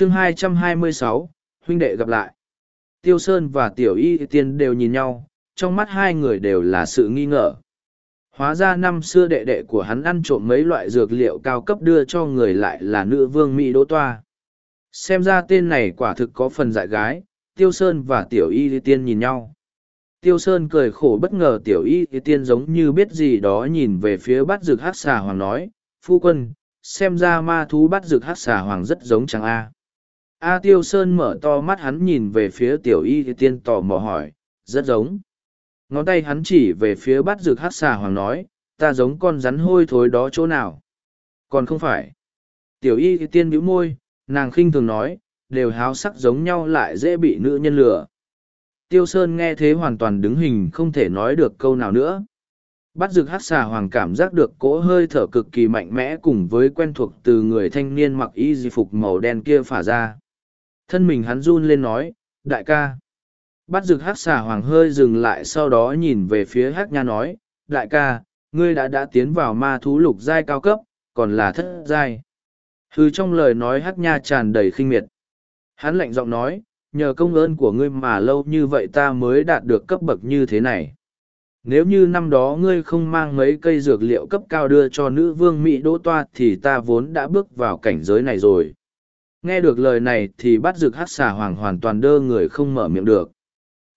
chương 226, huynh đệ gặp lại. Tiêu Sơn và Tiểu Y Tiên đều nhìn nhau, trong mắt hai người đều là sự nghi ngờ. Hóa ra năm xưa đệ đệ của hắn ăn trộm mấy loại dược liệu cao cấp đưa cho người lại là nữ vương Mỹ Đỗ Toa. Xem ra tên này quả thực có phần dại gái, Tiêu Sơn và Tiểu Y Tiên nhìn nhau. Tiêu Sơn cười khổ bất ngờ Tiểu Y Tiên giống như biết gì đó nhìn về phía Bát Dược hát xà hoàng nói, Phu quân, xem ra ma thú Bát Dược hát xà hoàng rất giống chẳng A. A Tiêu Sơn mở to mắt hắn nhìn về phía Tiểu Y Tiên tò mò hỏi, rất giống. Ngón tay hắn chỉ về phía Bát Dược hát xà hoàng nói, ta giống con rắn hôi thối đó chỗ nào. Còn không phải. Tiểu Y Tiên bĩu môi, nàng khinh thường nói, đều háo sắc giống nhau lại dễ bị nữ nhân lừa. Tiêu Sơn nghe thế hoàn toàn đứng hình không thể nói được câu nào nữa. Bắt Dược hát xà hoàng cảm giác được cỗ hơi thở cực kỳ mạnh mẽ cùng với quen thuộc từ người thanh niên mặc y di phục màu đen kia phả ra. Thân mình hắn run lên nói, đại ca. Bắt rực hát xà hoàng hơi dừng lại sau đó nhìn về phía hát nha nói, đại ca, ngươi đã đã tiến vào ma thú lục giai cao cấp, còn là thất giai. Hư trong lời nói hát nha tràn đầy khinh miệt. Hắn lạnh giọng nói, nhờ công ơn của ngươi mà lâu như vậy ta mới đạt được cấp bậc như thế này. Nếu như năm đó ngươi không mang mấy cây dược liệu cấp cao đưa cho nữ vương Mỹ Đỗ Toa thì ta vốn đã bước vào cảnh giới này rồi. Nghe được lời này thì bắt rực hát xà hoàng hoàn toàn đơ người không mở miệng được.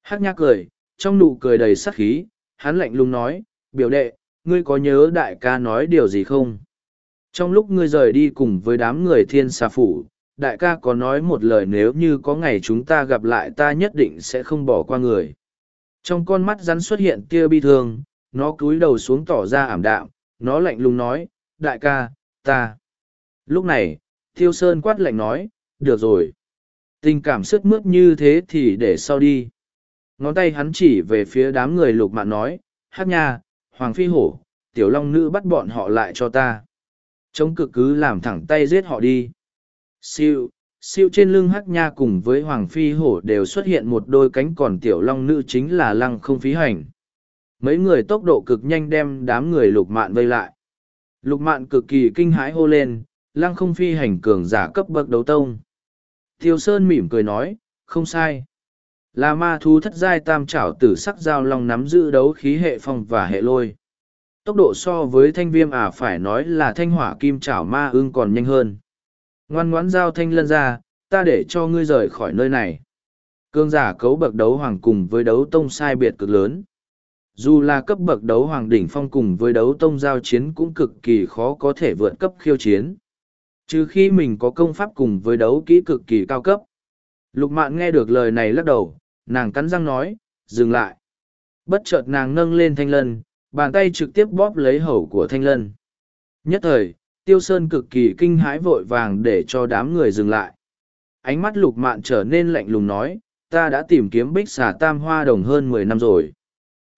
Hát nhác cười, trong nụ cười đầy sắc khí, hắn lạnh lùng nói, biểu đệ, ngươi có nhớ đại ca nói điều gì không? Trong lúc ngươi rời đi cùng với đám người thiên xà phủ, đại ca có nói một lời nếu như có ngày chúng ta gặp lại ta nhất định sẽ không bỏ qua người. Trong con mắt rắn xuất hiện tia bi thương, nó cúi đầu xuống tỏ ra ảm đạm, nó lạnh lùng nói, đại ca, ta. Lúc này, Thiêu Sơn quát lạnh nói, được rồi. Tình cảm sức mướt như thế thì để sau đi. Ngón tay hắn chỉ về phía đám người lục mạn nói, hát nha, Hoàng Phi Hổ, Tiểu Long Nữ bắt bọn họ lại cho ta. Chống cực cứ làm thẳng tay giết họ đi. Siêu, siêu trên lưng hắc nha cùng với Hoàng Phi Hổ đều xuất hiện một đôi cánh còn Tiểu Long Nữ chính là lăng không phí hành. Mấy người tốc độ cực nhanh đem đám người lục mạn vây lại. Lục mạn cực kỳ kinh hãi hô lên, lăng không phi hành cường giả cấp bậc đấu tông. Tiêu Sơn mỉm cười nói, không sai. Là ma thú thất giai tam trảo tử sắc giao long nắm giữ đấu khí hệ phong và hệ lôi. Tốc độ so với thanh viêm à phải nói là thanh hỏa kim trảo ma ưng còn nhanh hơn. Ngoan ngoãn giao thanh lân ra, ta để cho ngươi rời khỏi nơi này. Cương giả cấu bậc đấu hoàng cùng với đấu tông sai biệt cực lớn. Dù là cấp bậc đấu hoàng đỉnh phong cùng với đấu tông giao chiến cũng cực kỳ khó có thể vượt cấp khiêu chiến. Trừ khi mình có công pháp cùng với đấu kỹ cực kỳ cao cấp. Lục mạn nghe được lời này lắc đầu, nàng cắn răng nói, dừng lại. Bất chợt nàng nâng lên thanh lân, bàn tay trực tiếp bóp lấy hầu của thanh lân. Nhất thời, tiêu sơn cực kỳ kinh hãi vội vàng để cho đám người dừng lại. Ánh mắt lục mạn trở nên lạnh lùng nói, ta đã tìm kiếm bích xà tam hoa đồng hơn mười năm rồi.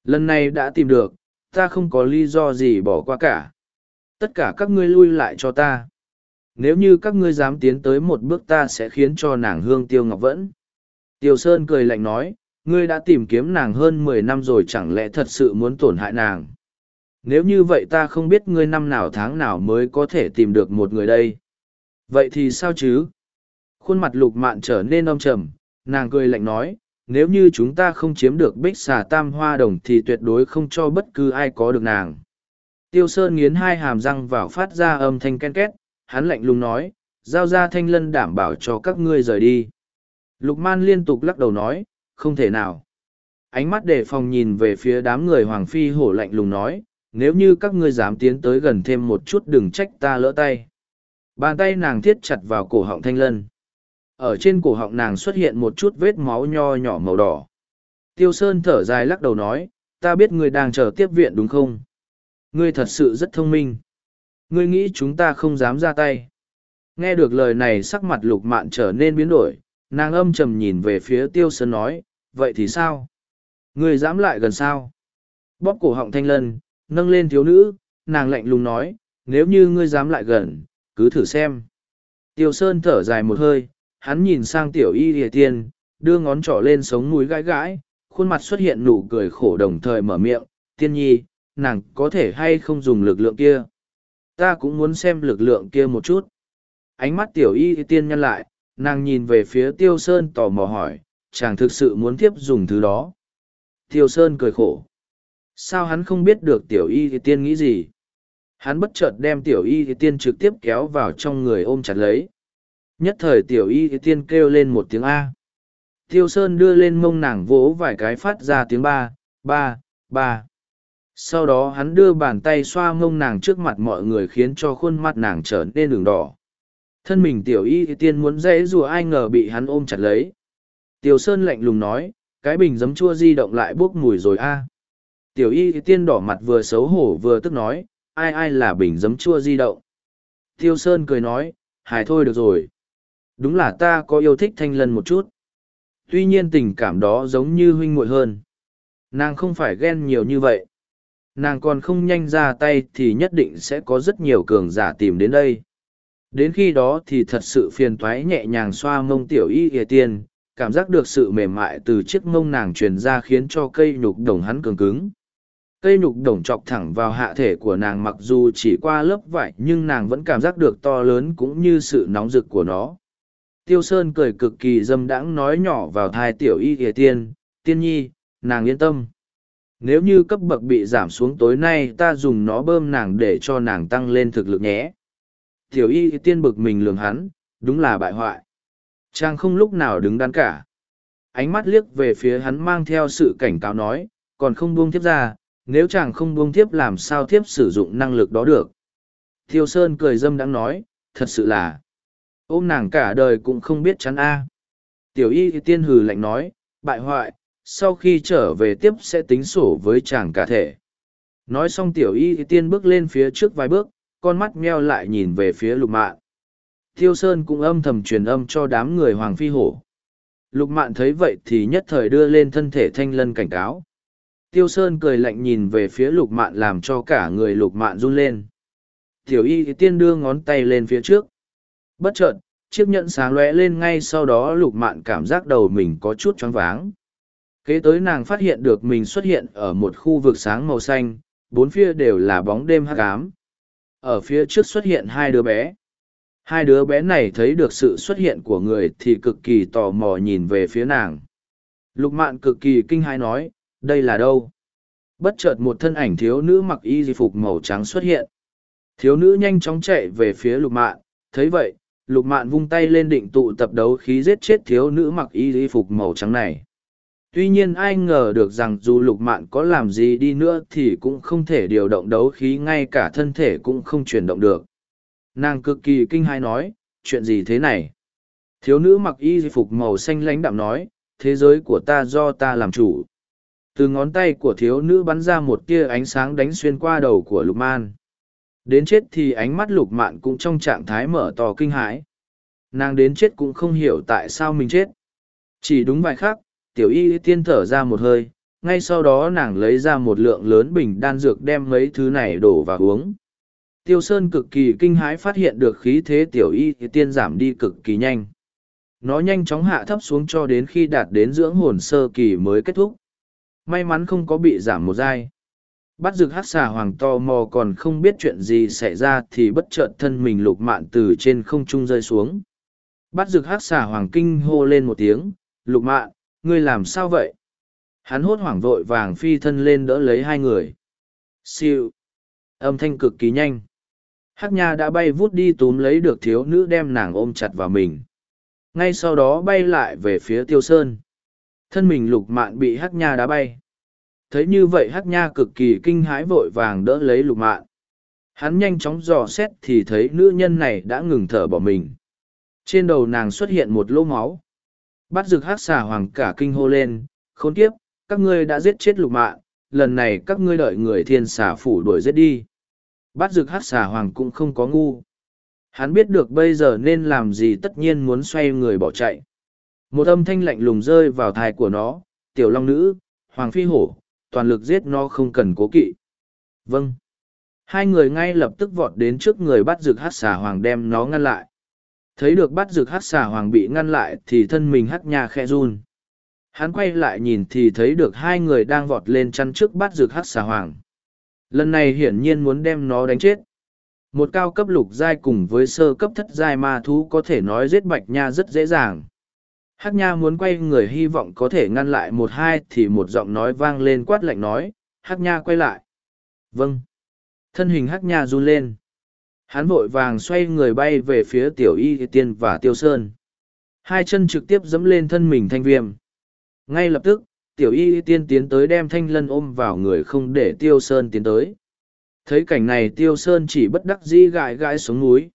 Lần này đã tìm được, ta không có lý do gì bỏ qua cả. Tất cả các ngươi lui lại cho ta. Nếu như các ngươi dám tiến tới một bước ta sẽ khiến cho nàng hương tiêu ngọc vẫn. Tiêu Sơn cười lạnh nói, ngươi đã tìm kiếm nàng hơn mười năm rồi chẳng lẽ thật sự muốn tổn hại nàng. Nếu như vậy ta không biết ngươi năm nào tháng nào mới có thể tìm được một người đây. Vậy thì sao chứ? Khuôn mặt lục mạn trở nên âm trầm, nàng cười lạnh nói, nếu như chúng ta không chiếm được bích xà tam hoa đồng thì tuyệt đối không cho bất cứ ai có được nàng. Tiêu Sơn nghiến hai hàm răng vào phát ra âm thanh ken két, hắn lạnh lùng nói, giao ra thanh lân đảm bảo cho các ngươi rời đi. Lục man liên tục lắc đầu nói, không thể nào. Ánh mắt đề phòng nhìn về phía đám người Hoàng Phi hổ lạnh lùng nói, nếu như các ngươi dám tiến tới gần thêm một chút đừng trách ta lỡ tay. Bàn tay nàng thiết chặt vào cổ họng thanh lân. Ở trên cổ họng nàng xuất hiện một chút vết máu nho nhỏ màu đỏ. Tiêu Sơn thở dài lắc đầu nói, ta biết ngươi đang chờ tiếp viện đúng không? Ngươi thật sự rất thông minh. Ngươi nghĩ chúng ta không dám ra tay. Nghe được lời này sắc mặt lục mạn trở nên biến đổi, nàng âm trầm nhìn về phía tiêu sơn nói vậy thì sao? Ngươi dám lại gần sao? Bóp cổ họng thanh lân nâng lên thiếu nữ nàng lạnh lùng nói nếu như ngươi dám lại gần cứ thử xem. Tiêu sơn thở dài một hơi hắn nhìn sang tiểu y địa tiên đưa ngón trỏ lên sống núi gãi gãi khuôn mặt xuất hiện nụ cười khổ đồng thời mở miệng tiên nhi nàng có thể hay không dùng lực lượng kia? Ta cũng muốn xem lực lượng kia một chút. Ánh mắt tiểu y tiên nhăn lại, nàng nhìn về phía tiêu sơn tò mò hỏi, chàng thực sự muốn tiếp dùng thứ đó. Tiêu sơn cười khổ. Sao hắn không biết được tiểu y tiên nghĩ gì? Hắn bất chợt đem tiểu y tiên trực tiếp kéo vào trong người ôm chặt lấy. Nhất thời tiểu y tiên kêu lên một tiếng a. Tiêu sơn đưa lên mông nàng vỗ vài cái phát ra tiếng ba ba ba sau đó hắn đưa bàn tay xoa mông nàng trước mặt mọi người khiến cho khuôn mặt nàng trở nên đường đỏ. Thân mình tiểu y tiên muốn dễ dù ai ngờ bị hắn ôm chặt lấy. Tiểu sơn lạnh lùng nói, cái bình giấm chua di động lại buốc mùi rồi a. Tiểu y tiên đỏ mặt vừa xấu hổ vừa tức nói, ai ai là bình giấm chua di động? Tiêu sơn cười nói, hài thôi được rồi. Đúng là ta có yêu thích thanh lân một chút. Tuy nhiên tình cảm đó giống như huynh muội hơn. Nàng không phải ghen nhiều như vậy nàng còn không nhanh ra tay thì nhất định sẽ có rất nhiều cường giả tìm đến đây. Đến khi đó thì thật sự phiền toái nhẹ nhàng xoa mông tiểu y ỉa tiên, cảm giác được sự mềm mại từ chiếc mông nàng truyền ra khiến cho cây nhục đồng hắn cường cứng. Cây nhục đồng chọc thẳng vào hạ thể của nàng mặc dù chỉ qua lớp vải nhưng nàng vẫn cảm giác được to lớn cũng như sự nóng rực của nó. Tiêu sơn cười cực kỳ dâm đãng nói nhỏ vào thai tiểu y ỉa tiên tiên nhi, nàng yên tâm nếu như cấp bậc bị giảm xuống tối nay ta dùng nó bơm nàng để cho nàng tăng lên thực lực nhé. Tiểu y tiên bực mình lường hắn, đúng là bại hoại. Trang không lúc nào đứng đắn cả. Ánh mắt liếc về phía hắn mang theo sự cảnh cáo nói, còn không buông thiếp ra, nếu chàng không buông thiếp làm sao thiếp sử dụng năng lực đó được. Thiêu sơn cười dâm đang nói, thật sự là, ôm nàng cả đời cũng không biết chắn a. Tiểu y tiên hừ lạnh nói, bại hoại sau khi trở về tiếp sẽ tính sổ với chàng cả thể. Nói xong tiểu y tiên bước lên phía trước vài bước, con mắt meo lại nhìn về phía lục mạn. Thiêu sơn cũng âm thầm truyền âm cho đám người hoàng phi hổ. Lục mạn thấy vậy thì nhất thời đưa lên thân thể thanh lân cảnh cáo. Tiêu sơn cười lạnh nhìn về phía lục mạn làm cho cả người lục mạn run lên. Tiểu y tiên đưa ngón tay lên phía trước. Bất chợt, chiếc nhẫn sáng lóe lên ngay sau đó lục mạn cảm giác đầu mình có chút choáng váng kế tới nàng phát hiện được mình xuất hiện ở một khu vực sáng màu xanh, bốn phía đều là bóng đêm hắc ám. Ở phía trước xuất hiện hai đứa bé. Hai đứa bé này thấy được sự xuất hiện của người thì cực kỳ tò mò nhìn về phía nàng. Lục mạn cực kỳ kinh hãi nói, đây là đâu? Bất chợt một thân ảnh thiếu nữ mặc y di phục màu trắng xuất hiện. Thiếu nữ nhanh chóng chạy về phía lục mạn. Thấy vậy, lục mạn vung tay lên định tụ tập đấu khí giết chết thiếu nữ mặc y di phục màu trắng này tuy nhiên ai ngờ được rằng dù lục mạn có làm gì đi nữa thì cũng không thể điều động đấu khí, ngay cả thân thể cũng không chuyển động được. Nàng cực kỳ kinh hãi nói, chuyện gì thế này? Thiếu nữ mặc y phục màu xanh lãnh đạm nói, thế giới của ta do ta làm chủ. Từ ngón tay của thiếu nữ bắn ra một tia ánh sáng đánh xuyên qua đầu của lục man đến chết thì ánh mắt lục mạn cũng trong trạng thái mở to kinh hãi. Nàng đến chết cũng không hiểu tại sao mình chết. Chỉ đúng vài khắc tiểu y tiên thở ra một hơi, ngay sau đó nàng lấy ra một lượng lớn bình đan dược đem mấy thứ này đổ vào uống. Tiêu sơn cực kỳ kinh hãi phát hiện được khí thế tiểu y tiên giảm đi cực kỳ nhanh. Nó nhanh chóng hạ thấp xuống cho đến khi đạt đến dưỡng hồn sơ kỳ mới kết thúc. May mắn không có bị giảm một giai. Bắt rực hát xà hoàng to mò còn không biết chuyện gì xảy ra thì bất chợt thân mình lục mạn từ trên không trung rơi xuống. Bắt rực hát xà hoàng kinh hô lên một tiếng, lục mạn ngươi làm sao vậy? Hắn hốt hoảng vội vàng phi thân lên đỡ lấy hai người. Siêu. Âm thanh cực kỳ nhanh. Hắc nha đã bay vút đi túm lấy được thiếu nữ đem nàng ôm chặt vào mình. Ngay sau đó bay lại về phía tiêu sơn. Thân mình lục mạn bị hắc nha đá bay. Thấy như vậy hắc nha cực kỳ kinh hãi vội vàng đỡ lấy lục mạn. Hắn nhanh chóng dò xét thì thấy nữ nhân này đã ngừng thở bỏ mình. Trên đầu nàng xuất hiện một lỗ máu bắt rực hắc xà hoàng cả kinh hô lên khốn kiếp các ngươi đã giết chết lục mạng, lần này các ngươi đợi người thiên xà phủ đuổi giết đi. Bắt rực hắc xà hoàng cũng không có ngu. Hắn biết được bây giờ nên làm gì tất nhiên muốn xoay người bỏ chạy. Một âm thanh lạnh lùng rơi vào thai của nó tiểu long nữ hoàng phi hổ toàn lực giết nó không cần cố kỵ. Vâng. Hai người ngay lập tức vọt đến trước người bắt rực hát xà hoàng đem nó ngăn lại thấy được bắt rực hát xà hoàng bị ngăn lại thì thân mình hát nha khe run. Hắn quay lại nhìn thì thấy được hai người đang vọt lên chăn trước bắt rực hát xà hoàng. Lần này hiển nhiên muốn đem nó đánh chết. Một cao cấp lục giai cùng với sơ cấp thất giai ma thú có thể nói giết bạch nha rất dễ dàng. Hắc nha muốn quay người hy vọng có thể ngăn lại một hai thì một giọng nói vang lên quát lạnh nói, hắc nha quay lại. Vâng. Thân hình hắc nha run lên hắn vội vàng xoay người bay về phía tiểu y tiên và tiêu sơn. Hai chân trực tiếp dẫm lên thân mình thanh viêm. Ngay lập tức, tiểu y tiên tiến tới đem thanh lân ôm vào người không để tiêu sơn tiến tới. Thấy cảnh này tiêu sơn chỉ bất đắc dĩ gãi gãi xuống núi.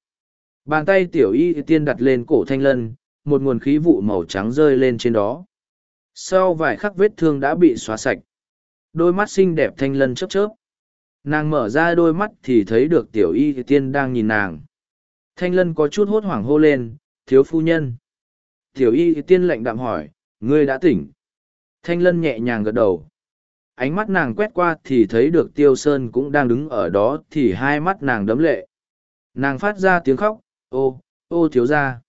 Bàn tay tiểu y tiên đặt lên cổ thanh lân, một nguồn khí vụ màu trắng rơi lên trên đó. Sau vài khắc vết thương đã bị xóa sạch. Đôi mắt xinh đẹp thanh lân chớp chớp nàng mở ra đôi mắt thì thấy được tiểu y tiên đang nhìn nàng. Thanh lân có chút hốt hoảng hô lên, thiếu phu nhân. Tiểu y tiên lạnh đạm hỏi, ngươi đã tỉnh? Thanh lân nhẹ nhàng gật đầu. Ánh mắt nàng quét qua thì thấy được tiêu sơn cũng đang đứng ở đó thì hai mắt nàng đấm lệ. Nàng phát ra tiếng khóc, ô ô thiếu ra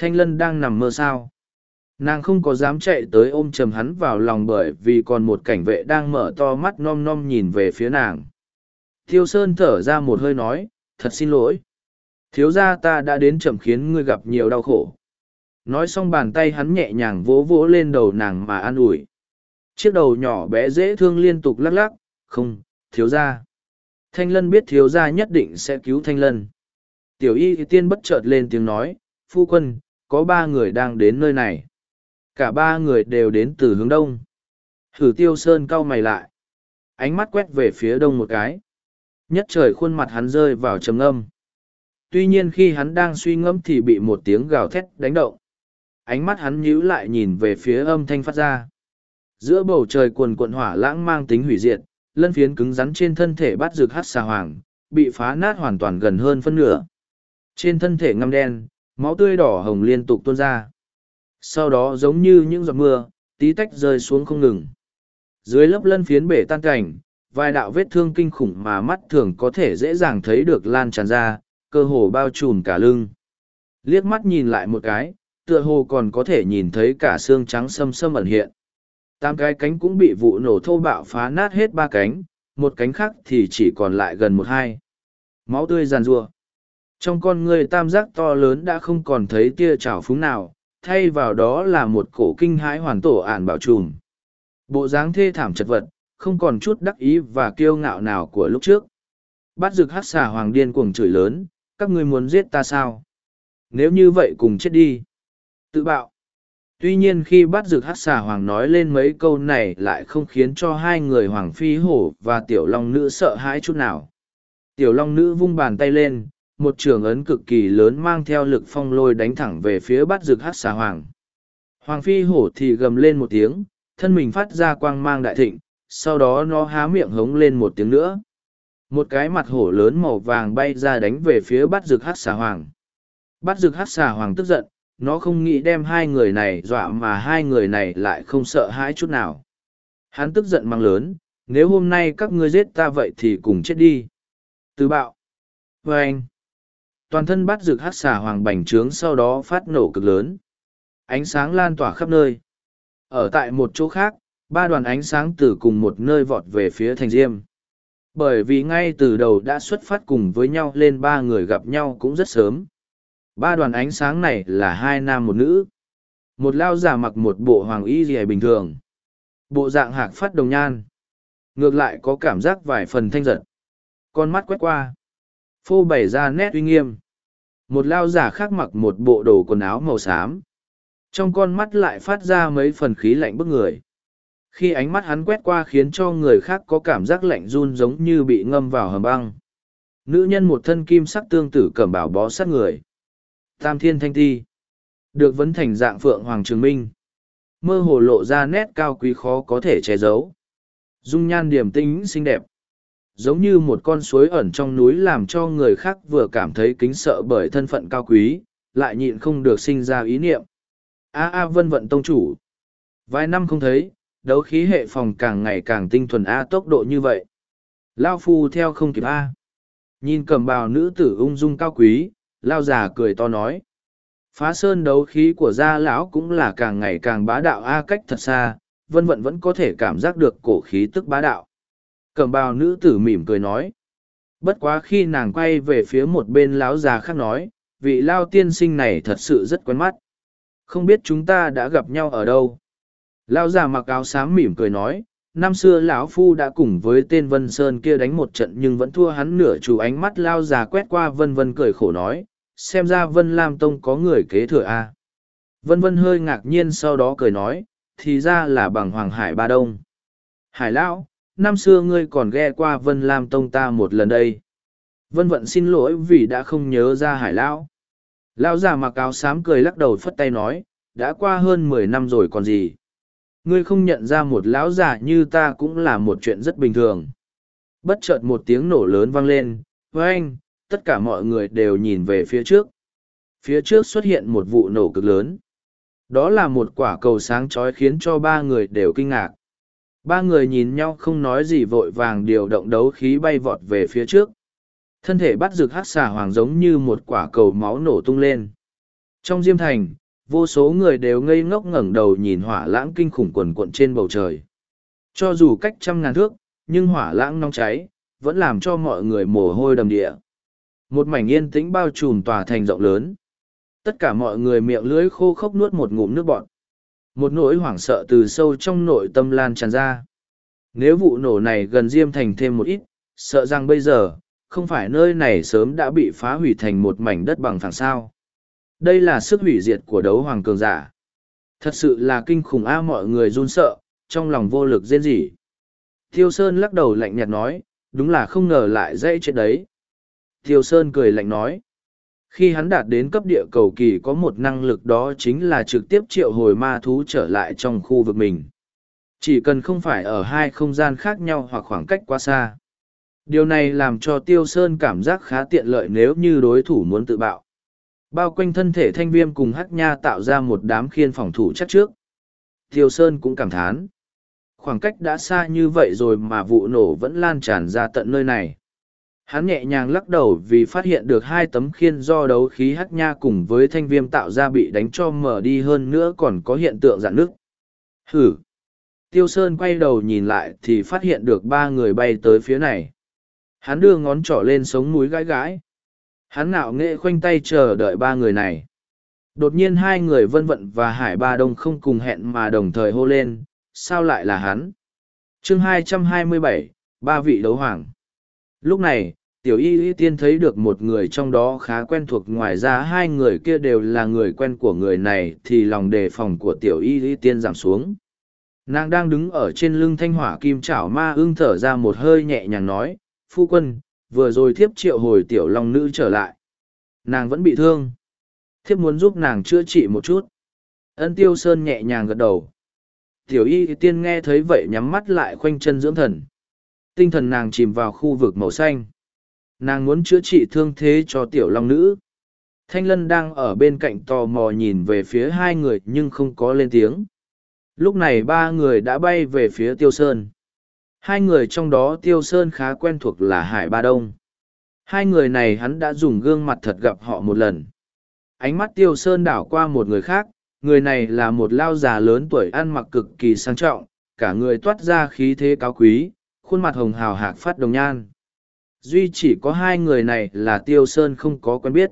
thanh lân đang nằm mơ sao? Nàng không có dám chạy tới ôm chầm hắn vào lòng bởi vì còn một cảnh vệ đang mở to mắt nom nom nhìn về phía nàng tiêu sơn thở ra một hơi nói, thật xin lỗi. Thiếu gia ta đã đến chậm khiến ngươi gặp nhiều đau khổ. Nói xong bàn tay hắn nhẹ nhàng vỗ vỗ lên đầu nàng mà an ủi. Chiếc đầu nhỏ bé dễ thương liên tục lắc lắc, không, thiếu gia. thanh lân biết thiếu gia nhất định sẽ cứu thanh lân. Tiểu y tiên bất chợt lên tiếng nói, phu quân, có ba người đang đến nơi này. Cả ba người đều đến từ hướng đông. Thử tiêu sơn cau mày lại. Ánh mắt quét về phía đông một cái nhất trời khuôn mặt hắn rơi vào trầm ngâm. Tuy nhiên khi hắn đang suy ngẫm thì bị một tiếng gào thét đánh động. Ánh mắt hắn nhíu lại nhìn về phía âm thanh phát ra. Giữa bầu trời cuồn cuộn hỏa lãng mang tính hủy diệt, lân phiến cứng rắn trên thân thể bắt rực hát xà hoàng, bị phá nát hoàn toàn gần hơn phân nửa. Trên thân thể ngăm đen, máu tươi đỏ hồng liên tục tuôn ra. Sau đó giống như những giọt mưa, tí tách rơi xuống không ngừng. Dưới lớp lân phiến bể tan cảnh vài đạo vết thương kinh khủng mà mắt thường có thể dễ dàng thấy được lan tràn ra, cơ hồ bao trùm cả lưng. Liếc mắt nhìn lại một cái, tựa hồ còn có thể nhìn thấy cả xương trắng xâm xâm ẩn hiện. Tám cái cánh cũng bị vụ nổ thô bạo phá nát hết ba cánh, một cánh khác thì chỉ còn lại gần một hai. Máu tươi giàn rua trong con người tam giác to lớn đã không còn thấy tia trào phúng nào, thay vào đó là một cổ kinh hãi hoàn tổ ản bảo trùm. Bộ dáng thê thảm chật vật không còn chút đắc ý và kiêu ngạo nào của lúc trước. Bắt rực hát xà hoàng điên cuồng chửi lớn, các ngươi muốn giết ta sao? Nếu như vậy cùng chết đi. Tự bạo. Tuy nhiên khi bắt rực hát xà hoàng nói lên mấy câu này lại không khiến cho hai người hoàng phi hổ và tiểu long nữ sợ hãi chút nào. Tiểu long nữ vung bàn tay lên, một trường ấn cực kỳ lớn mang theo lực phong lôi đánh thẳng về phía Bát rực hát xà hoàng. Hoàng phi hổ thì gầm lên một tiếng, thân mình phát ra quang mang đại thịnh sau đó nó há miệng hống lên một tiếng nữa. Một cái mặt hổ lớn màu vàng bay ra đánh về phía bắt rực hát xà hoàng. Bắt rực hát xà hoàng tức giận, nó không nghĩ đem hai người này dọa mà hai người này lại không sợ hãi chút nào. Hắn tức giận mang lớn, nếu hôm nay các ngươi giết ta vậy thì cùng chết đi. Từ bạo. Vê anh. Toàn thân bắt rực hát xà hoàng bành trướng sau đó phát nổ cực lớn. Ánh sáng lan tỏa khắp nơi. Ở tại một chỗ khác ba đoàn ánh sáng từ cùng một nơi vọt về phía thành diêm. Bởi vì ngay từ đầu đã xuất phát cùng với nhau lên ba người gặp nhau cũng rất sớm. Ba đoàn ánh sáng này là hai nam một nữ. Một lao giả mặc một bộ hoàng y gì bình thường. Bộ dạng hạc phát đồng nhan. Ngược lại có cảm giác vài phần thanh giật. Con mắt quét qua. Phô bày ra nét uy nghiêm. Một lao giả khác mặc một bộ đồ quần áo màu xám. Trong con mắt lại phát ra mấy phần khí lạnh bức người khi ánh mắt hắn quét qua khiến cho người khác có cảm giác lạnh run giống như bị ngâm vào hầm băng. Nữ nhân một thân kim sắc tương tử cẩm bảo bó sát người. Tam thiên thanh ti được vấn thành dạng phượng hoàng trường minh. Mơ hồ lộ ra nét cao quý khó có thể che giấu. Dung nhan điềm tĩnh, xinh đẹp. Giống như một con suối ẩn trong núi làm cho người khác vừa cảm thấy kính sợ bởi thân phận cao quý, lại nhịn không được sinh ra ý niệm. A a vân vận tông chủ. Vài năm không thấy đấu khí hệ phòng càng ngày càng tinh thuần a tốc độ như vậy. Lao phu theo không kịp a. Nhìn cầm bào nữ tử ung dung cao quý, lao già cười to nói. Phá sơn đấu khí của gia lão cũng là càng ngày càng bá đạo a cách thật xa, vân vận vẫn có thể cảm giác được cổ khí tức bá đạo. Cầm bào nữ tử mỉm cười nói. Bất quá khi nàng quay về phía một bên lão già khác nói, vị lao tiên sinh này thật sự rất quen mắt. Không biết chúng ta đã gặp nhau ở đâu. Lão già mặc áo xám mỉm cười nói, năm xưa lão phu đã cùng với tên vân sơn kia đánh một trận nhưng vẫn thua hắn nửa chủ ánh mắt. Lao già quét qua vân vân cười khổ nói, xem ra vân lam tông có người kế thừa a. À. vân vân hơi ngạc nhiên sau đó cười nói, thì ra là bằng hoàng hải ba đông. Hải lão, năm xưa ngươi còn ghe qua vân lam tông ta một lần đây. Vân vận xin lỗi vì đã không nhớ ra hải lão. Lão già mặc áo xám cười lắc đầu phất tay nói, đã qua hơn mười năm rồi còn gì ngươi không nhận ra một lão già như ta cũng là một chuyện rất bình thường. Bất chợt một tiếng nổ lớn vang lên với anh tất cả mọi người đều nhìn về phía trước. Phía trước xuất hiện một vụ nổ cực lớn. Đó là một quả cầu sáng chói khiến cho ba người đều kinh ngạc. Ba người nhìn nhau không nói gì vội vàng điều động đấu khí bay vọt về phía trước. Thân thể bắt rực hát xà hoàng giống như một quả cầu máu nổ tung lên. Trong diêm thành vô số người đều ngây ngốc ngẩng đầu nhìn hỏa lãng kinh khủng quần quận trên bầu trời. Cho dù cách trăm ngàn thước, nhưng hỏa lãng nóng cháy, vẫn làm cho mọi người mồ hôi đầm địa. Một mảnh yên tĩnh bao trùm tòa thành rộng lớn. Tất cả mọi người miệng lưỡi khô khốc nuốt một ngụm nước bọt. Một nỗi hoảng sợ từ sâu trong nội tâm lan tràn ra. Nếu vụ nổ này gần diêm thành thêm một ít, sợ rằng bây giờ, không phải nơi này sớm đã bị phá hủy thành một mảnh đất bằng phẳng sao đây là sức hủy diệt của đấu hoàng cường giả. Thật sự là kinh khủng a, mọi người run sợ, trong lòng vô lực rên rỉ. Tiêu sơn lắc đầu lạnh nhạt nói, đúng là không ngờ lại dây chết đấy. Tiêu sơn cười lạnh nói, khi hắn đạt đến cấp địa cầu kỳ có một năng lực đó chính là trực tiếp triệu hồi ma thú trở lại trong khu vực mình. Chỉ cần không phải ở hai không gian khác nhau hoặc khoảng cách quá xa. Điều này làm cho tiêu sơn cảm giác khá tiện lợi nếu như đối thủ muốn tự bạo bao quanh thân thể thanh viêm cùng hắc nha tạo ra một đám khiên phòng thủ chắc trước tiêu sơn cũng cảm thán, khoảng cách đã xa như vậy rồi mà vụ nổ vẫn lan tràn ra tận nơi này Hắn nhẹ nhàng lắc đầu vì phát hiện được hai tấm khiên do đấu khí hắc nha cùng với thanh viêm tạo ra bị đánh cho mở đi hơn nữa còn có hiện tượng dạn nước. Hử! Tiêu Sơn quay đầu nhìn lại thì phát hiện được ba người bay tới phía này. Hắn đưa ngón trỏ lên sống mũi gãi gãi. Hắn nạo nghệ khoanh tay chờ đợi ba người này. Đột nhiên hai người vân vận và hải ba đông không cùng hẹn mà đồng thời hô lên, sao lại là hắn? chương 227, ba vị đấu hoàng. Lúc này, tiểu y y tiên thấy được một người trong đó khá quen thuộc ngoài ra hai người kia đều là người quen của người này thì lòng đề phòng của tiểu y y tiên giảm xuống. Nàng đang đứng ở trên lưng thanh hỏa kim chảo ma ưng thở ra một hơi nhẹ nhàng nói, phu quân, vừa rồi thiếp triệu hồi tiểu long nữ trở lại. Nàng vẫn bị thương. Thiếp muốn giúp nàng chữa trị một chút. Ân tiêu sơn nhẹ nhàng gật đầu. Tiểu y tiên nghe thấy vậy nhắm mắt lại khoanh chân dưỡng thần tinh thần nàng chìm vào khu vực màu xanh. Nàng muốn chữa trị thương thế cho tiểu long nữ. Thanh Lân đang ở bên cạnh tò mò nhìn về phía hai người nhưng không có lên tiếng. Lúc này ba người đã bay về phía Tiêu Sơn. Hai người trong đó Tiêu Sơn khá quen thuộc là Hải Ba Đông. Hai người này hắn đã dùng gương mặt thật gặp họ một lần. Ánh mắt Tiêu Sơn đảo qua một người khác, người này là một lao già lớn tuổi ăn mặc cực kỳ sang trọng, cả người toát ra khí thế cao quý, khuôn mặt hồng hào hạc phát đồng nhan. Duy chỉ có hai người này là Tiêu Sơn không có quen biết.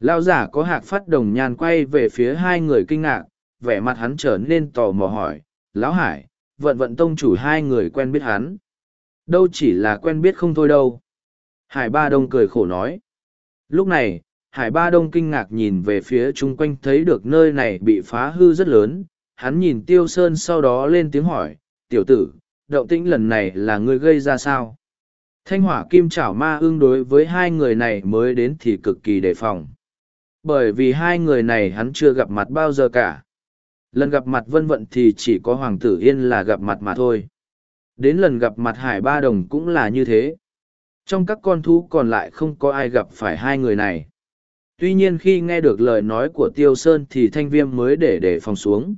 Lao giả có hạc phát đồng nhan quay về phía hai người kinh ngạc, vẻ mặt hắn trở nên tò mò hỏi, Lão Hải, vận vận tông chủ hai người quen biết hắn. Đâu chỉ là quen biết không thôi đâu. Hải Ba Đông cười khổ nói. Lúc này, Hải Ba Đông kinh ngạc nhìn về phía chung quanh thấy được nơi này bị phá hư rất lớn. Hắn nhìn Tiêu Sơn sau đó lên tiếng hỏi, tiểu tử, động tĩnh lần này là ngươi gây ra sao? Thanh hỏa kim chảo ma ương đối với hai người này mới đến thì cực kỳ đề phòng. Bởi vì hai người này hắn chưa gặp mặt bao giờ cả. Lần gặp mặt vân vận thì chỉ có Hoàng tử Yên là gặp mặt mà thôi. Đến lần gặp mặt Hải Ba Đồng cũng là như thế. Trong các con thú còn lại không có ai gặp phải hai người này. Tuy nhiên khi nghe được lời nói của Tiêu Sơn thì thanh viêm mới để để phòng xuống.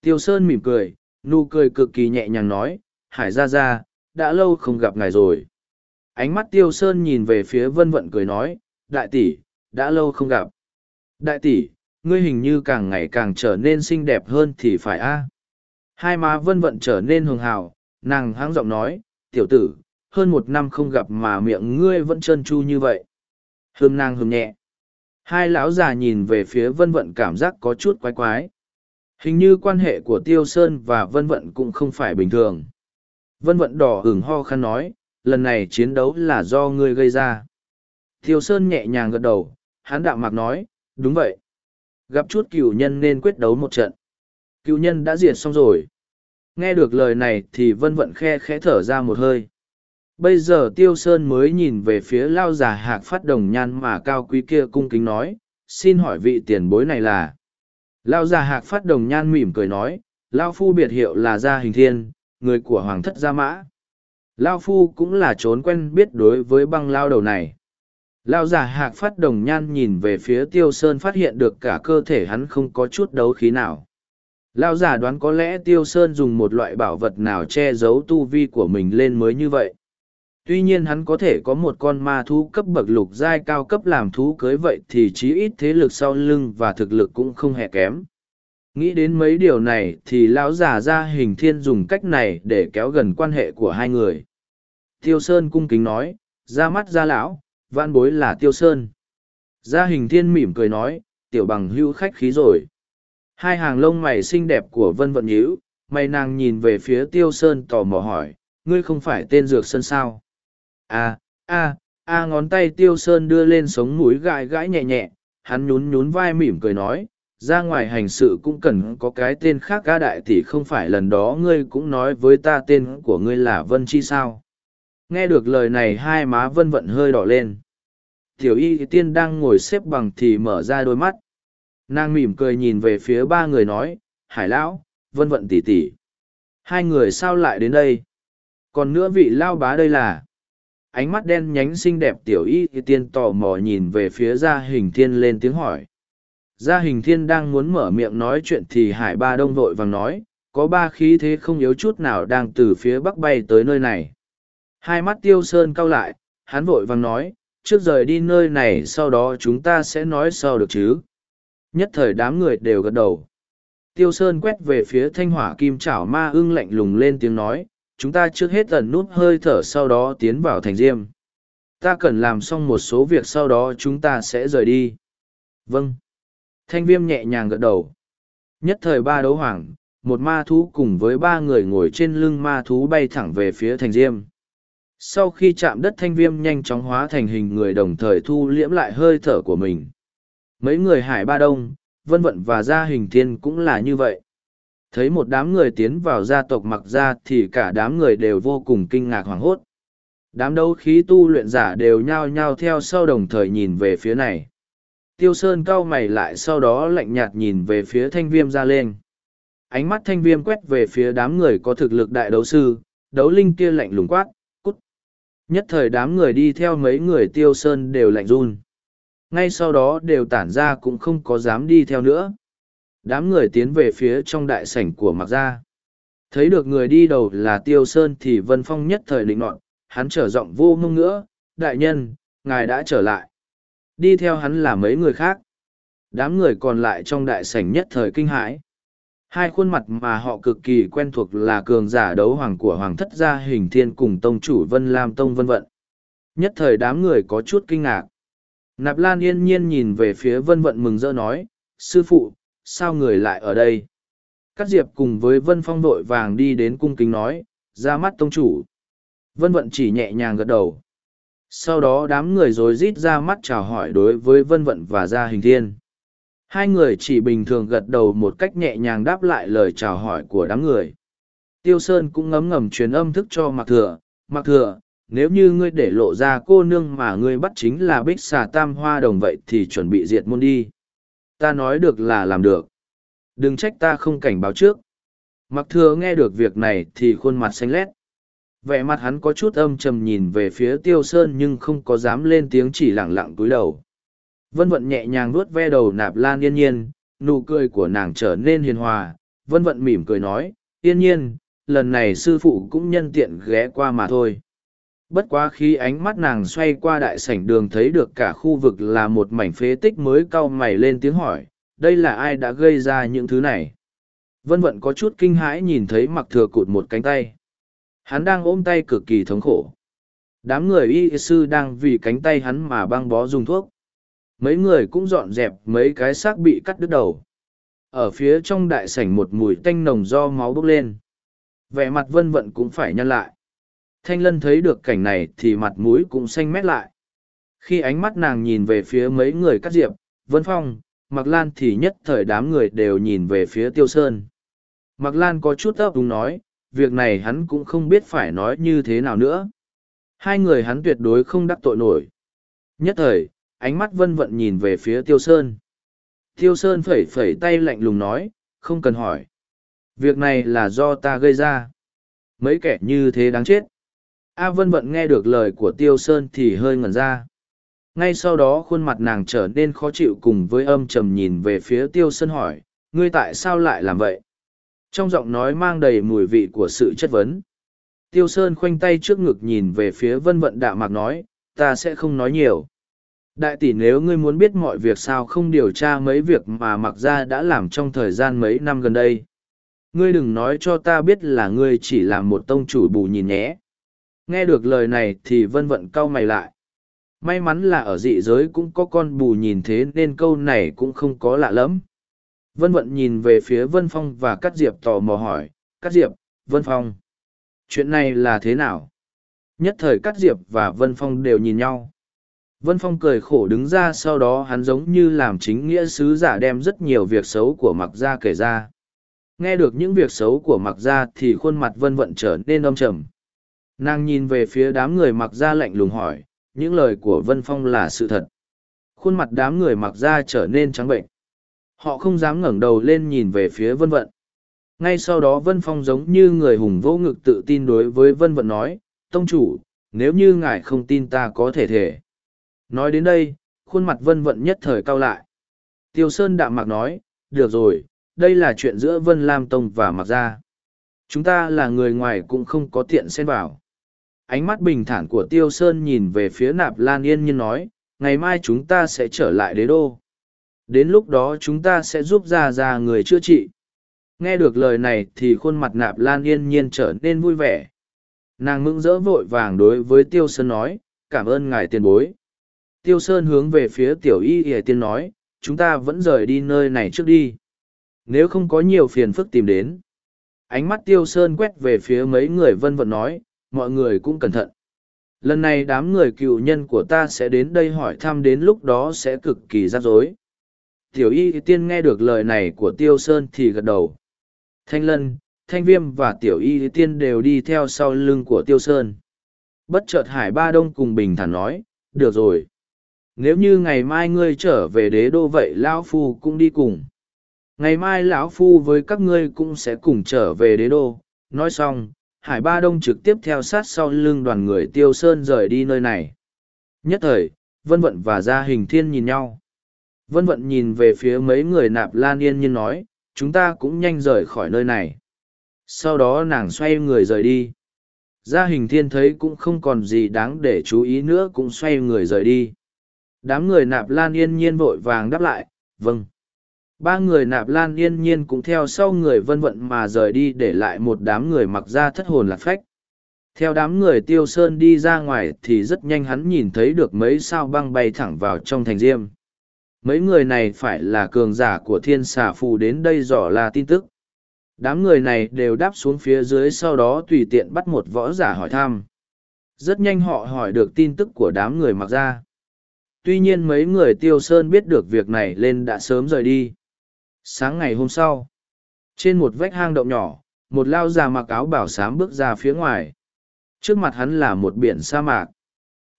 Tiêu Sơn mỉm cười, nụ cười cực kỳ nhẹ nhàng nói, hải ra ra đã lâu không gặp ngài rồi ánh mắt tiêu sơn nhìn về phía vân vận cười nói đại tỷ đã lâu không gặp đại tỷ ngươi hình như càng ngày càng trở nên xinh đẹp hơn thì phải a. Hai má vân vận trở nên hường hào, nàng háng giọng nói, tiểu tử, hơn một năm không gặp mà miệng ngươi vẫn trơn tru như vậy. Hương nàng hương nhẹ. Hai lão già nhìn về phía vân vận cảm giác có chút quái quái. Hình như quan hệ của tiêu sơn và vân vận cũng không phải bình thường. Vân vận đỏ hửng ho khăn nói, lần này chiến đấu là do ngươi gây ra. Tiêu sơn nhẹ nhàng gật đầu hán đạo mạc nói, đúng vậy gặp chút cựu nhân nên quyết đấu một trận. Cựu nhân đã diệt xong rồi. Nghe được lời này thì vân vận khe khẽ thở ra một hơi. Bây giờ tiêu sơn mới nhìn về phía lao già hạc phát đồng nhan mà cao quý kia cung kính nói, xin hỏi vị tiền bối này là? Lao già hạc phát đồng nhan mỉm cười nói, lao phu biệt hiệu là gia hình thiên, người của hoàng thất gia mã. Lao phu cũng là trốn quen biết đối với băng lao đầu này lao giả hạc phát đồng nhan nhìn về phía tiêu sơn phát hiện được cả cơ thể hắn không có chút đấu khí nào. Lao giả đoán có lẽ tiêu sơn dùng một loại bảo vật nào che giấu tu vi của mình lên mới như vậy. Tuy nhiên hắn có thể có một con ma thú cấp bậc lục giai cao cấp làm thú cưới vậy thì chí ít thế lực sau lưng và thực lực cũng không hề kém. Nghĩ đến mấy điều này thì lão già ra hình thiên dùng cách này để kéo gần quan hệ của hai người. Tiêu sơn cung kính nói, ra mắt ra lão van bối là tiêu sơn. Gia hình thiên mỉm cười nói, tiểu bằng hưu khách khí rồi. Hai hàng lông mày xinh đẹp của vân vận nhíu mày nàng nhìn về phía tiêu sơn tò mò hỏi, ngươi không phải tên dược sơn sao? A a a, ngón tay tiêu sơn đưa lên sống mũi gãi gãi nhẹ nhẹ, hắn nhún nhún vai mỉm cười nói, ra ngoài hành sự cũng cần có cái tên khác ca đại tỷ không phải lần đó ngươi cũng nói với ta tên của ngươi là vân chi sao? Nghe được lời này hai má vân vận hơi đỏ lên. Tiểu y tiên đang ngồi xếp bằng thì mở ra đôi mắt. Nàng mỉm cười nhìn về phía ba người nói, hải lão, vân vận tỉ tỉ hai người sao lại đến đây? Còn nữa vị lao bá đây là? Ánh mắt đen nhánh xinh đẹp tiểu y tiên tò mò nhìn về phía gia hình thiên lên tiếng hỏi. Gia hình thiên đang muốn mở miệng nói chuyện thì hải ba đông vội vàng nói, có ba khí thế không yếu chút nào đang từ phía bắc bay tới nơi này hai mắt tiêu sơn cau lại, hắn vội vàng nói, trước rời đi nơi này sau đó chúng ta sẽ nói sau được chứ. Nhất thời đám người đều gật đầu. Tiêu sơn quét về phía thanh hỏa kim chảo ma ưng lạnh lùng lên tiếng nói, chúng ta trước hết tần nút hơi thở sau đó tiến vào thành diêm. Ta cần làm xong một số việc sau đó chúng ta sẽ rời đi. Vâng. Thanh viêm nhẹ nhàng gật đầu. Nhất thời ba đấu hoàng, một ma thú cùng với ba người ngồi trên lưng ma thú bay thẳng về phía thành diêm sau khi chạm đất thanh viêm nhanh chóng hóa thành hình người đồng thời thu liễm lại hơi thở của mình. Mấy người hải ba đông, vân vận và gia hình thiên cũng là như vậy. Thấy một đám người tiến vào gia tộc mặc ra thì cả đám người đều vô cùng kinh ngạc hoảng hốt. Đám đấu khí tu luyện giả đều nhao nhao theo sau đồng thời nhìn về phía này. Tiêu sơn cau mày lại sau đó lạnh nhạt nhìn về phía thanh viêm ra lên. Ánh mắt thanh viêm quét về phía đám người có thực lực đại đấu sư, đấu linh kia lạnh lùng quát nhất thời đám người đi theo mấy người tiêu sơn đều lạnh run. Ngay sau đó đều tản ra cũng không có dám đi theo nữa. Đám người tiến về phía trong đại sảnh của mặc gia. Thấy được người đi đầu là tiêu sơn thì vân phong nhất thời định nọn hắn trở giọng vô ngông nữa đại nhân, ngài đã trở lại. Đi theo hắn là mấy người khác. Đám người còn lại trong đại sảnh nhất thời kinh hãi hai khuôn mặt mà họ cực kỳ quen thuộc là cường giả đấu hoàng của hoàng thất gia hình thiên cùng tông chủ vân lam tông vân vận. Nhất thời đám người có chút kinh ngạc. Nạp lan yên nhiên nhìn về phía vân vận mừng rỡ nói, sư phụ, sao người lại ở đây? Cát diệp cùng với vân phong vội vàng đi đến cung kính nói, ra mắt tông chủ. Vân vận chỉ nhẹ nhàng gật đầu. Sau đó đám người rồi rít ra mắt chào hỏi đối với vân vận và gia hình thiên hai người chỉ bình thường gật đầu một cách nhẹ nhàng đáp lại lời chào hỏi của đám người. Tiêu sơn cũng ngấm ngầm truyền âm thức cho mặc thừa. Mặc thừa, nếu như ngươi để lộ ra cô nương mà ngươi bắt chính là bích xà tam hoa đồng vậy thì chuẩn bị diệt môn đi. Ta nói được là làm được. Đừng trách ta không cảnh báo trước. Mặc thừa nghe được việc này thì khuôn mặt xanh lét. Vẻ mặt hắn có chút âm trầm nhìn về phía tiêu sơn nhưng không có dám lên tiếng chỉ lẳng lặng cúi đầu vân vận nhẹ nhàng vuốt ve đầu nạp lan yên nhiên, nụ cười của nàng trở nên hiền hòa. Vân vận mỉm cười nói, yên nhiên, lần này sư phụ cũng nhân tiện ghé qua mà thôi. Bất quá khi ánh mắt nàng xoay qua đại sảnh đường thấy được cả khu vực là một mảnh phế tích mới cau mày lên tiếng hỏi, đây là ai đã gây ra những thứ này? Vân vận có chút kinh hãi nhìn thấy mặc thừa cụt một cánh tay. Hắn đang ôm tay cực kỳ thống khổ. Đám người y sư đang vì cánh tay hắn mà băng bó dùng thuốc mấy người cũng dọn dẹp mấy cái xác bị cắt đứt đầu. Ở phía trong đại sảnh một mùi tanh nồng do máu bốc lên. Vẻ mặt vân vận cũng phải nhăn lại. Thanh lân thấy được cảnh này thì mặt mũi cũng xanh mét lại. Khi ánh mắt nàng nhìn về phía mấy người cắt diệp, vân phong mặc lan thì nhất thời đám người đều nhìn về phía tiêu sơn. Mặc lan có chút ấp đúng nói, việc này hắn cũng không biết phải nói như thế nào nữa. Hai người hắn tuyệt đối không đắc tội nổi. Nhất thời ánh mắt vân vận nhìn về phía tiêu sơn. Tiêu sơn phẩy phẩy tay lạnh lùng nói, không cần hỏi. Việc này là do ta gây ra. Mấy kẻ như thế đáng chết. A vân vận nghe được lời của tiêu sơn thì hơi ngẩn ra. Ngay sau đó khuôn mặt nàng trở nên khó chịu cùng với âm trầm nhìn về phía tiêu sơn hỏi, ngươi tại sao lại làm vậy? Trong giọng nói mang đầy mùi vị của sự chất vấn. Tiêu sơn khoanh tay trước ngực nhìn về phía vân vận đạ mạc nói, ta sẽ không nói nhiều đại tỷ nếu ngươi muốn biết mọi việc sao không điều tra mấy việc mà mặc ra đã làm trong thời gian mấy năm gần đây. Ngươi đừng nói cho ta biết là ngươi chỉ là một tông chủ bù nhìn nhé. Nghe được lời này thì vân vận cau mày lại. May mắn là ở dị giới cũng có con bù nhìn thế nên câu này cũng không có lạ lắm. vân vận nhìn về phía vân phong và cắt diệp tò mò hỏi cắt diệp, vân phong, chuyện này là thế nào? Nhất thời cắt diệp và vân phong đều nhìn nhau vân phong cười khổ đứng ra sau đó hắn giống như làm chính nghĩa sứ giả đem rất nhiều việc xấu của mặc gia kể ra. Nghe được những việc xấu của mặc gia thì khuôn mặt vân vận trở nên âm trầm. Nàng nhìn về phía đám người mặc gia lạnh lùng hỏi, những lời của vân phong là sự thật? Khuôn mặt đám người mặc gia trở nên trắng bệnh. Họ không dám ngẩng đầu lên nhìn về phía vân vận. Ngay sau đó vân phong giống như người hùng vô ngực tự tin đối với vân vận nói, tông chủ, nếu như ngài không tin ta có thể thể nói đến đây, khuôn mặt vân vận nhất thời cao lại. Tiêu sơn đạm mạc nói, được rồi, đây là chuyện giữa vân lam tông và mặc gia. Chúng ta là người ngoài cũng không có tiện xen vào. Ánh mắt bình thản của tiêu sơn nhìn về phía nạp lan yên nhiên nói, ngày mai chúng ta sẽ trở lại đế đô. Đến lúc đó chúng ta sẽ giúp ra ra người chữa trị. Nghe được lời này thì khuôn mặt nạp lan yên nhiên trở nên vui vẻ. Nàng mững rỡ vội vàng đối với tiêu sơn nói, cảm ơn ngài tiền bối tiêu sơn hướng về phía tiểu y ỉa tiên nói, chúng ta vẫn rời đi nơi này trước đi. Nếu không có nhiều phiền phức tìm đến. Ánh mắt tiêu sơn quét về phía mấy người vân vận nói, mọi người cũng cẩn thận. Lần này đám người cựu nhân của ta sẽ đến đây hỏi thăm đến lúc đó sẽ cực kỳ rắc rối. Tiểu y tiên nghe được lời này của tiêu sơn thì gật đầu. Thanh lân, thanh viêm và tiểu y tiên đều đi theo sau lưng của tiêu sơn. Bất chợt hải ba đông cùng bình thản nói, được rồi nếu như ngày mai ngươi trở về đế đô vậy lão phu cũng đi cùng. Ngày mai lão phu với các ngươi cũng sẽ cùng trở về đế đô. Nói xong, hải ba đông trực tiếp theo sát sau lưng đoàn người tiêu sơn rời đi nơi này. Nhất thời, vân vận và gia hình thiên nhìn nhau. Vân vận nhìn về phía mấy người nạp lan yên nhiên nói, chúng ta cũng nhanh rời khỏi nơi này. Sau đó nàng xoay người rời đi. Gia hình thiên thấy cũng không còn gì đáng để chú ý nữa cũng xoay người rời đi đám người nạp lan yên nhiên vội vàng đáp lại vâng. Ba người nạp lan yên nhiên cũng theo sau người vân vận mà rời đi để lại một đám người mặc ra thất hồn lạc phách. Theo đám người tiêu sơn đi ra ngoài thì rất nhanh hắn nhìn thấy được mấy sao băng bay thẳng vào trong thành diêm. Mấy người này phải là cường giả của thiên xà phù đến đây dò là tin tức. Đám người này đều đáp xuống phía dưới sau đó tùy tiện bắt một võ giả hỏi thăm. Rất nhanh họ hỏi được tin tức của đám người mặc ra tuy nhiên mấy người tiêu sơn biết được việc này lên đã sớm rời đi. Sáng ngày hôm sau, trên một vách hang động nhỏ, một lao già mặc áo bảo sám bước ra phía ngoài. Trước mặt hắn là một biển sa mạc.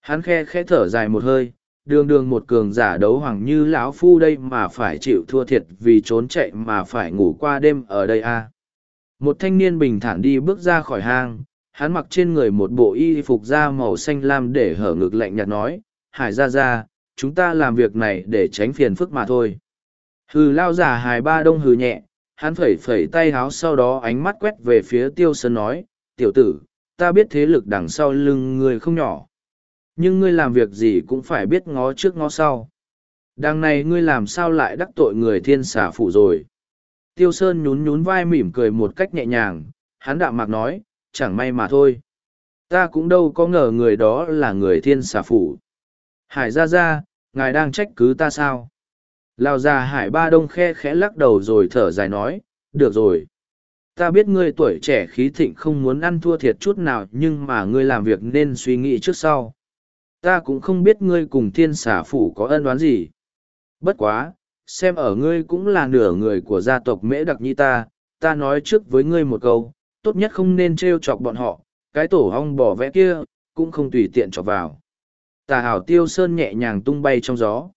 Hắn khe khẽ thở dài một hơi, đường đường một cường giả đấu hoàng như lão phu đây mà phải chịu thua thiệt vì trốn chạy mà phải ngủ qua đêm ở đây a. À. một thanh niên bình thản đi bước ra khỏi hang, hắn mặc trên người một bộ y phục da màu xanh lam để hở ngực lạnh nhạt nói, hải ra ra chúng ta làm việc này để tránh phiền phức mà thôi. Hừ lao giả hài ba đông hừ nhẹ hắn phẩy phẩy tay háo sau đó ánh mắt quét về phía tiêu sơn nói tiểu tử ta biết thế lực đằng sau lưng người không nhỏ nhưng ngươi làm việc gì cũng phải biết ngó trước ngó sau. Đằng này ngươi làm sao lại đắc tội người thiên xả phủ rồi? Tiêu sơn nhún nhún vai mỉm cười một cách nhẹ nhàng hắn đạm mạc nói chẳng may mà thôi Ta cũng đâu có ngờ người đó là người thiên xà phủ. Hải ra ra, ngài đang trách cứ ta sao? Lào già hải ba đông khe khẽ lắc đầu rồi thở dài nói, được rồi. Ta biết ngươi tuổi trẻ khí thịnh không muốn ăn thua thiệt chút nào nhưng mà ngươi làm việc nên suy nghĩ trước sau. Ta cũng không biết ngươi cùng thiên xà phủ có ân đoán gì. Bất quá, xem ở ngươi cũng là nửa người của gia tộc mễ đặc nhi ta, ta nói trước với ngươi một câu, tốt nhất không nên trêu chọc bọn họ, cái tổ hong bỏ vẽ kia, cũng không tùy tiện chọc vào. Tà hảo tiêu sơn nhẹ nhàng tung bay trong gió.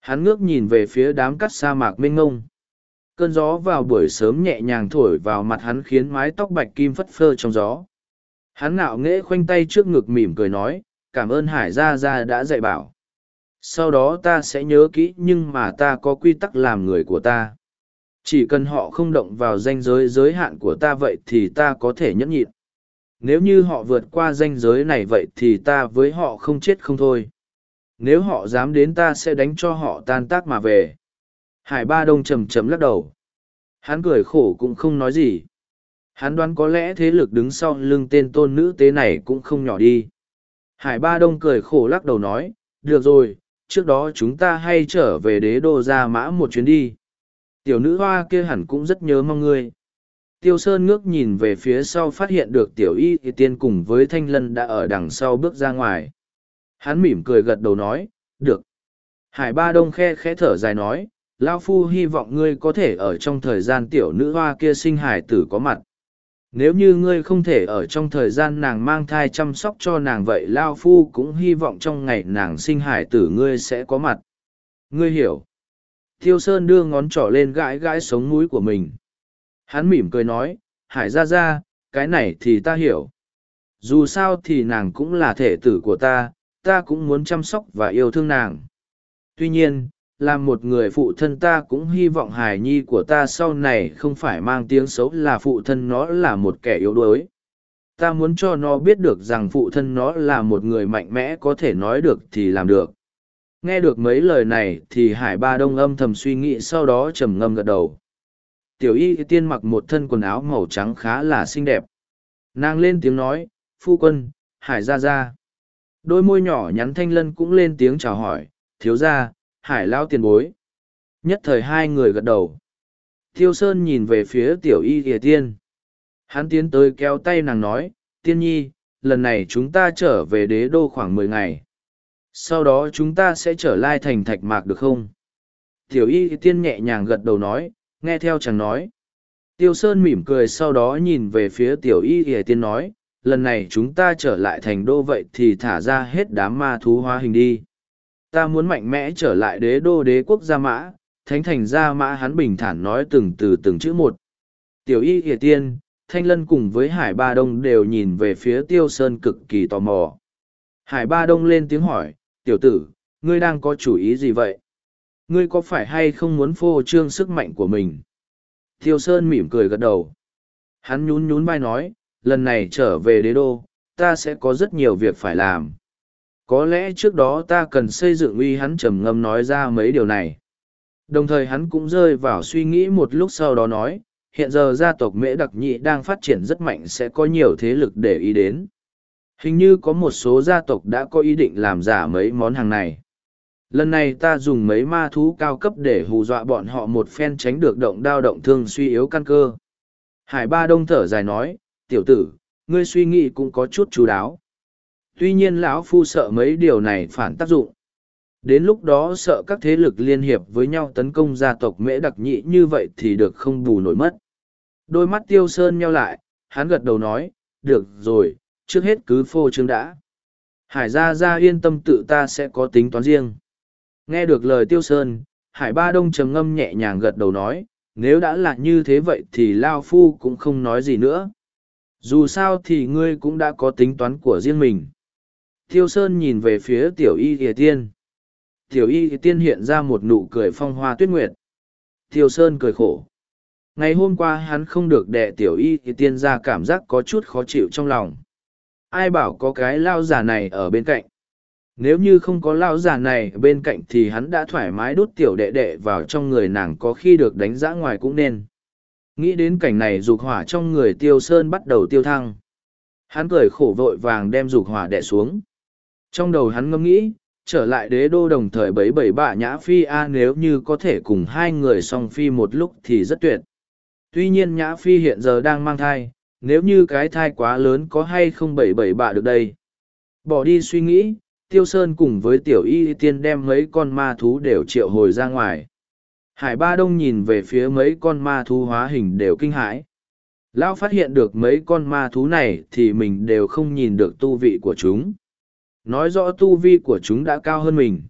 Hắn ngước nhìn về phía đám cắt sa mạc mênh ngông. Cơn gió vào buổi sớm nhẹ nhàng thổi vào mặt hắn khiến mái tóc bạch kim phất phơ trong gió. Hắn nạo nghễ khoanh tay trước ngực mỉm cười nói, cảm ơn Hải Gia Gia đã dạy bảo. Sau đó ta sẽ nhớ kỹ nhưng mà ta có quy tắc làm người của ta. Chỉ cần họ không động vào danh giới giới hạn của ta vậy thì ta có thể nhẫn nhịn. Nếu như họ vượt qua danh giới này vậy thì ta với họ không chết không thôi. Nếu họ dám đến ta sẽ đánh cho họ tan tác mà về. Hải Ba Đông chầm chầm lắc đầu. Hắn cười khổ cũng không nói gì. Hắn đoán có lẽ thế lực đứng sau lưng tên tôn nữ tế này cũng không nhỏ đi. Hải Ba Đông cười khổ lắc đầu nói, được rồi, trước đó chúng ta hay trở về đế đô ra mã một chuyến đi. Tiểu nữ hoa kia hẳn cũng rất nhớ mong ngươi. Tiêu Sơn ngước nhìn về phía sau phát hiện được tiểu y thì tiên cùng với thanh lân đã ở đằng sau bước ra ngoài. Hắn mỉm cười gật đầu nói, được. Hải ba đông khe khẽ thở dài nói, Lao Phu hy vọng ngươi có thể ở trong thời gian tiểu nữ hoa kia sinh hải tử có mặt. Nếu như ngươi không thể ở trong thời gian nàng mang thai chăm sóc cho nàng vậy Lao Phu cũng hy vọng trong ngày nàng sinh hải tử ngươi sẽ có mặt. Ngươi hiểu. Tiêu Sơn đưa ngón trỏ lên gãi gãi sống mũi của mình. Hắn mỉm cười nói, Hải ra ra, cái này thì ta hiểu. Dù sao thì nàng cũng là thể tử của ta, ta cũng muốn chăm sóc và yêu thương nàng. Tuy nhiên, làm một người phụ thân ta cũng hy vọng hài nhi của ta sau này không phải mang tiếng xấu là phụ thân nó là một kẻ yếu đuối ta muốn cho nó biết được rằng phụ thân nó là một người mạnh mẽ có thể nói được thì làm được nghe được mấy lời này thì hải ba đông âm thầm suy nghĩ sau đó trầm ngâm gật đầu tiểu y tiên mặc một thân quần áo màu trắng khá là xinh đẹp. Nàng lên tiếng nói, phu quân, hải ra ra đôi môi nhỏ nhắn thanh lân cũng lên tiếng chào hỏi, thiếu ra hải lao tiền bối. Nhất thời hai người gật đầu. Thiêu sơn nhìn về phía tiểu y ỉa tiên. Hắn tiến tới kéo tay nàng nói, tiên nhi, lần này chúng ta trở về đế đô khoảng mười ngày. Sau đó chúng ta sẽ trở lai thành thạch mạc được không? Tiểu y tiên nhẹ nhàng gật đầu nói nghe theo chàng nói. Tiêu sơn mỉm cười sau đó nhìn về phía tiểu y ỉa tiên nói, lần này chúng ta trở lại thành đô vậy thì thả ra hết đám ma thú hóa hình đi. Ta muốn mạnh mẽ trở lại đế đô đế quốc gia mã, thánh thành gia mã hắn bình thản nói từng từ từng chữ một. Tiểu y ỉa tiên, thanh lân cùng với hải ba đông đều nhìn về phía tiêu sơn cực kỳ tò mò. Hải ba đông lên tiếng hỏi, tiểu tử, ngươi đang có chủ ý gì vậy? Ngươi có phải hay không muốn phô trương sức mạnh của mình? Tiêu sơn mỉm cười gật đầu. Hắn nhún nhún vai nói, lần này trở về đế đô, ta sẽ có rất nhiều việc phải làm. Có lẽ trước đó ta cần xây dựng uy hắn trầm ngâm nói ra mấy điều này. Đồng thời hắn cũng rơi vào suy nghĩ một lúc sau đó nói, hiện giờ gia tộc mễ đặc nhị đang phát triển rất mạnh sẽ có nhiều thế lực để ý đến. Hình như có một số gia tộc đã có ý định làm giả mấy món hàng này lần này ta dùng mấy ma thú cao cấp để hù dọa bọn họ một phen tránh được động đao động thương suy yếu căn cơ. Hải ba đông thở dài nói, tiểu tử, ngươi suy nghĩ cũng có chút chú đáo. Tuy nhiên lão phu sợ mấy điều này phản tác dụng. Đến lúc đó sợ các thế lực liên hiệp với nhau tấn công gia tộc mễ đặc nhị như vậy thì được không bù nổi mất. Đôi mắt tiêu sơn nheo lại, hắn gật đầu nói, được rồi, trước hết cứ phô trương đã. Hải gia gia yên tâm tự ta sẽ có tính toán riêng nghe được lời tiêu sơn, hải ba đông trầm ngâm nhẹ nhàng gật đầu nói, nếu đã là như thế vậy thì lao phu cũng không nói gì nữa dù sao thì ngươi cũng đã có tính toán của riêng mình Tiêu Sơn nhìn về phía tiểu y thìa tiên. Tiểu y tiên hiện ra một nụ cười phong hoa tuyết nguyệt. Tiêu Sơn cười khổ. Ngày hôm qua hắn không được đẻ tiểu y thì tiên ra cảm giác có chút khó chịu trong lòng. Ai bảo có cái lao giả này ở bên cạnh. Nếu như không có lao già này bên cạnh thì hắn đã thoải mái đút tiểu đệ đệ vào trong người nàng có khi được đánh giá ngoài cũng nên. Nghĩ đến cảnh này dục hỏa trong người tiêu sơn bắt đầu tiêu thăng Hắn cười khổ vội vàng đem dục hỏa đẻ xuống. Trong đầu hắn ngẫm nghĩ, trở lại đế đô đồng thời bấy bảy bạ nhã phi a nếu như có thể cùng hai người song phi một lúc thì rất tuyệt. Tuy nhiên nhã phi hiện giờ đang mang thai, nếu như cái thai quá lớn có hay không bảy bảy bạ được đây. Bỏ đi suy nghĩ, Tiêu Sơn cùng với tiểu y tiên đem mấy con ma thú đều triệu hồi ra ngoài. Hải Ba Đông nhìn về phía mấy con ma thú hóa hình đều kinh hãi. Lão phát hiện được mấy con ma thú này thì mình đều không nhìn được tu vị của chúng. Nói rõ tu vi của chúng đã cao hơn mình.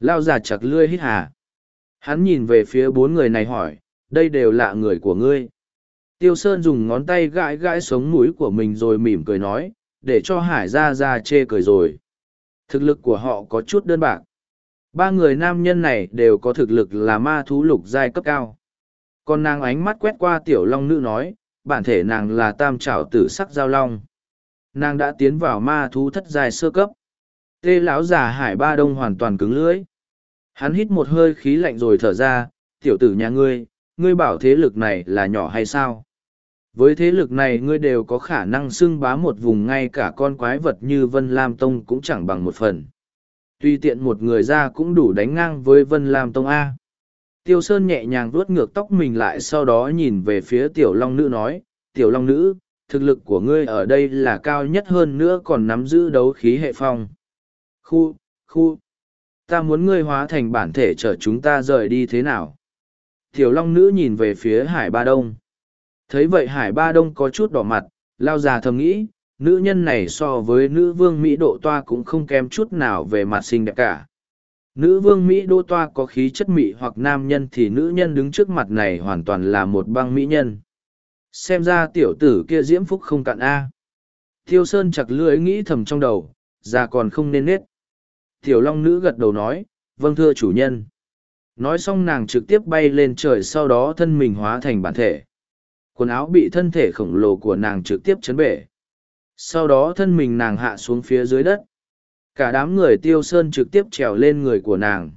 Lao già chặt lươi hít hà. Hắn nhìn về phía bốn người này hỏi, đây đều là người của ngươi. Tiêu Sơn dùng ngón tay gãi gãi sống mũi của mình rồi mỉm cười nói, để cho Hải ra ra chê cười rồi. Thực lực của họ có chút đơn bạc. Ba người nam nhân này đều có thực lực là ma thú lục giai cấp cao. Còn nàng ánh mắt quét qua tiểu long nữ nói, bản thể nàng là tam trảo tử sắc giao long. Nàng đã tiến vào ma thú thất giai sơ cấp. Tê lão già hải ba đông hoàn toàn cứng lưỡi. Hắn hít một hơi khí lạnh rồi thở ra, tiểu tử nhà ngươi, ngươi bảo thế lực này là nhỏ hay sao? Với thế lực này ngươi đều có khả năng xưng bá một vùng ngay cả con quái vật như Vân Lam Tông cũng chẳng bằng một phần. Tuy tiện một người ra cũng đủ đánh ngang với Vân Lam Tông A. Tiêu Sơn nhẹ nhàng vuốt ngược tóc mình lại sau đó nhìn về phía Tiểu Long Nữ nói, Tiểu Long Nữ, thực lực của ngươi ở đây là cao nhất hơn nữa còn nắm giữ đấu khí hệ phong. Khu, khu, ta muốn ngươi hóa thành bản thể chở chúng ta rời đi thế nào? Tiểu Long Nữ nhìn về phía Hải Ba Đông thấy vậy hải ba đông có chút đỏ mặt, lao già thầm nghĩ, nữ nhân này so với nữ vương mỹ độ toa cũng không kém chút nào về mặt xinh đẹp cả. Nữ vương mỹ đô toa có khí chất mỹ hoặc nam nhân thì nữ nhân đứng trước mặt này hoàn toàn là một băng mỹ nhân. Xem ra tiểu tử kia diễm phúc không cạn a. Thiêu sơn chặt lưỡi nghĩ thầm trong đầu, già còn không nên nết. Tiểu long nữ gật đầu nói vâng thưa chủ nhân. Nói xong nàng trực tiếp bay lên trời sau đó thân mình hóa thành bản thể quần áo bị thân thể khổng lồ của nàng trực tiếp chấn bể. Sau đó thân mình nàng hạ xuống phía dưới đất. Cả đám người tiêu sơn trực tiếp trèo lên người của nàng.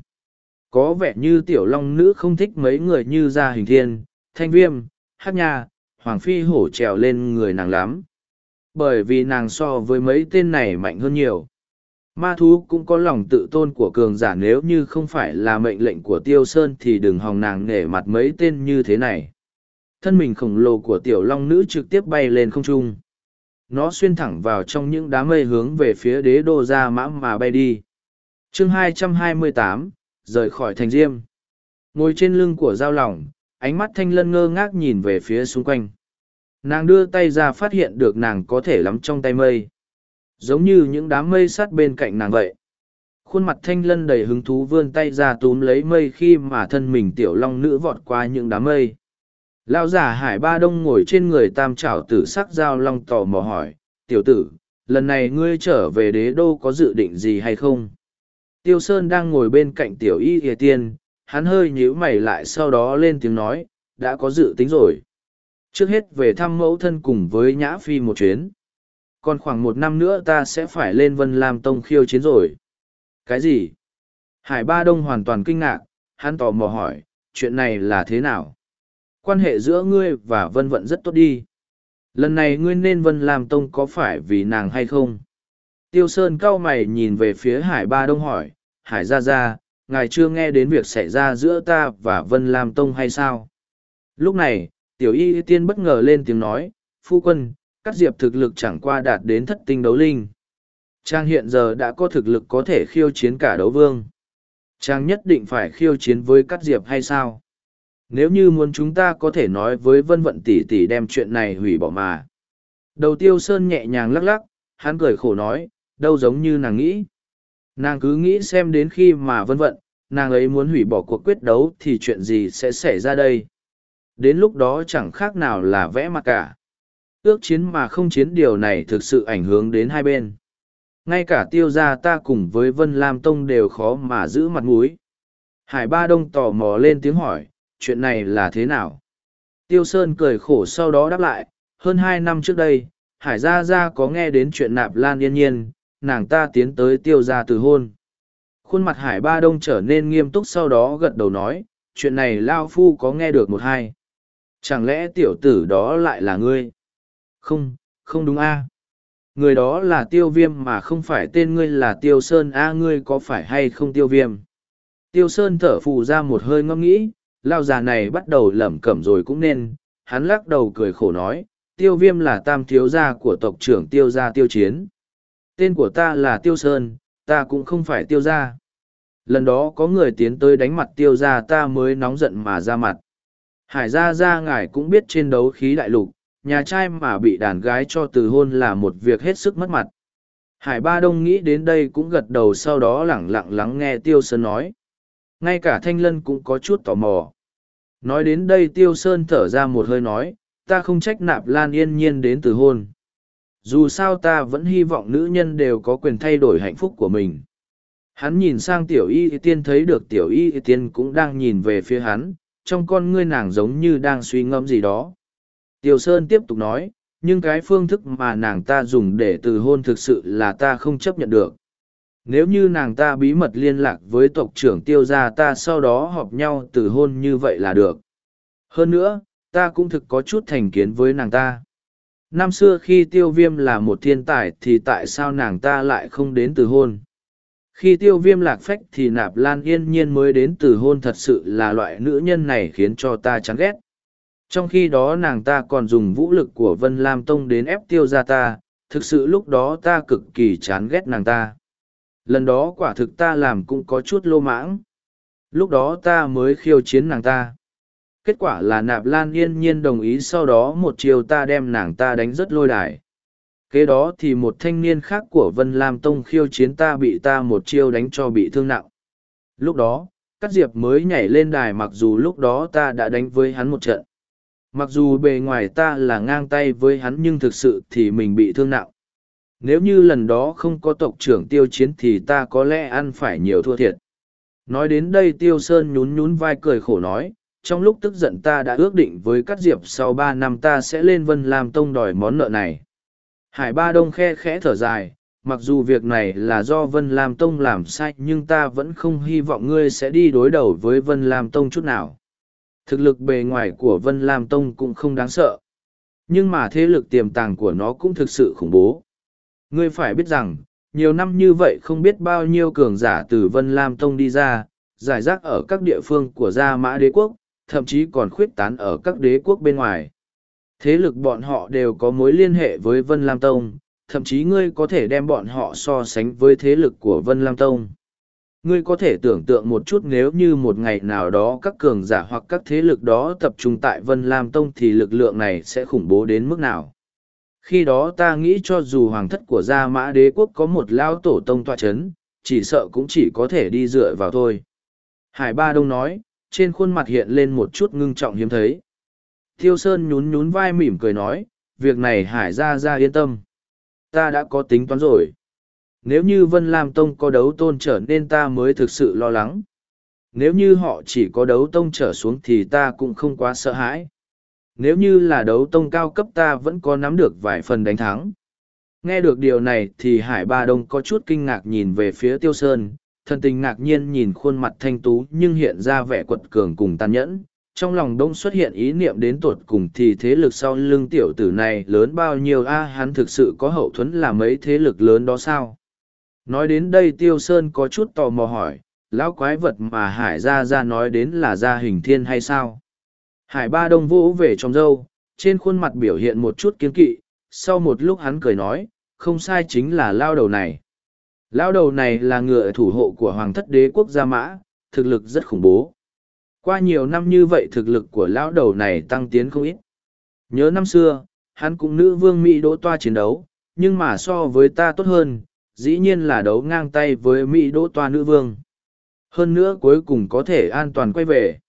Có vẻ như tiểu long nữ không thích mấy người như gia hình thiên, thanh viêm, hát nha, hoàng phi hổ trèo lên người nàng lắm. Bởi vì nàng so với mấy tên này mạnh hơn nhiều. Ma thú cũng có lòng tự tôn của cường giả nếu như không phải là mệnh lệnh của tiêu sơn thì đừng hòng nàng nể mặt mấy tên như thế này thân mình khổng lồ của tiểu long nữ trực tiếp bay lên không trung. Nó xuyên thẳng vào trong những đám mây hướng về phía đế đô ra mã mà bay đi. Chương 228, rời khỏi thành diêm. Ngồi trên lưng của giao lỏng, ánh mắt thanh lân ngơ ngác nhìn về phía xung quanh. Nàng đưa tay ra phát hiện được nàng có thể lắm trong tay mây. Giống như những đám mây sát bên cạnh nàng vậy. Khuôn mặt thanh lân đầy hứng thú vươn tay ra túm lấy mây khi mà thân mình tiểu long nữ vọt qua những đám mây. Lao giả hải ba đông ngồi trên người tam trảo tử sắc giao long tò mò hỏi, tiểu tử, lần này ngươi trở về đế đô có dự định gì hay không? Tiêu Sơn đang ngồi bên cạnh tiểu y thìa tiên, hắn hơi nhíu mày lại sau đó lên tiếng nói, đã có dự tính rồi. Trước hết về thăm mẫu thân cùng với Nhã Phi một chuyến. Còn khoảng một năm nữa ta sẽ phải lên Vân Lam Tông khiêu chiến rồi. Cái gì? Hải Ba Đông hoàn toàn kinh ngạc, hắn tò mò hỏi, chuyện này là thế nào? Quan hệ giữa ngươi và vân vận rất tốt đi. Lần này ngươi nên vân làm tông có phải vì nàng hay không? Tiêu sơn cau mày nhìn về phía hải ba đông hỏi, hải ra ra ngài chưa nghe đến việc xảy ra giữa ta và vân lam tông hay sao? Lúc này, tiểu y tiên bất ngờ lên tiếng nói, phu quân các diệp thực lực chẳng qua đạt đến thất tinh đấu linh. Trang hiện giờ đã có thực lực có thể khiêu chiến cả đấu vương. Trang nhất định phải khiêu chiến với các diệp hay sao? Nếu như muốn chúng ta có thể nói với vân vận tỷ tỷ đem chuyện này hủy bỏ mà. Đầu tiêu sơn nhẹ nhàng lắc lắc, hắn cười khổ nói, đâu giống như nàng nghĩ. Nàng cứ nghĩ xem đến khi mà vân vận, nàng ấy muốn hủy bỏ cuộc quyết đấu thì chuyện gì sẽ xảy ra đây. Đến lúc đó chẳng khác nào là vẽ mặt cả. Ước chiến mà không chiến điều này thực sự ảnh hưởng đến hai bên. Ngay cả tiêu gia ta cùng với Vân Lam Tông đều khó mà giữ mặt mũi. Hải Ba Đông tò mò lên tiếng hỏi, chuyện này là thế nào? Tiêu Sơn cười khổ sau đó đáp lại, hơn hai năm trước đây, Hải Gia Gia có nghe đến chuyện nạp lan yên nhiên, nàng ta tiến tới tiêu gia từ hôn. Khuôn mặt Hải Ba Đông trở nên nghiêm túc sau đó gật đầu nói, chuyện này Lao Phu có nghe được một hai. Chẳng lẽ tiểu tử đó lại là ngươi? Không, không đúng a người đó là tiêu viêm mà không phải tên ngươi là tiêu sơn a ngươi có phải hay không tiêu viêm tiêu sơn thở phù ra một hơi ngâm nghĩ lao già này bắt đầu lẩm cẩm rồi cũng nên, hắn lắc đầu cười khổ nói, tiêu viêm là tam thiếu gia của tộc trưởng tiêu gia tiêu chiến. Tên của ta là tiêu sơn, ta cũng không phải tiêu gia. Lần đó có người tiến tới đánh mặt tiêu gia ta mới nóng giận mà ra mặt. Hải gia gia ngài cũng biết trên đấu khí đại lục, nhà trai mà bị đàn gái cho từ hôn là một việc hết sức mất mặt. Hải ba đông nghĩ đến đây cũng gật đầu sau đó lẳng lặng lắng nghe tiêu sơn nói. Ngay cả thanh lân cũng có chút tò mò nói đến đây tiêu sơn thở ra một hơi nói, ta không trách nạp lan yên nhiên đến từ hôn. Dù sao ta vẫn hy vọng nữ nhân đều có quyền thay đổi hạnh phúc của mình. Hắn nhìn sang tiểu y tiên thấy được tiểu y tiên cũng đang nhìn về phía hắn, trong con ngươi nàng giống như đang suy ngẫm gì đó. Tiêu sơn tiếp tục nói, nhưng cái phương thức mà nàng ta dùng để từ hôn thực sự là ta không chấp nhận được nếu như nàng ta bí mật liên lạc với tộc trưởng tiêu gia ta sau đó họp nhau từ hôn như vậy là được. Hơn nữa, ta cũng thực có chút thành kiến với nàng ta. Năm xưa khi tiêu viêm là một thiên tài thì tại sao nàng ta lại không đến từ hôn? Khi tiêu viêm lạc phách thì nạp lan yên nhiên mới đến từ hôn thật sự là loại nữ nhân này khiến cho ta chán ghét. Trong khi đó nàng ta còn dùng vũ lực của vân lam tông đến ép tiêu ra ta, thực sự lúc đó ta cực kỳ chán ghét nàng ta lần đó quả thực ta làm cũng có chút lô mãng. Lúc đó ta mới khiêu chiến nàng ta. Kết quả là nạp lan yên nhiên đồng ý sau đó một chiều ta đem nàng ta đánh rất lôi đài. Kế đó thì một thanh niên khác của vân lam tông khiêu chiến ta bị ta một chiêu đánh cho bị thương nặng. Lúc đó cắt diệp mới nhảy lên đài mặc dù lúc đó ta đã đánh với hắn một trận. Mặc dù bề ngoài ta là ngang tay với hắn nhưng thực sự thì mình bị thương nặng nếu như lần đó không có tộc trưởng tiêu chiến thì ta có lẽ ăn phải nhiều thua thiệt nói đến đây tiêu sơn nhún nhún vai cười khổ nói trong lúc tức giận ta đã ước định với Cát Diệp sau ba năm ta sẽ lên Vân Lam Tông đòi món nợ này. Hải Ba Đông khe khẽ thở dài, mặc dù việc này là do Vân Lam Tông làm sai nhưng ta vẫn không hy vọng ngươi sẽ đi đối đầu với Vân Lam Tông chút nào. Thực lực bề ngoài của Vân Lam Tông cũng không đáng sợ. Nhưng mà thế lực tiềm tàng của nó cũng thực sự khủng bố. Ngươi phải biết rằng, nhiều năm như vậy không biết bao nhiêu cường giả từ Vân Lam Tông đi ra, giải rác ở các địa phương của Gia Mã Đế Quốc, thậm chí còn khuyết tán ở các đế quốc bên ngoài. Thế lực bọn họ đều có mối liên hệ với Vân Lam Tông, thậm chí ngươi có thể đem bọn họ so sánh với thế lực của Vân Lam Tông. Ngươi có thể tưởng tượng một chút nếu như một ngày nào đó các cường giả hoặc các thế lực đó tập trung tại Vân Lam Tông thì lực lượng này sẽ khủng bố đến mức nào. Khi đó ta nghĩ cho dù hoàng thất của Gia Mã Đế Quốc có một lao tổ tông tọa chấn, chỉ sợ cũng chỉ có thể đi dựa vào thôi. Hải Ba Đông nói, trên khuôn mặt hiện lên một chút ngưng trọng hiếm thấy. Thiêu Sơn nhún nhún vai mỉm cười nói, việc này hải ra ra yên tâm. Ta đã có tính toán rồi. Nếu như Vân Lam Tông có đấu tôn trở nên ta mới thực sự lo lắng. Nếu như họ chỉ có đấu tông trở xuống thì ta cũng không quá sợ hãi. Nếu như là đấu tông cao cấp ta vẫn có nắm được vài phần đánh thắng. Nghe được điều này thì Hải Ba Đông có chút kinh ngạc nhìn về phía Tiêu Sơn, thần tình ngạc nhiên nhìn khuôn mặt thanh tú nhưng hiện ra vẻ quật cường cùng tàn nhẫn. Trong lòng đông xuất hiện ý niệm đến tột cùng thì thế lực sau lưng tiểu tử này lớn bao nhiêu a hắn thực sự có hậu thuẫn là mấy thế lực lớn đó sao? Nói đến đây tiêu sơn có chút tò mò hỏi lão quái vật mà hải gia gia nói đến là gia hình thiên hay sao? Hải ba đông vỗ về trong râu trên khuôn mặt biểu hiện một chút kiến kỵ sau một lúc hắn cười nói không sai chính là lao đầu này Lao đầu này là ngựa thủ hộ của Hoàng thất đế quốc Gia Mã, thực lực rất khủng bố. Qua nhiều năm như vậy thực lực của lão đầu này tăng tiến không ít. Nhớ năm xưa, hắn cũng nữ vương Mỹ đỗ toa chiến đấu, nhưng mà so với ta tốt hơn, dĩ nhiên là đấu ngang tay với Mỹ đỗ toa nữ vương. Hơn nữa cuối cùng có thể an toàn quay về.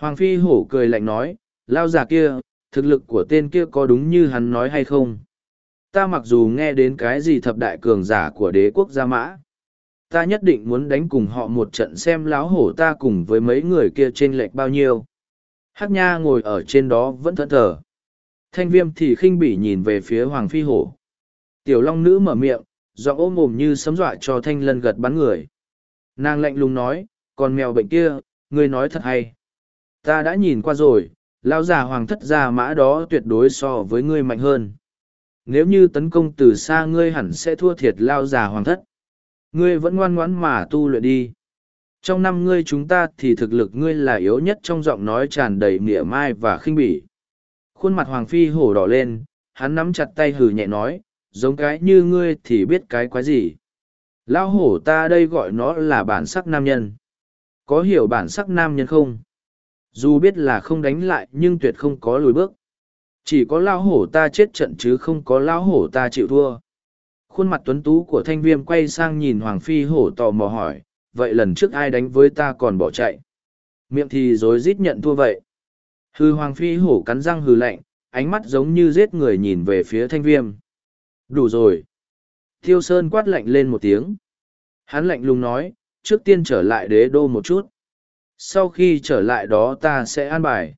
Hoàng Phi hổ cười lạnh nói, lao già kia, thực lực của tên kia có đúng như hắn nói hay không? ta mặc dù nghe đến cái gì thập đại cường giả của đế quốc gia mã ta nhất định muốn đánh cùng họ một trận xem láo hổ ta cùng với mấy người kia trên lệch bao nhiêu. Hắc nha ngồi ở trên đó vẫn thẫn thờ. Thanh viêm thì khinh bỉ nhìn về phía hoàng phi hổ. Tiểu long nữ mở miệng do ôm mồm như sấm dọa cho thanh lân gật bắn người. Nàng lạnh lùng nói còn mèo bệnh kia ngươi nói thật hay? Ta đã nhìn qua rồi lao già hoàng thất gia mã đó tuyệt đối so với ngươi mạnh hơn nếu như tấn công từ xa ngươi hẳn sẽ thua thiệt lao già hoàng thất. Ngươi vẫn ngoan ngoãn mà tu luyện đi. Trong năm ngươi chúng ta thì thực lực ngươi là yếu nhất trong giọng nói tràn đầy mỉa mai và khinh bỉ. Khuôn mặt Hoàng Phi hổ đỏ lên, hắn nắm chặt tay hừ nhẹ nói, giống cái như ngươi thì biết cái quái gì. Lão hổ ta đây gọi nó là bản sắc nam nhân. Có hiểu bản sắc nam nhân không? Dù biết là không đánh lại nhưng tuyệt không có lùi bước. Chỉ có lao hổ ta chết trận chứ không có lao hổ ta chịu thua. Khuôn mặt tuấn tú của thanh viêm quay sang nhìn Hoàng Phi hổ tò mò hỏi, vậy lần trước ai đánh với ta còn bỏ chạy? Miệng thì rối rít nhận thua vậy. Hư Hoàng Phi hổ cắn răng hừ lạnh, ánh mắt giống như giết người nhìn về phía thanh viêm. Đủ rồi. Thiêu Sơn quát lạnh lên một tiếng. Hắn lạnh lùng nói, trước tiên trở lại đế đô một chút. Sau khi trở lại đó ta sẽ an bài.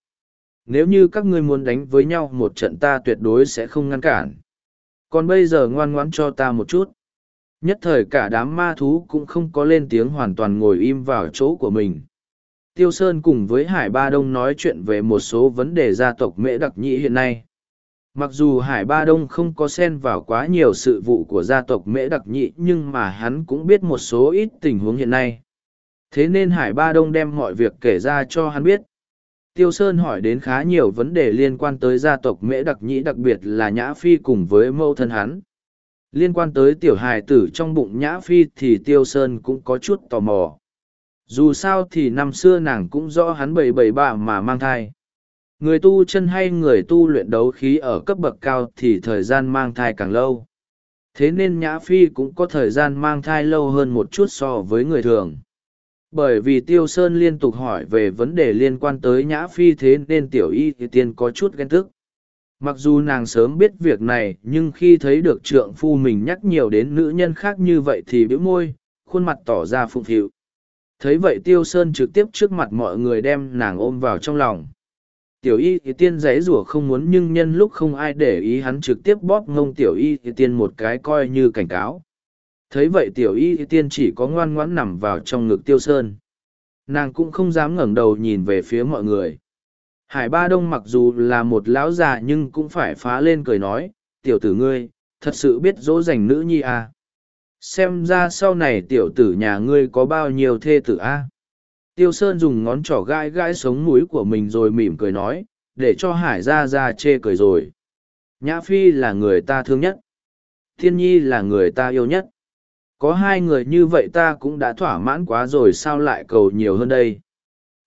Nếu như các ngươi muốn đánh với nhau một trận ta tuyệt đối sẽ không ngăn cản. Còn bây giờ ngoan ngoãn cho ta một chút. Nhất thời cả đám ma thú cũng không có lên tiếng hoàn toàn ngồi im vào chỗ của mình. Tiêu Sơn cùng với Hải Ba Đông nói chuyện về một số vấn đề gia tộc Mễ Đặc Nhĩ hiện nay. Mặc dù Hải Ba Đông không có xen vào quá nhiều sự vụ của gia tộc Mễ Đặc Nhĩ, nhưng mà hắn cũng biết một số ít tình huống hiện nay. Thế nên Hải Ba Đông đem mọi việc kể ra cho hắn biết. Tiêu Sơn hỏi đến khá nhiều vấn đề liên quan tới gia tộc Mễ Đặc Nhĩ, đặc biệt là Nhã Phi cùng với mâu thân hắn. Liên quan tới tiểu hài tử trong bụng Nhã Phi thì Tiêu Sơn cũng có chút tò mò. Dù sao thì năm xưa nàng cũng rõ hắn bầy bầy bạ mà mang thai. Người tu chân hay người tu luyện đấu khí ở cấp bậc cao thì thời gian mang thai càng lâu. Thế nên Nhã Phi cũng có thời gian mang thai lâu hơn một chút so với người thường bởi vì tiêu sơn liên tục hỏi về vấn đề liên quan tới nhã phi thế nên tiểu y thì tiên có chút ghen tức. Mặc dù nàng sớm biết việc này, nhưng khi thấy được trượng phu mình nhắc nhiều đến nữ nhân khác như vậy thì bĩu môi, khuôn mặt tỏ ra phụng phịu. Thấy vậy tiêu sơn trực tiếp trước mặt mọi người đem nàng ôm vào trong lòng. Tiểu y thì tiên giấy rủa không muốn nhưng nhân lúc không ai để ý hắn trực tiếp bóp ngông tiểu y thì tiên một cái coi như cảnh cáo thấy vậy tiểu y tiên chỉ có ngoan ngoãn nằm vào trong ngực tiêu sơn. Nàng cũng không dám ngẩng đầu nhìn về phía mọi người. Hải ba đông mặc dù là một lão già nhưng cũng phải phá lên cười nói, tiểu tử ngươi, thật sự biết dỗ dành nữ nhi à. xem ra sau này tiểu tử nhà ngươi có bao nhiêu thê tử a à? tiêu sơn dùng ngón trỏ gai gai sống mũi của mình rồi mỉm cười nói, để cho hải ra ra chê cười rồi. Nhã phi là người ta thương nhất. Thiên nhi là người ta yêu nhất có hai người như vậy ta cũng đã thỏa mãn quá rồi sao lại cầu nhiều hơn đây?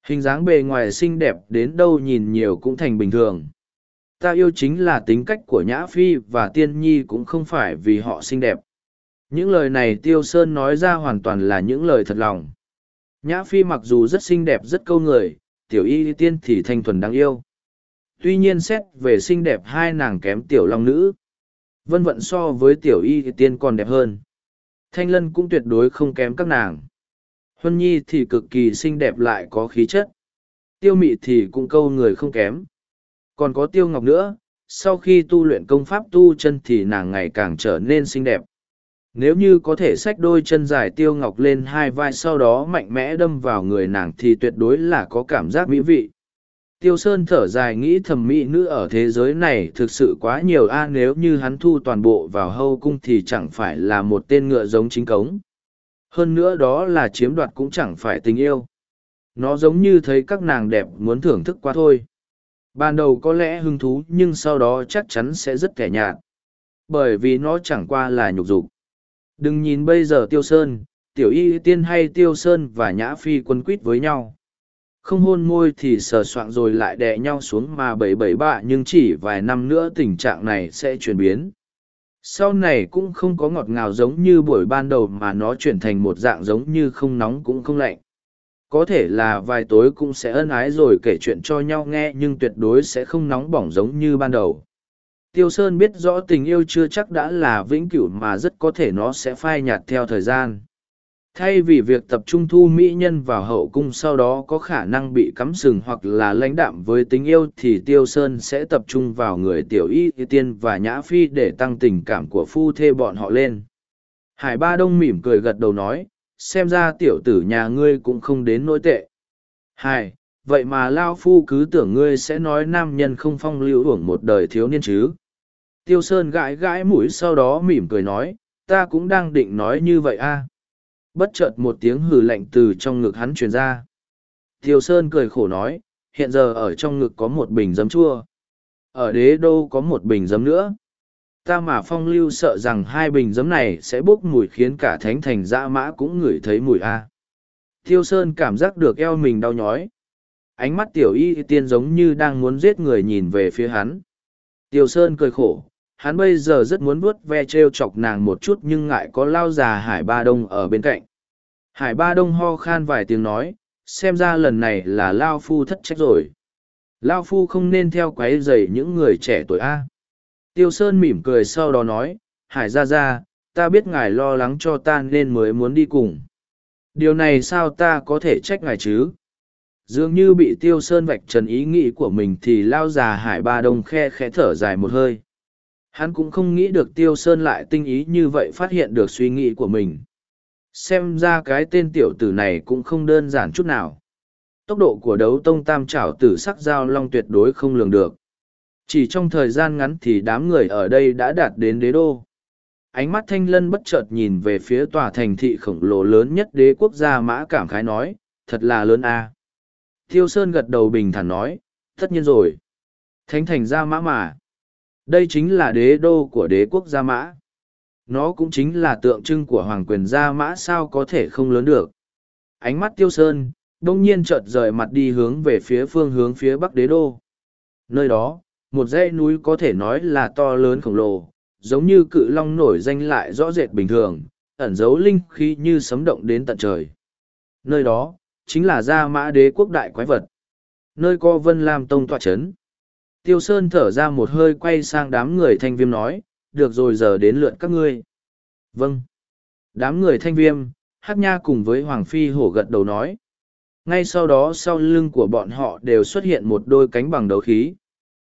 Hình dáng bề ngoài xinh đẹp đến đâu nhìn nhiều cũng thành bình thường. Ta yêu chính là tính cách của nhã phi và tiên nhi cũng không phải vì họ xinh đẹp. Những lời này tiêu sơn nói ra hoàn toàn là những lời thật lòng. Nhã phi mặc dù rất xinh đẹp rất câu người, tiểu y tiên thì thanh thuần đáng yêu. Tuy nhiên xét về xinh đẹp hai nàng kém tiểu long nữ. Vân vận so với tiểu y tiên còn đẹp hơn thanh lân cũng tuyệt đối không kém các nàng. Huân nhi thì cực kỳ xinh đẹp lại có khí chất. Tiêu mị thì cũng câu người không kém. Còn có tiêu ngọc nữa, sau khi tu luyện công pháp tu chân thì nàng ngày càng trở nên xinh đẹp. Nếu như có thể xách đôi chân dài tiêu ngọc lên hai vai sau đó mạnh mẽ đâm vào người nàng thì tuyệt đối là có cảm giác mỹ vị. Tiêu Sơn thở dài nghĩ thầm mỹ nữ ở thế giới này thực sự quá nhiều a nếu như hắn thu toàn bộ vào hâu cung thì chẳng phải là một tên ngựa giống chính cống. Hơn nữa đó là chiếm đoạt cũng chẳng phải tình yêu. Nó giống như thấy các nàng đẹp muốn thưởng thức quá thôi. Ban đầu có lẽ hứng thú nhưng sau đó chắc chắn sẽ rất kẻ nhạt. Bởi vì nó chẳng qua là nhục dục. Đừng nhìn bây giờ Tiêu Sơn, Tiểu Y Tiên hay Tiêu Sơn và Nhã Phi quân quýt với nhau không hôn môi thì sờ soạng rồi lại đè nhau xuống mà bảy bảy bạ nhưng chỉ vài năm nữa tình trạng này sẽ chuyển biến. Sau này cũng không có ngọt ngào giống như buổi ban đầu mà nó chuyển thành một dạng giống như không nóng cũng không lạnh. Có thể là vài tối cũng sẽ ân ái rồi kể chuyện cho nhau nghe, nhưng tuyệt đối sẽ không nóng bỏng giống như ban đầu. Tiêu sơn biết rõ tình yêu chưa chắc đã là vĩnh cửu mà rất có thể nó sẽ phai nhạt theo thời gian thay vì việc tập trung thu mỹ nhân vào hậu cung sau đó có khả năng bị cắm sừng hoặc là lãnh đạm với tình yêu thì tiêu sơn sẽ tập trung vào người tiểu y tiên và nhã phi để tăng tình cảm của phu thê bọn họ lên. Hải ba đông mỉm cười gật đầu nói xem ra tiểu tử nhà ngươi cũng không đến nỗi tệ. Hải vậy mà lao phu cứ tưởng ngươi sẽ nói nam nhân không phong lưu hưởng một đời thiếu niên chứ. Tiêu Sơn gãi gãi mũi sau đó mỉm cười nói, ta cũng đang định nói như vậy a. Bất chợt một tiếng hừ lạnh từ trong ngực hắn truyền ra. Tiêu Sơn cười khổ nói, hiện giờ ở trong ngực có một bình giấm chua. Ở đế đô có một bình giấm nữa. Ta mà phong lưu sợ rằng hai bình giấm này sẽ bốc mùi khiến cả thánh thành dã mã cũng ngửi thấy mùi a. Tiêu Sơn cảm giác được eo mình đau nhói. Ánh mắt tiểu y tiên giống như đang muốn giết người nhìn về phía hắn. Tiêu Sơn cười khổ, hắn bây giờ rất muốn vuốt ve t r e o chọc nàng một chút nhưng ngại có lao già hải ba đông ở bên cạnh. Hải ba đông ho khan vài tiếng nói, xem ra lần này là lao phu thất trách rồi. Lao phu không nên theo q u ấ y dày những người trẻ tuổi a. Tiêu sơn mỉm cười sau đó nói, hải ra ra ta biết ngài lo lắng cho ta nên mới muốn đi cùng. Điều này sao ta có thể trách ngài chứ? Dường như bị tiêu sơn vạch trần ý nghĩ của mình thì lao già hải ba đông khe khẽ thở dài một hơi. Hắn cũng không nghĩ được Tiêu Sơn lại tinh ý như vậy phát hiện được suy nghĩ của mình. Xem ra cái tên tiểu tử này cũng không đơn giản chút nào. Tốc độ của đấu tông tam trảo tử sắc giao long tuyệt đối không lường được. Chỉ trong thời gian ngắn thì đám người ở đây đã đạt đến đế đô. Ánh mắt thanh lân bất chợt nhìn về phía tòa thành thị khổng lồ lớn nhất đế quốc gia mã cảm khái nói, thật là lớn a. À. Tiêu Sơn gật đầu bình thản nói, tất nhiên rồi. Thánh thành gia mã mà. Đây chính là đế đô của đế quốc Gia Mã. Nó cũng chính là tượng trưng của hoàng quyền Gia Mã sao có thể không lớn được. Ánh mắt tiêu sơn, đông nhiên chợt rời mặt đi hướng về phía phương hướng phía bắc đế đô. Nơi đó, một dãy núi có thể nói là to lớn khổng lồ, giống như cự long nổi danh lại rõ rệt bình thường, ẩn dấu linh khí như sấm động đến tận trời. Nơi đó, chính là Gia Mã đế quốc đại quái vật. Nơi co Vân Lam Tông tọa chấn. Tiêu Sơn thở ra một hơi quay sang đám người thanh viêm nói, được rồi giờ đến lượt các ngươi. Vâng. Đám người thanh viêm, hát nha cùng với Hoàng Phi hổ gật đầu nói. Ngay sau đó sau lưng của bọn họ đều xuất hiện một đôi cánh bằng đấu khí.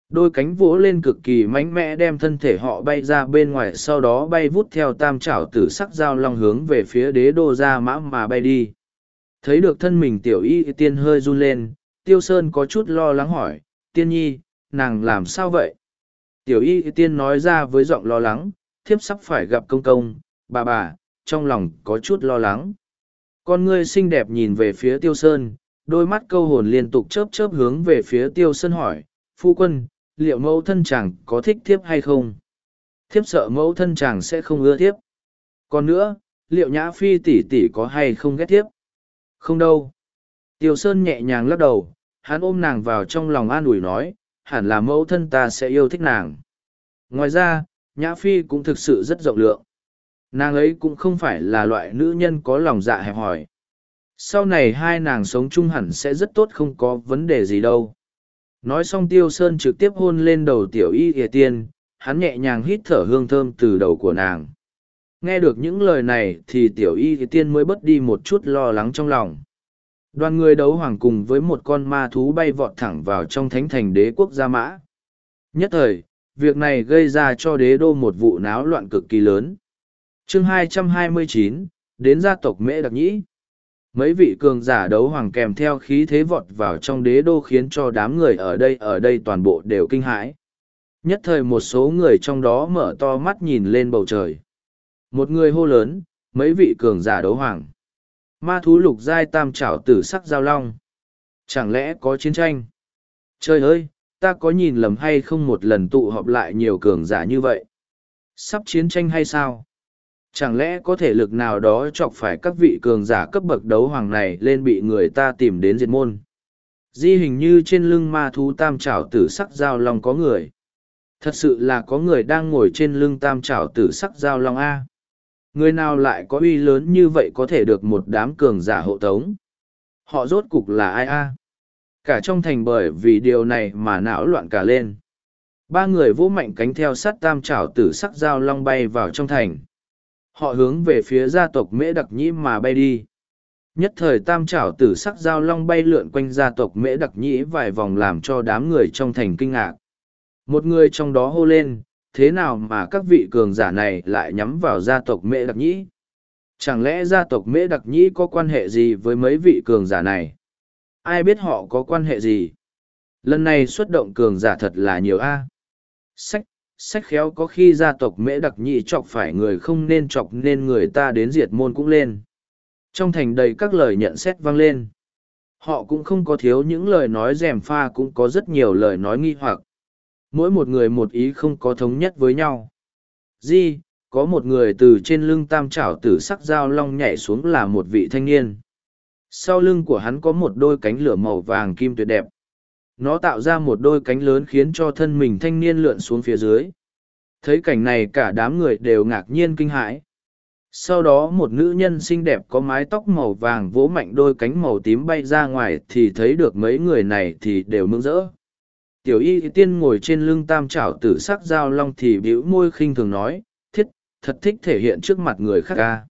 Đôi cánh vỗ lên cực kỳ mạnh mẽ đem thân thể họ bay ra bên ngoài sau đó bay vút theo tam trảo tử sắc dao long hướng về phía đế đô ra mã mà bay đi. Thấy được thân mình tiểu y tiên hơi run lên, tiêu sơn có chút lo lắng hỏi, tiên nhi, nàng làm sao vậy? Tiểu y tiên nói ra với giọng lo lắng, thiếp sắp phải gặp công công, bà bà, trong lòng có chút lo lắng. Con ngươi xinh đẹp nhìn về phía tiêu sơn, đôi mắt câu hồn liên tục chớp chớp hướng về phía tiêu sơn hỏi, phu quân, liệu mẫu thân chàng có thích thiếp hay không? Thiếp sợ mẫu thân chàng sẽ không ưa thiếp. Còn nữa, liệu nhã phi tỷ tỷ có hay không ghét thiếp? Không đâu. Tiêu sơn nhẹ nhàng lắc đầu, hắn ôm nàng vào trong lòng an ủi nói, hẳn là mẫu thân ta sẽ yêu thích nàng. Ngoài ra, Nhã Phi cũng thực sự rất rộng lượng. Nàng ấy cũng không phải là loại nữ nhân có lòng dạ hẹp hòi. Sau này hai nàng sống chung hẳn sẽ rất tốt không có vấn đề gì đâu. Nói xong Tiêu Sơn trực tiếp hôn lên đầu tiểu y kìa tiên, hắn nhẹ nhàng hít thở hương thơm từ đầu của nàng. Nghe được những lời này thì tiểu y kìa tiên mới bớt đi một chút lo lắng trong lòng. Đoàn người đấu hoàng cùng với một con ma thú bay vọt thẳng vào trong thánh thành đế quốc Gia Mã. Nhất thời, việc này gây ra cho đế đô một vụ náo loạn cực kỳ lớn. chương 229, đến gia tộc Mễ Đặc Nhĩ. Mấy vị cường giả đấu hoàng kèm theo khí thế vọt vào trong đế đô khiến cho đám người ở đây ở đây toàn bộ đều kinh hãi. Nhất thời một số người trong đó mở to mắt nhìn lên bầu trời. Một người hô lớn, mấy vị cường giả đấu hoàng. Ma thú lục giai tam trảo tử sắc giao long. Chẳng lẽ có chiến tranh? Trời ơi, ta có nhìn lầm hay không một lần tụ họp lại nhiều cường giả như vậy? Sắp chiến tranh hay sao? Chẳng lẽ có thể lực nào đó chọc phải các vị cường giả cấp bậc đấu hoàng này lên bị người ta tìm đến diệt môn? Di hình như trên lưng ma thú tam trảo tử sắc giao long có người. Thật sự là có người đang ngồi trên lưng tam trảo tử sắc giao long A. Người nào lại có uy lớn như vậy có thể được một đám cường giả hộ tống? Họ rốt cục là ai a? Cả trong thành bởi vì điều này mà não loạn cả lên. Ba người vỗ mạnh cánh theo sắt tam trảo tử sắc dao long bay vào trong thành. Họ hướng về phía gia tộc mễ đặc nhĩ mà bay đi. Nhất thời tam trảo tử sắc dao long bay lượn quanh gia tộc mễ đặc nhĩ vài vòng làm cho đám người trong thành kinh ngạc. Một người trong đó hô lên, thế nào mà các vị cường giả này lại nhắm vào gia tộc mễ đặc nhĩ chẳng lẽ gia tộc mễ đặc nhĩ có quan hệ gì với mấy vị cường giả này ai biết họ có quan hệ gì lần này xuất động cường giả thật là nhiều a sách sách khéo có khi gia tộc mễ đặc Nhĩ chọc phải người không nên chọc nên người ta đến diệt môn cũng lên. Trong thành đầy các lời nhận xét vang lên. Họ cũng không có thiếu những lời nói rèm pha cũng có rất nhiều lời nói nghi hoặc. Mỗi một người một ý không có thống nhất với nhau. Di, có một người từ trên lưng tam trảo tử sắc dao long nhảy xuống là một vị thanh niên. Sau lưng của hắn có một đôi cánh lửa màu vàng kim tuyệt đẹp. Nó tạo ra một đôi cánh lớn khiến cho thân mình thanh niên lượn xuống phía dưới. Thấy cảnh này cả đám người đều ngạc nhiên kinh hãi. Sau đó một nữ nhân xinh đẹp có mái tóc màu vàng vỗ mạnh đôi cánh màu tím bay ra ngoài thì thấy được mấy người này thì đều mừng rỡ. Tiểu y tiên ngồi trên lưng tam trảo tử sắc dao long thì bĩu môi khinh thường nói, thiết, thật thích thể hiện trước mặt người khác ca.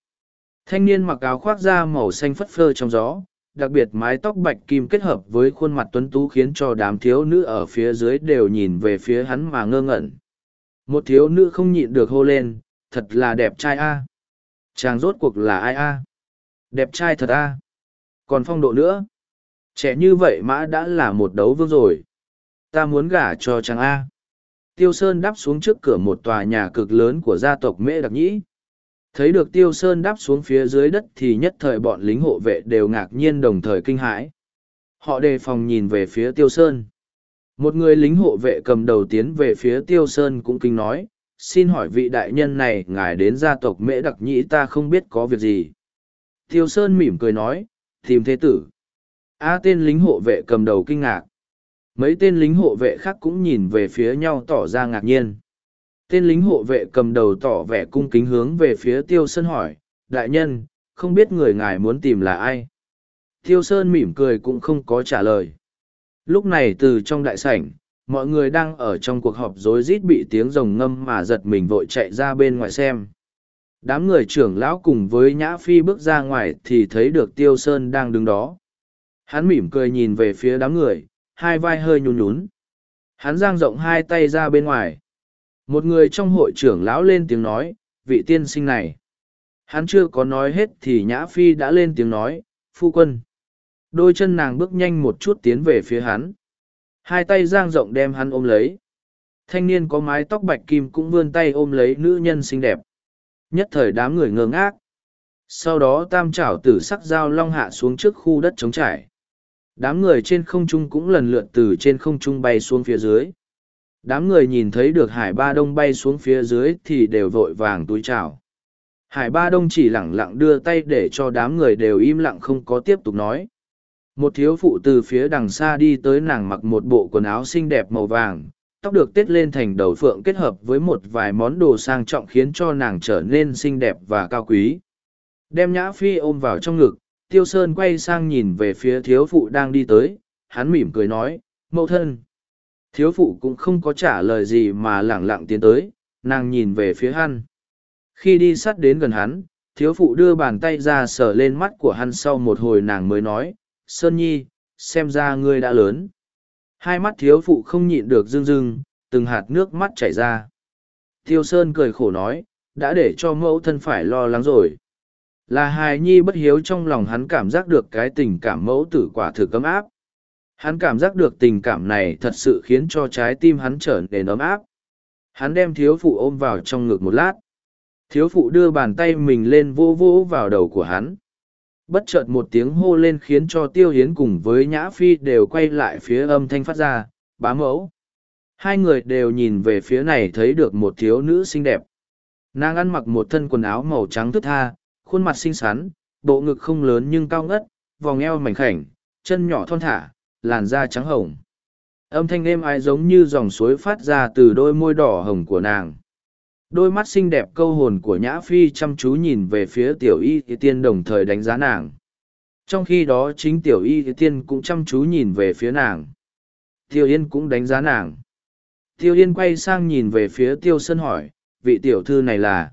Thanh niên mặc áo khoác da màu xanh phất phơ trong gió, đặc biệt mái tóc bạch kim kết hợp với khuôn mặt tuấn tú khiến cho đám thiếu nữ ở phía dưới đều nhìn về phía hắn mà ngơ ngẩn. Một thiếu nữ không nhịn được hô lên, thật là đẹp trai a. Chàng rốt cuộc là ai a? Đẹp trai thật a. Còn phong độ nữa. Trẻ như vậy mã đã là một đấu vương rồi. Ta muốn gả cho chàng a. Tiêu Sơn đáp xuống trước cửa một tòa nhà cực lớn của gia tộc Mễ Đặc Nhĩ. Thấy được Tiêu Sơn đáp xuống phía dưới đất thì nhất thời bọn lính hộ vệ đều ngạc nhiên đồng thời kinh hãi. Họ đề phòng nhìn về phía Tiêu Sơn. Một người lính hộ vệ cầm đầu tiến về phía Tiêu Sơn cũng kinh nói, xin hỏi vị đại nhân này ngài đến gia tộc Mễ Đặc Nhĩ ta không biết có việc gì. Tiêu Sơn mỉm cười nói, tìm thế tử. A tên lính hộ vệ cầm đầu kinh ngạc. Mấy tên lính hộ vệ khác cũng nhìn về phía nhau tỏ ra ngạc nhiên. Tên lính hộ vệ cầm đầu tỏ vẻ cung kính hướng về phía tiêu sơn hỏi, đại nhân, không biết người ngài muốn tìm là ai? Tiêu sơn mỉm cười cũng không có trả lời. Lúc này từ trong đại sảnh, mọi người đang ở trong cuộc họp rối rít bị tiếng rồng ngâm mà giật mình vội chạy ra bên ngoài xem. Đám người trưởng lão cùng với nhã phi bước ra ngoài thì thấy được tiêu sơn đang đứng đó. Hắn mỉm cười nhìn về phía đám người hai vai hơi nhún nhún hắn giang rộng hai tay ra bên ngoài một người trong hội trưởng lão lên tiếng nói, vị tiên sinh này. Hắn chưa có nói hết thì Nhã Phi đã lên tiếng nói, phu quân. Đôi chân nàng bước nhanh một chút tiến về phía hắn. Hai tay giang rộng đem hắn ôm lấy. Thanh niên có mái tóc bạch kim cũng vươn tay ôm lấy nữ nhân xinh đẹp. Nhất thời đám người ngơ ngác. Sau đó tam trảo tử sắc dao long hạ xuống trước khu đất trống trải. Đám người trên không trung cũng lần lượt từ trên không trung bay xuống phía dưới. Đám người nhìn thấy được hải ba đông bay xuống phía dưới thì đều vội vàng túi chào. Hải ba đông chỉ lẳng lặng đưa tay để cho đám người đều im lặng không có tiếp tục nói. Một thiếu phụ từ phía đằng xa đi tới nàng mặc một bộ quần áo xinh đẹp màu vàng, tóc được tết lên thành đầu phượng kết hợp với một vài món đồ sang trọng khiến cho nàng trở nên xinh đẹp và cao quý. Đem nhã phi ôm vào trong ngực tiêu sơn quay sang nhìn về phía thiếu phụ đang đi tới hắn mỉm cười nói mẫu thân Thiếu phụ cũng không có trả lời gì mà lẳng lặng tiến tới, nàng nhìn về phía hắn. Khi đi sát đến gần hắn, thiếu phụ đưa bàn tay ra sờ lên mắt của hắn sau một hồi nàng mới nói, Sơn Nhi, xem ra ngươi đã lớn. Hai mắt thiếu phụ không nhịn được rưng rưng, từng hạt nước mắt chảy ra. Tiêu Sơn cười khổ nói, đã để cho mẫu thân phải lo lắng rồi. Là hài nhi bất hiếu trong lòng hắn cảm giác được cái tình cảm mẫu tử quả thực cấm áp. Hắn cảm giác được tình cảm này thật sự khiến cho trái tim hắn trở nên ấm áp. Hắn đem thiếu phụ ôm vào trong ngực một lát. Thiếu phụ đưa bàn tay mình lên vô vô vào đầu của hắn. Bất chợt một tiếng hô lên khiến cho tiêu hiến cùng với nhã phi đều quay lại phía âm thanh phát ra, bá mẫu. Hai người đều nhìn về phía này thấy được một thiếu nữ xinh đẹp. Nàng ăn mặc một thân quần áo màu trắng thức tha, khuôn mặt xinh xắn, bộ ngực không lớn nhưng cao ngất, vòng eo mảnh khảnh, chân nhỏ thon thả, làn da trắng hồng. Âm thanh êm ái giống như dòng suối phát ra từ đôi môi đỏ hồng của nàng. Đôi mắt xinh đẹp câu hồn của Nhã Phi chăm chú nhìn về phía tiểu y tiên đồng thời đánh giá nàng. Trong khi đó chính tiểu y tiên cũng chăm chú nhìn về phía nàng. Tiêu Yên cũng đánh giá nàng. Tiêu Yên quay sang nhìn về phía Tiêu Sơn hỏi, vị tiểu thư này là...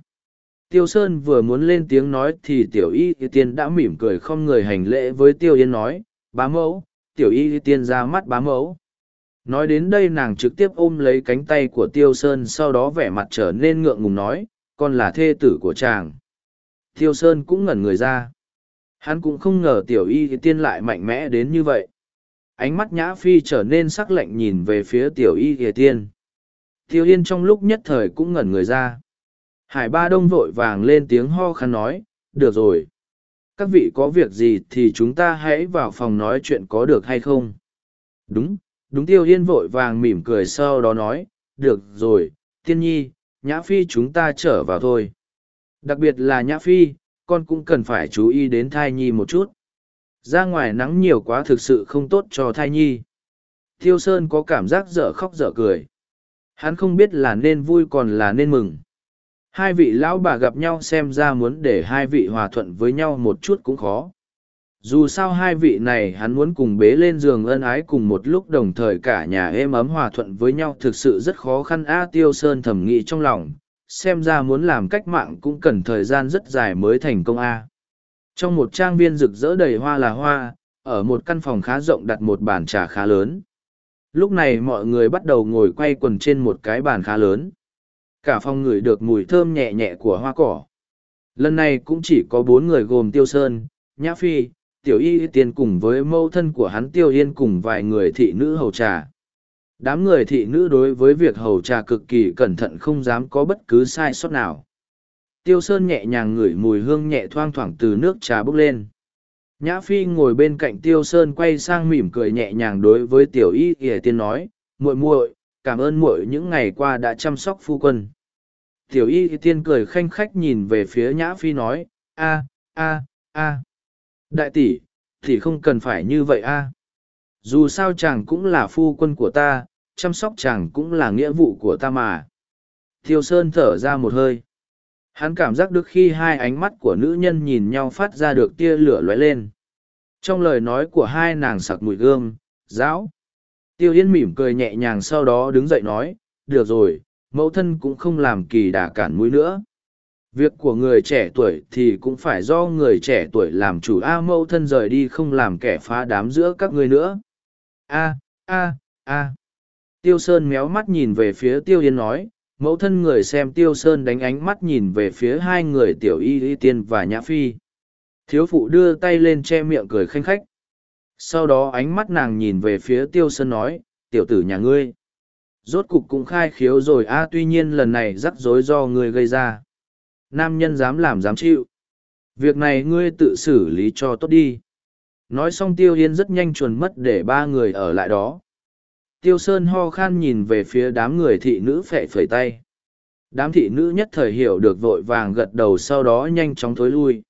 Tiêu Sơn vừa muốn lên tiếng nói thì tiểu y tiên đã mỉm cười không người hành lễ với Tiêu Yên nói, bá mẫu, tiểu y tiên ra mắt bá mẫu. Nói đến đây nàng trực tiếp ôm lấy cánh tay của Tiêu Sơn sau đó vẻ mặt trở nên ngượng ngùng nói, con là thê tử của chàng. Tiêu Sơn cũng ngẩn người ra. Hắn cũng không ngờ tiểu y tiên lại mạnh mẽ đến như vậy. Ánh mắt nhã phi trở nên sắc lạnh nhìn về phía tiểu y tiên. Tiêu Yên trong lúc nhất thời cũng ngẩn người ra. Hải Ba Đông vội vàng lên tiếng ho khăn nói, được rồi. Các vị có việc gì thì chúng ta hãy vào phòng nói chuyện có được hay không? Đúng, đúng Tiêu Yên vội vàng mỉm cười sau đó nói, được rồi, tiên nhi, Nhã Phi chúng ta trở vào thôi. Đặc biệt là Nhã Phi, con cũng cần phải chú ý đến thai nhi một chút. Ra ngoài nắng nhiều quá thực sự không tốt cho thai nhi. Tiêu Sơn có cảm giác dở khóc dở cười. Hắn không biết là nên vui còn là nên mừng. Hai vị lão bà gặp nhau xem ra muốn để hai vị hòa thuận với nhau một chút cũng khó. Dù sao hai vị này hắn muốn cùng bế lên giường ân ái cùng một lúc đồng thời cả nhà êm ấm hòa thuận với nhau thực sự rất khó khăn a tiêu sơn thầm nghĩ trong lòng, xem ra muốn làm cách mạng cũng cần thời gian rất dài mới thành công a. Trong một trang viên rực rỡ đầy hoa là hoa, ở một căn phòng khá rộng đặt một bàn trà khá lớn. Lúc này mọi người bắt đầu ngồi quay quần trên một cái bàn khá lớn. Cả phòng ngửi được mùi thơm nhẹ nhẹ của hoa cỏ. Lần này cũng chỉ có bốn người gồm Tiêu Sơn, Nhã Phi, Tiểu Y Tiên cùng với mâu thân của hắn Tiêu Yên cùng vài người thị nữ hầu trà. Đám người thị nữ đối với việc hầu trà cực kỳ cẩn thận không dám có bất cứ sai sót nào. Tiêu Sơn nhẹ nhàng ngửi mùi hương nhẹ thoang thoảng từ nước trà bốc lên. Nhã Phi ngồi bên cạnh Tiêu Sơn quay sang mỉm cười nhẹ nhàng đối với Tiểu Y Y Tiên nói, muội muội, cảm ơn muội những ngày qua đã chăm sóc phu quân. Tiểu Y Tiên cười khanh khách nhìn về phía Nhã Phi nói, a, a, a, đại tỷ, thì không cần phải như vậy a. Dù sao chàng cũng là phu quân của ta, chăm sóc chàng cũng là nghĩa vụ của ta mà. Thiêu Sơn thở ra một hơi. Hắn cảm giác được khi hai ánh mắt của nữ nhân nhìn nhau phát ra được tia lửa lóe lên. Trong lời nói của hai nàng sặc mùi gương, giáo. Tiêu Yên mỉm cười nhẹ nhàng sau đó đứng dậy nói, được rồi, mẫu thân cũng không làm kỳ đà cản mũi nữa. Việc của người trẻ tuổi thì cũng phải do người trẻ tuổi làm chủ A mẫu thân rời đi không làm kẻ phá đám giữa các ngươi nữa. A, a, a. Tiêu Sơn méo mắt nhìn về phía Tiêu Yên nói, mẫu thân người xem tiêu sơn đánh ánh mắt nhìn về phía hai người tiểu y y tiên và nhã phi thiếu phụ đưa tay lên che miệng cười khanh khách sau đó ánh mắt nàng nhìn về phía tiêu sơn nói tiểu tử nhà ngươi rốt cục cũng khai khiếu rồi a tuy nhiên lần này rắc rối do ngươi gây ra nam nhân dám làm dám chịu việc này ngươi tự xử lý cho tốt đi nói xong tiêu yên rất nhanh chuồn mất để ba người ở lại đó Tiêu Sơn ho khan nhìn về phía đám người thị nữ phệ phẩy tay. Đám thị nữ nhất thời hiểu được vội vàng gật đầu sau đó nhanh chóng thối lui.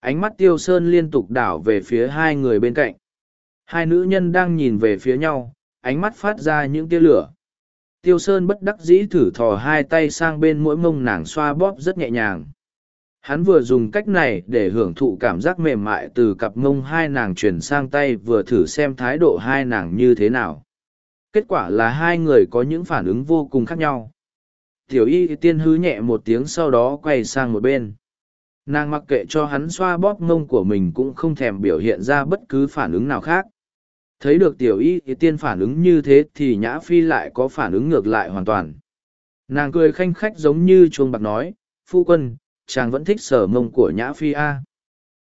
Ánh mắt Tiêu Sơn liên tục đảo về phía hai người bên cạnh. Hai nữ nhân đang nhìn về phía nhau, ánh mắt phát ra những tia lửa. Tiêu Sơn bất đắc dĩ thử thò hai tay sang bên mỗi mông nàng xoa bóp rất nhẹ nhàng. Hắn vừa dùng cách này để hưởng thụ cảm giác mềm mại từ cặp mông hai nàng chuyển sang tay vừa thử xem thái độ hai nàng như thế nào. Kết quả là hai người có những phản ứng vô cùng khác nhau. Tiểu y tiên hứ nhẹ một tiếng sau đó quay sang một bên. Nàng mặc kệ cho hắn xoa bóp mông của mình cũng không thèm biểu hiện ra bất cứ phản ứng nào khác thấy được tiểu y tiên phản ứng như thế thì nhã phi lại có phản ứng ngược lại hoàn toàn nàng cười khanh khách giống như chuông bạc nói, phu quân, chàng vẫn thích sở mông của nhã phi a à.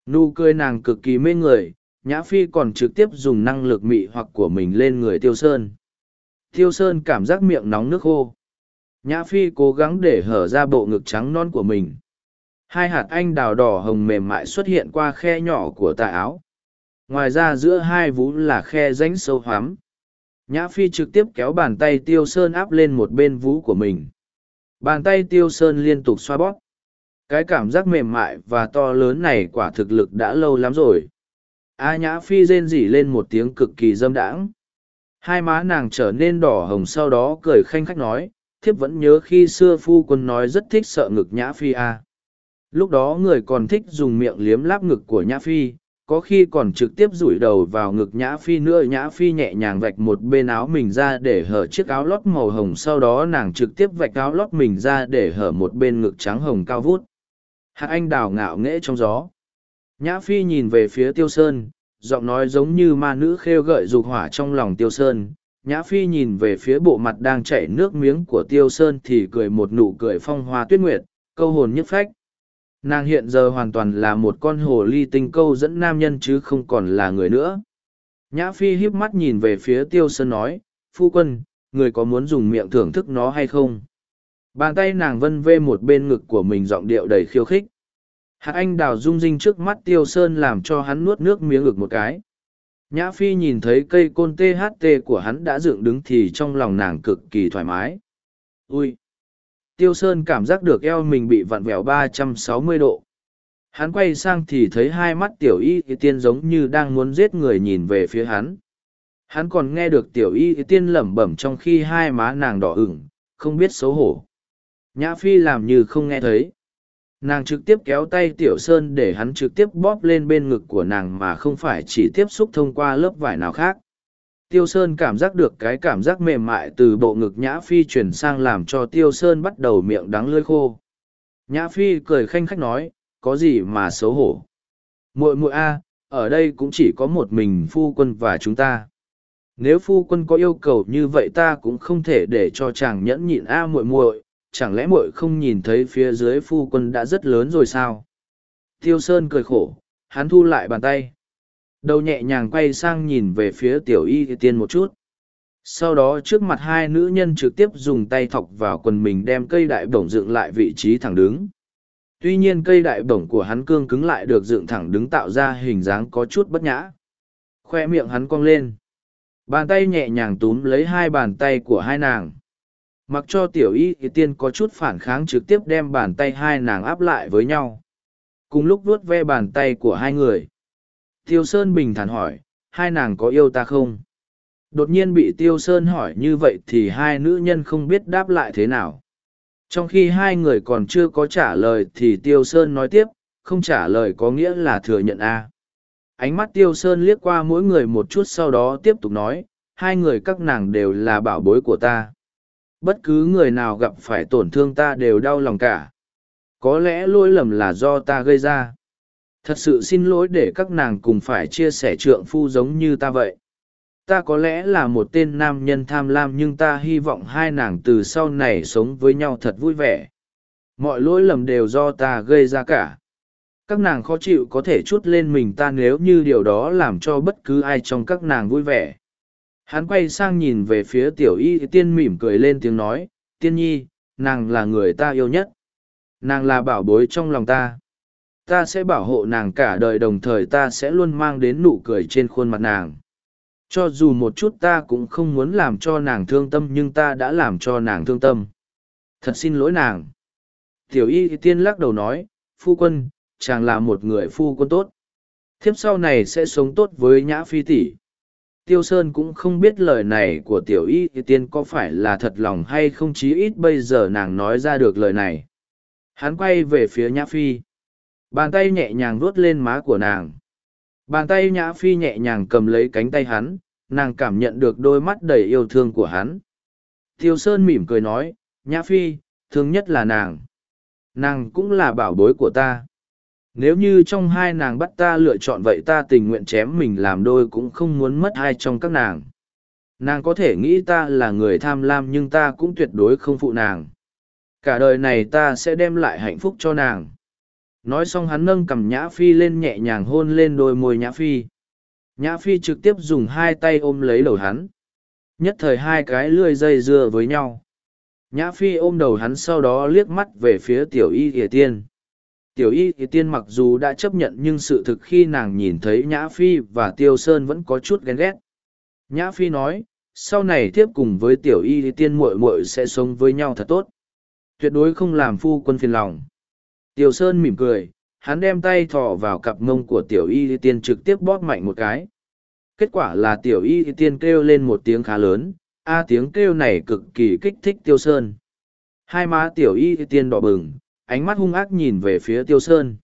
nụ cười nàng cực kỳ mê người, nhã phi còn trực tiếp dùng năng lực mị hoặc của mình lên người tiêu sơn tiêu Sơn cảm giác miệng nóng nước khô. Nhã Phi cố gắng để hở ra bộ ngực trắng non của mình. Hai hạt anh đào đỏ hồng mềm mại xuất hiện qua khe nhỏ của tà áo. Ngoài ra giữa hai vú là khe rãnh sâu hoắm. Nhã Phi trực tiếp kéo bàn tay Tiêu Sơn áp lên một bên vú của mình. Bàn tay Tiêu Sơn liên tục xoa bóp. Cái cảm giác mềm mại và to lớn này quả thực lực đã lâu lắm rồi. A Nhã Phi rên rỉ lên một tiếng cực kỳ dâm đãng Hai má nàng trở nên đỏ hồng sau đó cười khanh khách nói, thiếp vẫn nhớ khi xưa phu quân nói rất thích sợ ngực nhã phi a. À. Lúc đó người còn thích dùng miệng liếm láp ngực của nhã phi, có khi còn trực tiếp rủi đầu vào ngực nhã phi nữa, nhã phi nhẹ nhàng vạch một bên áo mình ra để hở chiếc áo lót màu hồng, sau đó nàng trực tiếp vạch áo lót mình ra để hở một bên ngực trắng hồng cao vút. Hạ anh đào ngạo nghễ trong gió. Nhã phi nhìn về phía tiêu sơn, giọng nói giống như ma nữ khêu gợi dục hỏa trong lòng tiêu sơn. Nhã phi nhìn về phía bộ mặt đang chảy nước miếng của tiêu sơn thì cười một nụ cười phong hoa tuyết nguyệt, câu hồn nhức phách nàng hiện giờ hoàn toàn là một con hồ ly tinh câu dẫn nam nhân chứ không còn là người nữa. Nhã phi híp mắt nhìn về phía tiêu sơn nói, phu quân, người có muốn dùng miệng thưởng thức nó hay không? Bàn tay nàng vân vê một bên ngực của mình giọng điệu đầy khiêu khích. Hạt anh đào rung rinh trước mắt tiêu sơn làm cho hắn nuốt nước miếng ngực một cái. Nhã phi nhìn thấy cây côn tht của hắn đã dựng đứng thì trong lòng nàng cực kỳ thoải mái. Ui tiêu sơn cảm giác được eo mình bị vặn vẹo ba trăm sáu mươi độ. Hắn quay sang thì thấy hai mắt tiểu y tiên giống như đang muốn giết người nhìn về phía hắn. Hắn còn nghe được tiểu y tiên lẩm bẩm trong khi hai má nàng đỏ ửng, không biết xấu hổ. Nhã phi làm như không nghe thấy. Nàng trực tiếp kéo tay tiểu sơn để hắn trực tiếp bóp lên bên ngực của nàng mà không phải chỉ tiếp xúc thông qua lớp vải nào khác tiêu sơn cảm giác được cái cảm giác mềm mại từ bộ ngực nhã phi chuyển sang làm cho tiêu sơn bắt đầu miệng đắng lưỡi khô. Nhã phi cười khanh khách nói, có gì mà xấu hổ? Muội muội a, ở đây cũng chỉ có một mình phu quân và chúng ta. Nếu phu quân có yêu cầu như vậy ta cũng không thể để cho chàng nhẫn nhịn a muội muội. Chẳng lẽ muội không nhìn thấy phía dưới phu quân đã rất lớn rồi sao? Tiêu sơn cười khổ, hắn thu lại bàn tay đầu nhẹ nhàng quay sang nhìn về phía tiểu y tiên một chút. Sau đó trước mặt hai nữ nhân trực tiếp dùng tay thọc vào quần mình đem cây đại bổng dựng lại vị trí thẳng đứng. Tuy nhiên cây đại bổng của hắn cương cứng lại được dựng thẳng đứng tạo ra hình dáng có chút bất nhã. Khoe miệng hắn cong lên. Bàn tay nhẹ nhàng túm lấy hai bàn tay của hai nàng. Mặc cho tiểu y thì tiên có chút phản kháng trực tiếp đem bàn tay hai nàng áp lại với nhau. Cùng lúc vuốt ve bàn tay của hai người tiêu sơn bình thản hỏi, hai nàng có yêu ta không? Đột nhiên bị tiêu sơn hỏi như vậy thì hai nữ nhân không biết đáp lại thế nào. Trong khi hai người còn chưa có trả lời thì tiêu sơn nói tiếp, không trả lời có nghĩa là thừa nhận a. Ánh mắt tiêu sơn liếc qua mỗi người một chút sau đó tiếp tục nói, hai người các nàng đều là bảo bối của ta. Bất cứ người nào gặp phải tổn thương ta đều đau lòng cả. Có lẽ lỗi lầm là do ta gây ra thật sự xin lỗi để các nàng cùng phải chia sẻ trượng phu giống như ta vậy. Ta có lẽ là một tên nam nhân tham lam nhưng ta hy vọng hai nàng từ sau này sống với nhau thật vui vẻ. Mọi lỗi lầm đều do ta gây ra cả. Các nàng khó chịu có thể chút lên mình ta nếu như điều đó làm cho bất cứ ai trong các nàng vui vẻ. Hắn quay sang nhìn về phía tiểu y tiên mỉm cười lên tiếng nói, tiên nhi, nàng là người ta yêu nhất. Nàng là bảo bối trong lòng ta ta sẽ bảo hộ nàng cả đời đồng thời ta sẽ luôn mang đến nụ cười trên khuôn mặt nàng. Cho dù một chút ta cũng không muốn làm cho nàng thương tâm nhưng ta đã làm cho nàng thương tâm. Thật xin lỗi nàng. Tiểu y tiên lắc đầu nói, phu quân, chàng là một người phu quân tốt. Thiếp sau này sẽ sống tốt với nhã phi tỷ. Tiêu sơn cũng không biết lời này của tiểu y tiên có phải là thật lòng hay không chí ít bây giờ nàng nói ra được lời này. Hắn quay về phía nhã phi bàn tay nhẹ nhàng vuốt lên má của nàng. Bàn tay nhã phi nhẹ nhàng cầm lấy cánh tay hắn, nàng cảm nhận được đôi mắt đầy yêu thương của hắn. Tiêu sơn mỉm cười nói, nhã phi, thương nhất là nàng. Nàng cũng là bảo bối của ta. Nếu như trong hai nàng bắt ta lựa chọn vậy ta tình nguyện chém mình làm đôi cũng không muốn mất ai trong các nàng. Nàng có thể nghĩ ta là người tham lam nhưng ta cũng tuyệt đối không phụ nàng. Cả đời này ta sẽ đem lại hạnh phúc cho nàng nói xong hắn nâng cầm nhã phi lên nhẹ nhàng hôn lên đôi môi nhã phi. Nhã phi trực tiếp dùng hai tay ôm lấy đầu hắn. Nhất thời hai cái lươi dây dưa với nhau. Nhã phi ôm đầu hắn sau đó liếc mắt về phía tiểu y ỉa tiên. Tiểu y ỉa tiên mặc dù đã chấp nhận nhưng sự thực khi nàng nhìn thấy nhã phi và tiêu sơn vẫn có chút ghen ghét. Nhã phi nói, sau này tiếp cùng với tiểu y ỉa tiên muội muội sẽ sống với nhau thật tốt. Tuyệt đối không làm phu quân phiền lòng. Tiểu Sơn mỉm cười, hắn đem tay thò vào cặp mông của tiểu y tiên trực tiếp bóp mạnh một cái. Kết quả là tiểu y tiên kêu lên một tiếng khá lớn, a tiếng kêu này cực kỳ kích thích Tiêu Sơn. Hai má tiểu y tiên đỏ bừng, ánh mắt hung ác nhìn về phía Tiêu Sơn.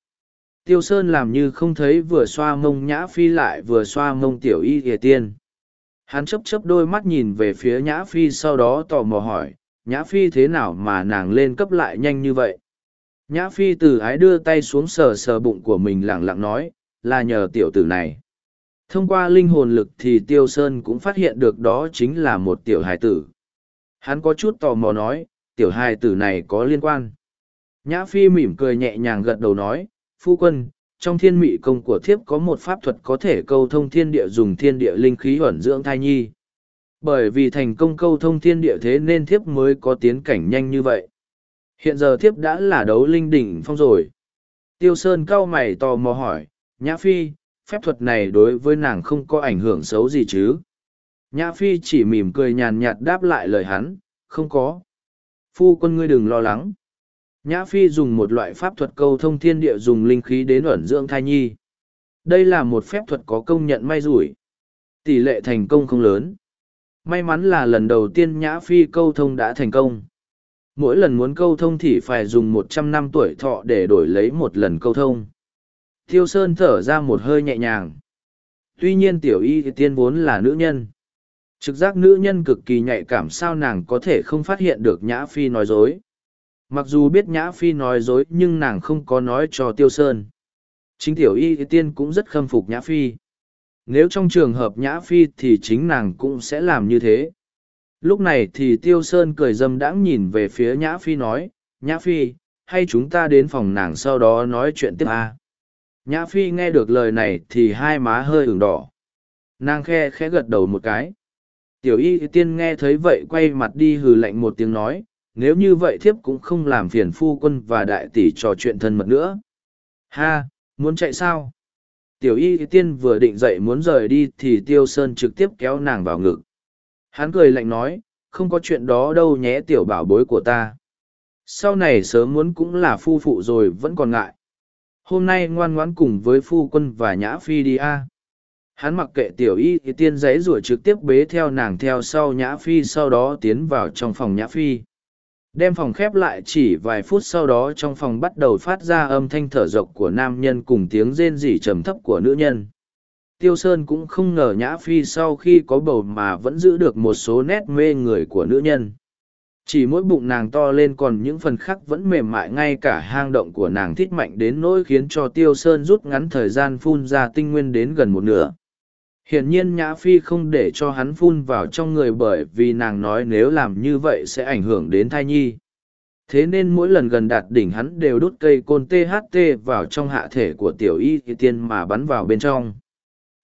Tiêu Sơn làm như không thấy vừa xoa mông nhã phi lại vừa xoa mông tiểu y tiên. Hắn chấp chấp đôi mắt nhìn về phía nhã phi sau đó tò mò hỏi, nhã phi thế nào mà nàng lên cấp lại nhanh như vậy? Nhã Phi từ ái đưa tay xuống sờ sờ bụng của mình lẳng lặng nói, là nhờ tiểu tử này. Thông qua linh hồn lực thì Tiêu Sơn cũng phát hiện được đó chính là một tiểu hài tử. Hắn có chút tò mò nói, tiểu hài tử này có liên quan. Nhã Phi mỉm cười nhẹ nhàng gật đầu nói, phu quân, trong thiên mị công của thiếp có một pháp thuật có thể câu thông thiên địa dùng thiên địa linh khí huẩn dưỡng thai nhi. Bởi vì thành công câu thông thiên địa thế nên thiếp mới có tiến cảnh nhanh như vậy. Hiện giờ thiếp đã là đấu linh đỉnh phong rồi. Tiêu Sơn cau mày tò mò hỏi, Nhã Phi, phép thuật này đối với nàng không có ảnh hưởng xấu gì chứ? Nhã Phi chỉ mỉm cười nhàn nhạt đáp lại lời hắn, không có. Phu quân ngươi đừng lo lắng. Nhã Phi dùng một loại pháp thuật câu thông thiên địa dùng linh khí đến ẩn dưỡng thai nhi. Đây là một phép thuật có công nhận may rủi. Tỷ lệ thành công không lớn. May mắn là lần đầu tiên Nhã Phi câu thông đã thành công. Mỗi lần muốn câu thông thì phải dùng một trăm năm tuổi thọ để đổi lấy một lần câu thông. Thiêu Sơn thở ra một hơi nhẹ nhàng. Tuy nhiên tiểu y tiên vốn là nữ nhân. Trực giác nữ nhân cực kỳ nhạy cảm sao nàng có thể không phát hiện được Nhã Phi nói dối. Mặc dù biết Nhã Phi nói dối nhưng nàng không có nói cho Tiêu Sơn. Chính tiểu y tiên cũng rất khâm phục Nhã Phi. Nếu trong trường hợp Nhã Phi thì chính nàng cũng sẽ làm như thế. Lúc này thì Tiêu Sơn cười dâm đãng nhìn về phía Nhã Phi nói, Nhã Phi, hay chúng ta đến phòng nàng sau đó nói chuyện tiếp à? Nhã Phi nghe được lời này thì hai má hơi ửng đỏ. Nàng khe khẽ gật đầu một cái. Tiểu y tiên nghe thấy vậy quay mặt đi hừ lạnh một tiếng nói, nếu như vậy thiếp cũng không làm phiền phu quân và đại tỷ trò chuyện thân mật nữa. Ha, muốn chạy sao? Tiểu y tiên vừa định dậy muốn rời đi thì tiêu sơn trực tiếp kéo nàng vào ngực. Hắn cười lạnh nói, không có chuyện đó đâu nhé tiểu bảo bối của ta. Sau này sớm muốn cũng là phu phụ rồi vẫn còn ngại. Hôm nay ngoan ngoãn cùng với phu quân và nhã phi đi a. Hắn mặc kệ tiểu y thì tiên giấy rủa trực tiếp bế theo nàng theo sau nhã phi sau đó tiến vào trong phòng nhã phi. Đem phòng khép lại chỉ vài phút sau đó trong phòng bắt đầu phát ra âm thanh thở dọc của nam nhân cùng tiếng rên rỉ trầm thấp của nữ nhân. Tiêu Sơn cũng không ngờ Nhã Phi sau khi có bầu mà vẫn giữ được một số nét mê người của nữ nhân. Chỉ mỗi bụng nàng to lên còn những phần khác vẫn mềm mại ngay cả hang động của nàng thít mạnh đến nỗi khiến cho Tiêu Sơn rút ngắn thời gian phun ra tinh nguyên đến gần một nửa. Hiển nhiên Nhã Phi không để cho hắn phun vào trong người bởi vì nàng nói nếu làm như vậy sẽ ảnh hưởng đến thai nhi. Thế nên mỗi lần gần đạt đỉnh hắn đều đút cây côn THT vào trong hạ thể của tiểu y tiên mà bắn vào bên trong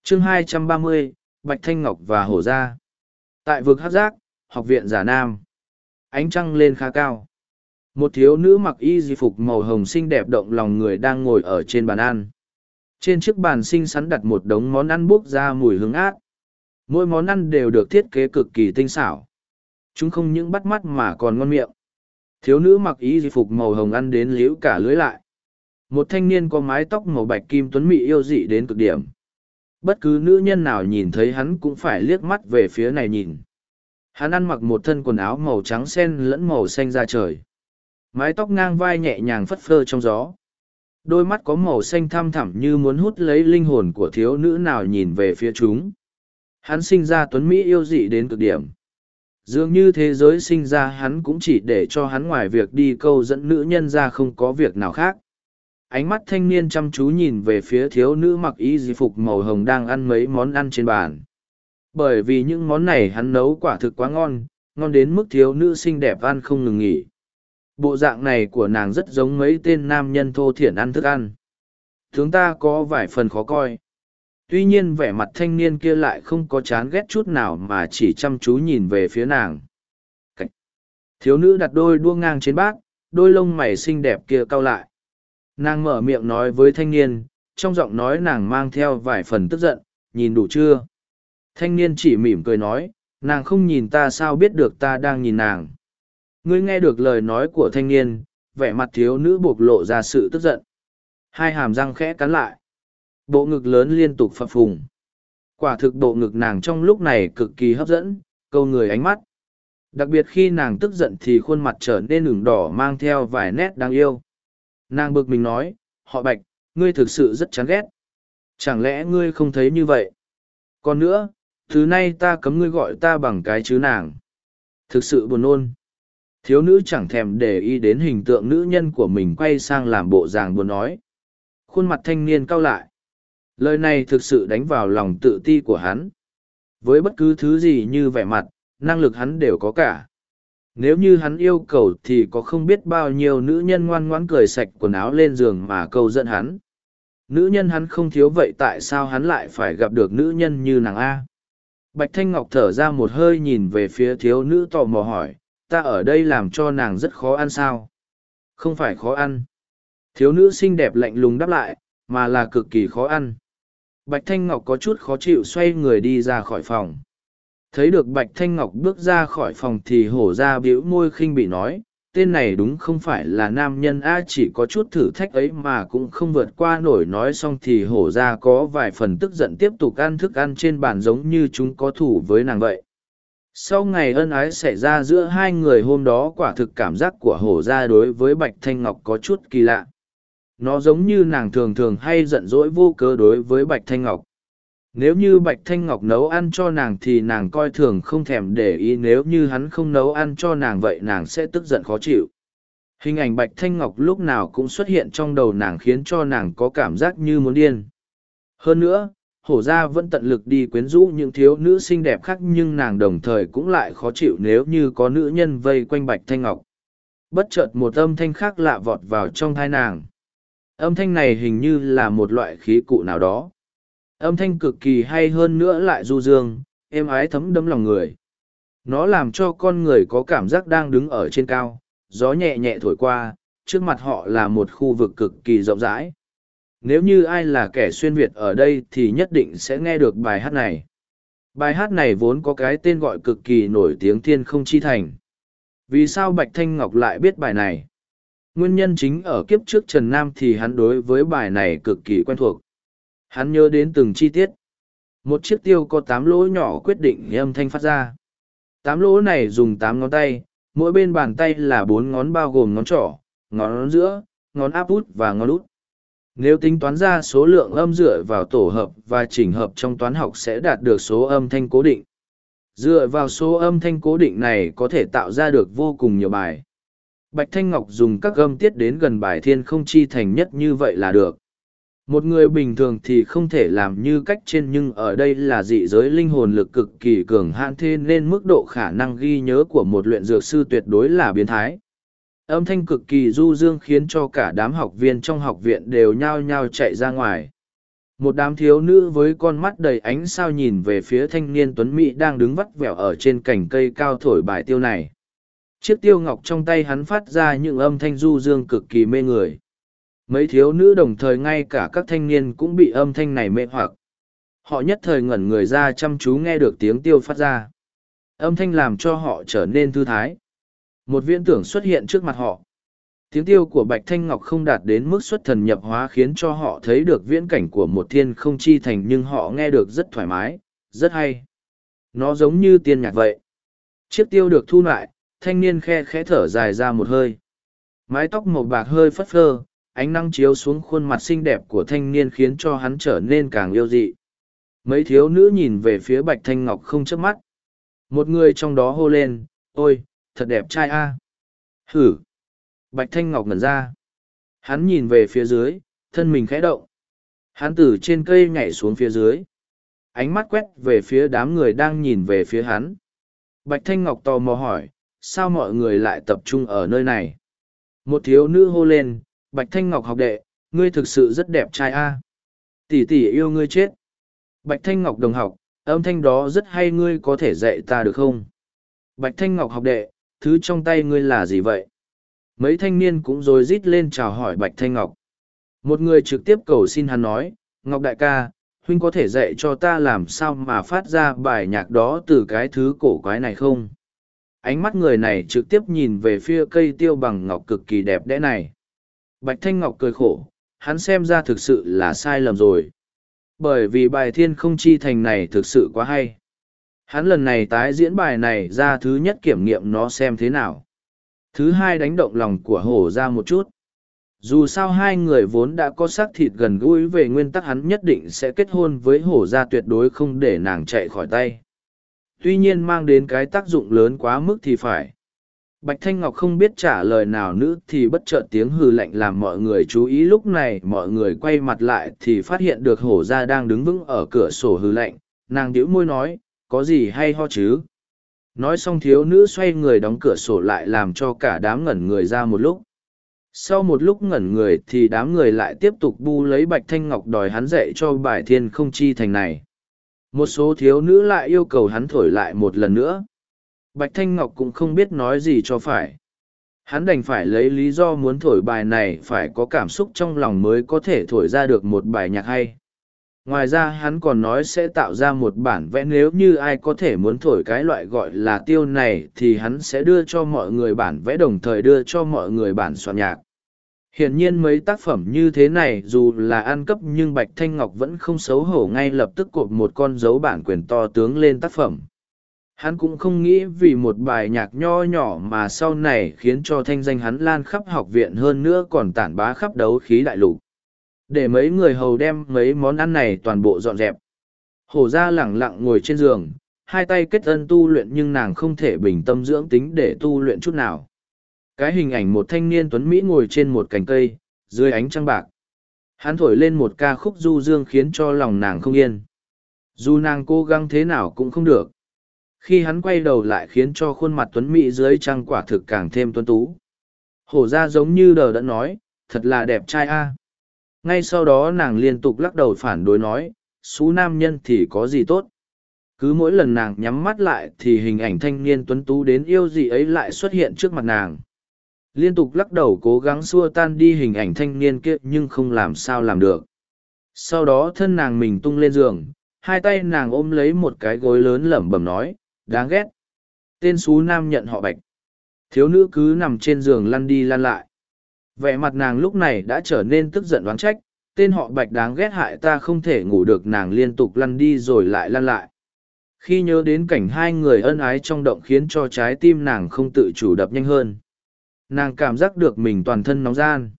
chương 230, Bạch Thanh Ngọc và Hổ Gia. Tại vực hát giác, học viện giả nam. Ánh trăng lên khá cao. Một thiếu nữ mặc y di phục màu hồng xinh đẹp động lòng người đang ngồi ở trên bàn ăn. Trên chiếc bàn xinh xắn đặt một đống món ăn buốc ra mùi hương át. Mỗi món ăn đều được thiết kế cực kỳ tinh xảo. Chúng không những bắt mắt mà còn ngon miệng. Thiếu nữ mặc y di phục màu hồng ăn đến liễu cả lưới lại. Một thanh niên có mái tóc màu bạch kim tuấn mỹ yêu dị đến cực điểm bất cứ nữ nhân nào nhìn thấy hắn cũng phải liếc mắt về phía này nhìn. Hắn ăn mặc một thân quần áo màu trắng sen lẫn màu xanh ra trời. Mái tóc ngang vai nhẹ nhàng phất phơ trong gió. Đôi mắt có màu xanh thăm thẳm như muốn hút lấy linh hồn của thiếu nữ nào nhìn về phía chúng. Hắn sinh ra tuấn mỹ yêu dị đến cực điểm. Dường như thế giới sinh ra hắn cũng chỉ để cho hắn ngoài việc đi câu dẫn nữ nhân ra không có việc nào khác ánh mắt thanh niên chăm chú nhìn về phía thiếu nữ mặc y di phục màu hồng đang ăn mấy món ăn trên bàn. Bởi vì những món này hắn nấu quả thực quá ngon ngon đến mức thiếu nữ xinh đẹp ăn không ngừng nghỉ. Bộ dạng này của nàng rất giống mấy tên nam nhân thô thiển ăn thức ăn. Tướng ta có vài phần khó coi. Tuy nhiên vẻ mặt thanh niên kia lại không có chán ghét chút nào mà chỉ chăm chú nhìn về phía nàng. Thiếu nữ đặt đôi đua ngang trên bát đôi lông mày xinh đẹp kia cau lại nàng mở miệng nói với thanh niên, trong giọng nói nàng mang theo vài phần tức giận, nhìn đủ chưa? Thanh niên chỉ mỉm cười nói, nàng không nhìn ta sao biết được ta đang nhìn nàng. Ngươi nghe được lời nói của thanh niên, vẻ mặt thiếu nữ bộc lộ ra sự tức giận. Hai hàm răng khẽ cắn lại. Bộ ngực lớn liên tục phập phùng. Quả thực bộ ngực nàng trong lúc này cực kỳ hấp dẫn, câu người ánh mắt. Đặc biệt khi nàng tức giận thì khuôn mặt trở nên ửng đỏ mang theo vài nét đáng yêu. Nàng bực mình nói, họ bạch, ngươi thực sự rất chán ghét. Chẳng lẽ ngươi không thấy như vậy? Còn nữa, thứ nay ta cấm ngươi gọi ta bằng cái chứ nàng. Thực sự buồn nôn. Thiếu nữ chẳng thèm để ý đến hình tượng nữ nhân của mình quay sang làm bộ dạng buồn nói. Khuôn mặt thanh niên cau lại. Lời này thực sự đánh vào lòng tự ti của hắn. Với bất cứ thứ gì như vẻ mặt, năng lực hắn đều có cả. Nếu như hắn yêu cầu thì có không biết bao nhiêu nữ nhân ngoan ngoãn cười sạch quần áo lên giường mà câu dẫn hắn. Nữ nhân hắn không thiếu vậy tại sao hắn lại phải gặp được nữ nhân như nàng A? Bạch Thanh Ngọc thở ra một hơi nhìn về phía thiếu nữ tò mò hỏi, ta ở đây làm cho nàng rất khó ăn sao? Không phải khó ăn. Thiếu nữ xinh đẹp lạnh lùng đáp lại, mà là cực kỳ khó ăn. Bạch Thanh Ngọc có chút khó chịu xoay người đi ra khỏi phòng. Thấy được Bạch Thanh Ngọc bước ra khỏi phòng thì hổ ra biểu môi khinh bị nói, tên này đúng không phải là nam nhân a chỉ có chút thử thách ấy mà cũng không vượt qua nổi. Nói xong thì hổ ra có vài phần tức giận tiếp tục ăn thức ăn trên bàn giống như chúng có thủ với nàng vậy. Sau ngày ân ái xảy ra giữa hai người hôm đó quả thực cảm giác của hổ ra đối với bạch thanh ngọc có chút kỳ lạ. Nó giống như nàng thường thường hay giận dỗi vô cớ đối với bạch thanh ngọc nếu như bạch thanh ngọc nấu ăn cho nàng thì nàng coi thường không thèm để ý, nếu như hắn không nấu ăn cho nàng vậy nàng sẽ tức giận khó chịu. Hình ảnh bạch thanh ngọc lúc nào cũng xuất hiện trong đầu nàng khiến cho nàng có cảm giác như muốn điên. Hơn nữa, hổ gia vẫn tận lực đi quyến rũ những thiếu nữ xinh đẹp khác nhưng nàng đồng thời cũng lại khó chịu nếu như có nữ nhân vây quanh bạch thanh ngọc. Bất chợt một âm thanh khác lạ vọt vào trong thai nàng. Âm thanh này hình như là một loại khí cụ nào đó âm thanh cực kỳ hay hơn nữa lại du dương, êm ái thấm đấm lòng người. Nó làm cho con người có cảm giác đang đứng ở trên cao, gió nhẹ nhẹ thổi qua, trước mặt họ là một khu vực cực kỳ rộng rãi. Nếu như ai là kẻ xuyên việt ở đây thì nhất định sẽ nghe được bài hát này. Bài hát này vốn có cái tên gọi cực kỳ nổi tiếng thiên không chi thành. Vì sao bạch thanh ngọc lại biết bài này? Nguyên nhân chính ở kiếp trước trần nam thì hắn đối với bài này cực kỳ quen thuộc hắn nhớ đến từng chi tiết một chiếc tiêu có tám lỗ nhỏ quyết định âm thanh phát ra tám lỗ này dùng tám ngón tay, mỗi bên bàn tay là bốn ngón bao gồm ngón trỏ, ngón giữa, ngón áp út và ngón út nếu tính toán ra số lượng âm dựa vào tổ hợp và chỉnh hợp trong toán học sẽ đạt được số âm thanh cố định. Dựa vào số âm thanh cố định này có thể tạo ra được vô cùng nhiều bài. Bạch Thanh Ngọc dùng các âm tiết đến gần bài thiên không chi thành nhất như vậy là được. Một người bình thường thì không thể làm như cách trên nhưng ở đây là dị giới linh hồn lực cực kỳ cường hãn thế nên mức độ khả năng ghi nhớ của một luyện dược sư tuyệt đối là biến thái. Âm thanh cực kỳ du dương khiến cho cả đám học viên trong học viện đều nhao nhao chạy ra ngoài. Một đám thiếu nữ với con mắt đầy ánh sao nhìn về phía thanh niên tuấn mỹ đang đứng vắt vẻo ở trên cành cây cao thổi bài tiêu này. Chiếc tiêu ngọc trong tay hắn phát ra những âm thanh du dương cực kỳ mê người mấy thiếu nữ đồng thời ngay cả các thanh niên cũng bị âm thanh này mê hoặc họ nhất thời ngẩn người ra chăm chú nghe được tiếng tiêu phát ra âm thanh làm cho họ trở nên thư thái một viễn tưởng xuất hiện trước mặt họ. Tiếng tiêu của Bạch Thanh Ngọc không đạt đến mức xuất thần nhập hóa khiến cho họ thấy được viễn cảnh của một thiên không chi thành nhưng họ nghe được rất thoải mái, rất hay. Nó giống như tiên nhạc vậy. Chiếc tiêu được thu lại, thanh niên khe khẽ thở dài ra một hơi. Mái tóc màu bạc hơi phất phơ, ánh nắng chiếu xuống khuôn mặt xinh đẹp của thanh niên khiến cho hắn trở nên càng yêu dị. Mấy thiếu nữ nhìn về phía Bạch Thanh Ngọc không chớp mắt. Một người trong đó hô lên, ôi, thật đẹp trai a. Hử? Bạch thanh ngọc ngẩn ra. Hắn nhìn về phía dưới thân mình khẽ động. Hắn từ trên cây nhảy xuống phía dưới. Ánh mắt quét về phía đám người đang nhìn về phía hắn. Bạch thanh ngọc tò mò hỏi sao mọi người lại tập trung ở nơi này? Một thiếu nữ hô lên bạch thanh ngọc học đệ ngươi thực sự rất đẹp trai a tỷ tỷ yêu ngươi chết bạch thanh ngọc đồng học âm thanh đó rất hay ngươi có thể dạy ta được không bạch thanh ngọc học đệ thứ trong tay ngươi là gì vậy? Mấy thanh niên cũng rồi rít lên chào hỏi Bạch Thanh Ngọc. Một người trực tiếp cầu xin hắn nói, Ngọc Đại ca, huynh có thể dạy cho ta làm sao mà phát ra bài nhạc đó từ cái thứ cổ quái này không? Ánh mắt người này trực tiếp nhìn về phía cây tiêu bằng ngọc cực kỳ đẹp đẽ này. Bạch Thanh Ngọc cười khổ, hắn xem ra thực sự là sai lầm rồi. Bởi vì bài thiên không chi thành này thực sự quá hay. Hắn lần này tái diễn bài này ra thứ nhất kiểm nghiệm nó xem thế nào. Thứ hai đánh động lòng của hổ ra một chút. Dù sao hai người vốn đã có xác thịt gần gũi về nguyên tắc hắn nhất định sẽ kết hôn với hổ ra tuyệt đối không để nàng chạy khỏi tay. Tuy nhiên mang đến cái tác dụng lớn quá mức thì phải. Bạch Thanh Ngọc không biết trả lời nào nữa thì bất chợt tiếng hừ lạnh làm mọi người chú ý. Lúc này mọi người quay mặt lại thì phát hiện được hổ ra đang đứng vững ở cửa sổ hừ lạnh, nàng điễu môi nói, có gì hay ho chứ? Nói xong thiếu nữ xoay người đóng cửa sổ lại làm cho cả đám ngẩn người ra một lúc. Sau một lúc ngẩn người thì đám người lại tiếp tục bu lấy bạch thanh ngọc đòi hắn dạy cho bài thiên không chi thành này. Một số thiếu nữ lại yêu cầu hắn thổi lại một lần nữa bạch thanh ngọc cũng không biết nói gì cho phải. Hắn đành phải lấy lý do muốn thổi bài này phải có cảm xúc trong lòng mới có thể thổi ra được một bài nhạc hay. Ngoài ra hắn còn nói sẽ tạo ra một bản vẽ nếu như ai có thể muốn thổi cái loại gọi là tiêu này thì hắn sẽ đưa cho mọi người bản vẽ đồng thời đưa cho mọi người bản soạn nhạc. Hiển nhiên mấy tác phẩm như thế này dù là ăn cấp nhưng bạch thanh ngọc vẫn không xấu hổ ngay lập tức cột một con dấu bản quyền to tướng lên tác phẩm hắn cũng không nghĩ vì một bài nhạc nho nhỏ mà sau này khiến cho thanh danh hắn lan khắp học viện hơn nữa còn tản bá khắp đấu khí đại lục. Để mấy người hầu đem mấy món ăn này toàn bộ dọn dẹp. Hổ ra lẳng lặng ngồi trên giường, hai tay kết ân tu luyện nhưng nàng không thể bình tâm dưỡng tính để tu luyện chút nào. Cái hình ảnh một thanh niên tuấn mỹ ngồi trên một cành cây, dưới ánh trăng bạc. Hắn thổi lên một ca khúc du dương khiến cho lòng nàng không yên. Dù nàng cố gắng thế nào cũng không được khi hắn quay đầu lại khiến cho khuôn mặt tuấn mỹ dưới trăng quả thực càng thêm tuấn tú. Hổ ra giống như đờ đẫn nói, thật là đẹp trai a. Ngay sau đó nàng liên tục lắc đầu phản đối nói, xú nam nhân thì có gì tốt? Cứ mỗi lần nàng nhắm mắt lại thì hình ảnh thanh niên tuấn tú đến yêu gì ấy lại xuất hiện trước mặt nàng. Liên tục lắc đầu cố gắng xua tan đi hình ảnh thanh niên kia nhưng không làm sao làm được. Sau đó thân nàng mình tung lên giường, hai tay nàng ôm lấy một cái gối lớn lẩm bẩm nói đáng ghét. Tên xú nam nhận họ bạch. Thiếu nữ cứ nằm trên giường lăn đi lăn lại. Vẻ mặt nàng lúc này đã trở nên tức giận đoán trách. Tên họ bạch đáng ghét hại ta không thể ngủ được, nàng liên tục lăn đi rồi lại lăn lại. Khi nhớ đến cảnh hai người ân ái trong động khiến cho trái tim nàng không tự chủ đập nhanh hơn. Nàng cảm giác được mình toàn thân nóng gian.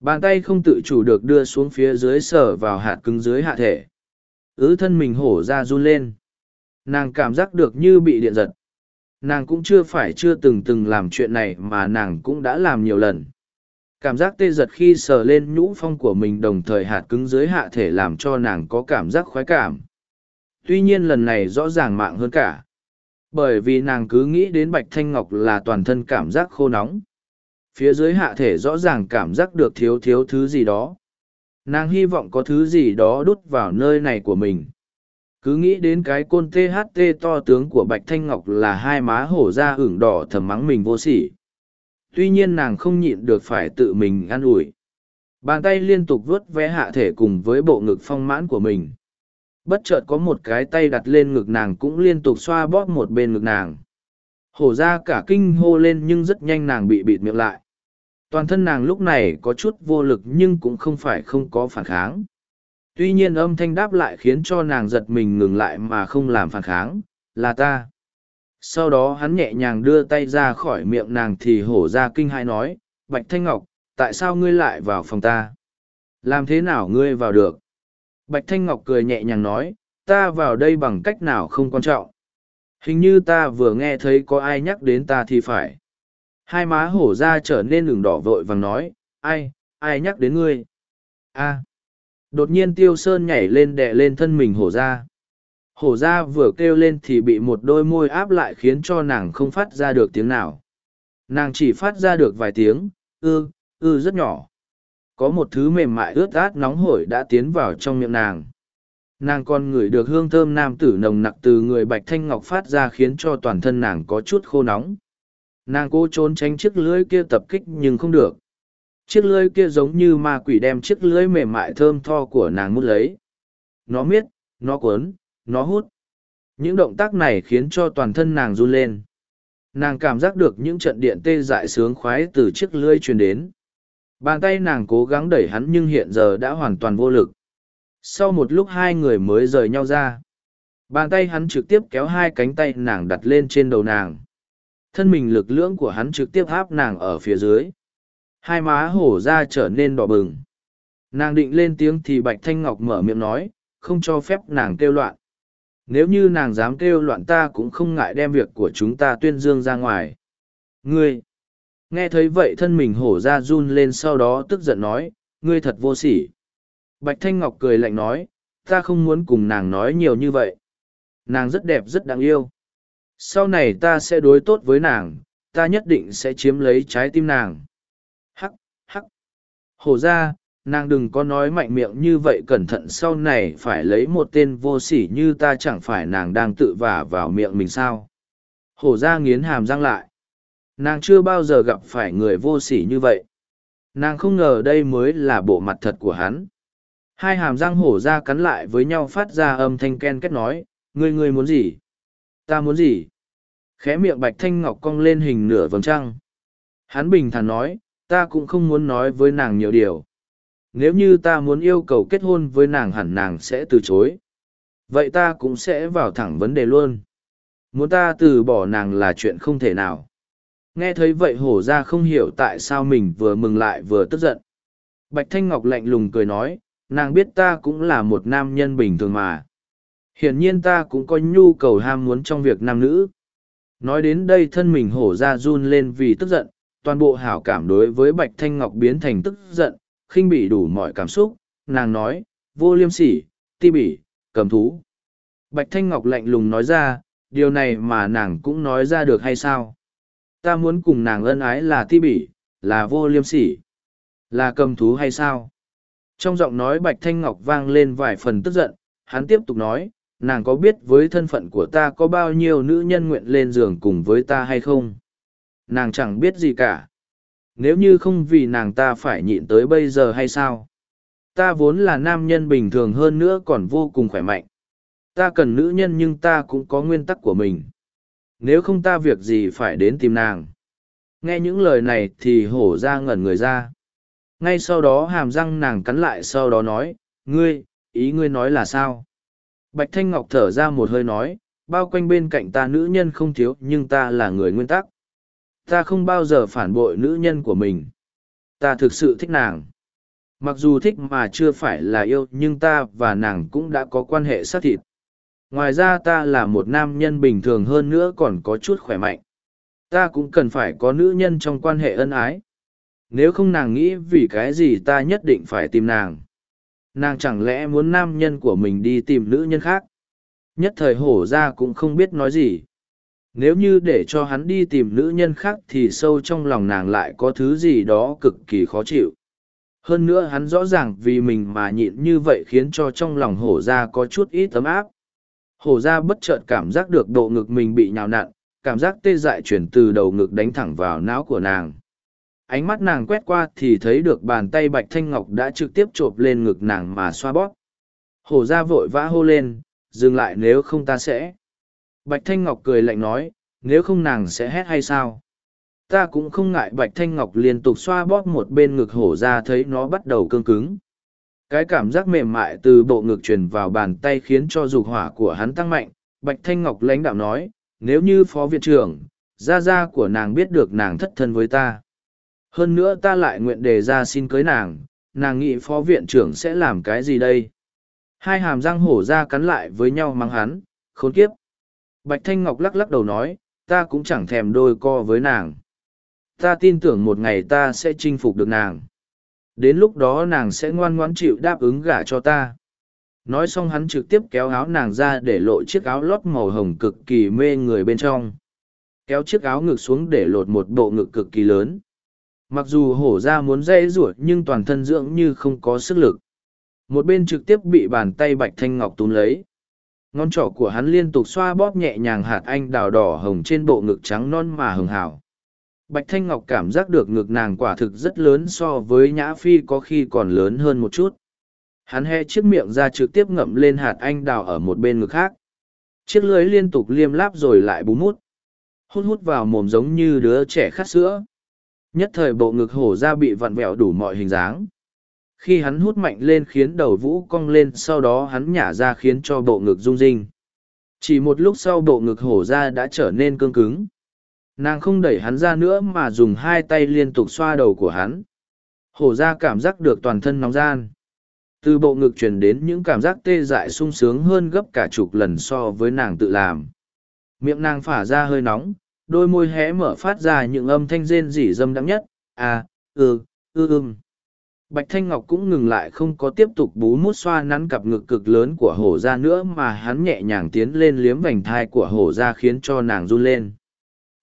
Bàn tay không tự chủ được đưa xuống phía dưới sở vào hạt cứng dưới hạ thể. Ứ thân mình hổ ra run lên nàng cảm giác được như bị điện giật. Nàng cũng chưa phải chưa từng từng làm chuyện này mà nàng cũng đã làm nhiều lần. Cảm giác tê giật khi sờ lên nhũ phong của mình đồng thời hạt cứng dưới hạ thể làm cho nàng có cảm giác khoái cảm. Tuy nhiên lần này rõ ràng mạng hơn cả. Bởi vì nàng cứ nghĩ đến bạch thanh ngọc là toàn thân cảm giác khô nóng. Phía dưới hạ thể rõ ràng cảm giác được thiếu thiếu thứ gì đó. Nàng hy vọng có thứ gì đó đút vào nơi này của mình cứ nghĩ đến cái côn tht to tướng của bạch thanh ngọc là hai má hổ ra hưởng đỏ thầm mắng mình vô sỉ. Tuy nhiên nàng không nhịn được phải tự mình an ủi. Bàn tay liên tục vớt vé hạ thể cùng với bộ ngực phong mãn của mình. Bất chợt có một cái tay đặt lên ngực nàng cũng liên tục xoa bóp một bên ngực nàng. Hổ ra cả kinh hô lên nhưng rất nhanh nàng bị bịt miệng lại. Toàn thân nàng lúc này có chút vô lực nhưng cũng không phải không có phản kháng tuy nhiên âm thanh đáp lại khiến cho nàng giật mình ngừng lại mà không làm phản kháng, là ta. Sau đó hắn nhẹ nhàng đưa tay ra khỏi miệng nàng thì hổ ra kinh hãi nói, bạch thanh ngọc, tại sao ngươi lại vào phòng ta? Làm thế nào ngươi vào được? Bạch thanh ngọc cười nhẹ nhàng nói, ta vào đây bằng cách nào không quan trọng. Hình như ta vừa nghe thấy có ai nhắc đến ta thì phải. Hai má hổ ra trở nên đường đỏ vội vàng nói, ai ai nhắc đến ngươi? A đột nhiên tiêu sơn nhảy lên đè lên thân mình hổ ra hổ ra vừa kêu lên thì bị một đôi môi áp lại khiến cho nàng không phát ra được tiếng nào. Nàng chỉ phát ra được vài tiếng, ư ư rất nhỏ. Có một thứ mềm mại ướt át nóng hổi đã tiến vào trong miệng nàng. Nàng còn ngửi được hương thơm nam tử nồng nặc từ người bạch thanh ngọc phát ra khiến cho toàn thân nàng có chút khô nóng. Nàng cố trốn tránh chiếc lưỡi kia tập kích nhưng không được chiếc lưỡi kia giống như ma quỷ đem chiếc lưỡi mềm mại thơm tho của nàng mút lấy. Nó miết, nó cuốn, nó hút. Những động tác này khiến cho toàn thân nàng run lên. Nàng cảm giác được những trận điện tê dại sướng khoái từ chiếc lưỡi truyền đến. Bàn tay nàng cố gắng đẩy hắn nhưng hiện giờ đã hoàn toàn vô lực. Sau một lúc hai người mới rời nhau ra. Bàn tay hắn trực tiếp kéo hai cánh tay nàng đặt lên trên đầu nàng. Thân mình lực lưỡng của hắn trực tiếp áp nàng ở phía dưới hai má hổ ra trở nên đỏ bừng. Nàng định lên tiếng thì bạch thanh ngọc mở miệng nói, không cho phép nàng kêu loạn. Nếu như nàng dám kêu loạn ta cũng không ngại đem việc của chúng ta tuyên dương ra ngoài. Ngươi! Nghe thấy vậy thân mình hổ ra run lên sau đó tức giận nói, ngươi thật vô sỉ. Bạch thanh ngọc cười lạnh nói, ta không muốn cùng nàng nói nhiều như vậy. Nàng rất đẹp, rất đáng yêu. Sau này ta sẽ đối tốt với nàng, ta nhất định sẽ chiếm lấy trái tim nàng. Hồ hổ ra, nàng đừng có nói mạnh miệng như vậy cẩn thận sau này phải lấy một tên vô sỉ như ta chẳng phải nàng đang tự vả vào miệng mình sao. Hổ ra nghiến hàm răng lại. Nàng chưa bao giờ gặp phải người vô sỉ như vậy. Nàng không ngờ đây mới là bộ mặt thật của hắn. Hai hàm răng hổ ra cắn lại với nhau phát ra âm thanh ken kết nói, ngươi ngươi muốn gì? Ta muốn gì? Khẽ miệng bạch thanh ngọc cong lên hình nửa vầng trăng. Hắn bình thản nói ta cũng không muốn nói với nàng nhiều điều. Nếu như ta muốn yêu cầu kết hôn với nàng hẳn nàng sẽ từ chối. Vậy ta cũng sẽ vào thẳng vấn đề luôn. Muốn ta từ bỏ nàng là chuyện không thể nào. Nghe thấy vậy hổ ra không hiểu tại sao mình vừa mừng lại vừa tức giận. Bạch thanh ngọc lạnh lùng cười nói, nàng biết ta cũng là một nam nhân bình thường mà. Hiển nhiên ta cũng có nhu cầu ham muốn trong việc nam nữ. Nói đến đây thân mình hổ ra run lên vì tức giận toàn bộ hảo cảm đối với bạch thanh ngọc biến thành tức giận, khinh bị đủ mọi cảm xúc, nàng nói, vô liêm sỉ, ti bỉ, cầm thú. Bạch thanh ngọc lạnh lùng nói ra, điều này mà nàng cũng nói ra được hay sao? Ta muốn cùng nàng ân ái là ti bỉ, là vô liêm sỉ, là cầm thú hay sao? Trong giọng nói bạch thanh ngọc vang lên vài phần tức giận, hắn tiếp tục nói, nàng có biết với thân phận của ta có bao nhiêu nữ nhân nguyện lên giường cùng với ta hay không? Nàng chẳng biết gì cả. Nếu như không vì nàng ta phải nhịn tới bây giờ hay sao? Ta vốn là nam nhân bình thường hơn nữa còn vô cùng khỏe mạnh. Ta cần nữ nhân nhưng ta cũng có nguyên tắc của mình. Nếu không ta việc gì phải đến tìm nàng? Nghe những lời này thì hổ ra ngẩn người ra. Ngay sau đó hàm răng nàng cắn lại sau đó nói, ngươi, ý ngươi nói là sao? Bạch thanh ngọc thở ra một hơi nói, bao quanh bên cạnh ta nữ nhân không thiếu nhưng ta là người nguyên tắc ta không bao giờ phản bội nữ nhân của mình. Ta thực sự thích nàng. Mặc dù thích mà chưa phải là yêu, nhưng ta và nàng cũng đã có quan hệ sát thịt. Ngoài ra ta là một nam nhân bình thường hơn nữa còn có chút khỏe mạnh. Ta cũng cần phải có nữ nhân trong quan hệ ân ái. Nếu không nàng nghĩ vì cái gì ta nhất định phải tìm nàng? Nàng chẳng lẽ muốn nam nhân của mình đi tìm nữ nhân khác? Nhất thời hổ ra cũng không biết nói gì nếu như để cho hắn đi tìm nữ nhân khác thì sâu trong lòng nàng lại có thứ gì đó cực kỳ khó chịu. Hơn nữa hắn rõ ràng vì mình mà nhịn như vậy khiến cho trong lòng hổ ra có chút ít ấm áp. Hổ ra bất chợt cảm giác được độ ngực mình bị nhào nặn, cảm giác tê dại chuyển từ đầu ngực đánh thẳng vào não của nàng. Ánh mắt nàng quét qua thì thấy được bàn tay bạch thanh ngọc đã trực tiếp chộp lên ngực nàng mà xoa bóp. Hổ ra vội vã hô lên, dừng lại nếu không ta sẽ bạch thanh ngọc cười lạnh nói, nếu không nàng sẽ hét hay sao? Ta cũng không ngại. Bạch thanh ngọc liên tục xoa bóp một bên ngực hổ ra thấy nó bắt đầu cương cứng. Cái cảm giác mềm mại từ bộ ngực truyền vào bàn tay khiến cho dục hỏa của hắn tăng mạnh. Bạch thanh ngọc lãnh đạo nói, nếu như phó viện trưởng, gia gia của nàng biết được nàng thất thân với ta, hơn nữa ta lại nguyện đề ra xin cưới nàng nàng nghĩ phó viện trưởng sẽ làm cái gì đây? Hai hàm răng hổ ra cắn lại với nhau mắng hắn, khốn kiếp! Bạch thanh ngọc lắc lắc đầu nói, ta cũng chẳng thèm đôi co với nàng. Ta tin tưởng một ngày ta sẽ chinh phục được nàng. Đến lúc đó nàng sẽ ngoan ngoãn chịu đáp ứng gả cho ta. Nói xong hắn trực tiếp kéo áo nàng ra để lộ chiếc áo lót màu hồng cực kỳ mê người bên trong. Kéo chiếc áo ngực xuống để lột một bộ ngực cực kỳ lớn. Mặc dù hổ ra muốn dây ruột nhưng toàn thân dưỡng như không có sức lực. Một bên trực tiếp bị bàn tay bạch thanh ngọc túm lấy ngón trỏ của hắn liên tục xoa bóp nhẹ nhàng hạt anh đào đỏ hồng trên bộ ngực trắng non mà hường hào bạch thanh ngọc cảm giác được ngực nàng quả thực rất lớn so với nhã phi có khi còn lớn hơn một chút. Hắn he chiếc miệng ra trực tiếp ngậm lên hạt anh đào ở một bên ngực khác. Chiếc lưới liên tục liêm láp rồi lại bú mút. Hút hút vào mồm giống như đứa trẻ khát sữa. Nhất thời bộ ngực hổ ra bị vặn vẹo đủ mọi hình dáng khi hắn hút mạnh lên khiến đầu vũ cong lên sau đó hắn nhả ra khiến cho bộ ngực rung rinh. Chỉ một lúc sau bộ ngực hổ ra đã trở nên cương cứng. Nàng không đẩy hắn ra nữa mà dùng hai tay liên tục xoa đầu của hắn. Hổ ra cảm giác được toàn thân nóng gian. Từ bộ ngực truyền đến những cảm giác tê dại sung sướng hơn gấp cả chục lần so với nàng tự làm. Miệng nàng phả ra hơi nóng đôi môi hé mở phát ra những âm thanh rên rỉ dâm đắng nhất. À ừ ư ừ, bạch thanh ngọc cũng ngừng lại không có tiếp tục bú mút xoa nắn cặp ngực cực lớn của hổ ra nữa mà hắn nhẹ nhàng tiến lên liếm vành thai của hổ ra khiến cho nàng run lên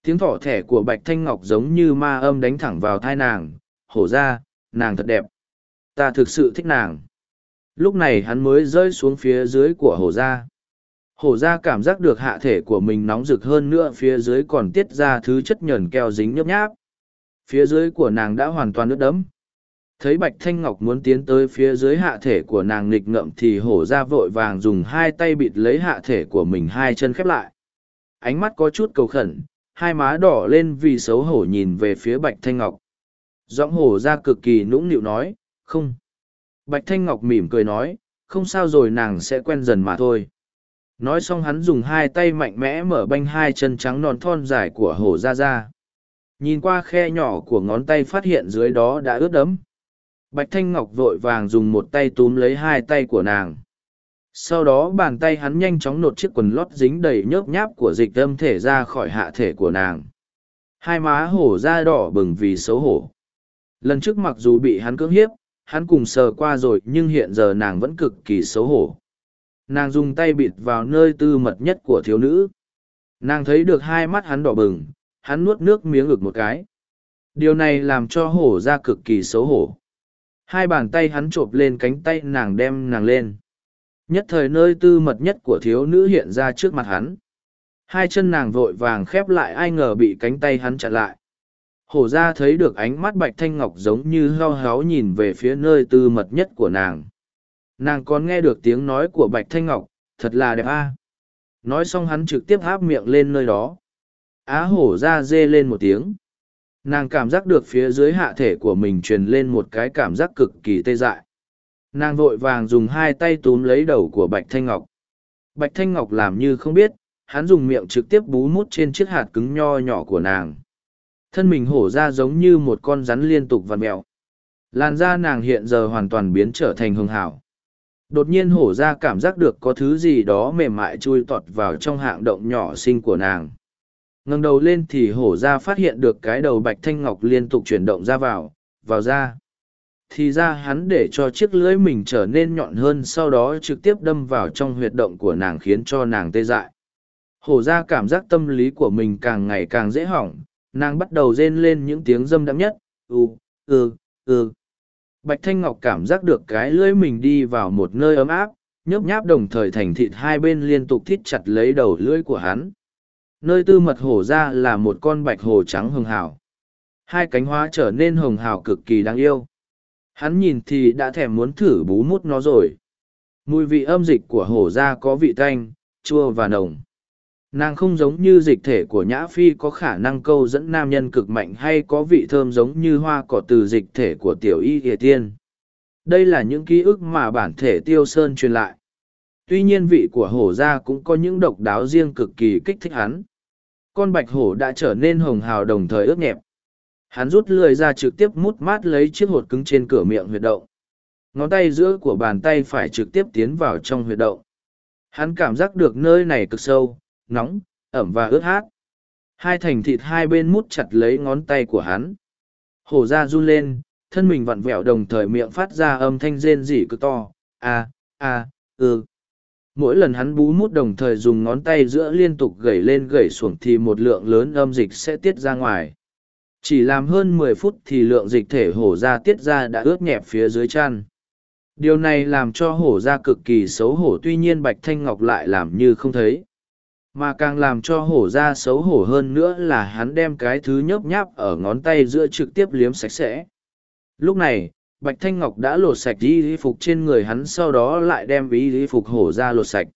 tiếng thỏ thẻ của bạch thanh ngọc giống như ma âm đánh thẳng vào thai nàng hổ ra nàng thật đẹp ta thực sự thích nàng. Lúc này hắn mới rơi xuống phía dưới của hổ gia. Hổ gia cảm giác được hạ thể của mình nóng rực hơn nữa, phía dưới còn tiết ra thứ chất nhờn keo dính nhấp nháp. Phía dưới của nàng đã hoàn toàn ướt đẫm. Thấy Bạch Thanh Ngọc muốn tiến tới phía dưới hạ thể của nàng nghịch ngậm thì hổ ra vội vàng dùng hai tay bịt lấy hạ thể của mình hai chân khép lại. Ánh mắt có chút cầu khẩn, hai má đỏ lên vì xấu hổ nhìn về phía Bạch Thanh Ngọc. Giọng hổ ra cực kỳ nũng nịu nói, không. Bạch Thanh Ngọc mỉm cười nói, không sao rồi nàng sẽ quen dần mà thôi. Nói xong hắn dùng hai tay mạnh mẽ mở banh hai chân trắng non thon dài của hổ ra ra. Nhìn qua khe nhỏ của ngón tay phát hiện dưới đó đã ướt đẫm. Bạch Thanh Ngọc vội vàng dùng một tay túm lấy hai tay của nàng. Sau đó bàn tay hắn nhanh chóng nột chiếc quần lót dính đầy nhớp nháp của dịch âm thể ra khỏi hạ thể của nàng. Hai má hổ da đỏ bừng vì xấu hổ. Lần trước mặc dù bị hắn cưỡng hiếp, hắn cùng sờ qua rồi nhưng hiện giờ nàng vẫn cực kỳ xấu hổ. Nàng dùng tay bịt vào nơi tư mật nhất của thiếu nữ. Nàng thấy được hai mắt hắn đỏ bừng, hắn nuốt nước miếng ực một cái. Điều này làm cho hổ ra cực kỳ xấu hổ. Hai bàn tay hắn chộp lên cánh tay nàng đem nàng lên. Nhất thời nơi tư mật nhất của thiếu nữ hiện ra trước mặt hắn. Hai chân nàng vội vàng khép lại ai ngờ bị cánh tay hắn chặn lại. Hổ ra thấy được ánh mắt bạch thanh ngọc giống như heo héo nhìn về phía nơi tư mật nhất của nàng. Nàng còn nghe được tiếng nói của bạch thanh ngọc, thật là đẹp a. Nói xong hắn trực tiếp áp miệng lên nơi đó. Á hổ ra dê lên một tiếng nàng cảm giác được phía dưới hạ thể của mình truyền lên một cái cảm giác cực kỳ tê dại. Nàng vội vàng dùng hai tay túm lấy đầu của bạch thanh ngọc. Bạch thanh ngọc làm như không biết, hắn dùng miệng trực tiếp bú mút trên chiếc hạt cứng nho nhỏ của nàng. Thân mình hổ ra giống như một con rắn liên tục vằn mẹo làn da nàng hiện giờ hoàn toàn biến trở thành hưng hảo. Đột nhiên hổ ra cảm giác được có thứ gì đó mềm mại chui tọt vào trong hạng động nhỏ xinh của nàng ngẩng đầu lên thì hổ ra phát hiện được cái đầu bạch thanh ngọc liên tục chuyển động ra vào vào ra. Thì ra hắn để cho chiếc lưỡi mình trở nên nhọn hơn sau đó trực tiếp đâm vào trong huyệt động của nàng khiến cho nàng tê dại. Hổ ra cảm giác tâm lý của mình càng ngày càng dễ hỏng, nàng bắt đầu rên lên những tiếng dâm đắm nhất ừ ừ ừ bạch thanh ngọc cảm giác được cái lưỡi mình đi vào một nơi ấm áp nhớp nháp đồng thời thành thịt hai bên liên tục thít chặt lấy đầu lưỡi của hắn. Nơi tư mật hổ ra là một con bạch hổ trắng hồng hào. Hai cánh hoa trở nên hồng hào cực kỳ đáng yêu. Hắn nhìn thì đã thèm muốn thử bú mút nó rồi. Mùi vị âm dịch của hổ ra có vị tanh, chua và nồng. Nàng không giống như dịch thể của Nhã Phi có khả năng câu dẫn nam nhân cực mạnh hay có vị thơm giống như hoa cỏ từ dịch thể của tiểu y kỳ tiên. Đây là những ký ức mà bản thể tiêu sơn truyền lại tuy nhiên vị của hổ ra cũng có những độc đáo riêng cực kỳ kích thích hắn. Con bạch hổ đã trở nên hồng hào đồng thời ướt nhẹp. Hắn rút lười ra trực tiếp mút mát lấy chiếc hột cứng trên cửa miệng huyệt động. Ngón tay giữa của bàn tay phải trực tiếp tiến vào trong huyệt động. Hắn cảm giác được nơi này cực sâu, nóng, ẩm và ướt hát. Hai thành thịt hai bên mút chặt lấy ngón tay của hắn. Hổ ra run lên, thân mình vặn vẹo đồng thời miệng phát ra âm thanh rên rỉ cực to. a a ừ mỗi lần hắn bú mút đồng thời dùng ngón tay giữa liên tục gẩy lên gẩy xuồng thì một lượng lớn âm dịch sẽ tiết ra ngoài. Chỉ làm hơn mười phút thì lượng dịch thể hổ ra tiết ra đã ướt nhẹp phía dưới chăn. Điều này làm cho hổ ra cực kỳ xấu hổ, tuy nhiên bạch thanh ngọc lại làm như không thấy. Mà càng làm cho hổ ra xấu hổ hơn nữa là hắn đem cái thứ nhớp nháp ở ngón tay giữa trực tiếp liếm sạch sẽ. Lúc này Bạch Thanh Ngọc đã lột sạch y phục trên người hắn sau đó lại đem y phục hổ ra lột sạch.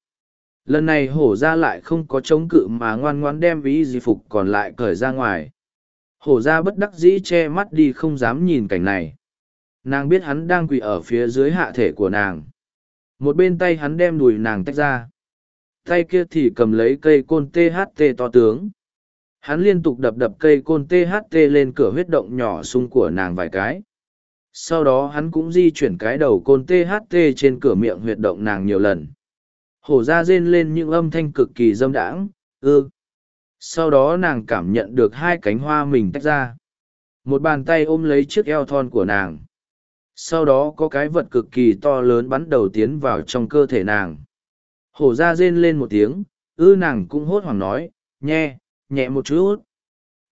Lần này hổ ra lại không có chống cự mà ngoan ngoan đem y phục còn lại cởi ra ngoài. Hổ ra bất đắc dĩ che mắt đi không dám nhìn cảnh này. Nàng biết hắn đang quỳ ở phía dưới hạ thể của nàng. Một bên tay hắn đem đùi nàng tách ra. Tay kia thì cầm lấy cây côn THT to tướng. Hắn liên tục đập đập cây côn THT lên cửa huyết động nhỏ sung của nàng vài cái sau đó hắn cũng di chuyển cái đầu côn tht trên cửa miệng huyệt động nàng nhiều lần. Hổ ra rên lên những âm thanh cực kỳ dâm đãng, ư. Sau đó nàng cảm nhận được hai cánh hoa mình tách ra. Một bàn tay ôm lấy chiếc eo thon của nàng. Sau đó có cái vật cực kỳ to lớn bắn đầu tiến vào trong cơ thể nàng. Hổ ra rên lên một tiếng, ư nàng cũng hốt hoảng nói nhe nhẹ một chút.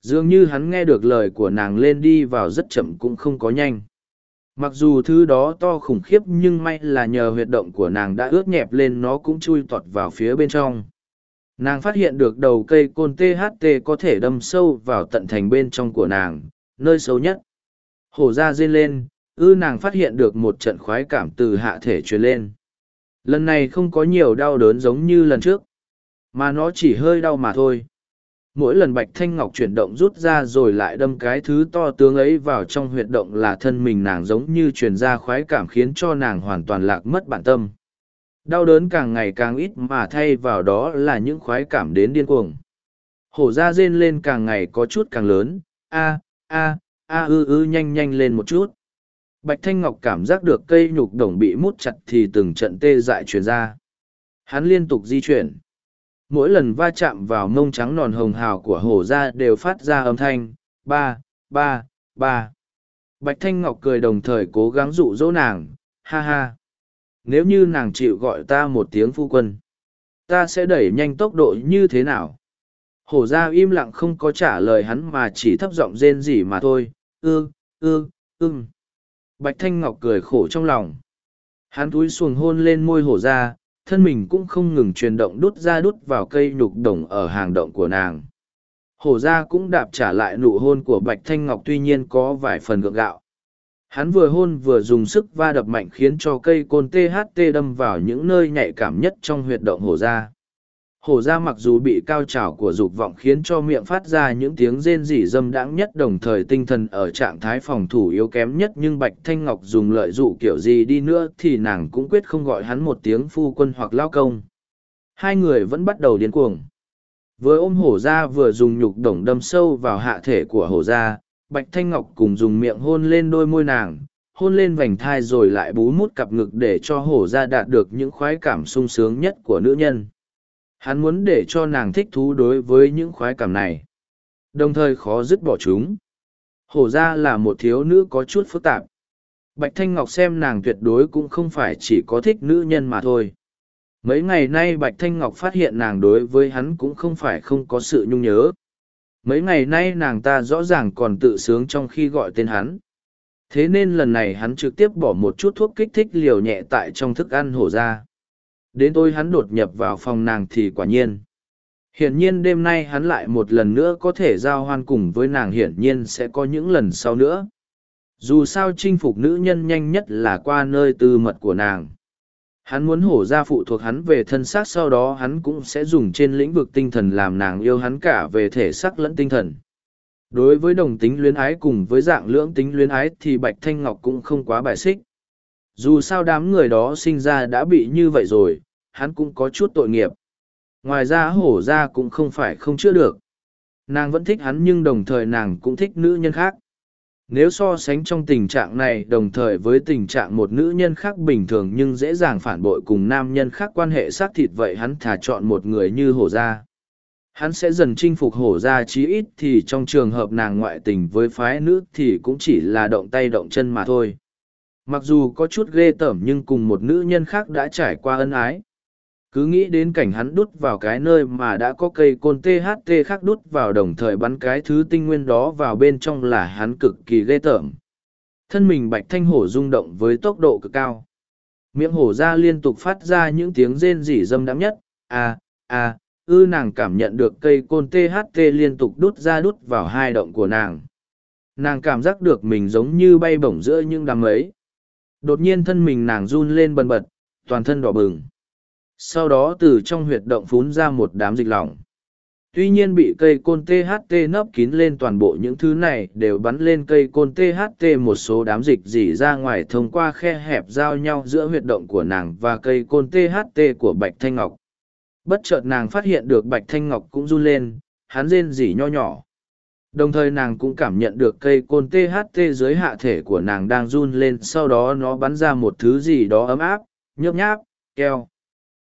Dường như hắn nghe được lời của nàng lên đi vào rất chậm cũng không có nhanh mặc dù thứ đó to khủng khiếp nhưng may là nhờ huyệt động của nàng đã ướt nhẹp lên nó cũng chui tọt vào phía bên trong. Nàng phát hiện được đầu cây côn tht có thể đâm sâu vào tận thành bên trong của nàng, nơi sâu nhất. Hổ ra rên lên, ư nàng phát hiện được một trận khoái cảm từ hạ thể truyền lên. Lần này không có nhiều đau đớn giống như lần trước, mà nó chỉ hơi đau mà thôi mỗi lần bạch thanh ngọc chuyển động rút ra rồi lại đâm cái thứ to tướng ấy vào trong huyệt động là thân mình nàng giống như truyền ra khoái cảm khiến cho nàng hoàn toàn lạc mất bản tâm. Đau đớn càng ngày càng ít mà thay vào đó là những khoái cảm đến điên cuồng. Hổ da rên lên càng ngày có chút càng lớn, a a a ư ư nhanh nhanh lên một chút. Bạch thanh ngọc cảm giác được cây nhục đồng bị mút chặt thì từng trận tê dại truyền ra. Hắn liên tục di chuyển mỗi lần va chạm vào mông trắng nòn hồng hào của hổ ra đều phát ra âm thanh, ba ba ba. Bạch thanh ngọc cười đồng thời cố gắng dụ dỗ nàng, ha ha. Nếu như nàng chịu gọi ta một tiếng phu quân, ta sẽ đẩy nhanh tốc độ như thế nào? Hổ ra im lặng không có trả lời hắn mà chỉ thấp giọng rên rỉ mà thôi, ư ư ưng bạch thanh ngọc cười khổ trong lòng. Hắn túi xuồng hôn lên môi hổ ra thân mình cũng không ngừng truyền động đút ra đút vào cây nhục đồng ở hàng động của nàng. Hổ ra cũng đạp trả lại nụ hôn của bạch thanh ngọc tuy nhiên có vài phần gượng gạo. Hắn vừa hôn vừa dùng sức va đập mạnh khiến cho cây côn tht đâm vào những nơi nhạy cảm nhất trong huyệt động hổ ra hổ ra mặc dù bị cao trào của dục vọng khiến cho miệng phát ra những tiếng rên rỉ dâm đãng nhất đồng thời tinh thần ở trạng thái phòng thủ yếu kém nhất nhưng bạch thanh ngọc dùng lợi dụ kiểu gì đi nữa thì nàng cũng quyết không gọi hắn một tiếng phu quân hoặc lao công. Hai người vẫn bắt đầu điên cuồng. Vừa ôm hổ ra vừa dùng nhục đồng đâm sâu vào hạ thể của hổ ra, bạch thanh ngọc cùng dùng miệng hôn lên đôi môi nàng, hôn lên vành thai rồi lại bú mút cặp ngực để cho hổ ra đạt được những khoái cảm sung sướng nhất của nữ nhân. Hắn muốn để cho nàng thích thú đối với những khoái cảm này. Đồng thời khó dứt bỏ chúng. Hổ ra là một thiếu nữ có chút phức tạp. Bạch Thanh Ngọc xem nàng tuyệt đối cũng không phải chỉ có thích nữ nhân mà thôi. Mấy ngày nay Bạch Thanh Ngọc phát hiện nàng đối với hắn cũng không phải không có sự nhung nhớ. Mấy ngày nay nàng ta rõ ràng còn tự sướng trong khi gọi tên hắn. Thế nên lần này hắn trực tiếp bỏ một chút thuốc kích thích liều nhẹ tại trong thức ăn hổ ra. Đến tôi hắn đột nhập vào phòng nàng thì quả nhiên. Hiển nhiên đêm nay hắn lại một lần nữa có thể giao hoan cùng với nàng hiển nhiên sẽ có những lần sau nữa. Dù sao chinh phục nữ nhân nhanh nhất là qua nơi tư mật của nàng. Hắn muốn hổ ra phụ thuộc hắn về thân xác sau đó hắn cũng sẽ dùng trên lĩnh vực tinh thần làm nàng yêu hắn cả về thể xác lẫn tinh thần. Đối với đồng tính luyến ái cùng với dạng lưỡng tính luyến ái thì Bạch Thanh Ngọc cũng không quá bài xích dù sao đám người đó sinh ra đã bị như vậy rồi, hắn cũng có chút tội nghiệp. Ngoài ra hổ ra cũng không phải không chữa được. Nàng vẫn thích hắn nhưng đồng thời nàng cũng thích nữ nhân khác. Nếu so sánh trong tình trạng này đồng thời với tình trạng một nữ nhân khác bình thường nhưng dễ dàng phản bội cùng nam nhân khác quan hệ xác thịt vậy hắn thà chọn một người như hổ gia hắn sẽ dần chinh phục hổ gia chí ít thì trong trường hợp nàng ngoại tình với phái nữ thì cũng chỉ là động tay động chân mà thôi mặc dù có chút ghê tởm nhưng cùng một nữ nhân khác đã trải qua ân ái. Cứ nghĩ đến cảnh hắn đút vào cái nơi mà đã có cây côn tht khác đút vào đồng thời bắn cái thứ tinh nguyên đó vào bên trong là hắn cực kỳ ghê tởm. Thân mình bạch thanh hổ rung động với tốc độ cực cao. Miệng hổ ra liên tục phát ra những tiếng rên rỉ dâm đắm nhất. À à ư nàng cảm nhận được cây côn tht liên tục đút ra đút vào hai động của nàng. Nàng cảm giác được mình giống như bay bổng giữa những đám ấy. Đột nhiên thân mình nàng run lên bần bật, toàn thân đỏ bừng. Sau đó từ trong huyệt động phún ra một đám dịch lỏng. Tuy nhiên bị cây côn THT nấp kín lên toàn bộ những thứ này đều bắn lên cây côn THT một số đám dịch dỉ ra ngoài thông qua khe hẹp giao nhau giữa huyệt động của nàng và cây côn THT của Bạch Thanh Ngọc. Bất chợt nàng phát hiện được Bạch Thanh Ngọc cũng run lên, hắn rên rỉ nho nhỏ. Đồng thời nàng cũng cảm nhận được cây côn THT dưới hạ thể của nàng đang run lên sau đó nó bắn ra một thứ gì đó ấm áp, nhấp nháp, keo.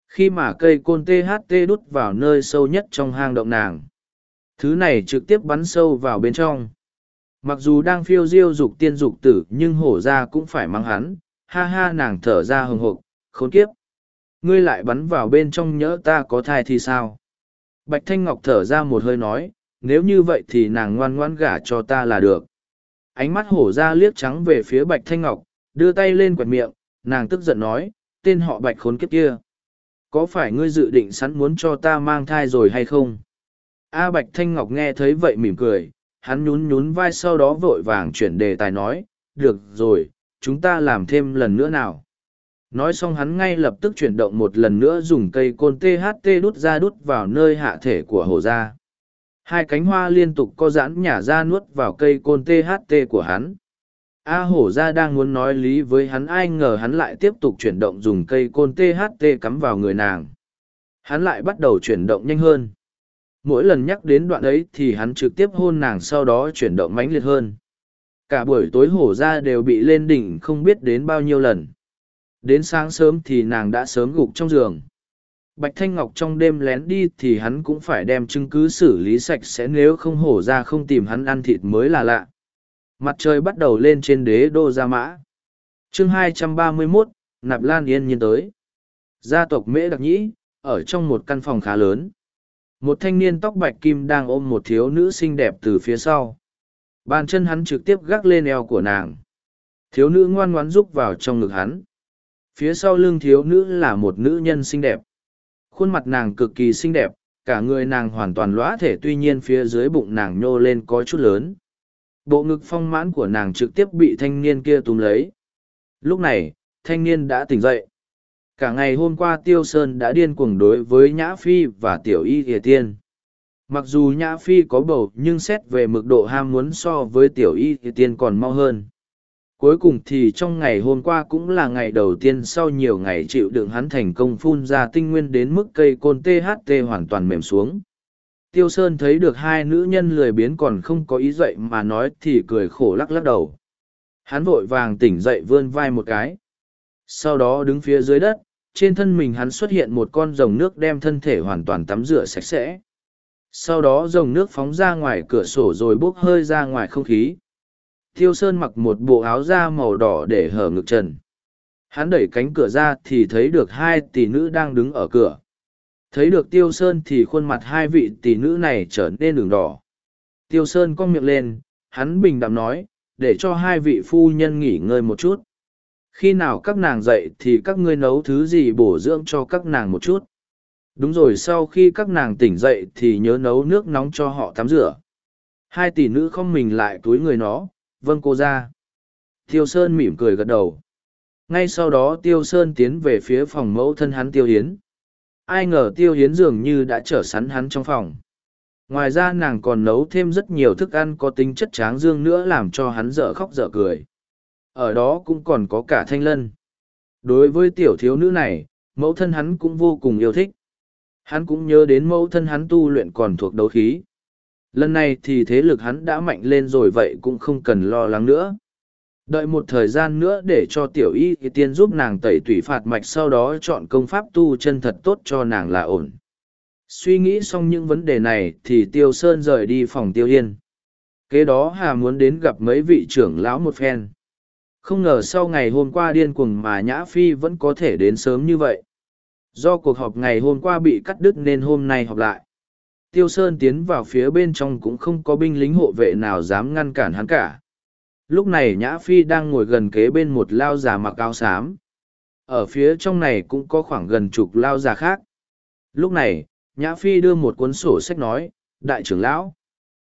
Khi mà cây côn THT đút vào nơi sâu nhất trong hang động nàng, thứ này trực tiếp bắn sâu vào bên trong. Mặc dù đang phiêu diêu dục tiên dục tử nhưng hổ ra cũng phải mang hắn, ha ha nàng thở ra hừng hộp, khốn kiếp. Ngươi lại bắn vào bên trong nhỡ ta có thai thì sao? Bạch Thanh Ngọc thở ra một hơi nói, nếu như vậy thì nàng ngoan ngoan gả cho ta là được ánh mắt hổ ra liếc trắng về phía bạch thanh ngọc đưa tay lên quẹt miệng, nàng tức giận nói, tên họ bạch khốn kiếp kia. Có phải ngươi dự định sẵn muốn cho ta mang thai rồi hay không? A Bạch Thanh Ngọc nghe thấy vậy mỉm cười, hắn nhún nhún vai sau đó vội vàng chuyển đề tài nói, được rồi, chúng ta làm thêm lần nữa nào. Nói xong hắn ngay lập tức chuyển động một lần nữa dùng cây côn THT đút ra đút vào nơi hạ thể của hổ ra. Hai cánh hoa liên tục co giãn nhả ra nuốt vào cây côn THT của hắn. A hổ ra đang muốn nói lý với hắn, ai ngờ hắn lại tiếp tục chuyển động dùng cây côn THT cắm vào người nàng. Hắn lại bắt đầu chuyển động nhanh hơn. Mỗi lần nhắc đến đoạn ấy thì hắn trực tiếp hôn nàng, sau đó chuyển động mãnh liệt hơn. Cả buổi tối hổ ra đều bị lên đỉnh không biết đến bao nhiêu lần. Đến sáng sớm thì nàng đã sớm gục trong giường. Bạch Thanh Ngọc trong đêm lén đi thì hắn cũng phải đem chứng cứ xử lý sạch sẽ nếu không hổ ra không tìm hắn ăn thịt mới là lạ. Mặt trời bắt đầu lên trên đế đô Gia Mã. chương 231, Nạp Lan Yên nhiên tới. Gia tộc Mễ Đặc Nhĩ, ở trong một căn phòng khá lớn. Một thanh niên tóc bạch kim đang ôm một thiếu nữ xinh đẹp từ phía sau. Bàn chân hắn trực tiếp gác lên eo của nàng. Thiếu nữ ngoan ngoãn rúc vào trong ngực hắn. Phía sau lưng thiếu nữ là một nữ nhân xinh đẹp. Khuôn mặt nàng cực kỳ xinh đẹp, cả người nàng hoàn toàn lõa thể tuy nhiên phía dưới bụng nàng nhô lên có chút lớn. Bộ ngực phong mãn của nàng trực tiếp bị thanh niên kia túm lấy. Lúc này, thanh niên đã tỉnh dậy. Cả ngày hôm qua Tiêu Sơn đã điên cuồng đối với Nhã Phi và Tiểu Y Thìa Tiên. Mặc dù Nhã Phi có bầu nhưng xét về mực độ ham muốn so với Tiểu Y Thìa Tiên còn mau hơn. Cuối cùng thì trong ngày hôm qua cũng là ngày đầu tiên sau nhiều ngày chịu đựng hắn thành công phun ra tinh nguyên đến mức cây côn THT hoàn toàn mềm xuống. Tiêu Sơn thấy được hai nữ nhân lười biến còn không có ý dậy mà nói thì cười khổ lắc lắc đầu. Hắn vội vàng tỉnh dậy vươn vai một cái. Sau đó đứng phía dưới đất, trên thân mình hắn xuất hiện một con rồng nước đem thân thể hoàn toàn tắm rửa sạch sẽ. Sau đó rồng nước phóng ra ngoài cửa sổ rồi bốc hơi ra ngoài không khí. Tiêu Sơn mặc một bộ áo da màu đỏ để hở ngực trần. Hắn đẩy cánh cửa ra thì thấy được hai tỷ nữ đang đứng ở cửa. Thấy được Tiêu Sơn thì khuôn mặt hai vị tỷ nữ này trở nên đường đỏ. Tiêu Sơn cong miệng lên, hắn bình đạm nói, để cho hai vị phu nhân nghỉ ngơi một chút. Khi nào các nàng dậy thì các ngươi nấu thứ gì bổ dưỡng cho các nàng một chút. Đúng rồi sau khi các nàng tỉnh dậy thì nhớ nấu nước nóng cho họ tắm rửa. Hai tỷ nữ không mình lại túi người nó, vâng cô ra. Tiêu Sơn mỉm cười gật đầu. Ngay sau đó Tiêu Sơn tiến về phía phòng mẫu thân hắn Tiêu Hiến ai ngờ tiêu hiến dường như đã trở sắn hắn trong phòng. Ngoài ra nàng còn nấu thêm rất nhiều thức ăn có tính chất tráng dương nữa làm cho hắn dở khóc dở cười. Ở đó cũng còn có cả thanh lân. Đối với tiểu thiếu nữ này, mẫu thân hắn cũng vô cùng yêu thích. Hắn cũng nhớ đến mẫu thân hắn tu luyện còn thuộc đấu khí lần này thì thế lực hắn đã mạnh lên rồi vậy cũng không cần lo lắng nữa Đợi một thời gian nữa để cho tiểu y tiên giúp nàng tẩy tủy phạt mạch sau đó chọn công pháp tu chân thật tốt cho nàng là ổn. Suy nghĩ xong những vấn đề này thì Tiêu Sơn rời đi phòng Tiêu Yên. Kế đó Hà muốn đến gặp mấy vị trưởng lão một phen. Không ngờ sau ngày hôm qua điên cuồng mà Nhã Phi vẫn có thể đến sớm như vậy. Do cuộc họp ngày hôm qua bị cắt đứt nên hôm nay họp lại. Tiêu Sơn tiến vào phía bên trong cũng không có binh lính hộ vệ nào dám ngăn cản hắn cả. Lúc này nhã phi đang ngồi gần kế bên một lao già mặc áo xám. Ở phía trong này cũng có khoảng gần chục lao già khác. Lúc này, nhã phi đưa một cuốn sổ sách nói, đại trưởng lão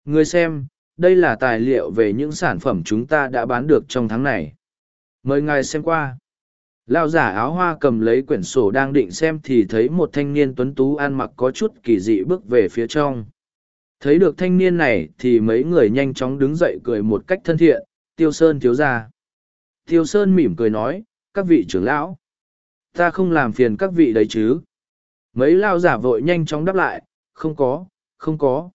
người xem, đây là tài liệu về những sản phẩm chúng ta đã bán được trong tháng này. Mời ngài xem qua lao giả áo hoa cầm lấy quyển sổ đang định xem thì thấy một thanh niên tuấn tú ăn mặc có chút kỳ dị bước về phía trong thấy được thanh niên này thì mấy người nhanh chóng đứng dậy cười một cách thân thiện Tiêu Sơn thiếu ra. Tiêu Sơn mỉm cười nói, các vị trưởng lão. Ta không làm phiền các vị đấy chứ. Mấy lao giả vội nhanh chóng đáp lại, không có, không có.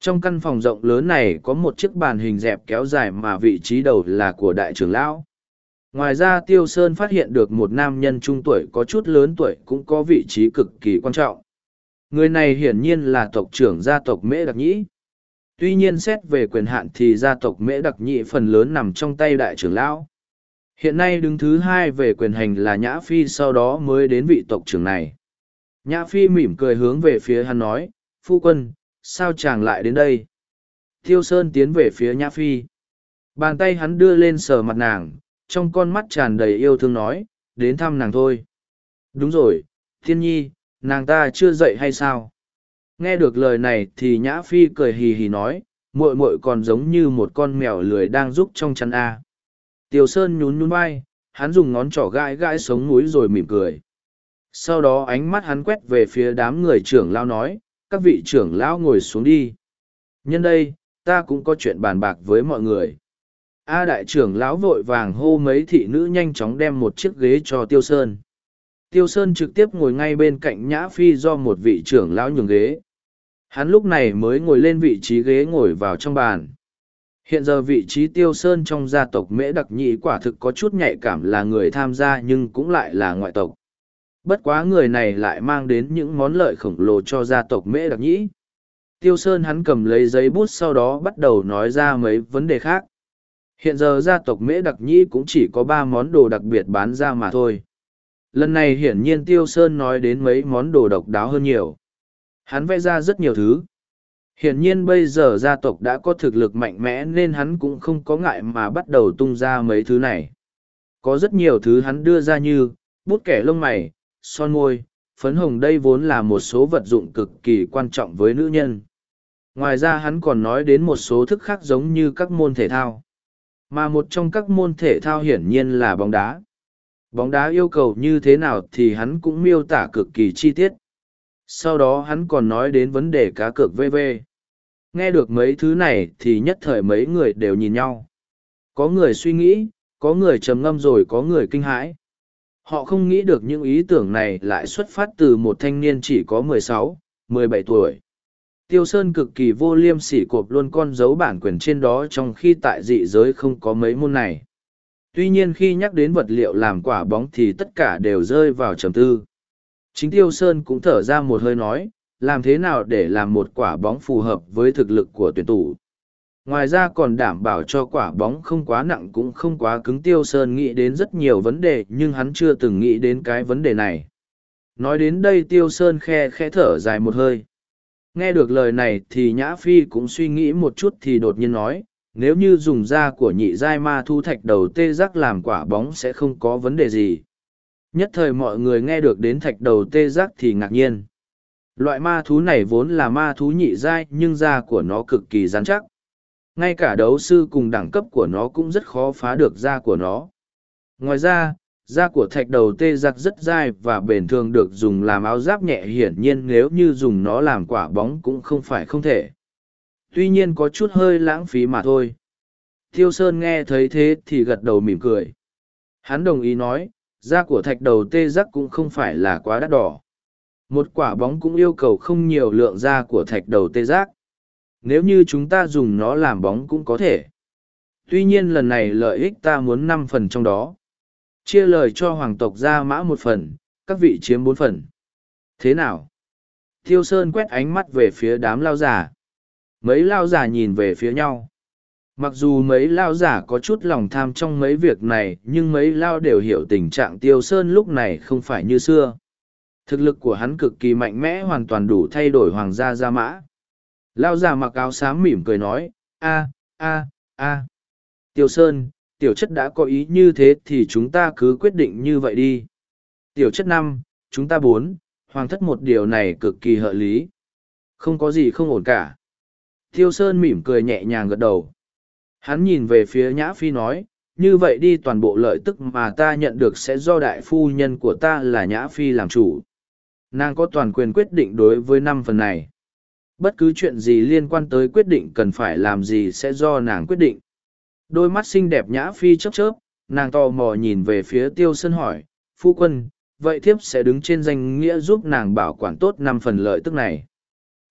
Trong căn phòng rộng lớn này có một chiếc bàn hình dẹp kéo dài mà vị trí đầu là của đại trưởng lão. Ngoài ra Tiêu Sơn phát hiện được một nam nhân trung tuổi có chút lớn tuổi cũng có vị trí cực kỳ quan trọng. Người này hiển nhiên là tộc trưởng gia tộc Mễ Đặc Nhĩ. Tuy nhiên xét về quyền hạn thì gia tộc mễ đặc nhĩ phần lớn nằm trong tay đại trưởng lão. Hiện nay đứng thứ hai về quyền hành là Nhã Phi sau đó mới đến vị tộc trưởng này. Nhã Phi mỉm cười hướng về phía hắn nói, Phu quân, sao chàng lại đến đây? Tiêu Sơn tiến về phía Nhã Phi. Bàn tay hắn đưa lên sờ mặt nàng, trong con mắt tràn đầy yêu thương nói, đến thăm nàng thôi. Đúng rồi, thiên nhi, nàng ta chưa dậy hay sao? Nghe được lời này thì Nhã Phi cười hì hì nói, muội muội còn giống như một con mèo lười đang rúc trong chăn A. Tiểu Sơn nhún nhún vai, hắn dùng ngón trỏ gãi gãi sống núi rồi mỉm cười. Sau đó ánh mắt hắn quét về phía đám người trưởng lão nói, các vị trưởng lão ngồi xuống đi. Nhân đây, ta cũng có chuyện bàn bạc với mọi người. A đại trưởng lão vội vàng hô mấy thị nữ nhanh chóng đem một chiếc ghế cho Tiêu Sơn. Tiêu Sơn trực tiếp ngồi ngay bên cạnh Nhã Phi do một vị trưởng lão nhường ghế. Hắn lúc này mới ngồi lên vị trí ghế ngồi vào trong bàn. Hiện giờ vị trí Tiêu Sơn trong gia tộc Mễ Đặc Nhĩ quả thực có chút nhạy cảm là người tham gia nhưng cũng lại là ngoại tộc. Bất quá người này lại mang đến những món lợi khổng lồ cho gia tộc Mễ Đặc Nhĩ. Tiêu Sơn hắn cầm lấy giấy bút sau đó bắt đầu nói ra mấy vấn đề khác. Hiện giờ gia tộc Mễ Đặc Nhĩ cũng chỉ có ba món đồ đặc biệt bán ra mà thôi. Lần này hiển nhiên Tiêu Sơn nói đến mấy món đồ độc đáo hơn nhiều. Hắn vẽ ra rất nhiều thứ. Hiển nhiên bây giờ gia tộc đã có thực lực mạnh mẽ nên hắn cũng không có ngại mà bắt đầu tung ra mấy thứ này. Có rất nhiều thứ hắn đưa ra như, bút kẻ lông mày, son môi, phấn hồng đây vốn là một số vật dụng cực kỳ quan trọng với nữ nhân. Ngoài ra hắn còn nói đến một số thức khác giống như các môn thể thao. Mà một trong các môn thể thao hiển nhiên là bóng đá. Bóng đá yêu cầu như thế nào thì hắn cũng miêu tả cực kỳ chi tiết. Sau đó hắn còn nói đến vấn đề cá cược VV. Nghe được mấy thứ này thì nhất thời mấy người đều nhìn nhau. Có người suy nghĩ, có người trầm ngâm rồi có người kinh hãi. Họ không nghĩ được những ý tưởng này lại xuất phát từ một thanh niên chỉ có mười sáu, mười bảy tuổi. Tiêu Sơn cực kỳ vô liêm sỉ cộp luôn con dấu bản quyền trên đó trong khi tại dị giới không có mấy môn này. Tuy nhiên khi nhắc đến vật liệu làm quả bóng thì tất cả đều rơi vào trầm tư. Chính Tiêu Sơn cũng thở ra một hơi nói, làm thế nào để làm một quả bóng phù hợp với thực lực của tuyển thủ. Ngoài ra còn đảm bảo cho quả bóng không quá nặng cũng không quá cứng Tiêu Sơn nghĩ đến rất nhiều vấn đề nhưng hắn chưa từng nghĩ đến cái vấn đề này. Nói đến đây Tiêu Sơn khe khẽ thở dài một hơi. Nghe được lời này thì Nhã Phi cũng suy nghĩ một chút thì đột nhiên nói, nếu như dùng da của nhị giai ma thu thạch đầu tê giác làm quả bóng sẽ không có vấn đề gì. Nhất thời mọi người nghe được đến thạch đầu tê giác thì ngạc nhiên. Loại ma thú này vốn là ma thú nhị giai nhưng da của nó cực kỳ rắn chắc. Ngay cả đấu sư cùng đẳng cấp của nó cũng rất khó phá được da của nó. Ngoài ra, da của thạch đầu tê giác rất dai và bền thường được dùng làm áo giáp nhẹ hiển nhiên nếu như dùng nó làm quả bóng cũng không phải không thể. Tuy nhiên có chút hơi lãng phí mà thôi. Thiêu Sơn nghe thấy thế thì gật đầu mỉm cười. Hắn đồng ý nói, da của thạch đầu tê giác cũng không phải là quá đắt đỏ. Một quả bóng cũng yêu cầu không nhiều lượng da của thạch đầu tê giác. Nếu như chúng ta dùng nó làm bóng cũng có thể. Tuy nhiên lần này lợi ích ta muốn năm phần trong đó. Chia lời cho hoàng tộc ra mã một phần, các vị chiếm bốn phần. Thế nào? Thiêu Sơn quét ánh mắt về phía đám lao giả. Mấy lao giả nhìn về phía nhau. Mặc dù mấy lao giả có chút lòng tham trong mấy việc này, nhưng mấy lao đều hiểu tình trạng Tiêu Sơn lúc này không phải như xưa. Thực lực của hắn cực kỳ mạnh mẽ hoàn toàn đủ thay đổi hoàng gia gia mã. Lao giả mặc áo xám mỉm cười nói, a a a Tiêu Sơn, tiểu chất đã có ý như thế thì chúng ta cứ quyết định như vậy đi. Tiểu chất năm, chúng ta bốn, hoàng thất một điều này cực kỳ hợp lý. Không có gì không ổn cả. Tiêu Sơn mỉm cười nhẹ nhàng gật đầu. Hắn nhìn về phía Nhã Phi nói, như vậy đi toàn bộ lợi tức mà ta nhận được sẽ do đại phu nhân của ta là Nhã Phi làm chủ. Nàng có toàn quyền quyết định đối với năm phần này. Bất cứ chuyện gì liên quan tới quyết định cần phải làm gì sẽ do nàng quyết định. Đôi mắt xinh đẹp Nhã Phi chớp chớp, nàng tò mò nhìn về phía Tiêu Sơn hỏi, phu quân, vậy thiếp sẽ đứng trên danh nghĩa giúp nàng bảo quản tốt năm phần lợi tức này.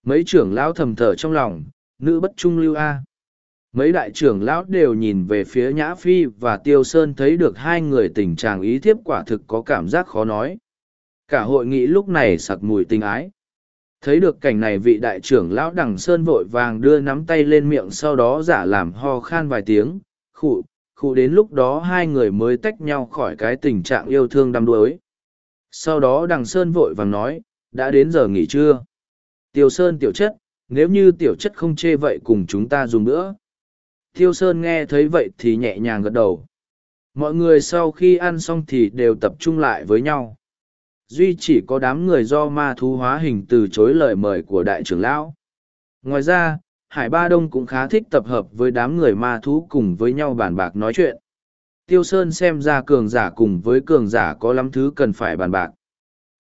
Mấy trưởng lão thầm thở trong lòng, nữ bất trung lưu A. Mấy đại trưởng lão đều nhìn về phía Nhã Phi và Tiêu Sơn thấy được hai người tình trạng ý thiếp quả thực có cảm giác khó nói. Cả hội nghị lúc này sặc mùi tình ái. Thấy được cảnh này vị đại trưởng lão đằng Sơn vội vàng đưa nắm tay lên miệng sau đó giả làm ho khan vài tiếng, khụ, khụ đến lúc đó hai người mới tách nhau khỏi cái tình trạng yêu thương đắm đuối. Sau đó đằng Sơn vội vàng nói, đã đến giờ nghỉ trưa. Tiêu Sơn tiểu chất, nếu như tiểu chất không chê vậy cùng chúng ta dùng nữa. Tiêu Sơn nghe thấy vậy thì nhẹ nhàng gật đầu. mọi người sau khi ăn xong thì đều tập trung lại với nhau duy chỉ có đám người do ma thú hóa hình từ chối lời mời của đại trưởng lão. Ngoài ra, hải ba đông cũng khá thích tập hợp với đám người ma thú cùng với nhau bàn bạc nói chuyện. Tiêu sơn xem ra cường giả cùng với cường giả có lắm thứ cần phải bàn bạc.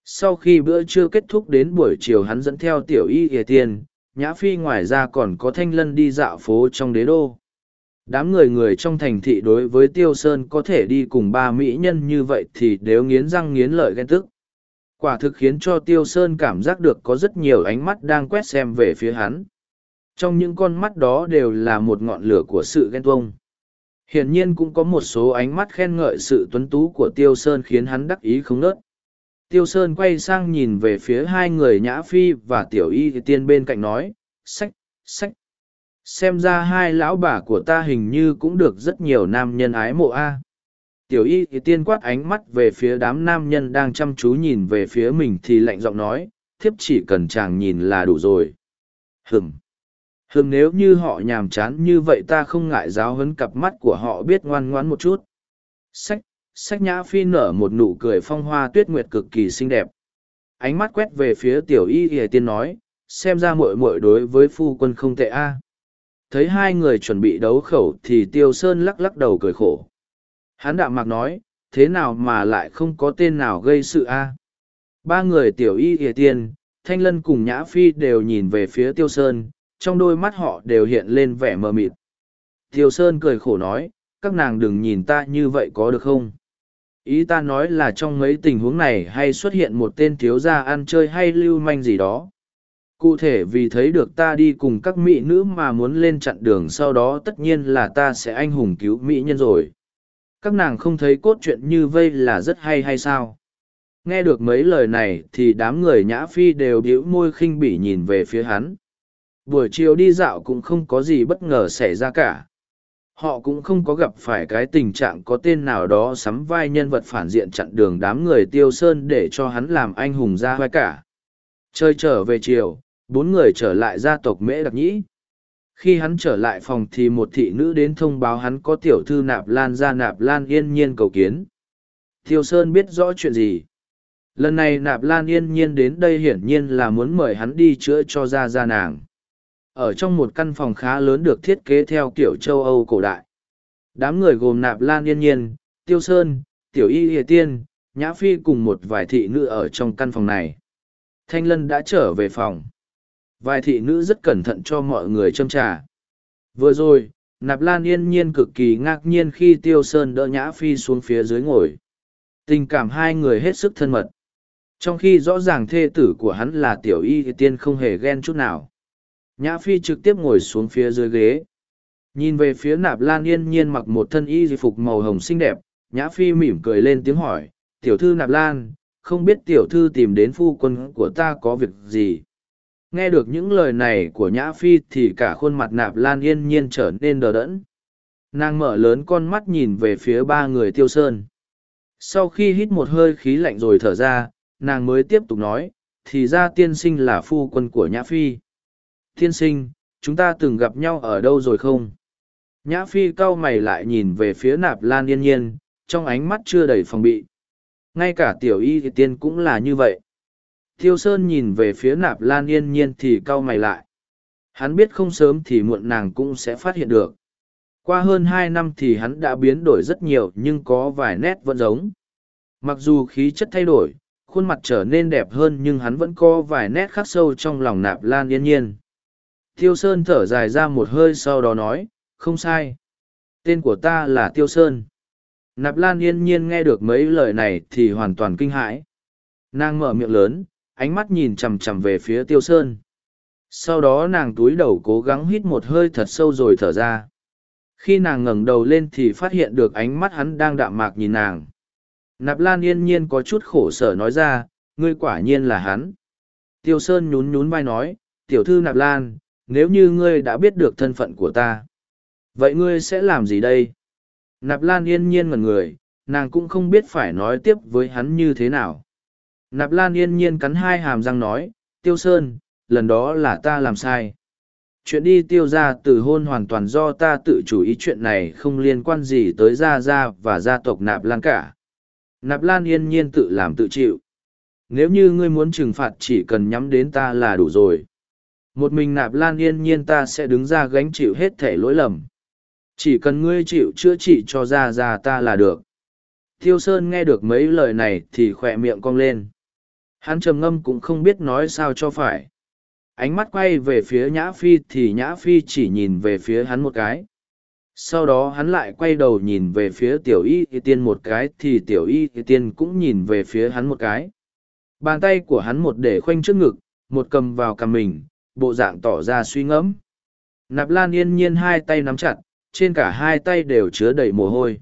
Sau khi bữa trưa kết thúc đến buổi chiều hắn dẫn theo tiểu y ỉa tiên, nhã phi ngoài ra còn có thanh lân đi dạo phố trong đế đô. Đám người người trong thành thị đối với tiêu sơn có thể đi cùng ba mỹ nhân như vậy thì đều nghiến răng nghiến lợi ghen tức quả thực khiến cho tiêu sơn cảm giác được có rất nhiều ánh mắt đang quét xem về phía hắn. Trong những con mắt đó đều là một ngọn lửa của sự ghen tuông. Hiển nhiên cũng có một số ánh mắt khen ngợi sự tuấn tú của tiêu sơn khiến hắn đắc ý không nớt. Tiêu sơn quay sang nhìn về phía hai người nhã phi và tiểu y tiên bên cạnh nói, sách sách. Xem ra hai lão bà của ta hình như cũng được rất nhiều nam nhân ái mộ a tiểu y thì tiên quát ánh mắt về phía đám nam nhân đang chăm chú nhìn về phía mình thì lạnh giọng nói, thiếp chỉ cần chàng nhìn là đủ rồi. Hừng hừng nếu như họ nhàm chán như vậy ta không ngại giáo huấn cặp mắt của họ biết ngoan ngoãn một chút. Sách sách nhã phi nở một nụ cười phong hoa tuyết nguyệt cực kỳ xinh đẹp. Ánh mắt quét về phía tiểu y ỉa tiên nói, xem ra mội mội đối với phu quân không tệ a. Thấy hai người chuẩn bị đấu khẩu thì tiêu sơn lắc lắc đầu cười khổ hắn đạm mạc nói, thế nào mà lại không có tên nào gây sự a? Ba người tiểu y ỉa tiên thanh lân cùng nhã phi đều nhìn về phía tiêu sơn, trong đôi mắt họ đều hiện lên vẻ mờ mịt. Tiêu sơn cười khổ nói, các nàng đừng nhìn ta như vậy có được không? Ý ta nói là trong mấy tình huống này hay xuất hiện một tên thiếu gia ăn chơi hay lưu manh gì đó. Cụ thể vì thấy được ta đi cùng các mỹ nữ mà muốn lên chặn đường sau đó tất nhiên là ta sẽ anh hùng cứu mỹ nhân rồi các nàng không thấy cốt truyện như vây là rất hay hay sao? Nghe được mấy lời này thì đám người nhã phi đều bĩu môi khinh bỉ nhìn về phía hắn. Buổi chiều đi dạo cũng không có gì bất ngờ xảy ra cả. Họ cũng không có gặp phải cái tình trạng có tên nào đó sắm vai nhân vật phản diện chặn đường đám người tiêu sơn để cho hắn làm anh hùng ra vai cả. Chơi trở về chiều, bốn người trở lại gia tộc mễ đặc nhĩ khi hắn trở lại phòng thì một thị nữ đến thông báo hắn có tiểu thư nạp lan ra nạp lan yên nhiên cầu kiến. Tiêu sơn biết rõ chuyện gì? Lần này nạp lan yên nhiên đến đây hiển nhiên là muốn mời hắn đi chữa cho ra ra nàng. Ở trong một căn phòng khá lớn được thiết kế theo kiểu châu âu cổ đại. Đám người gồm nạp lan yên nhiên, tiêu sơn, tiểu y hiệ tiên, nhã phi cùng một vài thị nữ ở trong căn phòng này. Thanh lân đã trở về phòng vài thị nữ rất cẩn thận cho mọi người châm trà vừa rồi nạp lan yên nhiên cực kỳ ngạc nhiên khi tiêu sơn đỡ nhã phi xuống phía dưới ngồi tình cảm hai người hết sức thân mật trong khi rõ ràng thê tử của hắn là tiểu y thì tiên không hề ghen chút nào Nhã Phi trực tiếp ngồi xuống phía dưới ghế. Nhìn về phía nạp lan yên nhiên mặc một thân y phục màu hồng xinh đẹp, Nhã Phi mỉm cười lên tiếng hỏi, tiểu thư nạp lan, không biết tiểu thư tìm đến phu quân của ta có việc gì. Nghe được những lời này của Nhã Phi thì cả khuôn mặt nạp lan yên nhiên trở nên đờ đẫn. Nàng mở lớn con mắt nhìn về phía ba người tiêu sơn. Sau khi hít một hơi khí lạnh rồi thở ra, nàng mới tiếp tục nói, thì ra tiên sinh là phu quân của Nhã Phi. Thiên sinh, chúng ta từng gặp nhau ở đâu rồi không? Nhã Phi cau mày lại nhìn về phía nạp lan yên nhiên, trong ánh mắt chưa đầy phòng bị. Ngay cả tiểu y thì tiên cũng là như vậy. Tiêu Sơn nhìn về phía nạp lan yên nhiên thì cau mày lại. Hắn biết không sớm thì muộn nàng cũng sẽ phát hiện được. Qua hơn hai năm thì hắn đã biến đổi rất nhiều nhưng có vài nét vẫn giống. Mặc dù khí chất thay đổi, khuôn mặt trở nên đẹp hơn nhưng hắn vẫn có vài nét khắc sâu trong lòng nạp lan yên nhiên. Tiêu Sơn thở dài ra một hơi sau đó nói, không sai. Tên của ta là Tiêu Sơn. Nạp Lan yên nhiên nghe được mấy lời này thì hoàn toàn kinh hãi. Nàng mở miệng lớn, ánh mắt nhìn chằm chằm về phía Tiêu Sơn. Sau đó nàng túi đầu cố gắng hít một hơi thật sâu rồi thở ra. Khi nàng ngẩng đầu lên thì phát hiện được ánh mắt hắn đang đạm mạc nhìn nàng. Nạp Lan yên nhiên có chút khổ sở nói ra, ngươi quả nhiên là hắn. Tiêu Sơn nhún nhún vai nói, tiểu thư Nạp Lan, nếu như ngươi đã biết được thân phận của ta vậy ngươi sẽ làm gì đây nạp lan yên nhiên ngần người nàng cũng không biết phải nói tiếp với hắn như thế nào nạp lan yên nhiên cắn hai hàm răng nói, tiêu sơn, lần đó là ta làm sai. Chuyện đi tiêu ra từ hôn hoàn toàn do ta tự chủ ý, chuyện này không liên quan gì tới gia gia và gia tộc nạp lan cả. Nạp lan yên nhiên tự làm tự chịu. Nếu như ngươi muốn trừng phạt chỉ cần nhắm đến ta là đủ rồi. Một mình nạp lan yên nhiên ta sẽ đứng ra gánh chịu hết thể lỗi lầm. Chỉ cần ngươi chịu chữa trị cho gia gia ta là được. Tiêu Sơn nghe được mấy lời này thì khỏe miệng cong lên. Hắn trầm ngâm cũng không biết nói sao cho phải. Ánh mắt quay về phía Nhã Phi thì Nhã Phi chỉ nhìn về phía hắn một cái. Sau đó hắn lại quay đầu nhìn về phía tiểu y tiên một cái thì tiểu y tiên cũng nhìn về phía hắn một cái. Bàn tay của hắn một để khoanh trước ngực, một cầm vào cằm mình, bộ dạng tỏ ra suy ngẫm. Nạp lan yên nhiên hai tay nắm chặt, trên cả hai tay đều chứa đầy mồ hôi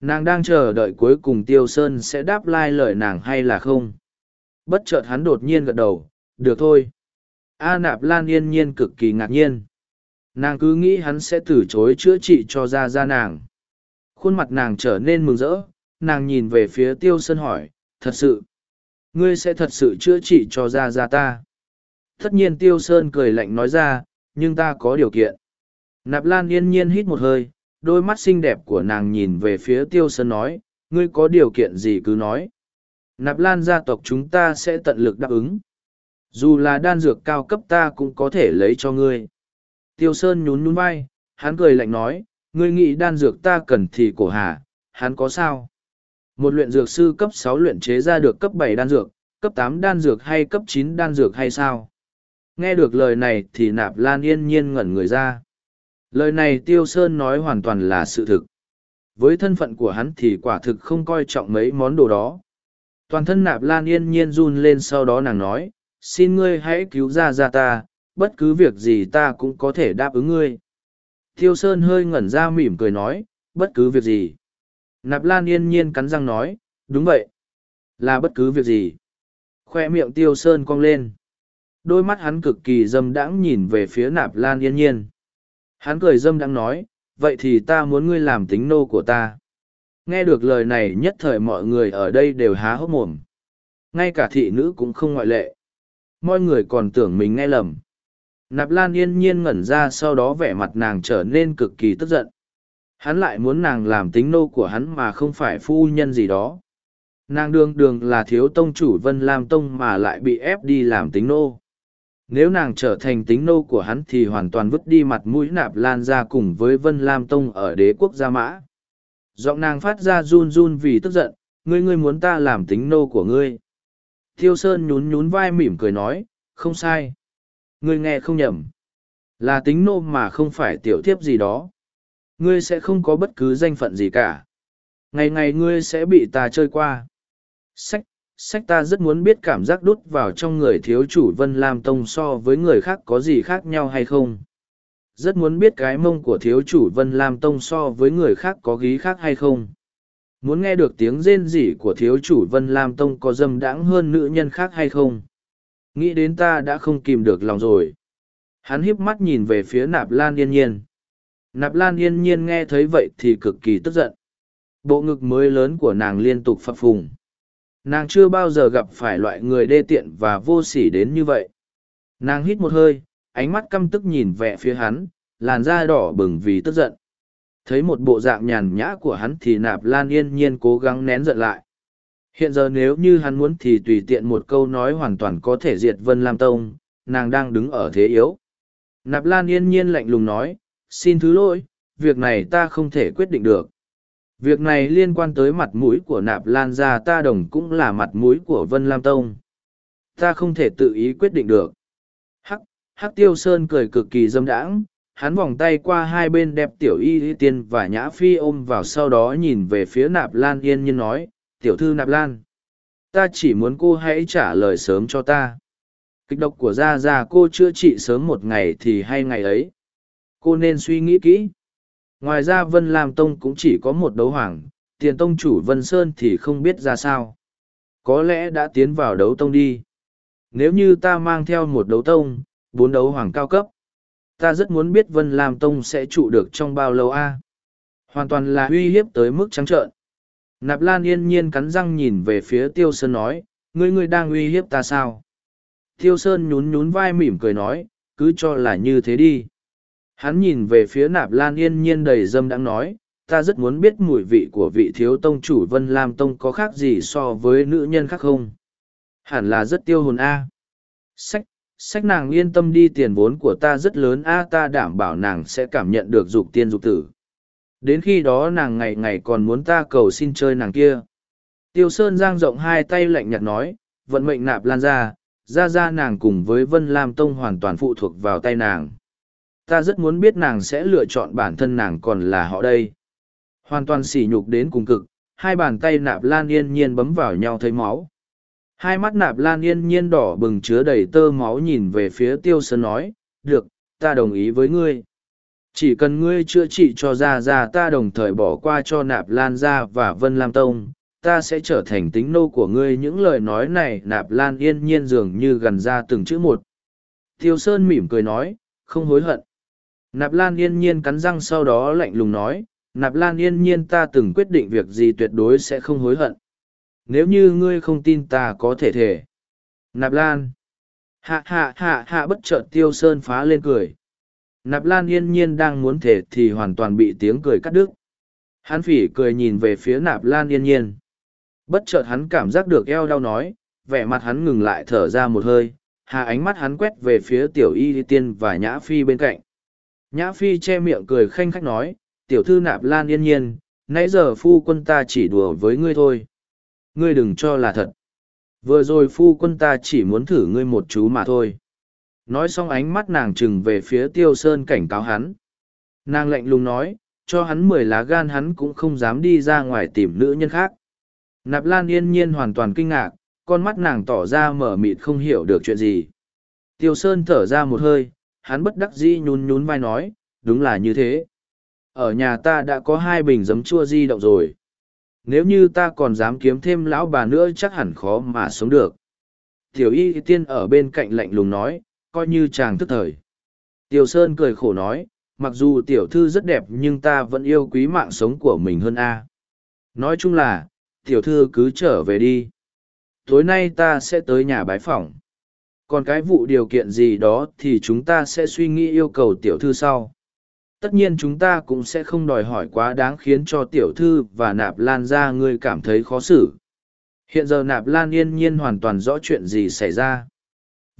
nàng đang chờ đợi cuối cùng tiêu sơn sẽ đáp lai lời nàng hay là không bất chợt hắn đột nhiên gật đầu, được thôi. A nạp lan yên nhiên cực kỳ ngạc nhiên. Nàng cứ nghĩ hắn sẽ từ chối chữa trị cho ra ra nàng. Khuôn mặt nàng trở nên mừng rỡ, nàng nhìn về phía tiêu sơn hỏi, thật sự, ngươi sẽ thật sự chữa trị cho ra ra ta? Tất nhiên tiêu sơn cười lạnh nói ra, nhưng ta có điều kiện. Nạp lan yên nhiên hít một hơi, đôi mắt xinh đẹp của nàng nhìn về phía tiêu sơn nói, ngươi có điều kiện gì cứ nói nạp lan gia tộc chúng ta sẽ tận lực đáp ứng. Dù là đan dược cao cấp ta cũng có thể lấy cho ngươi. Tiêu sơn nhún nhún vai, hắn cười lạnh nói, ngươi nghĩ đan dược ta cần thì cổ hà, hắn có sao? Một luyện dược sư cấp sáu luyện chế ra được cấp bảy đan dược, cấp tám đan dược hay cấp chín đan dược hay sao? Nghe được lời này thì nạp lan yên nhiên ngẩn người ra. Lời này tiêu sơn nói hoàn toàn là sự thực. Với thân phận của hắn thì quả thực không coi trọng mấy món đồ đó toàn thân nạp lan yên nhiên run lên sau đó nàng nói xin ngươi hãy cứu ra ra ta bất cứ việc gì ta cũng có thể đáp ứng ngươi. Tiêu sơn hơi ngẩn ra mỉm cười nói bất cứ việc gì. Nạp lan yên nhiên cắn răng nói đúng vậy. Là bất cứ việc gì? Khoe miệng tiêu sơn cong lên. Đôi mắt hắn cực kỳ dâm đãng nhìn về phía nạp lan yên nhiên. Hắn cười dâm đãng nói, vậy thì ta muốn ngươi làm tính nô của ta. Nghe được lời này nhất thời mọi người ở đây đều há hốc mồm. Ngay cả thị nữ cũng không ngoại lệ. Mọi người còn tưởng mình nghe lầm. Nạp Lan yên nhiên ngẩn ra sau đó vẻ mặt nàng trở nên cực kỳ tức giận. Hắn lại muốn nàng làm tính nô của hắn mà không phải phu nhân gì đó. Nàng đương đường là thiếu tông chủ Vân Lam Tông mà lại bị ép đi làm tính nô. Nếu nàng trở thành tính nô của hắn thì hoàn toàn vứt đi mặt mũi nạp lan ra cùng với Vân Lam Tông ở đế quốc Gia Mã. Giọng nàng phát ra run run vì tức giận, ngươi ngươi muốn ta làm tính nô của ngươi. Thiêu Sơn nhún nhún vai mỉm cười nói, không sai. Ngươi nghe không nhầm. Là tính nô mà không phải tiểu thiếp gì đó. Ngươi sẽ không có bất cứ danh phận gì cả. Ngày ngày ngươi sẽ bị ta chơi qua. Sách, sách ta rất muốn biết cảm giác đút vào trong người thiếu chủ Vân Lam Tông so với người khác có gì khác nhau hay không. Rất muốn biết cái mông của thiếu chủ Vân Lam Tông so với người khác có gí khác hay không. Muốn nghe được tiếng rên rỉ của thiếu chủ Vân Lam Tông có dâm đãng hơn nữ nhân khác hay không. Nghĩ đến ta đã không kìm được lòng rồi. Hắn hiếp mắt nhìn về phía nạp lan yên nhiên. Nạp lan yên nhiên nghe thấy vậy thì cực kỳ tức giận. Bộ ngực mới lớn của nàng liên tục phập phùng nàng chưa bao giờ gặp phải loại người đê tiện và vô sỉ đến như vậy nàng hít một hơi ánh mắt căm tức nhìn vẻ phía hắn, làn da đỏ bừng vì tức giận thấy một bộ dạng nhàn nhã của hắn thì nạp lan yên nhiên cố gắng nén giận lại hiện giờ nếu như hắn muốn thì tùy tiện một câu nói hoàn toàn có thể diệt vân lam tông, nàng đang đứng ở thế yếu nạp lan yên nhiên lạnh lùng nói, xin thứ lỗi, việc này ta không thể quyết định được Việc này liên quan tới mặt mũi của nạp lan gia, ta đồng cũng là mặt mũi của Vân Lam Tông. Ta không thể tự ý quyết định được. Hắc, Tiêu Sơn cười cực kỳ dâm đãng, hắn vòng tay qua hai bên đẹp tiểu y tiên và nhã phi ôm vào sau đó nhìn về phía nạp lan yên nhiên nói, tiểu thư nạp lan. Ta chỉ muốn cô hãy trả lời sớm cho ta. Kịch độc của Gia Gia cô chữa trị sớm một ngày thì hay ngày ấy. Cô nên suy nghĩ kỹ. Ngoài ra Vân Lam Tông cũng chỉ có một đấu hoàng, tiền tông chủ Vân Sơn thì không biết ra sao. Có lẽ đã tiến vào đấu tông đi. Nếu như ta mang theo một đấu tông, bốn đấu hoàng cao cấp, ta rất muốn biết Vân Lam Tông sẽ trụ được trong bao lâu a Hoàn toàn là uy hiếp tới mức trắng trợn. Nạp Lan yên nhiên cắn răng nhìn về phía Tiêu Sơn nói, ngươi ngươi đang uy hiếp ta sao? Tiêu Sơn nhún nhún vai mỉm cười nói, cứ cho là như thế đi. Hắn nhìn về phía nạp lan yên nhiên đầy dâm đang nói, ta rất muốn biết mùi vị của vị thiếu tông chủ Vân Lam Tông có khác gì so với nữ nhân khác không? Hẳn là rất tiêu hồn A. Sách, sách nàng yên tâm đi tiền vốn của ta rất lớn A ta đảm bảo nàng sẽ cảm nhận được dục tiên dục tử. Đến khi đó nàng ngày ngày còn muốn ta cầu xin chơi nàng kia. Tiêu Sơn giang rộng hai tay lạnh nhạt nói, vận mệnh nạp lan ra, ra ra nàng cùng với Vân Lam Tông hoàn toàn phụ thuộc vào tay nàng. Ta rất muốn biết nàng sẽ lựa chọn bản thân nàng còn là họ đây. Hoàn toàn sỉ nhục đến cùng cực, hai bàn tay nạp lan yên nhiên bấm vào nhau thấy máu. Hai mắt nạp lan yên nhiên đỏ bừng chứa đầy tơ máu nhìn về phía tiêu sơn nói, được, ta đồng ý với ngươi. Chỉ cần ngươi chữa trị cho ra ra ta đồng thời bỏ qua cho nạp lan ra và vân lam tông, ta sẽ trở thành tính nô của ngươi những lời nói này nạp lan yên nhiên dường như gần ra từng chữ một. Tiêu Sơn mỉm cười nói, không hối hận. Nạp lan yên nhiên cắn răng sau đó lạnh lùng nói, nạp lan yên nhiên ta từng quyết định việc gì tuyệt đối sẽ không hối hận. Nếu như ngươi không tin ta có thể thể. Nạp lan. Hạ hạ hạ hạ bất chợt tiêu sơn phá lên cười. Nạp lan yên nhiên đang muốn thể thì hoàn toàn bị tiếng cười cắt đứt. Hắn phỉ cười nhìn về phía nạp lan yên nhiên. Bất chợt hắn cảm giác được eo đau nói, vẻ mặt hắn ngừng lại thở ra một hơi, hạ ánh mắt hắn quét về phía tiểu y tiên và nhã phi bên cạnh. Nhã phi che miệng cười khanh khách nói, tiểu thư nạp lan yên nhiên, nãy giờ phu quân ta chỉ đùa với ngươi thôi. Ngươi đừng cho là thật. Vừa rồi phu quân ta chỉ muốn thử ngươi một chú mà thôi. Nói xong ánh mắt nàng trừng về phía tiêu sơn cảnh cáo hắn. Nàng lạnh lùng nói, cho hắn mười lá gan hắn cũng không dám đi ra ngoài tìm nữ nhân khác. Nạp Lan yên nhiên hoàn toàn kinh ngạc, con mắt nàng tỏ ra mở mịt không hiểu được chuyện gì. Tiêu Sơn thở ra một hơi, hắn bất đắc dĩ nhún nhún vai nói, đúng là như thế. Ở nhà ta đã có hai bình giấm chua di động rồi. Nếu như ta còn dám kiếm thêm lão bà nữa chắc hẳn khó mà sống được. Tiểu y tiên ở bên cạnh lạnh lùng nói, coi như chàng thức thời. Tiểu Sơn cười khổ nói, mặc dù tiểu thư rất đẹp nhưng ta vẫn yêu quý mạng sống của mình hơn a. Nói chung là, tiểu thư cứ trở về đi tối nay ta sẽ tới nhà bái phỏng còn cái vụ điều kiện gì đó thì chúng ta sẽ suy nghĩ yêu cầu tiểu thư sau tất nhiên chúng ta cũng sẽ không đòi hỏi quá đáng khiến cho tiểu thư và nạp lan ra ngươi cảm thấy khó xử. Hiện giờ nạp lan yên nhiên hoàn toàn rõ chuyện gì xảy ra.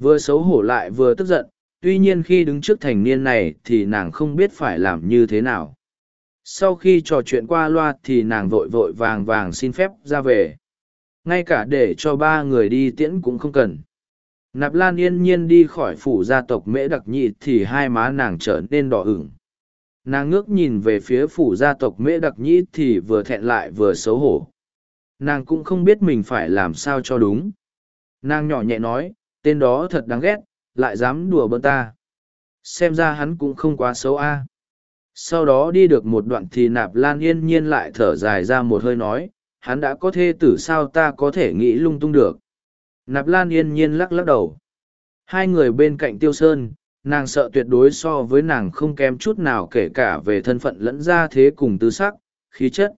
Vừa xấu hổ lại vừa tức giận, tuy nhiên khi đứng trước thành niên này thì nàng không biết phải làm như thế nào. Sau khi trò chuyện qua loa thì nàng vội vội vàng vàng xin phép ra về. Ngay cả để cho ba người đi tiễn cũng không cần. Nạp lan yên nhiên đi khỏi phủ gia tộc mễ đặc nhị thì hai má nàng trở nên đỏ ửng nàng ngước nhìn về phía phủ gia tộc mễ đặc nhĩ thì vừa thẹn lại vừa xấu hổ. Nàng cũng không biết mình phải làm sao cho đúng. Nàng nhỏ nhẹ nói, tên đó thật đáng ghét, lại dám đùa bỡn ta. Xem ra hắn cũng không quá xấu a. Sau đó đi được một đoạn thì nạp lan yên nhiên lại thở dài ra một hơi nói, hắn đã có thê tử sao ta có thể nghĩ lung tung được? Nạp lan yên nhiên lắc lắc đầu. Hai người bên cạnh tiêu sơn nàng sợ tuyệt đối so với nàng không kém chút nào kể cả về thân phận lẫn ra thế cùng tư sắc khí chất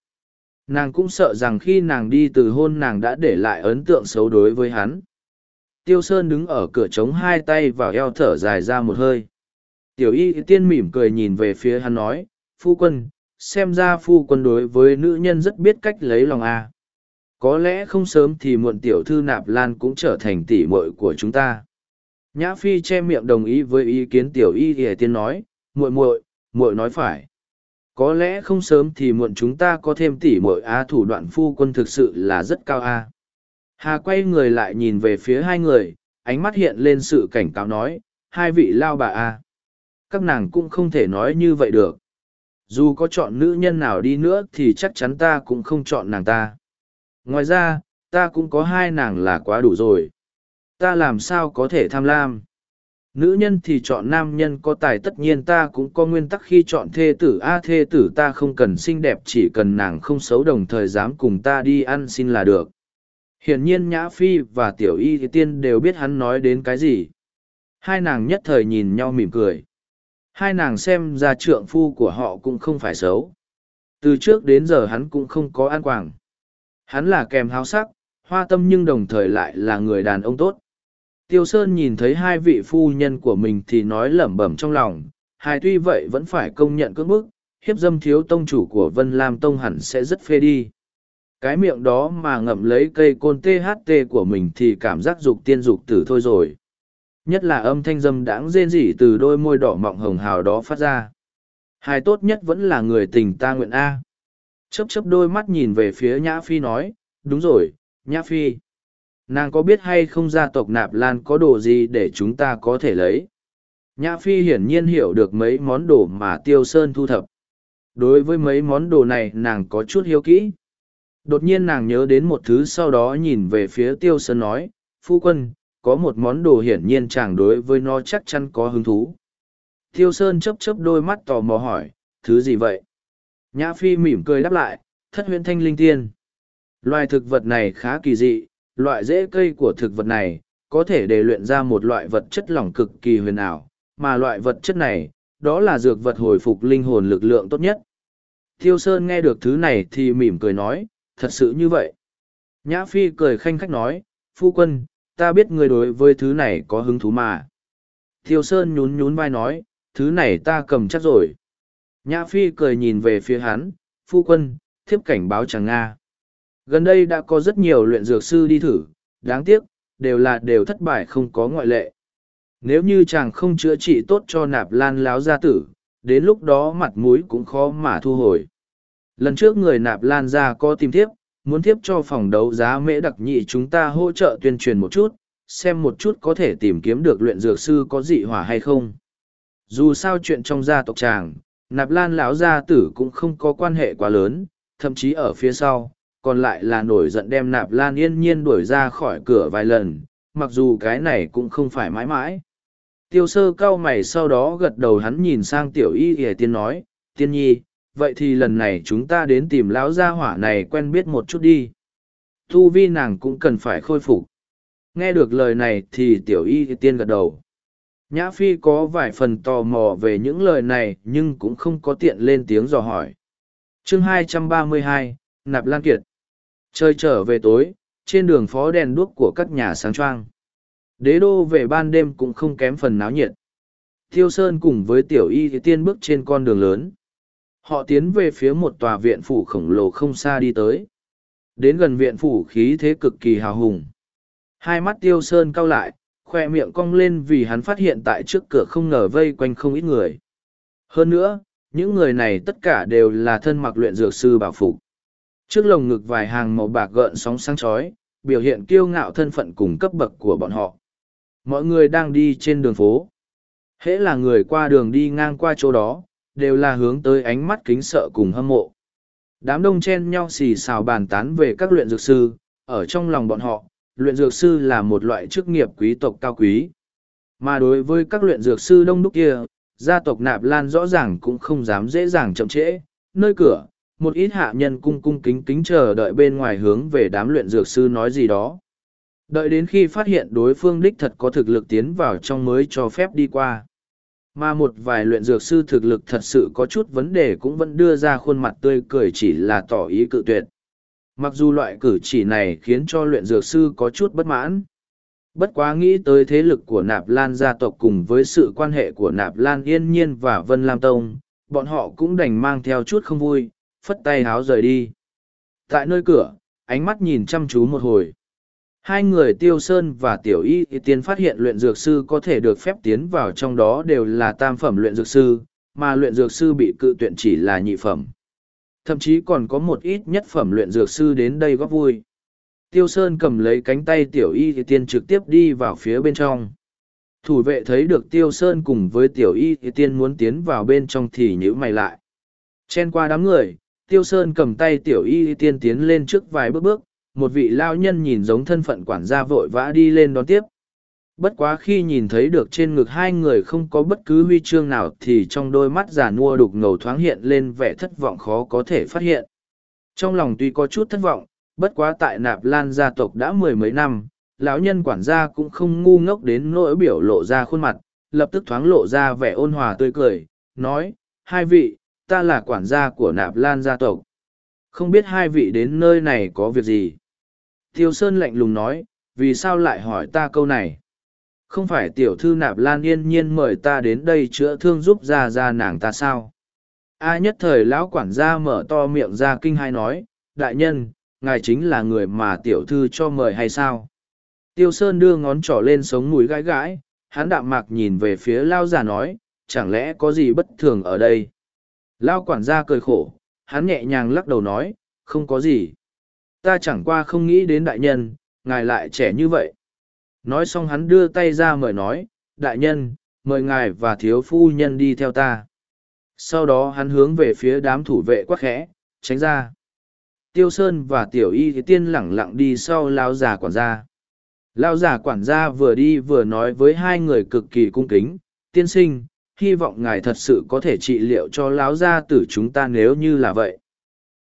nàng cũng sợ rằng khi nàng đi từ hôn nàng đã để lại ấn tượng xấu đối với hắn tiêu sơn đứng ở cửa trống hai tay vào eo thở dài ra một hơi Tiểu y tiên mỉm cười nhìn về phía hắn nói, phu quân, xem ra phu quân đối với nữ nhân rất biết cách lấy lòng a. Có lẽ không sớm thì muộn tiểu thư nạp lan cũng trở thành tỷ muội của chúng ta. Nhã Phi che miệng đồng ý với ý kiến tiểu y hề tiên nói, muội muội, muội nói phải. Có lẽ không sớm thì muộn chúng ta có thêm tỷ muội á thủ đoạn phu quân thực sự là rất cao a. Hà quay người lại nhìn về phía hai người, ánh mắt hiện lên sự cảnh cáo nói, hai vị lao bà a các nàng cũng không thể nói như vậy được dù có chọn nữ nhân nào đi nữa thì chắc chắn ta cũng không chọn nàng ta ngoài ra ta cũng có hai nàng là quá đủ rồi ta làm sao có thể tham lam nữ nhân thì chọn nam nhân có tài tất nhiên ta cũng có nguyên tắc khi chọn thê tử a thê tử ta không cần xinh đẹp chỉ cần nàng không xấu đồng thời dám cùng ta đi ăn xin là được hiển nhiên nhã phi và tiểu y tiên đều biết hắn nói đến cái gì hai nàng nhất thời nhìn nhau mỉm cười Hai nàng xem ra trượng phu của họ cũng không phải xấu. Từ trước đến giờ hắn cũng không có an quảng. Hắn là kèm háo sắc, hoa tâm nhưng đồng thời lại là người đàn ông tốt. Tiêu Sơn nhìn thấy hai vị phu nhân của mình thì nói lẩm bẩm trong lòng, hai tuy vậy vẫn phải công nhận cưỡng bức, hiếp dâm thiếu tông chủ của Vân Lam Tông hẳn sẽ rất phê đi. Cái miệng đó mà ngậm lấy cây côn THT của mình thì cảm giác dục tiên dục tử thôi rồi. Nhất là âm thanh dâm đãng rên rỉ từ đôi môi đỏ mọng hồng hào đó phát ra. Hai tốt nhất vẫn là người tình ta nguyện A. Chớp chớp đôi mắt nhìn về phía Nhã Phi nói, đúng rồi, Nhã Phi. Nàng có biết hay không gia tộc Nạp Lan có đồ gì để chúng ta có thể lấy? Nhã Phi hiển nhiên hiểu được mấy món đồ mà Tiêu Sơn thu thập. Đối với mấy món đồ này nàng có chút hiếu kỹ. Đột nhiên nàng nhớ đến một thứ sau đó nhìn về phía Tiêu Sơn nói, Phu quân, có một món đồ hiển nhiên chàng đối với nó chắc chắn có hứng thú. Tiêu Sơn chấp chấp đôi mắt tò mò hỏi, thứ gì vậy? Nhã Phi mỉm cười đáp lại, thất Huyễn thanh linh tiên. Loài thực vật này khá kỳ dị, loại rễ cây của thực vật này, có thể để luyện ra một loại vật chất lỏng cực kỳ huyền ảo, mà loại vật chất này, đó là dược vật hồi phục linh hồn lực lượng tốt nhất. Thiêu Sơn nghe được thứ này thì mỉm cười nói, thật sự như vậy. Nhã Phi cười khanh khách nói, phu quân, ta biết người đối với thứ này có hứng thú mà. Thiêu Sơn nhún nhún vai nói, thứ này ta cầm chắc rồi. Nhã Phi cười nhìn về phía hắn, phu quân, thiếp cảnh báo chẳng Nga. Gần đây đã có rất nhiều luyện dược sư đi thử, đáng tiếc, đều là đều thất bại không có ngoại lệ. Nếu như chàng không chữa trị tốt cho nạp lan láo gia tử, đến lúc đó mặt mũi cũng khó mà thu hồi. Lần trước người nạp lan ra có tìm thiếp, muốn thiếp cho phòng đấu giá mễ đặc nhị chúng ta hỗ trợ tuyên truyền một chút, xem một chút có thể tìm kiếm được luyện dược sư có dị hỏa hay không. Dù sao chuyện trong gia tộc chàng, nạp lan lão gia tử cũng không có quan hệ quá lớn, thậm chí ở phía sau, còn lại là nổi giận đem nạp lan yên nhiên đuổi ra khỏi cửa vài lần, mặc dù cái này cũng không phải mãi mãi. Tiêu sơ cau mày sau đó gật đầu hắn nhìn sang tiểu y ỉa tiên nói, tiên nhi, vậy thì lần này chúng ta đến tìm lão gia hỏa này quen biết một chút đi. Thu vi nàng cũng cần phải khôi phục. Nghe được lời này thì tiểu y tiên gật đầu. Nhã Phi có vài phần tò mò về những lời này nhưng cũng không có tiện lên tiếng dò hỏi. chương 232, Nạp Lan Kiệt Trời trở về tối, trên đường phó đèn đuốc của các nhà sáng choang. Đế đô về ban đêm cũng không kém phần náo nhiệt. Thiêu Sơn cùng với tiểu y thì tiên bước trên con đường lớn. Họ tiến về phía một tòa viện phủ khổng lồ không xa đi tới. Đến gần viện phủ khí thế cực kỳ hào hùng. Hai mắt Tiêu Sơn cau lại, khoe miệng cong lên vì hắn phát hiện tại trước cửa không ngờ vây quanh không ít người. Hơn nữa, những người này tất cả đều là thân mặc luyện dược sư bảo phục. Trước lồng ngực vài hàng màu bạc gợn sóng sáng chói, biểu hiện kiêu ngạo thân phận cùng cấp bậc của bọn họ. Mọi người đang đi trên đường phố. Hễ là người qua đường đi ngang qua chỗ đó, đều là hướng tới ánh mắt kính sợ cùng hâm mộ. Đám đông chen nhau xì xào bàn tán về các luyện dược sư, ở trong lòng bọn họ, luyện dược sư là một loại chức nghiệp quý tộc cao quý. Mà đối với các luyện dược sư đông đúc kia, gia tộc Nạp Lan rõ ràng cũng không dám dễ dàng chậm trễ, nơi cửa, một ít hạ nhân cung cung kính kính chờ đợi bên ngoài hướng về đám luyện dược sư nói gì đó. Đợi đến khi phát hiện đối phương đích thật có thực lực tiến vào trong mới cho phép đi qua. Mà một vài luyện dược sư thực lực thật sự có chút vấn đề cũng vẫn đưa ra khuôn mặt tươi cười chỉ là tỏ ý cự tuyệt. Mặc dù loại cử chỉ này khiến cho luyện dược sư có chút bất mãn. Bất quá nghĩ tới thế lực của Nạp Lan gia tộc cùng với sự quan hệ của Nạp Lan Yên Nhiên và Vân Lam Tông, bọn họ cũng đành mang theo chút không vui, phất tay háo rời đi. Tại nơi cửa, ánh mắt nhìn chăm chú một hồi. Hai người Tiêu Sơn và Tiểu Y tiên phát hiện luyện dược sư có thể được phép tiến vào trong đó đều là tam phẩm luyện dược sư, mà luyện dược sư bị cự tuyển chỉ là nhị phẩm. Thậm chí còn có một ít nhất phẩm luyện dược sư đến đây góp vui. Tiêu Sơn cầm lấy cánh tay Tiểu Y tiên trực tiếp đi vào phía bên trong. Thủ vệ thấy được Tiêu Sơn cùng với Tiểu Y tiên muốn tiến vào bên trong thì nhíu mày lại. Chen qua đám người, Tiêu Sơn cầm tay Tiểu Y tiên tiến lên trước vài bước bước, một vị lao nhân nhìn giống thân phận quản gia vội vã đi lên đón tiếp. Bất quá khi nhìn thấy được trên ngực hai người không có bất cứ huy chương nào thì trong đôi mắt giả nua đục ngầu thoáng hiện lên vẻ thất vọng khó có thể phát hiện. Trong lòng tuy có chút thất vọng, bất quá tại nạp lan gia tộc đã mười mấy năm, lão nhân quản gia cũng không ngu ngốc đến nỗi biểu lộ ra khuôn mặt, lập tức thoáng lộ ra vẻ ôn hòa tươi cười, nói, hai vị, ta là quản gia của nạp lan gia tộc. Không biết hai vị đến nơi này có việc gì? Tiêu Sơn lạnh lùng nói, vì sao lại hỏi ta câu này? không phải tiểu thư nạp lan yên nhiên mời ta đến đây chữa thương giúp ra ra nàng ta sao a nhất thời lão quản gia mở to miệng ra kinh hai nói đại nhân ngài chính là người mà tiểu thư cho mời hay sao tiêu sơn đưa ngón trỏ lên sống mũi gãi gãi hắn đạm mạc nhìn về phía lao già nói chẳng lẽ có gì bất thường ở đây lao quản gia cười khổ, hắn nhẹ nhàng lắc đầu nói, không có gì. Ta chẳng qua không nghĩ đến đại nhân, ngài lại trẻ như vậy. Nói xong hắn đưa tay ra mời nói, đại nhân, mời ngài và thiếu phu nhân đi theo ta. Sau đó hắn hướng về phía đám thủ vệ quắc khẽ, tránh ra. Tiêu sơn và tiểu y thì tiên lẳng lặng đi sau lao già quản gia. Lao già quản gia vừa đi vừa nói với hai người cực kỳ cung kính, tiên sinh hy vọng ngài thật sự có thể trị liệu cho lão gia tử chúng ta nếu như là vậy.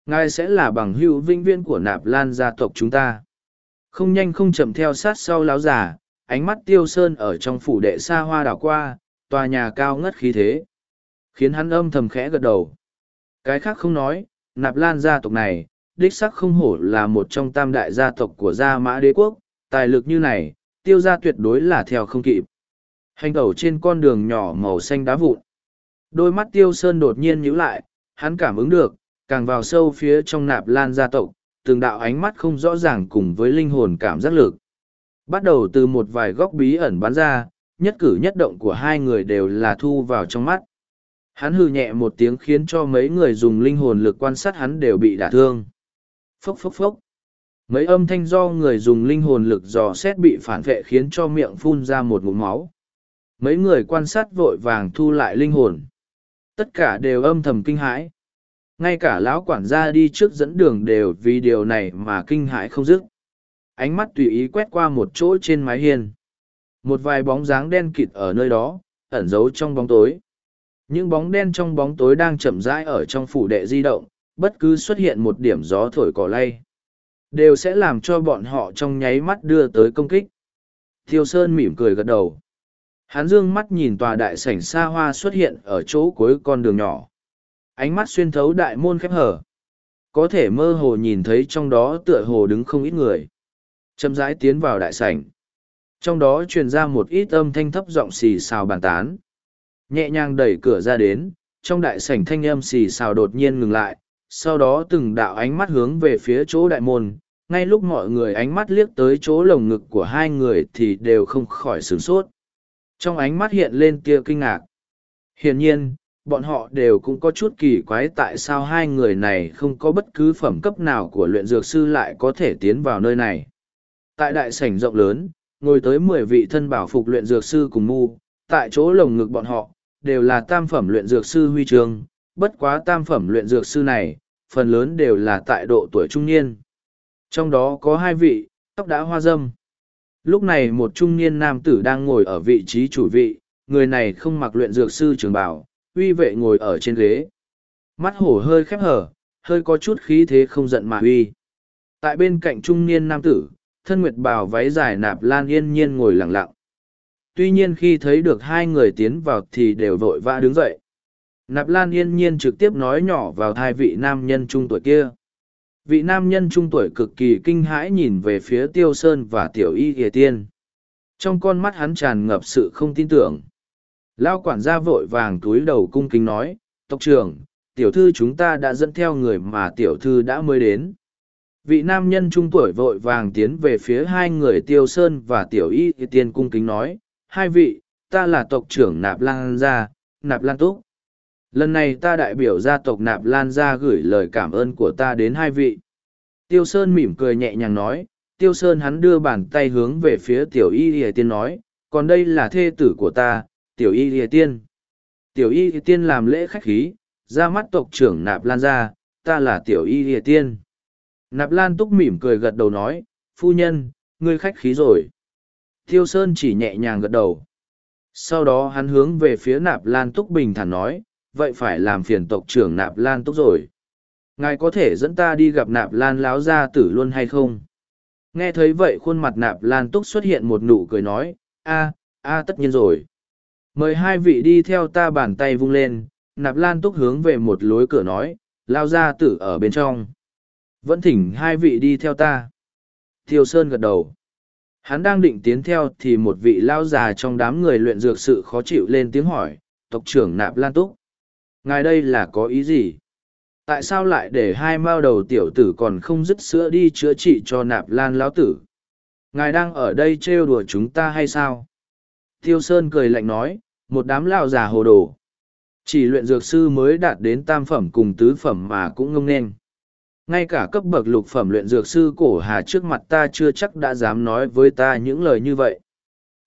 Ngài sẽ là bằng hữu vinh viên của nạp lan gia tộc chúng ta. Không nhanh không chậm theo sát sau láo già, ánh mắt tiêu sơn ở trong phủ đệ xa hoa đảo qua, tòa nhà cao ngất khí thế. Khiến hắn âm thầm khẽ gật đầu. Cái khác không nói, nạp lan gia tộc này, đích sắc không hổ là một trong tam đại gia tộc của gia mã đế quốc, tài lực như này, tiêu gia tuyệt đối là theo không kịp hành tẩu trên con đường nhỏ màu xanh đá vụn đôi mắt tiêu sơn đột nhiên nhíu lại hắn cảm ứng được càng vào sâu phía trong nạp lan gia tộc từng đạo ánh mắt không rõ ràng cùng với linh hồn cảm giác lực. Bắt đầu từ một vài góc bí ẩn bắn ra, nhất cử nhất động của hai người đều là thu vào trong mắt. Hắn hư nhẹ một tiếng khiến cho mấy người dùng linh hồn lực quan sát hắn đều bị đả thương. Phốc phốc phốc. Mấy âm thanh do người dùng linh hồn lực dò xét bị phản vệ khiến cho miệng phun ra một ngụm máu. Mấy người quan sát vội vàng thu lại linh hồn. Tất cả đều âm thầm kinh hãi. Ngay cả lão quản gia đi trước dẫn đường đều vì điều này mà kinh hãi không dứt. Ánh mắt tùy ý quét qua một chỗ trên mái hiên. Một vài bóng dáng đen kịt ở nơi đó, ẩn giấu trong bóng tối. Những bóng đen trong bóng tối đang chậm rãi ở trong phủ đệ di động, bất cứ xuất hiện một điểm gió thổi cỏ lay. Đều sẽ làm cho bọn họ trong nháy mắt đưa tới công kích. Thiêu sơn mỉm cười gật đầu hắn dương mắt nhìn tòa đại sảnh xa hoa xuất hiện ở chỗ cuối con đường nhỏ Ánh mắt xuyên thấu đại môn khép hở. Có thể mơ hồ nhìn thấy trong đó tựa hồ đứng không ít người. chậm rãi tiến vào đại sảnh. Trong đó truyền ra một ít âm thanh thấp giọng xì xào bàn tán. Nhẹ nhàng đẩy cửa ra đến, trong đại sảnh thanh âm xì xào đột nhiên ngừng lại, sau đó từng đạo ánh mắt hướng về phía chỗ đại môn, ngay lúc mọi người ánh mắt liếc tới chỗ lồng ngực của hai người thì đều không khỏi sửng sốt. Trong ánh mắt hiện lên tia kinh ngạc. Hiển nhiên, bọn họ đều cũng có chút kỳ quái tại sao hai người này không có bất cứ phẩm cấp nào của luyện dược sư lại có thể tiến vào nơi này. Tại đại sảnh rộng lớn, ngồi tới mười vị thân bảo phục luyện dược sư cùng mu, tại chỗ lồng ngực bọn họ, đều là tam phẩm luyện dược sư huy trường bất quá tam phẩm luyện dược sư này, phần lớn đều là tại độ tuổi trung niên. Trong đó có hai vị, tóc đã hoa dâm. Lúc này một trung niên nam tử đang ngồi ở vị trí chủ vị, người này không mặc luyện dược sư trường bảo, uy vệ ngồi ở trên ghế. Mắt hổ hơi khép hở, hơi có chút khí thế không giận mà uy. Tại bên cạnh trung niên nam tử, thân nguyệt bào váy dài nạp lan yên nhiên ngồi lặng lặng. Tuy nhiên khi thấy được hai người tiến vào thì đều vội vã đứng dậy. Nạp lan yên nhiên trực tiếp nói nhỏ vào hai vị nam nhân trung tuổi kia. Vị nam nhân trung tuổi cực kỳ kinh hãi nhìn về phía tiêu sơn và tiểu y ghề tiên. Trong con mắt hắn tràn ngập sự không tin tưởng. Lao quản gia vội vàng túi đầu cung kính nói, tộc trưởng, tiểu thư chúng ta đã dẫn theo người mà tiểu thư đã mới đến. Vị nam nhân trung tuổi vội vàng tiến về phía hai người tiêu sơn và tiểu y tiên cung kính nói, hai vị, ta là tộc trưởng Nạp Lan Gia, Nạp Lan Túc. Lần này ta đại biểu gia tộc Nạp Lan Gia gửi lời cảm ơn của ta đến hai vị. Tiêu Sơn mỉm cười nhẹ nhàng nói, Tiêu Sơn hắn đưa bàn tay hướng về phía tiểu y tiên nói, còn đây là thê tử của ta, tiểu y ỉa tiên. Tiểu y ỉa tiên làm lễ khách khí ra mắt tộc trưởng nạp lan ra ta là tiểu y ỉa tiên. Nạp lan túc mỉm cười gật đầu nói phu nhân ngươi khách khí rồi. Tiêu sơn chỉ nhẹ nhàng gật đầu. Sau đó hắn hướng về phía nạp lan túc bình thản nói vậy phải làm phiền tộc trưởng nạp lan túc rồi. Ngài có thể dẫn ta đi gặp nạp lan láo gia tử luôn hay không? Nghe thấy vậy khuôn mặt nạp lan túc xuất hiện một nụ cười nói a a tất nhiên rồi. Mời hai vị đi theo ta bàn tay vung lên nạp lan túc hướng về một lối cửa nói lao gia tử ở bên trong. Vẫn thỉnh hai vị đi theo ta. Thiêu sơn gật đầu. Hắn đang định tiến theo thì một vị lao già trong đám người luyện dược sự khó chịu lên tiếng hỏi, tộc trưởng nạp lan túc. Ngài đây là có ý gì? Tại sao lại để hai mao đầu tiểu tử còn không dứt sữa đi chữa trị cho nạp lan lão tử? Ngài đang ở đây trêu đùa chúng ta hay sao? Tiêu Sơn cười lạnh nói, một đám lao già hồ đồ. Chỉ luyện dược sư mới đạt đến tam phẩm cùng tứ phẩm mà cũng ngông nên. Ngay cả cấp bậc lục phẩm luyện dược sư cổ hà trước mặt ta chưa chắc đã dám nói với ta những lời như vậy.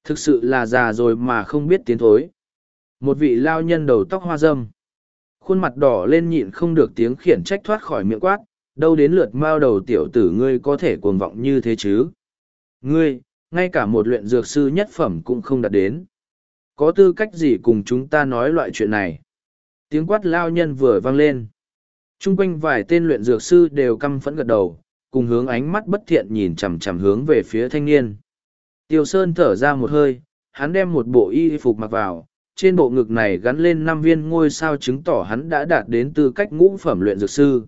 Thực sự là già rồi mà không biết tiến thối. Một vị lao nhân đầu tóc hoa dâm. Khuôn mặt đỏ lên nhịn không được tiếng khiển trách thoát khỏi miệng quát, đâu đến lượt mao đầu tiểu tử ngươi có thể cuồng vọng như thế chứ. Ngươi, ngay cả một luyện dược sư nhất phẩm cũng không đạt đến. Có tư cách gì cùng chúng ta nói loại chuyện này? Tiếng quát lao nhân vừa vang lên. Trung quanh vài tên luyện dược sư đều căm phẫn gật đầu, cùng hướng ánh mắt bất thiện nhìn chằm chằm hướng về phía thanh niên. Tiêu Sơn thở ra một hơi, hắn đem một bộ y phục mặc vào, trên bộ ngực này gắn lên năm viên ngôi sao chứng tỏ hắn đã đạt đến tư cách ngũ phẩm luyện dược sư.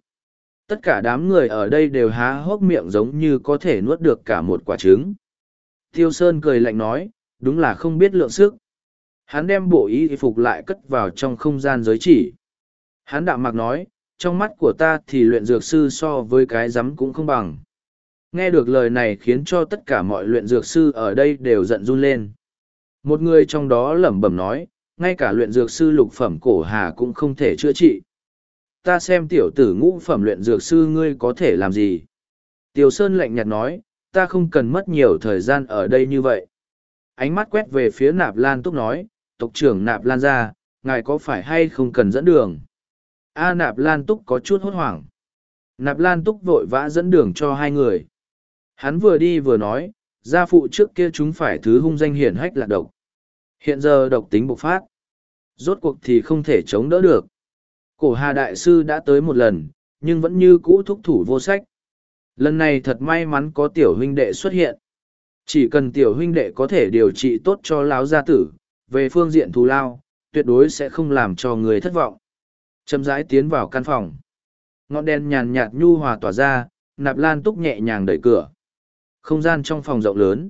Tất cả đám người ở đây đều há hốc miệng giống như có thể nuốt được cả một quả trứng. Tiêu Sơn cười lạnh nói, đúng là không biết lượng sức. Hắn đem bộ y phục lại cất vào trong không gian giới chỉ. Hắn đạm mạc nói, trong mắt của ta thì luyện dược sư so với cái rắm cũng không bằng. Nghe được lời này khiến cho tất cả mọi luyện dược sư ở đây đều giận run lên. Một người trong đó lẩm bẩm nói, ngay cả luyện dược sư lục phẩm cổ hà cũng không thể chữa trị. Ta xem tiểu tử ngũ phẩm luyện dược sư ngươi có thể làm gì? Tiểu Sơn lạnh nhạt nói, ta không cần mất nhiều thời gian ở đây như vậy. Ánh mắt quét về phía nạp lan túc nói, tộc trưởng nạp lan ra, ngài có phải hay không cần dẫn đường? A nạp lan túc có chút hốt hoảng. Nạp lan túc vội vã dẫn đường cho hai người. Hắn vừa đi vừa nói, gia phụ trước kia chúng phải thứ hung danh hiển hách là độc. Hiện giờ độc tính bộc phát. Rốt cuộc thì không thể chống đỡ được. Cổ hà đại sư đã tới một lần, nhưng vẫn như cũ thúc thủ vô sách. Lần này thật may mắn có tiểu huynh đệ xuất hiện. Chỉ cần tiểu huynh đệ có thể điều trị tốt cho lão gia tử, về phương diện thù lao, tuyệt đối sẽ không làm cho người thất vọng. Châm rãi tiến vào căn phòng. Ngọn đèn nhàn nhạt nhu hòa tỏa ra, nạp lan túc nhẹ nhàng đẩy cửa. Không gian trong phòng rộng lớn.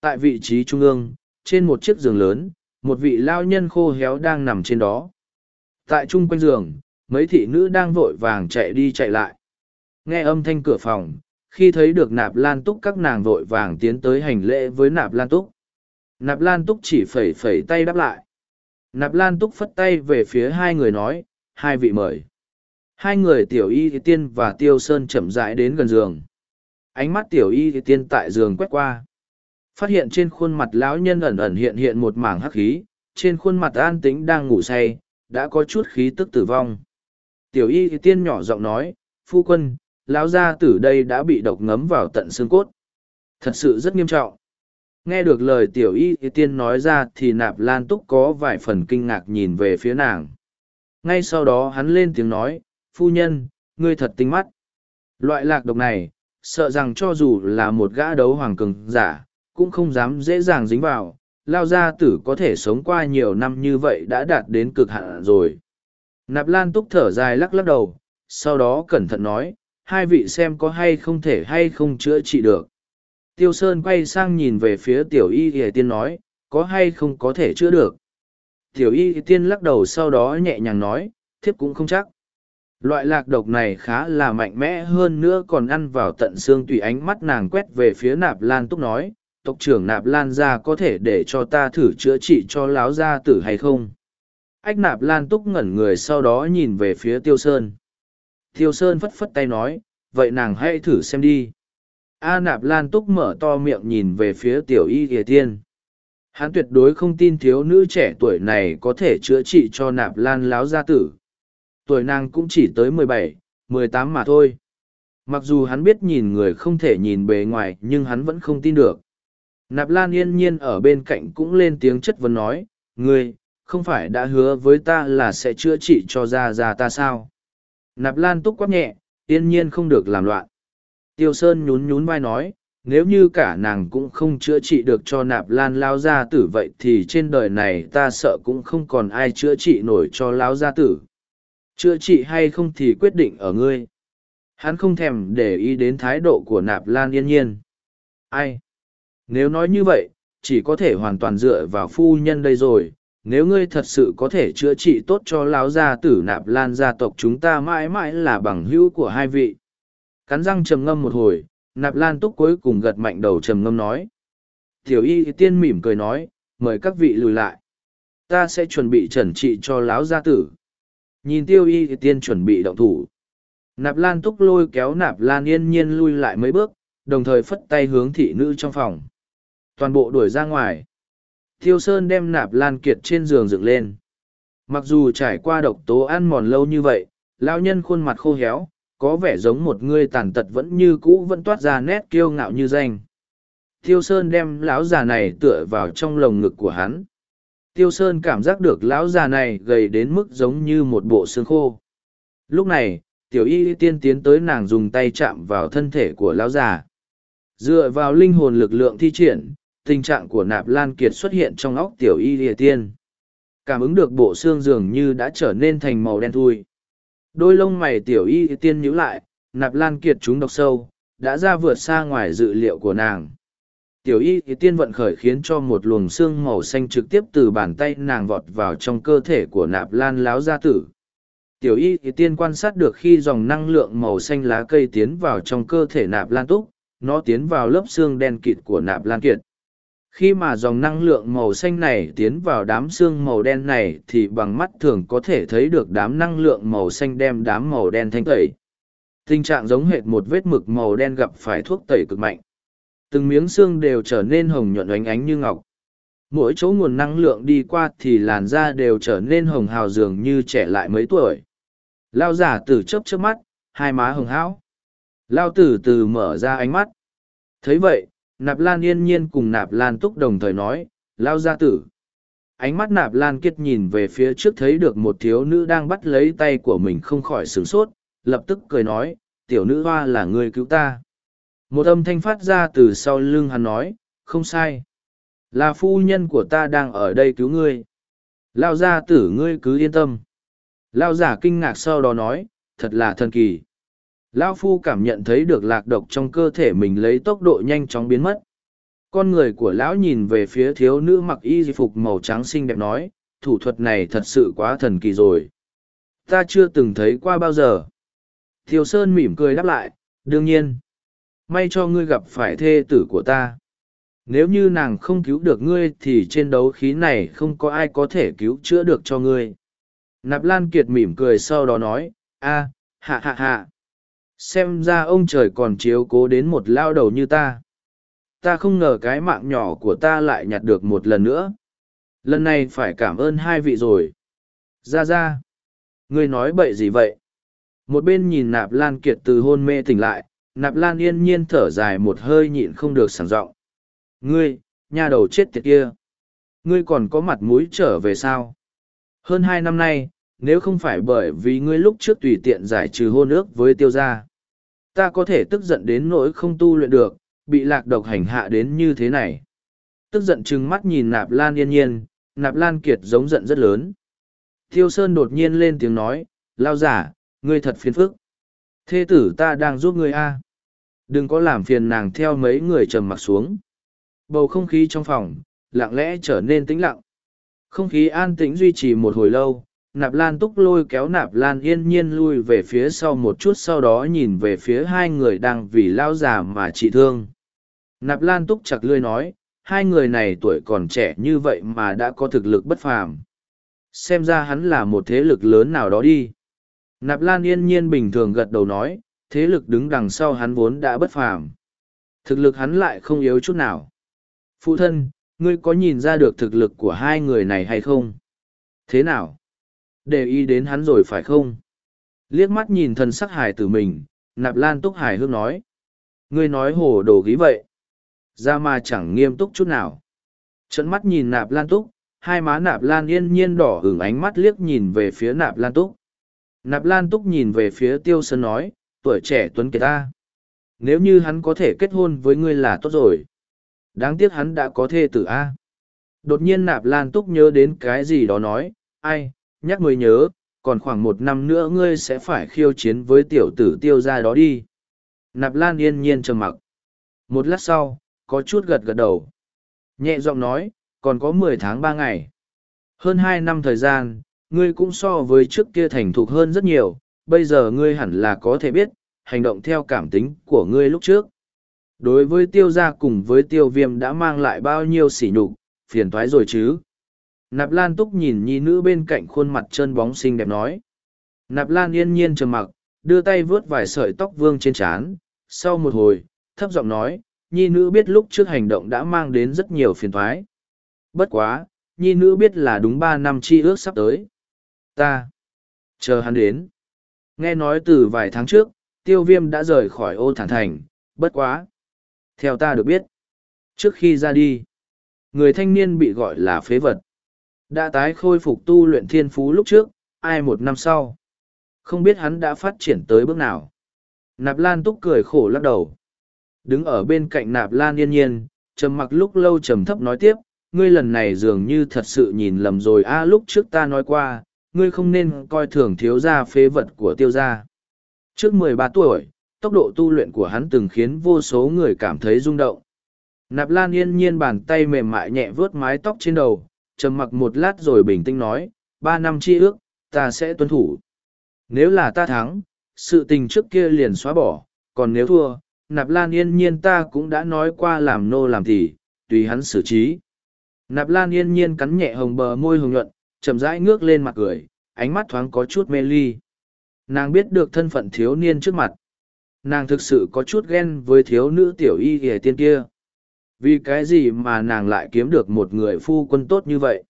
Tại vị trí trung ương, trên một chiếc giường lớn, một vị lao nhân khô héo đang nằm trên đó. Tại trung quanh giường, mấy thị nữ đang vội vàng chạy đi chạy lại. Nghe âm thanh cửa phòng, khi thấy được nạp lan túc các nàng vội vàng tiến tới hành lễ với nạp lan túc. Nạp lan túc chỉ phẩy phẩy tay đáp lại. Nạp lan túc phất tay về phía hai người nói, hai vị mời. Hai người tiểu y tiên và tiêu sơn chậm rãi đến gần giường. Ánh mắt tiểu y tiên tại giường quét qua. Phát hiện trên khuôn mặt lão nhân ẩn ẩn hiện hiện một mảng hắc khí, trên khuôn mặt an tĩnh đang ngủ say, đã có chút khí tức tử vong. Tiểu y tiên nhỏ giọng nói, phu quân, lão gia tử đây đã bị độc ngấm vào tận xương cốt. Thật sự rất nghiêm trọng. Nghe được lời tiểu y tiên nói ra thì nạp lan túc có vài phần kinh ngạc nhìn về phía nàng. Ngay sau đó hắn lên tiếng nói, phu nhân, ngươi thật tinh mắt. Loại lạc độc này, sợ rằng cho dù là một gã đấu hoàng cường giả, cũng không dám dễ dàng dính vào, lao gia tử có thể sống qua nhiều năm như vậy đã đạt đến cực hạn rồi. Nạp Lan túc thở dài lắc lắc đầu, sau đó cẩn thận nói, hai vị xem có hay không thể hay không chữa trị được. Tiêu Sơn quay sang nhìn về phía tiểu y ỉa tiên nói, có hay không có thể chữa được. Tiểu y tiên lắc đầu sau đó nhẹ nhàng nói, thiếp cũng không chắc. Loại lạc độc này khá là mạnh mẽ hơn nữa còn ăn vào tận xương tùy ánh mắt nàng quét về phía nạp lan túc nói, tộc trưởng nạp lan gia có thể để cho ta thử chữa trị cho láo gia tử hay không. Ách nạp lan túc ngẩn người sau đó nhìn về phía tiêu sơn. Tiêu sơn phất phất tay nói, vậy nàng hãy thử xem đi. A nạp lan túc mở to miệng nhìn về phía tiểu y kìa tiên hắn tuyệt đối không tin thiếu nữ trẻ tuổi này có thể chữa trị cho nạp lan láo gia tử tuổi nàng cũng chỉ tới mười bảy mười tám mà thôi mặc dù hắn biết nhìn người không thể nhìn bề ngoài nhưng hắn vẫn không tin được nạp lan yên nhiên ở bên cạnh cũng lên tiếng chất vấn nói, ngươi, không phải đã hứa với ta là sẽ chữa trị cho gia ra ta sao? Nạp lan túc quát nhẹ, yên nhiên không được làm loạn. Tiêu sơn nhún nhún vai nói, nếu như cả nàng cũng không chữa trị được cho nạp lan lao gia tử vậy thì trên đời này ta sợ cũng không còn ai chữa trị nổi cho lao gia tử. Chữa trị hay không thì quyết định ở ngươi. Hắn không thèm để ý đến thái độ của nạp lan yên nhiên. Ai? Nếu nói như vậy, chỉ có thể hoàn toàn dựa vào phu nhân đây rồi. Nếu ngươi thật sự có thể chữa trị tốt cho lão gia tử nạp lan gia tộc chúng ta mãi mãi là bằng hữu của hai vị. Cắn răng trầm ngâm một hồi, nạp lan túc cuối cùng gật mạnh đầu trầm ngâm nói. Tiểu y tiên mỉm cười nói, mời các vị lùi lại. Ta sẽ chuẩn bị trần trị cho lão gia tử. Nhìn tiêu y tiên chuẩn bị động thủ. Nạp lan túc lôi kéo nạp lan yên nhiên lui lại mấy bước, đồng thời phất tay hướng thị nữ trong phòng. Toàn bộ đuổi ra ngoài. Thiêu Sơn đem nạp lan kiệt trên giường dựng lên. Mặc dù trải qua độc tố ăn mòn lâu như vậy, lão nhân khuôn mặt khô héo, có vẻ giống một người tàn tật vẫn như cũ vẫn toát ra nét kiêu ngạo như danh. Thiêu Sơn đem lão già này tựa vào trong lồng ngực của hắn. Tiêu Sơn cảm giác được lão già này gầy đến mức giống như một bộ xương khô. Lúc này, tiểu y tiên tiến tới nàng dùng tay chạm vào thân thể của lão già. Dựa vào linh hồn lực lượng thi triển, tình trạng của nạp lan kiệt xuất hiện trong óc tiểu y lìa tiên. Cảm ứng được bộ xương dường như đã trở nên thành màu đen thui. Đôi lông mày tiểu y tiên nhíu lại, nạp lan kiệt chúng độc sâu, đã ra vượt xa ngoài dự liệu của nàng. Tiểu y tiên vận khởi khiến cho một luồng xương màu xanh trực tiếp từ bàn tay nàng vọt vào trong cơ thể của nạp lan láo gia tử. Tiểu y tiên quan sát được khi dòng năng lượng màu xanh lá cây tiến vào trong cơ thể nạp lan túc, nó tiến vào lớp xương đen kịt của nạp lan kiệt khi mà dòng năng lượng màu xanh này tiến vào đám xương màu đen này thì bằng mắt thường có thể thấy được đám năng lượng màu xanh đem đám màu đen thanh tẩy. Tình trạng giống hệt một vết mực màu đen gặp phải thuốc tẩy cực mạnh. Từng miếng xương đều trở nên hồng nhuận oánh ánh như ngọc. Mỗi chỗ nguồn năng lượng đi qua thì làn da đều trở nên hồng hào dường như trẻ lại mấy tuổi. Lao giả từ chớp chớp mắt, hai má hồng hão. Lao tử từ mở ra ánh mắt. Thấy vậy Nạp Lan yên nhiên cùng Nạp Lan túc đồng thời nói, lao gia tử. Ánh mắt Nạp Lan kiệt nhìn về phía trước thấy được một thiếu nữ đang bắt lấy tay của mình không khỏi sửng sốt, lập tức cười nói, tiểu nữ hoa là người cứu ta. Một âm thanh phát ra từ sau lưng hắn nói, không sai. Là phu nhân của ta đang ở đây cứu ngươi. Lao gia tử ngươi cứ yên tâm. Lao giả kinh ngạc sau đó nói, thật là thần kỳ. Lao phu cảm nhận thấy được lạc độc trong cơ thể mình lấy tốc độ nhanh chóng biến mất. Con người của lão nhìn về phía thiếu nữ mặc y phục màu trắng xinh đẹp nói, thủ thuật này thật sự quá thần kỳ rồi. Ta chưa từng thấy qua bao giờ. Thiều Sơn mỉm cười đáp lại, đương nhiên. May cho ngươi gặp phải thê tử của ta. Nếu như nàng không cứu được ngươi thì trên đấu khí này không có ai có thể cứu chữa được cho ngươi. Nạp Lan Kiệt mỉm cười sau đó nói, a, hạ hạ hạ xem ra ông trời còn chiếu cố đến một lao đầu như ta. Ta không ngờ cái mạng nhỏ của ta lại nhặt được một lần nữa. Lần này phải cảm ơn hai vị rồi. Ra ra ngươi nói bậy gì vậy? Một bên nhìn nạp lan kiệt từ hôn mê tỉnh lại, nạp lan yên nhiên thở dài một hơi nhịn không được sảng giọng. Ngươi nhà đầu chết tiệt kia. Ngươi còn có mặt mũi trở về sao? Hơn hai năm nay, nếu không phải bởi vì ngươi lúc trước tùy tiện giải trừ hôn ước với tiêu gia Ta có thể tức giận đến nỗi không tu luyện được, bị lạc độc hành hạ đến như thế này. Tức giận chừng mắt nhìn nạp lan yên nhiên, nạp lan kiệt giống giận rất lớn. Thiêu Sơn đột nhiên lên tiếng nói, lao giả, ngươi thật phiền phức. Thê tử ta đang giúp ngươi a. Đừng có làm phiền nàng theo mấy người trầm mặc xuống. Bầu không khí trong phòng, lặng lẽ trở nên tĩnh lặng. Không khí an tĩnh duy trì một hồi lâu, nạp lan túc lôi kéo nạp lan yên nhiên lui về phía sau một chút, sau đó nhìn về phía hai người đang vì lao già mà trị thương. Nạp lan túc chặt lươi nói, hai người này tuổi còn trẻ như vậy mà đã có thực lực bất phàm. Xem ra hắn là một thế lực lớn nào đó đi. Nạp lan yên nhiên bình thường gật đầu nói, thế lực đứng đằng sau hắn vốn đã bất phàm. Thực lực hắn lại không yếu chút nào. Phụ thân, ngươi có nhìn ra được thực lực của hai người này hay không? Thế nào? Để ý đến hắn rồi phải không? Liếc mắt nhìn thần sắc hải tử mình, nạp lan túc hải hương nói. Ngươi nói hồ đồ gí vậy. Ra mà chẳng nghiêm túc chút nào. Trận mắt nhìn nạp lan túc, hai má nạp lan yên nhiên đỏ hửng ánh mắt liếc nhìn về phía nạp lan túc. Nạp lan túc nhìn về phía tiêu sơn nói, tuổi trẻ tuấn kiệt ta. Nếu như hắn có thể kết hôn với ngươi là tốt rồi. Đáng tiếc hắn đã có thê tử A. Đột nhiên nạp lan túc nhớ đến cái gì đó nói, ai, nhắc mới nhớ, còn khoảng một năm nữa ngươi sẽ phải khiêu chiến với tiểu tử tiêu ra đó đi. Nạp Lan yên nhiên trầm mặc. Một lát sau, có chút gật gật đầu. Nhẹ giọng nói, còn có mười tháng ba ngày. Hơn hai năm thời gian, ngươi cũng so với trước kia thành thục hơn rất nhiều, bây giờ ngươi hẳn là có thể biết, hành động theo cảm tính của ngươi lúc trước. Đối với tiêu gia cùng với tiêu viêm đã mang lại bao nhiêu sỉ nhục, phiền thoái rồi chứ. Nạp Lan Túc nhìn nhi nữ bên cạnh khuôn mặt trơn bóng xinh đẹp nói. Nạp Lan yên nhiên trầm mặc, đưa tay vướt vài sợi tóc vương trên trán. Sau một hồi, thấp giọng nói, nhi nữ biết lúc trước hành động đã mang đến rất nhiều phiền thoái. Bất quá, nhi nữ biết là đúng ba năm chi ước sắp tới. Ta, chờ hắn đến. Nghe nói từ vài tháng trước, tiêu viêm đã rời khỏi ô thản thành, bất quá. Theo ta được biết, trước khi ra đi, người thanh niên bị gọi là phế vật. Đã tái khôi phục tu luyện thiên phú lúc trước, ai một năm sau. Không biết hắn đã phát triển tới bước nào. Nạp Lan túc cười khổ lắc đầu. Đứng ở bên cạnh Nạp Lan yên nhiên, trầm mặc lúc lâu trầm thấp nói tiếp, ngươi lần này dường như thật sự nhìn lầm rồi a lúc trước ta nói qua, ngươi không nên coi thường thiếu gia phế vật của tiêu gia. Trước mười ba tuổi, tốc độ tu luyện của hắn từng khiến vô số người cảm thấy rung động. Nạp Lan yên nhiên bàn tay mềm mại nhẹ vớt mái tóc trên đầu, trầm mặc một lát rồi bình tĩnh nói, ba năm chi ước, ta sẽ tuân thủ. Nếu là ta thắng, sự tình trước kia liền xóa bỏ, còn nếu thua, Nạp Lan yên nhiên ta cũng đã nói qua làm nô làm thì, tùy hắn xử trí. Nạp Lan yên nhiên cắn nhẹ hồng bờ môi hồng nhuận, chậm rãi ngước lên mặt cười, ánh mắt thoáng có chút mê ly. Nàng biết được thân phận thiếu niên trước mặt. Nàng thực sự có chút ghen với thiếu nữ tiểu y ghề tiên kia. Vì cái gì mà nàng lại kiếm được một người phu quân tốt như vậy?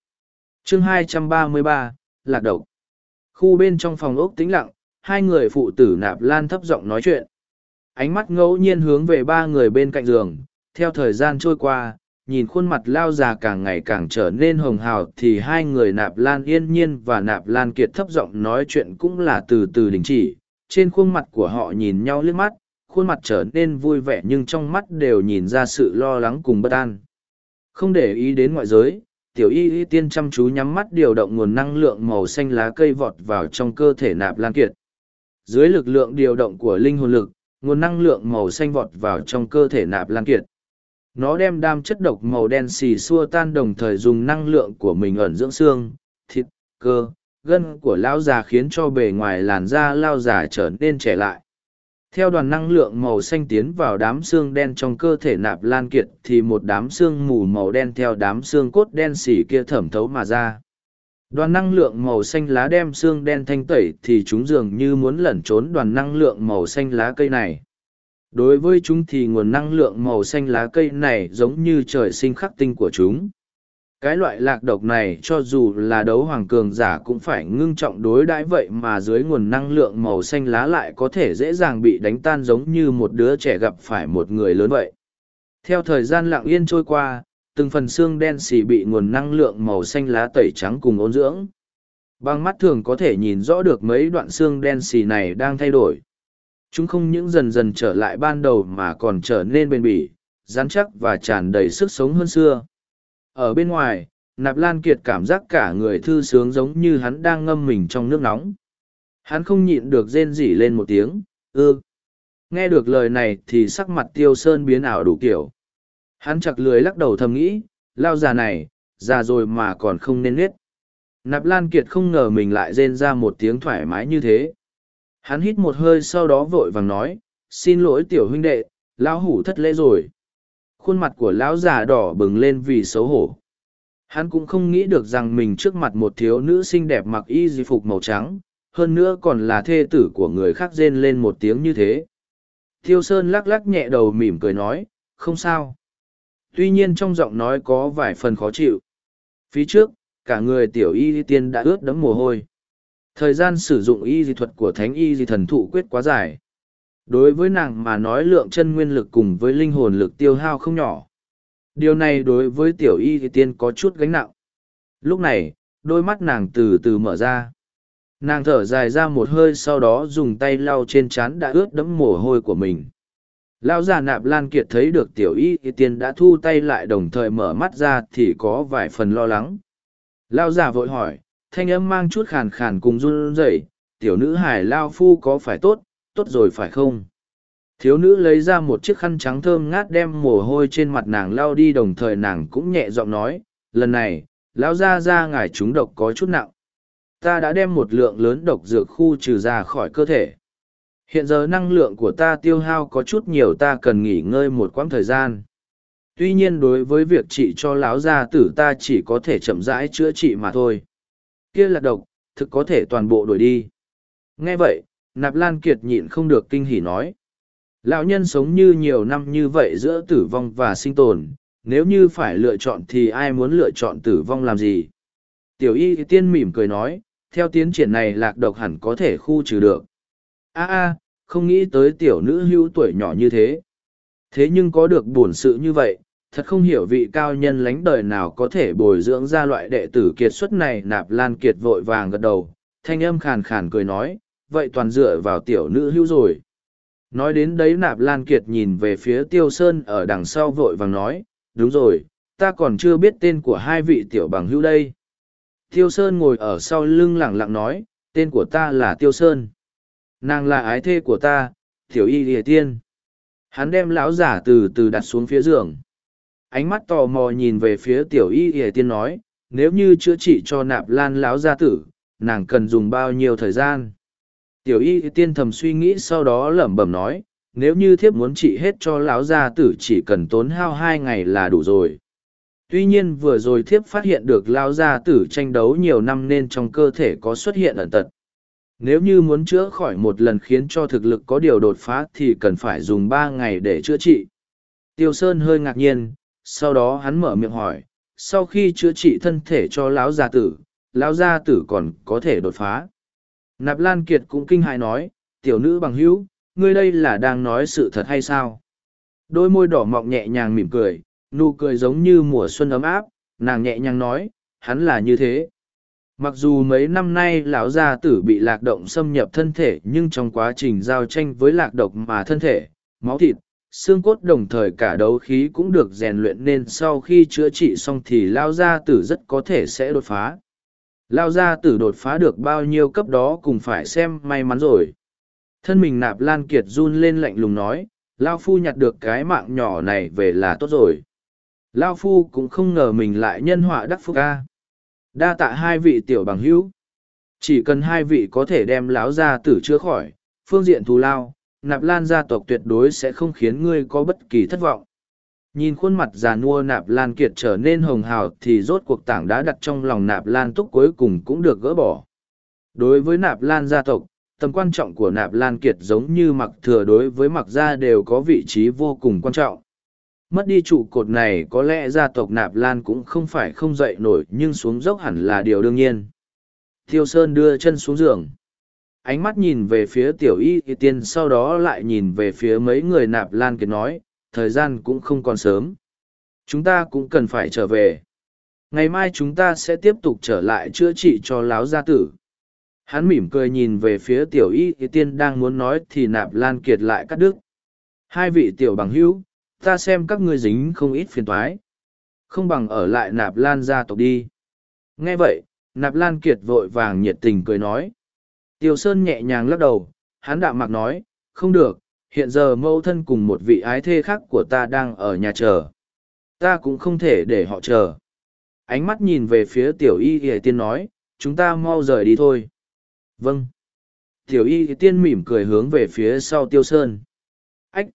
chương 233, Lạc Độc. Khu bên trong phòng ốc tĩnh lặng, hai người phụ tử nạp lan thấp giọng nói chuyện. Ánh mắt ngẫu nhiên hướng về ba người bên cạnh giường, theo thời gian trôi qua, nhìn khuôn mặt lao già càng ngày càng trở nên hồng hào thì hai người nạp lan yên nhiên và nạp lan kiệt thấp giọng nói chuyện cũng là từ từ đình chỉ trên khuôn mặt của họ nhìn nhau liếc mắt khuôn mặt trở nên vui vẻ nhưng trong mắt đều nhìn ra sự lo lắng cùng bất an. Không để ý đến ngoại giới, tiểu y y tiên chăm chú nhắm mắt điều động nguồn năng lượng màu xanh lá cây vọt vào trong cơ thể nạp lan kiệt. Dưới lực lượng điều động của linh hồn lực, nguồn năng lượng màu xanh vọt vào trong cơ thể nạp lan kiệt. Nó đem đam chất độc màu đen xì xua tan đồng thời dùng năng lượng của mình ẩn dưỡng xương, thịt, cơ, gân của lão già khiến cho bề ngoài làn da lao già trở nên trẻ lại theo đoàn năng lượng màu xanh tiến vào đám xương đen trong cơ thể nạp lan kiệt thì một đám xương mù màu đen theo đám xương cốt đen xỉ kia thẩm thấu mà ra. Đoàn năng lượng màu xanh lá đem xương đen thanh tẩy thì chúng dường như muốn lẩn trốn đoàn năng lượng màu xanh lá cây này. Đối với chúng thì nguồn năng lượng màu xanh lá cây này giống như trời sinh khắc tinh của chúng cái loại lạc độc này cho dù là đấu hoàng cường giả cũng phải ngưng trọng đối đãi vậy mà dưới nguồn năng lượng màu xanh lá lại có thể dễ dàng bị đánh tan giống như một đứa trẻ gặp phải một người lớn vậy. Theo thời gian lặng yên trôi qua, từng phần xương đen xì bị nguồn năng lượng màu xanh lá tẩy trắng cùng ôn dưỡng. Bằng mắt thường có thể nhìn rõ được mấy đoạn xương đen xì này đang thay đổi. Chúng không những dần dần trở lại ban đầu mà còn trở nên bền bỉ dán chắc và tràn đầy sức sống hơn xưa ở bên ngoài nạp lan kiệt cảm giác cả người thư sướng giống như hắn đang ngâm mình trong nước nóng. Hắn không nhịn được rên rỉ lên một tiếng ư. Nghe được lời này thì sắc mặt tiêu sơn biến ảo đủ kiểu. Hắn chặt lưới lắc đầu thầm nghĩ lao già này già rồi mà còn không nên nết. Nạp lan kiệt không ngờ mình lại rên ra một tiếng thoải mái như thế. Hắn hít một hơi sau đó vội vàng nói, xin lỗi tiểu huynh đệ, lão hủ thất lễ rồi. Khuôn mặt của lão già đỏ bừng lên vì xấu hổ. Hắn cũng không nghĩ được rằng mình trước mặt một thiếu nữ xinh đẹp mặc y di phục màu trắng, hơn nữa còn là thê tử của người khác rên lên một tiếng như thế. Thiêu Sơn lắc lắc nhẹ đầu mỉm cười nói, không sao. Tuy nhiên trong giọng nói có vài phần khó chịu. Phía trước, cả người tiểu y tiên đã ướt đẫm mồ hôi. Thời gian sử dụng y di thuật của thánh y di thần thụ quyết quá dài. Đối với nàng mà nói lượng chân nguyên lực cùng với linh hồn lực tiêu hao không nhỏ. Điều này đối với tiểu y thì tiên có chút gánh nặng. Lúc này, đôi mắt nàng từ từ mở ra. Nàng thở dài ra một hơi sau đó dùng tay lau trên trán đã ướt đẫm mồ hôi của mình. Lão già nạp lan kiệt thấy được tiểu y thì tiên đã thu tay lại đồng thời mở mắt ra thì có vài phần lo lắng. Lão già vội hỏi, thanh âm mang chút khàn khàn cùng run rẩy tiểu nữ hải lao phu có phải tốt tốt rồi phải không? Thiếu nữ lấy ra một chiếc khăn trắng thơm ngát đem mồ hôi trên mặt nàng lao đi, đồng thời nàng cũng nhẹ giọng nói, lần này, lão ra ra ngài chúng độc có chút nặng. Ta đã đem một lượng lớn độc dược khu trừ ra khỏi cơ thể. Hiện giờ năng lượng của ta tiêu hao có chút nhiều, ta cần nghỉ ngơi một quãng thời gian. Tuy nhiên đối với việc trị cho lão gia tử ta chỉ có thể chậm rãi chữa trị mà thôi. Kia là độc, thực có thể toàn bộ đổi đi. Nghe vậy nạp lan kiệt nhịn không được kinh hỉ nói. Lão nhân sống như nhiều năm như vậy giữa tử vong và sinh tồn, nếu như phải lựa chọn thì ai muốn lựa chọn tử vong làm gì? Tiểu y tiên mỉm cười nói, theo tiến triển này lạc độc hẳn có thể khu trừ được. A a, không nghĩ tới tiểu nữ hưu tuổi nhỏ như thế. Thế nhưng có được bổn sự như vậy, thật không hiểu vị cao nhân lánh đời nào có thể bồi dưỡng ra loại đệ tử kiệt xuất này. Nạp lan kiệt vội vàng gật đầu, thanh âm khàn khàn cười nói vậy toàn dựa vào tiểu nữ hữu rồi. Nói đến đấy nạp lan kiệt nhìn về phía tiêu sơn ở đằng sau vội vàng nói, đúng rồi, ta còn chưa biết tên của hai vị tiểu bằng hữu đây. Tiêu sơn ngồi ở sau lưng lẳng lặng nói, tên của ta là tiêu sơn. Nàng là ái thê của ta, tiểu y lìa tiên. Hắn đem lão giả từ từ đặt xuống phía giường. Ánh mắt tò mò nhìn về phía tiểu y ỉa tiên nói, nếu như chữa trị cho nạp lan lão gia tử, nàng cần dùng bao nhiêu thời gian? Tiểu y tiên thầm suy nghĩ sau đó lẩm bẩm nói, nếu như thiếp muốn trị hết cho lão gia tử chỉ cần tốn hao hai ngày là đủ rồi. Tuy nhiên vừa rồi thiếp phát hiện được lão gia tử tranh đấu nhiều năm nên trong cơ thể có xuất hiện ẩn tật. Nếu như muốn chữa khỏi một lần khiến cho thực lực có điều đột phá thì cần phải dùng ba ngày để chữa trị. Tiêu sơn hơi ngạc nhiên, sau đó hắn mở miệng hỏi, sau khi chữa trị thân thể cho lão gia tử, lão gia tử còn có thể đột phá nạp lan kiệt cũng kinh hài nói, tiểu nữ bằng hữu, ngươi đây là đang nói sự thật hay sao? Đôi môi đỏ mọng nhẹ nhàng mỉm cười, nụ cười giống như mùa xuân ấm áp, nàng nhẹ nhàng nói, hắn là như thế. Mặc dù mấy năm nay lão gia tử bị lạc động xâm nhập thân thể nhưng trong quá trình giao tranh với lạc độc mà thân thể, máu thịt, xương cốt đồng thời cả đấu khí cũng được rèn luyện nên sau khi chữa trị xong thì lao gia tử rất có thể sẽ đột phá lao gia tử đột phá được bao nhiêu cấp đó cùng phải xem may mắn rồi. Thân mình nạp lan kiệt run lên lạnh lùng nói, lao phu nhặt được cái mạng nhỏ này về là tốt rồi. Lao phu cũng không ngờ mình lại nhân họa đắc phúc ca. Đa tạ hai vị tiểu bằng hữu. Chỉ cần hai vị có thể đem láo gia tử chữa khỏi, phương diện thù lao, nạp lan gia tộc tuyệt đối sẽ không khiến ngươi có bất kỳ thất vọng nhìn khuôn mặt già nua nạp lan kiệt trở nên hồng hào thì rốt cuộc tảng đã đặt trong lòng nạp lan túc cuối cùng cũng được gỡ bỏ. Đối với nạp lan gia tộc, tầm quan trọng của nạp lan kiệt giống như mặc thừa đối với mặc gia đều có vị trí vô cùng quan trọng. Mất đi trụ cột này có lẽ gia tộc nạp lan cũng không phải không dậy nổi nhưng xuống dốc hẳn là điều đương nhiên. Thiêu sơn đưa chân xuống giường. Ánh mắt nhìn về phía tiểu y y tiên sau đó lại nhìn về phía mấy người nạp lan kiệt nói thời gian cũng không còn sớm. Chúng ta cũng cần phải trở về. Ngày mai chúng ta sẽ tiếp tục trở lại chữa trị cho láo gia tử. Hắn mỉm cười nhìn về phía tiểu y thì tiên đang muốn nói thì nạp lan kiệt lại cắt đứt. Hai vị tiểu bằng hữu ta xem các ngươi dính không ít phiền toái. Không bằng ở lại nạp lan gia tộc đi. Nghe vậy nạp lan kiệt vội vàng nhiệt tình cười nói. Tiêu Sơn nhẹ nhàng lắc đầu, hắn đạm mạc nói, không được, hiện giờ mẫu thân cùng một vị ái thê khác của ta đang ở nhà chờ. Ta cũng không thể để họ chờ. Ánh mắt nhìn về phía tiểu y ỉa tiên nói, chúng ta mau rời đi thôi. Vâng. Tiểu y tiên mỉm cười hướng về phía sau tiêu sơn. Ách!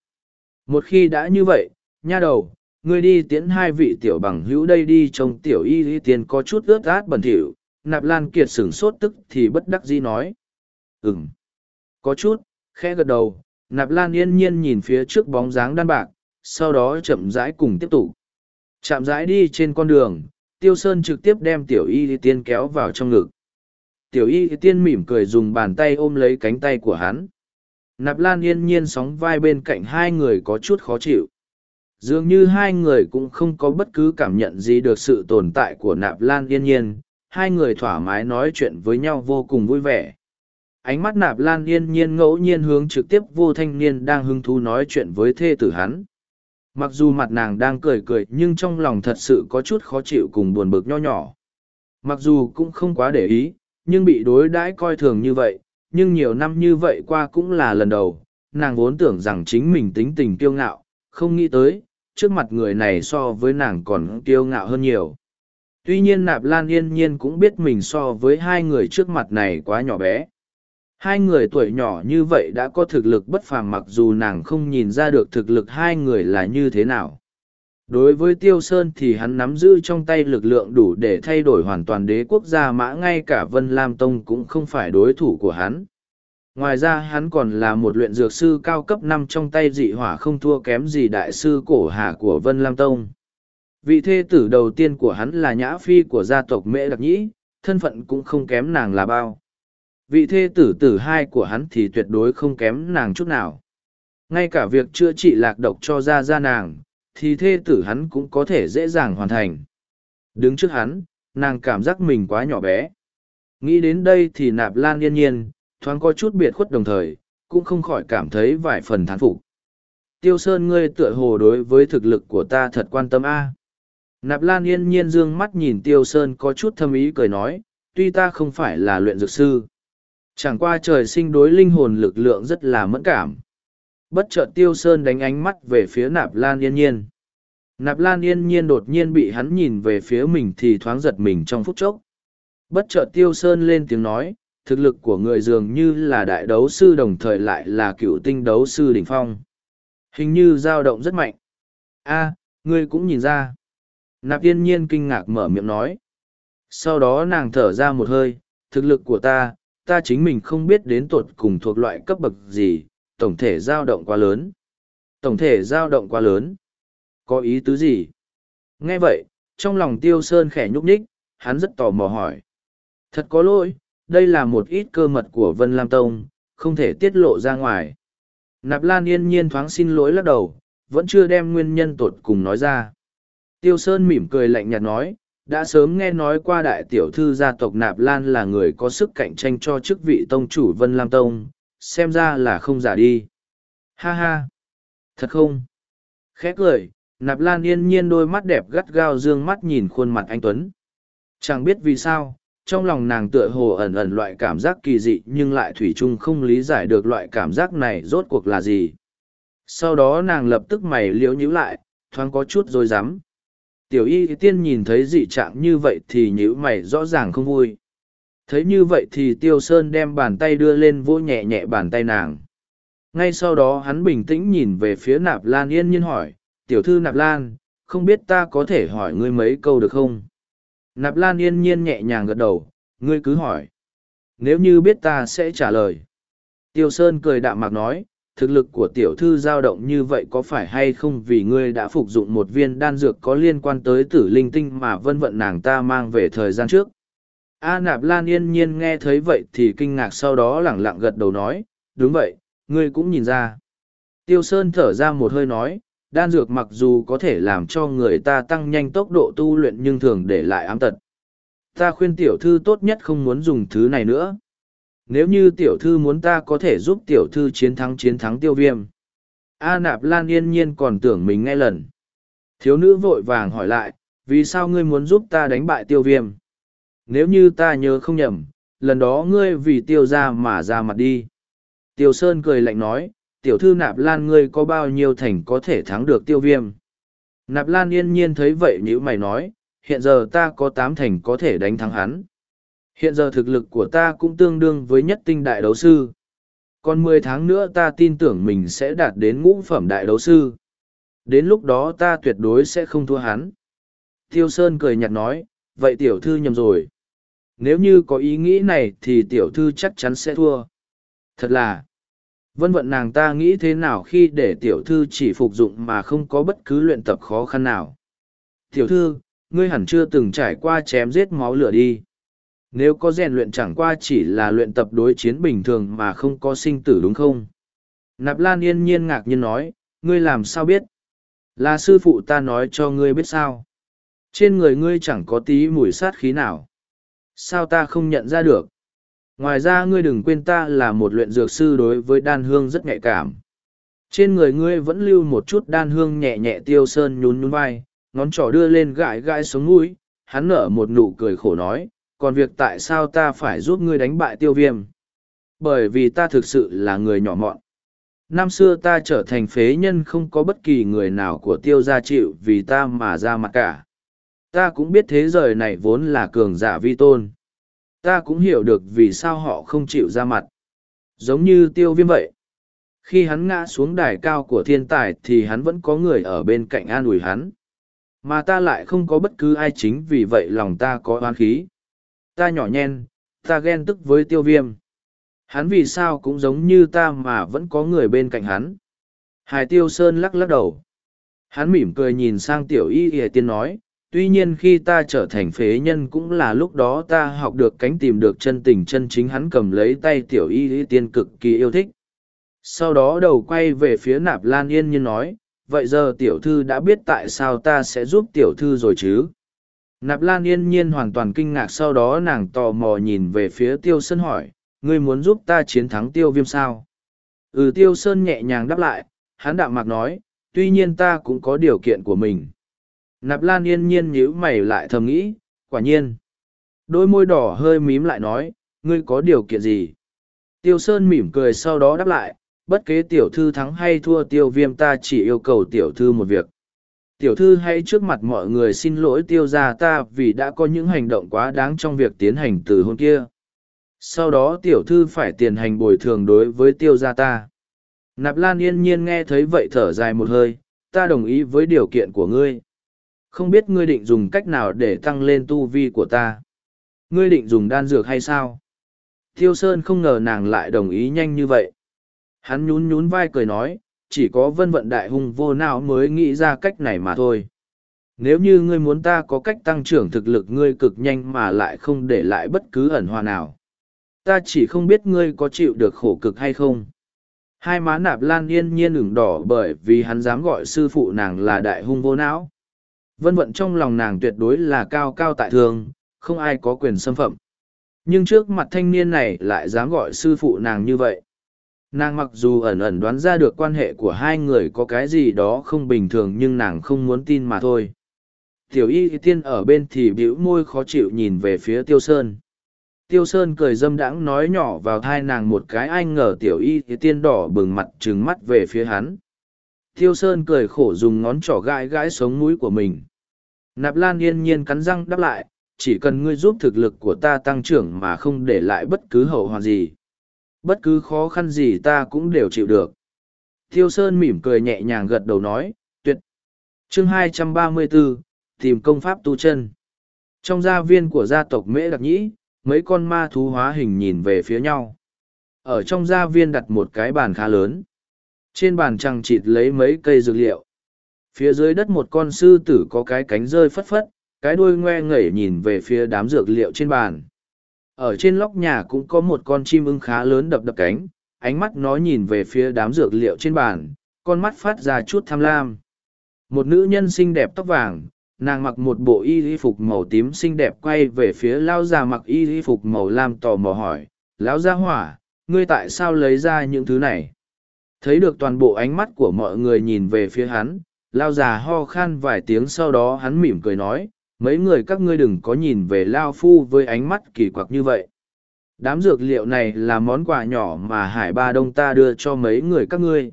Một khi đã như vậy, nha đầu, ngươi đi tiễn hai vị tiểu bằng hữu đây đi trông tiểu y tiên có chút ướt át bẩn thỉu. Nạp Lan Kiệt sửng sốt tức thì bất đắc dĩ nói. Ừm. Có chút, khẽ gật đầu, nạp lan yên nhiên nhìn phía trước bóng dáng đan bạc, sau đó chậm rãi cùng tiếp tục. Chạm rãi đi trên con đường, tiêu sơn trực tiếp đem tiểu y tiên kéo vào trong ngực. Tiểu y tiên mỉm cười dùng bàn tay ôm lấy cánh tay của hắn. Nạp lan yên nhiên sóng vai bên cạnh hai người có chút khó chịu. Dường như hai người cũng không có bất cứ cảm nhận gì được sự tồn tại của nạp lan yên nhiên, hai người thoải mái nói chuyện với nhau vô cùng vui vẻ ánh mắt nạp lan yên nhiên ngẫu nhiên hướng trực tiếp vô thanh niên đang hứng thú nói chuyện với thê tử hắn mặc dù mặt nàng đang cười cười nhưng trong lòng thật sự có chút khó chịu cùng buồn bực nho nhỏ mặc dù cũng không quá để ý nhưng bị đối đãi coi thường như vậy nhưng nhiều năm như vậy qua cũng là lần đầu nàng vốn tưởng rằng chính mình tính tình kiêu ngạo, không nghĩ tới, trước mặt người này so với nàng còn kiêu ngạo hơn nhiều. Tuy nhiên nạp lan yên nhiên cũng biết mình so với hai người trước mặt này quá nhỏ bé. Hai người tuổi nhỏ như vậy đã có thực lực bất phàm mặc dù nàng không nhìn ra được thực lực hai người là như thế nào. Đối với Tiêu Sơn thì hắn nắm giữ trong tay lực lượng đủ để thay đổi hoàn toàn đế quốc gia mã ngay cả Vân Lam Tông cũng không phải đối thủ của hắn. Ngoài ra hắn còn là một luyện dược sư cao cấp năm trong tay dị hỏa không thua kém gì đại sư cổ hạ của Vân Lam Tông. Vị thê tử đầu tiên của hắn là nhã phi của gia tộc Mễ Đặc Nhĩ, thân phận cũng không kém nàng là bao. Vị thê tử tử hai của hắn thì tuyệt đối không kém nàng chút nào. Ngay cả việc chữa trị lạc độc cho ra ra nàng, thì thê tử hắn cũng có thể dễ dàng hoàn thành. Đứng trước hắn, nàng cảm giác mình quá nhỏ bé. Nghĩ đến đây thì nạp lan yên nhiên, thoáng có chút biệt khuất đồng thời, cũng không khỏi cảm thấy vài phần thán phục. Tiêu Sơn ngươi tựa hồ đối với thực lực của ta thật quan tâm a. Nạp Lan yên nhiên dương mắt nhìn Tiêu Sơn có chút thâm ý cười nói, tuy ta không phải là luyện dược sư. Chẳng qua trời sinh đối linh hồn lực lượng rất là mẫn cảm. Bất chợt Tiêu Sơn đánh ánh mắt về phía Nạp Lan yên nhiên. Nạp Lan yên nhiên đột nhiên bị hắn nhìn về phía mình thì thoáng giật mình trong phút chốc. Bất chợt Tiêu Sơn lên tiếng nói, thực lực của người dường như là đại đấu sư đồng thời lại là cựu tinh đấu sư đỉnh phong. Hình như dao động rất mạnh. a ngươi cũng nhìn ra. Nạp yên nhiên kinh ngạc mở miệng nói. Sau đó nàng thở ra một hơi, thực lực của ta, ta chính mình không biết đến tột cùng thuộc loại cấp bậc gì, tổng thể dao động quá lớn. Tổng thể dao động quá lớn. Có ý tứ gì? Nghe vậy, trong lòng tiêu sơn khẽ nhúc nhích, hắn rất tò mò hỏi. Thật có lỗi, đây là một ít cơ mật của Vân Lam Tông, không thể tiết lộ ra ngoài. Nạp Lan yên nhiên thoáng xin lỗi lắc đầu, vẫn chưa đem nguyên nhân tột cùng nói ra. Tiêu Sơn mỉm cười lạnh nhạt nói, đã sớm nghe nói qua đại tiểu thư gia tộc Nạp Lan là người có sức cạnh tranh cho chức vị tông chủ Vân Lam Tông, xem ra là không giả đi. Ha ha! Thật không? Khẽ cười, Nạp Lan yên nhiên đôi mắt đẹp gắt gao dương mắt nhìn khuôn mặt anh Tuấn. Chẳng biết vì sao, trong lòng nàng tựa hồ ẩn ẩn loại cảm giác kỳ dị nhưng lại thủy chung không lý giải được loại cảm giác này rốt cuộc là gì. Sau đó nàng lập tức mày liễu nhíu lại, thoáng có chút rồi dám. Tiểu y tiên nhìn thấy dị trạng như vậy thì nhữ mày rõ ràng không vui. Thấy như vậy thì tiêu sơn đem bàn tay đưa lên vỗ nhẹ nhẹ bàn tay nàng. Ngay sau đó hắn bình tĩnh nhìn về phía nạp lan yên nhiên hỏi, tiểu thư nạp lan, không biết ta có thể hỏi ngươi mấy câu được không? Nạp Lan yên nhiên nhẹ nhàng gật đầu, ngươi cứ hỏi. Nếu như biết ta sẽ trả lời. Tiêu Sơn cười đạm mạc nói, thực lực của tiểu thư dao động như vậy có phải hay không vì ngươi đã phục dụng một viên đan dược có liên quan tới tử linh tinh mà vân vận nàng ta mang về thời gian trước. A nạp lan yên nhiên nghe thấy vậy thì kinh ngạc sau đó lẳng lặng gật đầu nói, đúng vậy, ngươi cũng nhìn ra. Tiêu Sơn thở ra một hơi nói, đan dược mặc dù có thể làm cho người ta tăng nhanh tốc độ tu luyện nhưng thường để lại ám tật. Ta khuyên tiểu thư tốt nhất không muốn dùng thứ này nữa. Nếu như tiểu thư muốn ta có thể giúp tiểu thư chiến thắng chiến thắng tiêu viêm. A nạp lan yên nhiên còn tưởng mình nghe lần. Thiếu nữ vội vàng hỏi lại, vì sao ngươi muốn giúp ta đánh bại tiêu viêm? Nếu như ta nhớ không nhầm, lần đó ngươi vì tiêu ra mà ra mặt đi. Tiêu Sơn cười lạnh nói, tiểu thư nạp lan ngươi có bao nhiêu thành có thể thắng được tiêu viêm nạp lan yên nhiên thấy vậy nhữ mày nói hiện giờ ta có tám thành có thể đánh thắng hắn hiện giờ thực lực của ta cũng tương đương với nhất tinh đại đấu sư. Còn mười tháng nữa ta tin tưởng mình sẽ đạt đến ngũ phẩm đại đấu sư. Đến lúc đó ta tuyệt đối sẽ không thua hắn. Tiêu sơn cười nhạt nói vậy tiểu thư nhầm rồi. Nếu như có ý nghĩ này thì tiểu thư chắc chắn sẽ thua. Thật là Vân vận nàng ta nghĩ thế nào khi để tiểu thư chỉ phục dụng mà không có bất cứ luyện tập khó khăn nào. Tiểu thư, ngươi hẳn chưa từng trải qua chém giết máu lửa đi. Nếu có rèn luyện chẳng qua chỉ là luyện tập đối chiến bình thường mà không có sinh tử đúng không? Nạp Lan yên nhiên ngạc nhiên nói, ngươi làm sao biết? Là sư phụ ta nói cho ngươi biết sao? Trên người ngươi chẳng có tí mùi sát khí nào. Sao ta không nhận ra được? Ngoài ra ngươi đừng quên ta là một luyện dược sư đối với đan hương rất nhạy cảm. Trên người ngươi vẫn lưu một chút đan hương nhẹ nhẹ tiêu sơn nhún nhún vai, ngón trỏ đưa lên gãi gãi xuống mũi, hắn nở một nụ cười khổ nói, còn việc tại sao ta phải giúp ngươi đánh bại tiêu viêm? Bởi vì ta thực sự là người nhỏ mọn. năm xưa ta trở thành phế nhân không có bất kỳ người nào của tiêu gia chịu vì ta mà ra mặt cả. Ta cũng biết thế giới này vốn là cường giả vi tôn. Ta cũng hiểu được vì sao họ không chịu ra mặt. Giống như tiêu viêm vậy. Khi hắn ngã xuống đài cao của thiên tài thì hắn vẫn có người ở bên cạnh an ủi hắn. Mà ta lại không có bất cứ ai chính vì vậy lòng ta có oán khí ta nhỏ nhen, ta ghen tức với tiêu viêm. Hắn vì sao cũng giống như ta mà vẫn có người bên cạnh hắn. Hải tiêu sơn lắc lắc đầu. Hắn mỉm cười nhìn sang tiểu y ỉa tiên nói, tuy nhiên khi ta trở thành phế nhân cũng là lúc đó ta học được cánh tìm được chân tình chân chính hắn cầm lấy tay tiểu y ỉa tiên cực kỳ yêu thích. Sau đó đầu quay về phía nạp lan yên nhiên nói, vậy giờ tiểu thư đã biết tại sao ta sẽ giúp tiểu thư rồi chứ? Nạp lan yên nhiên hoàn toàn kinh ngạc sau đó nàng tò mò nhìn về phía tiêu sơn hỏi, ngươi muốn giúp ta chiến thắng tiêu viêm sao? Ừ tiêu sơn nhẹ nhàng đáp lại, hắn đạm mạc nói, tuy nhiên ta cũng có điều kiện của mình. Nạp lan yên nhiên nhíu mày lại thầm nghĩ, quả nhiên. Đôi môi đỏ hơi mím lại nói, ngươi có điều kiện gì? Tiêu sơn mỉm cười sau đó đáp lại, bất kế tiểu thư thắng hay thua tiêu viêm ta chỉ yêu cầu tiểu thư một việc tiểu thư hãy trước mặt mọi người xin lỗi tiêu ra ta vì đã có những hành động quá đáng trong việc tiến hành từ hôn kia. Sau đó tiểu thư phải tiền hành bồi thường đối với tiêu gia ta. Nạp lan yên nhiên nghe thấy vậy thở dài một hơi, ta đồng ý với điều kiện của ngươi. Không biết ngươi định dùng cách nào để tăng lên tu vi của ta. Ngươi định dùng đan dược hay sao? Tiêu sơn không ngờ nàng lại đồng ý nhanh như vậy. Hắn nhún nhún vai cười nói chỉ có vân vận đại hung vô não mới nghĩ ra cách này mà thôi. Nếu như ngươi muốn ta có cách tăng trưởng thực lực ngươi cực nhanh mà lại không để lại bất cứ ẩn hoa nào. Ta chỉ không biết ngươi có chịu được khổ cực hay không. Hai má nạp lan yên nhiên ửng đỏ bởi vì hắn dám gọi sư phụ nàng là đại hung vô não. Vân vận trong lòng nàng tuyệt đối là cao cao tại thường, không ai có quyền xâm phạm. Nhưng trước mặt thanh niên này lại dám gọi sư phụ nàng như vậy nàng mặc dù ẩn ẩn đoán ra được quan hệ của hai người có cái gì đó không bình thường nhưng nàng không muốn tin mà thôi tiểu y tiên ở bên thì bĩu môi khó chịu nhìn về phía tiêu sơn Tiêu Sơn cười dâm đãng nói nhỏ vào thai nàng một cái anh ngờ tiểu y tiên đỏ bừng mặt trừng mắt về phía hắn. Tiêu Sơn cười khổ dùng ngón trỏ gãi gãi sống mũi của mình. Nạp Lan yên nhiên cắn răng đáp lại, chỉ cần ngươi giúp thực lực của ta tăng trưởng mà không để lại bất cứ hậu hoàn gì. Bất cứ khó khăn gì ta cũng đều chịu được. Tiêu Sơn mỉm cười nhẹ nhàng gật đầu nói, tuyệt. chương 234, tìm công pháp tu chân. Trong gia viên của gia tộc Mễ Đặc Nhĩ, mấy con ma thú hóa hình nhìn về phía nhau. Ở trong gia viên đặt một cái bàn khá lớn. Trên bàn trăng chịt lấy mấy cây dược liệu. Phía dưới đất một con sư tử có cái cánh rơi phất phất, cái đuôi ngoe ngẩy nhìn về phía đám dược liệu trên bàn. Ở trên lóc nhà cũng có một con chim ưng khá lớn đập đập cánh, ánh mắt nó nhìn về phía đám dược liệu trên bàn, con mắt phát ra chút tham lam. Một nữ nhân xinh đẹp tóc vàng, nàng mặc một bộ y y phục màu tím xinh đẹp quay về phía lao già mặc y y phục màu lam tò mò hỏi lão gia hỏa ngươi tại sao lấy ra những thứ này thấy được toàn bộ ánh mắt của mọi người nhìn về phía hắn lao già ho khan vài tiếng sau đó hắn mỉm cười nói mấy người các ngươi đừng có nhìn về lao phu với ánh mắt kỳ quặc như vậy. Đám dược liệu này là món quà nhỏ mà hải ba đông ta đưa cho mấy người các ngươi.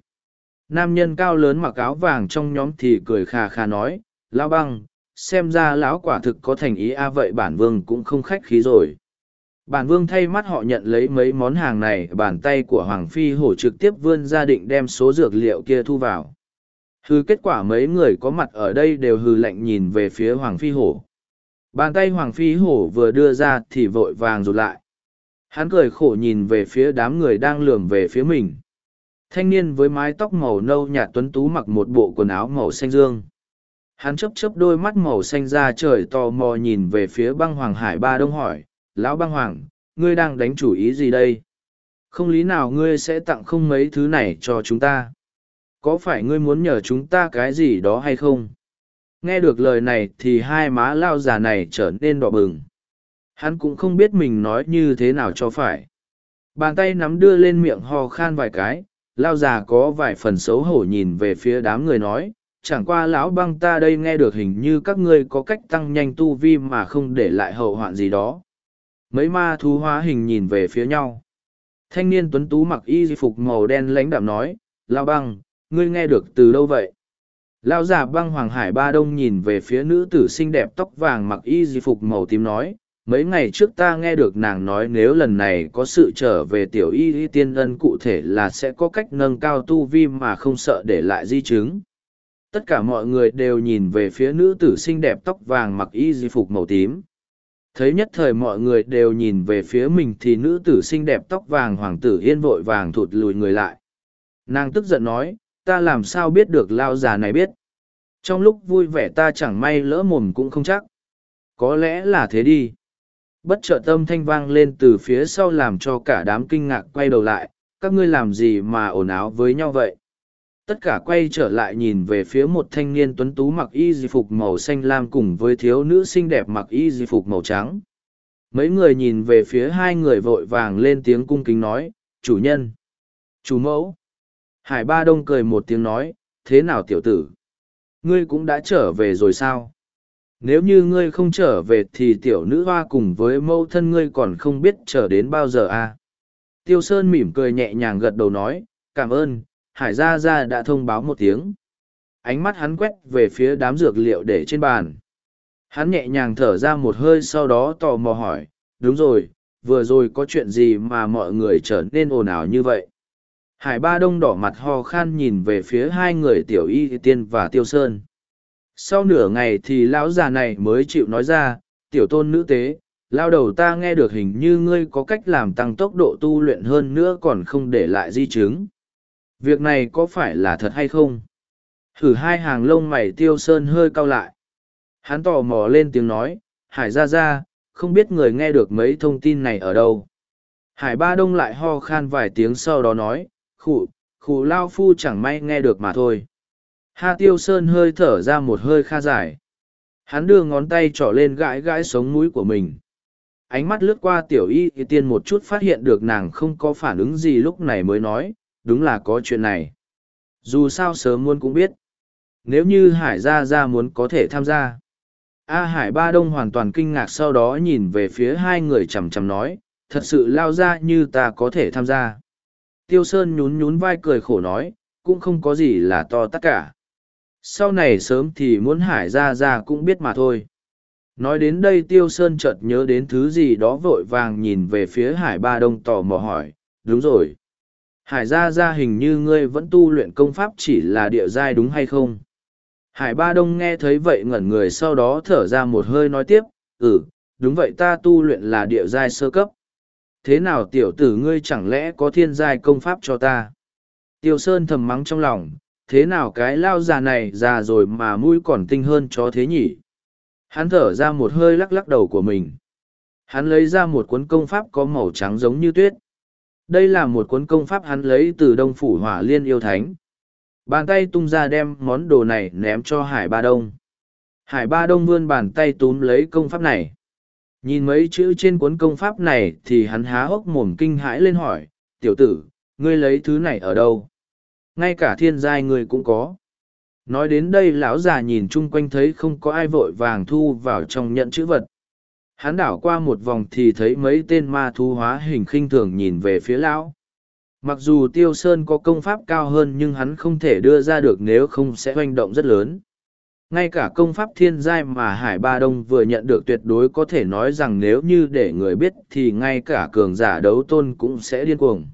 Nam nhân cao lớn mặc áo vàng trong nhóm thì cười khà khà nói lao băng, xem ra lão quả thực có thành ý a, vậy bản vương cũng không khách khí rồi. Bản vương thay mắt họ nhận lấy mấy món hàng này, bàn tay của hoàng phi hổ trực tiếp vươn ra định đem số dược liệu kia thu vào hư kết quả mấy người có mặt ở đây đều hư lạnh nhìn về phía hoàng phi hổ. Bàn tay hoàng phi hổ vừa đưa ra thì vội vàng rụt lại. Hắn cười khổ nhìn về phía đám người đang lườm về phía mình. Thanh niên với mái tóc màu nâu nhạt tuấn tú mặc một bộ quần áo màu xanh dương. Hắn chấp chấp đôi mắt màu xanh ra trời tò mò nhìn về phía băng hoàng hải ba đông hỏi, lão băng hoàng, ngươi đang đánh chủ ý gì đây? Không lý nào ngươi sẽ tặng không mấy thứ này cho chúng ta? Có phải ngươi muốn nhờ chúng ta cái gì đó hay không? Nghe được lời này thì hai má lao già này trở nên đỏ bừng. Hắn cũng không biết mình nói như thế nào cho phải. Bàn tay nắm đưa lên miệng ho khan vài cái, lao già có vài phần xấu hổ nhìn về phía đám người nói, chẳng qua lão băng ta đây nghe được hình như các ngươi có cách tăng nhanh tu vi mà không để lại hậu hoạn gì đó. Mấy ma thú hóa hình nhìn về phía nhau. Thanh niên tuấn tú mặc y phục màu đen lãnh đạm nói lao băng ngươi nghe được từ đâu vậy? Lao già băng hoàng hải ba đông nhìn về phía nữ tử xinh đẹp tóc vàng mặc y di phục màu tím nói, mấy ngày trước ta nghe được nàng nói nếu lần này có sự trở về tiểu y y tiên ân cụ thể là sẽ có cách nâng cao tu vi mà không sợ để lại di chứng. Tất cả mọi người đều nhìn về phía nữ tử xinh đẹp tóc vàng mặc y di phục màu tím. Thấy nhất thời mọi người đều nhìn về phía mình thì nữ tử xinh đẹp tóc vàng hoàng tử yên vội vàng thụt lùi người lại. Nàng tức giận nói ta làm sao biết được lao già này biết? Trong lúc vui vẻ ta chẳng may lỡ mồm cũng không chắc. Có lẽ là thế đi. Bất chợt tâm thanh vang lên từ phía sau làm cho cả đám kinh ngạc quay đầu lại, các ngươi làm gì mà ồn áo với nhau vậy? Tất cả quay trở lại nhìn về phía một thanh niên tuấn tú mặc y di phục màu xanh lam cùng với thiếu nữ xinh đẹp mặc y di phục màu trắng. Mấy người nhìn về phía hai người vội vàng lên tiếng cung kính nói, chủ nhân, chủ mẫu hải ba đông cười một tiếng nói, thế nào tiểu tử? Ngươi cũng đã trở về rồi sao? Nếu như ngươi không trở về thì tiểu nữ hoa cùng với mẫu thân ngươi còn không biết trở đến bao giờ à. tiêu sơn mỉm cười nhẹ nhàng gật đầu nói, cảm ơn, hải gia gia đã thông báo một tiếng. Ánh mắt hắn quét về phía đám dược liệu để trên bàn. Hắn nhẹ nhàng thở ra một hơi sau đó tò mò hỏi, đúng rồi, vừa rồi có chuyện gì mà mọi người trở nên ồn ào như vậy? Hải ba đông đỏ mặt ho khan nhìn về phía hai người tiểu y tiên và tiêu sơn. Sau nửa ngày thì lão già này mới chịu nói ra, tiểu tôn nữ tế, lao đầu ta nghe được hình như ngươi có cách làm tăng tốc độ tu luyện hơn nữa còn không để lại di chứng. Việc này có phải là thật hay không? Thử hai hàng lông mày tiêu sơn hơi cau lại. Hắn tò mò lên tiếng nói, hải ra ra không biết người nghe được mấy thông tin này ở đâu? Hải ba đông lại ho khan vài tiếng sau đó nói khụ khụ lao phu chẳng may nghe được mà thôi. Ha tiêu sơn hơi thở ra một hơi kha dài hắn đưa ngón tay trỏ lên gãi gãi sống mũi của mình. Ánh mắt lướt qua tiểu y thì tiên một chút phát hiện được nàng không có phản ứng gì lúc này mới nói, đúng là có chuyện này. Dù sao sớm muốn cũng biết. Nếu như hải gia gia muốn có thể tham gia. A hải ba đông hoàn toàn kinh ngạc sau đó nhìn về phía hai người chằm chằm nói, thật sự lao ra như ta có thể tham gia tiêu sơn nhún nhún vai cười khổ nói cũng không có gì là to tất cả sau này sớm thì muốn hải gia gia cũng biết mà thôi nói đến đây tiêu sơn chợt nhớ đến thứ gì đó vội vàng nhìn về phía hải ba đông tò mò hỏi đúng rồi Hải gia gia hình như ngươi vẫn tu luyện công pháp chỉ là địa giai đúng hay không? Hải ba đông nghe thấy vậy ngẩn người sau đó thở ra một hơi nói tiếp, ừ, đúng vậy ta tu luyện là địa giai sơ cấp. Thế nào tiểu tử ngươi chẳng lẽ có thiên giai công pháp cho ta? Tiêu Sơn thầm mắng trong lòng, thế nào cái lao già này già rồi mà mũi còn tinh hơn cho thế nhỉ? Hắn thở ra một hơi lắc lắc đầu của mình. Hắn lấy ra một cuốn công pháp có màu trắng giống như tuyết. Đây là một cuốn công pháp hắn lấy từ đông phủ hỏa liên yêu thánh. Bàn tay tung ra đem món đồ này ném cho Hải Ba Đông. Hải Ba Đông vươn bàn tay túm lấy công pháp này. Nhìn mấy chữ trên cuốn công pháp này thì hắn há hốc mồm kinh hãi lên hỏi, tiểu tử, ngươi lấy thứ này ở đâu? Ngay cả thiên giai ngươi cũng có. Nói đến đây lão già nhìn chung quanh thấy không có ai vội vàng thu vào trong nhận chữ vật hắn đảo qua một vòng thì thấy mấy tên ma thú hóa hình khinh thường nhìn về phía lão mặc dù tiêu sơn có công pháp cao hơn nhưng hắn không thể đưa ra được nếu không sẽ hoành động rất lớn ngay cả công pháp thiên giai mà hải ba đông vừa nhận được tuyệt đối có thể nói rằng nếu như để người biết thì ngay cả cường giả đấu tôn cũng sẽ điên cuồng.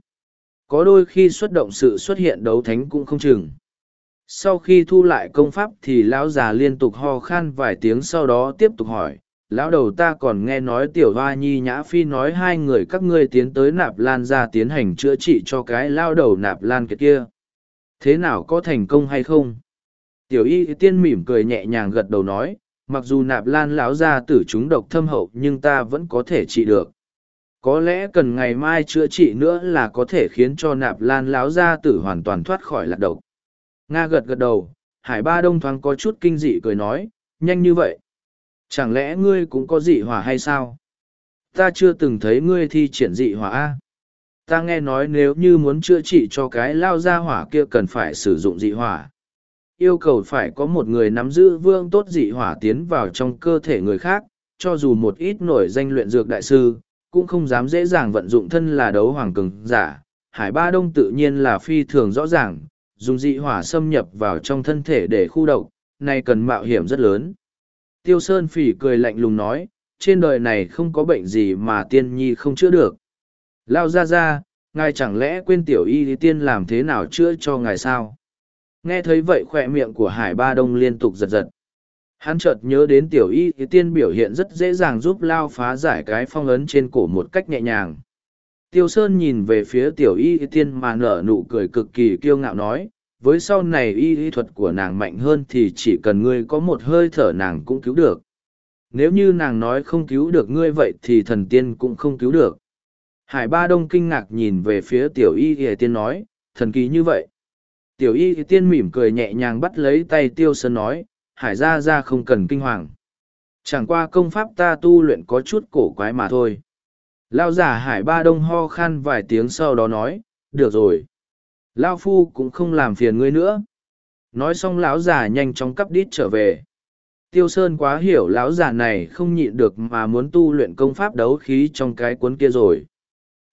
Có đôi khi xuất động sự xuất hiện đấu thánh cũng không chừng. Sau khi thu lại công pháp thì lão già liên tục ho khan vài tiếng sau đó tiếp tục hỏi, lão đầu ta còn nghe nói tiểu hoa nhi nhã phi nói hai người các ngươi tiến tới nạp lan ra tiến hành chữa trị cho cái lao đầu nạp lan kiệt kia. Thế nào có thành công hay không? Tiểu y tiên mỉm cười nhẹ nhàng gật đầu nói, mặc dù nạp lan lão ra tử chúng độc thâm hậu nhưng ta vẫn có thể trị được có lẽ cần ngày mai chữa trị nữa là có thể khiến cho nạp lan lão gia tử hoàn toàn thoát khỏi lạc độc nga gật gật đầu, hải ba đông thoáng có chút kinh dị cười nói, nhanh như vậy Chẳng lẽ ngươi cũng có dị hỏa hay sao? Ta chưa từng thấy ngươi thi triển dị hỏa A. Ta nghe nói nếu như muốn chữa trị cho cái lao ra hỏa kia cần phải sử dụng dị hỏa. Yêu cầu phải có một người nắm giữ vương tốt dị hỏa tiến vào trong cơ thể người khác, cho dù một ít nổi danh luyện dược đại sư, cũng không dám dễ dàng vận dụng thân là đấu hoàng cường giả. Hải Ba Đông tự nhiên là phi thường rõ ràng, dùng dị hỏa xâm nhập vào trong thân thể để khu độc, này cần mạo hiểm rất lớn. Tiêu Sơn phỉ cười lạnh lùng nói, trên đời này không có bệnh gì mà tiên nhi không chữa được. Lao ra ra, ngài chẳng lẽ quên tiểu y tiên làm thế nào chữa cho ngài sao? Nghe thấy vậy khỏe miệng của Hải Ba Đông liên tục giật giật. Hắn chợt nhớ đến tiểu y tiên biểu hiện rất dễ dàng giúp Lao phá giải cái phong ấn trên cổ một cách nhẹ nhàng. Tiêu Sơn nhìn về phía tiểu y tiên mà nở nụ cười cực kỳ kiêu ngạo nói, với sau này y y thuật của nàng mạnh hơn thì chỉ cần ngươi có một hơi thở nàng cũng cứu được. Nếu như nàng nói không cứu được ngươi vậy thì thần tiên cũng không cứu được. Hải Ba Đông kinh ngạc nhìn về phía tiểu y y tiên nói, thần kỳ như vậy. Tiểu y tiên mỉm cười nhẹ nhàng bắt lấy tay Tiêu Sơn nói, Hải ra ra không cần kinh hoàng. Chẳng qua công pháp ta tu luyện có chút cổ quái mà thôi. Lao giả Hải Ba Đông ho khan vài tiếng sau đó nói, được rồi. Lao Phu cũng không làm phiền ngươi nữa. Nói xong lão già nhanh chóng cắp đít trở về. Tiêu Sơn quá hiểu lão già này không nhịn được mà muốn tu luyện công pháp đấu khí trong cái cuốn kia rồi.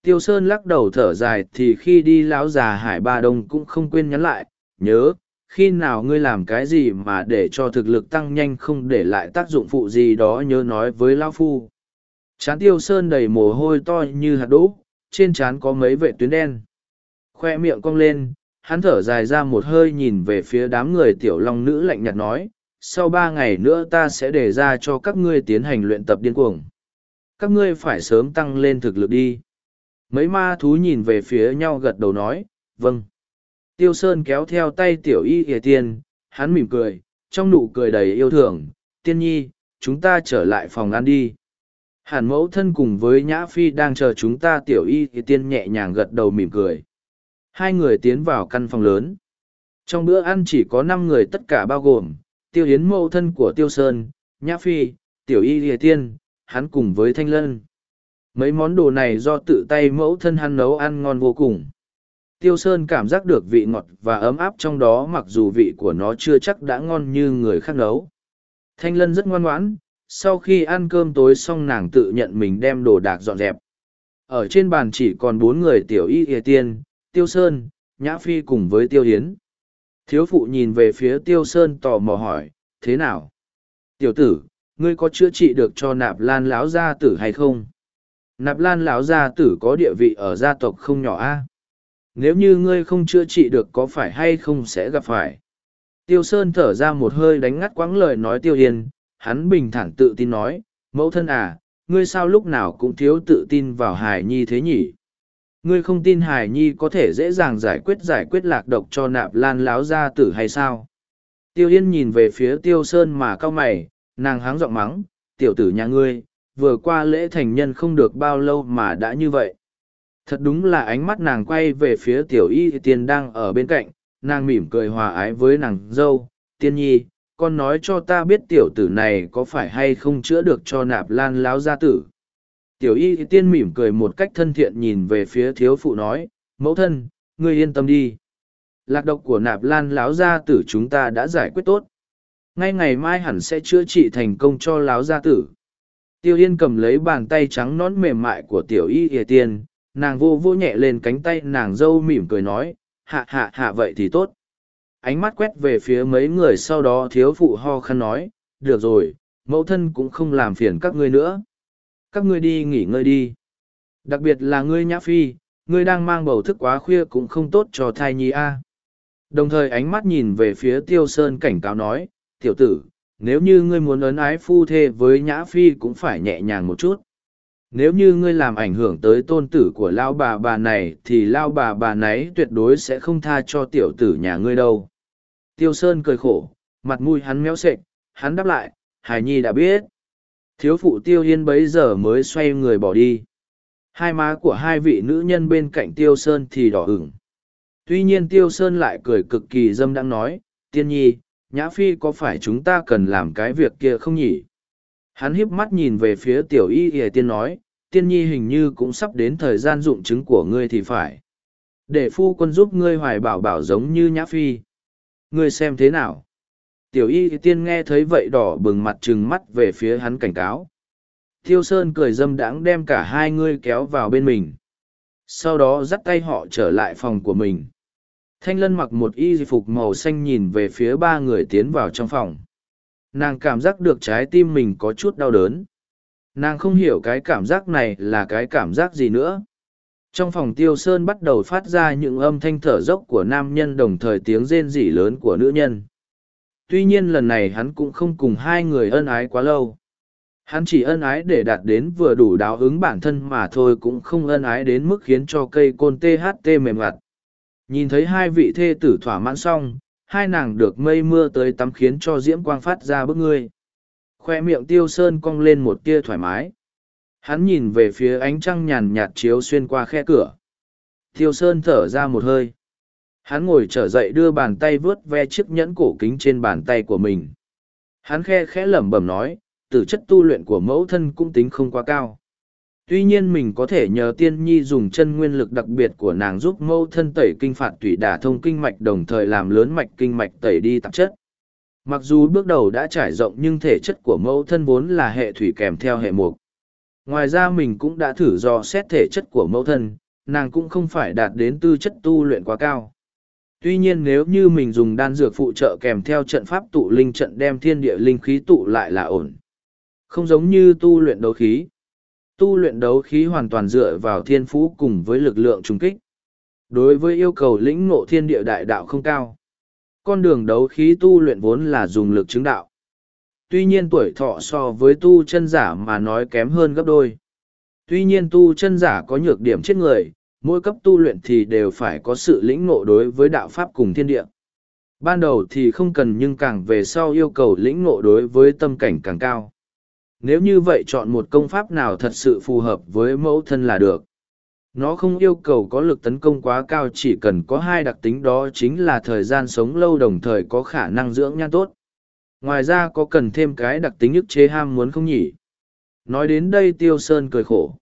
Tiêu Sơn lắc đầu thở dài thì khi đi lão già Hải Ba Đông cũng không quên nhắn lại, nhớ, khi nào ngươi làm cái gì mà để cho thực lực tăng nhanh không để lại tác dụng phụ gì đó nhớ nói với lão Phu. Chán Tiêu Sơn đầy mồ hôi to như hạt đỗ, trên trán có mấy vệ tuyến đen. Khoe miệng cong lên, hắn thở dài ra một hơi nhìn về phía đám người tiểu long nữ lạnh nhạt nói, sau ba ngày nữa ta sẽ đề ra cho các ngươi tiến hành luyện tập điên cuồng. Các ngươi phải sớm tăng lên thực lực đi. Mấy ma thú nhìn về phía nhau gật đầu nói, vâng. Tiêu Sơn kéo theo tay tiểu y hề tiên, hắn mỉm cười, trong nụ cười đầy yêu thương, tiên nhi, chúng ta trở lại phòng ăn đi. Hàn mẫu thân cùng với Nhã Phi đang chờ chúng ta tiểu y thì tiên nhẹ nhàng gật đầu mỉm cười. Hai người tiến vào căn phòng lớn. Trong bữa ăn chỉ có năm người tất cả bao gồm, tiêu hiến mẫu thân của tiêu sơn, Nhã Phi, tiểu y thì tiên, hắn cùng với thanh lân. Mấy món đồ này do tự tay mẫu thân hắn nấu ăn ngon vô cùng. Tiêu Sơn cảm giác được vị ngọt và ấm áp trong đó mặc dù vị của nó chưa chắc đã ngon như người khác nấu. Thanh Lân rất ngoan ngoãn, sau khi ăn cơm tối xong nàng tự nhận mình đem đồ đạc dọn dẹp. Ở trên bàn chỉ còn bốn người tiểu y hề tiên, Tiêu Sơn, Nhã Phi cùng với Tiêu Hiến. Thiếu phụ nhìn về phía Tiêu Sơn tò mò hỏi, thế nào? Tiểu tử, ngươi có chữa trị được cho nạp lan lão gia tử hay không? Nạp lan lão gia tử có địa vị ở gia tộc không nhỏ a. Nếu như ngươi không chữa trị được có phải hay không sẽ gặp phải? Tiêu sơn thở ra một hơi đánh ngắt quãng lời nói tiêu yên hắn bình thản tự tin nói, mẫu thân à ngươi sao lúc nào cũng thiếu tự tin vào hải nhi thế nhỉ? Ngươi không tin hải nhi có thể dễ dàng giải quyết giải quyết lạc độc cho nạp lan láo gia tử hay sao? Tiêu yên nhìn về phía tiêu sơn mà cau mày, nàng háng giọng mắng, tiểu tử nhà ngươi vừa qua lễ thành nhân không được bao lâu mà đã như vậy. Thật đúng là ánh mắt nàng quay về phía tiểu y tiên đang ở bên cạnh, nàng mỉm cười hòa ái với nàng dâu. Tiên nhi, con nói cho ta biết tiểu tử này có phải hay không chữa được cho nạp lan láo gia tử? Tiểu y tiên mỉm cười một cách thân thiện nhìn về phía thiếu phụ nói, mẫu thân, ngươi yên tâm đi. Lạc độc của nạp lan láo gia tử chúng ta đã giải quyết tốt. Ngay ngày mai hẳn sẽ chữa trị thành công cho láo gia tử tiêu yên cầm lấy bàn tay trắng nón mềm mại của tiểu y ỉa tiên, nàng vô vô nhẹ lên cánh tay nàng dâu mỉm cười nói, hạ hạ hạ vậy thì tốt. Ánh mắt quét về phía mấy người sau đó thiếu phụ ho khăn nói, được rồi, mẫu thân cũng không làm phiền các ngươi nữa. Các ngươi đi nghỉ ngơi đi. Đặc biệt là ngươi nhã phi, ngươi đang mang bầu thức quá khuya cũng không tốt cho thai nhi a. Đồng thời ánh mắt nhìn về phía tiêu sơn cảnh cáo nói, tiểu tử nếu như ngươi muốn ấn ái phu thê với nhã phi cũng phải nhẹ nhàng một chút. Nếu như ngươi làm ảnh hưởng tới tôn tử của lao bà bà này, thì lao bà bà nấy tuyệt đối sẽ không tha cho tiểu tử nhà ngươi đâu. Tiêu sơn cười khổ, mặt mũi hắn méo sệch, hắn đáp lại, hải nhi đã biết. Thiếu phụ tiêu yên bấy giờ mới xoay người bỏ đi. Hai má của hai vị nữ nhân bên cạnh tiêu sơn thì đỏ ửng. Tuy nhiên tiêu sơn lại cười cực kỳ dâm đang nói, tiên nhi nhã phi có phải chúng ta cần làm cái việc kia không nhỉ hắn hiếp mắt nhìn về phía tiểu y ỉa tiên nói, tiên nhi hình như cũng sắp đến thời gian dụng chứng của ngươi thì phải. Để phu quân giúp ngươi hoài bảo bảo giống như nhã phi. Ngươi xem thế nào? Tiểu y tiên nghe thấy vậy đỏ bừng mặt trừng mắt về phía hắn cảnh cáo. Thiêu Sơn cười dâm đãng đem cả hai ngươi kéo vào bên mình. Sau đó dắt tay họ trở lại phòng của mình. Thanh lân mặc một y phục màu xanh nhìn về phía ba người tiến vào trong phòng. Nàng cảm giác được trái tim mình có chút đau đớn. Nàng không hiểu cái cảm giác này là cái cảm giác gì nữa. Trong phòng tiêu sơn bắt đầu phát ra những âm thanh thở dốc của nam nhân đồng thời tiếng rên rỉ lớn của nữ nhân. Tuy nhiên lần này hắn cũng không cùng hai người ân ái quá lâu. Hắn chỉ ân ái để đạt đến vừa đủ đáo ứng bản thân mà thôi cũng không ân ái đến mức khiến cho cây côn THT mềm ngặt. Nhìn thấy hai vị thê tử thỏa mãn xong, hai nàng được mây mưa tới tắm khiến cho diễm quang phát ra bức ngươi. Khoe miệng tiêu sơn cong lên một tia thoải mái. Hắn nhìn về phía ánh trăng nhàn nhạt chiếu xuyên qua khe cửa. Tiêu sơn thở ra một hơi. Hắn ngồi trở dậy đưa bàn tay vớt ve chiếc nhẫn cổ kính trên bàn tay của mình. Hắn khe khẽ lẩm bẩm nói, tử chất tu luyện của mẫu thân cũng tính không quá cao. Tuy nhiên mình có thể nhờ tiên nhi dùng chân nguyên lực đặc biệt của nàng giúp mẫu thân tẩy kinh phạt tủy đả thông kinh mạch đồng thời làm lớn mạch kinh mạch tẩy đi tạp chất. Mặc dù bước đầu đã trải rộng nhưng thể chất của mẫu thân vốn là hệ thủy kèm theo hệ mục. Ngoài ra mình cũng đã thử do xét thể chất của mẫu thân, nàng cũng không phải đạt đến tư chất tu luyện quá cao. Tuy nhiên nếu như mình dùng đan dược phụ trợ kèm theo trận pháp tụ linh trận đem thiên địa linh khí tụ lại là ổn. Không giống như tu luyện đấu khí. Tu luyện đấu khí hoàn toàn dựa vào thiên phú cùng với lực lượng trùng kích. Đối với yêu cầu lĩnh ngộ thiên địa đại đạo không cao. Con đường đấu khí tu luyện vốn là dùng lực chứng đạo. Tuy nhiên tuổi thọ so với tu chân giả mà nói kém hơn gấp đôi. Tuy nhiên tu chân giả có nhược điểm chết người, mỗi cấp tu luyện thì đều phải có sự lĩnh ngộ đối với đạo pháp cùng thiên địa. Ban đầu thì không cần nhưng càng về sau yêu cầu lĩnh ngộ đối với tâm cảnh càng cao. Nếu như vậy chọn một công pháp nào thật sự phù hợp với mẫu thân là được. Nó không yêu cầu có lực tấn công quá cao, chỉ cần có hai đặc tính đó chính là thời gian sống lâu đồng thời có khả năng dưỡng nhan tốt. Ngoài ra có cần thêm cái đặc tính ức chế ham muốn không nhỉ? Nói đến đây Tiêu Sơn cười khổ.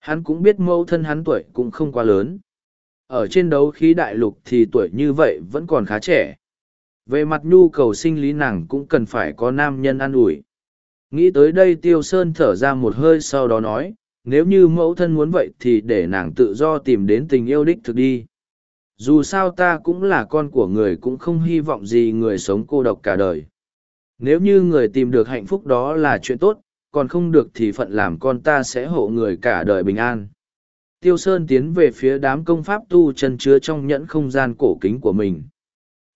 Hắn cũng biết mẫu thân hắn tuổi cũng không quá lớn. Ở trên đấu khí đại lục thì tuổi như vậy vẫn còn khá trẻ. Về mặt nhu cầu sinh lý nàng cũng cần phải có nam nhân an ủi. Nghĩ tới đây Tiêu Sơn thở ra một hơi sau đó nói, nếu như mẫu thân muốn vậy thì để nàng tự do tìm đến tình yêu đích thực đi. Dù sao ta cũng là con của người cũng không hy vọng gì người sống cô độc cả đời. Nếu như người tìm được hạnh phúc đó là chuyện tốt, còn không được thì phận làm con ta sẽ hộ người cả đời bình an. Tiêu Sơn tiến về phía đám công pháp tu chân chứa trong nhẫn không gian cổ kính của mình.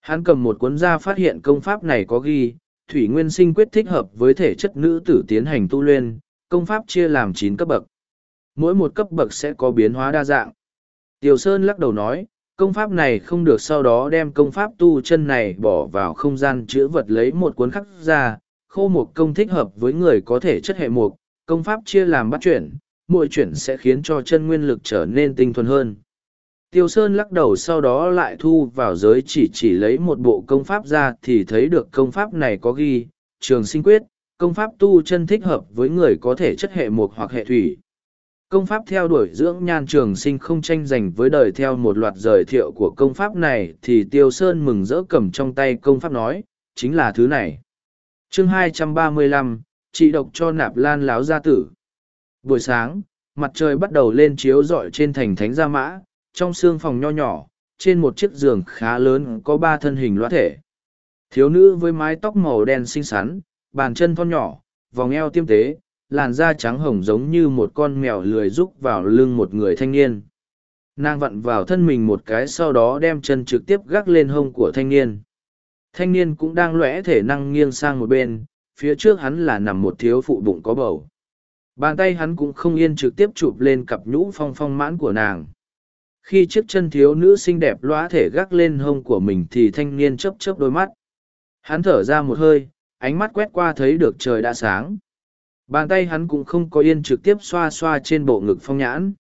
Hắn cầm một cuốn ra phát hiện công pháp này có ghi, Thủy Nguyên Sinh quyết thích hợp với thể chất nữ tử tiến hành tu luyện, công pháp chia làm chín cấp bậc. Mỗi một cấp bậc sẽ có biến hóa đa dạng. Tiểu Sơn lắc đầu nói, công pháp này không được sau đó đem công pháp tu chân này bỏ vào không gian chữa vật lấy một cuốn khắc ra, khô một công thích hợp với người có thể chất hệ mục, công pháp chia làm bắt chuyển, mỗi chuyển sẽ khiến cho chân nguyên lực trở nên tinh thuần hơn. Tiêu Sơn lắc đầu sau đó lại thu vào giới chỉ chỉ lấy một bộ công pháp ra thì thấy được công pháp này có ghi, trường sinh quyết, công pháp tu chân thích hợp với người có thể chất hệ mục hoặc hệ thủy. Công pháp theo đuổi dưỡng nhan trường sinh không tranh giành với đời theo một loạt giới thiệu của công pháp này thì Tiêu Sơn mừng rỡ cầm trong tay công pháp nói, chính là thứ này. chương 235, trị độc cho nạp lan láo gia tử. Buổi sáng, mặt trời bắt đầu lên chiếu rọi trên thành thánh gia mã, trong xương phòng nho nhỏ, trên một chiếc giường khá lớn có ba thân hình loa thể. Thiếu nữ với mái tóc màu đen xinh xắn, bàn chân thon nhỏ, vòng eo tiêm tế, làn da trắng hồng giống như một con mèo lười rúc vào lưng một người thanh niên. Nàng vặn vào thân mình một cái sau đó đem chân trực tiếp gác lên hông của thanh niên. Thanh niên cũng đang lõe thể năng nghiêng sang một bên, phía trước hắn là nằm một thiếu phụ bụng có bầu. Bàn tay hắn cũng không yên trực tiếp chụp lên cặp nhũ phong phong mãn của nàng khi chiếc chân thiếu nữ xinh đẹp lõa thể gác lên hông của mình thì thanh niên chấp chấp đôi mắt. Hắn thở ra một hơi, ánh mắt quét qua thấy được trời đã sáng. Bàn tay hắn cũng không có yên trực tiếp xoa xoa trên bộ ngực phong nhãn.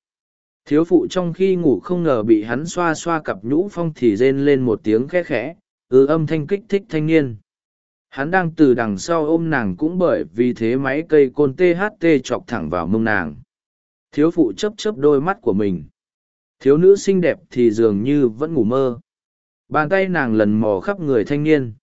Thiếu phụ trong khi ngủ không ngờ bị hắn xoa xoa cặp nhũ phong thì rên lên một tiếng khẽ khẽ, ư âm thanh kích thích thanh niên. Hắn đang từ đằng sau ôm nàng cũng bởi vì thế máy cây côn tht chọc thẳng vào mông nàng. Thiếu phụ chấp chấp đôi mắt của mình thiếu nữ xinh đẹp thì dường như vẫn ngủ mơ bàn tay nàng lần mò khắp người thanh niên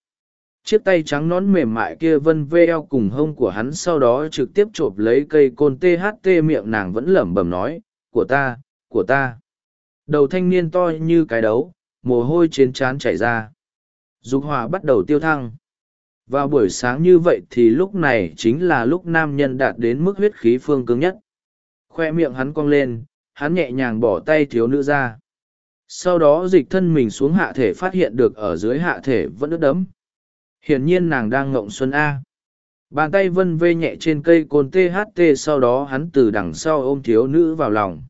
chiếc tay trắng nón mềm mại kia vân vê eo cùng hông của hắn sau đó trực tiếp chộp lấy cây côn tht miệng nàng vẫn lẩm bẩm nói của ta của ta đầu thanh niên to như cái đấu mồ hôi trên trán chảy ra. Dục hỏa bắt đầu tiêu thăng. Vào buổi sáng như vậy thì lúc này chính là lúc nam nhân đạt đến mức huyết khí phương cứng nhất. Khoe miệng hắn cong lên, hắn nhẹ nhàng bỏ tay thiếu nữ ra. Sau đó dịch thân mình xuống hạ thể phát hiện được ở dưới hạ thể vẫn ướt đấm. Hiển nhiên nàng đang ngộng xuân A. Bàn tay vân vê nhẹ trên cây côn THT sau đó hắn từ đằng sau ôm thiếu nữ vào lòng.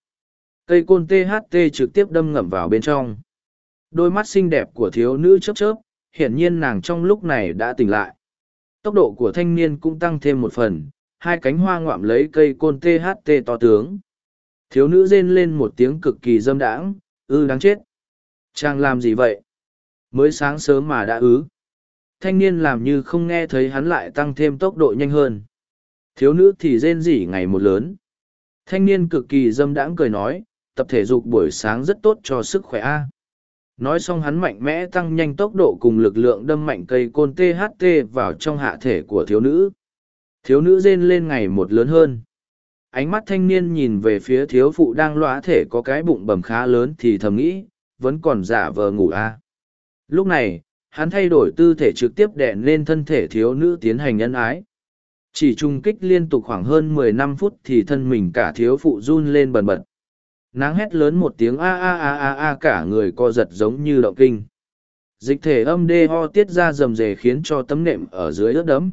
Cây côn THT trực tiếp đâm ngậm vào bên trong. Đôi mắt xinh đẹp của thiếu nữ chớp chớp, hiển nhiên nàng trong lúc này đã tỉnh lại. Tốc độ của thanh niên cũng tăng thêm một phần, hai cánh hoa ngoạm lấy cây côn THT to tướng. Thiếu nữ rên lên một tiếng cực kỳ dâm đãng, ư đáng chết. Chàng làm gì vậy? Mới sáng sớm mà đã ứ. Thanh niên làm như không nghe thấy hắn lại tăng thêm tốc độ nhanh hơn. Thiếu nữ thì rên rỉ ngày một lớn. Thanh niên cực kỳ dâm đãng cười nói, tập thể dục buổi sáng rất tốt cho sức khỏe a nói xong hắn mạnh mẽ tăng nhanh tốc độ cùng lực lượng đâm mạnh cây côn tht vào trong hạ thể của thiếu nữ thiếu nữ rên lên ngày một lớn hơn ánh mắt thanh niên nhìn về phía thiếu phụ đang lõa thể có cái bụng bầm khá lớn thì thầm nghĩ vẫn còn giả vờ ngủ a à. lúc này hắn thay đổi tư thể trực tiếp đè lên thân thể thiếu nữ tiến hành nhân ái chỉ trung kích liên tục khoảng hơn mười năm phút thì thân mình cả thiếu phụ run lên bần bật Nắng hét lớn một tiếng a a a a a cả người co giật giống như động kinh. Dịch thể âm đê ho tiết ra rầm rề khiến cho tấm nệm ở dưới ướt đẫm.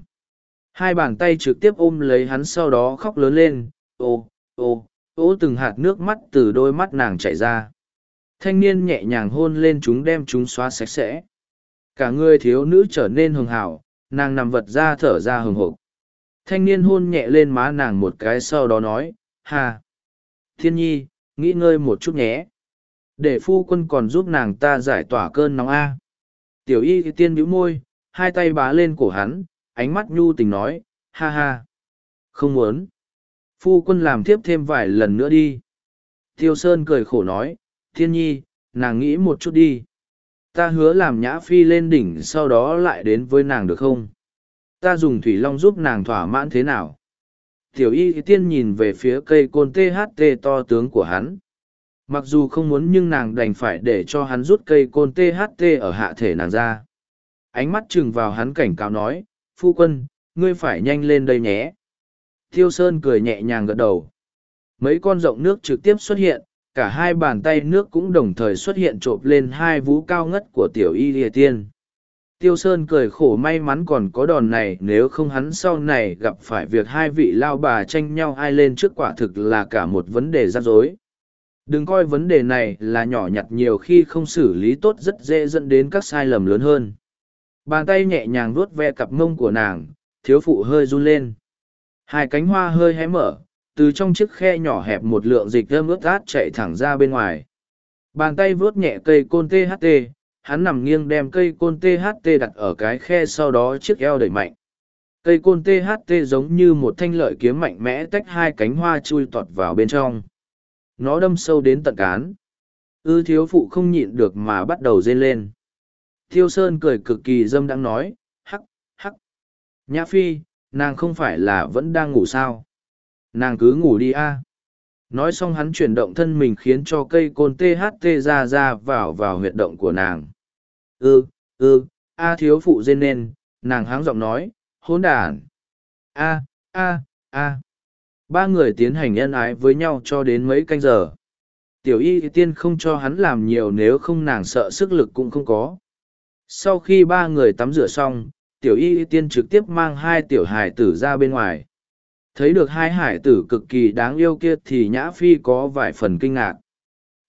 Hai bàn tay trực tiếp ôm lấy hắn sau đó khóc lớn lên, ô, ô, ô từng hạt nước mắt từ đôi mắt nàng chảy ra. Thanh niên nhẹ nhàng hôn lên chúng đem chúng xóa sạch sẽ. Cả người thiếu nữ trở nên hường hảo, nàng nằm vật ra thở ra hừng hộp. Thanh niên hôn nhẹ lên má nàng một cái sau đó nói, hà. Thiên nhi, nghĩ ngơi một chút nhé để phu quân còn giúp nàng ta giải tỏa cơn nóng a tiểu y tiên bĩu môi hai tay bá lên cổ hắn ánh mắt nhu tình nói ha ha không muốn phu quân làm tiếp thêm vài lần nữa đi. Tiêu sơn cười khổ nói, thiên nhi, nàng nghĩ một chút đi. Ta hứa làm nhã phi lên đỉnh sau đó lại đến với nàng được không? Ta dùng thủy long giúp nàng thỏa mãn thế nào? Tiểu y tiên nhìn về phía cây côn tht to tướng của hắn. Mặc dù không muốn nhưng nàng đành phải để cho hắn rút cây côn tht ở hạ thể nàng ra. Ánh mắt chừng vào hắn cảnh cáo nói, phu quân, ngươi phải nhanh lên đây nhé thiêu sơn cười nhẹ nhàng gật đầu mấy con rộng nước trực tiếp xuất hiện cả hai bàn tay nước cũng đồng thời xuất hiện trộm lên hai vú cao ngất của tiểu y lìa tiên Tiêu Sơn cười khổ may mắn còn có đòn này nếu không hắn sau này gặp phải việc hai vị lao bà tranh nhau ai lên trước quả thực là cả một vấn đề rắc rối. Đừng coi vấn đề này là nhỏ nhặt nhiều khi không xử lý tốt rất dễ dẫn đến các sai lầm lớn hơn. Bàn tay nhẹ nhàng vuốt ve cặp mông của nàng, thiếu phụ hơi run lên. Hai cánh hoa hơi hé mở, từ trong chiếc khe nhỏ hẹp một lượng dịch thơm ướt át chạy thẳng ra bên ngoài. Bàn tay vớt nhẹ cây côn THT, hắn nằm nghiêng đem cây côn THT đặt ở cái khe sau đó chiếc eo đẩy mạnh. Cây côn THT giống như một thanh lợi kiếm mạnh mẽ tách hai cánh hoa chui tọt vào bên trong. Nó đâm sâu đến tận cán. Ư thiếu phụ không nhịn được mà bắt đầu rên lên. Thiêu Sơn cười cực kỳ dâm đang nói, hắc, hắc. Nhã Phi, nàng không phải là vẫn đang ngủ sao? Nàng cứ ngủ đi a. Nói xong hắn chuyển động thân mình khiến cho cây côn THT ra ra vào vào huyệt động của nàng. Ư ư a thiếu phụ dên nên nàng háng giọng nói hôn đản. A a a. Ba người tiến hành nhân ái với nhau cho đến mấy canh giờ. Tiểu y tiên không cho hắn làm nhiều nếu không nàng sợ sức lực cũng không có. Sau khi ba người tắm rửa xong tiểu y tiên trực tiếp mang hai tiểu hải tử ra bên ngoài. Thấy được hai hải tử cực kỳ đáng yêu kia thì nhã phi có vài phần kinh ngạc.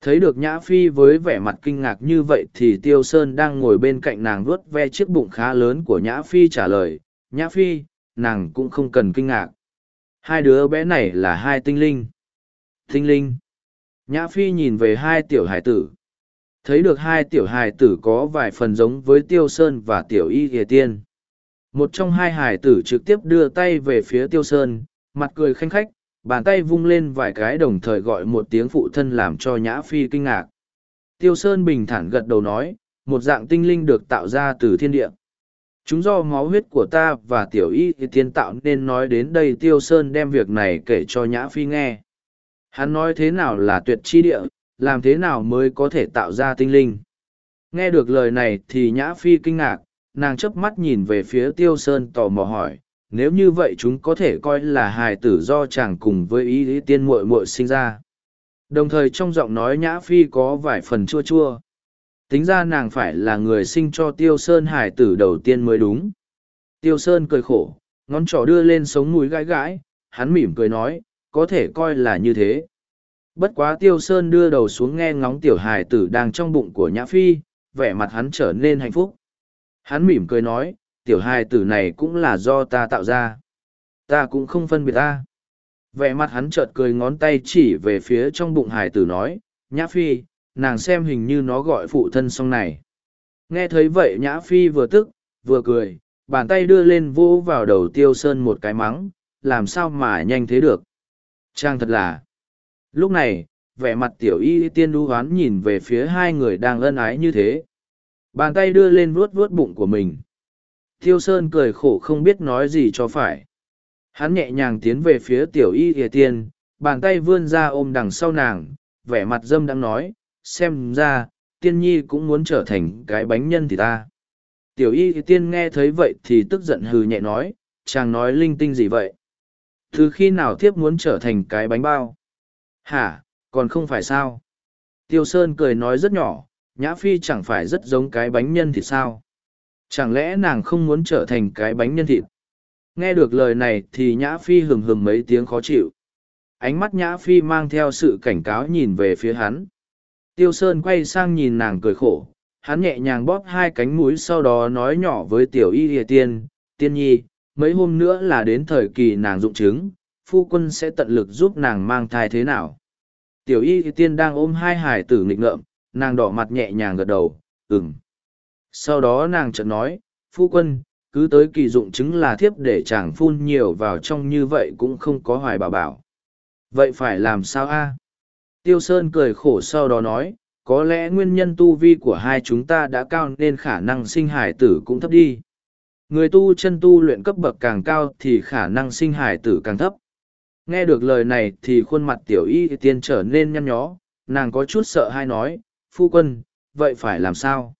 Thấy được nhã phi với vẻ mặt kinh ngạc như vậy thì tiêu sơn đang ngồi bên cạnh nàng vuốt ve chiếc bụng khá lớn của nhã phi trả lời, nhã phi, nàng cũng không cần kinh ngạc. Hai đứa bé này là hai tinh linh. Tinh linh? Nhã phi nhìn về hai tiểu hải tử. Thấy được hai tiểu hải tử có vài phần giống với tiêu sơn và tiểu y ghề tiên một trong hai hải tử trực tiếp đưa tay về phía tiêu sơn mặt cười khanh khách bàn tay vung lên vài cái đồng thời gọi một tiếng phụ thân làm cho nhã phi kinh ngạc. Tiêu sơn bình thản gật đầu nói một dạng tinh linh được tạo ra từ thiên địa. Chúng do máu huyết của ta và tiểu y tiên tạo nên nói đến đây tiêu sơn đem việc này kể cho nhã phi nghe. Hắn nói thế nào là tuyệt chi địa làm thế nào mới có thể tạo ra tinh linh? Nghe được lời này thì Nhã Phi kinh ngạc, nàng chớp mắt nhìn về phía Tiêu Sơn tò mò hỏi, nếu như vậy chúng có thể coi là hài tử do chàng cùng với ý, ý tiên muội muội sinh ra. Đồng thời trong giọng nói Nhã Phi có vài phần chua chua. Tính ra nàng phải là người sinh cho Tiêu Sơn hài tử đầu tiên mới đúng. Tiêu Sơn cười khổ, ngón trỏ đưa lên sống mũi gãi gãi, hắn mỉm cười nói, có thể coi là như thế. Bất quá Tiêu Sơn đưa đầu xuống nghe ngóng tiểu hài tử đang trong bụng của Nhã Phi, vẻ mặt hắn trở nên hạnh phúc. Hắn mỉm cười nói, tiểu hài tử này cũng là do ta tạo ra. Ta cũng không phân biệt ta. Vẻ mặt hắn chợt cười ngón tay chỉ về phía trong bụng hài tử nói, Nhã Phi, nàng xem hình như nó gọi phụ thân xong này. Nghe thấy vậy Nhã Phi vừa tức, vừa cười, bàn tay đưa lên vỗ vào đầu tiêu sơn một cái mắng, làm sao mà nhanh thế được. Trang thật là. Lúc này, vẻ mặt tiểu y tiên đu hoán nhìn về phía hai người đang ân ái như thế. Bàn tay đưa lên vuốt vuốt bụng của mình. Tiêu Sơn cười khổ không biết nói gì cho phải. Hắn nhẹ nhàng tiến về phía tiểu y thìa tiên, bàn tay vươn ra ôm đằng sau nàng, vẻ mặt dâm đang nói, xem ra, tiên nhi cũng muốn trở thành cái bánh nhân thì ta. Tiểu y tiên nghe thấy vậy thì tức giận hừ nhẹ nói, chàng nói linh tinh gì vậy? Từ khi nào thiếp muốn trở thành cái bánh bao? Hả, còn không phải sao? Tiêu Sơn cười nói rất nhỏ, Nhã Phi chẳng phải rất giống cái bánh nhân thịt sao? Chẳng lẽ nàng không muốn trở thành cái bánh nhân thịt? Nghe được lời này thì Nhã Phi hừng hừng mấy tiếng khó chịu. Ánh mắt Nhã Phi mang theo sự cảnh cáo nhìn về phía hắn. Tiêu Sơn quay sang nhìn nàng cười khổ, hắn nhẹ nhàng bóp hai cánh mũi sau đó nói nhỏ với tiểu y địa tiên, tiên nhi, mấy hôm nữa là đến thời kỳ nàng dụng trứng, phu quân sẽ tận lực giúp nàng mang thai thế nào. Tiểu y tiên đang ôm hai hải tử nghịch ngợm, nàng đỏ mặt nhẹ nhàng gật đầu, ừm. Sau đó nàng chợt nói, phu quân, cứ tới kỳ dụng chứng là thiếp để chàng phun nhiều vào trong như vậy cũng không có hoài bảo bảo. Vậy phải làm sao a? Tiêu Sơn cười khổ sau đó nói, có lẽ nguyên nhân tu vi của hai chúng ta đã cao nên khả năng sinh hải tử cũng thấp đi. Người tu chân tu luyện cấp bậc càng cao thì khả năng sinh hải tử càng thấp. Nghe được lời này thì khuôn mặt tiểu y tiên trở nên nhăn nhó, nàng có chút sợ hay nói, phu quân, vậy phải làm sao?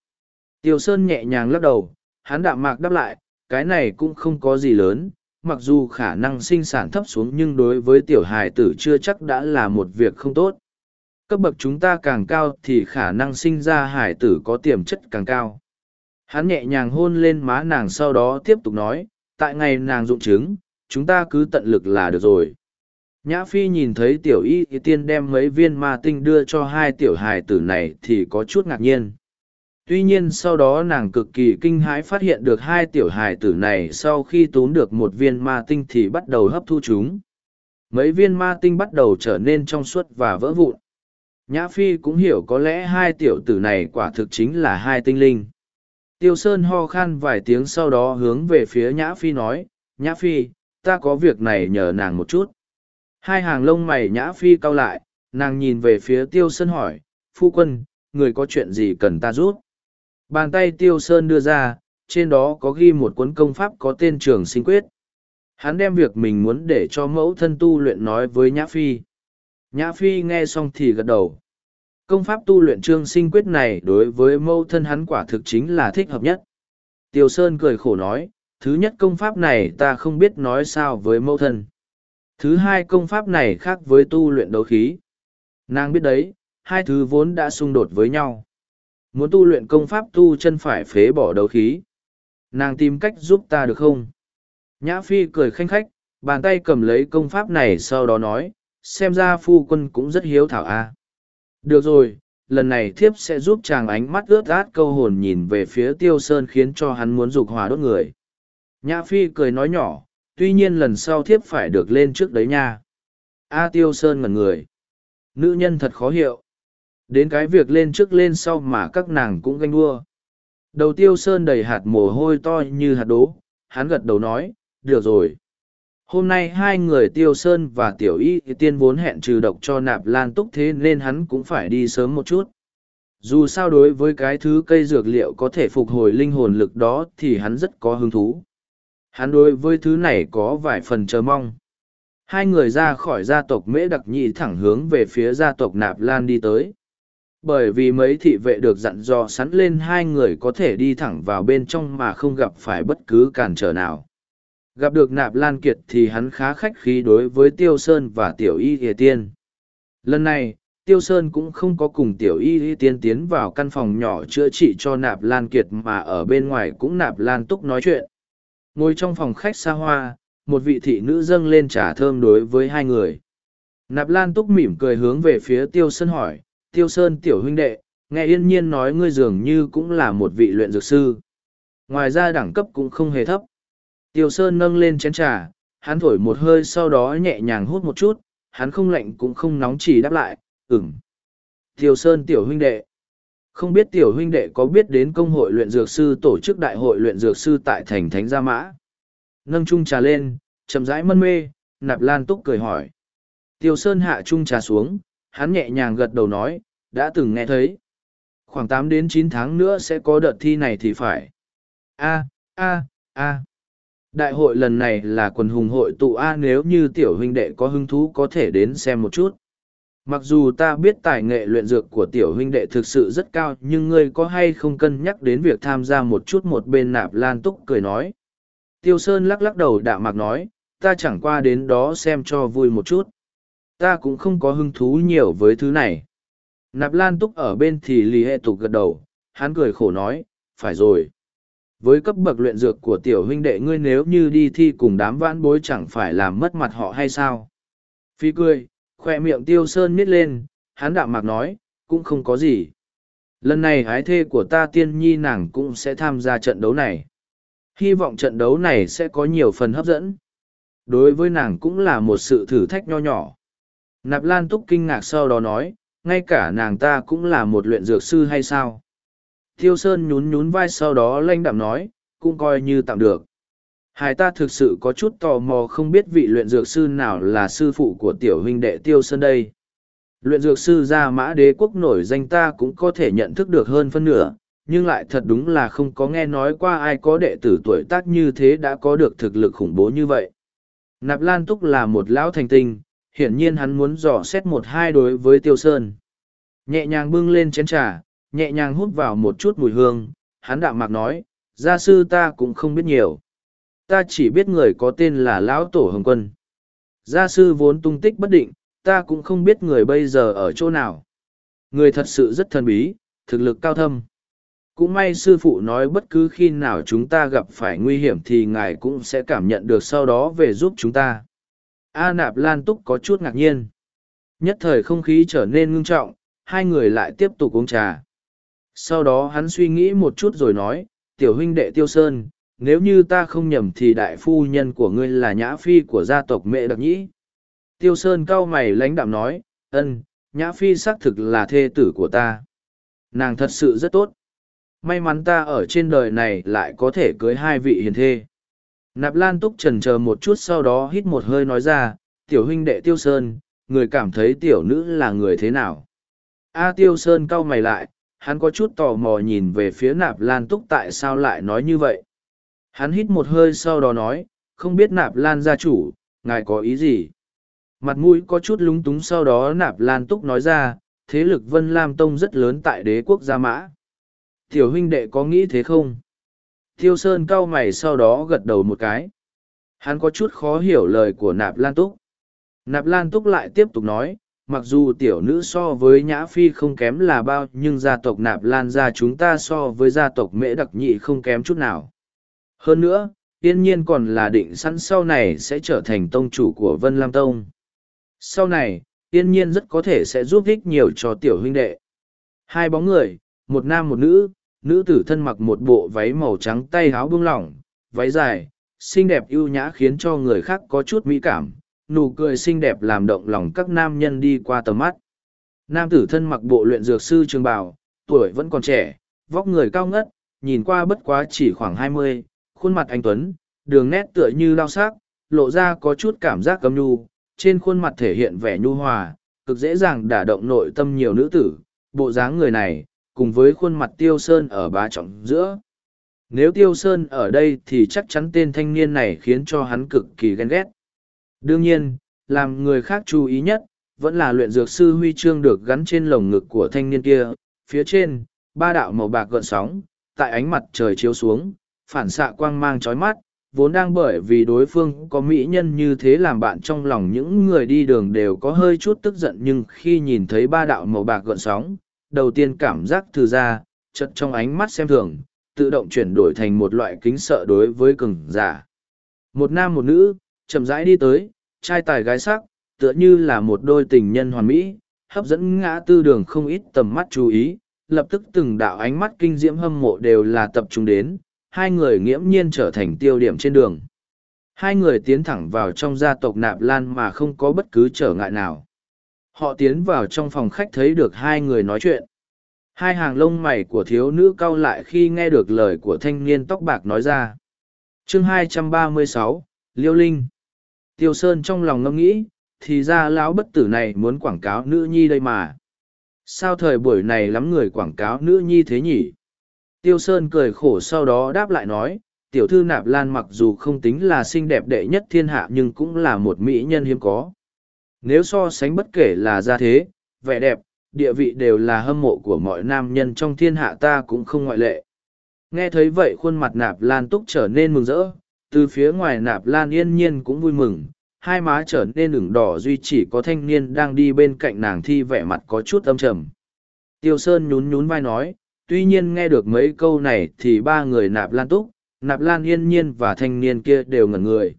Tiêu Sơn nhẹ nhàng lắc đầu, hắn đạm mạc đáp lại, cái này cũng không có gì lớn, mặc dù khả năng sinh sản thấp xuống nhưng đối với tiểu hài tử chưa chắc đã là một việc không tốt. Cấp bậc chúng ta càng cao thì khả năng sinh ra hài tử có tiềm chất càng cao. Hắn nhẹ nhàng hôn lên má nàng sau đó tiếp tục nói, tại ngày nàng dụng trứng, chúng ta cứ tận lực là được rồi. Nhã Phi nhìn thấy tiểu y tiên đem mấy viên ma tinh đưa cho hai tiểu hài tử này thì có chút ngạc nhiên. Tuy nhiên sau đó nàng cực kỳ kinh hãi phát hiện được hai tiểu hài tử này sau khi tốn được một viên ma tinh thì bắt đầu hấp thu chúng. Mấy viên ma tinh bắt đầu trở nên trong suốt và vỡ vụn. Nhã Phi cũng hiểu có lẽ hai tiểu tử này quả thực chính là hai tinh linh. Tiêu Sơn ho khan vài tiếng sau đó hướng về phía Nhã Phi nói, Nhã Phi, ta có việc này nhờ nàng một chút. Hai hàng lông mày Nhã Phi cau lại, nàng nhìn về phía Tiêu Sơn hỏi, Phu quân, người có chuyện gì cần ta giúp? Bàn tay Tiêu Sơn đưa ra, trên đó có ghi một cuốn công pháp có tên trường sinh quyết. Hắn đem việc mình muốn để cho mẫu thân tu luyện nói với Nhã Phi. Nhã Phi nghe xong thì gật đầu. Công pháp tu luyện trương sinh quyết này đối với mẫu thân hắn quả thực chính là thích hợp nhất. Tiêu Sơn cười khổ nói, thứ nhất công pháp này ta không biết nói sao với mẫu thân. Thứ hai công pháp này khác với tu luyện đấu khí. Nàng biết đấy, hai thứ vốn đã xung đột với nhau. Muốn tu luyện công pháp tu chân phải phế bỏ đấu khí. Nàng tìm cách giúp ta được không? Nhã Phi cười khanh khách, bàn tay cầm lấy công pháp này sau đó nói, xem ra phu quân cũng rất hiếu thảo a. Được rồi, lần này thiếp sẽ giúp chàng ánh mắt ướt át câu hồn nhìn về phía tiêu sơn khiến cho hắn muốn dục hòa đốt người. Nhã Phi cười nói nhỏ, tuy nhiên lần sau thiếp phải được lên trước đấy nha. A tiêu sơn ngẩn người. Nữ nhân thật khó hiệu. Đến cái việc lên trước lên sau mà các nàng cũng ganh đua. Đầu tiêu sơn đầy hạt mồ hôi to như hạt đố, hắn gật đầu nói, được rồi. Hôm nay hai người tiêu sơn và tiểu y tiên vốn hẹn trừ độc cho nạp lan túc thế nên hắn cũng phải đi sớm một chút. Dù sao đối với cái thứ cây dược liệu có thể phục hồi linh hồn lực đó thì hắn rất có hứng thú. Hắn đối với thứ này có vài phần chờ mong. Hai người ra khỏi gia tộc mễ đặc nhị thẳng hướng về phía gia tộc nạp lan đi tới. bởi vì mấy thị vệ được dặn dò sắn lên hai người có thể đi thẳng vào bên trong mà không gặp phải bất cứ cản trở nào gặp được nạp lan kiệt thì hắn khá khách khí đối với tiêu sơn và tiểu y ỉa tiên lần này, tiêu sơn cũng không có cùng tiểu y ỉa tiên tiến vào căn phòng nhỏ chữa trị cho nạp lan kiệt mà ở bên ngoài cũng nạp lan túc nói chuyện ngồi trong phòng khách xa hoa, một vị thị nữ dâng lên trà thơm đối với hai người. Nạp lan túc mỉm cười hướng về phía tiêu sơn hỏi, tiêu sơn tiểu huynh đệ, nghe yên nhiên nói ngươi dường như cũng là một vị luyện dược sư. Ngoài ra đẳng cấp cũng không hề thấp. Tiêu sơn nâng lên chén trà, hắn thổi một hơi sau đó nhẹ nhàng hút một chút, hắn không lạnh cũng không nóng chỉ đáp lại ừng tiêu sơn tiểu huynh đệ không biết tiểu huynh đệ có biết đến công hội luyện dược sư tổ chức đại hội luyện dược sư tại thành thánh gia mã nâng chung trà lên chậm rãi mân mê nạp lan túc cười hỏi tiêu sơn hạ chung trà xuống hắn nhẹ nhàng gật đầu nói, đã từng nghe thấy. Khoảng tám đến chín tháng nữa sẽ có đợt thi này thì phải. A, a, a. Đại hội lần này là quần hùng hội tụ A nếu như tiểu huynh đệ có hứng thú có thể đến xem một chút. Mặc dù ta biết tài nghệ luyện dược của tiểu huynh đệ thực sự rất cao nhưng ngươi có hay không cân nhắc đến việc tham gia một chút một bên nạp lan túc cười nói. Tiêu Sơn lắc lắc đầu đạ mạc nói, ta chẳng qua đến đó xem cho vui một chút. Ta cũng không có hứng thú nhiều với thứ này. Nạp lan túc ở bên thì lì hệ tục gật đầu hắn cười khổ nói phải rồi. Với cấp bậc luyện dược của tiểu huynh đệ ngươi nếu như đi thi cùng đám vãn bối chẳng phải làm mất mặt họ hay sao? Phi cười khoe miệng tiêu sơn miết lên hắn đạm mạc nói cũng không có gì lần này ái thê của ta tiên nhi nàng cũng sẽ tham gia trận đấu này hy vọng trận đấu này sẽ có nhiều phần hấp dẫn đối với nàng cũng là một sự thử thách nho nhỏ Nạp Lan Túc kinh ngạc sau đó nói, ngay cả nàng ta cũng là một luyện dược sư hay sao? Tiêu Sơn nhún nhún vai sau đó lanh đạm nói, cũng coi như tạm được. Hải ta thực sự có chút tò mò không biết vị luyện dược sư nào là sư phụ của tiểu huynh đệ Tiêu Sơn đây. Luyện dược sư gia mã đế quốc nổi danh ta cũng có thể nhận thức được hơn phân nửa, nhưng lại thật đúng là không có nghe nói qua ai có đệ tử tuổi tác như thế đã có được thực lực khủng bố như vậy. Nạp Lan Túc là một lão thành tinh, hiển nhiên hắn muốn dò xét một hai đối với tiêu sơn nhẹ nhàng bưng lên chén trà nhẹ nhàng hút vào một chút mùi hương hắn đạm mạc nói gia sư ta cũng không biết nhiều ta chỉ biết người có tên là lão tổ hồng quân gia sư vốn tung tích bất định ta cũng không biết người bây giờ ở chỗ nào người thật sự rất thần bí thực lực cao thâm cũng may sư phụ nói bất cứ khi nào chúng ta gặp phải nguy hiểm thì ngài cũng sẽ cảm nhận được sau đó về giúp chúng ta A nạp lan túc có chút ngạc nhiên. Nhất thời không khí trở nên ngưng trọng, hai người lại tiếp tục uống trà. Sau đó hắn suy nghĩ một chút rồi nói, tiểu huynh đệ tiêu sơn, nếu như ta không nhầm thì đại phu nhân của ngươi là nhã phi của gia tộc mẹ đặc nhĩ. Tiêu sơn cau mày lãnh đạm nói, ân, nhã phi xác thực là thê tử của ta. Nàng thật sự rất tốt. May mắn ta ở trên đời này lại có thể cưới hai vị hiền thê. Nạp Lan Túc trần chờ một chút sau đó hít một hơi nói ra, tiểu huynh đệ Tiêu Sơn, người cảm thấy tiểu nữ là người thế nào? A Tiêu Sơn cau mày lại, hắn có chút tò mò nhìn về phía Nạp Lan Túc tại sao lại nói như vậy. Hắn hít một hơi sau đó nói, không biết Nạp Lan gia chủ, ngài có ý gì? Mặt mũi có chút lúng túng sau đó Nạp Lan Túc nói ra, thế lực Vân Lam Tông rất lớn tại đế quốc Gia Mã. Tiểu huynh đệ có nghĩ thế không? Thiêu Sơn cau mày sau đó gật đầu một cái. Hắn có chút khó hiểu lời của Nạp Lan Túc. Nạp Lan Túc lại tiếp tục nói, mặc dù tiểu nữ so với Nhã Phi không kém là bao nhưng gia tộc Nạp Lan gia chúng ta so với gia tộc Mễ Đặc Nhị không kém chút nào. Hơn nữa, tiên nhiên còn là định sẵn sau này sẽ trở thành tông chủ của Vân Lam Tông. Sau này, tiên nhiên rất có thể sẽ giúp ích nhiều cho tiểu huynh đệ. Hai bóng người, một nam một nữ, nữ tử thân mặc một bộ váy màu trắng tay áo bông lỏng, váy dài, xinh đẹp ưu nhã khiến cho người khác có chút mỹ cảm, nụ cười xinh đẹp làm động lòng các nam nhân đi qua tầm mắt. Nam tử thân mặc bộ luyện dược sư trường bào, tuổi vẫn còn trẻ, vóc người cao ngất, nhìn qua bất quá chỉ khoảng hai mươi, khuôn mặt anh Tuấn, đường nét tựa như lao sắc, lộ ra có chút cảm giác cấm nhu, trên khuôn mặt thể hiện vẻ nhu hòa, cực dễ dàng đả động nội tâm nhiều nữ tử, bộ dáng người này, cùng với khuôn mặt tiêu sơn ở bá trọng giữa. Nếu tiêu sơn ở đây thì chắc chắn tên thanh niên này khiến cho hắn cực kỳ ghen ghét. Đương nhiên, làm người khác chú ý nhất, vẫn là luyện dược sư huy chương được gắn trên lồng ngực của thanh niên kia, phía trên, ba đạo màu bạc gợn sóng, tại ánh mặt trời chiếu xuống, phản xạ quang mang chói mắt, vốn đang bởi vì đối phương có mỹ nhân như thế làm bạn trong lòng những người đi đường đều có hơi chút tức giận nhưng khi nhìn thấy ba đạo màu bạc gợn sóng, đầu tiên cảm giác từ ra, chật trong ánh mắt xem thường, tự động chuyển đổi thành một loại kính sợ đối với cường giả. Một nam một nữ, chậm rãi đi tới, trai tài gái sắc, tựa như là một đôi tình nhân hoàn mỹ, hấp dẫn ngã tư đường không ít tầm mắt chú ý, lập tức từng đạo ánh mắt kinh diễm hâm mộ đều là tập trung đến, hai người nghiễm nhiên trở thành tiêu điểm trên đường. Hai người tiến thẳng vào trong gia tộc Nạp Lan mà không có bất cứ trở ngại nào. Họ tiến vào trong phòng khách thấy được hai người nói chuyện. Hai hàng lông mày của thiếu nữ cau lại khi nghe được lời của thanh niên tóc bạc nói ra. chương 236, Liêu Linh. Tiêu Sơn trong lòng ngẫm nghĩ, thì ra lão bất tử này muốn quảng cáo nữ nhi đây mà. Sao thời buổi này lắm người quảng cáo nữ nhi thế nhỉ? Tiêu Sơn cười khổ sau đó đáp lại nói, tiểu thư nạp lan mặc dù không tính là xinh đẹp đệ nhất thiên hạ nhưng cũng là một mỹ nhân hiếm có. Nếu so sánh bất kể là gia thế, vẻ đẹp, địa vị đều là hâm mộ của mọi nam nhân trong thiên hạ ta cũng không ngoại lệ. Nghe thấy vậy khuôn mặt nạp lan túc trở nên mừng rỡ, từ phía ngoài nạp lan yên nhiên cũng vui mừng, hai má trở nên ửng đỏ duy chỉ có thanh niên đang đi bên cạnh nàng thi vẻ mặt có chút âm trầm. Tiêu Sơn nhún nhún vai nói, tuy nhiên nghe được mấy câu này thì ba người nạp lan túc, nạp lan yên nhiên và thanh niên kia đều ngẩn người.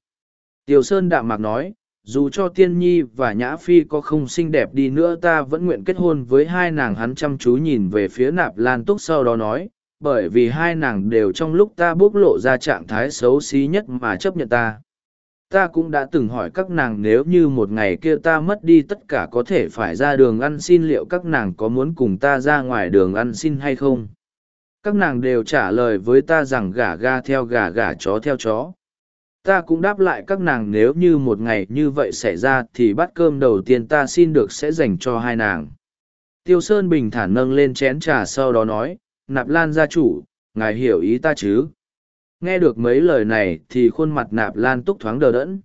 tiểu Sơn đạm mạc nói, dù cho tiên nhi và nhã phi có không xinh đẹp đi nữa ta vẫn nguyện kết hôn với hai nàng hắn chăm chú nhìn về phía nạp lan túc sau đó nói bởi vì hai nàng đều trong lúc ta bộc lộ ra trạng thái xấu xí nhất mà chấp nhận ta ta cũng đã từng hỏi các nàng nếu như một ngày kia ta mất đi tất cả có thể phải ra đường ăn xin liệu các nàng có muốn cùng ta ra ngoài đường ăn xin hay không? Các nàng đều trả lời với ta rằng gà ga theo gà gà chó theo chó. Ta cũng đáp lại các nàng nếu như một ngày như vậy xảy ra thì bát cơm đầu tiên ta xin được sẽ dành cho hai nàng. Tiêu sơn bình thản nâng lên chén trà sau đó nói, nạp lan gia chủ, ngài hiểu ý ta chứ? Nghe được mấy lời này thì khuôn mặt nạp lan túc thoáng đờ đẫn.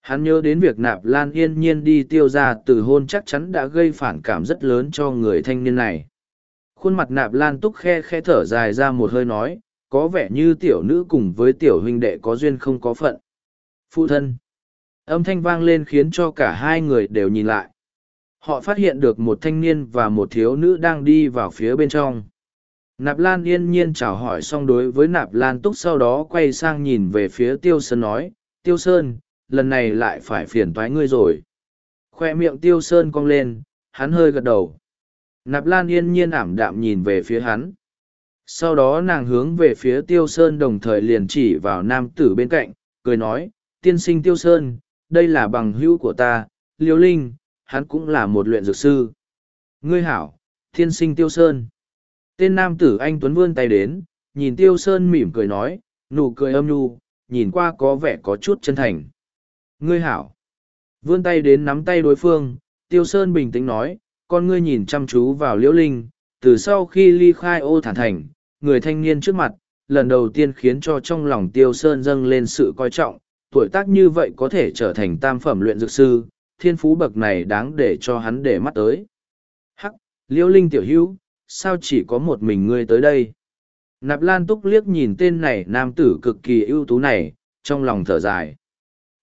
Hắn nhớ đến việc nạp lan yên nhiên đi tiêu ra từ hôn chắc chắn đã gây phản cảm rất lớn cho người thanh niên này. Khuôn mặt nạp lan túc khe khe thở dài ra một hơi nói, có vẻ như tiểu nữ cùng với tiểu huynh đệ có duyên không có phận. Phụ thân. Âm thanh vang lên khiến cho cả hai người đều nhìn lại. Họ phát hiện được một thanh niên và một thiếu nữ đang đi vào phía bên trong. Nạp Lan yên nhiên chào hỏi xong đối với Nạp Lan Túc sau đó quay sang nhìn về phía Tiêu Sơn nói, Tiêu Sơn, lần này lại phải phiền toái ngươi rồi. Khoe miệng Tiêu Sơn cong lên, hắn hơi gật đầu. Nạp Lan yên nhiên ảm đạm nhìn về phía hắn. Sau đó nàng hướng về phía Tiêu Sơn đồng thời liền chỉ vào nam tử bên cạnh, cười nói, tiên sinh Tiêu Sơn, đây là bằng hữu của ta, Liêu Linh, hắn cũng là một luyện dược sư. Ngươi hảo, tiên sinh Tiêu Sơn. Tên nam tử anh Tuấn vươn tay đến, nhìn Tiêu Sơn mỉm cười nói, nụ cười âm nhu, nhìn qua có vẻ có chút chân thành. Ngươi hảo. Vươn tay đến nắm tay đối phương, Tiêu Sơn bình tĩnh nói, con ngươi nhìn chăm chú vào Liễu Linh, từ sau khi ly khai ô thản thành, người thanh niên trước mặt, lần đầu tiên khiến cho trong lòng Tiêu Sơn dâng lên sự coi trọng, tuổi tác như vậy có thể trở thành tam phẩm luyện dược sư, thiên phú bậc này đáng để cho hắn để mắt tới. Hắc, Liễu Linh tiểu hữu, sao chỉ có một mình ngươi tới đây? Nạp lan túc liếc nhìn tên này nam tử cực kỳ ưu tú này, trong lòng thở dài.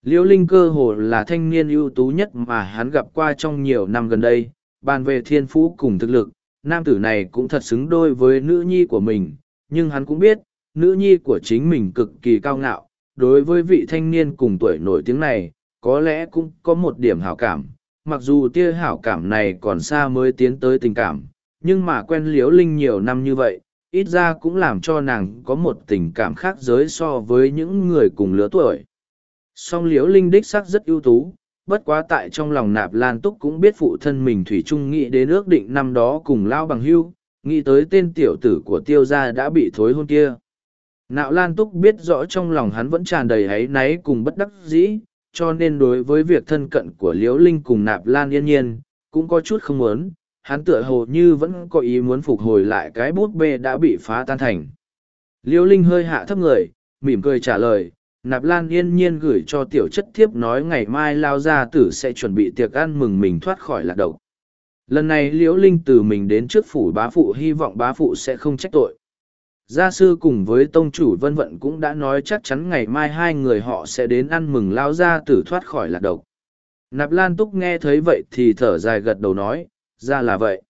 Liễu linh cơ hồ là thanh niên ưu tú nhất mà hắn gặp qua trong nhiều năm gần đây, bàn về thiên phú cùng thực lực, nam tử này cũng thật xứng đôi với nữ nhi của mình, nhưng hắn cũng biết, nữ nhi của chính mình cực kỳ cao ngạo, đối với vị thanh niên cùng tuổi nổi tiếng này, có lẽ cũng có một điểm hảo cảm, mặc dù tia hảo cảm này còn xa mới tiến tới tình cảm nhưng mà quen liếu linh nhiều năm như vậy, ít ra cũng làm cho nàng có một tình cảm khác giới so với những người cùng lứa tuổi. Song liếu linh đích sắc rất ưu tú, bất quá tại trong lòng nạp lan túc cũng biết phụ thân mình thủy trung nghĩ đến ước định năm đó cùng lao bằng hưu, nghĩ tới tên tiểu tử của tiêu gia đã bị thối hôn kia. Nạo lan túc biết rõ trong lòng hắn vẫn tràn đầy áy náy cùng bất đắc dĩ, cho nên đối với việc thân cận của liễu linh cùng nạp lan yên nhiên, cũng có chút không muốn hắn tựa hồ như vẫn có ý muốn phục hồi lại cái bút bê đã bị phá tan thành. Liêu Linh hơi hạ thấp người, mỉm cười trả lời, nạp lan yên nhiên gửi cho tiểu chất thiếp nói ngày mai lao gia tử sẽ chuẩn bị tiệc ăn mừng mình thoát khỏi lạc độc. Lần này liễu linh từ mình đến trước phủ bá phụ hy vọng bá phụ sẽ không trách tội. Gia sư cùng với tông chủ vân vận cũng đã nói chắc chắn ngày mai hai người họ sẽ đến ăn mừng lao gia tử thoát khỏi lạc độc. Nạp lan túc nghe thấy vậy thì thở dài gật đầu nói ra là vậy.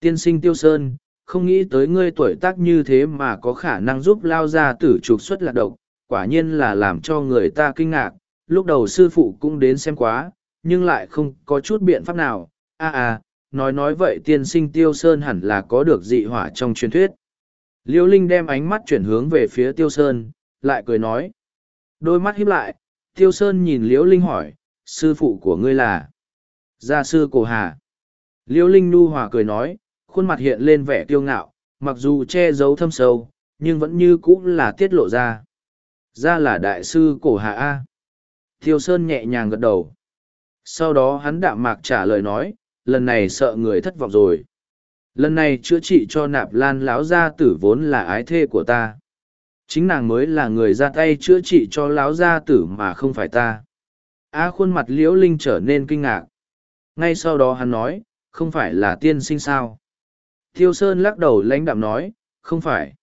Tiên sinh tiêu sơn, không nghĩ tới ngươi tuổi tác như thế mà có khả năng giúp lao gia tử trục xuất lạc độc, quả nhiên là làm cho người ta kinh ngạc. Lúc đầu sư phụ cũng đến xem quá, nhưng lại không có chút biện pháp nào. A à nói nói vậy tiên sinh tiêu sơn hẳn là có được dị hỏa trong truyền thuyết. Liêu linh đem ánh mắt chuyển hướng về phía tiêu sơn, lại cười nói. Đôi mắt híp lại, tiêu sơn nhìn liễu linh hỏi, sư phụ của ngươi là? Gia sư cổ hà liễu linh nu hòa cười nói, khuôn mặt hiện lên vẻ kiêu ngạo, mặc dù che giấu thâm sâu, nhưng vẫn như cũng là tiết lộ ra. Ra là đại sư cổ Hạ a. Tiêu sơn nhẹ nhàng gật đầu. Sau đó hắn đạm mạc trả lời nói, lần này sợ người thất vọng rồi. Lần này chữa trị cho nạp lan lão gia tử vốn là ái thê của ta. Chính nàng mới là người ra tay chữa trị cho lão gia tử mà không phải ta. A khuôn mặt liễu linh trở nên kinh ngạc. Ngay sau đó hắn nói không phải là tiên sinh sao? Thiêu sơn lắc đầu lãnh đạm nói, không phải.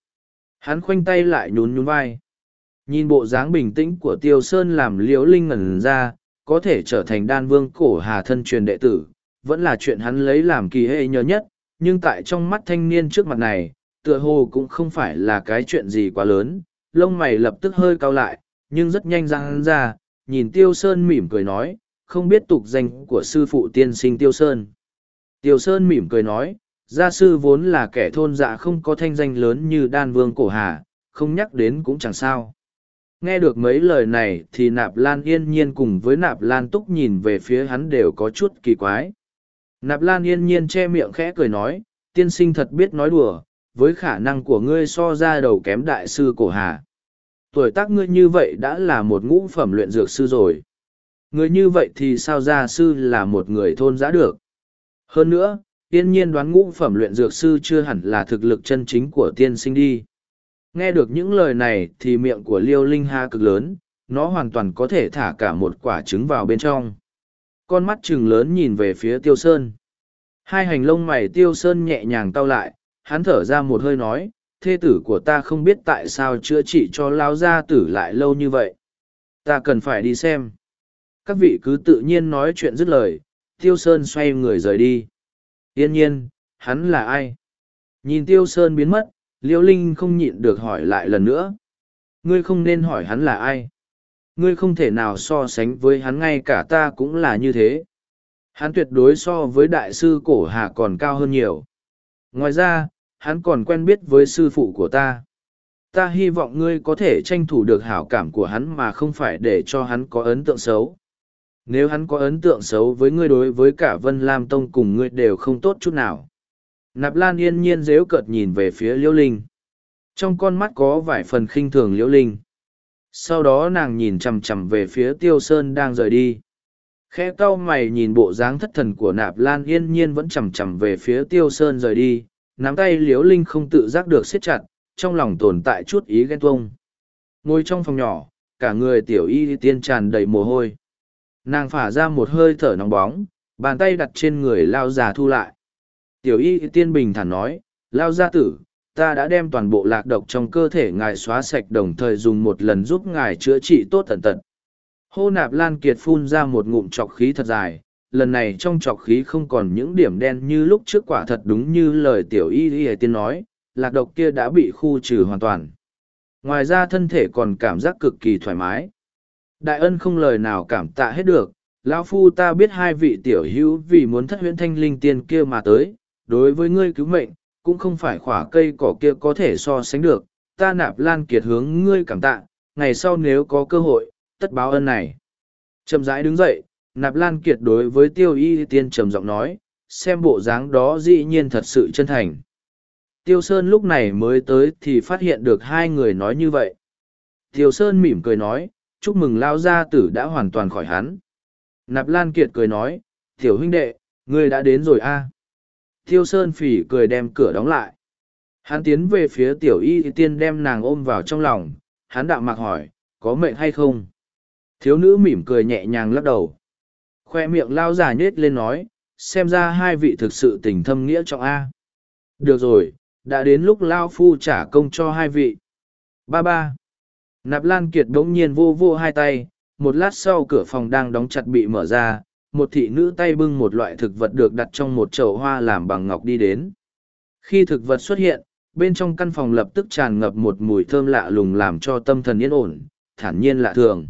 Hắn khoanh tay lại nhún nhún vai. Nhìn bộ dáng bình tĩnh của tiêu sơn làm liễu linh ngẩn ra, có thể trở thành đan vương cổ hà thân truyền đệ tử, vẫn là chuyện hắn lấy làm kỳ hệ nhớ nhất, nhưng tại trong mắt thanh niên trước mặt này, tựa hồ cũng không phải là cái chuyện gì quá lớn, lông mày lập tức hơi cao lại, nhưng rất nhanh răng hắn ra, nhìn tiêu sơn mỉm cười nói, không biết tục danh của sư phụ tiên sinh tiêu sơn. Tiểu sơn mỉm cười nói gia sư vốn là kẻ thôn dạ không có thanh danh lớn như đan vương cổ hà không nhắc đến cũng chẳng sao nghe được mấy lời này thì nạp lan yên nhiên cùng với nạp lan túc nhìn về phía hắn đều có chút kỳ quái Nạp Lan yên nhiên che miệng khẽ cười nói, tiên sinh thật biết nói đùa, với khả năng của ngươi so ra đầu kém đại sư cổ hà. Tuổi tác ngươi như vậy đã là một ngũ phẩm luyện dược sư rồi. Người như vậy thì sao gia sư là một người thôn giã được. Hơn nữa, tiên nhiên đoán ngũ phẩm luyện dược sư chưa hẳn là thực lực chân chính của tiên sinh đi. Nghe được những lời này thì miệng của Liêu Linh Ha cực lớn, nó hoàn toàn có thể thả cả một quả trứng vào bên trong. Con mắt trừng lớn nhìn về phía tiêu sơn. Hai hành lông mày tiêu sơn nhẹ nhàng cau lại hắn thở ra một hơi nói thê tử của ta không biết tại sao chữa trị cho lao gia tử lại lâu như vậy. Ta cần phải đi xem. Các vị cứ tự nhiên nói chuyện dứt lời tiêu sơn xoay người rời đi yên nhiên hắn là ai nhìn tiêu sơn biến mất liễu linh không nhịn được hỏi lại lần nữa ngươi không nên hỏi hắn là ai Ngươi không thể nào so sánh với hắn ngay cả ta cũng là như thế. Hắn tuyệt đối so với đại sư cổ hà còn cao hơn nhiều. Ngoài ra, hắn còn quen biết với sư phụ của ta. Ta hy vọng ngươi có thể tranh thủ được hảo cảm của hắn mà không phải để cho hắn có ấn tượng xấu. Nếu hắn có ấn tượng xấu với ngươi đối với cả Vân Lam Tông cùng ngươi đều không tốt chút nào. Nạp Lan yên nhiên dễu cợt nhìn về phía Liễu Linh. Trong con mắt có vài phần khinh thường Liễu Linh. Sau đó nàng nhìn chằm chằm về phía tiêu sơn đang rời đi. Khe cau mày nhìn bộ dáng thất thần của nạp lan yên nhiên vẫn chằm chằm về phía tiêu sơn rời đi. Nắm tay Liễu linh không tự giác được siết chặt, trong lòng tồn tại chút ý ghen tuông. Ngồi trong phòng nhỏ, cả người tiểu y tiên tràn đầy mồ hôi nàng phả ra một hơi thở nóng bóng bàn tay đặt trên người lao già thu lại tiểu y tiên bình thản nói lao gia tử ta đã đem toàn bộ lạc độc trong cơ thể ngài xóa sạch đồng thời dùng một lần giúp ngài chữa trị tốt tận tận. Hô nạp lan kiệt phun ra một ngụm trọc khí thật dài, lần này trong trọc khí không còn những điểm đen như lúc trước quả thật đúng như lời tiểu y y tiên nói, lạc độc kia đã bị khu trừ hoàn toàn. Ngoài ra thân thể còn cảm giác cực kỳ thoải mái. Đại ân không lời nào cảm tạ hết được, lão phu ta biết hai vị tiểu hữu vì muốn thất huyễn thanh linh tiên kia mà tới, đối với ngươi cứu mệnh, cũng không phải khỏa cây cỏ kia có thể so sánh được, ta nạp lan kiệt hướng ngươi cảm tạ, ngày sau nếu có cơ hội, tất báo ơn này. Trầm rãi đứng dậy, nạp lan kiệt đối với tiêu y tiên trầm giọng nói, xem bộ dáng đó dĩ nhiên thật sự chân thành. Tiêu Sơn lúc này mới tới thì phát hiện được hai người nói như vậy. Tiêu Sơn mỉm cười nói, chúc mừng lao gia tử đã hoàn toàn khỏi hắn. Nạp Lan Kiệt cười nói, tiểu huynh đệ, ngươi đã đến rồi a. Thiêu Sơn phỉ cười đem cửa đóng lại. Hắn tiến về phía tiểu y tiên đem nàng ôm vào trong lòng, hắn đạo mạc hỏi, có mệnh hay không? Thiếu nữ mỉm cười nhẹ nhàng lắc đầu. Khoe miệng lao già nhết lên nói, xem ra hai vị thực sự tình thâm nghĩa trọng A. Được rồi, đã đến lúc lao phu trả công cho hai vị. Ba ba. Nạp Lan Kiệt bỗng nhiên vô vô hai tay, một lát sau cửa phòng đang đóng chặt bị mở ra, một thị nữ tay bưng một loại thực vật được đặt trong một chậu hoa làm bằng ngọc đi đến. Khi thực vật xuất hiện, bên trong căn phòng lập tức tràn ngập một mùi thơm lạ lùng làm cho tâm thần yên ổn, thản nhiên lạ thường.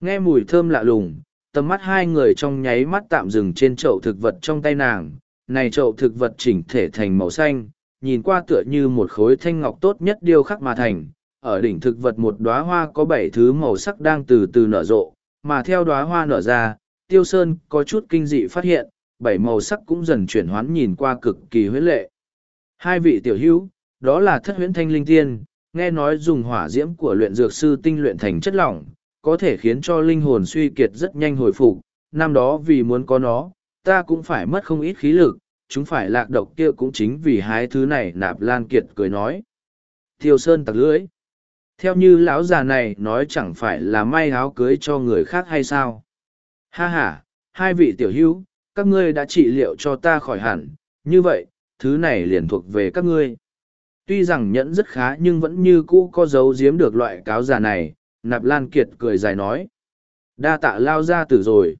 Nghe mùi thơm lạ lùng, tầm mắt hai người trong nháy mắt tạm dừng trên chậu thực vật trong tay nàng. Này chậu thực vật chỉnh thể thành màu xanh, nhìn qua tựa như một khối thanh ngọc tốt nhất điêu khắc mà thành. Ở đỉnh thực vật một đóa hoa có bảy thứ màu sắc đang từ từ nở rộ, mà theo đóa hoa nở ra, Tiêu Sơn có chút kinh dị phát hiện, bảy màu sắc cũng dần chuyển hoán nhìn qua cực kỳ huyết lệ. Hai vị tiểu hữu, đó là thất huyễn thanh linh tiên, nghe nói dùng hỏa diễm của luyện dược sư tinh luyện thành chất lỏng, có thể khiến cho linh hồn suy kiệt rất nhanh hồi phục. Năm đó vì muốn có nó, ta cũng phải mất không ít khí lực, chúng phải lạc độc kia cũng chính vì hai thứ này nạp lan kiệt cười nói. Tiêu sơn tặc lưỡi. Theo như lão già này nói chẳng phải là may áo cưới cho người khác hay sao? Ha ha, hai vị tiểu hữu, các ngươi đã trị liệu cho ta khỏi hẳn, như vậy, thứ này liền thuộc về các ngươi. Tuy rằng nhẫn rất khá nhưng vẫn như cũ có dấu giếm được loại cáo già này, Nạp Lan Kiệt cười dài nói. Đa tạ lao ra tử rồi.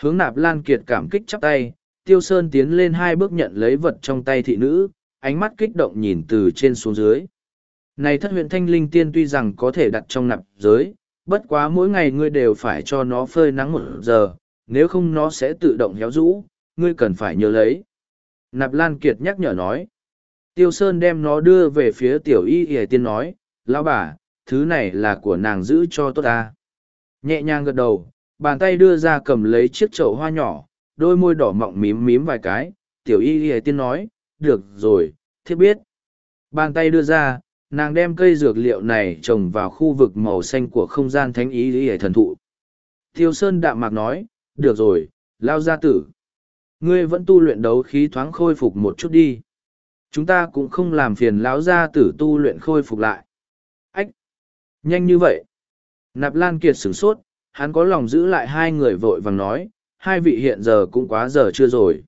Hướng Nạp Lan Kiệt cảm kích chắp tay, Tiêu Sơn tiến lên hai bước nhận lấy vật trong tay thị nữ, ánh mắt kích động nhìn từ trên xuống dưới. Này thất huyện thanh linh tiên tuy rằng có thể đặt trong nạp giới, bất quá mỗi ngày ngươi đều phải cho nó phơi nắng một giờ, nếu không nó sẽ tự động héo rũ, ngươi cần phải nhớ lấy. Nạp Lan Kiệt nhắc nhở nói. Tiêu Sơn đem nó đưa về phía tiểu y y tiên nói, lão bà, thứ này là của nàng giữ cho tốt ta. Nhẹ nhàng gật đầu, bàn tay đưa ra cầm lấy chiếc chậu hoa nhỏ, đôi môi đỏ mọng mím mím vài cái, tiểu y y tiên nói, được rồi, thiết biết. Bàn tay đưa ra, nàng đem cây dược liệu này trồng vào khu vực màu xanh của không gian thánh ý y thần thụ. Tiêu Sơn đạm mạc nói, được rồi, lao gia tử. Ngươi vẫn tu luyện đấu khí thoáng khôi phục một chút đi. Chúng ta cũng không làm phiền lão gia tử tu luyện khôi phục lại. Ách! Nhanh như vậy! Nạp Lan Kiệt sửng sốt, hắn có lòng giữ lại hai người vội vàng nói, hai vị hiện giờ cũng quá giờ chưa rồi.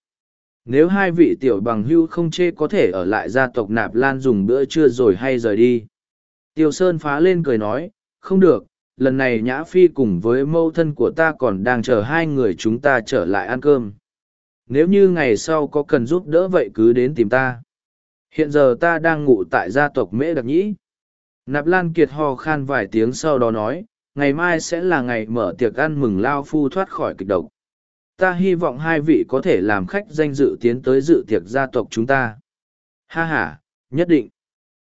Nếu hai vị tiểu bằng hưu không chê có thể ở lại gia tộc Nạp Lan dùng bữa trưa rồi hay rời đi. Tiêu Sơn phá lên cười nói, không được, lần này Nhã Phi cùng với mâu thân của ta còn đang chờ hai người chúng ta trở lại ăn cơm. Nếu như ngày sau có cần giúp đỡ vậy cứ đến tìm ta. Hiện giờ ta đang ngủ tại gia tộc Mễ Đặc Nhĩ. Nạp Lan Kiệt ho khan vài tiếng sau đó nói, ngày mai sẽ là ngày mở tiệc ăn mừng Lao Phu thoát khỏi kịch độc. Ta hy vọng hai vị có thể làm khách danh dự tiến tới dự tiệc gia tộc chúng ta. Ha ha, nhất định.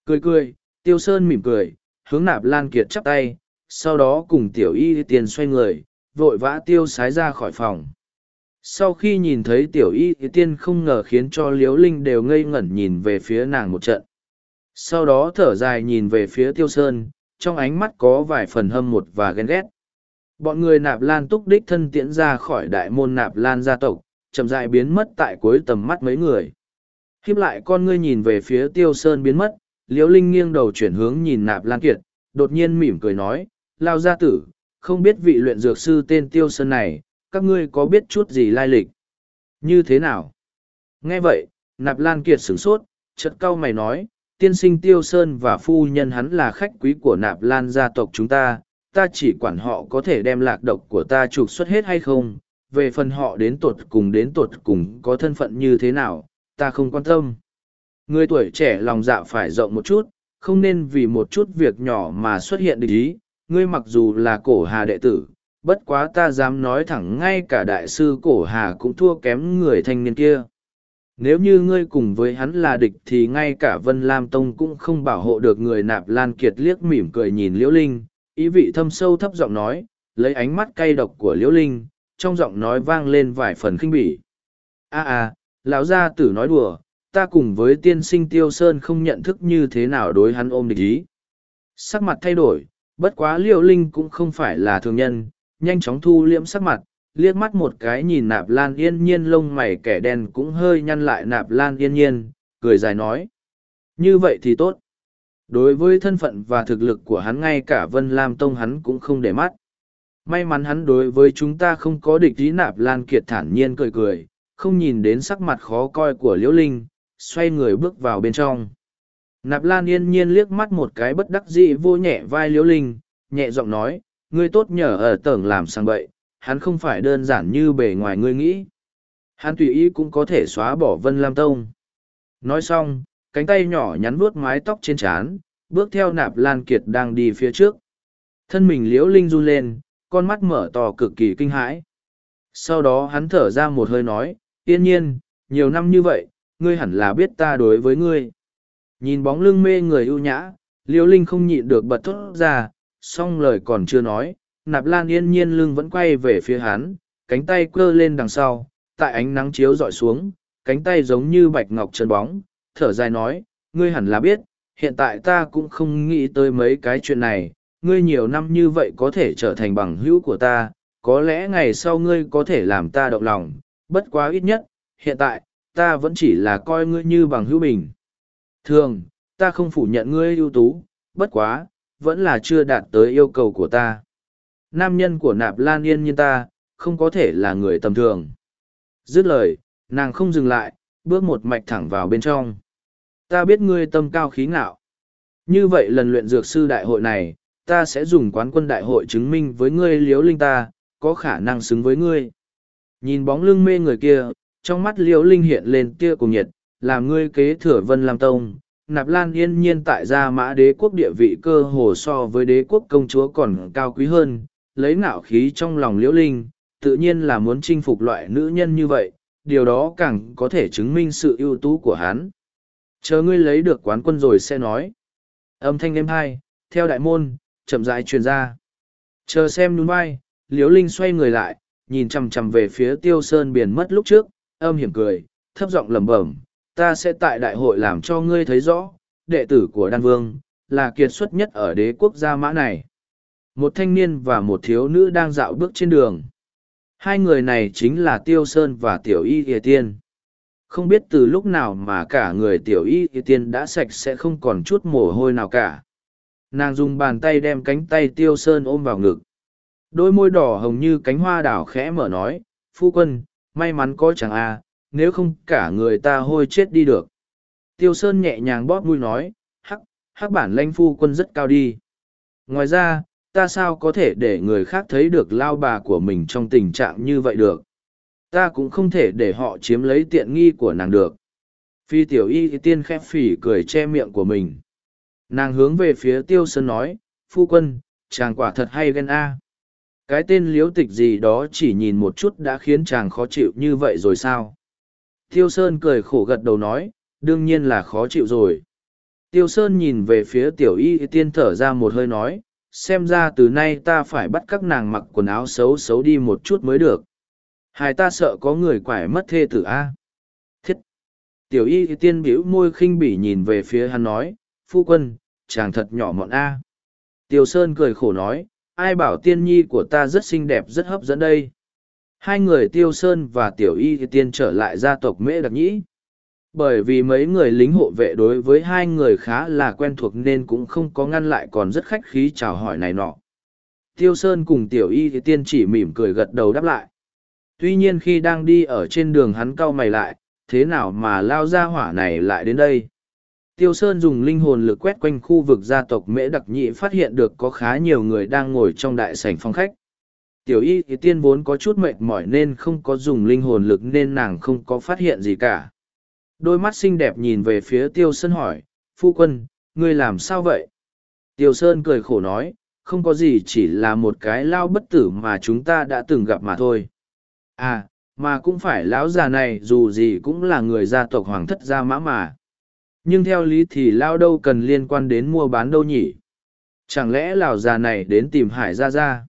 Cười cười, Tiêu Sơn mỉm cười, hướng Nạp Lan Kiệt chắp tay, sau đó cùng Tiểu Y tiền xoay người, vội vã tiêu sái ra khỏi phòng sau khi nhìn thấy tiểu y thì tiên không ngờ khiến cho liếu linh đều ngây ngẩn nhìn về phía nàng một trận sau đó thở dài nhìn về phía tiêu sơn trong ánh mắt có vài phần hâm một và ghen ghét bọn người nạp lan túc đích thân tiễn ra khỏi đại môn nạp lan gia tộc chậm dại biến mất tại cuối tầm mắt mấy người khiếp lại con ngươi nhìn về phía tiêu sơn biến mất liễu linh nghiêng đầu chuyển hướng nhìn nạp lan kiệt đột nhiên mỉm cười nói lao gia tử không biết vị luyện dược sư tên tiêu sơn này các ngươi có biết chút gì lai lịch? Như thế nào? Nghe vậy, Nạp Lan Kiệt sửng sốt, chợt cau mày nói, tiên sinh Tiêu Sơn và phu nhân hắn là khách quý của Nạp Lan gia tộc chúng ta, ta chỉ quản họ có thể đem lạc độc của ta trục xuất hết hay không, về phần họ đến tuột cùng đến tuột cùng có thân phận như thế nào, ta không quan tâm. Người tuổi trẻ lòng dạ phải rộng một chút, không nên vì một chút việc nhỏ mà xuất hiện địch ý, ngươi mặc dù là cổ hà đệ tử, bất quá ta dám nói thẳng ngay cả đại sư cổ hà cũng thua kém người thanh niên kia nếu như ngươi cùng với hắn là địch thì ngay cả vân lam tông cũng không bảo hộ được người nạp lan kiệt liếc mỉm cười nhìn liễu linh ý vị thâm sâu thấp giọng nói lấy ánh mắt cay độc của liễu linh trong giọng nói vang lên vài phần khinh bỉ a à, a lão gia tử nói đùa ta cùng với tiên sinh tiêu sơn không nhận thức như thế nào đối hắn ôm địch ý sắc mặt thay đổi bất quá liễu linh cũng không phải là thường nhân nhanh chóng thu liễm sắc mặt, liếc mắt một cái nhìn nạp lan yên nhiên lông mày kẻ đen cũng hơi nhăn lại nạp lan yên nhiên, cười dài nói. Như vậy thì tốt. Đối với thân phận và thực lực của hắn ngay cả Vân Lam Tông hắn cũng không để mắt. May mắn hắn đối với chúng ta không có địch ý nạp Lan Kiệt thản nhiên cười cười, không nhìn đến sắc mặt khó coi của Liễu Linh, xoay người bước vào bên trong. Nạp Lan yên nhiên liếc mắt một cái bất đắc dĩ vô nhẹ vai Liễu Linh, nhẹ giọng nói, ngươi tốt nhờ ở tởng làm sang bậy, hắn không phải đơn giản như bề ngoài ngươi nghĩ. Hắn tùy ý cũng có thể xóa bỏ Vân Lam Tông. Nói xong, cánh tay nhỏ nhắn vuốt mái tóc trên trán, bước theo nạp lan kiệt đang đi phía trước. Thân mình liễu linh run lên, con mắt mở to cực kỳ kinh hãi. Sau đó hắn thở ra một hơi nói, yên nhiên, nhiều năm như vậy, ngươi hẳn là biết ta đối với ngươi. Nhìn bóng lưng mê người ưu nhã, liễu linh không nhịn được bật thốt ra, song lời còn chưa nói, nạp lan yên nhiên lưng vẫn quay về phía hắn, cánh tay cơ lên đằng sau, tại ánh nắng chiếu dọi xuống, cánh tay giống như bạch ngọc chân bóng, thở dài nói, ngươi hẳn là biết, hiện tại ta cũng không nghĩ tới mấy cái chuyện này, ngươi nhiều năm như vậy có thể trở thành bằng hữu của ta, có lẽ ngày sau ngươi có thể làm ta động lòng, bất quá ít nhất, hiện tại, ta vẫn chỉ là coi ngươi như bằng hữu bình. Thường, ta không phủ nhận ngươi ưu tú, bất quá, vẫn là chưa đạt tới yêu cầu của ta. Nam nhân của nạp lan yên như ta, không có thể là người tầm thường. Dứt lời, nàng không dừng lại, bước một mạch thẳng vào bên trong. Ta biết ngươi tâm cao khí ngạo. Như vậy lần luyện dược sư đại hội này, ta sẽ dùng quán quân đại hội chứng minh với ngươi liếu linh ta, có khả năng xứng với ngươi. Nhìn bóng lưng mê người kia, trong mắt liếu linh hiện lên tia cùng nhiệt, làm ngươi kế thừa vân làm tông. Nạp Lan yên nhiên tại gia mã đế quốc địa vị cơ hồ so với đế quốc công chúa còn cao quý hơn, lấy ngạo khí trong lòng liễu linh, tự nhiên là muốn chinh phục loại nữ nhân như vậy, điều đó càng có thể chứng minh sự ưu tú của hắn. Chờ ngươi lấy được quán quân rồi sẽ nói. Âm thanh êm hai, theo đại môn, chậm rãi truyền ra. Chờ xem nhún vai, Liễu Linh xoay người lại, nhìn chằm chằm về phía Tiêu Sơn biển mất lúc trước, âm hiểm cười, thấp giọng lẩm bẩm, ta sẽ tại đại hội làm cho ngươi thấy rõ, đệ tử của Đan Vương, là kiệt xuất nhất ở đế quốc gia mã này. Một thanh niên và một thiếu nữ đang dạo bước trên đường. Hai người này chính là Tiêu Sơn và Tiểu Y Thìa Tiên. Không biết từ lúc nào mà cả người Tiểu Y Thìa Tiên đã sạch sẽ không còn chút mồ hôi nào cả. Nàng dùng bàn tay đem cánh tay Tiêu Sơn ôm vào ngực. Đôi môi đỏ hồng như cánh hoa đảo khẽ mở nói, Phu quân, may mắn có chẳng a nếu không cả người ta hôi chết đi được. Tiêu Sơn nhẹ nhàng bóp mũi nói, hắc, hắc bản lãnh phu quân rất cao đi. Ngoài ra, ta sao có thể để người khác thấy được lao bà của mình trong tình trạng như vậy được? Ta cũng không thể để họ chiếm lấy tiện nghi của nàng được. Phi tiểu y tiên khép phỉ cười che miệng của mình. Nàng hướng về phía tiêu sơn nói, phu quân, chàng quả thật hay ghen a. Cái tên liếu tịch gì đó chỉ nhìn một chút đã khiến chàng khó chịu như vậy rồi sao? Tiêu sơn cười khổ gật đầu nói, đương nhiên là khó chịu rồi. Tiêu sơn nhìn về phía tiểu y tiên thở ra một hơi nói xem ra từ nay ta phải bắt các nàng mặc quần áo xấu xấu đi một chút mới được. Hai ta sợ có người quải mất thê tử a. Thiết. Tiểu y tiên bĩu môi khinh bỉ nhìn về phía hắn nói, phu quân, chàng thật nhỏ mọn a. Tiêu sơn cười khổ nói, ai bảo tiên nhi của ta rất xinh đẹp, rất hấp dẫn đây. Hai người tiêu sơn và tiểu y tiên trở lại gia tộc mễ đặc nhĩ bởi vì mấy người lính hộ vệ đối với hai người khá là quen thuộc nên cũng không có ngăn lại còn rất khách khí chào hỏi này nọ. Tiêu sơn cùng tiểu y thì tiên chỉ mỉm cười gật đầu đáp lại. Tuy nhiên khi đang đi ở trên đường hắn cau mày lại, thế nào mà lao ra hỏa này lại đến đây? Tiêu sơn dùng linh hồn lực quét quanh khu vực gia tộc mễ đặc nhị phát hiện được có khá nhiều người đang ngồi trong đại sảnh phong khách. Tiểu y thì tiên vốn có chút mệt mỏi nên không có dùng linh hồn lực nên nàng không có phát hiện gì cả. Đôi mắt xinh đẹp nhìn về phía Tiêu Sơn hỏi, Phu quân, ngươi làm sao vậy? Tiêu Sơn cười khổ nói, không có gì chỉ là một cái lao bất tử mà chúng ta đã từng gặp mà thôi. À, mà cũng phải lão già này dù gì cũng là người gia tộc hoàng thất gia mã mà. Nhưng theo lý thì lao đâu cần liên quan đến mua bán đâu nhỉ? Chẳng lẽ lão già này đến tìm hải gia gia?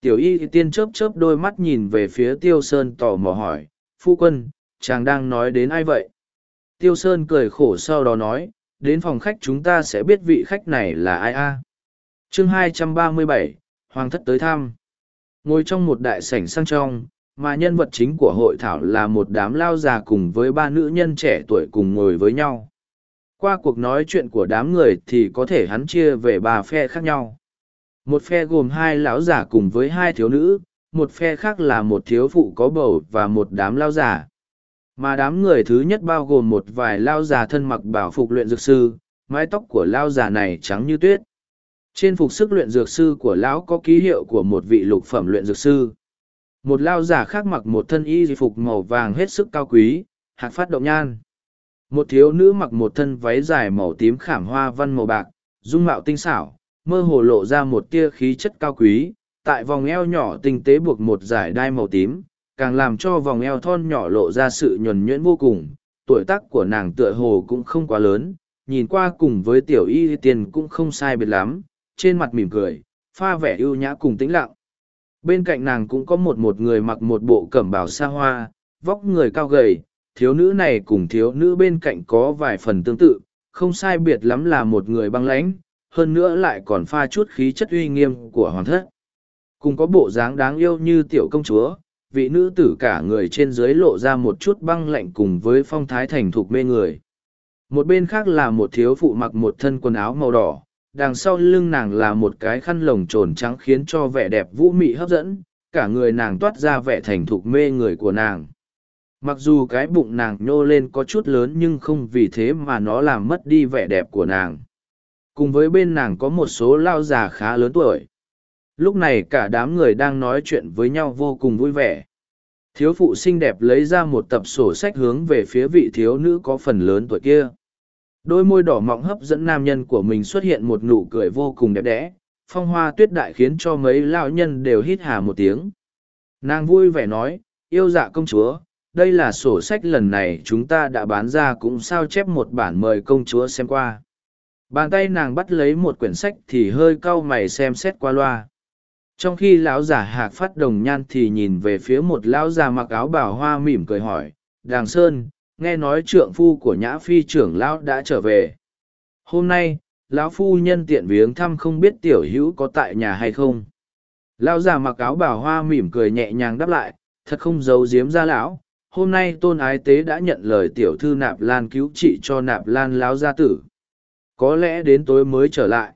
Tiểu y tiên chớp chớp đôi mắt nhìn về phía tiêu sơn tò mò hỏi, phu quân, chàng đang nói đến ai vậy? Tiêu Sơn cười khổ sau đó nói, đến phòng khách chúng ta sẽ biết vị khách này là ai a. Chương 237, Hoàng thất tới thăm. Ngồi trong một đại sảnh sang trong, mà nhân vật chính của hội thảo là một đám lao già cùng với ba nữ nhân trẻ tuổi cùng ngồi với nhau. Qua cuộc nói chuyện của đám người thì có thể hắn chia về ba phe khác nhau. Một phe gồm hai lão già cùng với hai thiếu nữ, một phe khác là một thiếu phụ có bầu và một đám lao già. Mà đám người thứ nhất bao gồm một vài lao già thân mặc bảo phục luyện dược sư, mái tóc của lao già này trắng như tuyết. Trên phục sức luyện dược sư của lão có ký hiệu của một vị lục phẩm luyện dược sư. Một lao giả khác mặc một thân y phục màu vàng hết sức cao quý, hạt phát động nhan. Một thiếu nữ mặc một thân váy dài màu tím khảm hoa văn màu bạc, dung mạo tinh xảo, mơ hồ lộ ra một tia khí chất cao quý, tại vòng eo nhỏ tinh tế buộc một dải đai màu tím, càng làm cho vòng eo thon nhỏ lộ ra sự nhuần nhuyễn vô cùng. Tuổi tác của nàng tựa hồ cũng không quá lớn, nhìn qua cùng với tiểu y tiền cũng không sai biệt lắm, trên mặt mỉm cười, pha vẻ ưu nhã cùng tĩnh lặng. Bên cạnh nàng cũng có một một người mặc một bộ cẩm bào xa hoa, vóc người cao gầy, thiếu nữ này cùng thiếu nữ bên cạnh có vài phần tương tự, không sai biệt lắm là một người băng lãnh, hơn nữa lại còn pha chút khí chất uy nghiêm của hoàng thất. Cùng có bộ dáng đáng yêu như tiểu công chúa, vị nữ tử cả người trên dưới lộ ra một chút băng lạnh cùng với phong thái thành thục mê người. Một bên khác là một thiếu phụ mặc một thân quần áo màu đỏ, đằng sau lưng nàng là một cái khăn lồng trồn trắng khiến cho vẻ đẹp vũ mị hấp dẫn, cả người nàng toát ra vẻ thành thục mê người của nàng. Mặc dù cái bụng nàng nhô lên có chút lớn nhưng không vì thế mà nó làm mất đi vẻ đẹp của nàng. Cùng với bên nàng có một số lao già khá lớn tuổi. Lúc này cả đám người đang nói chuyện với nhau vô cùng vui vẻ. Thiếu phụ xinh đẹp lấy ra một tập sổ sách hướng về phía vị thiếu nữ có phần lớn tuổi kia. Đôi môi đỏ mọng hấp dẫn nam nhân của mình xuất hiện một nụ cười vô cùng đẹp đẽ, phong hoa tuyết đại khiến cho mấy lao nhân đều hít hà một tiếng. Nàng vui vẻ nói, yêu dạ công chúa, đây là sổ sách lần này chúng ta đã bán ra cũng sao chép một bản mời công chúa xem qua. Bàn tay nàng bắt lấy một quyển sách thì hơi cau mày xem xét qua loa trong khi lão giả hạc phát đồng nhan thì nhìn về phía một lão già mặc áo bảo hoa mỉm cười hỏi, đàng sơn, nghe nói trượng phu của nhã phi trưởng lão đã trở về. Hôm nay, lão phu nhân tiện viếng thăm không biết tiểu hữu có tại nhà hay không? Lão già mặc áo bảo hoa mỉm cười nhẹ nhàng đáp lại, thật không giấu giếm ra lão, hôm nay tôn ái tế đã nhận lời tiểu thư nạp lan cứu trị cho nạp lan lão gia tử. Có lẽ đến tối mới trở lại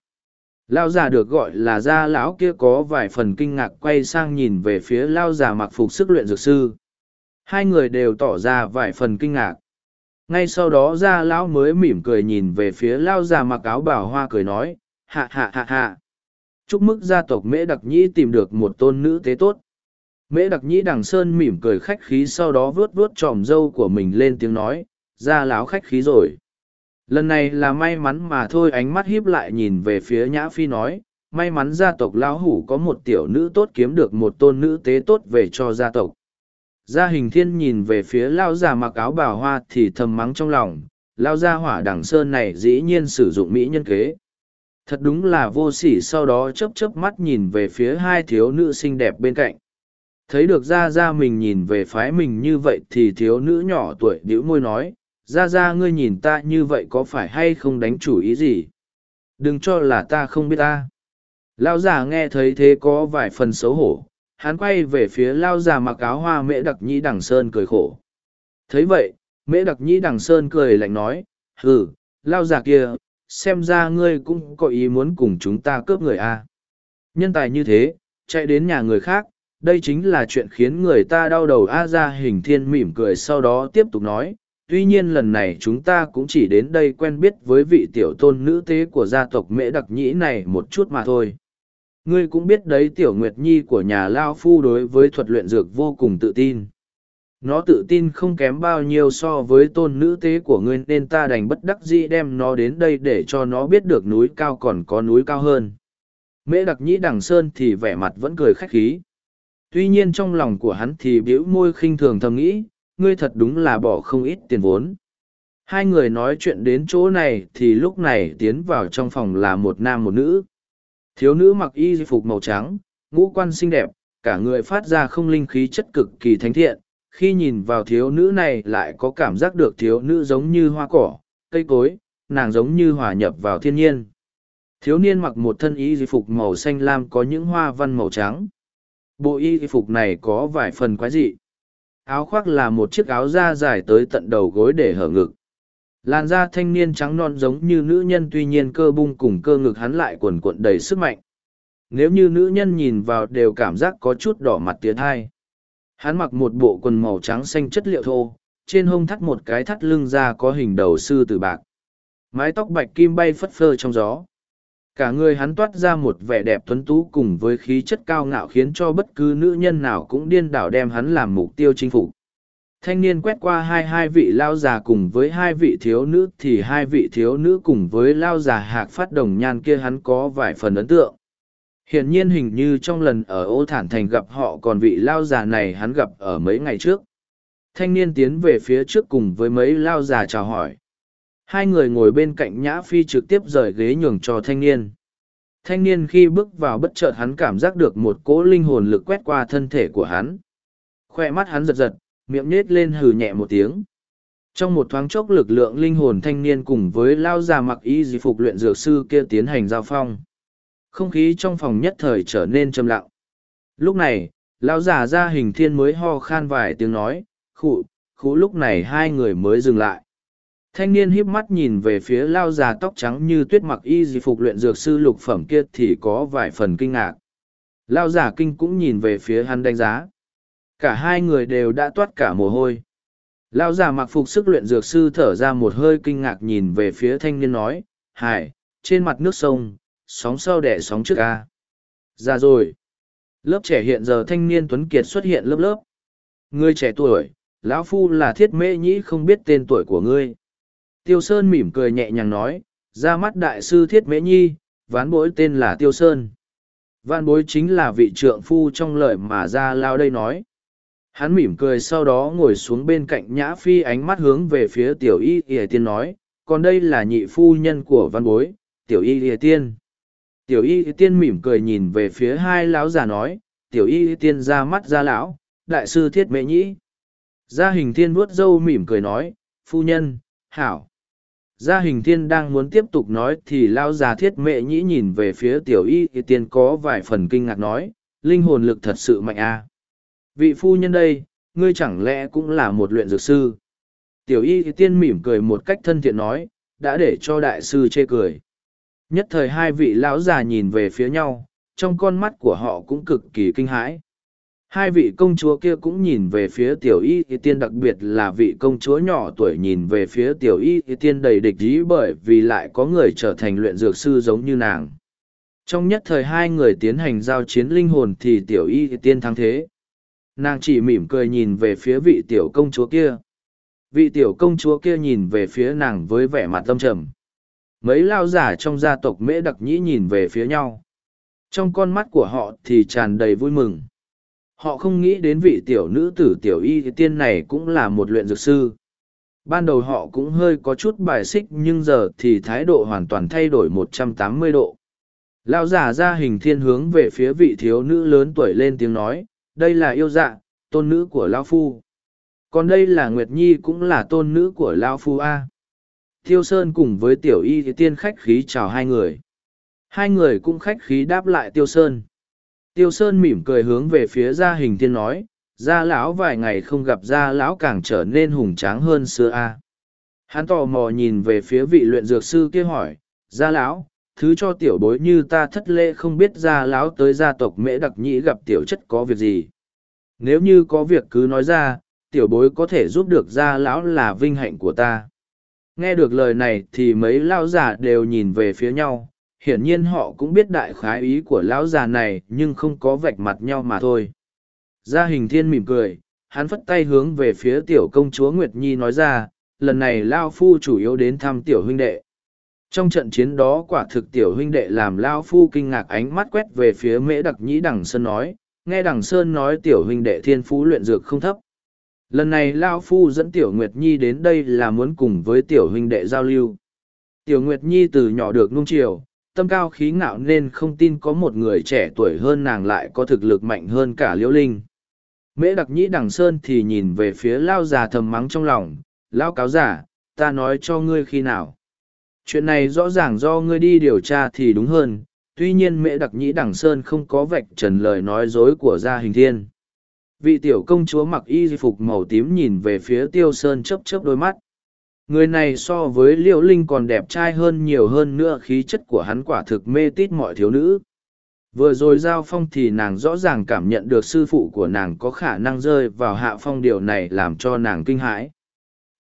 lao già được gọi là gia lão kia có vài phần kinh ngạc quay sang nhìn về phía lao già mặc phục sức luyện dược sư. Hai người đều tỏ ra vài phần kinh ngạc. Ngay sau đó gia lão mới mỉm cười nhìn về phía lao già mặc áo bảo hoa cười nói, hạ hạ hạ hạ. Chúc mức gia tộc mễ đặc nhĩ tìm được một tôn nữ tế tốt. Mễ đặc nhĩ đằng sơn mỉm cười khách khí sau đó vớt vớt tròm râu của mình lên tiếng nói, gia lão khách khí rồi lần này là may mắn mà thôi, ánh mắt hiếp lại nhìn về phía nhã phi nói, may mắn gia tộc lão hủ có một tiểu nữ tốt kiếm được một tôn nữ tế tốt về cho gia tộc. Gia hình thiên nhìn về phía lao già mặc áo bà hoa thì thầm mắng trong lòng lao gia hỏa đẳng sơn này dĩ nhiên sử dụng mỹ nhân kế. Thật đúng là vô sỉ, sau đó chấp chấp mắt nhìn về phía hai thiếu nữ xinh đẹp bên cạnh. Thấy được ra ra mình nhìn về phái mình như vậy thì thiếu nữ nhỏ tuổi đĩu môi nói ra ra ngươi nhìn ta như vậy có phải hay không đánh chủ ý gì? Đừng cho là ta không biết ta. Lao già nghe thấy thế có vài phần xấu hổ. Hắn quay về phía lao già mặc áo hoa mễ đặc nhĩ đằng sơn cười khổ. Thấy vậy, mễ đặc nhĩ đằng sơn cười lạnh nói, hừ lao già kia, xem ra ngươi cũng có ý muốn cùng chúng ta cướp người a à. nhân tài như thế, chạy đến nhà người khác, đây chính là chuyện khiến người ta đau đầu. A ra hình thiên mỉm cười sau đó tiếp tục nói tuy nhiên lần này chúng ta cũng chỉ đến đây quen biết với vị tiểu tôn nữ tế của gia tộc mễ đặc nhĩ này một chút mà thôi. Ngươi cũng biết đấy, tiểu nguyệt nhi của nhà lao phu đối với thuật luyện dược vô cùng tự tin. Nó tự tin không kém bao nhiêu so với tôn nữ tế của ngươi, nên ta đành bất đắc dĩ đem nó đến đây để cho nó biết được núi cao còn có núi cao hơn. Mễ đặc nhĩ đằng sơn thì vẻ mặt vẫn cười khách khí. Tuy nhiên trong lòng của hắn thì bĩu môi khinh thường thầm nghĩ ngươi thật đúng là bỏ không ít tiền vốn. Hai người nói chuyện đến chỗ này thì lúc này tiến vào trong phòng là một nam một nữ. Thiếu nữ mặc y phục màu trắng, ngũ quan xinh đẹp, cả người phát ra không linh khí chất cực kỳ thánh thiện. Khi nhìn vào thiếu nữ này lại có cảm giác được thiếu nữ giống như hoa cỏ, cây cối, nàng giống như hòa nhập vào thiên nhiên. Thiếu niên mặc một thân y phục màu xanh lam có những hoa văn màu trắng. Bộ y phục này có vài phần quái dị áo khoác là một chiếc áo da dài tới tận đầu gối để hở ngực Làn da thanh niên trắng non giống như nữ nhân tuy nhiên cơ bung cùng cơ ngực hắn lại quần cuộn đầy sức mạnh. Nếu như nữ nhân nhìn vào đều cảm giác có chút đỏ mặt tiến thai Hắn mặc một bộ quần màu trắng xanh chất liệu thô, trên hông thắt một cái thắt lưng da có hình đầu sư tử bạc. Mái tóc bạch kim bay phất phơ trong gió. Cả người hắn toát ra một vẻ đẹp tuấn tú cùng với khí chất cao ngạo khiến cho bất cứ nữ nhân nào cũng điên đảo đem hắn làm mục tiêu chinh phục. Thanh niên quét qua hai hai vị lao già cùng với hai vị thiếu nữ thì hai vị thiếu nữ cùng với lao già hạc phát đồng nhan kia hắn có vài phần ấn tượng. Hiển nhiên hình như trong lần ở ô thản thành gặp họ còn vị lao già này hắn gặp ở mấy ngày trước. Thanh niên tiến về phía trước cùng với mấy lao già chào hỏi. Hai người ngồi bên cạnh Nhã Phi trực tiếp rời ghế nhường cho thanh niên. Thanh niên khi bước vào bất chợt hắn cảm giác được một cỗ linh hồn lực quét qua thân thể của hắn. Khoe mắt hắn giật giật, miệng nết lên hừ nhẹ một tiếng. Trong một thoáng chốc lực lượng linh hồn thanh niên cùng với lao già mặc y di phục luyện dược sư kia tiến hành giao phong. Không khí trong phòng nhất thời trở nên trầm lặng. Lúc này, lão già ra hình thiên mới ho khan vài tiếng nói, khụ, khụ lúc này hai người mới dừng lại. Thanh niên híp mắt nhìn về phía lao già tóc trắng như tuyết mặc y di phục luyện dược sư lục phẩm kia thì có vài phần kinh ngạc. Lao già kinh cũng nhìn về phía hắn đánh giá. Cả hai người đều đã toát cả mồ hôi. Lao già mặc phục sức luyện dược sư thở ra một hơi kinh ngạc nhìn về phía thanh niên nói, Hải, trên mặt nước sông, sóng sau đẻ sóng trước a ra rồi lớp trẻ hiện giờ thanh niên tuấn kiệt xuất hiện lớp lớp ngươi trẻ tuổi lão phu là thiết mễ nhĩ không biết tên tuổi của ngươi tiêu sơn mỉm cười nhẹ nhàng nói, ra mắt đại sư thiết mễ nhi, ván bối tên là tiêu sơn. Ván bối chính là vị trượng phu trong lời mà ra lao đây nói. Hắn mỉm cười sau đó ngồi xuống bên cạnh nhã phi ánh mắt hướng về phía tiểu y ỉa tiên nói, còn đây là nhị phu nhân của văn bối, tiểu y ỉa tiên. Tiểu y tiên mỉm cười nhìn về phía hai lão già nói, tiểu y tiên ra mắt ra lão, đại sư thiết mễ nhĩ gia hình thiên vuốt râu mỉm cười nói, phu nhân, hảo gia hình thiên đang muốn tiếp tục nói thì lão già thiết mệ nhĩ nhìn về phía tiểu y tiên có vài phần kinh ngạc nói, linh hồn lực thật sự mạnh a. À. vị phu nhân đây, ngươi chẳng lẽ cũng là một luyện dược sư? Tiểu y tiên mỉm cười một cách thân thiện nói, đã để cho đại sư chê cười. Nhất thời hai vị lão già nhìn về phía nhau, trong con mắt của họ cũng cực kỳ kinh hãi hai vị công chúa kia cũng nhìn về phía tiểu y y tiên, đặc biệt là vị công chúa nhỏ tuổi nhìn về phía tiểu y y tiên đầy địch ý bởi vì lại có người trở thành luyện dược sư giống như nàng. Trong nhất thời hai người tiến hành giao chiến linh hồn thì tiểu y y tiên thắng thế. Nàng chỉ mỉm cười nhìn về phía vị tiểu công chúa kia. Vị tiểu công chúa kia nhìn về phía nàng với vẻ mặt tâm trầm. Mấy lao giả trong gia tộc mễ đặc nhĩ nhìn về phía nhau. Trong con mắt của họ thì tràn đầy vui mừng họ không nghĩ đến vị tiểu nữ tử tiểu y tiên này cũng là một luyện dược sư ban đầu họ cũng hơi có chút bài xích nhưng giờ thì thái độ hoàn toàn thay đổi 180 độ lao giả ra hình thiên hướng về phía vị thiếu nữ lớn tuổi lên tiếng nói, đây là yêu dạ tôn nữ của lao phu còn đây là nguyệt nhi cũng là tôn nữ của lao phu a Thiêu Sơn cùng với tiểu y tiên khách khí chào hai người. Hai người cũng khách khí đáp lại Tiêu Sơn. Tiêu Sơn mỉm cười hướng về phía gia hình tiên nói, gia lão vài ngày không gặp gia lão càng trở nên hùng tráng hơn xưa a. Hắn tò mò nhìn về phía vị luyện dược sư kia hỏi, gia lão, thứ cho tiểu bối như ta thất lễ không biết gia lão tới gia tộc mễ đặc nhĩ gặp tiểu chất có việc gì. Nếu như có việc cứ nói ra, tiểu bối có thể giúp được gia lão là vinh hạnh của ta nghe được lời này thì mấy lão giả đều nhìn về phía nhau hiển nhiên họ cũng biết đại khái ý của lão già này, nhưng không có vạch mặt nhau mà thôi. Gia hình thiên mỉm cười, hắn phất tay hướng về phía tiểu công chúa nguyệt nhi nói ra, lần này lao phu chủ yếu đến thăm tiểu huynh đệ. Trong trận chiến đó quả thực tiểu huynh đệ làm lao phu kinh ngạc ánh mắt quét về phía mễ đặc nhĩ đằng sơn nói, nghe đằng sơn nói tiểu huynh đệ thiên phú luyện dược không thấp. Lần này lao phu dẫn tiểu nguyệt nhi đến đây là muốn cùng với tiểu huynh đệ giao lưu. Tiểu nguyệt nhi từ nhỏ được nung chiều tâm cao khí ngạo nên không tin có một người trẻ tuổi hơn nàng lại có thực lực mạnh hơn cả liễu linh. Mễ đặc nhĩ đằng sơn thì nhìn về phía lao già thầm mắng trong lòng lao cáo giả ta nói cho ngươi khi nào? Chuyện này rõ ràng do ngươi đi điều tra thì đúng hơn, tuy nhiên mễ đặc nhĩ đằng sơn không có vạch trần lời nói dối của gia hình thiên. Vị tiểu công chúa mặc y phục màu tím nhìn về phía tiêu sơn chấp chấp đôi mắt người này so với liễu linh còn đẹp trai hơn nhiều hơn nữa, khí chất của hắn quả thực mê tít mọi thiếu nữ. Vừa rồi giao phong thì nàng rõ ràng cảm nhận được sư phụ của nàng có khả năng rơi vào hạ phong, điều này làm cho nàng kinh hãi.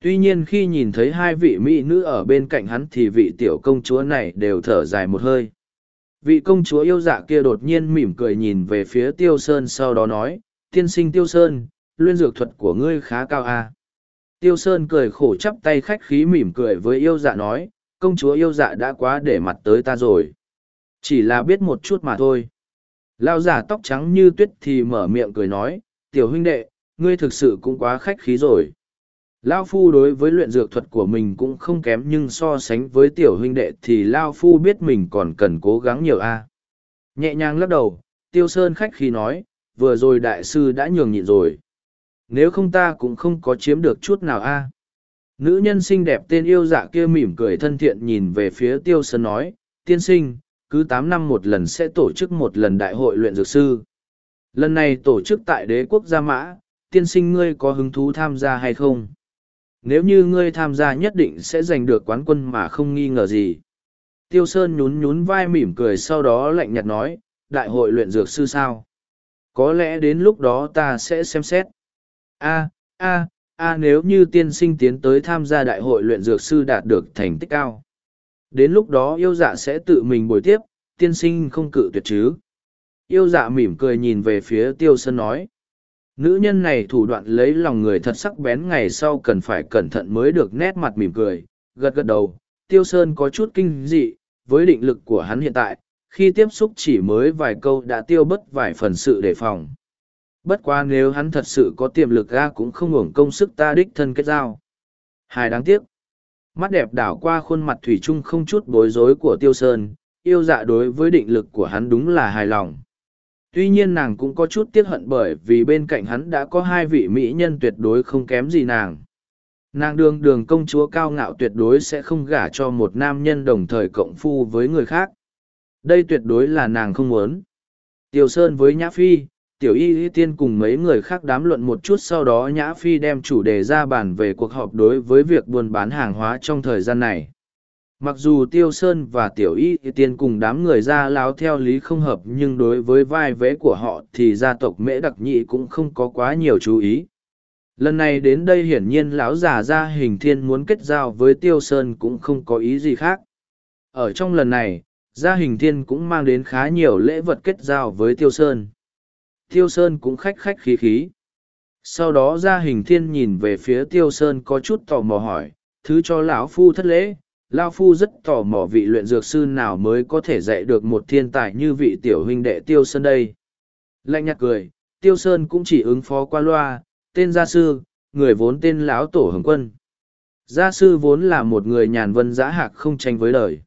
Tuy nhiên khi nhìn thấy hai vị mỹ nữ ở bên cạnh hắn thì vị tiểu công chúa này đều thở dài một hơi. Vị công chúa yêu dạ kia đột nhiên mỉm cười nhìn về phía tiêu sơn sau đó nói, tiên sinh tiêu sơn, luyện dược thuật của ngươi khá cao à? Tiêu sơn cười khổ chắp tay khách khí mỉm cười với yêu dạ nói công chúa yêu dạ đã quá để mặt tới ta rồi chỉ là biết một chút mà thôi lao giả tóc trắng như tuyết thì mở miệng cười nói tiểu huynh đệ ngươi thực sự cũng quá khách khí rồi Lao Phu đối với luyện dược thuật của mình cũng không kém nhưng so sánh với tiểu huynh đệ thì Lao Phu biết mình còn cần cố gắng nhiều a. Nhẹ nhàng lắc đầu, Tiêu Sơn khách khí nói, vừa rồi đại sư đã nhường nhịn rồi. Nếu không ta cũng không có chiếm được chút nào a. Nữ nhân xinh đẹp tên yêu dạ kia mỉm cười thân thiện nhìn về phía Tiêu Sơn nói, tiên sinh, cứ tám năm một lần sẽ tổ chức một lần đại hội luyện dược sư. Lần này tổ chức tại đế quốc Gia Mã, tiên sinh ngươi có hứng thú tham gia hay không? nếu như ngươi tham gia nhất định sẽ giành được quán quân mà không nghi ngờ gì. Tiêu Sơn nhún nhún vai mỉm cười sau đó lạnh nhạt nói, đại hội luyện dược sư sao? Có lẽ đến lúc đó ta sẽ xem xét. A, a, a nếu như tiên sinh tiến tới tham gia đại hội luyện dược sư đạt được thành tích cao. Đến lúc đó yêu dạ sẽ tự mình bồi tiếp, tiên sinh không cự tuyệt chứ. Yêu dạ mỉm cười nhìn về phía Tiêu Sơn nói. Nữ nhân này thủ đoạn lấy lòng người thật sắc bén ngày sau cần phải cẩn thận mới được nét mặt mỉm cười, gật gật đầu, Tiêu Sơn có chút kinh dị, với định lực của hắn hiện tại, khi tiếp xúc chỉ mới vài câu đã tiêu bất vài phần sự đề phòng. Bất quá nếu hắn thật sự có tiềm lực ra cũng không hưởng công sức ta đích thân kết giao. Hài đáng tiếc. Mắt đẹp đảo qua khuôn mặt Thủy chung không chút bối rối của Tiêu Sơn, yêu dạ đối với định lực của hắn đúng là hài lòng. Tuy nhiên nàng cũng có chút tiếc hận bởi vì bên cạnh hắn đã có hai vị mỹ nhân tuyệt đối không kém gì nàng. Nàng đường đường công chúa cao ngạo tuyệt đối sẽ không gả cho một nam nhân đồng thời cộng phu với người khác. Đây tuyệt đối là nàng không muốn. Tiêu Sơn với Nhã Phi, Tiểu Y Y Tiên cùng mấy người khác đám luận một chút sau đó Nhã Phi đem chủ đề ra bàn về cuộc họp đối với việc buôn bán hàng hóa trong thời gian này. Mặc dù tiêu sơn và tiểu y tiên cùng đám người ra láo theo lý không hợp nhưng đối với vai vế của họ thì gia tộc mễ đặc nhị cũng không có quá nhiều chú ý. Lần này đến đây hiển nhiên lão già gia hình thiên muốn kết giao với tiêu sơn cũng không có ý gì khác. Ở trong lần này, gia hình thiên cũng mang đến khá nhiều lễ vật kết giao với tiêu sơn tiêu sơn cũng khách khách khí khí sau đó gia hình thiên nhìn về phía tiêu sơn có chút tò mò hỏi thứ cho lão phu thất lễ Lao Phu rất tò mò vị luyện dược sư nào mới có thể dạy được một thiên tài như vị tiểu huynh đệ Tiêu Sơn đây. Lạnh nhạt cười, Tiêu Sơn cũng chỉ ứng phó qua loa, tên gia sư, người vốn tên lão tổ hồng quân. Gia sư vốn là một người nhàn vân giã hạc không tranh với đời.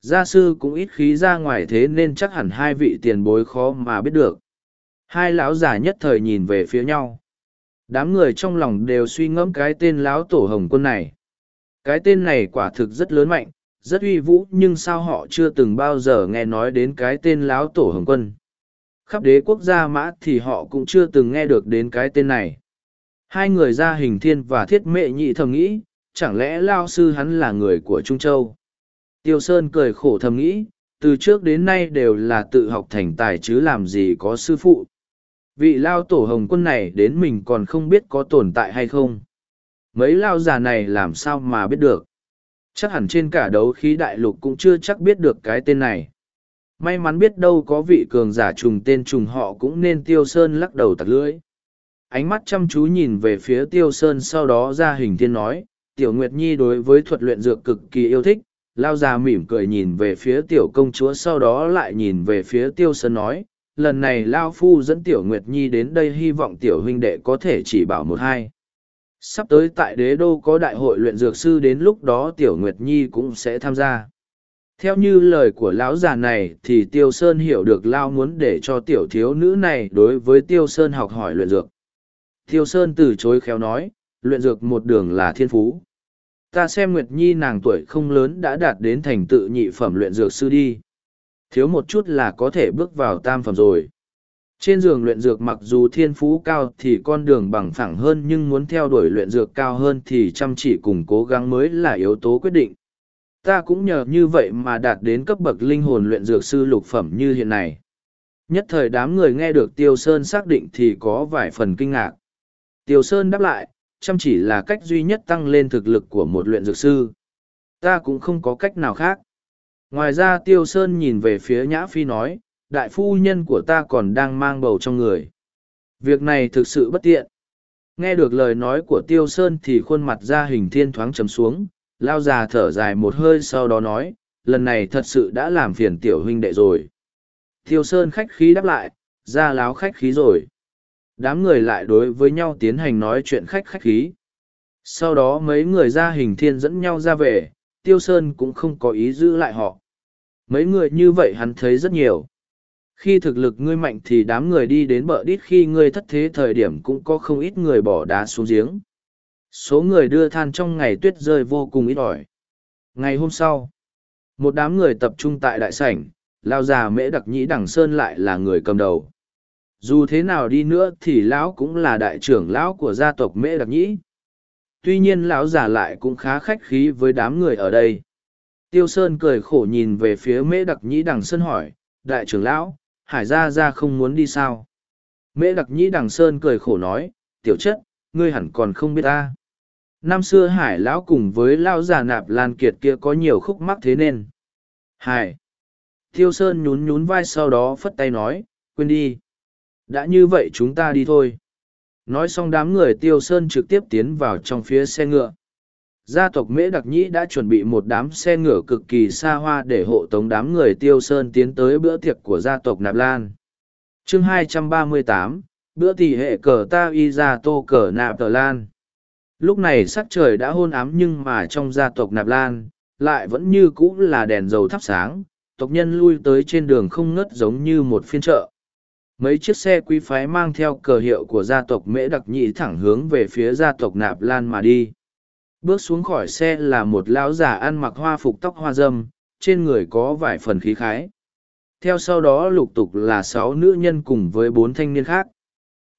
Gia sư cũng ít khí ra ngoài thế nên chắc hẳn hai vị tiền bối khó mà biết được. Hai lão già nhất thời nhìn về phía nhau. Đám người trong lòng đều suy ngẫm cái tên lão tổ hồng quân này. Cái tên này quả thực rất lớn mạnh, rất uy vũ, nhưng sao họ chưa từng bao giờ nghe nói đến cái tên lão tổ hồng quân. Khắp đế quốc gia mã thì họ cũng chưa từng nghe được đến cái tên này. Hai người gia hình thiên và thiết mệ nhị thầm nghĩ, chẳng lẽ lao sư hắn là người của trung châu? Tiêu sơn cười khổ thầm nghĩ, từ trước đến nay đều là tự học thành tài chứ làm gì có sư phụ vị lao tổ hồng quân này đến mình còn không biết có tồn tại hay không. Mấy lao già này làm sao mà biết được? Chắc hẳn trên cả đấu khí đại lục cũng chưa chắc biết được cái tên này. May mắn biết đâu có vị cường giả trùng tên trùng họ cũng nên tiêu sơn lắc đầu tặc lưỡi. Ánh mắt chăm chú nhìn về phía tiêu sơn sau đó ra hình thiên nói, tiểu nguyệt nhi đối với thuật luyện dược cực kỳ yêu thích. Lao già mỉm cười nhìn về phía tiểu công chúa sau đó lại nhìn về phía tiêu sơn nói lần này lao phu dẫn tiểu nguyệt nhi đến đây hy vọng tiểu huynh đệ có thể chỉ bảo một hai Sắp tới tại đế đô có đại hội luyện dược sư đến lúc đó Tiểu Nguyệt Nhi cũng sẽ tham gia. Theo như lời của lão già này thì Tiêu Sơn hiểu được Lao muốn để cho tiểu thiếu nữ này đối với Tiêu Sơn học hỏi luyện dược. Tiêu Sơn từ chối khéo nói, luyện dược một đường là thiên phú. Ta xem Nguyệt Nhi nàng tuổi không lớn đã đạt đến thành tự nhị phẩm luyện dược sư đi. Thiếu một chút là có thể bước vào tam phẩm rồi. Trên giường luyện dược mặc dù thiên phú cao thì con đường bằng phẳng hơn nhưng muốn theo đuổi luyện dược cao hơn thì chăm chỉ cùng cố gắng mới là yếu tố quyết định. Ta cũng nhờ như vậy mà đạt đến cấp bậc linh hồn luyện dược sư lục phẩm như hiện nay. Nhất thời đám người nghe được Tiêu Sơn xác định thì có vài phần kinh ngạc. Tiêu Sơn đáp lại, chăm chỉ là cách duy nhất tăng lên thực lực của một luyện dược sư. Ta cũng không có cách nào khác. Ngoài ra Tiêu Sơn nhìn về phía Nhã Phi nói, đại phu nhân của ta còn đang mang bầu trong người. Việc này thực sự bất tiện. Nghe được lời nói của Tiêu Sơn thì khuôn mặt ra hình thiên thoáng chấm xuống, lao già thở dài một hơi sau đó nói, lần này thật sự đã làm phiền tiểu huynh đệ rồi. Tiêu Sơn khách khí đáp lại, ra láo khách khí rồi. Đám người lại đối với nhau tiến hành nói chuyện khách khách khí. Sau đó mấy người ra hình thiên dẫn nhau ra về, Tiêu Sơn cũng không có ý giữ lại họ. Mấy người như vậy hắn thấy rất nhiều. Khi thực lực ngươi mạnh thì đám người đi đến bờ đít khi ngươi thất thế thời điểm cũng có không ít người bỏ đá xuống giếng. Số người đưa than trong ngày tuyết rơi vô cùng ít ỏi. Ngày hôm sau, một đám người tập trung tại đại sảnh, lao già mễ đặc nhĩ đằng sơn lại là người cầm đầu dù thế nào đi nữa thì lão cũng là đại trưởng lão của gia tộc mễ đặc nhĩ tuy nhiên lão già lại cũng khá khách khí với đám người ở đây. Tiêu sơn cười khổ nhìn về phía mễ đặc nhĩ đằng sơn hỏi, đại trưởng lão, hải gia ra không muốn đi sao? Mễ đặc nhĩ đằng sơn cười khổ nói, tiểu chất, ngươi hẳn còn không biết ta. Năm xưa hải lão cùng với lão già nạp lan kiệt kia có nhiều khúc mắc thế nên. Hải. Tiêu sơn nhún nhún vai sau đó phất tay nói, quên đi. Đã như vậy chúng ta đi thôi nói xong đám người tiêu sơn trực tiếp tiến vào trong phía xe ngựa. Gia tộc mễ đặc nhĩ đã chuẩn bị một đám xe ngựa cực kỳ xa hoa để hộ tống đám người tiêu sơn tiến tới bữa tiệc của gia tộc nạp lan. Chương 238, bữa tỷ hệ cờ ta y ra tô cờ nạp tờ lan. Lúc này sắc trời đã hôn ám nhưng mà trong gia tộc nạp lan lại vẫn như cũ là đèn dầu thắp sáng tộc nhân lui tới trên đường không ngớt giống như một phiên chợ mấy chiếc xe quý phái mang theo cờ hiệu của gia tộc mễ đặc nhị thẳng hướng về phía gia tộc nạp lan mà đi. Bước xuống khỏi xe là một lão già ăn mặc hoa phục tóc hoa dâm, trên người có vài phần khí khái. Theo sau đó lục tục là sáu nữ nhân cùng với bốn thanh niên khác.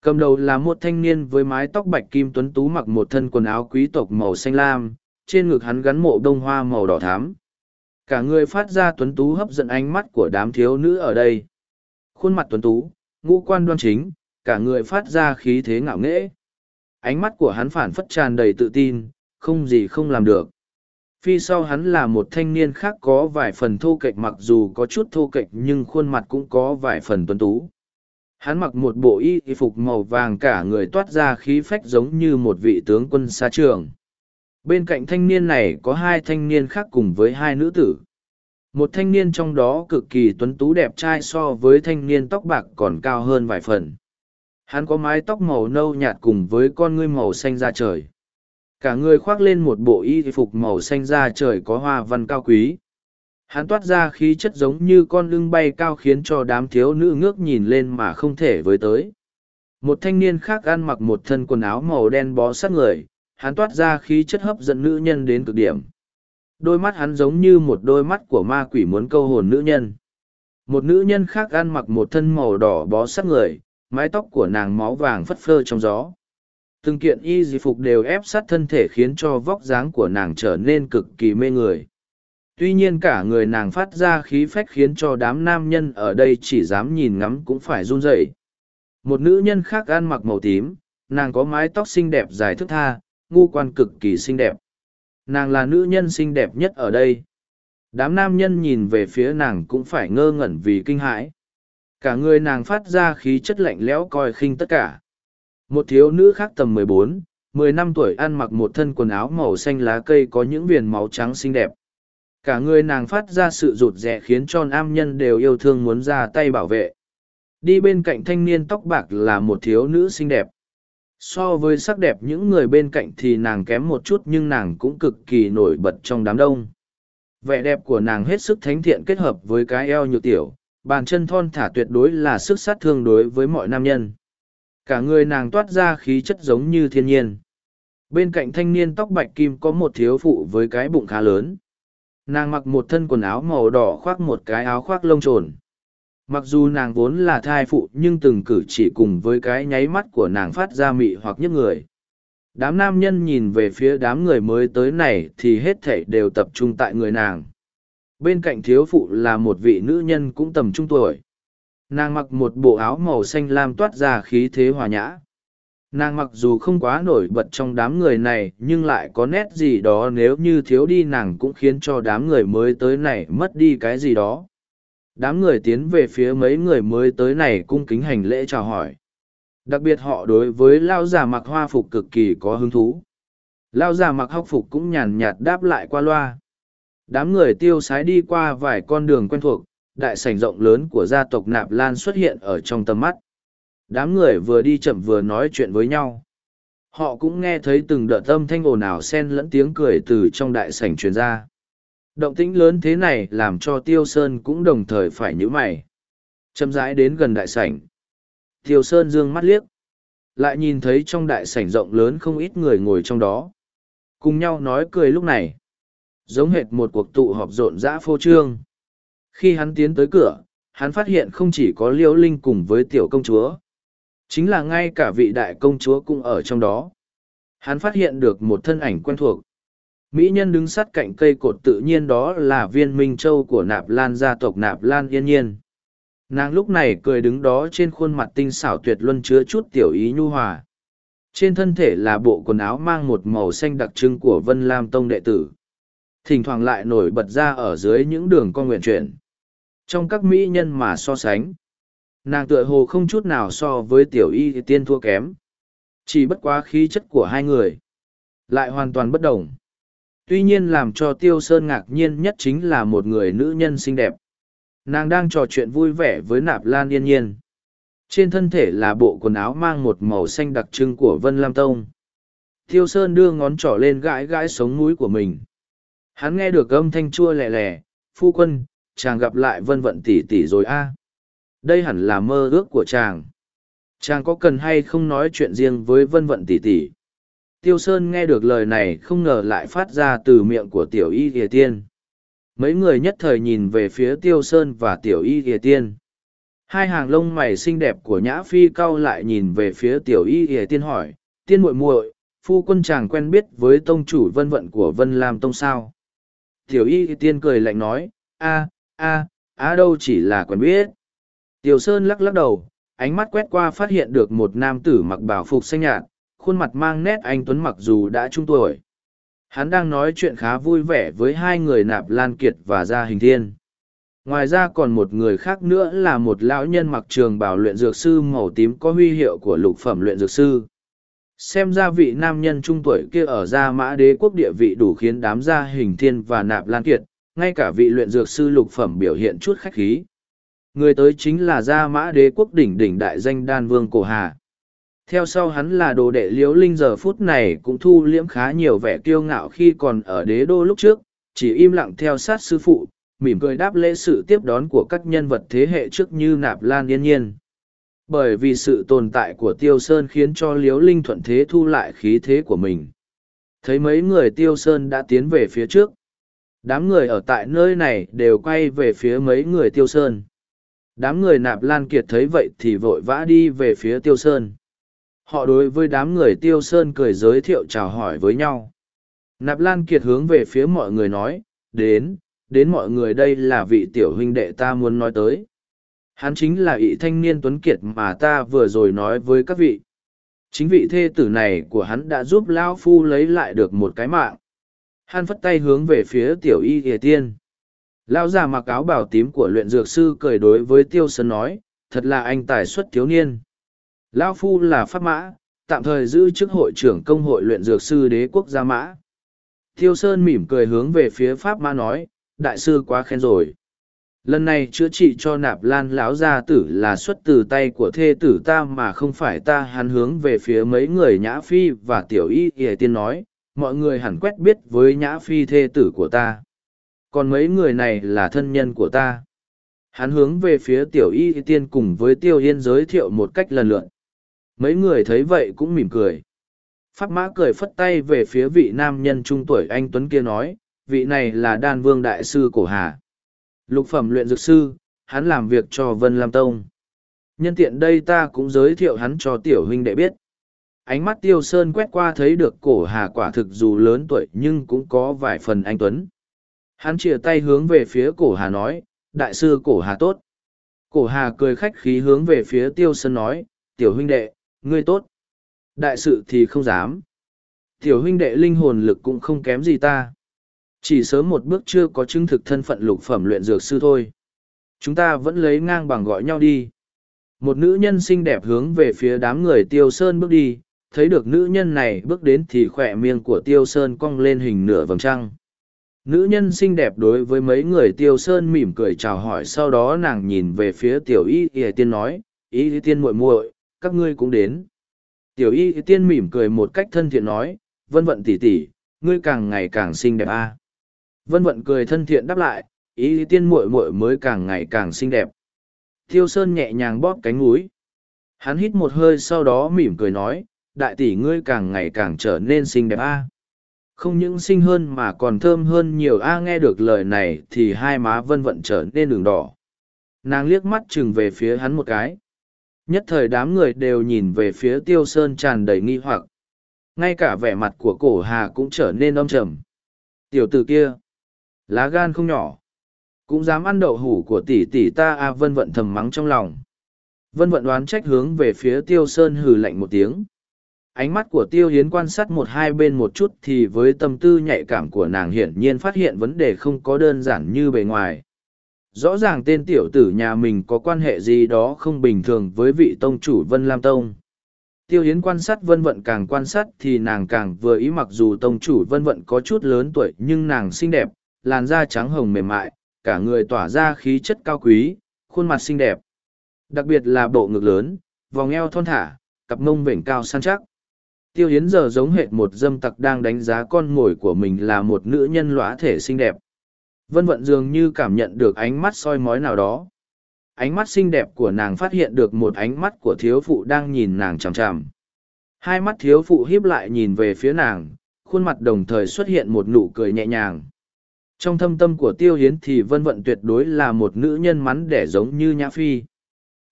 Cầm đầu là một thanh niên với mái tóc bạch kim tuấn tú mặc một thân quần áo quý tộc màu xanh lam, trên ngực hắn gắn mộ đông hoa màu đỏ thám cả người phát ra tuấn tú hấp dẫn ánh mắt của đám thiếu nữ ở đây. Khuôn mặt tuấn tú ngũ quan đoan chính, cả người phát ra khí thế ngạo nghễ. Ánh mắt của hắn phản phất tràn đầy tự tin, không gì không làm được. Phi sau hắn là một thanh niên khác có vài phần thô kệch mặc dù có chút thô kệch nhưng khuôn mặt cũng có vài phần tuấn tú. Hắn mặc một bộ y phục màu vàng cả người toát ra khí phách giống như một vị tướng quân xa trường. Bên cạnh thanh niên này có hai thanh niên khác cùng với hai nữ tử. Một thanh niên trong đó cực kỳ tuấn tú đẹp trai so với thanh niên tóc bạc còn cao hơn vài phần. Hắn có mái tóc màu nâu nhạt cùng với con ngươi màu xanh da trời. Cả người khoác lên một bộ y phục màu xanh da trời có hoa văn cao quý. Hắn toát ra khí chất giống như con lưng bay cao khiến cho đám thiếu nữ ngước nhìn lên mà không thể với tới. Một thanh niên khác ăn mặc một thân quần áo màu đen bó sát người, hắn toát ra khí chất hấp dẫn nữ nhân đến cực điểm. Đôi mắt hắn giống như một đôi mắt của ma quỷ muốn câu hồn nữ nhân. Một nữ nhân khác ăn mặc một thân màu đỏ bó sát người, mái tóc của nàng máu vàng phất phơ trong gió. Từng kiện y di phục đều ép sát thân thể khiến cho vóc dáng của nàng trở nên cực kỳ mê người. Tuy nhiên cả người nàng phát ra khí phách khiến cho đám nam nhân ở đây chỉ dám nhìn ngắm cũng phải run rẩy. Một nữ nhân khác ăn mặc màu tím, nàng có mái tóc xinh đẹp dài thức tha, ngu quan cực kỳ xinh đẹp nàng là nữ nhân xinh đẹp nhất ở đây. Đám nam nhân nhìn về phía nàng cũng phải ngơ ngẩn vì kinh hãi. Cả người nàng phát ra khí chất lạnh lẽo coi khinh tất cả. Một thiếu nữ khác tầm mười bốn, mười năm tuổi ăn mặc một thân quần áo màu xanh lá cây có những viền máu trắng xinh đẹp. Cả người nàng phát ra sự rụt rè khiến cho nam nhân đều yêu thương muốn ra tay bảo vệ. Đi bên cạnh thanh niên tóc bạc là một thiếu nữ xinh đẹp so với sắc đẹp những người bên cạnh thì nàng kém một chút nhưng nàng cũng cực kỳ nổi bật trong đám đông. Vẻ đẹp của nàng hết sức thánh thiện kết hợp với cái eo nhược tiểu, bàn chân thon thả tuyệt đối là sức sát thương đối với mọi nam nhân. Cả người nàng toát ra khí chất giống như thiên nhiên. Bên cạnh thanh niên tóc bạch kim có một thiếu phụ với cái bụng khá lớn. Nàng mặc một thân quần áo màu đỏ khoác một cái áo khoác lông trồn mặc dù nàng vốn là thai phụ nhưng từng cử chỉ cùng với cái nháy mắt của nàng phát ra mị hoặc nhức người. Đám nam nhân nhìn về phía đám người mới tới này thì hết thảy đều tập trung tại người nàng. Bên cạnh thiếu phụ là một vị nữ nhân cũng tầm trung tuổi. Nàng mặc một bộ áo màu xanh lam toát ra khí thế hòa nhã. Nàng mặc dù không quá nổi bật trong đám người này, nhưng lại có nét gì đó nếu như thiếu đi nàng cũng khiến cho đám người mới tới này mất đi cái gì đó đám người tiến về phía mấy người mới tới này cung kính hành lễ chào hỏi. Đặc biệt họ đối với lao già mặc hoa phục cực kỳ có hứng thú. Lao già mặc hóc phục cũng nhàn nhạt đáp lại qua loa. Đám người tiêu sái đi qua vài con đường quen thuộc, đại sảnh rộng lớn của gia tộc nạp lan xuất hiện ở trong tầm mắt. Đám người vừa đi chậm vừa nói chuyện với nhau. Họ cũng nghe thấy từng đợt âm thanh ồn ào sen lẫn tiếng cười từ trong đại sảnh truyền ra động tĩnh lớn thế này làm cho tiêu sơn cũng đồng thời phải nhíu mày. Châm rãi đến gần đại sảnh. Tiêu sơn dương mắt liếc. Lại nhìn thấy trong đại sảnh rộng lớn không ít người ngồi trong đó. Cùng nhau nói cười lúc này. Giống hệt một cuộc tụ họp rộn rã phô trương. Khi hắn tiến tới cửa, hắn phát hiện không chỉ có liễu linh cùng với tiểu công chúa. Chính là ngay cả vị đại công chúa cũng ở trong đó. Hắn phát hiện được một thân ảnh quen thuộc mỹ nhân đứng sát cạnh cây cột tự nhiên đó là viên minh châu của nạp lan gia tộc nạp lan yên nhiên. Nàng lúc này cười đứng đó trên khuôn mặt tinh xảo tuyệt luân chứa chút tiểu ý nhu hòa. Trên thân thể là bộ quần áo mang một màu xanh đặc trưng của vân lam tông đệ tử. Thỉnh thoảng lại nổi bật ra ở dưới những đường con nguyện chuyển. Trong các mỹ nhân mà so sánh, nàng tựa hồ không chút nào so với tiểu y thì tiên thua kém. Chỉ bất quá khí chất của hai người lại hoàn toàn bất đồng tuy nhiên làm cho tiêu sơn ngạc nhiên nhất chính là một người nữ nhân xinh đẹp. Nàng đang trò chuyện vui vẻ với nạp lan yên nhiên. Trên thân thể là bộ quần áo mang một màu xanh đặc trưng của vân lam tông. Tiêu sơn đưa ngón trỏ lên gãi gãi sống mũi của mình. Hắn nghe được âm thanh chua lẹ lẹ phu quân, chàng gặp lại vân vận tỉ tỉ rồi a. Đây hẳn là mơ ước của chàng. Chàng có cần hay không nói chuyện riêng với vân vận tỉ tỉ tiêu sơn nghe được lời này không ngờ lại phát ra từ miệng của tiểu y thìa tiên. Mấy người nhất thời nhìn về phía tiêu sơn và tiểu y thìa tiên. Hai hàng lông mày xinh đẹp của nhã phi cau lại nhìn về phía tiểu y thìa tiên hỏi, tiên muội muội, phu quân chàng quen biết với tông chủ vân vận của vân lam tông sao? Tiểu y thìa tiên cười lạnh nói, a a, á đâu chỉ là quen biết. Tiểu sơn lắc lắc đầu, ánh mắt quét qua phát hiện được một nam tử mặc bảo phục xanh nhạt khuôn mặt mang nét anh tuấn mặc dù đã trung tuổi. Hắn đang nói chuyện khá vui vẻ với hai người nạp lan kiệt và gia hình thiên. Ngoài ra còn một người khác nữa là một lão nhân mặc trường bảo luyện dược sư màu tím có huy hiệu của lục phẩm luyện dược sư. Xem ra vị nam nhân trung tuổi kia ở gia mã đế quốc địa vị đủ khiến đám gia hình thiên và nạp lan kiệt, ngay cả vị luyện dược sư lục phẩm biểu hiện chút khách khí. Người tới chính là gia mã đế quốc đỉnh đỉnh đại danh đan vương cổ hà theo sau hắn là đồ đệ liễu linh giờ phút này cũng thu liễm khá nhiều vẻ kiêu ngạo khi còn ở đế đô lúc trước, chỉ im lặng theo sát sư phụ, mỉm cười đáp lễ sự tiếp đón của các nhân vật thế hệ trước như nạp lan yên nhiên. Bởi vì sự tồn tại của tiêu sơn khiến cho liễu linh thuận thế thu lại khí thế của mình. Thấy mấy người tiêu sơn đã tiến về phía trước. Đám người ở tại nơi này đều quay về phía mấy người tiêu sơn. Đám người nạp lan kiệt thấy vậy thì vội vã đi về phía tiêu sơn họ đối với đám người tiêu sơn cười giới thiệu chào hỏi với nhau. Nạp lan kiệt hướng về phía mọi người nói, đến đến mọi người đây là vị tiểu huynh đệ ta muốn nói tới. Hắn chính là ỵ thanh niên tuấn kiệt mà ta vừa rồi nói với các vị. Chính vị thê tử này của hắn đã giúp lao phu lấy lại được một cái mạng. Hắn phất tay hướng về phía tiểu y ỉa tiên. Lão già mặc áo bào tím của luyện dược sư cười đối với tiêu sơn nói, thật là anh tài xuất thiếu niên. Lao Phu là Pháp Mã, tạm thời giữ chức hội trưởng công hội luyện dược sư đế quốc gia mã. Thiêu Sơn mỉm cười hướng về phía Pháp Mã nói, đại sư quá khen rồi. Lần này chữa trị cho nạp lan lão gia tử là xuất từ tay của thê tử ta mà không phải ta hắn hướng về phía mấy người nhã phi và tiểu y ỉa tiên nói, mọi người hẳn quét biết với nhã phi thê tử của ta. Còn mấy người này là thân nhân của ta. Hắn hướng về phía tiểu y tiên cùng với tiêu yên giới thiệu một cách lần lượt mấy người thấy vậy cũng mỉm cười pháp mã cười phất tay về phía vị nam nhân trung tuổi anh tuấn kia nói vị này là đan vương đại sư cổ hà lục phẩm luyện dược sư hắn làm việc cho Vân Lam Tông. Nhân tiện đây ta cũng giới thiệu hắn cho tiểu huynh đệ biết. Ánh mắt tiêu sơn quét qua thấy được cổ hà quả thực dù lớn tuổi nhưng cũng có vài phần anh Tuấn. Hắn chìa tay hướng về phía cổ hà nói, đại sư cổ hà tốt. Cổ hà cười khách khí hướng về phía tiêu sơn nói, tiểu huynh đệ, ngươi tốt. Đại sự thì không dám. Tiểu huynh đệ linh hồn lực cũng không kém gì ta. Chỉ sớm một bước chưa có chứng thực thân phận lục phẩm luyện dược sư thôi. Chúng ta vẫn lấy ngang bằng gọi nhau đi. Một nữ nhân xinh đẹp hướng về phía đám người tiêu sơn bước đi, thấy được nữ nhân này bước đến thì khỏe miệng của tiêu sơn cong lên hình nửa vầng trăng. Nữ nhân xinh đẹp đối với mấy người tiêu sơn mỉm cười chào hỏi sau đó nàng nhìn về phía tiểu y y tiên nói, y tiên muội muội các ngươi cũng đến. Tiểu y tiên mỉm cười một cách thân thiện nói, vân vận tỉ tỉ, ngươi càng ngày càng xinh đẹp a. Vân vận cười thân thiện đáp lại, y tiên muội muội mới càng ngày càng xinh đẹp. Tiêu Sơn nhẹ nhàng bóp cánh núi. Hắn hít một hơi sau đó mỉm cười nói, đại tỷ ngươi càng ngày càng trở nên xinh đẹp a. Không những xinh hơn mà còn thơm hơn nhiều a nghe được lời này thì hai má vân vận trở nên đường đỏ. Nàng liếc mắt chừng về phía hắn một cái. Nhất thời đám người đều nhìn về phía tiêu sơn tràn đầy nghi hoặc. Ngay cả vẻ mặt của cổ hà cũng trở nên âm trầm. Tiểu tử kia, lá gan không nhỏ. Cũng dám ăn đậu hủ của tỷ tỷ ta a vân vận thầm mắng trong lòng. Vân vận đoán trách hướng về phía tiêu sơn hừ lạnh một tiếng. Ánh mắt của tiêu hiến quan sát một hai bên một chút thì với tâm tư nhạy cảm của nàng hiển nhiên phát hiện vấn đề không có đơn giản như bề ngoài. Rõ ràng tên tiểu tử nhà mình có quan hệ gì đó không bình thường với vị tông chủ Vân Lam Tông. Tiêu Hiến quan sát vân vận càng quan sát thì nàng càng vừa ý mặc dù tông chủ vân vận có chút lớn tuổi nhưng nàng xinh đẹp, làn da trắng hồng mềm mại, cả người tỏa ra khí chất cao quý, khuôn mặt xinh đẹp. Đặc biệt là bộ ngực lớn, vòng eo thon thả, cặp mông vểnh cao săn chắc. Tiêu Hiến giờ giống hệt một dâm tặc đang đánh giá con mồi của mình là một nữ nhân lõa thể xinh đẹp. Vân vận dường như cảm nhận được ánh mắt soi mói nào đó. Ánh mắt xinh đẹp của nàng phát hiện được một ánh mắt của thiếu phụ đang nhìn nàng chằm chằm. Hai mắt thiếu phụ híp lại nhìn về phía nàng, khuôn mặt đồng thời xuất hiện một nụ cười nhẹ nhàng. Trong thâm tâm của tiêu hiến thì vân vận tuyệt đối là một nữ nhân mắn đẻ giống như nhã phi.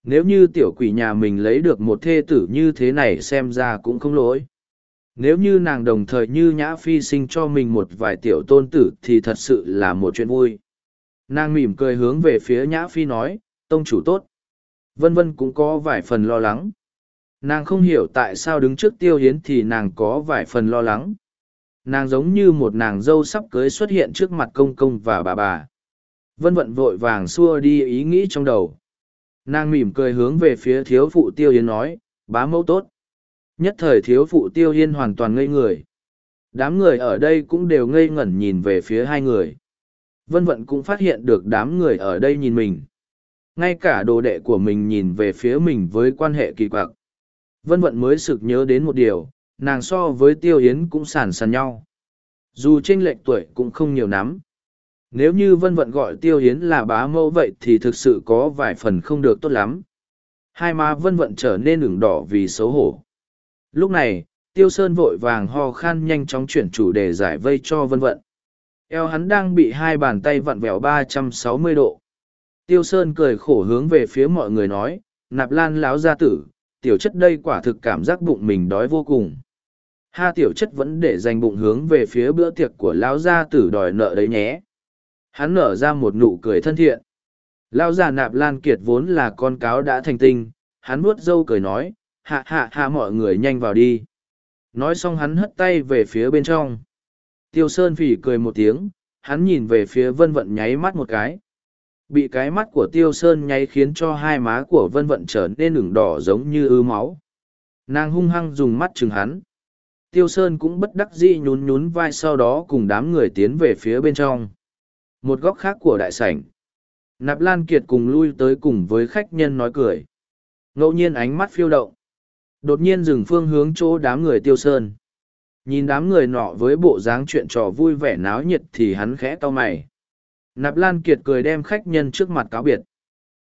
Nếu như tiểu quỷ nhà mình lấy được một thê tử như thế này xem ra cũng không lỗi. Nếu như nàng đồng thời như nhã phi sinh cho mình một vài tiểu tôn tử thì thật sự là một chuyện vui. Nàng mỉm cười hướng về phía nhã phi nói, tông chủ tốt. Vân vân cũng có vài phần lo lắng. Nàng không hiểu tại sao đứng trước tiêu hiến thì nàng có vài phần lo lắng nàng giống như một nàng dâu sắp cưới xuất hiện trước mặt công công và bà bà vân vận vội vàng xua đi ý nghĩ trong đầu nàng mỉm cười hướng về phía thiếu phụ tiêu hiến nói bá mẫu tốt nhất thời thiếu phụ tiêu yên hoàn toàn ngây người. Đám người ở đây cũng đều ngây ngẩn nhìn về phía hai người. Vân vận cũng phát hiện được đám người ở đây nhìn mình. Ngay cả đồ đệ của mình nhìn về phía mình với quan hệ kỳ quặc. Vân vận mới sực nhớ đến một điều, nàng so với tiêu yến cũng sàn sàn nhau. Dù trên lệch tuổi cũng không nhiều lắm. Nếu như vân vận gọi tiêu yến là bá mẫu vậy thì thực sự có vài phần không được tốt lắm. Hai má vân vận trở nên ửng đỏ vì xấu hổ lúc này tiêu sơn vội vàng ho khan nhanh chóng chuyển chủ đề giải vây cho vân vận eo hắn đang bị hai bàn tay vặn vẹo ba trăm sáu mươi độ tiêu sơn cười khổ hướng về phía mọi người nói nạp lan láo gia tử tiểu chất đây quả thực cảm giác bụng mình đói vô cùng Ha tiểu chất vẫn để dành bụng hướng về phía bữa tiệc của lão gia tử đòi nợ đấy nhé. Hắn nở ra một nụ cười thân thiện. Lão già nạp lan kiệt vốn là con cáo đã thành tinh, hắn nuốt râu cười nói, hạ hạ hạ mọi người nhanh vào đi. Nói xong hắn hất tay về phía bên trong. Tiêu Sơn phỉ cười một tiếng, hắn nhìn về phía vân vận nháy mắt một cái. Bị cái mắt của Tiêu Sơn nháy khiến cho hai má của vân vận trở nên ửng đỏ giống như ư máu. Nàng hung hăng dùng mắt chừng hắn. Tiêu Sơn cũng bất đắc dĩ nhún nhún vai sau đó cùng đám người tiến về phía bên trong. Một góc khác của đại sảnh. Nạp Lan Kiệt cùng lui tới cùng với khách nhân nói cười. Ngẫu nhiên ánh mắt phiêu động. Đột nhiên dừng phương hướng chỗ đám người Tiêu Sơn. Nhìn đám người nọ với bộ dáng chuyện trò vui vẻ náo nhiệt thì hắn khẽ to mày. Nạp Lan Kiệt cười đem khách nhân trước mặt cáo biệt.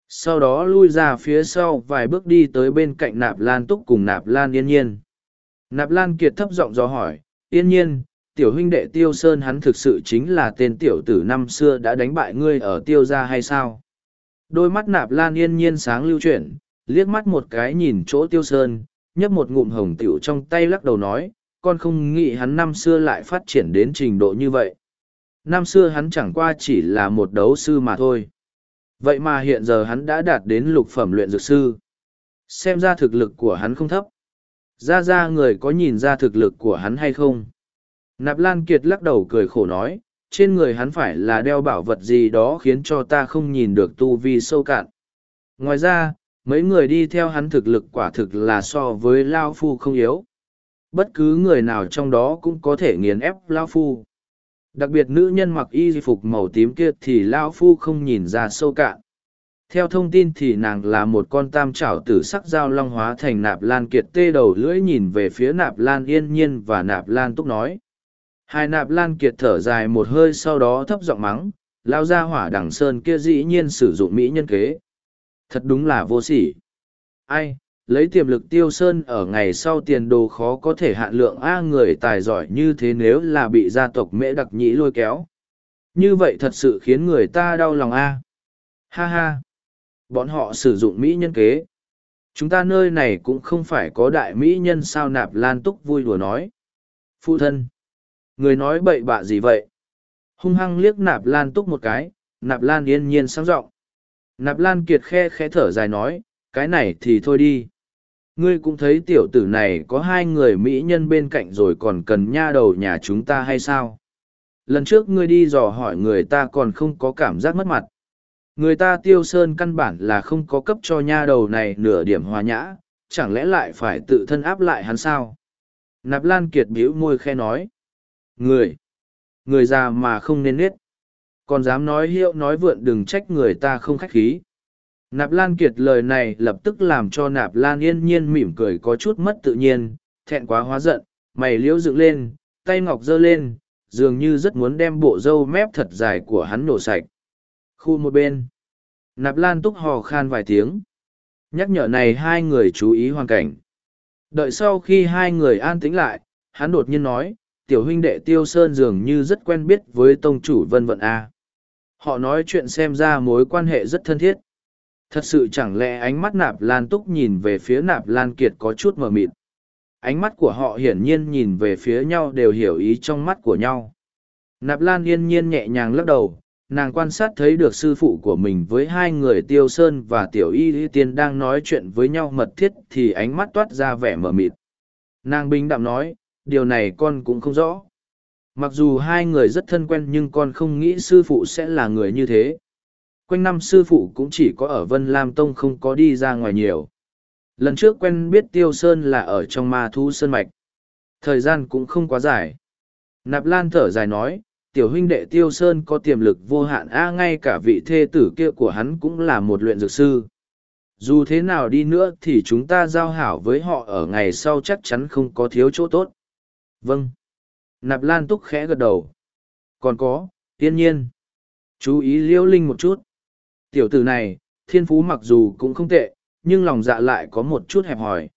Sau đó lui ra phía sau vài bước đi tới bên cạnh Nạp Lan Túc cùng Nạp Lan Yên Nhiên. Nạp Lan Kiệt thấp giọng dò hỏi, yên nhiên, tiểu huynh đệ Tiêu Sơn hắn thực sự chính là tên tiểu tử năm xưa đã đánh bại ngươi ở Tiêu gia hay sao? Đôi mắt nạp lan yên nhiên sáng lưu chuyển, liếc mắt một cái nhìn chỗ tiêu sơn, nhấp một ngụm hồng tiểu trong tay lắc đầu nói, con không nghĩ hắn năm xưa lại phát triển đến trình độ như vậy. Năm xưa hắn chẳng qua chỉ là một đấu sư mà thôi. Vậy mà hiện giờ hắn đã đạt đến lục phẩm luyện dược sư. Xem ra thực lực của hắn không thấp. Ra ra người có nhìn ra thực lực của hắn hay không? Nạp Lan Kiệt lắc đầu cười khổ nói, trên người hắn phải là đeo bảo vật gì đó khiến cho ta không nhìn được tu vi sâu cạn. Ngoài ra, mấy người đi theo hắn thực lực quả thực là so với Lao Phu không yếu. Bất cứ người nào trong đó cũng có thể nghiền ép Lao Phu. Đặc biệt nữ nhân mặc y phục màu tím kia thì Lao Phu không nhìn ra sâu cạn. Theo thông tin thì nàng là một con tam trảo tử sắc dao long hóa thành nạp lan kiệt tê đầu lưỡi nhìn về phía nạp lan yên nhiên và nạp lan túc nói. Hai nạp lan kiệt thở dài một hơi sau đó thấp giọng mắng, lao ra hỏa đằng sơn kia dĩ nhiên sử dụng mỹ nhân kế. Thật đúng là vô sỉ. Ai, lấy tiềm lực tiêu sơn ở ngày sau tiền đồ khó có thể hạn lượng A người tài giỏi như thế nếu là bị gia tộc mễ đặc nhĩ lôi kéo. Như vậy thật sự khiến người ta đau lòng A. Ha ha. Bọn họ sử dụng mỹ nhân kế. Chúng ta nơi này cũng không phải có đại mỹ nhân sao nạp lan túc vui đùa nói. Phụ thân. Người nói bậy bạ gì vậy? Hung hăng liếc nạp lan túc một cái, nạp lan yên nhiên sáng giọng Nạp lan kiệt khe khẽ thở dài nói, cái này thì thôi đi. Ngươi cũng thấy tiểu tử này có hai người mỹ nhân bên cạnh rồi còn cần nha đầu nhà chúng ta hay sao? Lần trước ngươi đi dò hỏi người ta còn không có cảm giác mất mặt. Người ta tiêu sơn căn bản là không có cấp cho nha đầu này nửa điểm hòa nhã, chẳng lẽ lại phải tự thân áp lại hắn sao? Nạp Lan Kiệt bĩu môi khe nói. Người! Người già mà không nên nết. Còn dám nói hiệu nói vượn đừng trách người ta không khách khí. Nạp Lan Kiệt lời này lập tức làm cho Nạp Lan yên nhiên mỉm cười có chút mất tự nhiên, thẹn quá hóa giận, mày liễu dựng lên, tay ngọc giơ lên, dường như rất muốn đem bộ râu mép thật dài của hắn nổ sạch. Khu một bên. Nạp Lan túc hò khan vài tiếng. Nhắc nhở này hai người chú ý hoàn cảnh. Đợi sau khi hai người an tĩnh lại, hắn đột nhiên nói, tiểu huynh đệ Tiêu Sơn dường như rất quen biết với tông chủ Vân Vận A. Họ nói chuyện xem ra mối quan hệ rất thân thiết. Thật sự chẳng lẽ ánh mắt nạp lan túc nhìn về phía nạp lan kiệt có chút mờ mịt. Ánh mắt của họ hiển nhiên nhìn về phía nhau đều hiểu ý trong mắt của nhau. Nạp lan yên nhiên nhẹ nhàng lắc đầu, nàng quan sát thấy được sư phụ của mình với hai người tiêu sơn và tiểu y y tiên đang nói chuyện với nhau mật thiết thì ánh mắt toát ra vẻ mờ mịt nàng bình đạm nói điều này con cũng không rõ mặc dù hai người rất thân quen nhưng con không nghĩ sư phụ sẽ là người như thế. Quanh năm sư phụ cũng chỉ có ở vân lam tông không có đi ra ngoài nhiều. Lần trước quen biết tiêu sơn là ở trong ma thu sơn mạch. Thời gian cũng không quá dài. Nạp lan thở dài nói, tiểu huynh đệ tiêu sơn có tiềm lực vô hạn, a, ngay cả vị thê tử kia của hắn cũng là một luyện dược sư. Dù thế nào đi nữa thì chúng ta giao hảo với họ ở ngày sau chắc chắn không có thiếu chỗ tốt. Vâng nạp lan túc khẽ gật đầu. Còn có tiên nhiên. Chú ý liễu linh một chút. Tiểu tử này, thiên phú mặc dù cũng không tệ, nhưng lòng dạ lại có một chút hẹp hòi.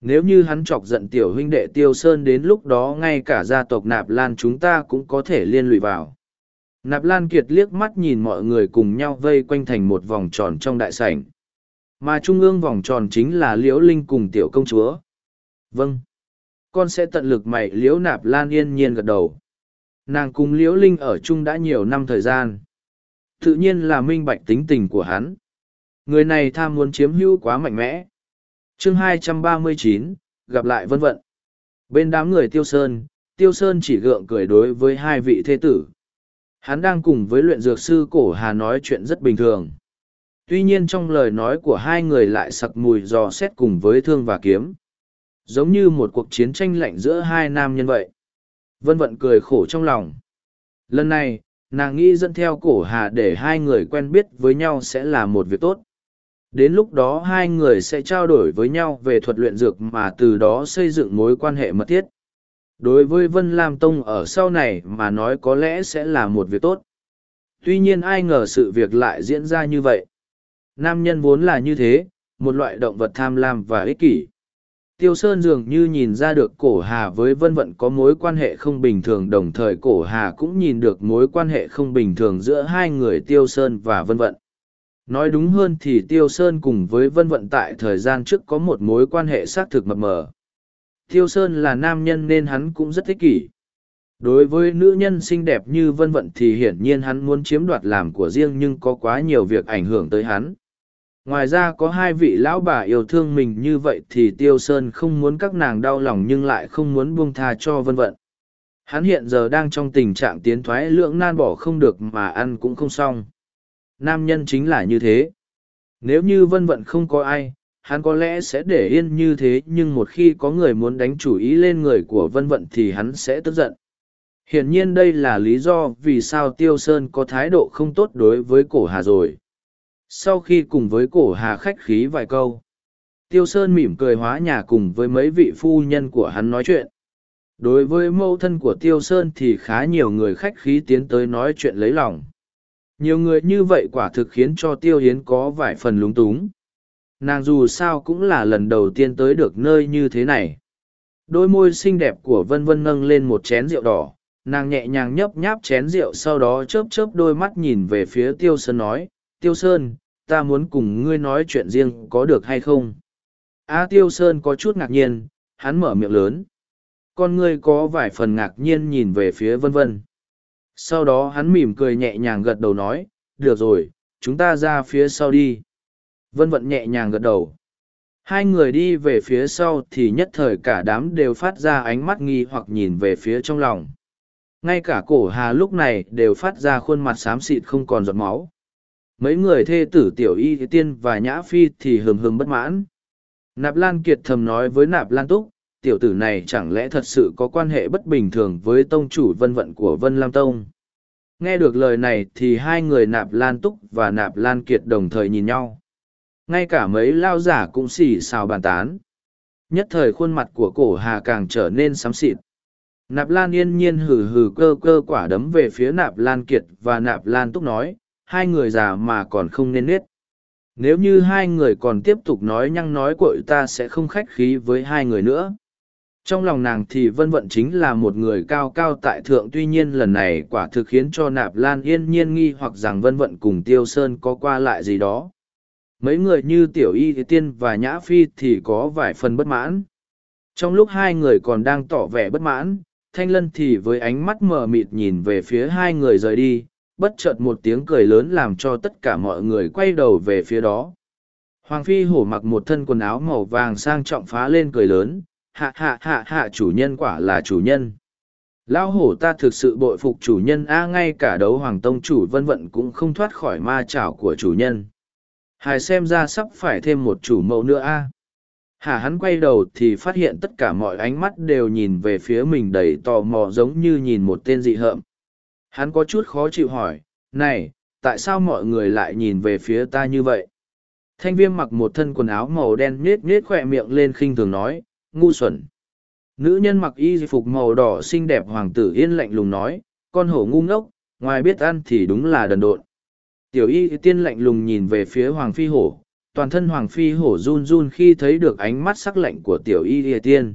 Nếu như hắn chọc giận tiểu huynh đệ tiêu sơn đến lúc đó ngay cả gia tộc nạp lan chúng ta cũng có thể liên lụy vào. Nạp lan kiệt liếc mắt nhìn mọi người cùng nhau vây quanh thành một vòng tròn trong đại sảnh. Mà trung ương vòng tròn chính là liễu linh cùng tiểu công chúa. Vâng con sẽ tận lực mày liễu nạp lan yên nhiên gật đầu nàng cùng liễu linh ở chung đã nhiều năm thời gian tự nhiên là minh bạch tính tình của hắn người này tham muốn chiếm hữu quá mạnh mẽ chương 239, gặp lại vân vận. Bên đám người Tiêu Sơn, Tiêu Sơn chỉ gượng cười đối với hai vị thế tử. Hắn đang cùng với luyện dược sư cổ hà nói chuyện rất bình thường. Tuy nhiên trong lời nói của hai người lại sặc mùi dò xét cùng với thương và kiếm. Giống như một cuộc chiến tranh lạnh giữa hai nam nhân vậy. Vân vận cười khổ trong lòng. Lần này, nàng nghĩ dẫn theo cổ hà để hai người quen biết với nhau sẽ là một việc tốt. Đến lúc đó hai người sẽ trao đổi với nhau về thuật luyện dược mà từ đó xây dựng mối quan hệ mật thiết. Đối với vân lam tông ở sau này mà nói có lẽ sẽ là một việc tốt. Tuy nhiên ai ngờ sự việc lại diễn ra như vậy. Nam nhân vốn là như thế một loại động vật tham lam và ích kỷ tiêu sơn dường như nhìn ra được cổ hà với vân vận có mối quan hệ không bình thường, đồng thời cổ hà cũng nhìn được mối quan hệ không bình thường giữa hai người tiêu sơn và vân vận Nói đúng hơn thì Tiêu Sơn cùng với Vân Vận tại thời gian trước có một mối quan hệ xác thực mập mờ. Tiêu Sơn là nam nhân nên hắn cũng rất thích kỷ. Đối với nữ nhân xinh đẹp như Vân Vận thì hiển nhiên hắn muốn chiếm đoạt làm của riêng nhưng có quá nhiều việc ảnh hưởng tới hắn. Ngoài ra có hai vị lão bà yêu thương mình như vậy thì Tiêu Sơn không muốn các nàng đau lòng nhưng lại không muốn buông tha cho Vân Vận. Hắn hiện giờ đang trong tình trạng tiến thoái lưỡng nan bỏ không được mà ăn cũng không xong. Nam nhân chính là như thế. Nếu như vân vận không có ai, hắn có lẽ sẽ để yên như thế nhưng một khi có người muốn đánh chủ ý lên người của vân vận thì hắn sẽ tức giận. Hiển nhiên đây là lý do vì sao Tiêu Sơn có thái độ không tốt đối với cổ hà rồi. Sau khi cùng với cổ hà khách khí vài câu, Tiêu Sơn mỉm cười hóa nhà cùng với mấy vị phu nhân của hắn nói chuyện. Đối với mẫu thân của Tiêu Sơn thì khá nhiều người khách khí tiến tới nói chuyện lấy lòng. Nhiều người như vậy quả thực khiến cho Tiêu Hiến có vài phần lúng túng. Nàng dù sao cũng là lần đầu tiên tới được nơi như thế này. Đôi môi xinh đẹp của Vân Vân nâng lên một chén rượu đỏ, nàng nhẹ nhàng nhấp nháp chén rượu sau đó chớp chớp đôi mắt nhìn về phía Tiêu Sơn nói, Tiêu Sơn, ta muốn cùng ngươi nói chuyện riêng có được hay không? A Tiêu Sơn có chút ngạc nhiên, hắn mở miệng lớn. Con ngươi có vài phần ngạc nhiên nhìn về phía Vân Vân. Sau đó hắn mỉm cười nhẹ nhàng gật đầu nói, được rồi, chúng ta ra phía sau đi. Vân vận nhẹ nhàng gật đầu. Hai người đi về phía sau thì nhất thời cả đám đều phát ra ánh mắt nghi hoặc nhìn về phía trong lòng. Ngay cả cổ hà lúc này đều phát ra khuôn mặt xám xịt không còn giọt máu. Mấy người thê tử tiểu y tiên và nhã phi thì hừng hừng bất mãn. Nạp Lan Kiệt thầm nói với Nạp Lan Túc, tiểu tử này chẳng lẽ thật sự có quan hệ bất bình thường với tông chủ vân vận của Vân Lam Tông. Nghe được lời này thì hai người nạp lan túc và nạp lan kiệt đồng thời nhìn nhau. Ngay cả mấy lao giả cũng xì xào bàn tán. Nhất thời khuôn mặt của cổ hà càng trở nên xám xịt. Nạp lan yên nhiên hừ hừ cơ cơ quả đấm về phía nạp lan kiệt và nạp lan túc nói, hai người già mà còn không nên nết. Nếu như hai người còn tiếp tục nói nhăng nói cội ta sẽ không khách khí với hai người nữa. Trong lòng nàng thì vân vận chính là một người cao cao tại thượng, tuy nhiên lần này quả thực khiến cho nạp lan yên nhiên nghi hoặc rằng vân vận cùng tiêu sơn có qua lại gì đó. Mấy người như tiểu y, tiên và nhã phi thì có vài phần bất mãn. Trong lúc hai người còn đang tỏ vẻ bất mãn, thanh lân thì với ánh mắt mờ mịt nhìn về phía hai người rời đi bất chợt một tiếng cười lớn làm cho tất cả mọi người quay đầu về phía đó hoàng phi hổ mặc một thân quần áo màu vàng sang trọng phá lên cười lớn, hạ hạ hạ hạ, chủ nhân quả là chủ nhân. Lão hổ ta thực sự bội phục chủ nhân, a, ngay cả đấu hoàng tông chủ vân vận cũng không thoát khỏi ma chảo của chủ nhân. Hài xem ra sắp phải thêm một chủ mẫu nữa, a. Hà hắn quay đầu thì phát hiện tất cả mọi ánh mắt đều nhìn về phía mình đầy tò mò giống như nhìn một tên dị hợm. Hắn có chút khó chịu hỏi, này, tại sao mọi người lại nhìn về phía ta như vậy? Thanh viêm mặc một thân quần áo màu đen nết nết khỏe miệng lên khinh thường nói, ngu xuẩn. Nữ nhân mặc y phục màu đỏ xinh đẹp hoàng tử yên lạnh lùng nói, con hổ ngu ngốc, ngoài biết ăn thì đúng là đần độn. Tiểu y tiên lạnh lùng nhìn về phía hoàng phi hổ, toàn thân hoàng phi hổ run run khi thấy được ánh mắt sắc lạnh của tiểu y tiên.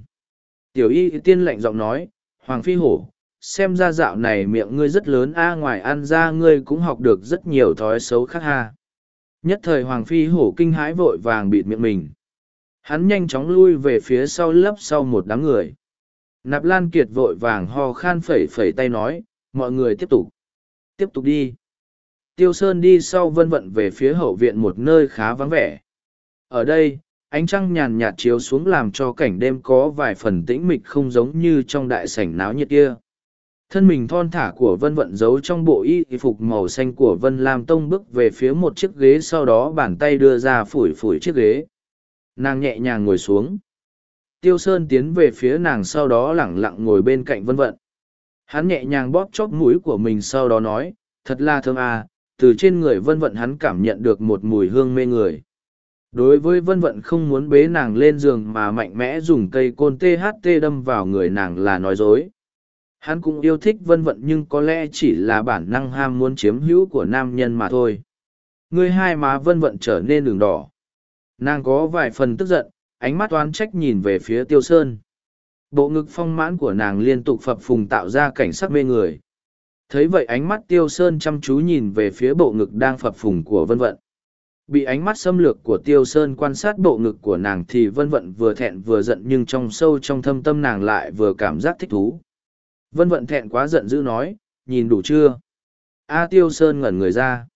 Tiểu y tiên lạnh giọng nói, hoàng phi hổ, xem ra dạo này miệng ngươi rất lớn, a, ngoài ăn ra ngươi cũng học được rất nhiều thói xấu khác ha. Nhất thời hoàng phi hổ kinh hãi vội vàng bịt miệng mình. Hắn nhanh chóng lui về phía sau lấp sau một đám người. Nạp lan kiệt vội vàng ho khan phẩy phẩy tay nói, mọi người tiếp tục tiếp tục đi. Tiêu sơn đi sau vân vận về phía hậu viện một nơi khá vắng vẻ. Ở đây, ánh trăng nhàn nhạt chiếu xuống làm cho cảnh đêm có vài phần tĩnh mịch không giống như trong đại sảnh náo nhiệt kia thân mình thon thả của vân vận giấu trong bộ y phục màu xanh của vân lam tông bước về phía một chiếc ghế, sau đó bàn tay đưa ra phủi phủi chiếc ghế. Nàng nhẹ nhàng ngồi xuống. Tiêu sơn tiến về phía nàng sau đó lẳng lặng ngồi bên cạnh vân vận. Hắn nhẹ nhàng bóp chóp mũi của mình sau đó nói, thật là thơm à từ trên người vân vận hắn cảm nhận được một mùi hương mê người. Đối với vân vận không muốn bế nàng lên giường mà mạnh mẽ dùng cây côn tht đâm vào người nàng là nói dối hắn cũng yêu thích vân vận nhưng có lẽ chỉ là bản năng ham muốn chiếm hữu của nam nhân mà thôi ngươi hai má vân vận trở nên đường đỏ Nàng có vài phần tức giận, ánh mắt oán trách nhìn về phía tiêu sơn. Bộ ngực phong mãn của nàng liên tục phập phùng tạo ra cảnh sắc mê người. Thấy vậy ánh mắt tiêu sơn chăm chú nhìn về phía bộ ngực đang phập phùng của vân vận. bị ánh mắt xâm lược của tiêu sơn quan sát bộ ngực của nàng thì vân vận vừa thẹn vừa giận nhưng trong sâu trong thâm tâm nàng lại vừa cảm giác thích thú vân vận thẹn quá giận dữ nói, nhìn đủ chưa? A tiêu sơn ngẩn người ra.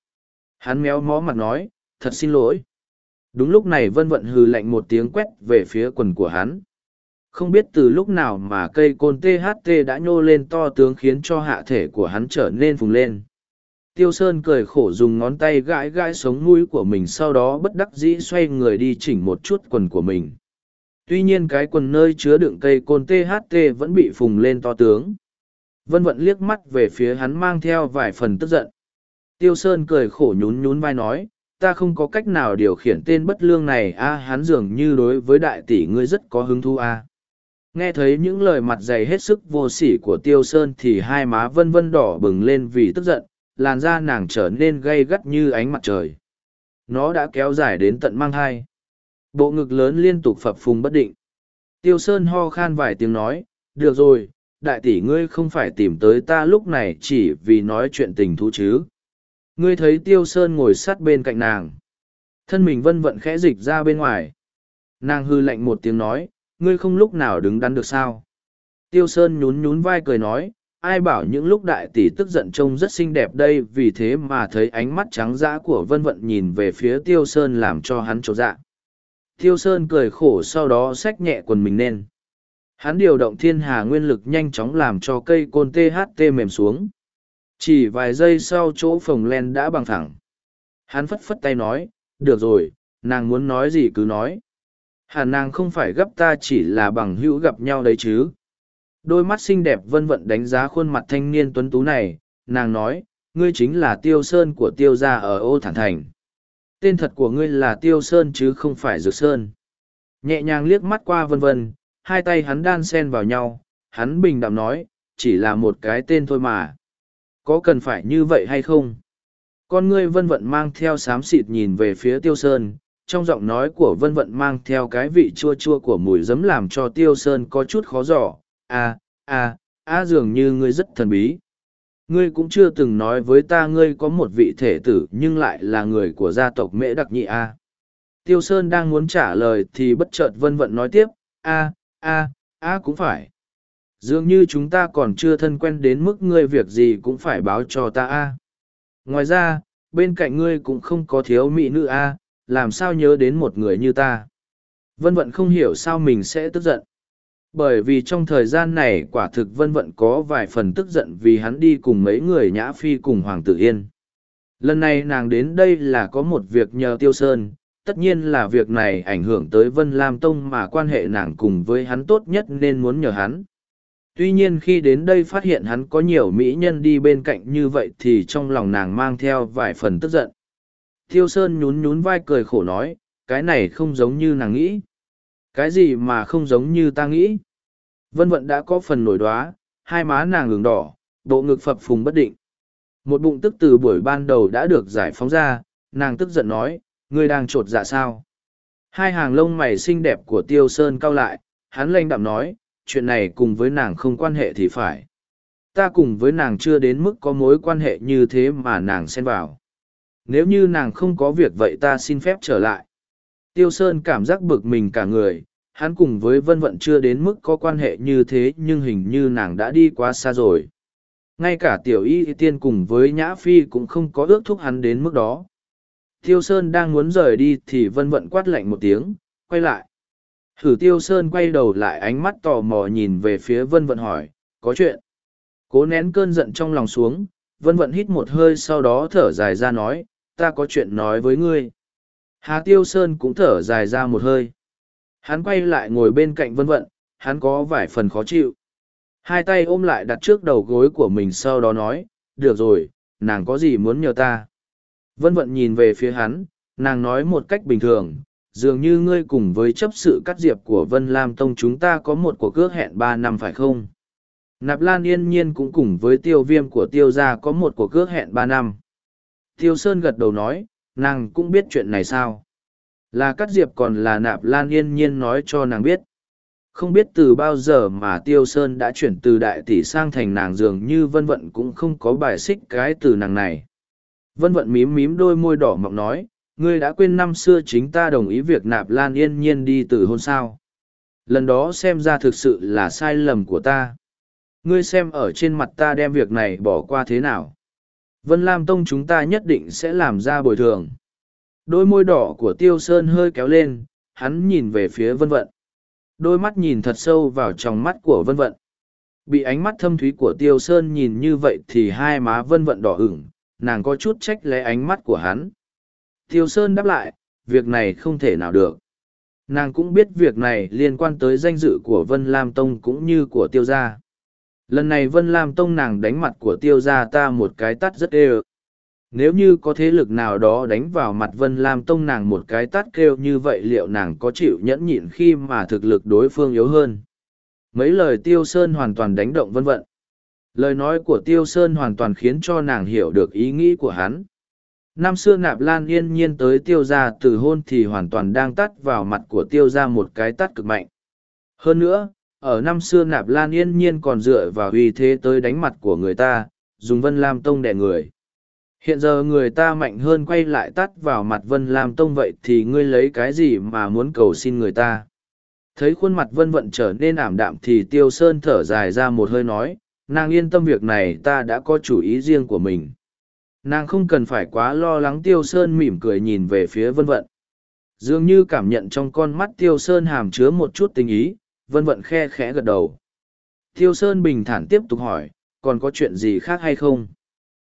Hắn méo mó mặt nói, thật xin lỗi. Đúng lúc này vân vận hừ lạnh một tiếng quét về phía quần của hắn. Không biết từ lúc nào mà cây côn tht đã nhô lên to tướng khiến cho hạ thể của hắn trở nên phùng lên. Tiêu sơn cười khổ dùng ngón tay gãi gãi sống mũi của mình sau đó bất đắc dĩ xoay người đi chỉnh một chút quần của mình. Tuy nhiên cái quần nơi chứa đựng cây côn tht vẫn bị phùng lên to tướng vân vận liếc mắt về phía hắn mang theo vài phần tức giận. Tiêu sơn cười khổ nhún nhún vai nói, ta không có cách nào điều khiển tên bất lương này, a, hắn dường như đối với đại tỷ ngươi rất có hứng thú, a. Nghe thấy những lời mặt dày hết sức vô sỉ của tiêu sơn thì hai má vân vân đỏ bừng lên vì tức giận, làn da nàng trở nên gay gắt như ánh mặt trời. Nó đã kéo dài đến tận mang thai. Bộ ngực lớn liên tục phập phùng bất định. Tiêu sơn ho khan vài tiếng nói, được rồi đại tỷ ngươi không phải tìm tới ta lúc này chỉ vì nói chuyện tình thú chứ. Ngươi thấy tiêu sơn ngồi sát bên cạnh nàng. Thân mình vân vận khẽ dịch ra bên ngoài. Nàng hư lạnh một tiếng nói, ngươi không lúc nào đứng đắn được sao. Tiêu sơn nhún nhún vai cười nói, ai bảo những lúc đại tỷ tức giận trông rất xinh đẹp đây, vì thế mà thấy ánh mắt trắng dã của vân vận nhìn về phía tiêu sơn làm cho hắn trột dạ. Tiêu sơn cười khổ sau đó xách nhẹ quần mình lên hắn điều động thiên hà nguyên lực nhanh chóng làm cho cây côn tht mềm xuống. Chỉ vài giây sau chỗ phồng len đã bằng thẳng. Hắn phất phất tay nói, được rồi, nàng muốn nói gì cứ nói. Hẳn nàng không phải gấp ta chỉ là bằng hữu gặp nhau đấy chứ. Đôi mắt xinh đẹp vân vận đánh giá khuôn mặt thanh niên tuấn tú này, nàng nói, ngươi chính là tiêu sơn của tiêu gia ở ô thản thành. Tên thật của ngươi là tiêu sơn chứ không phải dược sơn. Nhẹ nhàng liếc mắt qua vân vân hai tay hắn đan sen vào nhau, hắn bình đạm nói, chỉ là một cái tên thôi mà. Có cần phải như vậy hay không? Con ngươi vân vận mang theo xám xịt nhìn về phía tiêu sơn, trong giọng nói của vân vận mang theo cái vị chua chua của mùi giấm làm cho tiêu sơn có chút khó giỏ à à à dường như ngươi rất thần bí. Ngươi cũng chưa từng nói với ta ngươi có một vị thể tử nhưng lại là người của gia tộc mễ đặc nhị a à. tiêu sơn đang muốn trả lời thì bất chợt vân vận nói tiếp, a a a cũng phải. Dường như chúng ta còn chưa thân quen đến mức ngươi việc gì cũng phải báo cho ta a. Ngoài ra, bên cạnh ngươi cũng không có thiếu mỹ nữ a, làm sao nhớ đến một người như ta? Vân vận không hiểu sao mình sẽ tức giận. Bởi vì trong thời gian này quả thực vân vận có vài phần tức giận vì hắn đi cùng mấy người nhã phi cùng hoàng tử yên. Lần này nàng đến đây là có một việc nhờ tiêu sơn tất nhiên là việc này ảnh hưởng tới vân lam tông mà quan hệ nàng cùng với hắn tốt nhất nên muốn nhờ hắn. Tuy nhiên khi đến đây phát hiện hắn có nhiều mỹ nhân đi bên cạnh như vậy thì trong lòng nàng mang theo vài phần tức giận. Thiêu sơn nhún nhún vai cười khổ nói, cái này không giống như nàng nghĩ. Cái gì mà không giống như ta nghĩ? Vân vận đã có phần nổi đoá, hai má nàng ngừng đỏ, bộ ngực phập phùng bất định. Một bụng tức từ buổi ban đầu đã được giải phóng ra, nàng tức giận nói ngươi đang t r ộ t dạ sao? Hai hàng lông mày xinh đẹp của tiêu sơn cao lại, hắn lanh đạm nói, chuyện này cùng với nàng không quan hệ thì phải. Ta cùng với nàng chưa đến mức có mối quan hệ như thế mà nàng xen vào. Nếu như nàng không có việc vậy ta xin phép trở lại. Tiêu sơn cảm giác bực mình cả người, hắn cùng với vân vận chưa đến mức có quan hệ như thế nhưng hình như nàng đã đi quá xa rồi. Ngay cả tiểu y tiên cùng với nhã phi cũng không có ước thúc hắn đến mức đó tiêu sơn đang muốn rời đi thì vân vận quát lạnh một tiếng quay lại thử tiêu sơn quay đầu lại ánh mắt tò mò nhìn về phía vân vận hỏi có chuyện cố nén cơn giận trong lòng xuống vân vận hít một hơi sau đó thở dài ra nói ta có chuyện nói với ngươi hà tiêu sơn cũng thở dài ra một hơi Hắn quay lại ngồi bên cạnh vân vận, hắn có vài phần khó chịu. Hai tay ôm lại đặt trước đầu gối của mình sau đó nói, được rồi, nàng có gì muốn nhờ ta. Vân vận nhìn về phía hắn, nàng nói một cách bình thường, dường như ngươi cùng với chấp sự cắt diệp của Vân Lam Tông chúng ta có một cuộc cước hẹn ba năm phải không? Nạp Lan yên nhiên cũng cùng với tiêu viêm của tiêu gia có một cuộc cước hẹn ba năm. Tiêu Sơn gật đầu nói, nàng cũng biết chuyện này sao? Là cắt diệp còn là nạp lan yên nhiên nói cho nàng biết. Không biết từ bao giờ mà Tiêu Sơn đã chuyển từ đại tỷ sang thành nàng dường như vân vận cũng không có bài xích cái từ nàng này. Vân vận mím mím đôi môi đỏ mọng nói, ngươi đã quên năm xưa chính ta đồng ý việc nạp lan yên nhiên đi từ hôn sao? Lần đó xem ra thực sự là sai lầm của ta. Ngươi xem ở trên mặt ta đem việc này bỏ qua thế nào? Vân lam tông chúng ta nhất định sẽ làm ra bồi thường. Đôi môi đỏ của tiêu sơn hơi kéo lên hắn nhìn về phía vân vận. Đôi mắt nhìn thật sâu vào trong mắt của vân vận. Bị ánh mắt thâm thúy của tiêu sơn nhìn như vậy thì hai má vân vận đỏ ửng nàng có chút trách lấy ánh mắt của hắn. Tiêu sơn đáp lại, việc này không thể nào được. Nàng cũng biết việc này liên quan tới danh dự của vân lam tông cũng như của tiêu gia. Lần này vân lam tông nàng đánh mặt của tiêu gia ta một cái tắt rất ê nếu như có thế lực nào đó đánh vào mặt vân lam tông nàng một cái tắt kêu như vậy liệu nàng có chịu nhẫn nhịn khi mà thực lực đối phương yếu hơn? Mấy lời tiêu sơn hoàn toàn đánh động vân vận lời nói của tiêu sơn hoàn toàn khiến cho nàng hiểu được ý nghĩ của hắn. Năm xưa nạp lan yên nhiên tới tiêu ra từ hôn thì hoàn toàn đang tắt vào mặt của tiêu ra một cái tắt cực mạnh. Hơn nữa, ở năm xưa nạp lan yên nhiên còn dựa vào uy thế tới đánh mặt của người ta, dùng vân lam tông đẻ người. Hiện giờ người ta mạnh hơn quay lại tắt vào mặt vân lam tông vậy thì ngươi lấy cái gì mà muốn cầu xin người ta? Thấy khuôn mặt vân vận trở nên ảm đạm thì tiêu sơn thở dài ra một hơi nói nàng yên tâm việc này ta đã có chủ ý riêng của mình. Nàng không cần phải quá lo lắng tiêu sơn mỉm cười nhìn về phía vân vận. Dường như cảm nhận trong con mắt tiêu sơn hàm chứa một chút tình ý, vân vận khe khẽ gật đầu. Tiêu sơn bình thản tiếp tục hỏi, còn có chuyện gì khác hay không?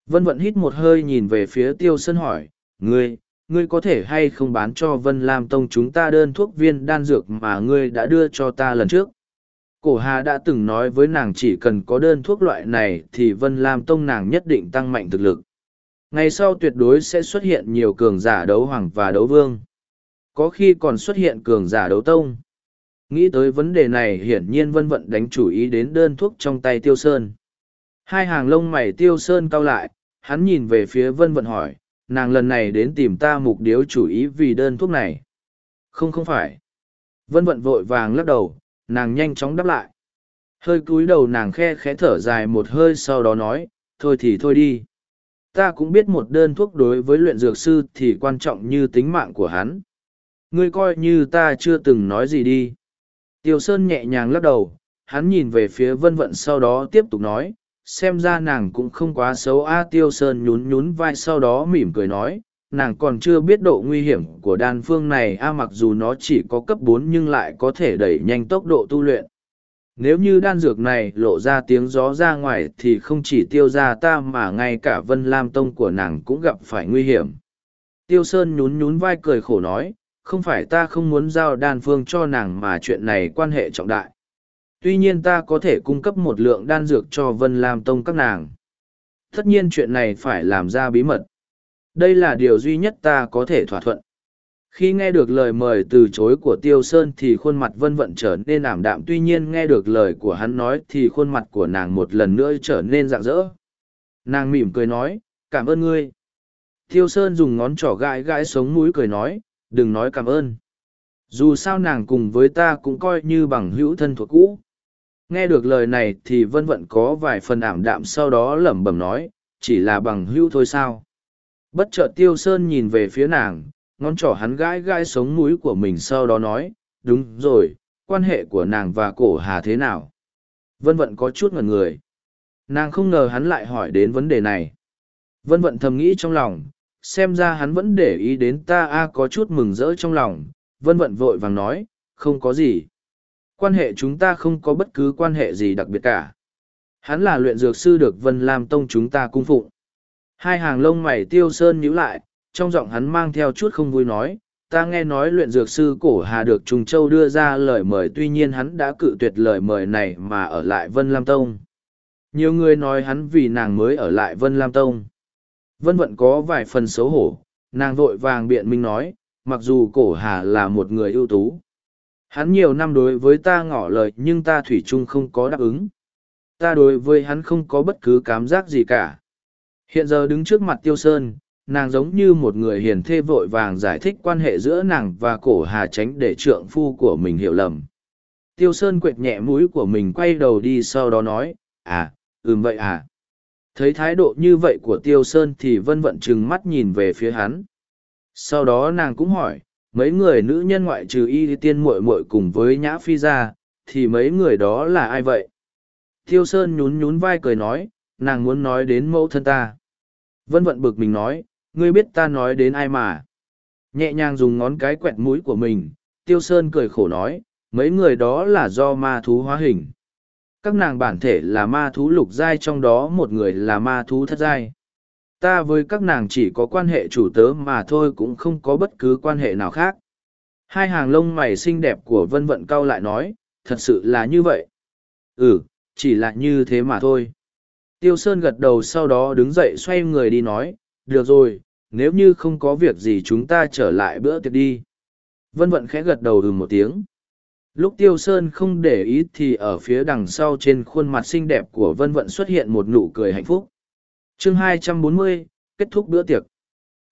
Vân vận hít một hơi nhìn về phía tiêu sơn hỏi, ngươi ngươi có thể hay không bán cho vân lam tông chúng ta đơn thuốc viên đan dược mà ngươi đã đưa cho ta lần trước? Cổ hà đã từng nói với nàng chỉ cần có đơn thuốc loại này thì vân lam tông nàng nhất định tăng mạnh thực lực. Ngày sau tuyệt đối sẽ xuất hiện nhiều cường giả đấu hoàng và đấu vương. Có khi còn xuất hiện cường giả đấu tông. Nghĩ tới vấn đề này hiển nhiên vân vận đánh chủ ý đến đơn thuốc trong tay tiêu sơn. Hai hàng lông mày tiêu sơn cau lại, hắn nhìn về phía vân vận hỏi, nàng lần này đến tìm ta mục điếu chủ ý vì đơn thuốc này? Không không phải. Vân vận vội vàng lắc đầu nàng nhanh chóng đáp lại. Hơi cúi đầu nàng khe khẽ thở dài một hơi sau đó nói, thôi thì thôi đi. Ta cũng biết một đơn thuốc đối với luyện dược sư thì quan trọng như tính mạng của hắn. Ngươi coi như ta chưa từng nói gì đi. Tiêu sơn nhẹ nhàng lắc đầu, hắn nhìn về phía vân vận sau đó tiếp tục nói, xem ra nàng cũng không quá xấu. A tiêu sơn nhún nhún vai sau đó mỉm cười nói nàng còn chưa biết độ nguy hiểm của đan phương này, a, mặc dù nó chỉ có cấp bốn nhưng lại có thể đẩy nhanh tốc độ tu luyện. Nếu như đan dược này lộ ra tiếng gió ra ngoài thì không chỉ tiêu ra ta mà ngay cả vân lam tông của nàng cũng gặp phải nguy hiểm. Tiêu sơn nhún nhún vai cười khổ nói, không phải ta không muốn giao đan phương cho nàng mà chuyện này quan hệ trọng đại. Tuy nhiên ta có thể cung cấp một lượng đan dược cho vân lam tông các nàng. Tất nhiên chuyện này phải làm ra bí mật đây là điều duy nhất ta có thể thỏa thuận. Khi nghe được lời mời từ chối của tiêu sơn thì khuôn mặt vân vận trở nên ảm đạm, tuy nhiên nghe được lời của hắn nói thì khuôn mặt của nàng một lần nữa trở nên rạng rỡ. Nàng mỉm cười nói, cảm ơn ngươi. Tiêu sơn dùng ngón trỏ gãi gãi sống mũi cười nói, đừng nói cảm ơn. Dù sao nàng cùng với ta cũng coi như bằng hữu thân thuộc cũ. Nghe được lời này thì vân vận có vài phần ảm đạm, sau đó lẩm bẩm nói, chỉ là bằng hữu thôi sao? Bất chợt tiêu sơn nhìn về phía nàng, ngón trỏ hắn gãi gãi sống mũi của mình sau đó nói, đúng rồi, quan hệ của nàng và cổ hà thế nào? Vân vận có chút ngần người. Nàng không ngờ hắn lại hỏi đến vấn đề này. Vân vận thầm nghĩ trong lòng, xem ra hắn vẫn để ý đến ta a, có chút mừng rỡ trong lòng. Vân vận vội vàng nói, không có gì. Quan hệ chúng ta không có bất cứ quan hệ gì đặc biệt cả. Hắn là luyện dược sư được vân lam tông chúng ta cung phụng hai hàng lông mày tiêu sơn nhíu lại trong giọng hắn mang theo chút không vui nói, ta nghe nói luyện dược sư cổ hà được Trùng Châu đưa ra lời mời tuy nhiên hắn đã cự tuyệt lời mời này mà ở lại Vân Lam Tông. Nhiều người nói hắn vì nàng mới ở lại Vân Lam Tông. Vân Vận có vài phần xấu hổ, nàng vội vàng biện minh nói, mặc dù cổ hà là một người ưu tú. Hắn nhiều năm đối với ta ngỏ lời nhưng ta thủy chung không có đáp ứng. Ta đối với hắn không có bất cứ cảm giác gì cả. Hiện giờ đứng trước mặt Tiêu Sơn, nàng giống như một người hiền thê vội vàng giải thích quan hệ giữa nàng và cổ hà tránh để trượng phu của mình hiểu lầm. Tiêu sơn quệt nhẹ mũi của mình quay đầu đi sau đó nói à ừm vậy à. Thấy thái độ như vậy của tiêu sơn thì vân vận Trừng mắt nhìn về phía hắn. Sau đó nàng cũng hỏi mấy người nữ nhân ngoại trừ y tiên muội muội cùng với nhã phi ra thì mấy người đó là ai vậy? Tiêu sơn nhún nhún vai cười nói nàng muốn nói đến mẫu thân ta. Vân vận bực mình nói, ngươi biết ta nói đến ai mà? Nhẹ nhàng dùng ngón cái quẹt mũi của mình, tiêu sơn cười khổ nói, mấy người đó là do ma thú hóa hình. Các nàng bản thể là ma thú lục giai, trong đó một người là ma thú thất giai. Ta với các nàng chỉ có quan hệ chủ tớ mà thôi, cũng không có bất cứ quan hệ nào khác. Hai hàng lông mày xinh đẹp của vân vận cao lại nói, thật sự là như vậy? Ừ chỉ là như thế mà thôi tiêu sơn gật đầu sau đó đứng dậy xoay người đi nói được rồi nếu như không có việc gì chúng ta trở lại bữa tiệc đi. Vân vận khẽ gật đầu ừ một tiếng. Lúc tiêu sơn không để ý thì ở phía đằng sau trên khuôn mặt xinh đẹp của vân vận xuất hiện một nụ cười hạnh phúc. Chương 240, kết thúc bữa tiệc.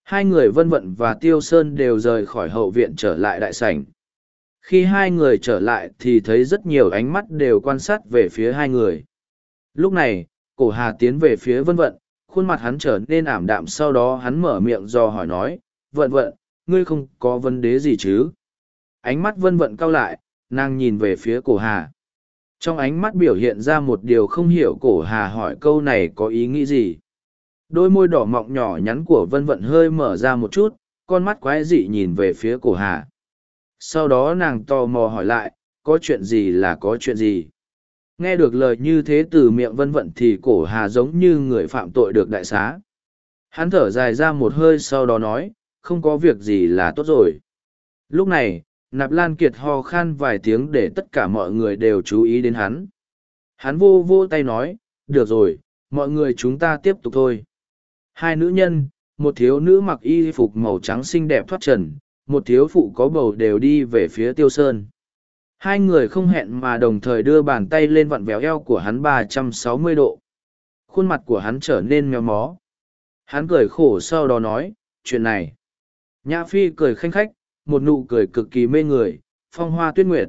Hai người vân vận và tiêu sơn đều rời khỏi hậu viện trở lại đại sảnh. Khi hai người trở lại thì thấy rất nhiều ánh mắt đều quan sát về phía hai người. Lúc này cổ hà tiến về phía vân vận, khuôn mặt hắn trở nên ảm đạm, sau đó hắn mở miệng do hỏi nói, vận vận, ngươi không có vấn đề gì chứ? Ánh mắt vân vận cau lại, nàng nhìn về phía cổ hà. Trong ánh mắt biểu hiện ra một điều không hiểu, cổ hà hỏi câu này có ý nghĩ gì? Đôi môi đỏ mọng nhỏ nhắn của vân vận hơi mở ra một chút, con mắt quái dị nhìn về phía cổ hà. Sau đó nàng tò mò hỏi lại, có chuyện gì là có chuyện gì? Nghe được lời như thế từ miệng vân vận thì cổ hà giống như người phạm tội được đại xá. Hắn thở dài ra một hơi sau đó nói, không có việc gì là tốt rồi. Lúc này, nạp lan kiệt ho khan vài tiếng để tất cả mọi người đều chú ý đến hắn. Hắn vô vô tay nói, được rồi, mọi người chúng ta tiếp tục thôi. Hai nữ nhân, một thiếu nữ mặc y phục màu trắng xinh đẹp thoát trần, một thiếu phụ có bầu đều đi về phía tiêu sơn hai người không hẹn mà đồng thời đưa bàn tay lên vặn véo eo của hắn ba trăm sáu mươi độ. Khuôn mặt của hắn trở nên méo mó. Hắn cười khổ sau đó nói, chuyện này. Nhã phi cười khanh khách, một nụ cười cực kỳ mê người, phong hoa tuyết nguyệt.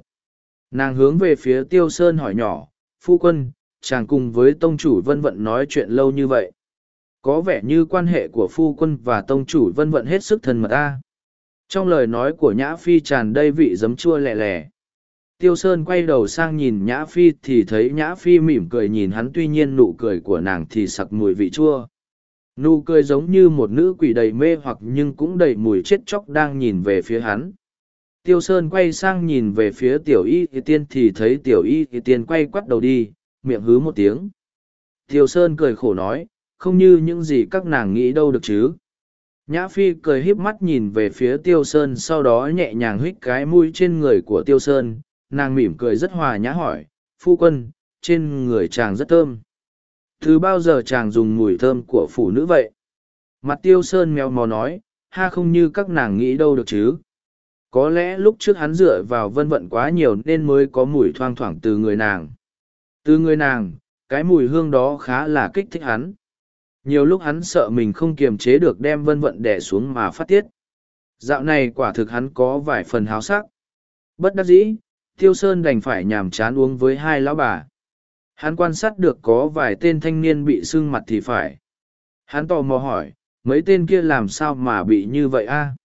Nàng hướng về phía tiêu sơn hỏi nhỏ, phu quân, chàng cùng với tông chủ vân vận nói chuyện lâu như vậy? Có vẻ như quan hệ của phu quân và tông chủ vân vận hết sức thân mật ta trong lời nói của nhã phi tràn đầy vị giấm chua lẻ lẻ tiêu sơn quay đầu sang nhìn nhã phi thì thấy nhã phi mỉm cười nhìn hắn, tuy nhiên nụ cười của nàng thì sặc mùi vị chua. Nụ cười giống như một nữ quỷ đầy mê hoặc nhưng cũng đầy mùi chết chóc đang nhìn về phía hắn. Tiêu sơn quay sang nhìn về phía tiểu y thì tiên thì thấy tiểu y thì tiên quay quắt đầu đi, miệng hứ một tiếng. Tiêu sơn cười khổ nói, không như những gì các nàng nghĩ đâu được chứ. Nhã phi cười híp mắt nhìn về phía tiêu sơn, sau đó nhẹ nhàng hít cái mũi trên người của tiêu sơn nàng mỉm cười rất hòa nhã hỏi, phu quân, trên người chàng rất thơm. Từ bao giờ chàng dùng mùi thơm của phụ nữ vậy? Mặt tiêu sơn mèo mò nói, ha không như các nàng nghĩ đâu được chứ. Có lẽ lúc trước hắn dựa vào vân vận quá nhiều nên mới có mùi thoang thoảng từ người nàng. Từ người nàng, cái mùi hương đó khá là kích thích hắn. Nhiều lúc hắn sợ mình không kiềm chế được đem vân vận đẻ xuống mà phát tiết. Dạo này quả thực hắn có vài phần háo sắc. Bất đắc dĩ tiêu sơn đành phải nhàm chán uống với hai lão bà. Hắn quan sát được có vài tên thanh niên bị sưng mặt thì phải. Hắn tò mò hỏi, mấy tên kia làm sao mà bị như vậy a?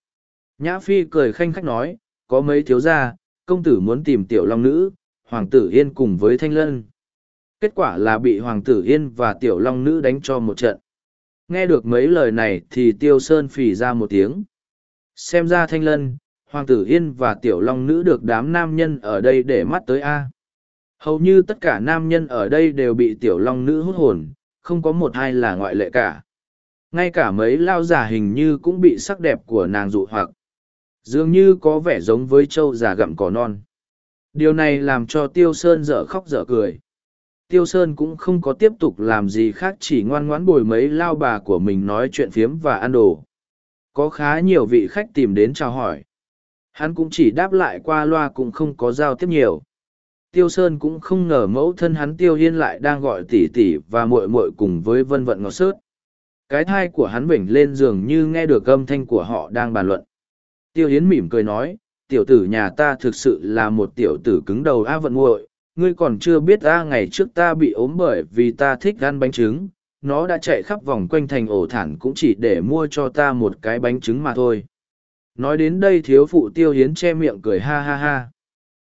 Nhã phi cười khanh khách nói, có mấy thiếu gia, công tử muốn tìm tiểu long nữ, hoàng tử yên cùng với thanh lân. Kết quả là bị hoàng tử yên và tiểu long nữ đánh cho một trận. Nghe được mấy lời này thì tiêu sơn phì ra một tiếng. Xem ra thanh lân hoàng tử yên và tiểu long nữ được đám nam nhân ở đây để mắt tới a. Hầu như tất cả nam nhân ở đây đều bị tiểu long nữ hút hồn, không có một ai là ngoại lệ cả. Ngay cả mấy lao giả hình như cũng bị sắc đẹp của nàng dụ hoặc. Dường như có vẻ giống với trâu già gặm cỏ non. Điều này làm cho tiêu sơn dở khóc dở cười. Tiêu sơn cũng không có tiếp tục làm gì khác, chỉ ngoan ngoãn bồi mấy lao bà của mình nói chuyện phiếm và ăn đồ. Có khá nhiều vị khách tìm đến chào hỏi hắn cũng chỉ đáp lại qua loa cũng không có giao tiếp nhiều. Tiêu sơn cũng không ngờ mẫu thân hắn tiêu hiên lại đang gọi tỉ tỉ và muội muội cùng với vân vận ngọt sớt. Cái thai của hắn vểnh lên giường như nghe được âm thanh của họ đang bàn luận. Tiêu hiến mỉm cười nói, tiểu tử nhà ta thực sự là một tiểu tử cứng đầu a vận muội, ngươi còn chưa biết a ngày trước ta bị ốm bởi vì ta thích ăn bánh trứng. Nó đã chạy khắp vòng quanh thành ổ thản cũng chỉ để mua cho ta một cái bánh trứng mà thôi nói đến đây thiếu phụ tiêu hiến che miệng cười ha ha ha.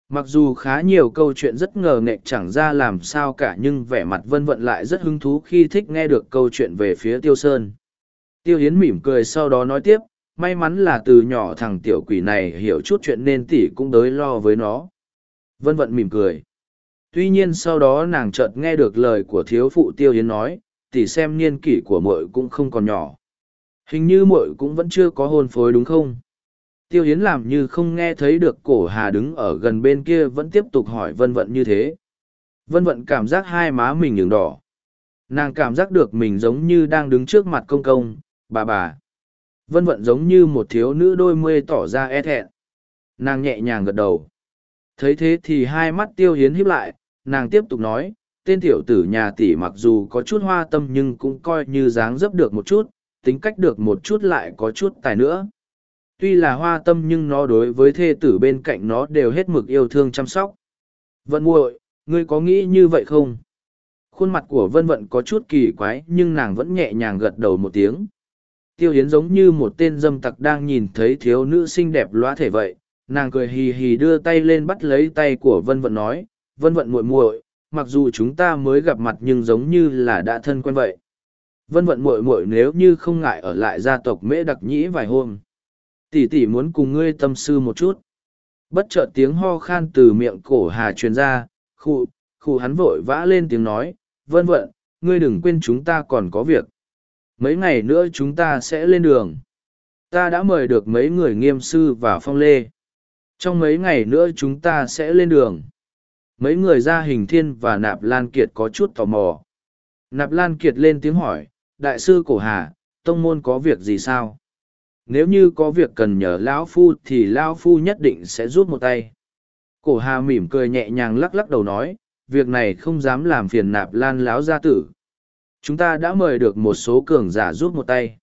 Mặc dù khá nhiều câu chuyện rất ngờ nghệch chẳng ra làm sao cả nhưng vẻ mặt vân vận lại rất hứng thú khi thích nghe được câu chuyện về phía tiêu sơn. Tiêu hiến mỉm cười sau đó nói tiếp, may mắn là từ nhỏ thằng tiểu quỷ này hiểu chút chuyện nên tỷ cũng đới lo với nó. Vân vận mỉm cười. Tuy nhiên sau đó nàng chợt nghe được lời của thiếu phụ tiêu hiến nói, tỷ xem niên kỷ của mội cũng không còn nhỏ. Hình như mội cũng vẫn chưa có hôn phối đúng không? Tiêu hiến làm như không nghe thấy được cổ hà đứng ở gần bên kia vẫn tiếp tục hỏi vân vận như thế. Vân vận cảm giác hai má mình nhường đỏ. Nàng cảm giác được mình giống như đang đứng trước mặt công công, bà bà. Vân vận giống như một thiếu nữ đôi mươi tỏ ra e thẹn. Nàng nhẹ nhàng gật đầu. Thấy thế thì hai mắt tiêu hiến híp lại, nàng tiếp tục nói, tên tiểu tử nhà tỷ mặc dù có chút hoa tâm nhưng cũng coi như dáng dấp được một chút, tính cách được một chút lại có chút tài nữa tuy là hoa tâm nhưng nó đối với thê tử bên cạnh nó đều hết mực yêu thương chăm sóc. Vận muội, ngươi có nghĩ như vậy không? Khuôn mặt của vân vận có chút kỳ quái, nhưng nàng vẫn nhẹ nhàng gật đầu một tiếng. Tiêu Yến giống như một tên dâm tặc đang nhìn thấy thiếu nữ xinh đẹp loa thể vậy. Nàng cười hì hì đưa tay lên bắt lấy tay của vân vận nói, vân vận muội muội, mặc dù chúng ta mới gặp mặt nhưng giống như là đã thân quen vậy. Vân vận muội muội nếu như không ngại ở lại gia tộc mễ đặc nhĩ vài hôm tỷ tỷ muốn cùng ngươi tâm sư một chút. Bất chợt tiếng ho khan từ miệng cổ hà truyền ra, khụ khụ hắn vội vã lên tiếng nói, vân vận ngươi đừng quên chúng ta còn có việc. Mấy ngày nữa chúng ta sẽ lên đường. Ta đã mời được mấy người nghiêm sư và phong lê. Trong mấy ngày nữa chúng ta sẽ lên đường. Mấy người ra hình thiên và nạp lan kiệt có chút tò mò. Nạp lan kiệt lên tiếng hỏi, đại sư cổ hà, tông môn có việc gì sao? Nếu như có việc cần nhờ lão phu thì lão phu nhất định sẽ rút một tay. Cổ hà mỉm cười nhẹ nhàng lắc lắc đầu nói, việc này không dám làm phiền nạp lan láo gia tử. Chúng ta đã mời được một số cường giả rút một tay.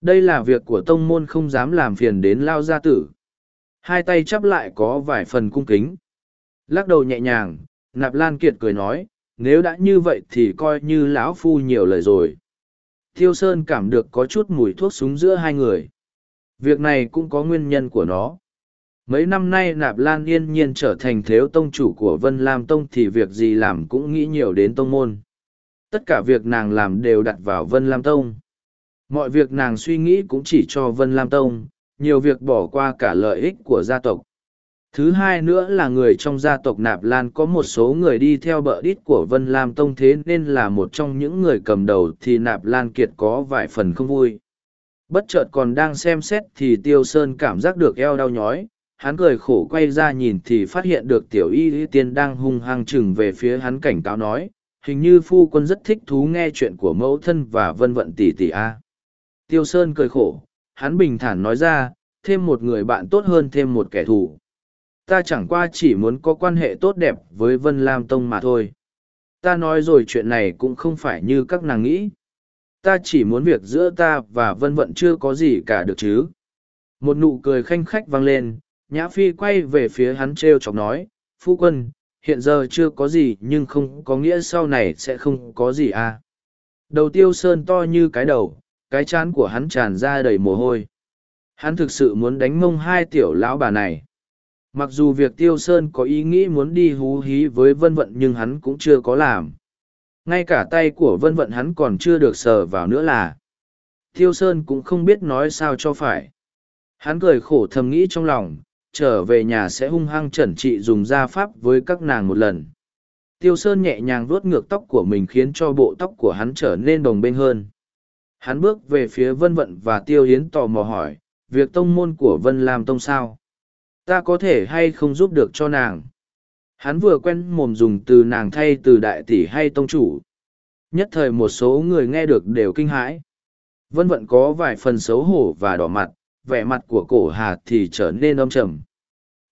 Đây là việc của tông môn không dám làm phiền đến lao gia tử. Hai tay chắp lại có vài phần cung kính. Lắc đầu nhẹ nhàng, nạp lan kiệt cười nói, nếu đã như vậy thì coi như lão phu nhiều lời rồi. Thiêu sơn cảm được có chút mùi thuốc súng giữa hai người việc này cũng có nguyên nhân của nó. Mấy năm nay nạp lan yên nhiên trở thành thiếu tông chủ của vân lam tông thì việc gì làm cũng nghĩ nhiều đến tông môn. Tất cả việc nàng làm đều đặt vào vân lam tông. Mọi việc nàng suy nghĩ cũng chỉ cho vân lam tông, nhiều việc bỏ qua cả lợi ích của gia tộc. Thứ hai nữa là người trong gia tộc nạp lan có một số người đi theo bợ đít của vân lam tông thế nên là một trong những người cầm đầu thì nạp lan kiệt có vài phần không vui bất chợt còn đang xem xét thì tiêu sơn cảm giác được eo đau nhói, hắn cười khổ quay ra nhìn thì phát hiện được tiểu y y tiên đang hung hăng chừng về phía hắn cảnh cáo nói, hình như phu quân rất thích thú nghe chuyện của mẫu thân và vân vận tỷ tỷ a. Tiêu sơn cười khổ, hắn bình thản nói ra, thêm một người bạn tốt hơn thêm một kẻ thù. Ta chẳng qua chỉ muốn có quan hệ tốt đẹp với vân lam tông mà thôi. Ta nói rồi chuyện này cũng không phải như các nàng nghĩ ta chỉ muốn việc giữa ta và vân vận chưa có gì cả được chứ. Một nụ cười khanh khách vang lên, nhã phi quay về phía hắn t r e o chọc nói, phu quân, hiện giờ chưa có gì nhưng không có nghĩa sau này sẽ không có gì à. Đầu tiêu sơn to như cái đầu, cái chán của hắn tràn ra đầy mồ hôi. Hắn thực sự muốn đánh mông hai tiểu lão bà này. Mặc dù việc tiêu sơn có ý nghĩ muốn đi hú hí với vân vận nhưng hắn cũng chưa có làm ngay cả tay của vân vận hắn còn chưa được sờ vào nữa là. Thiêu sơn cũng không biết nói sao cho phải. Hắn cười khổ thầm nghĩ trong lòng, trở về nhà sẽ hung hăng chẩn trị dùng gia pháp với các nàng một lần. Tiêu sơn nhẹ nhàng vuốt ngược tóc của mình khiến cho bộ tóc của hắn trở nên đồng bênh hơn. Hắn bước về phía vân vận và tiêu hiến tò mò hỏi, việc tông môn của vân làm tông sao? Ta có thể hay không giúp được cho nàng? Hắn vừa quen mồm dùng từ nàng thay từ đại tỷ hay tông chủ. Nhất thời một số người nghe được đều kinh hãi. Vân vận có vài phần xấu hổ và đỏ mặt, vẻ mặt của cổ hà thì trở nên âm trầm.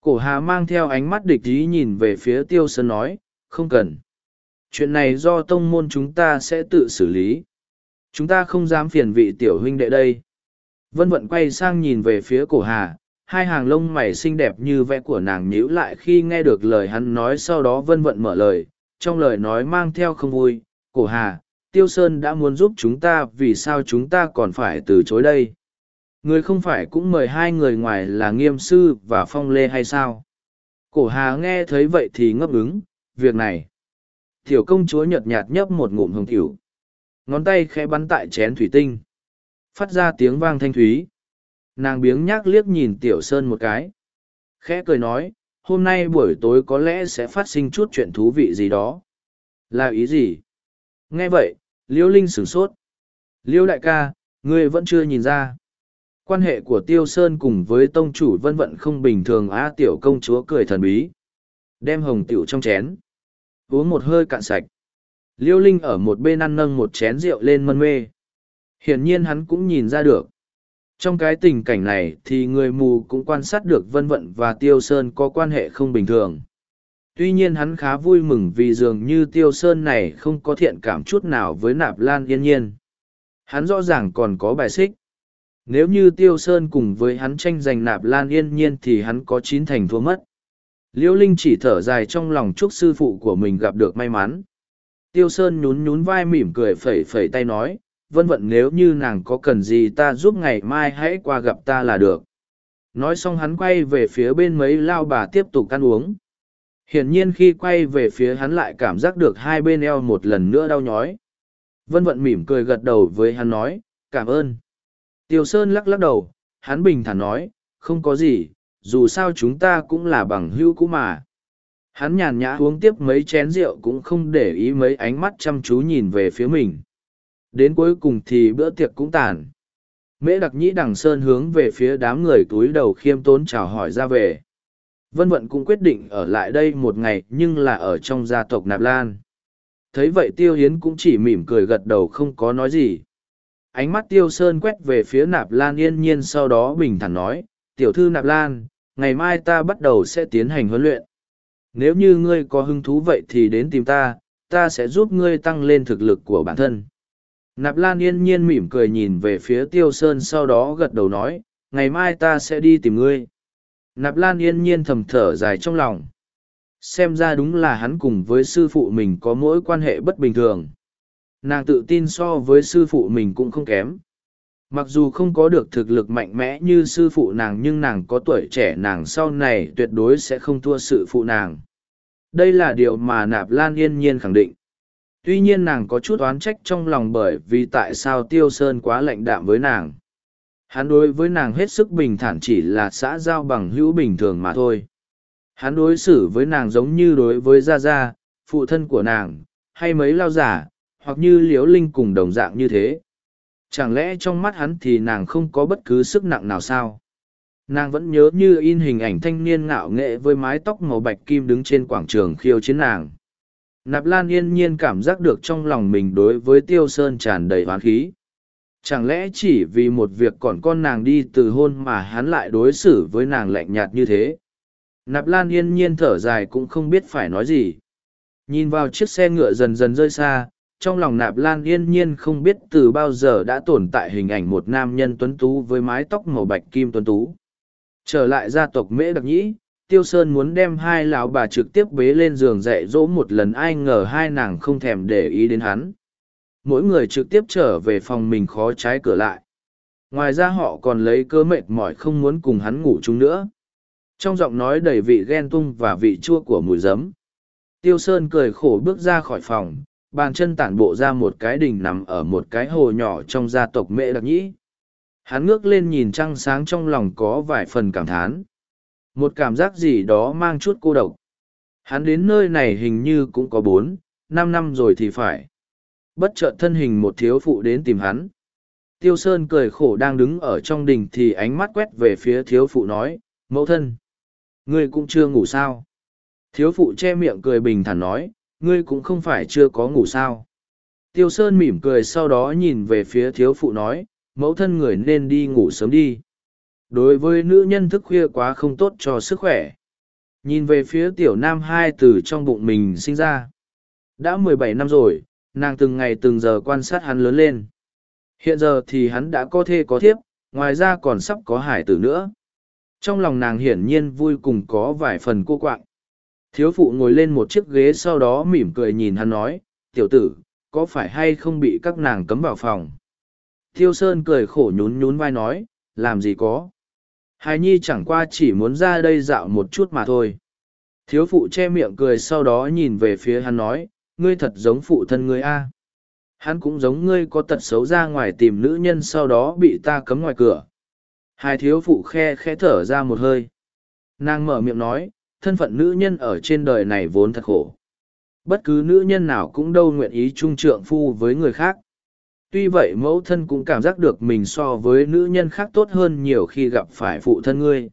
Cổ hà mang theo ánh mắt địch ý nhìn về phía tiêu sơn nói, không cần. Chuyện này do tông môn chúng ta sẽ tự xử lý. Chúng ta không dám phiền vị tiểu huynh đệ đây. Vân vận quay sang nhìn về phía cổ hà, hai hàng lông mày xinh đẹp như vẽ của nàng nhíu lại khi nghe được lời hắn nói sau đó vân vận mở lời trong lời nói mang theo không vui cổ hà tiêu sơn đã muốn giúp chúng ta vì sao chúng ta còn phải từ chối đây Người không phải cũng mời hai người ngoài là nghiêm sư và phong lê hay sao? Cổ hà nghe thấy vậy thì ngấp ứng, việc này. Tiểu công chúa nhợt nhạt nhấp một ngụm hồng tiểu. Ngón tay khẽ bắn tại chén thủy tinh. Phát ra tiếng vang thanh thúy. Nàng biếng nhác liếc nhìn tiểu sơn một cái. Khẽ cười nói, hôm nay buổi tối có lẽ sẽ phát sinh chút chuyện thú vị gì đó. Là ý gì? Nghe vậy, liễu Linh sửng sốt. liễu đại ca, ngươi vẫn chưa nhìn ra. Quan hệ của Tiêu Sơn cùng với tông chủ vân vận không bình thường A tiểu công chúa cười thần bí. Đem hồng tiểu trong chén. Uống một hơi cạn sạch. Liêu Linh ở một bên ăn nâng một chén rượu lên mân mê. Hiển nhiên hắn cũng nhìn ra được. Trong cái tình cảnh này thì người mù cũng quan sát được Vân Vận và Tiêu Sơn có quan hệ không bình thường. Tuy nhiên hắn khá vui mừng vì dường như Tiêu Sơn này không có thiện cảm chút nào với Nạp Lan Yên Nhiên. Hắn rõ ràng còn có bài xích. Nếu như Tiêu Sơn cùng với hắn tranh giành Nạp Lan Yên Nhiên thì hắn có chín thành thua mất. Liễu Linh chỉ thở dài trong lòng chúc sư phụ của mình gặp được may mắn. Tiêu Sơn nhún nhún vai mỉm cười phẩy phẩy tay nói, vân vận nếu như nàng có cần gì ta giúp ngày mai hãy qua gặp ta là được. Nói xong hắn quay về phía bên mấy lao bà tiếp tục ăn uống. Hiển nhiên khi quay về phía hắn lại cảm giác được hai bên eo một lần nữa đau nhói. Vân vận mỉm cười gật đầu với hắn nói, cảm ơn. Tiêu Sơn lắc lắc đầu, hắn bình thản nói, không có gì, dù sao chúng ta cũng là bằng hữu cũ mà. Hắn nhàn nhã uống tiếp mấy chén rượu cũng không để ý mấy ánh mắt chăm chú nhìn về phía mình. Đến cuối cùng thì bữa tiệc cũng tàn. Mễ đặc nhĩ đằng sơn hướng về phía đám người túi đầu khiêm tốn chào hỏi ra về. Vân Vận cũng quyết định ở lại đây một ngày nhưng là ở trong gia tộc Nạp Lan. Thấy vậy Tiêu Hiến cũng chỉ mỉm cười gật đầu không có nói gì. Ánh mắt Tiêu Sơn quét về phía Nạp Lan yên nhiên sau đó bình thản nói, Tiểu thư Nạp Lan, ngày mai ta bắt đầu sẽ tiến hành huấn luyện. Nếu như ngươi có hứng thú vậy thì đến tìm ta, ta sẽ giúp ngươi tăng lên thực lực của bản thân. Nạp Lan yên nhiên mỉm cười nhìn về phía Tiêu Sơn sau đó gật đầu nói, ngày mai ta sẽ đi tìm ngươi. Nạp Lan yên nhiên thầm thở dài trong lòng. Xem ra đúng là hắn cùng với sư phụ mình có mối quan hệ bất bình thường. Nàng tự tin so với sư phụ mình cũng không kém. Mặc dù không có được thực lực mạnh mẽ như sư phụ nàng nhưng nàng có tuổi trẻ nàng sau này tuyệt đối sẽ không thua sự phụ nàng. Đây là điều mà Nạp Lan yên nhiên khẳng định tuy nhiên nàng có chút oán trách trong lòng bởi vì tại sao tiêu sơn quá lạnh đạm với nàng. Hắn đối với nàng hết sức bình thản chỉ là xã giao bằng hữu bình thường mà thôi. Hắn đối xử với nàng giống như đối với gia gia, phụ thân của nàng, hay mấy lao giả, hoặc như liếu linh cùng đồng dạng như thế. Chẳng lẽ trong mắt hắn thì nàng không có bất cứ sức nặng nào sao? Nàng vẫn nhớ như in hình ảnh thanh niên ngạo nghệ với mái tóc màu bạch kim đứng trên quảng trường khiêu chiến nàng. Nạp Lan yên nhiên cảm giác được trong lòng mình đối với Tiêu Sơn tràn đầy hoán khí. Chẳng lẽ chỉ vì một việc còn con nàng đi từ hôn mà hắn lại đối xử với nàng lạnh nhạt như thế? Nạp Lan yên nhiên thở dài cũng không biết phải nói gì. Nhìn vào chiếc xe ngựa dần dần rơi xa, trong lòng Nạp Lan yên nhiên không biết từ bao giờ đã tồn tại hình ảnh một nam nhân tuấn tú với mái tóc màu bạch kim tuấn tú. Trở lại gia tộc Mễ Đặc Nhĩ, tiêu sơn muốn đem hai lão bà trực tiếp bế lên giường dạy dỗ một lần, ai ngờ hai nàng không thèm để ý đến hắn. Mỗi người trực tiếp trở về phòng mình khó trái cửa lại. Ngoài ra họ còn lấy cơ mệt mỏi không muốn cùng hắn ngủ chung nữa. Trong giọng nói đầy vị ghen tung và vị chua của mùi giấm. Tiêu sơn cười khổ bước ra khỏi phòng, bàn chân tản bộ ra một cái đình nằm ở một cái hồ nhỏ trong gia tộc mễ đặc nhĩ. Hắn ngước lên nhìn trăng sáng trong lòng có vài phần cảm thán một cảm giác gì đó mang chút cô độc. Hắn đến nơi này hình như cũng có bốn, năm năm rồi thì phải. Bất chợt thân hình một thiếu phụ đến tìm hắn. Tiêu sơn cười khổ đang đứng ở trong đình thì ánh mắt quét về phía thiếu phụ nói, mẫu thân, ngươi cũng chưa ngủ sao? Thiếu phụ che miệng cười bình thản nói, ngươi cũng không phải chưa có ngủ sao? Tiêu sơn mỉm cười sau đó nhìn về phía thiếu phụ nói, mẫu thân người nên đi ngủ sớm đi đối với nữ nhân thức khuya quá không tốt cho sức khỏe. Nhìn về phía tiểu nam hai từ trong bụng mình sinh ra. Đã mười bảy năm rồi, nàng từng ngày từng giờ quan sát hắn lớn lên. Hiện giờ thì hắn đã có thê có thiếp, ngoài ra còn sắp có hải tử nữa. Trong lòng nàng hiển nhiên vui cùng có vài phần cô quạng. Thiếu phụ ngồi lên một chiếc ghế sau đó mỉm cười nhìn hắn nói, tiểu tử, có phải hay không bị các nàng cấm vào phòng? Thiêu sơn cười khổ nhún nhún vai nói, làm gì có. Hài nhi chẳng qua chỉ muốn ra đây dạo một chút mà thôi. Thiếu phụ che miệng cười sau đó nhìn về phía hắn nói, ngươi thật giống phụ thân ngươi a. Hắn cũng giống ngươi có tật xấu ra ngoài tìm nữ nhân sau đó bị ta cấm ngoài cửa. Hai thiếu phụ khe khe thở ra một hơi. Nàng mở miệng nói, thân phận nữ nhân ở trên đời này vốn thật khổ. Bất cứ nữ nhân nào cũng đâu nguyện ý trung trượng phu với người khác. Tuy vậy mẫu thân cũng cảm giác được mình so với nữ nhân khác tốt hơn nhiều khi gặp phải phụ thân ngươi.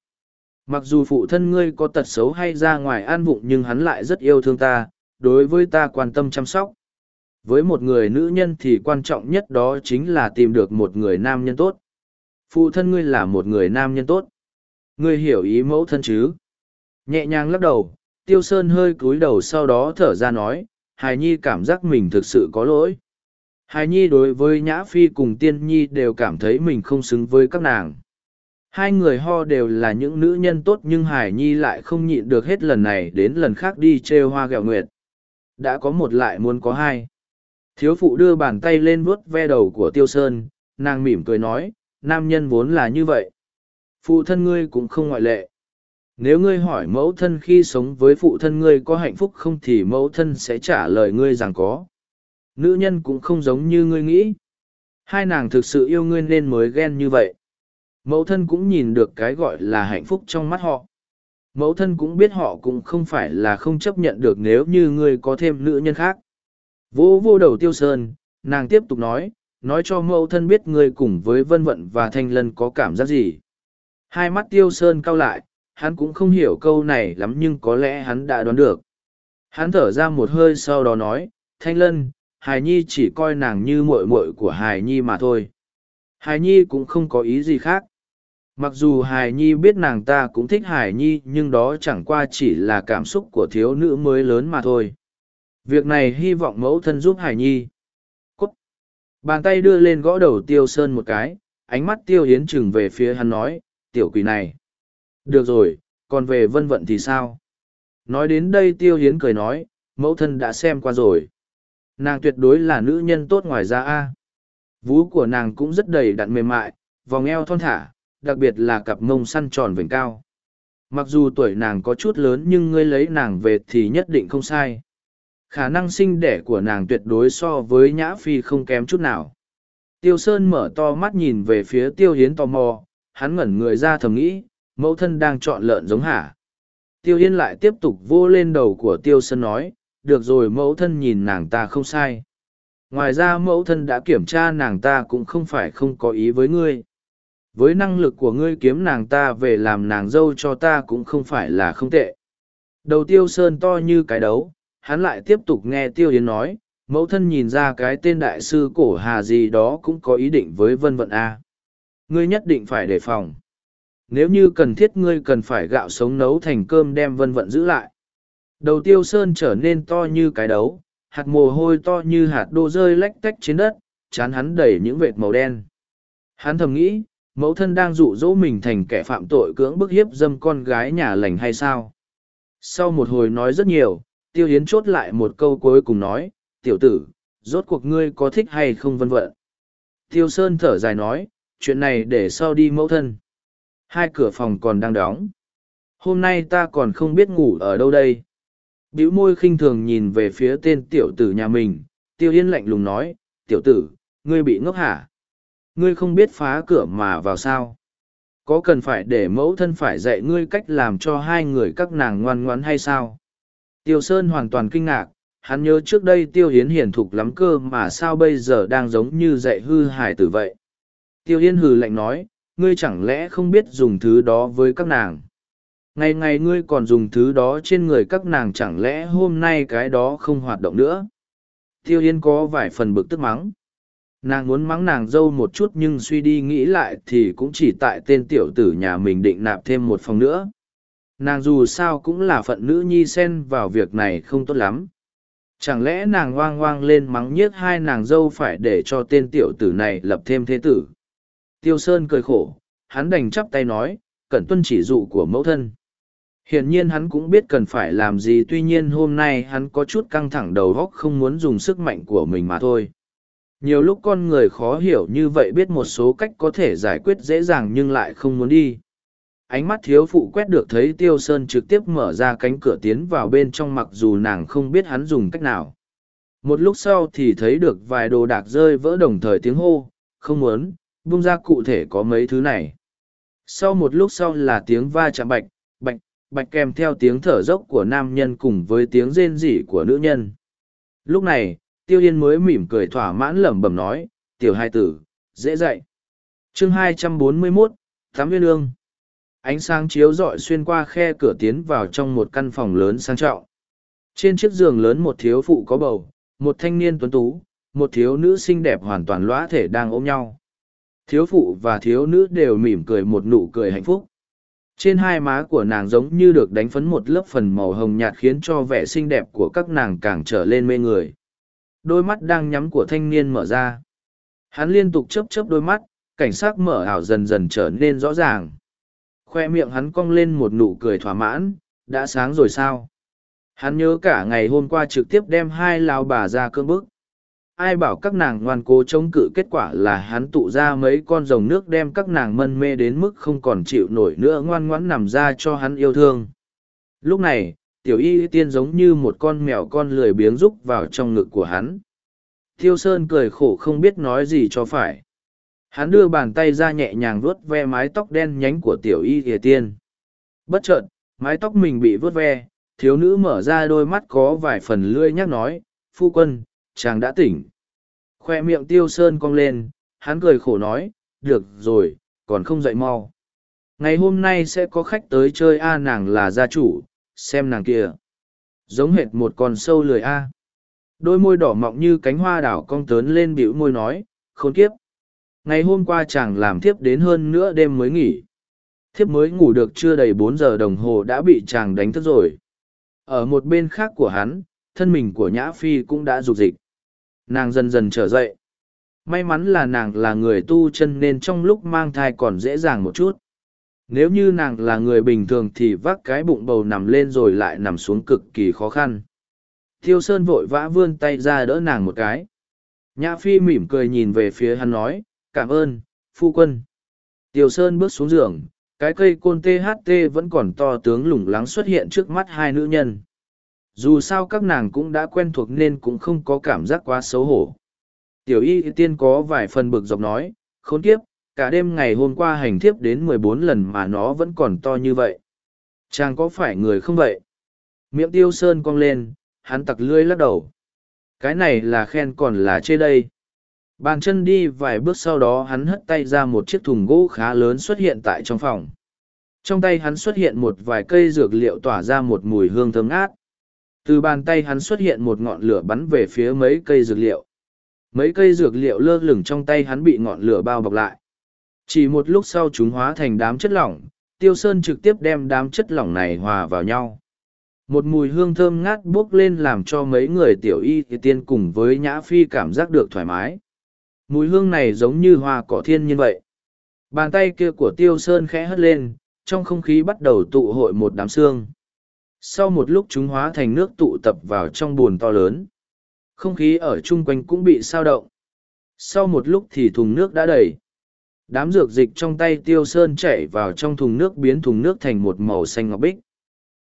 Mặc dù phụ thân ngươi có tật xấu hay ra ngoài an vụng nhưng hắn lại rất yêu thương ta, đối với ta quan tâm chăm sóc. Với một người nữ nhân thì quan trọng nhất đó chính là tìm được một người nam nhân tốt. Phụ thân ngươi là một người nam nhân tốt. Ngươi hiểu ý mẫu thân chứ? Nhẹ nhàng lắc đầu, Tiêu Sơn hơi cúi đầu sau đó thở ra nói, Hài Nhi cảm giác mình thực sự có lỗi. Hài Nhi đối với Nhã Phi cùng Tiên Nhi đều cảm thấy mình không xứng với các nàng. Hai người ho đều là những nữ nhân tốt nhưng Hải Nhi lại không nhịn được hết lần này đến lần khác đi trêu hoa gẹo nguyệt. Đã có một lại muốn có hai. Thiếu phụ đưa bàn tay lên vuốt ve đầu của Tiêu Sơn, nàng mỉm cười nói, nam nhân vốn là như vậy. Phụ thân ngươi cũng không ngoại lệ. Nếu ngươi hỏi mẫu thân khi sống với phụ thân ngươi có hạnh phúc không thì mẫu thân sẽ trả lời ngươi rằng có. Nữ nhân cũng không giống như ngươi nghĩ. Hai nàng thực sự yêu ngươi nên mới ghen như vậy. Mẫu thân cũng nhìn được cái gọi là hạnh phúc trong mắt họ. Mẫu thân cũng biết họ cũng không phải là không chấp nhận được nếu như ngươi có thêm nữ nhân khác. Vô vô đầu tiêu sơn, nàng tiếp tục nói, nói cho mẫu thân biết ngươi cùng với vân vận và thanh lân có cảm giác gì. Hai mắt tiêu sơn cau lại, hắn cũng không hiểu câu này lắm nhưng có lẽ hắn đã đoán được. Hắn thở ra một hơi sau đó nói, thanh lân, hài nhi chỉ coi nàng như muội muội của hài nhi mà thôi. Hài nhi cũng không có ý gì khác. Mặc dù hài nhi biết nàng ta cũng thích hài nhi nhưng đó chẳng qua chỉ là cảm xúc của thiếu nữ mới lớn mà thôi. Việc này hy vọng mẫu thân giúp hài nhi. Cút! Bàn tay đưa lên gõ đầu tiêu sơn một cái, ánh mắt tiêu hiến chừng về phía hắn nói, tiểu quỷ này. Được rồi, còn về vân vận thì sao? Nói đến đây tiêu hiến cười nói, mẫu thân đã xem qua rồi. Nàng tuyệt đối là nữ nhân tốt ngoài ra a. Vú của nàng cũng rất đầy đặn mềm mại, vòng eo thon thả, đặc biệt là cặp mông săn tròn vểnh cao. Mặc dù tuổi nàng có chút lớn nhưng ngươi lấy nàng về thì nhất định không sai. Khả năng sinh đẻ của nàng tuyệt đối so với Nhã Phi không kém chút nào. Tiêu Sơn mở to mắt nhìn về phía Tiêu Hiến tò mò, hắn ngẩn người ra thầm nghĩ, mẫu thân đang chọn lợn giống hả. Tiêu Hiến lại tiếp tục vô lên đầu của Tiêu Sơn nói, được rồi mẫu thân nhìn nàng ta không sai. Ngoài ra mẫu thân đã kiểm tra nàng ta cũng không phải không có ý với ngươi. Với năng lực của ngươi kiếm nàng ta về làm nàng dâu cho ta cũng không phải là không tệ. Đầu tiêu sơn to như cái đấu, hắn lại tiếp tục nghe tiêu yến nói, mẫu thân nhìn ra cái tên đại sư cổ hà gì đó cũng có ý định với vân vận a. Ngươi nhất định phải đề phòng. Nếu như cần thiết ngươi cần phải gạo sống nấu thành cơm đem vân vận giữ lại đầu tiêu sơn trở nên to như cái đấu, hạt mồ hôi to như hạt đô rơi lách tách trên đất, chán hắn đầy những vệt màu đen. Hắn thầm nghĩ, mẫu thân đang dụ dỗ mình thành kẻ phạm tội cưỡng bức hiếp dâm con gái nhà lành hay sao? Sau một hồi nói rất nhiều, tiêu hiến chốt lại một câu cuối cùng nói, tiểu tử, rốt cuộc ngươi có thích hay không vân vân? Tiêu sơn thở dài nói, chuyện này để sau đi mẫu thân. Hai cửa phòng còn đang đóng. Hôm nay ta còn không biết ngủ ở đâu đây bĩu môi khinh thường nhìn về phía tên tiểu tử nhà mình tiêu yên lạnh lùng nói tiểu tử ngươi bị ngốc hả Ngươi không biết phá cửa mà vào sao? Có cần phải để mẫu thân phải dạy ngươi cách làm cho hai người các nàng ngoan ngoãn hay sao? Tiêu Sơn hoàn toàn kinh ngạc, hắn nhớ trước đây Tiêu Hiến hiền thục lắm cơ mà sao bây giờ đang giống như dạy hư hải tử vậy. Tiêu yên hừ lạnh nói, ngươi chẳng lẽ không biết dùng thứ đó với các nàng? Ngày ngày ngươi còn dùng thứ đó trên người các nàng chẳng lẽ hôm nay cái đó không hoạt động nữa? Tiêu yên có vài phần bực tức mắng. Nàng muốn mắng nàng dâu một chút nhưng suy đi nghĩ lại thì cũng chỉ tại tên tiểu tử nhà mình định nạp thêm một phòng nữa. Nàng dù sao cũng là phận nữ nhi xen vào việc này không tốt lắm. Chẳng lẽ nàng oang oang lên mắng nhiếc hai nàng dâu phải để cho tên tiểu tử này lập thêm thế tử? Tiêu sơn cười khổ, hắn đành chắp tay nói, cẩn tuân chỉ dụ của mẫu thân hiển nhiên hắn cũng biết cần phải làm gì, tuy nhiên hôm nay hắn có chút căng thẳng đầu góc không muốn dùng sức mạnh của mình mà thôi. Nhiều lúc con người khó hiểu như vậy biết một số cách có thể giải quyết dễ dàng nhưng lại không muốn đi. Ánh mắt thiếu phụ quét được thấy tiêu sơn trực tiếp mở ra cánh cửa tiến vào bên trong mặc dù nàng không biết hắn dùng cách nào. Một lúc sau thì thấy được vài đồ đạc rơi vỡ đồng thời tiếng hô, không muốn, bung ra cụ thể có mấy thứ này. Sau một lúc sau là tiếng va chạm bạch bạch bạch kèm theo tiếng thở dốc của nam nhân cùng với tiếng rên rỉ của nữ nhân. Lúc này, tiêu yên mới mỉm cười thỏa mãn lẩm bẩm nói, tiểu hai tử, dễ dạy. Chương hai trăm bốn mươi mốt tám viên lương. Ánh sáng chiếu rọi xuyên qua khe cửa tiến vào trong một căn phòng lớn sang trọng. Trên chiếc giường lớn một thiếu phụ có bầu, một thanh niên tuấn tú, một thiếu nữ xinh đẹp hoàn toàn lõa thể đang ôm nhau. Thiếu phụ và thiếu nữ đều mỉm cười một nụ cười hạnh phúc trên hai má của nàng giống như được đánh phấn một lớp phần màu hồng nhạt khiến cho vẻ xinh đẹp của các nàng càng trở lên mê người. Đôi mắt đang nhắm của thanh niên mở ra. Hắn liên tục chấp chấp đôi mắt, cảnh sắc mở ảo dần dần trở nên rõ ràng. Khoe miệng hắn cong lên một nụ cười thỏa mãn, đã sáng rồi sao? Hắn nhớ cả ngày hôm qua trực tiếp đem hai lao bà ra cơn bức ai bảo các nàng ngoan cố chống cự kết quả là hắn tụ ra mấy con rồng nước đem các nàng mân mê đến mức không còn chịu nổi nữa ngoan ngoãn nằm ra cho hắn yêu thương. Lúc này, tiểu y tiên giống như một con mèo con lười biếng rúc vào trong ngực của hắn. Thiêu sơn cười khổ không biết nói gì cho phải. Hắn đưa bàn tay ra nhẹ nhàng vuốt ve mái tóc đen nhánh của tiểu y ỉa tiên. Bất chợt, mái tóc mình bị vuốt ve, thiếu nữ mở ra đôi mắt có vài phần lươi nhắc nói, phu quân, chàng đã tỉnh khoe miệng tiêu sơn cong lên, hắn cười khổ nói, được rồi, còn không dậy mau. Ngày hôm nay sẽ có khách tới chơi a, nàng là gia chủ, xem nàng kia giống hệt một con sâu lười a. Đôi môi đỏ mọng như cánh hoa đảo cong tớn lên bĩu môi nói, khốn kiếp. Ngày hôm qua chàng làm thiếp đến hơn nữa đêm mới nghỉ. Thiếp mới ngủ được chưa đầy bốn giờ đồng hồ đã bị chàng đánh thức rồi. Ở một bên khác của hắn, thân mình của nhã phi cũng đã rục dịch nàng dần dần trở dậy. May mắn là nàng là người tu chân nên trong lúc mang thai còn dễ dàng một chút. Nếu như nàng là người bình thường thì vác cái bụng bầu nằm lên rồi lại nằm xuống cực kỳ khó khăn. Thiêu sơn vội vã vươn tay ra đỡ nàng một cái. Nhã phi mỉm cười nhìn về phía hắn nói, cảm ơn, phu quân. Tiêu sơn bước xuống giường, cái cây côn tht vẫn còn to tướng lủng lắng xuất hiện trước mắt hai nữ nhân dù sao các nàng cũng đã quen thuộc nên cũng không có cảm giác quá xấu hổ. Tiểu y tiên có vài phần bực dọc nói, khốn kiếp, cả đêm ngày hôm qua hành thiếp đến mười bốn lần mà nó vẫn còn to như vậy. Chàng có phải người không vậy? Miệng tiêu sơn cong lên, hắn tặc lưỡi lắc đầu. Cái này là khen còn là chê đây. Bàn chân đi vài bước sau đó hắn hất tay ra một chiếc thùng gỗ khá lớn xuất hiện tại trong phòng. Trong tay hắn xuất hiện một vài cây dược liệu tỏa ra một mùi hương thơm ngát từ bàn tay hắn xuất hiện một ngọn lửa bắn về phía mấy cây dược liệu. Mấy cây dược liệu lơ lửng trong tay hắn bị ngọn lửa bao bọc lại. Chỉ một lúc sau chúng hóa thành đám chất lỏng, tiêu sơn trực tiếp đem đám chất lỏng này hòa vào nhau. Một mùi hương thơm ngát bốc lên làm cho mấy người tiểu y thì tiên cùng với nhã phi cảm giác được thoải mái. Mùi hương này giống như hoa cỏ thiên nhiên vậy. Bàn tay kia của tiêu sơn khẽ hất lên, trong không khí bắt đầu tụ hội một đám xương sau một lúc chúng hóa thành nước tụ tập vào trong bồn to lớn. Không khí ở chung quanh cũng bị sao động. Sau một lúc thì thùng nước đã đầy. Đám dược dịch trong tay tiêu sơn chảy vào trong thùng nước biến thùng nước thành một màu xanh ngọc bích.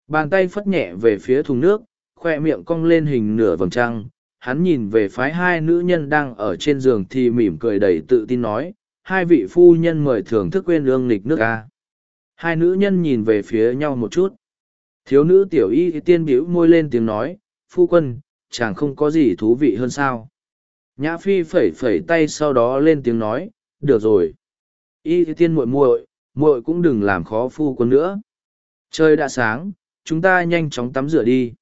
Bàn tay phất nhẹ về phía thùng nước, khoe miệng cong lên hình nửa vầng trăng. Hắn nhìn về phái hai nữ nhân đang ở trên giường thì mỉm cười đầy tự tin nói, hai vị phu nhân mời thưởng thức quên lương nghịch nước ca hai nữ nhân nhìn về phía nhau một chút thiếu nữ tiểu y tiên bĩu môi lên tiếng nói, phu quân, chàng không có gì thú vị hơn sao? Nhã phi phẩy phẩy tay sau đó lên tiếng nói, được rồi. Y tiên muội muội muội cũng đừng làm khó phu quân nữa. Trời đã sáng, chúng ta nhanh chóng tắm rửa đi.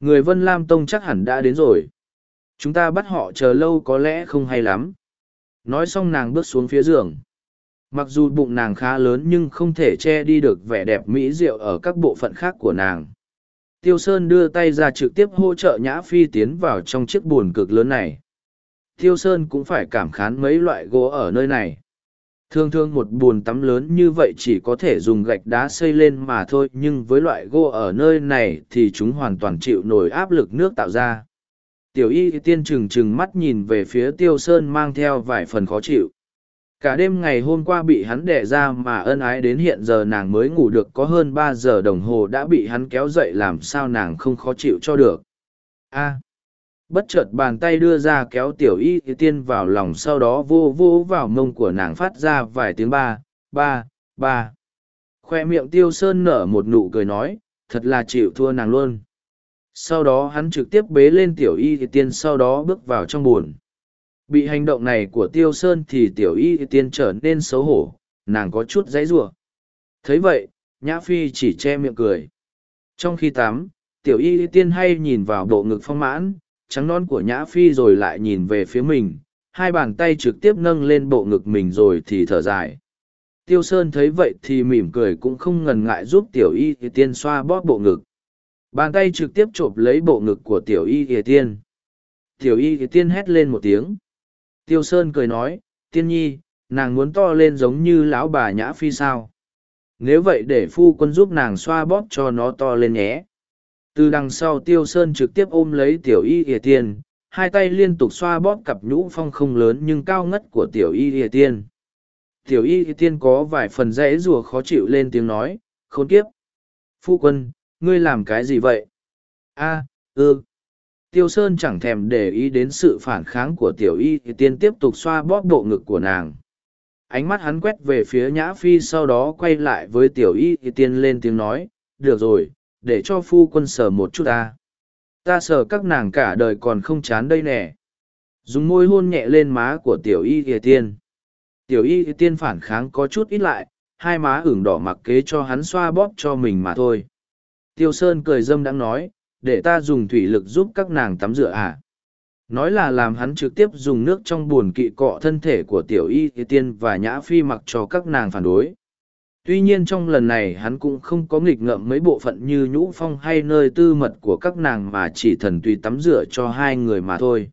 Người vân lam tông chắc hẳn đã đến rồi. Chúng ta bắt họ chờ lâu có lẽ không hay lắm. Nói xong nàng bước xuống phía giường mặc dù bụng nàng khá lớn nhưng không thể che đi được vẻ đẹp mỹ diệu ở các bộ phận khác của nàng. Tiêu sơn đưa tay ra trực tiếp hỗ trợ nhã phi tiến vào trong chiếc bồn cực lớn này. Tiêu sơn cũng phải cảm khán mấy loại gỗ ở nơi này. Thường thường một bồn tắm lớn như vậy chỉ có thể dùng gạch đá xây lên mà thôi, nhưng với loại gỗ ở nơi này thì chúng hoàn toàn chịu nổi áp lực nước tạo ra. Tiểu y tiên trừng trừng mắt nhìn về phía tiêu sơn mang theo vài phần khó chịu. Cả đêm ngày hôm qua bị hắn đẻ ra mà ân ái đến hiện giờ nàng mới ngủ được có hơn ba giờ đồng hồ đã bị hắn kéo dậy làm sao nàng không khó chịu cho được. a à. bất chợt bàn tay đưa ra kéo tiểu y tiên vào lòng sau đó vô vô vào mông của nàng phát ra vài tiếng ba, ba, ba. Khoe miệng tiêu sơn nở một nụ cười nói, thật là chịu thua nàng luôn. Sau đó hắn trực tiếp bế lên tiểu y tiên sau đó bước vào trong buồn. Bị hành động này của tiêu sơn thì tiểu y tiên trở nên xấu hổ, nàng có chút dãy rủa. Thấy vậy nhã phi chỉ che miệng cười. Trong khi tắm tiểu y tiên hay nhìn vào bộ ngực phong mãn trắng non của nhã phi rồi lại nhìn về phía mình hai bàn tay trực tiếp nâng lên bộ ngực mình rồi thì thở dài. Tiêu sơn thấy vậy thì mỉm cười cũng không ngần ngại giúp tiểu y tiên xoa bóp bộ ngực. Bàn tay trực tiếp chộp lấy bộ ngực của tiểu y tiên. Tiểu y tiên hét lên một tiếng. Tiêu Sơn cười nói, tiên nhi, nàng muốn to lên giống như lão bà nhã phi sao. Nếu vậy để phu quân giúp nàng xoa bóp cho nó to lên nhé. Từ đằng sau Tiêu Sơn trực tiếp ôm lấy tiểu y ỉa tiên, hai tay liên tục xoa bóp cặp nhũ phong không lớn nhưng cao ngất của tiểu y ỉa tiên. Tiểu y ỉa tiên có vài phần rẽ rùa khó chịu lên tiếng nói, khốn kiếp. Phu quân, ngươi làm cái gì vậy? a à, ừ tiêu sơn chẳng thèm để ý đến sự phản kháng của tiểu y, thì tiên tiếp tục xoa bóp bộ ngực của nàng. Ánh mắt hắn quét về phía nhã phi, sau đó quay lại với tiểu y, thì tiên lên tiếng nói, được rồi, để cho phu quân sờ một chút ta. Ta sờ các nàng cả đời còn không chán đây nè. Dùng môi hôn nhẹ lên má của tiểu y, thì tiên. Tiểu y, thì tiên phản kháng có chút ít lại, hai má ửng đỏ mặc kế cho hắn xoa bóp cho mình mà thôi. Tiêu sơn cười dâm đang nói để ta dùng thủy lực giúp các nàng tắm rửa à. Nói là làm hắn trực tiếp dùng nước trong buồn kỵ cọ thân thể của tiểu y tiên và nhã phi mặc cho các nàng phản đối. Tuy nhiên trong lần này hắn cũng không có nghịch ngợm mấy bộ phận như nhũ phong hay nơi tư mật của các nàng mà chỉ thần tùy tắm rửa cho hai người mà thôi.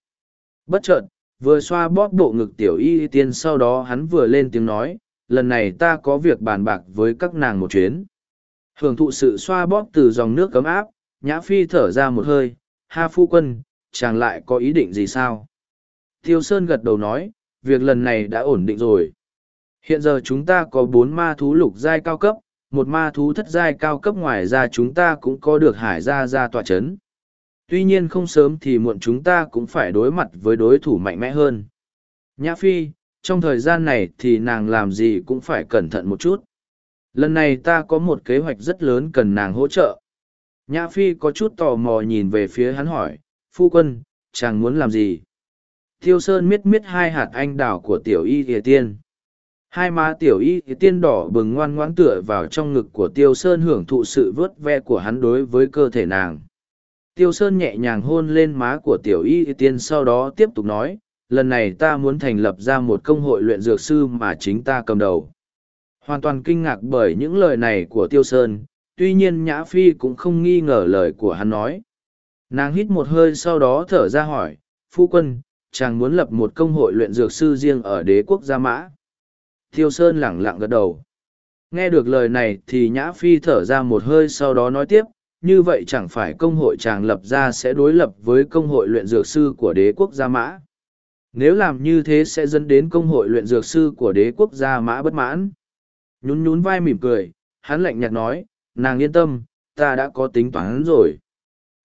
Bất chợt, vừa xoa bóp bộ ngực tiểu y tiên sau đó hắn vừa lên tiếng nói, lần này ta có việc bàn bạc với các nàng một chuyến. Hưởng thụ sự xoa bóp từ dòng nước cấm áp, Nhã Phi thở ra một hơi, ha phu quân, chàng lại có ý định gì sao? Tiêu Sơn gật đầu nói, việc lần này đã ổn định rồi. Hiện giờ chúng ta có bốn ma thú lục giai cao cấp, một ma thú thất giai cao cấp ngoài ra chúng ta cũng có được hải gia ra tòa chấn. Tuy nhiên không sớm thì muộn chúng ta cũng phải đối mặt với đối thủ mạnh mẽ hơn. Nhã Phi, trong thời gian này thì nàng làm gì cũng phải cẩn thận một chút. Lần này ta có một kế hoạch rất lớn cần nàng hỗ trợ. Nhã Phi có chút tò mò nhìn về phía hắn hỏi, phu quân, chàng muốn làm gì? Tiêu Sơn miết miết hai hạt anh đào của tiểu y thìa tiên. Hai má tiểu y thìa tiên đỏ bừng ngoan ngoãn tựa vào trong ngực của Tiêu Sơn hưởng thụ sự vớt ve của hắn đối với cơ thể nàng. Tiêu Sơn nhẹ nhàng hôn lên má của tiểu y thìa tiên sau đó tiếp tục nói, lần này ta muốn thành lập ra một công hội luyện dược sư mà chính ta cầm đầu. Hoàn toàn kinh ngạc bởi những lời này của Tiêu Sơn, tuy nhiên nhã phi cũng không nghi ngờ lời của hắn nói. Nàng hít một hơi sau đó thở ra hỏi, phu quân, chàng muốn lập một công hội luyện dược sư riêng ở đế quốc gia mã? Thiêu sơn lẳng lặng gật đầu. Nghe được lời này thì nhã phi thở ra một hơi sau đó nói tiếp, như vậy chẳng phải công hội chàng lập ra sẽ đối lập với công hội luyện dược sư của đế quốc gia mã? Nếu làm như thế sẽ dẫn đến công hội luyện dược sư của đế quốc gia mã bất mãn. Nhún nhún vai mỉm cười, hắn lạnh nhạt nói nàng yên tâm, ta đã có tính toán rồi.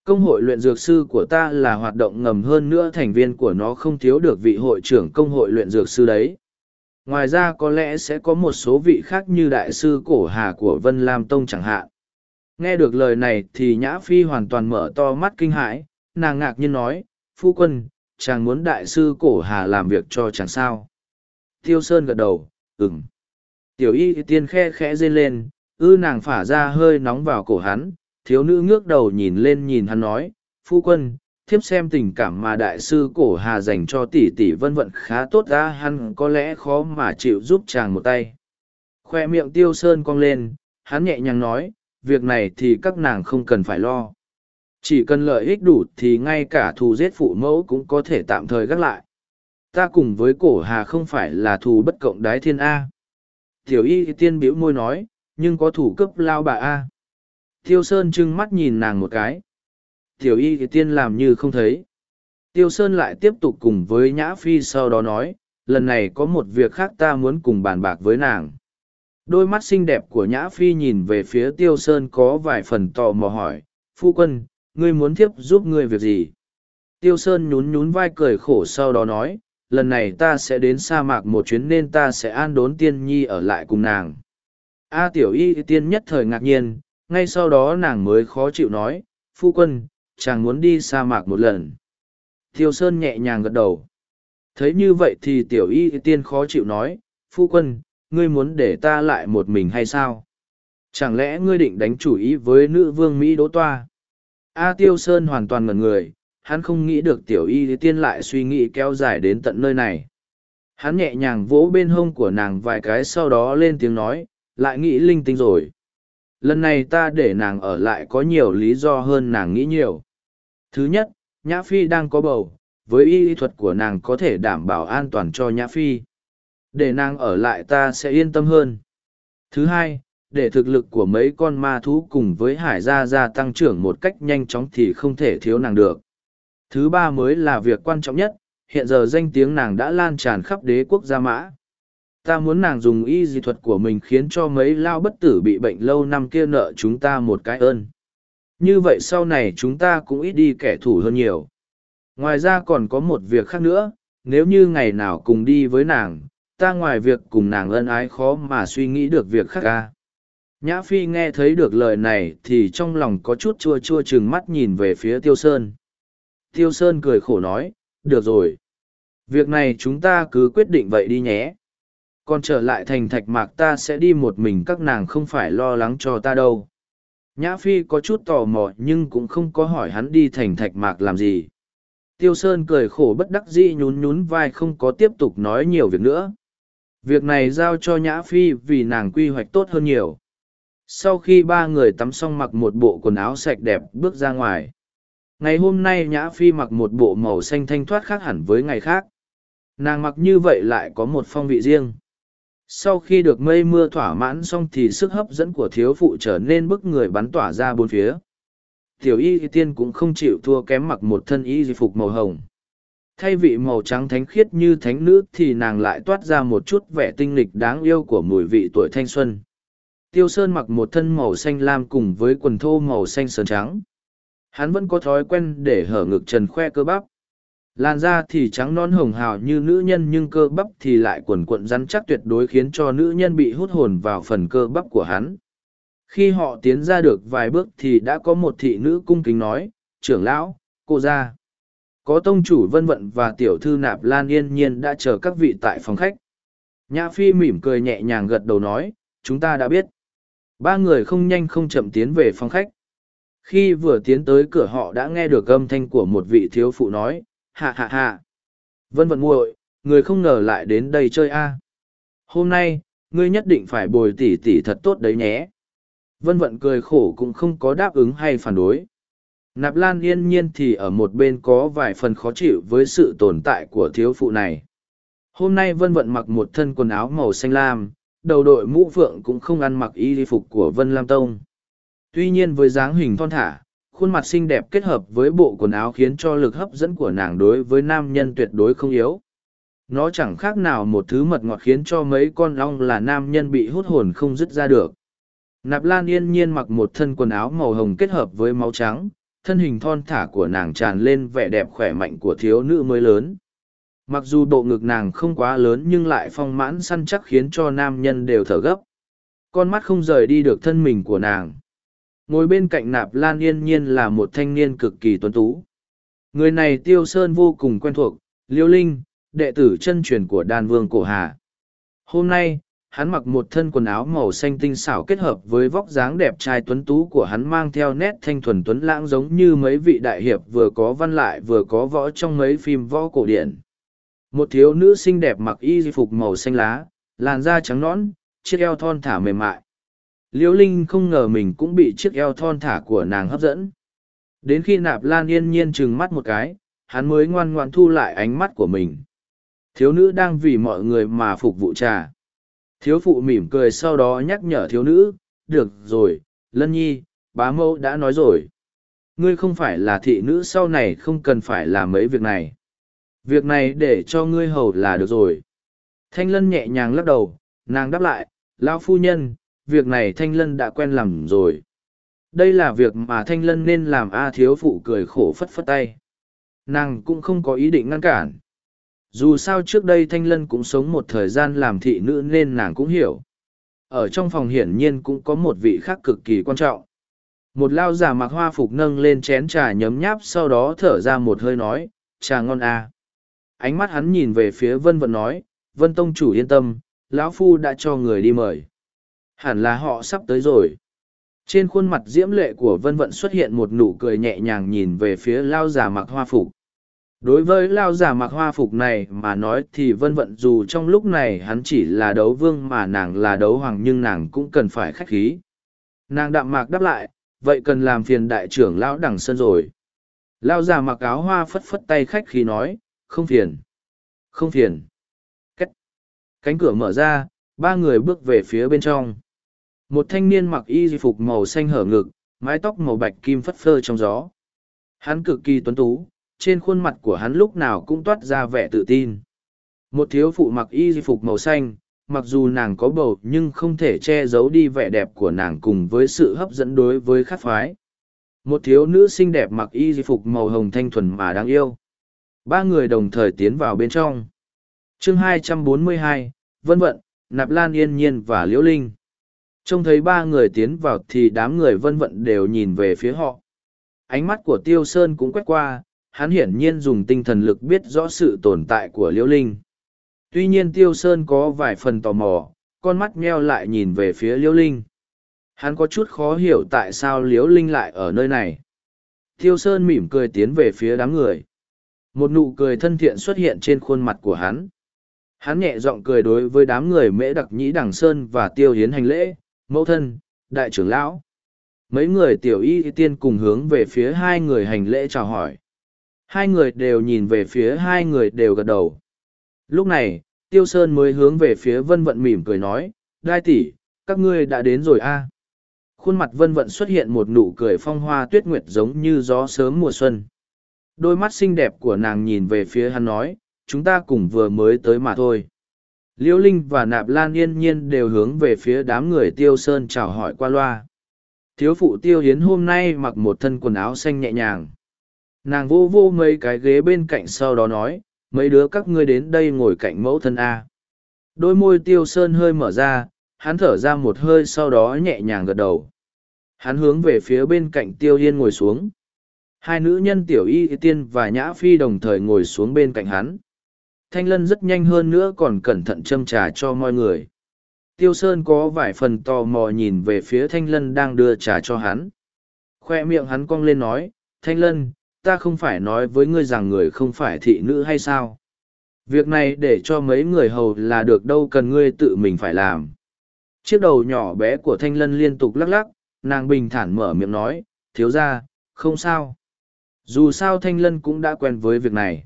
Công hội luyện dược sư của ta là hoạt động ngầm hơn nữa thành viên của nó không thiếu được vị hội trưởng công hội luyện dược sư đấy. Ngoài ra có lẽ sẽ có một số vị khác như đại sư cổ hà của Vân Lam Tông chẳng hạn. Nghe được lời này thì Nhã Phi hoàn toàn mở to mắt kinh hãi, nàng ngạc nhiên nói, phu quân, chàng muốn đại sư cổ hà làm việc cho chàng sao. Tiêu Sơn gật đầu, ừm. Tiểu y tiên khe khẽ rên lên, ư nàng phả ra hơi nóng vào cổ hắn, thiếu nữ ngước đầu nhìn lên nhìn hắn nói, phu quân, thiếp xem tình cảm mà đại sư cổ hà dành cho tỷ tỷ vân vận khá tốt ra hắn có lẽ khó mà chịu giúp chàng một tay. Khoe miệng tiêu sơn cong lên, hắn nhẹ nhàng nói, việc này thì các nàng không cần phải lo. Chỉ cần lợi ích đủ thì ngay cả thù giết phụ mẫu cũng có thể tạm thời gác lại. Ta cùng với cổ hà không phải là thù bất cộng đái thiên A. Tiểu y tiên biểu môi nói, nhưng có thủ cấp lao bà a tiêu sơn trưng mắt nhìn nàng một cái tiểu y thì tiên làm như không thấy Tiêu Sơn lại tiếp tục cùng với Nhã Phi sau đó nói, lần này có một việc khác ta muốn cùng bàn bạc với nàng. Đôi mắt xinh đẹp của Nhã Phi nhìn về phía Tiêu Sơn có vài phần tò mò hỏi, Phu quân, ngươi muốn thiếp giúp ngươi việc gì? Tiêu Sơn nhún nhún vai cười khổ sau đó nói, lần này ta sẽ đến sa mạc một chuyến nên ta sẽ an đốn tiên nhi ở lại cùng nàng. A tiểu y tiên nhất thời ngạc nhiên, ngay sau đó nàng mới khó chịu nói, phu quân, chàng muốn đi sa mạc một lần. Tiêu Sơn nhẹ nhàng gật đầu. Thấy như vậy thì tiểu y tiên khó chịu nói, phu quân, ngươi muốn để ta lại một mình hay sao? Chẳng lẽ ngươi định đánh chủ ý với nữ vương Mỹ Đỗ Toa? A Tiêu Sơn hoàn toàn ngẩn người, hắn không nghĩ được tiểu y tiên lại suy nghĩ kéo dài đến tận nơi này. Hắn nhẹ nhàng vỗ bên hông của nàng vài cái sau đó lên tiếng nói, lại nghĩ linh tinh rồi. Lần này ta để nàng ở lại có nhiều lý do hơn nàng nghĩ nhiều. Thứ nhất, Nhã Phi đang có bầu, với y thuật của nàng có thể đảm bảo an toàn cho Nhã Phi. Để nàng ở lại ta sẽ yên tâm hơn. Thứ hai, để thực lực của mấy con ma thú cùng với hải gia gia tăng trưởng một cách nhanh chóng thì không thể thiếu nàng được. Thứ ba mới là việc quan trọng nhất, hiện giờ danh tiếng nàng đã lan tràn khắp đế quốc gia mã. Ta muốn nàng dùng y dị thuật của mình khiến cho mấy lao bất tử bị bệnh lâu năm kia nợ chúng ta một cái ơn. Như vậy sau này chúng ta cũng ít đi kẻ thù hơn nhiều. Ngoài ra còn có một việc khác nữa, nếu như ngày nào cùng đi với nàng, ta ngoài việc cùng nàng ân ái khó mà suy nghĩ được việc khác ca. Nhã Phi nghe thấy được lời này thì trong lòng có chút chua chua chừng mắt nhìn về phía Tiêu Sơn. Tiêu Sơn cười khổ nói, được rồi. Việc này chúng ta cứ quyết định vậy đi nhé. Còn trở lại thành thạch mạc ta sẽ đi một mình, các nàng không phải lo lắng cho ta đâu. Nhã Phi có chút tò mò nhưng cũng không có hỏi hắn đi thành thạch mạc làm gì. Tiêu Sơn cười khổ bất đắc dĩ nhún nhún vai không có tiếp tục nói nhiều việc nữa. Việc này giao cho Nhã Phi vì nàng quy hoạch tốt hơn nhiều. Sau khi ba người tắm xong mặc một bộ quần áo sạch đẹp, bước ra ngoài. Ngày hôm nay Nhã Phi mặc một bộ màu xanh thanh thoát khác hẳn với ngày khác. Nàng mặc như vậy lại có một phong vị riêng. Sau khi được mây mưa thỏa mãn xong thì sức hấp dẫn của thiếu phụ trở nên bức người bắn tỏa ra bốn phía. Tiểu y tiên cũng không chịu thua kém mặc một thân y phục màu hồng. Thay vị màu trắng thánh khiết như thánh nữ thì nàng lại toát ra một chút vẻ tinh lịch đáng yêu của mùi vị tuổi thanh xuân. Tiêu Sơn mặc một thân màu xanh lam cùng với quần thô màu xanh sơn trắng. Hắn vẫn có thói quen để hở ngực trần khoe cơ bắp. Làn da thì trắng non hồng hào như nữ nhân nhưng cơ bắp thì lại quần quận rắn chắc tuyệt đối khiến cho nữ nhân bị hút hồn vào phần cơ bắp của hắn. Khi họ tiến ra được vài bước thì đã có một thị nữ cung kính nói, trưởng lão, cô ra. Có tông chủ vân vận và tiểu thư nạp lan yên nhiên đã chờ các vị tại phòng khách. Nhã Phi mỉm cười nhẹ nhàng gật đầu nói, chúng ta đã biết. Ba người không nhanh không chậm tiến về phòng khách. Khi vừa tiến tới cửa họ đã nghe được âm thanh của một vị thiếu phụ nói, hạ hạ hạ. Vân vận muội, người không ngờ lại đến đây chơi a. Hôm nay, ngươi nhất định phải bồi tỷ tỷ thật tốt đấy nhé. Vân vận cười khổ cũng không có đáp ứng hay phản đối. Nạp Lan yên nhiên thì ở một bên có vài phần khó chịu với sự tồn tại của thiếu phụ này. Hôm nay Vân Vận mặc một thân quần áo màu xanh lam, đầu đội mũ phượng cũng không ăn mặc y phục của Vân Lam Tông. Tuy nhiên với dáng hình thon thả, khuôn mặt xinh đẹp kết hợp với bộ quần áo khiến cho lực hấp dẫn của nàng đối với nam nhân tuyệt đối không yếu. Nó chẳng khác nào một thứ mật ngọt khiến cho mấy con long là nam nhân bị hút hồn không dứt ra được. Nạp Lan yên nhiên mặc một thân quần áo màu hồng kết hợp với máu trắng, thân hình thon thả của nàng tràn lên vẻ đẹp khỏe mạnh của thiếu nữ mới lớn. Mặc dù bộ ngực nàng không quá lớn nhưng lại phong mãn săn chắc khiến cho nam nhân đều thở gấp. Con mắt không rời đi được thân mình của nàng. Ngồi bên cạnh nạp lan yên nhiên là một thanh niên cực kỳ tuấn tú. Người này tiêu sơn vô cùng quen thuộc, liêu linh, đệ tử chân truyền của đan vương cổ hà. Hôm nay, hắn mặc một thân quần áo màu xanh tinh xảo kết hợp với vóc dáng đẹp trai tuấn tú của hắn mang theo nét thanh thuần tuấn lãng giống như mấy vị đại hiệp vừa có văn lại vừa có võ trong mấy phim võ cổ điển. Một thiếu nữ xinh đẹp mặc y phục màu xanh lá, làn da trắng nõn, chiếc eo thon thả mềm mại. Liễu Linh không ngờ mình cũng bị chiếc eo thon thả của nàng hấp dẫn. Đến khi nạp lan yên nhiên trừng mắt một cái, hắn mới ngoan ngoan thu lại ánh mắt của mình. Thiếu nữ đang vì mọi người mà phục vụ trà. Thiếu phụ mỉm cười sau đó nhắc nhở thiếu nữ, được rồi, lân nhi, bá mẫu đã nói rồi. Ngươi không phải là thị nữ sau này không cần phải làm mấy việc này. Việc này để cho ngươi hầu là được rồi. Thanh lân nhẹ nhàng lắc đầu, nàng đáp lại, lão phu nhân, việc này thanh lân đã quen làm rồi. Đây là việc mà thanh lân nên làm A thiếu phụ cười khổ phất phất tay. Nàng cũng không có ý định ngăn cản. Dù sao trước đây thanh lân cũng sống một thời gian làm thị nữ nên nàng cũng hiểu. Ở trong phòng hiển nhiên cũng có một vị khác cực kỳ quan trọng. Một lao giả mặc hoa phục nâng lên chén trà nhấm nháp sau đó thở ra một hơi nói, trà ngon à. Ánh mắt hắn nhìn về phía vân vận nói, vân tông chủ yên tâm, lão phu đã cho người đi mời. Hẳn là họ sắp tới rồi. Trên khuôn mặt diễm lệ của vân vận xuất hiện một nụ cười nhẹ nhàng nhìn về phía lao giả mặc hoa phục. Đối với lao giả mặc hoa phục này mà nói thì vân vận dù trong lúc này hắn chỉ là đấu vương mà nàng là đấu hoàng nhưng nàng cũng cần phải khách khí. Nàng đạm mạc đáp lại, vậy cần làm phiền đại trưởng lão đẳng sơn rồi. Lao giả mặc áo hoa phất phất tay khách khí nói, không phiền. Không phiền. Cách. Cánh cửa mở ra, ba người bước về phía bên trong. Một thanh niên mặc y phục màu xanh hở ngực, mái tóc màu bạch kim phất phơ trong gió. Hắn cực kỳ tuấn tú, trên khuôn mặt của hắn lúc nào cũng toát ra vẻ tự tin. Một thiếu phụ mặc y phục màu xanh, mặc dù nàng có bầu nhưng không thể che giấu đi vẻ đẹp của nàng cùng với sự hấp dẫn đối với khát phái. Một thiếu nữ xinh đẹp mặc y phục màu hồng thanh thuần mà đáng yêu. Ba người đồng thời tiến vào bên trong. chương 242, Vân Vận, Nạp Lan Yên Nhiên và Liễu Linh. Trông thấy ba người tiến vào thì đám người vân vận đều nhìn về phía họ. Ánh mắt của Tiêu Sơn cũng quét qua, hắn hiển nhiên dùng tinh thần lực biết rõ sự tồn tại của Liễu Linh. Tuy nhiên Tiêu Sơn có vài phần tò mò, con mắt meo lại nhìn về phía Liễu Linh. Hắn có chút khó hiểu tại sao Liễu Linh lại ở nơi này. Tiêu Sơn mỉm cười tiến về phía đám người. Một nụ cười thân thiện xuất hiện trên khuôn mặt của hắn. Hắn nhẹ giọng cười đối với đám người mễ đặc nhĩ đằng Sơn và Tiêu Hiến hành lễ, mẫu thân, đại trưởng lão. Mấy người tiểu y tiên cùng hướng về phía hai người hành lễ chào hỏi. Hai người đều nhìn về phía hai người đều gật đầu. Lúc này, Tiêu Sơn mới hướng về phía vân vận mỉm cười nói, đai tỷ, các ngươi đã đến rồi a. Khuôn mặt vân vận xuất hiện một nụ cười phong hoa tuyết nguyệt giống như gió sớm mùa xuân. Đôi mắt xinh đẹp của nàng nhìn về phía hắn nói, chúng ta cùng vừa mới tới mà thôi. Liễu Linh và Nạp Lan yên nhiên đều hướng về phía đám người Tiêu Sơn chào hỏi qua loa. Thiếu phụ Tiêu Hiến hôm nay mặc một thân quần áo xanh nhẹ nhàng. Nàng vô vô mấy cái ghế bên cạnh sau đó nói, mấy đứa các ngươi đến đây ngồi cạnh mẫu thân A. Đôi môi Tiêu Sơn hơi mở ra, hắn thở ra một hơi sau đó nhẹ nhàng gật đầu. Hắn hướng về phía bên cạnh Tiêu Hiên ngồi xuống. Hai nữ nhân Tiểu Y Tiên và Nhã Phi đồng thời ngồi xuống bên cạnh hắn thanh lân rất nhanh hơn nữa còn cẩn thận châm trà cho mọi người. Tiêu sơn có vài phần tò mò nhìn về phía thanh lân đang đưa trà cho hắn. Khoe miệng hắn cong lên nói, thanh lân, ta không phải nói với ngươi rằng người không phải thị nữ hay sao? Việc này để cho mấy người hầu là được đâu cần ngươi tự mình phải làm. Chiếc đầu nhỏ bé của thanh lân liên tục lắc lắc, nàng bình thản mở miệng nói, thiếu ra không sao. Dù sao thanh lân cũng đã quen với việc này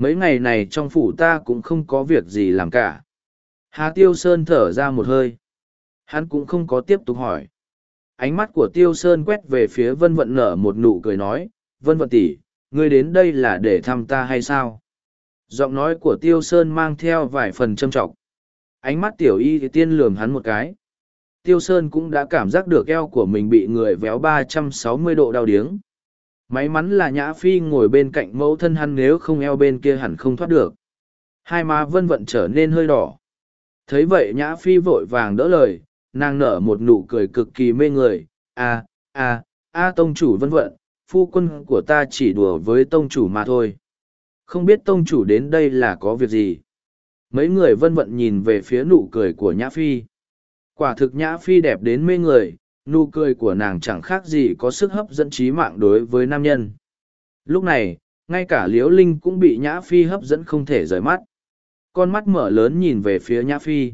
mấy ngày này trong phủ ta cũng không có việc gì làm cả. Hà tiêu sơn thở ra một hơi. Hắn cũng không có tiếp tục hỏi. Ánh mắt của tiêu sơn quét về phía vân vận nở một nụ cười nói, vân vận tỉ ngươi đến đây là để thăm ta hay sao? Giọng nói của tiêu sơn mang theo vài phần châm trọng. ánh mắt tiểu y thì tiên lườm hắn một cái. Tiêu sơn cũng đã cảm giác được eo của mình bị người véo ba trăm sáu mươi độ đau điếng. May mắn là Nhã Phi ngồi bên cạnh mẫu thân hắn nếu không eo bên kia hẳn không thoát được. Hai má vân vận trở nên hơi đỏ. Thấy vậy Nhã Phi vội vàng đỡ lời, nàng nở một nụ cười cực kỳ mê người. À, à, a tông chủ vân vận, phu quân của ta chỉ đùa với tông chủ mà thôi. Không biết tông chủ đến đây là có việc gì. Mấy người vân vận nhìn về phía nụ cười của Nhã Phi. Quả thực Nhã Phi đẹp đến mê người, nụ cười của nàng chẳng khác gì có sức hấp dẫn trí mạng đối với nam nhân. Lúc này, ngay cả liễu linh cũng bị nhã phi hấp dẫn không thể rời mắt. Con mắt mở lớn nhìn về phía nhã phi.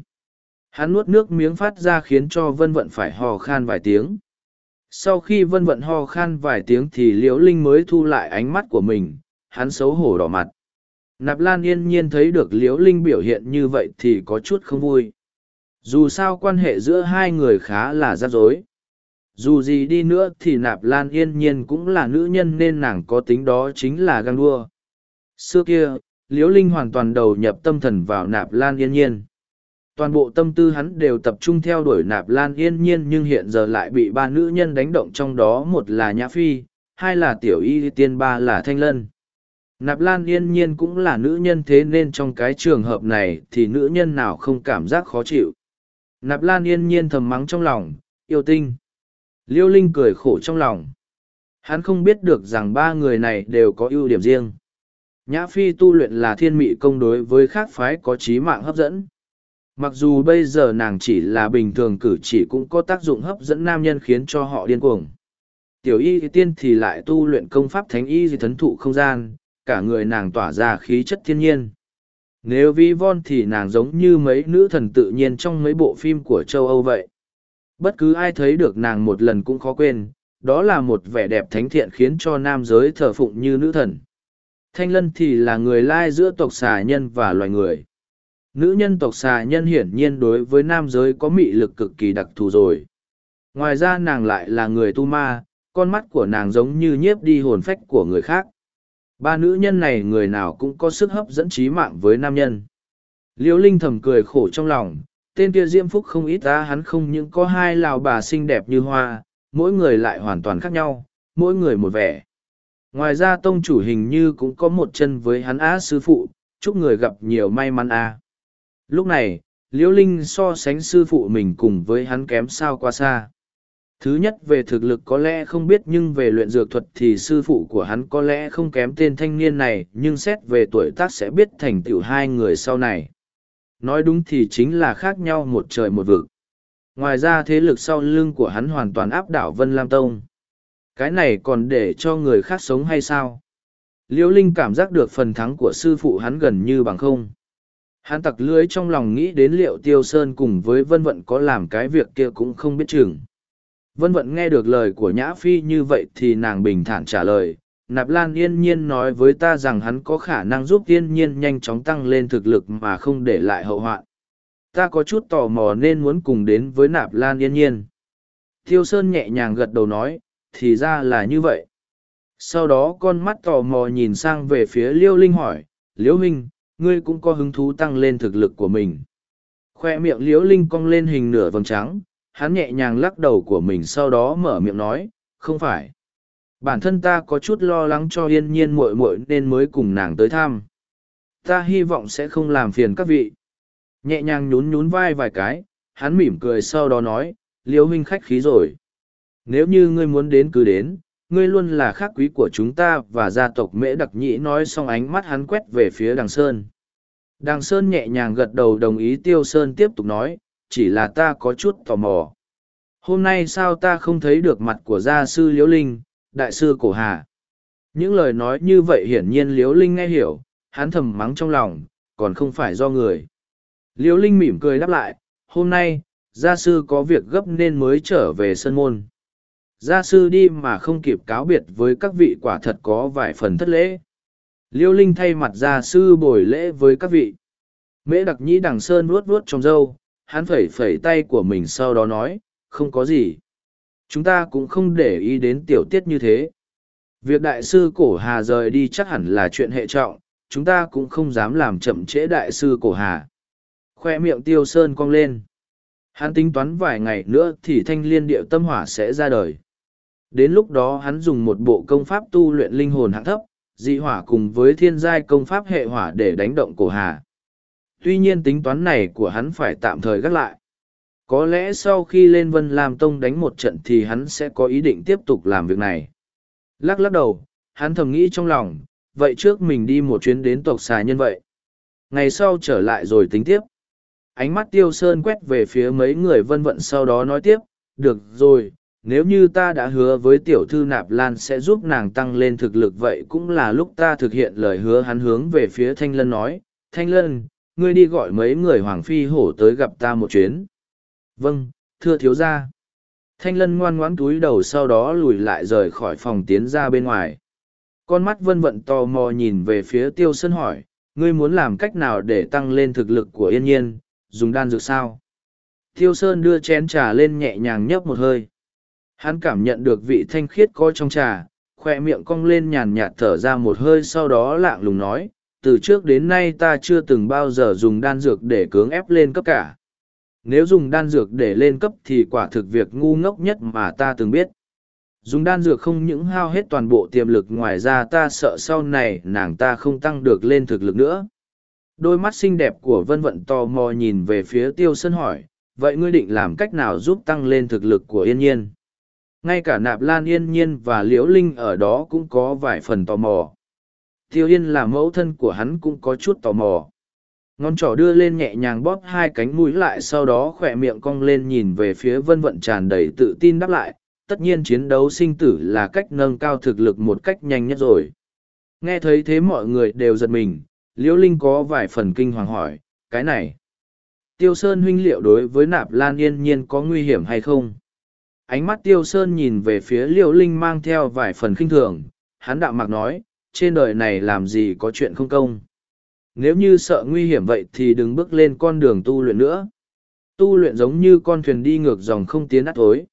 Hắn nuốt nước miếng phát ra khiến cho vân vận phải hò khan vài tiếng. Sau khi vân vận ho khan vài tiếng thì liễu linh mới thu lại ánh mắt của mình, hắn xấu hổ đỏ mặt. Nạp lan yên nhiên thấy được liễu linh biểu hiện như vậy thì có chút không vui. Dù sao quan hệ giữa hai người khá là rắc rối dù gì đi nữa thì nạp lan yên nhiên cũng là nữ nhân nên nàng có tính đó chính là găng đua. Xưa kia, liễu linh hoàn toàn đầu nhập tâm thần vào nạp lan yên nhiên. Toàn bộ tâm tư hắn đều tập trung theo đuổi nạp lan yên nhiên nhưng hiện giờ lại bị ba nữ nhân đánh động trong đó một là nhã phi, hai là tiểu y, tiên ba là thanh lân. Nạp lan yên nhiên cũng là nữ nhân thế nên trong cái trường hợp này thì nữ nhân nào không cảm giác khó chịu. Nạp lan yên nhiên thầm mắng trong lòng, yêu tinh liêu linh cười khổ trong lòng. Hắn không biết được rằng ba người này đều có ưu điểm riêng. Nhã phi tu luyện là thiên mị công đối với khác phái có trí mạng hấp dẫn. Mặc dù bây giờ nàng chỉ là bình thường cử chỉ cũng có tác dụng hấp dẫn nam nhân khiến cho họ điên cuồng. Tiểu y tiên thì lại tu luyện công pháp thánh y di thấn thụ không gian, cả người nàng tỏa ra khí chất thiên nhiên. Nếu ví von thì nàng giống như mấy nữ thần tự nhiên trong mấy bộ phim của châu âu vậy bất cứ ai thấy được nàng một lần cũng khó quên, đó là một vẻ đẹp thánh thiện khiến cho nam giới thờ phụng như nữ thần. Thanh lân thì là người lai giữa tộc xà nhân và loài người. Nữ nhân tộc xà nhân hiển nhiên đối với nam giới có mị lực cực kỳ đặc thù rồi. Ngoài ra nàng lại là người tu ma, con mắt của nàng giống như nhiếp đi hồn phách của người khác. Ba nữ nhân này người nào cũng có sức hấp dẫn trí mạng với nam nhân. Liễu linh thầm cười khổ trong lòng tên kia diễm phúc không ít ta hắn không những có hai lào bà xinh đẹp như hoa, mỗi người lại hoàn toàn khác nhau, mỗi người một vẻ. Ngoài ra tông chủ hình như cũng có một chân với hắn á sư phụ, chúc người gặp nhiều may mắn a lúc này, liễu linh so sánh sư phụ mình cùng với hắn kém sao qua xa. Thứ nhất, về thực lực có lẽ không biết, nhưng về luyện dược thuật thì sư phụ của hắn có lẽ không kém tên thanh niên này, nhưng xét về tuổi tác sẽ biết thành tựu hai người sau này nói đúng thì chính là khác nhau một trời một vực. Ngoài ra thế lực sau lưng của hắn hoàn toàn áp đảo vân lam tông. Cái này còn để cho người khác sống hay sao? Liễu linh cảm giác được phần thắng của sư phụ hắn gần như bằng không. Hắn tặc lưới trong lòng nghĩ đến liệu tiêu sơn cùng với vân vận có làm cái việc kia cũng không biết chừng. Vân vận nghe được lời của nhã phi như vậy thì nàng bình thản trả lời nạp lan yên nhiên nói với ta rằng hắn có khả năng giúp yên nhiên nhanh chóng tăng lên thực lực mà không để lại hậu hoạn. Ta có chút tò mò nên muốn cùng đến với nạp lan yên nhiên. Tiêu sơn nhẹ nhàng gật đầu nói, thì ra là như vậy. Sau đó con mắt tò mò nhìn sang về phía liêu linh hỏi liễu minh ngươi cũng có hứng thú tăng lên thực lực của mình? Khoe miệng liễu linh cong lên hình nửa vầng trắng, hắn nhẹ nhàng lắc đầu của mình sau đó mở miệng nói, không phải bản thân ta có chút lo lắng cho yên nhiên muội muội nên mới cùng nàng tới thăm. Ta hy vọng sẽ không làm phiền các vị. Nhẹ nhàng nhún nhún vai vài cái, hắn mỉm cười sau đó nói liễu huynh khách khí rồi. Nếu như ngươi muốn đến cứ đến, ngươi luôn là khác quý của chúng ta và gia tộc mễ đặc nhĩ. Nói xong ánh mắt hắn quét về phía đằng sơn. Đằng sơn nhẹ nhàng gật đầu đồng ý tiêu sơn tiếp tục nói, chỉ là ta có chút tò mò. Hôm nay sao ta không thấy được mặt của gia sư liễu linh? Đại sư cổ hà. Những lời nói như vậy hiển nhiên liễu linh nghe hiểu, hắn thầm mắng trong lòng, còn không phải do người. Liễu linh mỉm cười đáp lại, hôm nay, gia sư có việc gấp nên mới trở về sân môn. Gia sư đi mà không kịp cáo biệt với các vị quả thật có vài phần thất lễ. Liêu linh thay mặt gia sư bồi lễ với các vị. Mễ đặc nhĩ đằng sơn vuốt vuốt trong râu, hắn phẩy phẩy tay của mình sau đó nói, không có gì chúng ta cũng không để ý đến tiểu tiết như thế việc đại sư cổ hà rời đi chắc hẳn là chuyện hệ trọng chúng ta cũng không dám làm chậm trễ đại sư cổ hà khoe miệng tiêu sơn cong lên hắn tính toán vài ngày nữa thì thanh liên điệu tâm hỏa sẽ ra đời Đến lúc đó hắn dùng một bộ công pháp tu luyện linh hồn hạng thấp, dị hỏa cùng với thiên giai công pháp hệ hỏa để đánh động cổ hà. Tuy nhiên tính toán này của hắn phải tạm thời gác lại. Có lẽ sau khi lên Vân Lam Tông đánh một trận thì hắn sẽ có ý định tiếp tục làm việc này. Lắc lắc đầu, hắn thầm nghĩ trong lòng, vậy trước mình đi một chuyến đến tộc xà nhân vậy. Ngày sau trở lại rồi tính tiếp. Ánh mắt tiêu sơn quét về phía mấy người vân vận sau đó nói tiếp, được rồi, nếu như ta đã hứa với tiểu thư nạp lan sẽ giúp nàng tăng lên thực lực vậy cũng là lúc ta thực hiện lời hứa hắn hướng về phía thanh lân nói thanh lân ngươi đi gọi mấy người hoàng phi hổ tới gặp ta một chuyến vâng thưa thiếu gia. Thanh lân ngoan ngoãn túi đầu sau đó lùi lại rời khỏi phòng tiến ra bên ngoài. Con mắt vân vận tò mò nhìn về phía tiêu sơn hỏi ngươi muốn làm cách nào để tăng lên thực lực của yên nhiên? Dùng đan dược sao? Tiêu sơn đưa chén trà lên nhẹ nhàng nhấp một hơi. Hắn cảm nhận được vị thanh khiết có trong trà, khoe miệng cong lên nhàn nhạt thở ra một hơi sau đó lạng lùng nói, từ trước đến nay ta chưa từng bao giờ dùng đan dược để cưỡng ép lên cấp cả. Nếu dùng đan dược để lên cấp thì quả thực việc ngu ngốc nhất mà ta từng biết. Dùng đan dược không những hao hết toàn bộ tiềm lực ngoài ra ta sợ sau này nàng ta không tăng được lên thực lực nữa. Đôi mắt xinh đẹp của vân vận tò mò nhìn về phía tiêu sơn hỏi, vậy ngươi định làm cách nào giúp tăng lên thực lực của yên nhiên? ngay cả nạp lan yên nhiên và liễu linh ở đó cũng có vài phần tò mò tiêu yên là mẫu thân của hắn cũng có chút tò mò ngón trỏ đưa lên nhẹ nhàng bóp hai cánh mũi lại, sau đó khỏe miệng cong lên nhìn về phía vân vận tràn đầy tự tin đáp lại, tất nhiên chiến đấu sinh tử là cách nâng cao thực lực một cách nhanh nhất rồi. Nghe thấy thế mọi người đều giật mình, liễu linh có vài phần kinh hoàng hỏi, cái này, tiêu sơn huynh liệu đối với nạp lan yên nhiên có nguy hiểm hay không? Ánh mắt tiêu sơn nhìn về phía liễu linh mang theo vài phần khinh thường, hắn đạo mạc nói, trên đời này làm gì có chuyện không công? Nếu như sợ nguy hiểm vậy thì đừng bước lên con đường tu luyện nữa. Tu luyện giống như con thuyền đi ngược dòng không tiến át thối.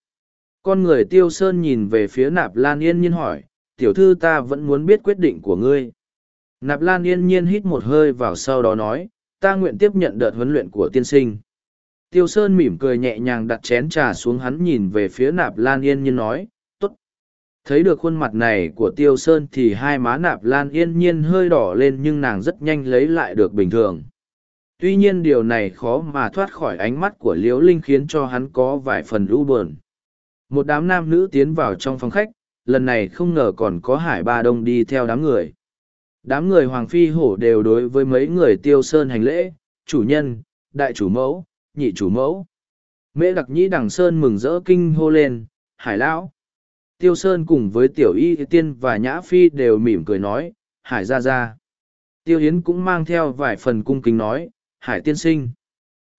Con người tiêu sơn nhìn về phía nạp lan yên nhiên hỏi, tiểu thư ta vẫn muốn biết quyết định của ngươi. Nạp lan yên nhiên hít một hơi vào sau đó nói, ta nguyện tiếp nhận đợt huấn luyện của tiên sinh. Tiêu Sơn mỉm cười nhẹ nhàng đặt chén trà xuống hắn nhìn về phía nạp lan yên nhiên nói. Thấy được khuôn mặt này của Tiêu Sơn thì hai má nạp lan yên nhiên hơi đỏ lên nhưng nàng rất nhanh lấy lại được bình thường. Tuy nhiên điều này khó mà thoát khỏi ánh mắt của Liễu Linh khiến cho hắn có vài phần u buồn. Một đám nam nữ tiến vào trong phòng khách, lần này không ngờ còn có Hải Ba Đông đi theo đám người. Đám người Hoàng Phi Hổ đều đối với mấy người Tiêu Sơn hành lễ, chủ nhân, đại chủ mẫu, nhị chủ mẫu. Mễ đặc nhĩ đằng sơn mừng rỡ kinh hô lên, hải lão. Tiêu Sơn cùng với tiểu y tiên và nhã phi đều mỉm cười nói, hải ra ra. Tiêu Hiến cũng mang theo vài phần cung kính nói, hải tiên sinh.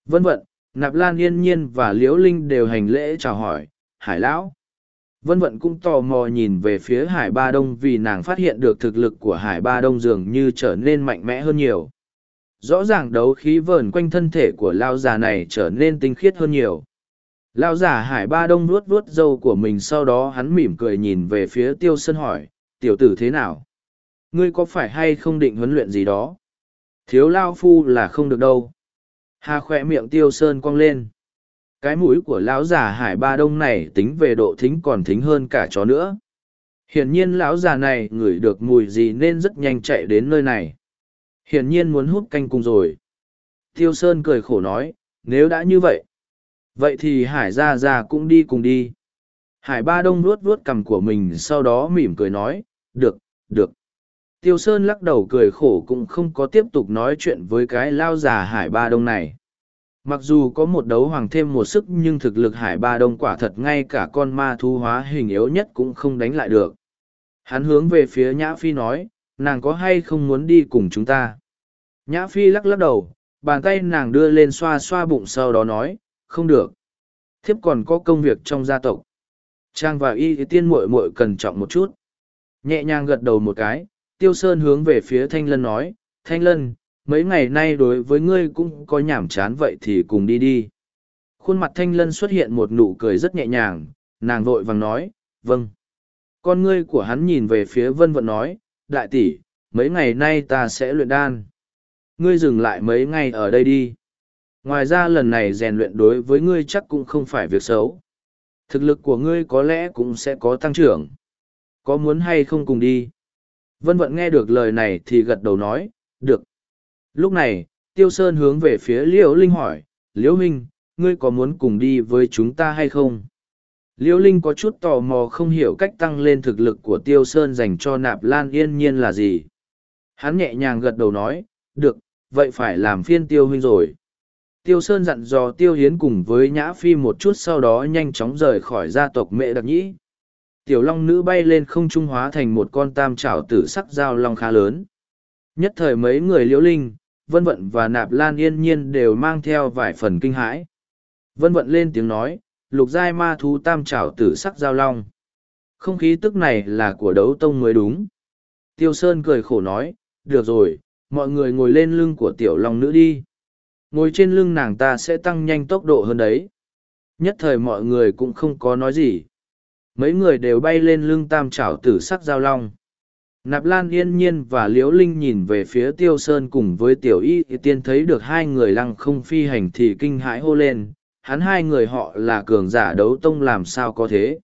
Vân vận, nạp lan yên nhiên và liễu linh đều hành lễ chào hỏi, hải lão. Vân vận cũng tò mò nhìn về phía hải ba đông vì nàng phát hiện được thực lực của hải ba đông dường như trở nên mạnh mẽ hơn nhiều rõ ràng đấu khí vờn quanh thân thể của lao già này trở nên tinh khiết hơn nhiều lão giả hải ba đông nuốt vuốt râu của mình sau đó hắn mỉm cười nhìn về phía tiêu sơn hỏi tiểu tử thế nào? Ngươi có phải hay không định huấn luyện gì đó? Thiếu lao phu là không được đâu. Hà khoe miệng tiêu sơn cong lên. Cái mũi của lão giả hải ba đông này tính về độ thính còn thính hơn cả chó nữa. Hiển nhiên lão già này ngửi được mùi gì nên rất nhanh chạy đến nơi này. Hiển nhiên muốn hút canh cùng rồi. Tiêu Sơn cười khổ nói, nếu đã như vậy, vậy thì Hải Gia ra cũng đi cùng đi. Hải Ba Đông vuốt vuốt cằm của mình sau đó mỉm cười nói, được, được. Tiêu Sơn lắc đầu cười khổ cũng không có tiếp tục nói chuyện với cái lao già Hải Ba Đông này. Mặc dù có một đấu hoàng thêm một sức nhưng thực lực Hải Ba Đông quả thật ngay cả con ma thu hóa hình yếu nhất cũng không đánh lại được. Hắn hướng về phía Nhã Phi nói, nàng có hay không muốn đi cùng chúng ta nhã phi lắc lắc đầu bàn tay nàng đưa lên xoa xoa bụng sau đó nói không được. Thiếp còn có công việc trong gia tộc. Trang và y tiên muội muội cần trọng một chút. Nhẹ nhàng gật đầu một cái tiêu sơn hướng về phía thanh lân nói thanh lân mấy ngày nay đối với ngươi cũng có nhảm chán vậy thì cùng đi đi. Khuôn mặt thanh lân xuất hiện một nụ cười rất nhẹ nhàng nàng vội vàng nói vâng. Con ngươi của hắn nhìn về phía vân vận nói đại tỷ, mấy ngày nay ta sẽ luyện đan. Ngươi dừng lại mấy ngày ở đây đi. Ngoài ra lần này rèn luyện đối với ngươi chắc cũng không phải việc xấu. Thực lực của ngươi có lẽ cũng sẽ có tăng trưởng. Có muốn hay không cùng đi? Vân Vận nghe được lời này thì gật đầu nói, được. Lúc này, Tiêu Sơn hướng về phía Liễu Linh hỏi, Liễu huynh ngươi có muốn cùng đi với chúng ta hay không? Liễu Linh có chút tò mò không hiểu cách tăng lên thực lực của Tiêu Sơn dành cho nạp lan yên nhiên là gì. Hắn nhẹ nhàng gật đầu nói, được, vậy phải làm phiên Tiêu huynh rồi. Tiêu Sơn dặn dò Tiêu Hiến cùng với Nhã Phi một chút sau đó nhanh chóng rời khỏi gia tộc mẹ đặc nhĩ. Tiểu Long nữ bay lên không trung hóa thành một con tam trảo tử sắc dao long khá lớn. Nhất thời mấy người Liễu Linh, Vân Vận và Nạp Lan yên nhiên đều mang theo vài phần kinh hãi. Vân Vận lên tiếng nói, lục giai ma thú tam trảo tử sắc dao long. Không khí tức này là của đấu tông mới đúng. Tiêu Sơn cười khổ nói, được rồi, mọi người ngồi lên lưng của tiểu long nữ đi. Ngồi trên lưng nàng ta sẽ tăng nhanh tốc độ hơn đấy. Nhất thời mọi người cũng không có nói gì. mấy người đều bay lên lưng tam trảo tử sắc giao long. Nạp lan yên nhiên và liễu linh nhìn về phía tiêu sơn cùng với tiểu y, thì tiên thấy được hai người lăng không phi hành thì kinh hãi hô lên. Hắn hai người họ là cường giả đấu tông làm sao có thế?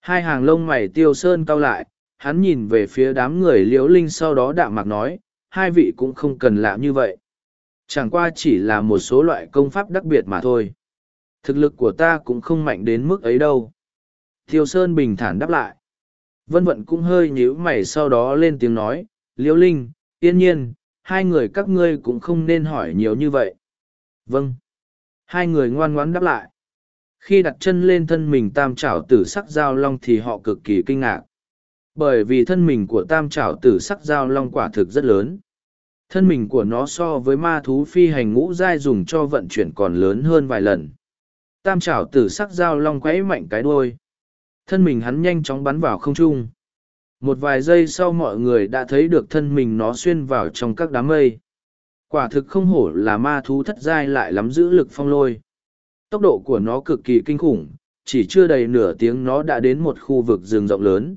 Hai hàng lông mày tiêu sơn cau lại. Hắn nhìn về phía đám người liễu linh sau đó đạm mạc nói, hai vị cũng không cần lạ như vậy chẳng qua chỉ là một số loại công pháp đặc biệt mà thôi. Thực lực của ta cũng không mạnh đến mức ấy đâu. Thiêu sơn bình thản đáp lại. Vân vận cũng hơi nhíu mày sau đó lên tiếng nói liễu linh, yên nhiên, hai người các ngươi cũng không nên hỏi nhiều như vậy. Vâng. Hai người ngoan ngoãn đáp lại. Khi đặt chân lên thân mình tam trảo tử sắc giao long thì họ cực kỳ kinh ngạc. Bởi vì thân mình của tam trảo tử sắc giao long quả thực rất lớn thân mình của nó so với ma thú phi hành ngũ giai dùng cho vận chuyển còn lớn hơn vài lần. Tam trảo tử sắc dao long quấy mạnh cái đuôi. Thân mình hắn nhanh chóng bắn vào không trung. Một vài giây sau mọi người đã thấy được thân mình nó xuyên vào trong các đám mây. Quả thực không hổ là ma thú thất giai lại lắm giữ lực phong lôi. Tốc độ của nó cực kỳ kinh khủng, chỉ chưa đầy nửa tiếng nó đã đến một khu vực rừng rộng lớn.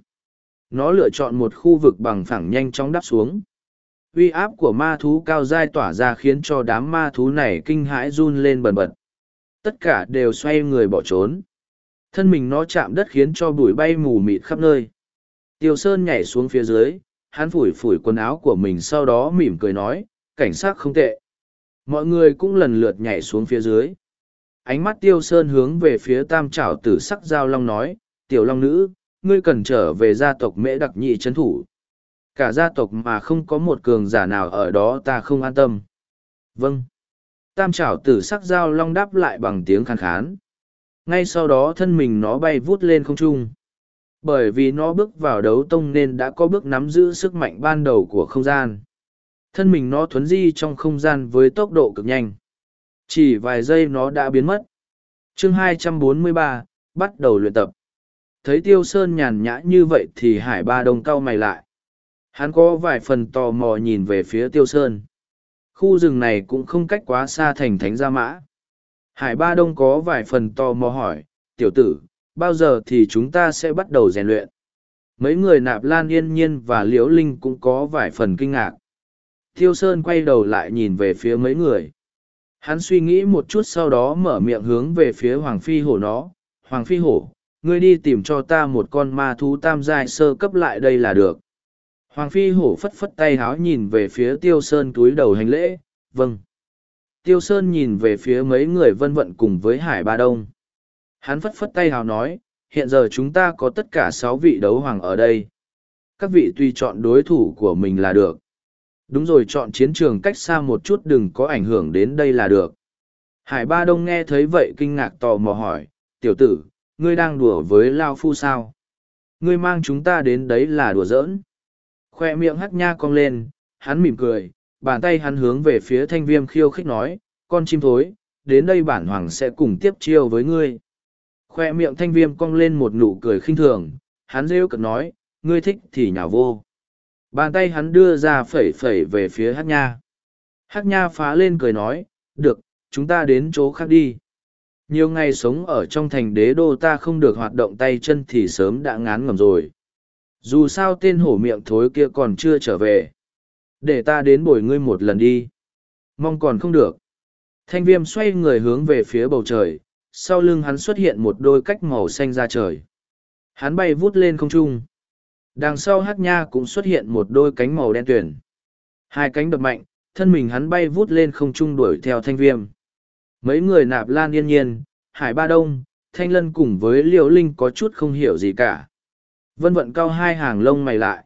Nó lựa chọn một khu vực bằng phẳng nhanh chóng đáp xuống uy áp của ma thú cao dai tỏa ra khiến cho đám ma thú này kinh hãi run lên bần bật. Tất cả đều xoay người bỏ trốn. Thân mình nó chạm đất khiến cho bụi bay mù mịt khắp nơi. Tiêu sơn nhảy xuống phía dưới, hắn phủi phủi quần áo của mình sau đó mỉm cười nói, cảnh sát không tệ. Mọi người cũng lần lượt nhảy xuống phía dưới. Ánh mắt tiêu sơn hướng về phía tam trảo tử sắc giao long nói, tiểu long nữ, ngươi cần trở về gia tộc mễ đặc nhị trấn thủ cả gia tộc mà không có một cường giả nào ở đó ta không an tâm. Vâng. Tam trảo tử sắc dao long đáp lại bằng tiếng khàn khán. Ngay sau đó thân mình nó bay vút lên không trung. Bởi vì nó bước vào đấu tông nên đã có bước nắm giữ sức mạnh ban đầu của không gian. Thân mình nó thuấn di trong không gian với tốc độ cực nhanh. Chỉ vài giây nó đã biến mất. Chương 243, bắt đầu luyện tập. Thấy tiêu sơn nhàn nhã như vậy thì hải ba đông cau mày lại hắn có vài phần tò mò nhìn về phía tiêu sơn. Khu rừng này cũng không cách quá xa thành thánh gia mã. Hải ba đông có vài phần tò mò hỏi, tiểu tử, bao giờ thì chúng ta sẽ bắt đầu rèn luyện? Mấy người nạp lan yên nhiên và liễu linh cũng có vài phần kinh ngạc. Tiêu sơn quay đầu lại nhìn về phía mấy người. Hắn suy nghĩ một chút sau đó mở miệng hướng về phía hoàng phi hổ nó, hoàng phi hổ, ngươi đi tìm cho ta một con ma thú tam giai sơ cấp lại đây là được. Hoàng phi hổ phất phất tay háo nhìn về phía tiêu sơn túi đầu hành lễ, vâng. Tiêu sơn nhìn về phía mấy người vân vận cùng với hải ba đông. Hắn phất phất tay hào nói, hiện giờ chúng ta có tất cả sáu vị đấu hoàng ở đây. Các vị tùy chọn đối thủ của mình là được. Đúng rồi chọn chiến trường cách xa một chút đừng có ảnh hưởng đến đây là được. Hải ba đông nghe thấy vậy kinh ngạc tò mò hỏi, tiểu tử, ngươi đang đùa với Lao Phu sao? Ngươi mang chúng ta đến đấy là đùa giỡn khoe miệng hắt nha cong lên, hắn mỉm cười, bàn tay hắn hướng về phía thanh viêm khiêu khích nói, con chim thối, đến đây bản hoàng sẽ cùng tiếp chiêu với ngươi. Khoe miệng thanh viêm cong lên một nụ cười khinh thường, hắn rêu cực nói, ngươi thích thì nhào vô. Bàn tay hắn đưa ra phẩy phẩy về phía hát nha. Hát nha phá lên cười nói, được, chúng ta đến chỗ khác đi. Nhiều ngày sống ở trong thành đế đô ta không được hoạt động tay chân thì sớm đã ngán ngầm rồi dù sao tên hổ miệng thối kia còn chưa trở về. Để ta đến bồi ngươi một lần đi. Mong còn không được. Thanh viêm xoay người hướng về phía bầu trời, sau lưng hắn xuất hiện một đôi cách màu xanh ra trời. Hắn bay vút lên không trung. Đằng sau hát nha cũng xuất hiện một đôi cánh màu đen tuyển hai cánh đập mạnh, thân mình hắn bay vút lên không trung đuổi theo thanh viêm. Mấy người nạp lan yên nhiên, hải ba đông, thanh lân cùng với liễu linh có chút không hiểu gì cả. Vân vận cao hai hàng lông mày lại.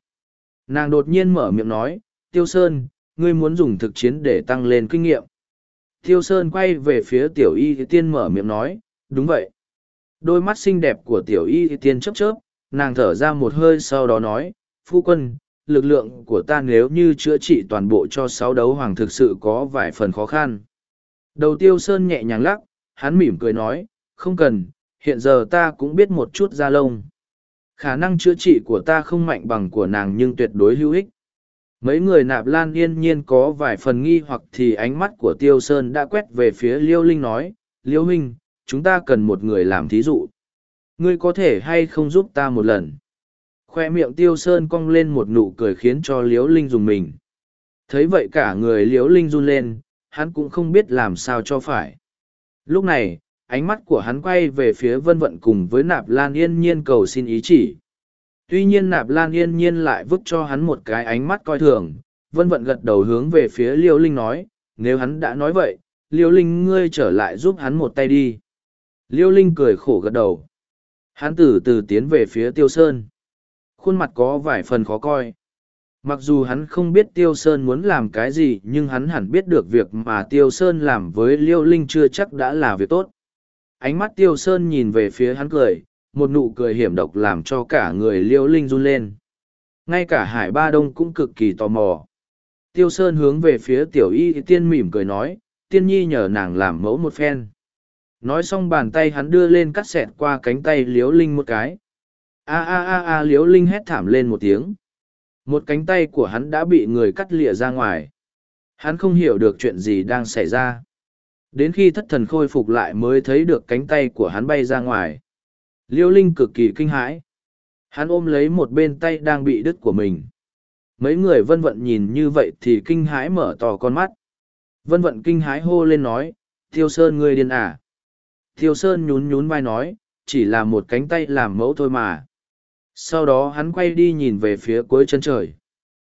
Nàng đột nhiên mở miệng nói, Tiêu Sơn, ngươi muốn dùng thực chiến để tăng lên kinh nghiệm. Tiêu Sơn quay về phía tiểu y tiên mở miệng nói, đúng vậy. Đôi mắt xinh đẹp của tiểu y tiên chớp chớp, nàng thở ra một hơi sau đó nói, phu quân, lực lượng của ta nếu như chữa trị toàn bộ cho sáu đấu hoàng thực sự có vài phần khó khăn. Đầu tiêu sơn nhẹ nhàng lắc, hắn mỉm cười nói, không cần, hiện giờ ta cũng biết một chút da lông khả năng chữa trị của ta không mạnh bằng của nàng nhưng tuyệt đối hữu ích. Mấy người nạp lan yên nhiên có vài phần nghi hoặc thì ánh mắt của tiêu sơn đã quét về phía liêu linh nói, liêu huynh, chúng ta cần một người làm thí dụ. Ngươi có thể hay không giúp ta một lần? Khoe miệng tiêu sơn cong lên một nụ cười khiến cho liễu linh dùng mình. Thấy vậy cả người liễu linh run lên, hắn cũng không biết làm sao cho phải. Lúc này ánh mắt của hắn quay về phía vân vận cùng với nạp lan yên nhiên cầu xin ý chỉ. Tuy nhiên nạp lan yên nhiên lại vứt cho hắn một cái ánh mắt coi thường. Vân vận gật đầu hướng về phía Liêu linh nói, nếu hắn đã nói vậy, Liêu linh ngươi trở lại giúp hắn một tay đi. Liêu linh cười khổ gật đầu. Hắn từ từ tiến về phía tiêu sơn. Khuôn mặt có vài phần khó coi. Mặc dù hắn không biết tiêu sơn muốn làm cái gì, nhưng hắn hẳn biết được việc mà tiêu sơn làm với liêu linh chưa chắc đã là việc tốt ánh mắt tiêu sơn nhìn về phía hắn cười, một nụ cười hiểm độc làm cho cả người liêu linh run lên. Ngay cả hải ba đông cũng cực kỳ tò mò. Tiêu sơn hướng về phía tiểu y tiên mỉm cười nói, tiên nhi nhờ nàng làm mẫu một phen. Nói xong bàn tay hắn đưa lên cắt xẹt qua cánh tay liếu linh một cái. A a a a liếu linh hét thảm lên một tiếng. Một cánh tay của hắn đã bị người cắt lịa ra ngoài. Hắn không hiểu được chuyện gì đang xảy ra đến khi thất thần khôi phục lại mới thấy được cánh tay của hắn bay ra ngoài. Liêu linh cực kỳ kinh hãi. Hắn ôm lấy một bên tay đang bị đứt của mình. Mấy người vân vận nhìn như vậy thì kinh hãi mở to con mắt. Vân vận kinh hãi hô lên nói, tiêu sơn ngươi điên à? Tiêu sơn nhún nhún vai nói, chỉ là một cánh tay làm mẫu thôi mà. Sau đó hắn quay đi nhìn về phía cuối chân trời.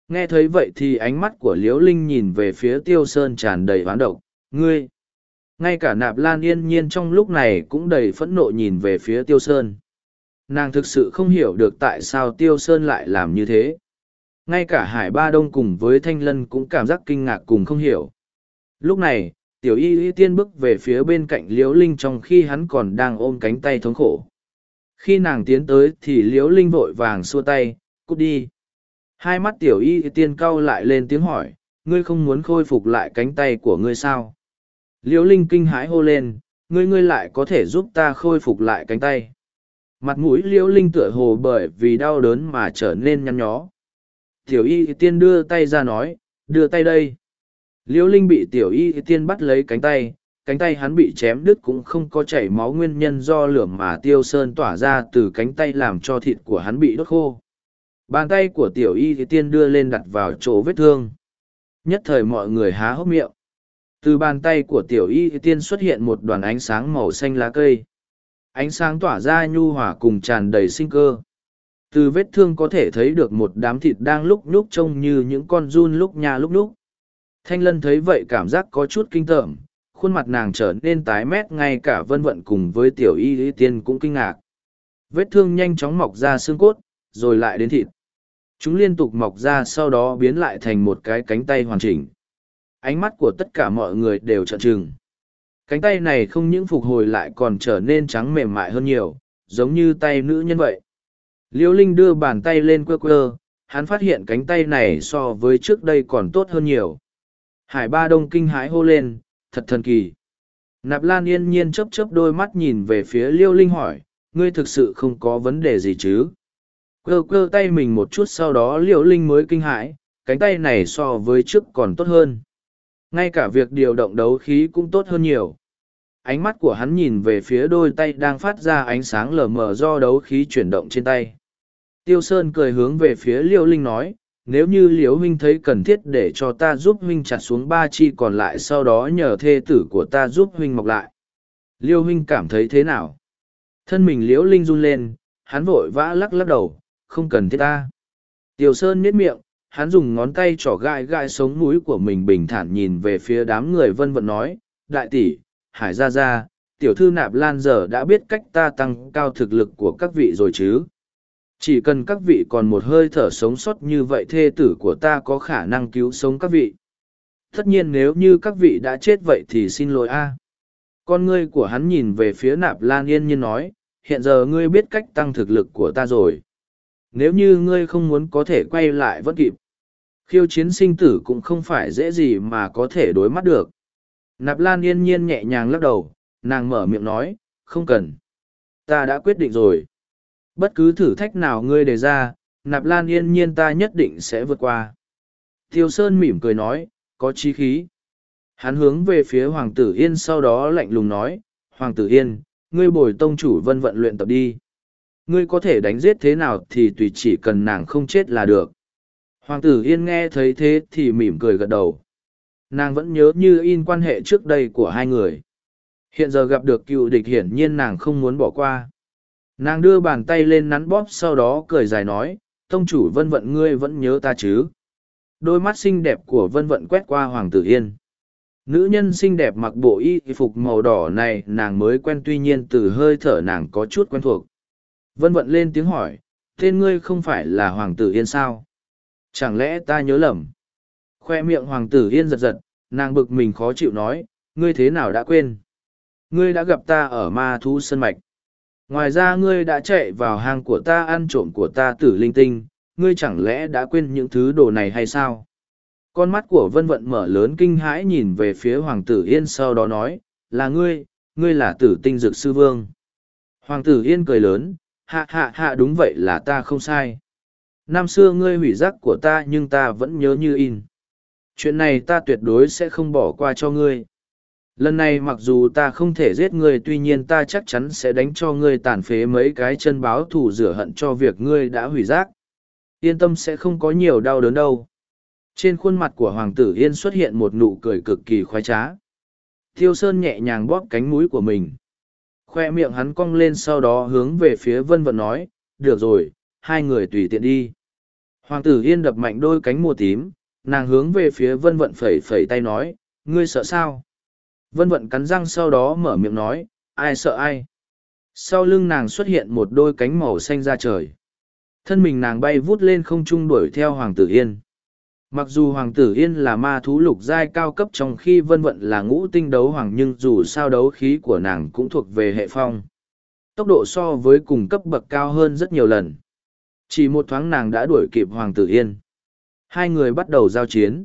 Nghe thấy vậy thì ánh mắt của liễu linh nhìn về phía tiêu sơn tràn đầy hoán độc. Ngươi ngay cả nạp lan yên nhiên trong lúc này cũng đầy phẫn nộ nhìn về phía tiêu sơn. Nàng thực sự không hiểu được tại sao tiêu sơn lại làm như thế. Ngay cả hải ba đông cùng với thanh lân cũng cảm giác kinh ngạc cùng không hiểu. Lúc này, tiểu y y tiên bước về phía bên cạnh liễu linh trong khi hắn còn đang ôm cánh tay thống khổ. Khi nàng tiến tới thì liễu linh vội vàng xua tay, cút đi. Hai mắt tiểu y y tiên cau lại lên tiếng hỏi, ngươi không muốn khôi phục lại cánh tay của ngươi sao? Liễu linh kinh hãi hô lên, ngươi ngươi lại có thể giúp ta khôi phục lại cánh tay. Mặt mũi liễu linh tựa hồ bởi vì đau đớn mà trở nên nhăn nhó. Tiểu y tiên đưa tay ra nói, đưa tay đây. Liễu linh bị tiểu y tiên bắt lấy cánh tay cánh tay hắn bị chém đứt cũng không có chảy máu, nguyên nhân do lửa mà tiêu sơn tỏa ra từ cánh tay làm cho thịt của hắn bị đốt khô. Bàn tay của tiểu y tiên đưa lên đặt vào chỗ vết thương. Nhất thời mọi người há hốc miệng từ bàn tay của tiểu y tiên xuất hiện một đoàn ánh sáng màu xanh lá cây. Ánh sáng tỏa ra nhu hòa cùng tràn đầy sinh cơ. Từ vết thương có thể thấy được một đám thịt đang lúc nhúc trông như những con run lúc nha lúc nhúc. Thanh lân thấy vậy cảm giác có chút kinh tởm, khuôn mặt nàng trở nên tái mét, ngay cả vân vận cùng với tiểu y y tiên cũng kinh ngạc. Vết thương nhanh chóng mọc ra xương cốt, rồi lại đến thịt. Chúng liên tục mọc ra sau đó biến lại thành một cái cánh tay hoàn chỉnh ánh mắt của tất cả mọi người đều trợn trừng. Cánh tay này không những phục hồi lại còn trở nên trắng mềm mại hơn nhiều, giống như tay nữ nhân vậy. Liêu linh đưa bàn tay lên quơ quơ, hắn phát hiện cánh tay này so với trước đây còn tốt hơn nhiều. Hải ba đông kinh hãi hô lên, thật thần kỳ. Nạp lan yên nhiên chấp chấp đôi mắt nhìn về phía liêu linh hỏi, ngươi thực sự không có vấn đề gì chứ? Quơ quơ tay mình một chút sau đó liêu linh mới kinh hãi, cánh tay này so với trước còn tốt hơn ngay cả việc điều động đấu khí cũng tốt hơn nhiều. Ánh mắt của hắn nhìn về phía đôi tay đang phát ra ánh sáng lờ mờ do đấu khí chuyển động trên tay. Tiêu sơn cười hướng về phía liêu linh nói, nếu như liễu huynh thấy cần thiết để cho ta giúp huynh chặt xuống ba chi còn lại, sau đó nhờ thê tử của ta giúp huynh mọc lại. Liêu huynh cảm thấy thế nào? Thân mình liễu linh run lên, hắn vội vã lắc lắc đầu, không cần thiết ta. Tiêu sơn miết miệng hắn dùng ngón tay trỏ gai gai sống mũi của mình bình thản nhìn về phía đám người vân vận nói, đại tỷ, hải gia gia, tiểu thư nạp lan giờ đã biết cách ta tăng cao thực lực của các vị rồi chứ? Chỉ cần các vị còn một hơi thở sống sót như vậy thê tử của ta có khả năng cứu sống các vị. Tất nhiên nếu như các vị đã chết vậy thì xin lỗi a. Con ngươi của hắn nhìn về phía nạp lan yên nhiên nói, hiện giờ ngươi biết cách tăng thực lực của ta rồi nếu như ngươi không muốn có thể quay lại vẫn kịp, khiêu chiến sinh tử cũng không phải dễ gì mà có thể đối mắt được. Nạp lan yên nhiên nhẹ nhàng lắc đầu, nàng mở miệng nói, không cần. Ta đã quyết định rồi. Bất cứ thử thách nào ngươi đề ra, nạp lan yên nhiên ta nhất định sẽ vượt qua. Tiêu sơn mỉm cười nói, có chí khí. Hắn hướng về phía hoàng tử yên sau đó lạnh lùng nói, hoàng tử yên, ngươi bồi tông chủ vân vận luyện tập đi ngươi có thể đánh giết thế nào thì tùy chỉ cần nàng không chết là được. Hoàng tử yên nghe thấy thế thì mỉm cười gật đầu. Nàng vẫn nhớ như in quan hệ trước đây của hai người. Hiện giờ gặp được cựu địch hiển nhiên nàng không muốn bỏ qua. Nàng đưa bàn tay lên nắn bóp sau đó cười dài nói, tông chủ vân vận ngươi vẫn nhớ ta chứ? Đôi mắt xinh đẹp của vân vận quét qua hoàng tử yên. Nữ nhân xinh đẹp mặc bộ y phục màu đỏ này nàng mới quen tuy nhiên từ hơi thở nàng có chút quen thuộc vân vận lên tiếng hỏi, tên ngươi không phải là hoàng tử yên sao? Chẳng lẽ ta nhớ lầm? Khoe miệng hoàng tử yên giật giật, nàng bực mình khó chịu nói, ngươi thế nào đã quên? Ngươi đã gặp ta ở ma thú sân mạch. Ngoài ra ngươi đã chạy vào hang của ta ăn trộm của ta tử linh tinh, ngươi chẳng lẽ đã quên những thứ đồ này hay sao? Con mắt của vân vận mở lớn kinh hãi nhìn về phía hoàng tử yên sau đó nói, là ngươi ngươi là tử tinh dược sư vương. Hoàng tử yên cười lớn hạ hạ hạ đúng vậy là ta không sai. Năm xưa ngươi hủy giác của ta nhưng ta vẫn nhớ như in. Chuyện này ta tuyệt đối sẽ không bỏ qua cho ngươi. Lần này mặc dù ta không thể giết ngươi, tuy nhiên ta chắc chắn sẽ đánh cho ngươi tàn phế mấy cái chân báo thù rửa hận cho việc ngươi đã hủy giác yên tâm sẽ không có nhiều đau đớn đâu. Trên khuôn mặt của hoàng tử yên xuất hiện một nụ cười cực kỳ khoái trá. Thiêu sơn nhẹ nhàng bóp cánh mũi của mình khoe miệng hắn cong lên sau đó hướng về phía vân vận nói, được rồi, hai người tùy tiện đi. Hoàng tử yên đập mạnh đôi cánh mùa tím, nàng hướng về phía vân vận phẩy phẩy tay nói, ngươi sợ sao? Vân vận cắn răng sau đó mở miệng nói, ai sợ ai? Sau lưng nàng xuất hiện một đôi cánh màu xanh ra trời. Thân mình nàng bay vút lên không trung đuổi theo hoàng tử yên mặc dù hoàng tử yên là ma thú lục giai cao cấp trong khi vân vận là ngũ tinh đấu hoàng nhưng dù sao đấu khí của nàng cũng thuộc về hệ phong. Tốc độ so với cùng cấp bậc cao hơn rất nhiều lần. Chỉ một thoáng nàng đã đuổi kịp hoàng tử yên. Hai người bắt đầu giao chiến.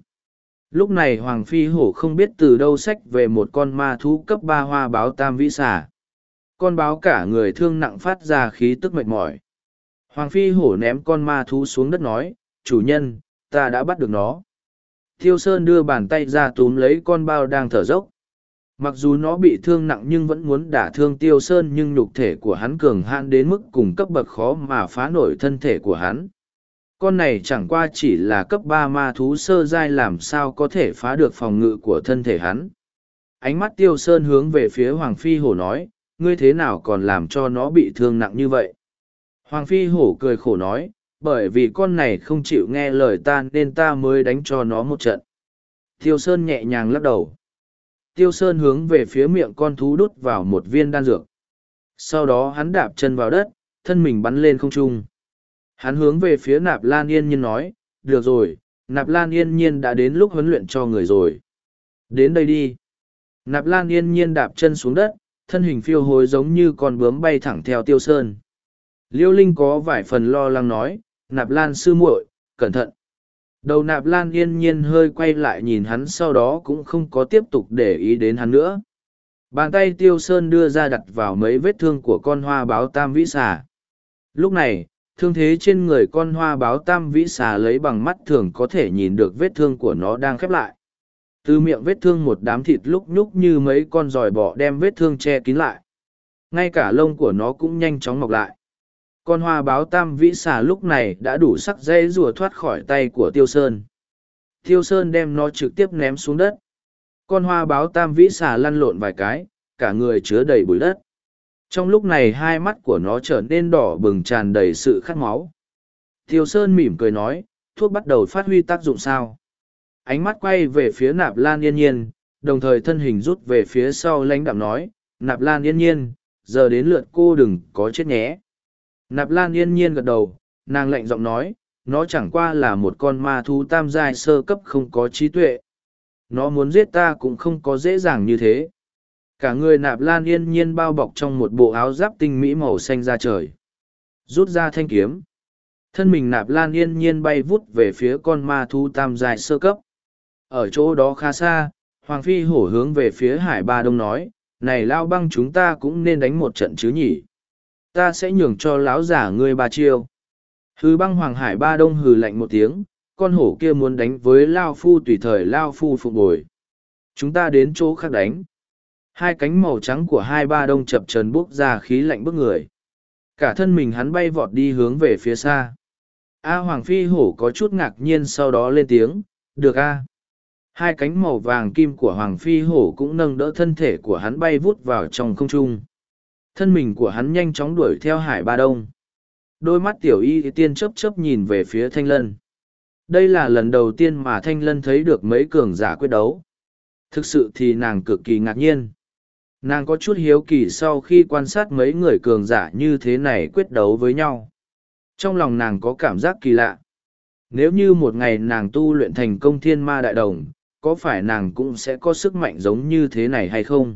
Lúc này hoàng phi hổ không biết từ đâu sách về một con ma thú cấp ba hoa báo tam vĩ xả con báo cả người thương nặng phát ra khí tức mệt mỏi. Hoàng phi hổ ném con ma thú xuống đất nói, chủ nhân ta đã bắt được nó. Thiêu sơn đưa bàn tay ra túm lấy con bao đang thở dốc. Mặc dù nó bị thương nặng nhưng vẫn muốn đả thương tiêu sơn nhưng nhục thể của hắn cường hãn đến mức cùng cấp bậc khó mà phá nổi thân thể của hắn. Con này chẳng qua chỉ là cấp ba ma thú sơ giai làm sao có thể phá được phòng ngự của thân thể hắn. Ánh mắt tiêu sơn hướng về phía hoàng phi hổ nói, ngươi thế nào còn làm cho nó bị thương nặng như vậy? Hoàng phi hổ cười khổ nói bởi vì con này không chịu nghe lời ta nên ta mới đánh cho nó một trận. Tiêu sơn nhẹ nhàng lắc đầu. Tiêu sơn hướng về phía miệng con thú đút vào một viên đan dược. Sau đó hắn đạp chân vào đất, thân mình bắn lên không trung. Hắn hướng về phía nạp lan yên nhiên nói, được rồi, nạp lan yên nhiên đã đến lúc huấn luyện cho người rồi. Đến đây đi. Nạp lan yên nhiên đạp chân xuống đất, thân hình phiêu hối giống như con bướm bay thẳng theo tiêu sơn. Liêu linh có vài phần lo lắng nói nạp lan sư muội, cẩn thận. Đầu nạp lan yên nhiên hơi quay lại nhìn hắn sau đó cũng không có tiếp tục để ý đến hắn nữa. Bàn tay tiêu sơn đưa ra đặt vào mấy vết thương của con hoa báo tam vĩ xà. Lúc này, thương thế trên người con hoa báo tam vĩ xà lấy bằng mắt thường có thể nhìn được vết thương của nó đang khép lại. Từ miệng vết thương một đám thịt lúc nhúc như mấy con giòi bọ đem vết thương che kín lại. Ngay cả lông của nó cũng nhanh chóng mọc lại con hoa báo tam vĩ xà lúc này đã đủ sắc dây rùa thoát khỏi tay của tiêu sơn. Tiêu sơn đem nó trực tiếp ném xuống đất. Con hoa báo tam vĩ xà lăn lộn vài cái, cả người chứa đầy bụi đất. Trong lúc này hai mắt của nó trở nên đỏ bừng tràn đầy sự khát máu. Tiêu sơn mỉm cười nói, thuốc bắt đầu phát huy tác dụng sao? Ánh mắt quay về phía nạp lan yên nhiên, đồng thời thân hình rút về phía sau lãnh đạm nói, nạp lan yên nhiên, giờ đến lượt cô đừng có chết nhé. Nạp Lan yên nhiên gật đầu, nàng lạnh giọng nói, nó chẳng qua là một con ma thú tam giai sơ cấp không có trí tuệ. Nó muốn giết ta cũng không có dễ dàng như thế. Cả người nạp lan yên nhiên bao bọc trong một bộ áo giáp tinh mỹ màu xanh ra trời. Rút ra thanh kiếm. Thân mình nạp lan yên nhiên bay vút về phía con ma thú tam giai sơ cấp. Ở chỗ đó khá xa, Hoàng Phi hổ hướng về phía hải ba đông nói, này lao băng chúng ta cũng nên đánh một trận chứ nhỉ ta sẽ nhường cho lão giả ngươi ba chiêu hư băng hoàng hải ba đông hừ lạnh một tiếng con hổ kia muốn đánh với lao phu tùy thời lao phu phục bồi chúng ta đến chỗ khác đánh hai cánh màu trắng của hai ba đông chập trần bốc ra khí lạnh bức người Cả thân mình hắn bay vọt đi hướng về phía xa. A Hoàng Phi Hổ có chút ngạc nhiên sau đó lên tiếng, được a. Hai cánh màu vàng kim của Hoàng Phi Hổ cũng nâng đỡ thân thể của hắn bay vút vào trong không trung. Thân mình của hắn nhanh chóng đuổi theo Hải Ba Đông. Đôi mắt tiểu y tiên chớp chớp nhìn về phía Thanh Lân. Đây là lần đầu tiên mà Thanh Lân thấy được mấy cường giả quyết đấu. Thực sự thì nàng cực kỳ ngạc nhiên. Nàng có chút hiếu kỳ sau khi quan sát mấy người cường giả như thế này quyết đấu với nhau. Trong lòng nàng có cảm giác kỳ lạ. Nếu như một ngày nàng tu luyện thành công thiên ma đại đồng, có phải nàng cũng sẽ có sức mạnh giống như thế này hay không?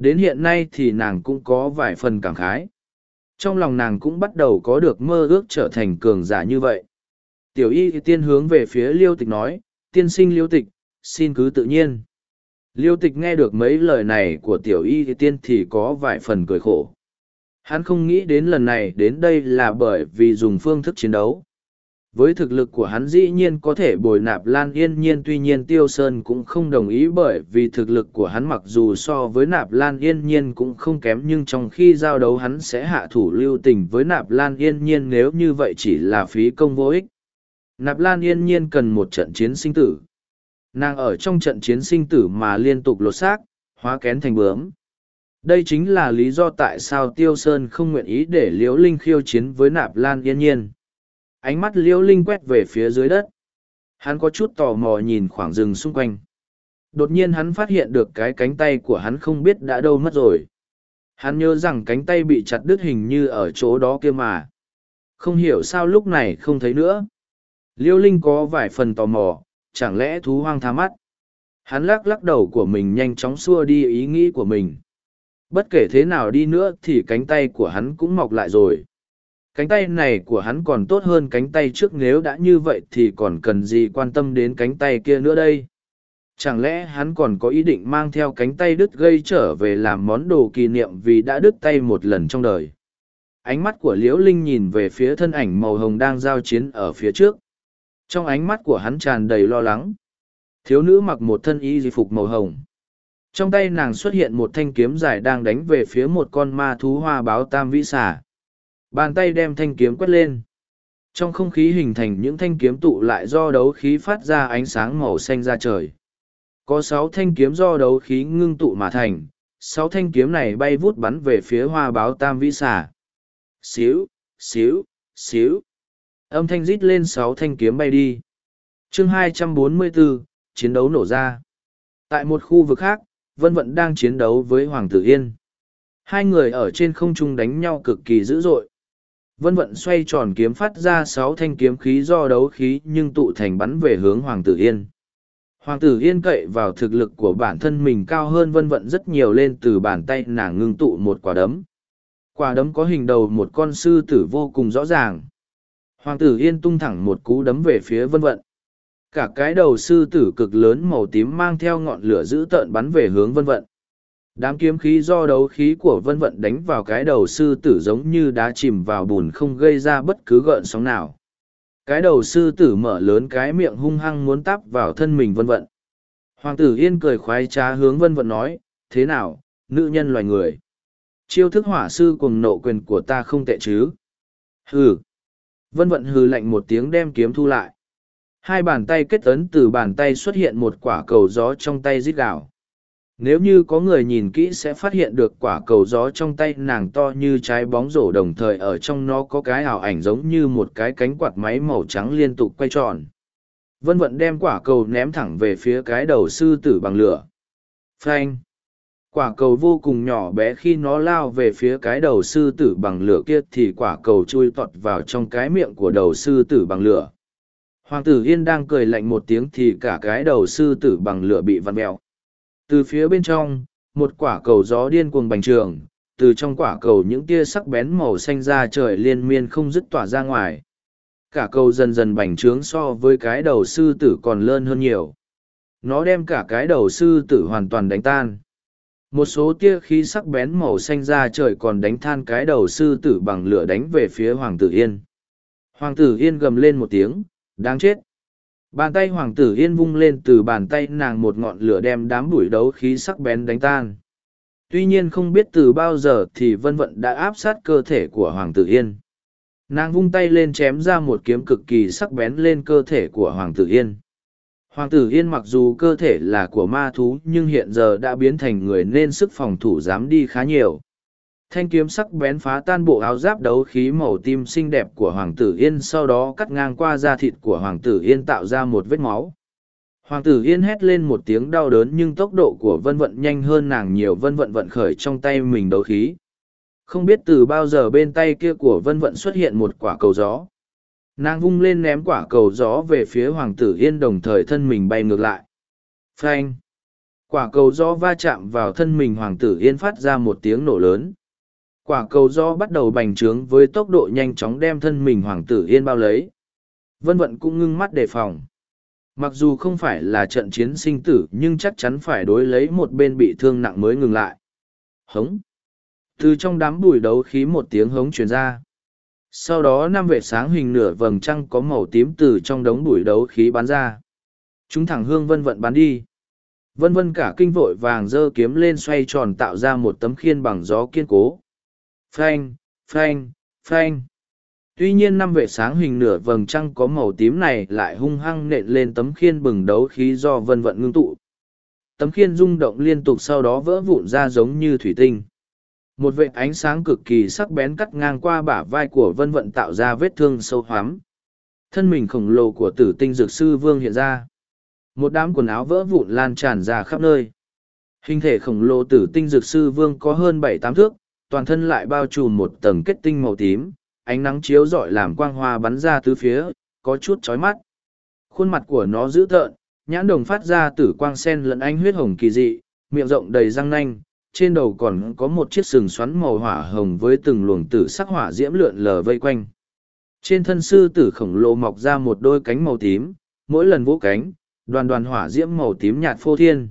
Đến hiện nay thì nàng cũng có vài phần cảm khái. Trong lòng nàng cũng bắt đầu có được mơ ước trở thành cường giả như vậy. Tiểu y tiên hướng về phía liêu tịch nói, tiên sinh liêu tịch, xin cứ tự nhiên. Liêu tịch nghe được mấy lời này của tiểu y tiên thì có vài phần cười khổ. Hắn không nghĩ đến lần này đến đây là bởi vì dùng phương thức chiến đấu. Với thực lực của hắn dĩ nhiên có thể bồi nạp Lan Yên Nhiên tuy nhiên Tiêu Sơn cũng không đồng ý bởi vì thực lực của hắn mặc dù so với nạp Lan Yên Nhiên cũng không kém nhưng trong khi giao đấu hắn sẽ hạ thủ lưu tình với nạp Lan Yên Nhiên nếu như vậy chỉ là phí công vô ích. Nạp Lan Yên Nhiên cần một trận chiến sinh tử. Nàng ở trong trận chiến sinh tử mà liên tục lột xác, hóa kén thành bướm. Đây chính là lý do tại sao Tiêu Sơn không nguyện ý để Liễu Linh khiêu chiến với Nạp Lan Yên Nhiên. Ánh mắt Liễu Linh quét về phía dưới đất. Hắn có chút tò mò nhìn khoảng rừng xung quanh. Đột nhiên hắn phát hiện được cái cánh tay của hắn không biết đã đâu mất rồi. Hắn nhớ rằng cánh tay bị chặt đứt hình như ở chỗ đó kia mà. Không hiểu sao lúc này không thấy nữa. Liêu Linh có vài phần tò mò, chẳng lẽ thú hoang tha mắt. Hắn lắc lắc đầu của mình nhanh chóng xua đi ý nghĩ của mình bất kể thế nào đi nữa thì cánh tay của hắn cũng mọc lại rồi cánh tay này của hắn còn tốt hơn cánh tay trước nếu đã như vậy thì còn cần gì quan tâm đến cánh tay kia nữa đây? Chẳng lẽ hắn còn có ý định mang theo cánh tay đứt gây trở về làm món đồ kỷ niệm vì đã đứt tay một lần trong đời? Ánh mắt của liễu linh nhìn về phía thân ảnh màu hồng đang giao chiến ở phía trước. Trong ánh mắt của hắn tràn đầy lo lắng. Thiếu nữ mặc một thân y di phục màu hồng. Trong tay nàng xuất hiện một thanh kiếm dài đang đánh về phía một con ma thú hoa báo tam vĩ xà bàn tay đem thanh kiếm quét lên. Trong không khí hình thành những thanh kiếm tụ lại do đấu khí phát ra ánh sáng màu xanh ra trời. Có sáu thanh kiếm do đấu khí ngưng tụ mà thành sáu thanh kiếm này bay vút bắn về phía hoa báo tam vĩ xả xíu xíu xíu. Âm thanh rít lên sáu thanh kiếm bay đi. Chương 244, chiến đấu nổ ra. Tại một khu vực khác Vân Vận đang chiến đấu với Hoàng tử Yên. Hai người ở trên không trung đánh nhau cực kỳ dữ dội. Vân Vận xoay tròn kiếm phát ra sáu thanh kiếm khí do đấu khí nhưng tụ thành bắn về hướng Hoàng tử Yên. Hoàng tử Yên cậy vào thực lực của bản thân mình cao hơn Vân Vận rất nhiều lên từ bàn tay nàng ngưng tụ một quả đấm. Quả đấm có hình đầu một con sư tử vô cùng rõ ràng. Hoàng tử Yên tung thẳng một cú đấm về phía Vân Vận cả cái đầu sư tử cực lớn màu tím mang theo ngọn lửa dữ tợn bắn về hướng vân vận đám kiếm khí do đấu khí của vân vận đánh vào cái đầu sư tử giống như đá chìm vào bùn không gây ra bất cứ gợn sóng nào. Cái đầu sư tử mở lớn cái miệng hung hăng muốn tắp vào thân mình vân vận. Hoàng tử yên cười khoái trá hướng vân vận nói, thế nào, nữ nhân loài người? Chiêu thức hỏa sư cùng nộ quyền của ta không tệ chứ? Hừ. Vân vận hừ lạnh một tiếng đem kiếm thu lại. Hai bàn tay kết ấn từ bàn tay xuất hiện một quả cầu gió trong tay rít gạo. Nếu như có người nhìn kỹ sẽ phát hiện được quả cầu gió trong tay nàng to như trái bóng rổ đồng thời ở trong nó có cái ảo ảnh giống như một cái cánh quạt máy màu trắng liên tục quay tròn. Vân vận đem quả cầu ném thẳng về phía cái đầu sư tử bằng lửa. Phanh! Quả cầu vô cùng nhỏ bé khi nó lao về phía cái đầu sư tử bằng lửa kia thì quả cầu chui tọt vào trong cái miệng của đầu sư tử bằng lửa Hoàng tử Yên đang cười lạnh một tiếng thì cả cái đầu sư tử bằng lửa bị vặn mẹo. Từ phía bên trong, một quả cầu gió điên cuồng bành trường, từ trong quả cầu những tia sắc bén màu xanh ra trời liên miên không dứt tỏa ra ngoài. Cả cầu dần dần bành trướng so với cái đầu sư tử còn lớn hơn nhiều. Nó đem cả cái đầu sư tử hoàn toàn đánh tan. Một số tia khí sắc bén màu xanh ra trời còn đánh than cái đầu sư tử bằng lửa đánh về phía Hoàng tử Yên. Hoàng tử Yên gầm lên một tiếng, Đáng chết! Bàn tay hoàng tử yên vung lên từ bàn tay nàng một ngọn lửa đem đám bụi đấu khí sắc bén đánh tan. Tuy nhiên không biết từ bao giờ thì vân vận đã áp sát cơ thể của Hoàng tử Yên. Nàng vung tay lên chém ra một kiếm cực kỳ sắc bén lên cơ thể của Hoàng tử Yên. Hoàng tử Yên mặc dù cơ thể là của ma thú nhưng hiện giờ đã biến thành người nên sức phòng thủ dám đi khá nhiều. Thanh kiếm sắc bén phá tan bộ áo giáp đấu khí màu tim xinh đẹp của Hoàng tử Yên, sau đó cắt ngang qua da thịt của Hoàng tử Yên tạo ra một vết máu. Hoàng tử Yên hét lên một tiếng đau đớn nhưng tốc độ của vân vận nhanh hơn nàng nhiều, vân vận vận khởi trong tay mình đấu khí. Không biết từ bao giờ bên tay kia của vân vận xuất hiện một quả cầu gió. Nàng vung lên ném quả cầu gió về phía Hoàng tử Yên đồng thời thân mình bay ngược lại. Phanh! Quả cầu gió va chạm vào thân mình Hoàng tử Yên phát ra một tiếng nổ lớn quả cầu do bắt đầu bành trướng với tốc độ nhanh chóng đem thân mình hoàng tử yên bao lấy. Vân vận cũng ngưng mắt đề phòng. Mặc dù không phải là trận chiến sinh tử, nhưng chắc chắn phải đối lấy một bên bị thương nặng mới ngừng lại. Hống. Từ trong đám bùi đấu khí một tiếng hống truyền ra. Sau đó năm vệ sáng hình nửa vầng trăng có màu tím từ trong đống bùi đấu khí bắn ra. Chúng thẳng hương vân vận bắn đi. Vân vân cả kinh vội vàng giơ kiếm lên xoay tròn tạo ra một tấm khiên bằng gió kiên cố phanh, phanh, phanh. Tuy nhiên năm vệ sáng hình nửa vầng trăng có màu tím này lại hung hăng nện lên tấm khiên bừng đấu khí do vân vận ngưng tụ. Tấm khiên rung động liên tục sau đó vỡ vụn ra giống như thủy tinh. Một vệ ánh sáng cực kỳ sắc bén cắt ngang qua bả vai của vân vận tạo ra vết thương sâu hoắm. Thân mình khổng lồ của tử tinh dược sư vương hiện ra. Một đám quần áo vỡ vụn lan tràn ra khắp nơi. Hình thể khổng lồ tử tinh dược sư vương có hơn bảy tám thước, toàn thân lại bao trùm một tầng kết tinh màu tím, ánh nắng chiếu rọi làm quang hoa bắn ra tứ phía, có chút chói mắt. Khuôn mặt của nó dữ tợn, nhãn đồng phát ra tử quang sen lẫn ánh huyết hồng kỳ dị, miệng rộng đầy răng nanh, trên đầu còn có một chiếc sừng xoắn màu hỏa hồng với từng luồng tử sắc hỏa diễm lượn lờ vây quanh. Trên thân sư tử khổng lồ mọc ra một đôi cánh màu tím, mỗi lần vỗ cánh, đoàn đoàn hỏa diễm màu tím nhạt phô thiên.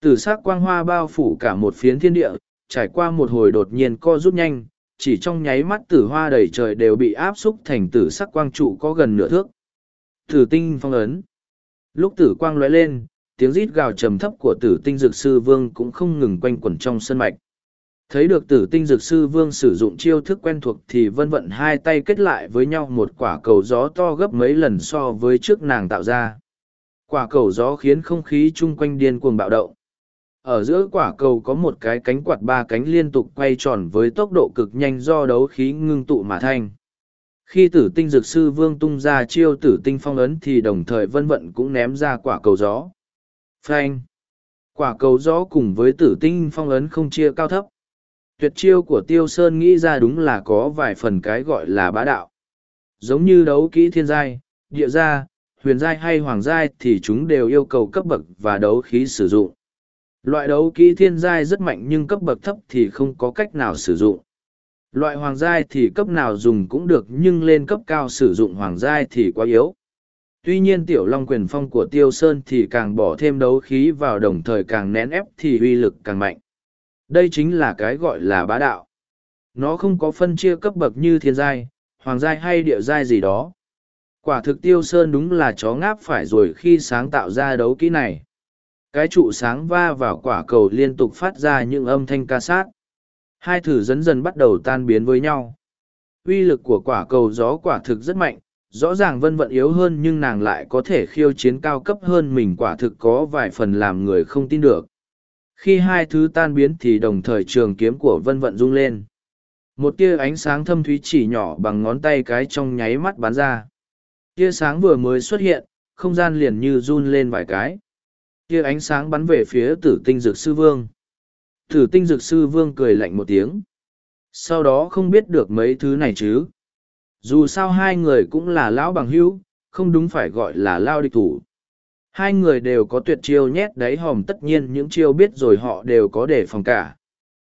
Tử sắc quang hoa bao phủ cả một phiến thiên địa, trải qua một hồi đột nhiên co rút nhanh, chỉ trong nháy mắt tử hoa đầy trời đều bị áp xúc thành tử sắc quang trụ có gần nửa thước. Tử tinh phong ấn. Lúc tử quang lóe lên, tiếng rít gào trầm thấp của tử tinh dược sư vương cũng không ngừng quanh quẩn trong sân mạch. Thấy được tử tinh dược sư vương sử dụng chiêu thức quen thuộc thì vân vận hai tay kết lại với nhau một quả cầu gió to gấp mấy lần so với trước nàng tạo ra. Quả cầu gió khiến không khí chung quanh điên cuồng bạo động ở giữa quả cầu có một cái cánh quạt ba cánh liên tục quay tròn với tốc độ cực nhanh do đấu khí ngưng tụ mà thanh khi tử tinh dược sư vương tung ra chiêu tử tinh phong ấn thì đồng thời vân vận cũng ném ra quả cầu gió. Phanh! Quả cầu gió cùng với tử tinh phong ấn không chia cao thấp. Tuyệt chiêu của tiêu sơn nghĩ ra đúng là có vài phần cái gọi là bá đạo. Giống như đấu kỹ thiên giai, địa gia huyền giai hay hoàng giai thì chúng đều yêu cầu cấp bậc và đấu khí sử dụng. Loại đấu kỹ thiên giai rất mạnh nhưng cấp bậc thấp thì không có cách nào sử dụng. Loại hoàng giai thì cấp nào dùng cũng được nhưng lên cấp cao sử dụng hoàng giai thì quá yếu. Tuy nhiên tiểu long quyền phong của tiêu sơn thì càng bỏ thêm đấu khí vào đồng thời càng nén ép thì uy lực càng mạnh. Đây chính là cái gọi là bá đạo. Nó không có phân chia cấp bậc như thiên giai, hoàng giai hay địa giai gì đó. Quả thực tiêu sơn đúng là chó ngáp phải rồi khi sáng tạo ra đấu kỹ này cái trụ sáng va vào quả cầu liên tục phát ra những âm thanh ca sát. Hai thử dần dần bắt đầu tan biến với nhau. Uy lực của quả cầu gió quả thực rất mạnh, rõ ràng vân vận yếu hơn nhưng nàng lại có thể khiêu chiến cao cấp hơn mình quả thực có vài phần làm người không tin được. Khi hai thứ tan biến thì đồng thời trường kiếm của vân vận rung lên. Một tia ánh sáng thâm thúy chỉ nhỏ bằng ngón tay cái trong nháy mắt bắn ra. Tia sáng vừa mới xuất hiện, không gian liền như run lên vài cái kia ánh sáng bắn về phía tử tinh dược sư vương. Tử tinh dược sư vương cười lạnh một tiếng. Sau đó không biết được mấy thứ này chứ. Dù sao hai người cũng là lão bằng hữu, không đúng phải gọi là lao địch thủ. Hai người đều có tuyệt chiêu nhét đáy hòm, tất nhiên những chiêu biết rồi họ đều có để phòng cả.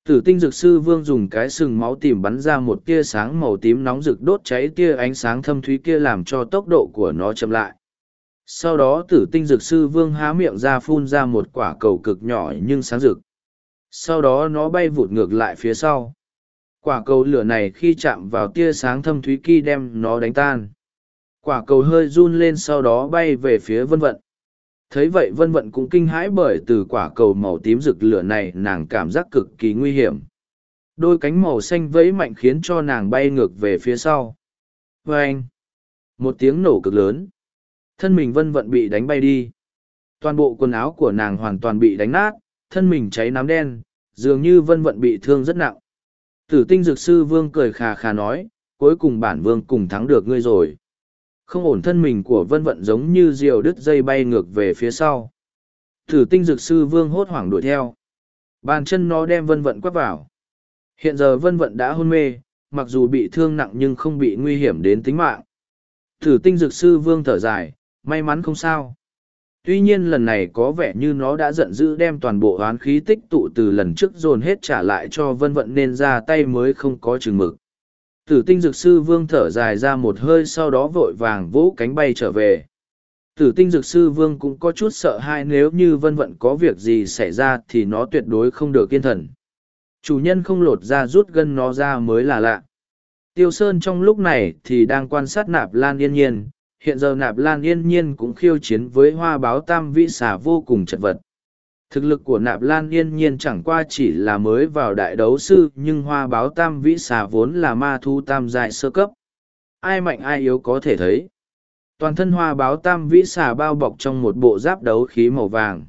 Tử tinh dược sư vương dùng cái sừng máu tìm bắn ra một tia sáng màu tím nóng rực đốt cháy tia ánh sáng thâm thúy kia làm cho tốc độ của nó chậm lại sau đó tử tinh dược sư vương há miệng ra phun ra một quả cầu cực nhỏ nhưng sáng rực. Sau đó nó bay vụt ngược lại phía sau. Quả cầu lửa này khi chạm vào tia sáng thâm thúy ky đem nó đánh tan. Quả cầu hơi run lên sau đó bay về phía vân vận. Thấy vậy vân vận cũng kinh hãi bởi từ quả cầu màu tím rực lửa này nàng cảm giác cực kỳ nguy hiểm. Đôi cánh màu xanh vẫy mạnh khiến cho nàng bay ngược về phía sau. Vê anh một tiếng nổ cực lớn thân mình vân vận bị đánh bay đi. Toàn bộ quần áo của nàng hoàn toàn bị đánh nát, thân mình cháy nám đen, dường như vân vận bị thương rất nặng. Tử tinh dược sư vương cười khà khà nói, cuối cùng bản vương cùng thắng được ngươi rồi. Không ổn thân mình của vân vận giống như diều đứt dây bay ngược về phía sau. Tử tinh dược sư vương hốt hoảng đuổi theo. Bàn chân nó đem vân vận quắp vào. Hiện giờ vân vận đã hôn mê, mặc dù bị thương nặng nhưng không bị nguy hiểm đến tính mạng. Tử tinh dược sư vương thở dài may mắn không sao. Tuy nhiên lần này có vẻ như nó đã giận dữ đem toàn bộ oán khí tích tụ từ lần trước dồn hết trả lại cho vân vận nên ra tay mới không có chừng mực. Tử tinh dược sư vương thở dài ra một hơi sau đó vội vàng vỗ cánh bay trở về. Tử tinh dược sư vương cũng có chút sợ hãi nếu như vân vận có việc gì xảy ra thì nó tuyệt đối không được kiên thần. Chủ nhân không lột ra rút gân nó ra mới là lạ. Tiêu sơn trong lúc này thì đang quan sát nạp lan yên nhiên hiện giờ nạp lan yên nhiên cũng khiêu chiến với hoa báo tam vĩ xà vô cùng chật vật. Thực lực của nạp lan yên nhiên chẳng qua chỉ là mới vào đại đấu sư, nhưng hoa báo tam vĩ xà vốn là ma thu tam dài sơ cấp. Ai mạnh ai yếu có thể thấy. Toàn thân hoa báo tam vĩ xà bao bọc trong một bộ giáp đấu khí màu vàng.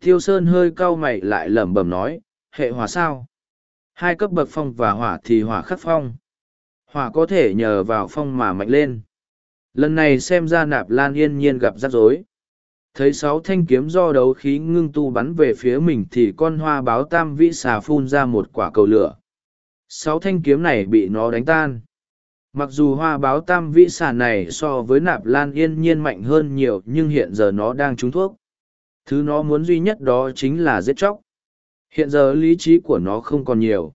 Thiêu sơn hơi cau mày lại lẩm bẩm nói, hệ hỏa sao? Hai cấp bậc phong và hỏa thì hỏa khắc phong. Hỏa có thể nhờ vào phong mà mạnh lên lần này xem ra nạp lan yên nhiên gặp rắc rối. Thấy sáu thanh kiếm do đấu khí ngưng tu bắn về phía mình thì con hoa báo tam vĩ xà phun ra một quả cầu lửa. Sáu thanh kiếm này bị nó đánh tan. Mặc dù hoa báo tam vĩ xà này so với nạp lan yên nhiên mạnh hơn nhiều nhưng hiện giờ nó đang trúng thuốc. Thứ nó muốn duy nhất đó chính là giết chóc. Hiện giờ lý trí của nó không còn nhiều.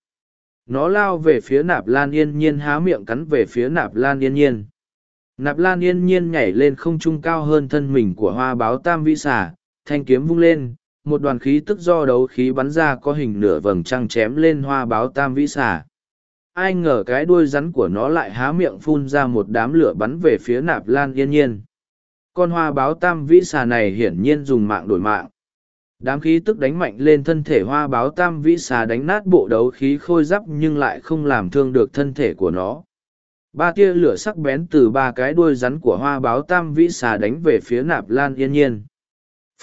Nó lao về phía nạp lan yên nhiên há miệng cắn về phía nạp lan yên nhiên. Nạp Lan yên nhiên nhảy lên không trung cao hơn thân mình của hoa báo tam vĩ xà, thanh kiếm vung lên, một đoàn khí tức do đấu khí bắn ra có hình nửa vầng trăng chém lên hoa báo tam vĩ xà. Ai ngờ cái đuôi rắn của nó lại há miệng phun ra một đám lửa bắn về phía nạp lan yên nhiên. Con hoa báo tam vĩ xà này hiển nhiên dùng mạng đổi mạng. Đám khí tức đánh mạnh lên thân thể hoa báo tam vĩ xà đánh nát bộ đấu khí khôi giáp nhưng lại không làm thương được thân thể của nó ba tia lửa sắc bén từ ba cái đuôi rắn của hoa báo tam vĩ xà đánh về phía nạp lan yên nhiên.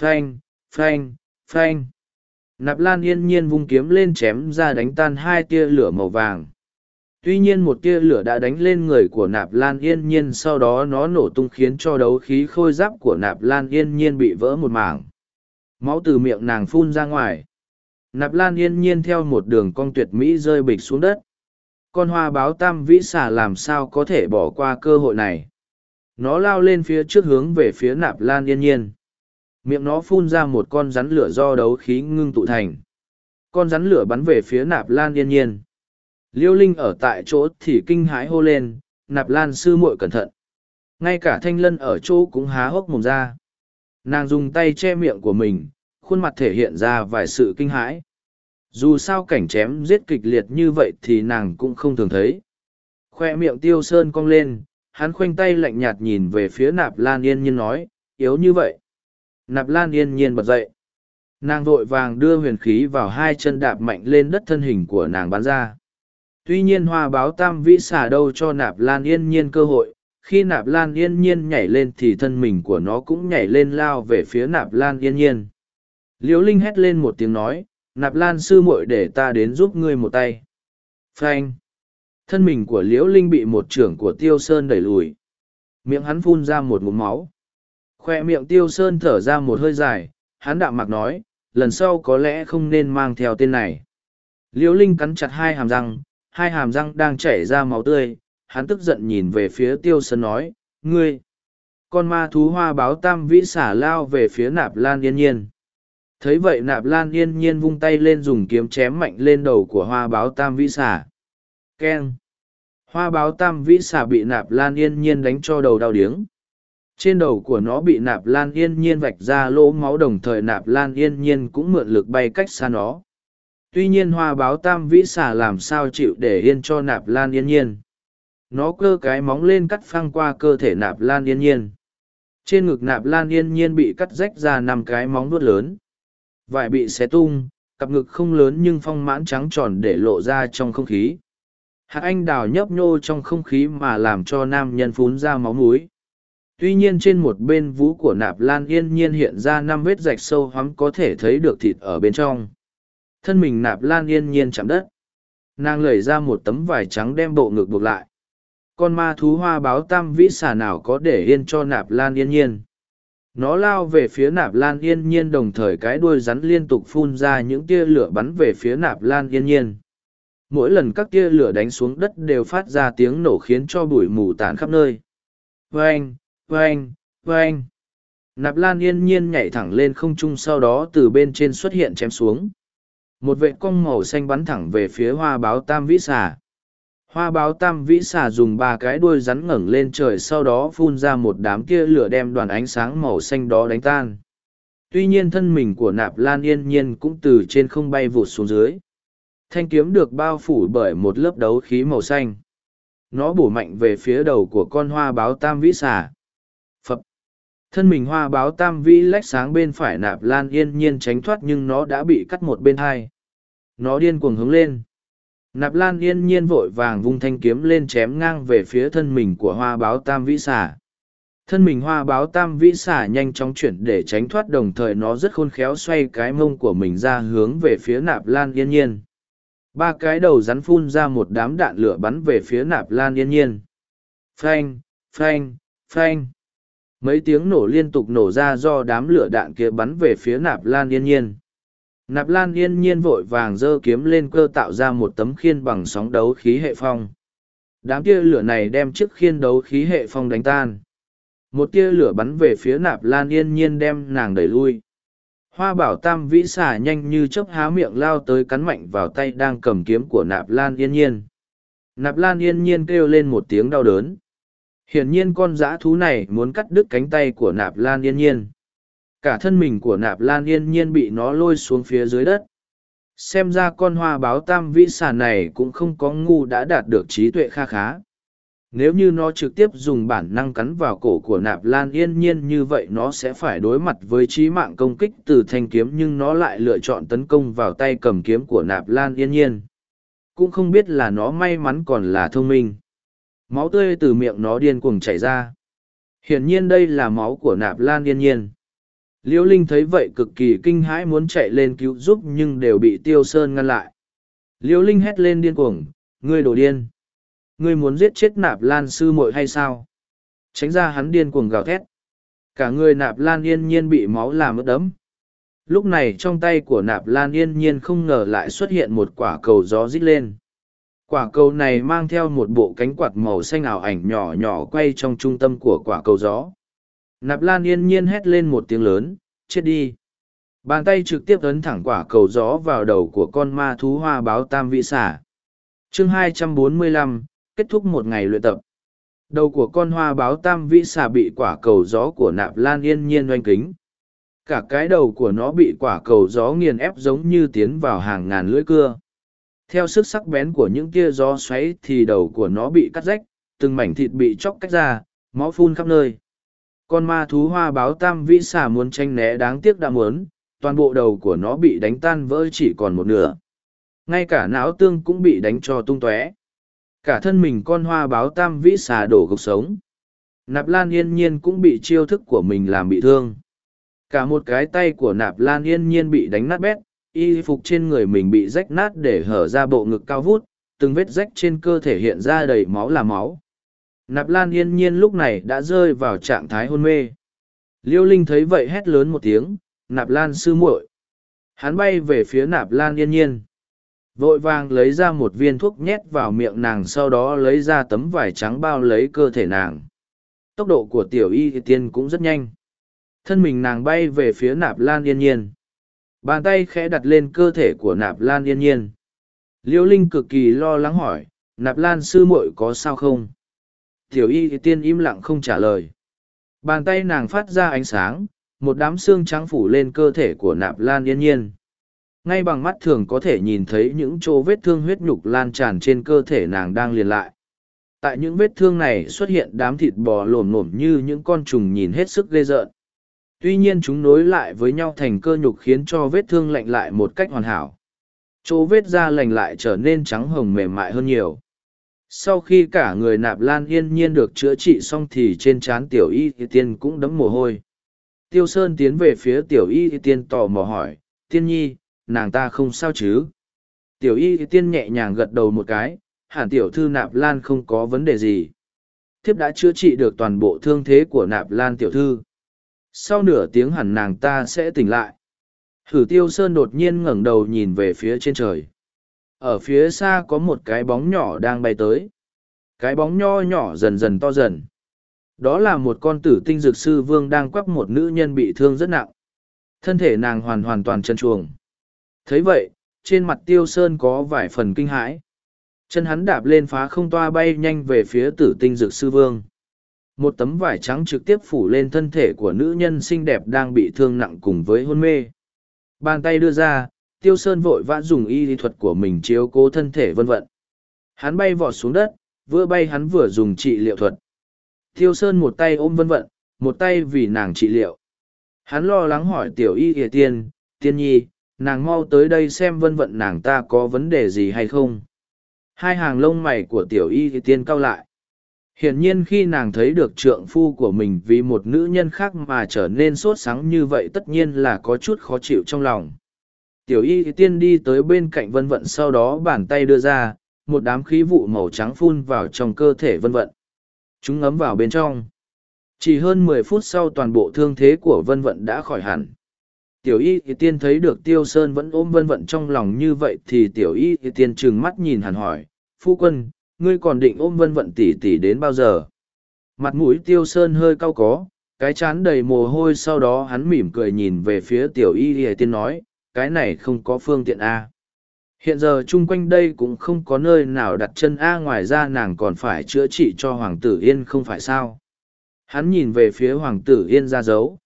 Phanh phanh phanh. Nạp lan yên nhiên vung kiếm lên chém ra đánh tan hai tia lửa màu vàng. Tuy nhiên một tia lửa đã đánh lên người của nạp lan yên nhiên, sau đó nó nổ tung khiến cho đấu khí khôi giáp của nạp lan yên nhiên bị vỡ một mảng. Máu từ miệng nàng phun ra ngoài. Nạp lan yên nhiên theo một đường cong tuyệt mỹ rơi bịch xuống đất con hoa báo tam vĩ xà làm sao có thể bỏ qua cơ hội này? Nó lao lên phía trước hướng về phía nạp lan yên nhiên. Miệng nó phun ra một con rắn lửa do đấu khí ngưng tụ thành. Con rắn lửa bắn về phía nạp lan yên nhiên. Liêu linh ở tại chỗ thì kinh hãi hô lên, nạp lan sư muội cẩn thận. Ngay cả thanh lân ở chỗ cũng há hốc mồm ra. Nàng dùng tay che miệng của mình, khuôn mặt thể hiện ra vài sự kinh hãi dù sao cảnh chém giết kịch liệt như vậy thì nàng cũng không thường thấy. Khoe miệng tiêu sơn cong lên, hắn khoanh tay lạnh nhạt nhìn về phía nạp lan yên nhiên nói, yếu như vậy. Nạp lan yên nhiên bật dậy. Nàng vội vàng đưa huyền khí vào hai chân đạp mạnh lên đất thân hình của nàng bắn ra. Tuy nhiên hoa báo tam vĩ xả đâu cho nạp lan yên nhiên cơ hội, khi nạp lan yên nhiên nhảy lên thì thân mình của nó cũng nhảy lên lao về phía nạp lan yên nhiên. Liễu linh hét lên một tiếng nói nạp lan sư muội để ta đến giúp ngươi một tay. Phanh. Thân mình của liễu linh bị một trưởng của tiêu sơn đẩy lùi. Miệng hắn phun ra một ngụm máu. Khoe miệng tiêu sơn thở ra một hơi dài, hắn đạm mặc nói, lần sau có lẽ không nên mang theo tên này. Liễu linh cắn chặt hai hàm răng, hai hàm răng đang chảy ra máu tươi. Hắn tức giận nhìn về phía tiêu sơn nói, ngươi, con ma thú hoa báo tam vĩ xả lao về phía nạp lan yên nhiên thấy vậy nạp lan yên nhiên vung tay lên dùng kiếm chém mạnh lên đầu của hoa báo tam vĩ xà. Keng. Hoa báo tam vĩ xà bị nạp lan yên nhiên đánh cho đầu đau điếng. Trên đầu của nó bị nạp lan yên nhiên vạch ra lỗ máu đồng thời nạp lan yên nhiên cũng mượn lực bay cách xa nó. Tuy nhiên hoa báo tam vĩ xà làm sao chịu để yên cho nạp lan yên nhiên? Nó cơ cái móng lên cắt phăng qua cơ thể nạp lan yên nhiên. Trên ngực nạp lan yên nhiên bị cắt rách ra năm cái móng vuốt lớn vải bị xé tung, cặp ngực không lớn nhưng phong mãn trắng tròn để lộ ra trong không khí. Hạt anh đào nhấp nhô trong không khí mà làm cho nam nhân phún ra máu múi tuy nhiên trên một bên vú của nạp lan yên nhiên hiện ra năm vết rạch sâu hoắm có thể thấy được thịt ở bên trong. Thân mình nạp lan yên nhiên chạm đất. Nàng lẩy ra một tấm vải trắng đem bộ ngực buộc lại. Con ma thú hoa báo tam vĩ xà nào có để yên cho nạp lan yên nhiên? Nó lao về phía nạp lan yên nhiên đồng thời cái đuôi rắn liên tục phun ra những tia lửa bắn về phía nạp lan yên nhiên. Mỗi lần các tia lửa đánh xuống đất đều phát ra tiếng nổ khiến cho bụi mù tản khắp nơi. Vênh vênh vênh nạp lan yên nhiên nhảy thẳng lên không trung sau đó từ bên trên xuất hiện chém xuống. Một vệ cong màu xanh bắn thẳng về phía hoa báo tam vĩ xà hoa báo tam vĩ xà dùng ba cái đuôi rắn ngẩng lên trời sau đó phun ra một đám tia lửa đem đoàn ánh sáng màu xanh đó đánh tan. Tuy nhiên thân mình của nạp lan yên nhiên cũng từ trên không bay vụt xuống dưới. Thanh kiếm được bao phủ bởi một lớp đấu khí màu xanh. Nó bổ mạnh về phía đầu của con hoa báo tam vĩ xà. Phập. Thân mình hoa báo tam vĩ lách sáng bên phải nạp lan yên nhiên tránh thoát nhưng nó đã bị cắt một bên hai. Nó điên cuồng hướng lên nạp lan yên nhiên vội vàng vung thanh kiếm lên chém ngang về phía thân mình của hoa báo tam vĩ xà. Thân mình hoa báo tam vĩ xà nhanh chóng chuyển để tránh thoát, đồng thời nó rất khôn khéo xoay cái mông của mình ra hướng về phía nạp lan yên nhiên. Ba cái đầu rắn phun ra một đám đạn lửa bắn về phía nạp lan yên nhiên. Phanh phanh phanh. Mấy tiếng nổ liên tục nổ ra do đám lửa đạn kia bắn về phía nạp lan yên nhiên nạp lan yên nhiên vội vàng giơ kiếm lên cơ tạo ra một tấm khiên bằng sóng đấu khí hệ phong. Đám tia lửa này đem chiếc khiên đấu khí hệ phong đánh tan. Một tia lửa bắn về phía nạp lan yên nhiên đem nàng đẩy lui. Hoa bảo tam vĩ xả nhanh như chớp há miệng lao tới cắn mạnh vào tay đang cầm kiếm của nạp lan yên nhiên. Nạp lan yên nhiên kêu lên một tiếng đau đớn. Hiển nhiên con dã thú này muốn cắt đứt cánh tay của nạp lan yên nhiên cả thân mình của nạp lan yên nhiên bị nó lôi xuống phía dưới đất. Xem ra con hoa báo tam vĩ xà này cũng không có ngu đã đạt được trí tuệ kha khá. Nếu như nó trực tiếp dùng bản năng cắn vào cổ của nạp lan yên nhiên như vậy nó sẽ phải đối mặt với trí mạng công kích từ thanh kiếm nhưng nó lại lựa chọn tấn công vào tay cầm kiếm của nạp lan yên nhiên. Cũng không biết là nó may mắn còn là thông minh. Máu tươi từ miệng nó điên cuồng chảy ra. Hiển nhiên đây là máu của nạp lan yên nhiên liễu linh thấy vậy cực kỳ kinh hãi muốn chạy lên cứu giúp nhưng đều bị tiêu sơn ngăn lại. Liễu linh hét lên điên cuồng, ngươi đổ điên! Ngươi muốn giết chết nạp lan sư muội hay sao? Tránh ra hắn điên cuồng gào thét. Cả người nạp lan yên nhiên bị máu làm ướt đẫm. Lúc này trong tay của nạp lan yên nhiên không ngờ lại xuất hiện một quả cầu gió rít lên. Quả cầu này mang theo một bộ cánh quạt màu xanh ảo ảnh nhỏ nhỏ quay trong trung tâm của quả cầu gió nạp lan yên nhiên hét lên một tiếng lớn chết đi. Bàn tay trực tiếp ấn thẳng quả cầu gió vào đầu của con ma thú hoa báo tam vị xả. Chương 245, kết thúc một ngày luyện tập. Đầu của con hoa báo tam vĩ xà bị quả cầu gió của nạp lan yên nhiên oanh kính. Cả cái đầu của nó bị quả cầu gió nghiền ép giống như tiến vào hàng ngàn lưỡi cưa. Theo sức sắc bén của những tia gió xoáy thì đầu của nó bị cắt rách từng mảnh thịt bị chóc cách ra máu phun khắp nơi con ma thú hoa báo tam vĩ xà muốn tranh né đáng tiếc đã muốn, toàn bộ đầu của nó bị đánh tan vỡ chỉ còn một nửa. Ngay cả não tương cũng bị đánh cho tung tóe. Cả thân mình con hoa báo tam vĩ xà đổ gục sống. Nạp lan yên nhiên cũng bị chiêu thức của mình làm bị thương. Cả một cái tay của nạp lan yên nhiên bị đánh nát bét, y phục trên người mình bị rách nát để hở ra bộ ngực cao vút, từng vết rách trên cơ thể hiện ra đầy máu là máu nạp lan yên nhiên lúc này đã rơi vào trạng thái hôn mê. Liêu linh thấy vậy hét lớn một tiếng, nạp lan sư muội! Hắn bay về phía nạp lan yên nhiên. Vội vàng lấy ra một viên thuốc nhét vào miệng nàng, sau đó lấy ra tấm vải trắng bao lấy cơ thể nàng. Tốc độ của tiểu y tiên cũng rất nhanh. Thân mình nàng bay về phía nạp lan yên nhiên. Bàn tay khẽ đặt lên cơ thể của nạp lan yên nhiên. Liễu linh cực kỳ lo lắng hỏi, nạp lan sư muội có sao không? Tiểu y tiên im lặng không trả lời bàn tay nàng phát ra ánh sáng, một đám xương trắng phủ lên cơ thể của nạp lan yên nhiên ngay bằng mắt thường có thể nhìn thấy những chỗ vết thương huyết nhục lan tràn trên cơ thể nàng đang liền lại Tại những vết thương này xuất hiện đám thịt bò lổm lổm như những con trùng nhìn hết sức ghê rợn. Tuy nhiên chúng nối lại với nhau thành cơ nhục khiến cho vết thương lạnh lại một cách hoàn hảo. Chỗ vết da lành lại trở nên trắng hồng mềm mại hơn nhiều. Sau khi cả người nạp lan yên nhiên được chữa trị xong thì trên trán tiểu y thì tiên cũng đấm mồ hôi. Tiêu Sơn tiến về phía tiểu y thì tiên tò mò hỏi, tiên nhi, nàng ta không sao chứ? Tiểu y thì tiên nhẹ nhàng gật đầu một cái, hẳn tiểu thư nạp lan không có vấn đề gì. Thiếp đã chữa trị được toàn bộ thương thế của nạp lan tiểu thư. Sau nửa tiếng hẳn nàng ta sẽ tỉnh lại. Hử tiêu sơn đột nhiên ngẩng đầu nhìn về phía trên trời. Ở phía xa có một cái bóng nhỏ đang bay tới. Cái bóng nho nhỏ dần dần to dần. Đó là một con tử tinh dược sư vương đang quắp một nữ nhân bị thương rất nặng. Thân thể nàng hoàn hoàn toàn chân chuồng. thấy vậy, trên mặt tiêu sơn có vài phần kinh hãi. Chân hắn đạp lên phá không toa bay nhanh về phía tử tinh dược sư vương. Một tấm vải trắng trực tiếp phủ lên thân thể của nữ nhân xinh đẹp đang bị thương nặng cùng với hôn mê. Bàn tay đưa ra, tiêu sơn vội vã dùng y lý thuật của mình chiếu cố thân thể vân vận. Hắn bay vọt xuống đất, vừa bay hắn vừa dùng trị liệu thuật. Tiêu sơn một tay ôm vân vận, một tay vì nàng trị liệu. Hắn lo lắng hỏi tiểu y ỉa tiên, tiên nhi, nàng mau tới đây xem vân vận nàng ta có vấn đề gì hay không. Hai hàng lông mày của tiểu y ỉa tiên cau lại. Hiển nhiên khi nàng thấy được trượng phu của mình vì một nữ nhân khác mà trở nên sốt sắng như vậy tất nhiên là có chút khó chịu trong lòng. Tiểu y tiên đi tới bên cạnh vân vận sau đó bàn tay đưa ra, một đám khí vụ màu trắng phun vào trong cơ thể vân vận. Chúng ngấm vào bên trong. Chỉ hơn mười phút sau toàn bộ thương thế của vân vận đã khỏi hẳn. Tiểu y thì tiên thấy được tiêu sơn vẫn ôm vân vận trong lòng như vậy thì tiểu y thì tiên trừng mắt nhìn hẳn hỏi, phu quân, ngươi còn định ôm vân vận tỉ tỉ đến bao giờ? Mặt mũi tiêu sơn hơi cau có, cái chán đầy mồ hôi sau đó hắn mỉm cười nhìn về phía tiểu y thì tiên nói, cái này không có phương tiện A. Hiện giờ chung quanh đây cũng không có nơi nào đặt chân A ngoài ra nàng còn phải chữa trị cho Hoàng tử Yên không phải sao. Hắn nhìn về phía Hoàng tử Yên ra dấu.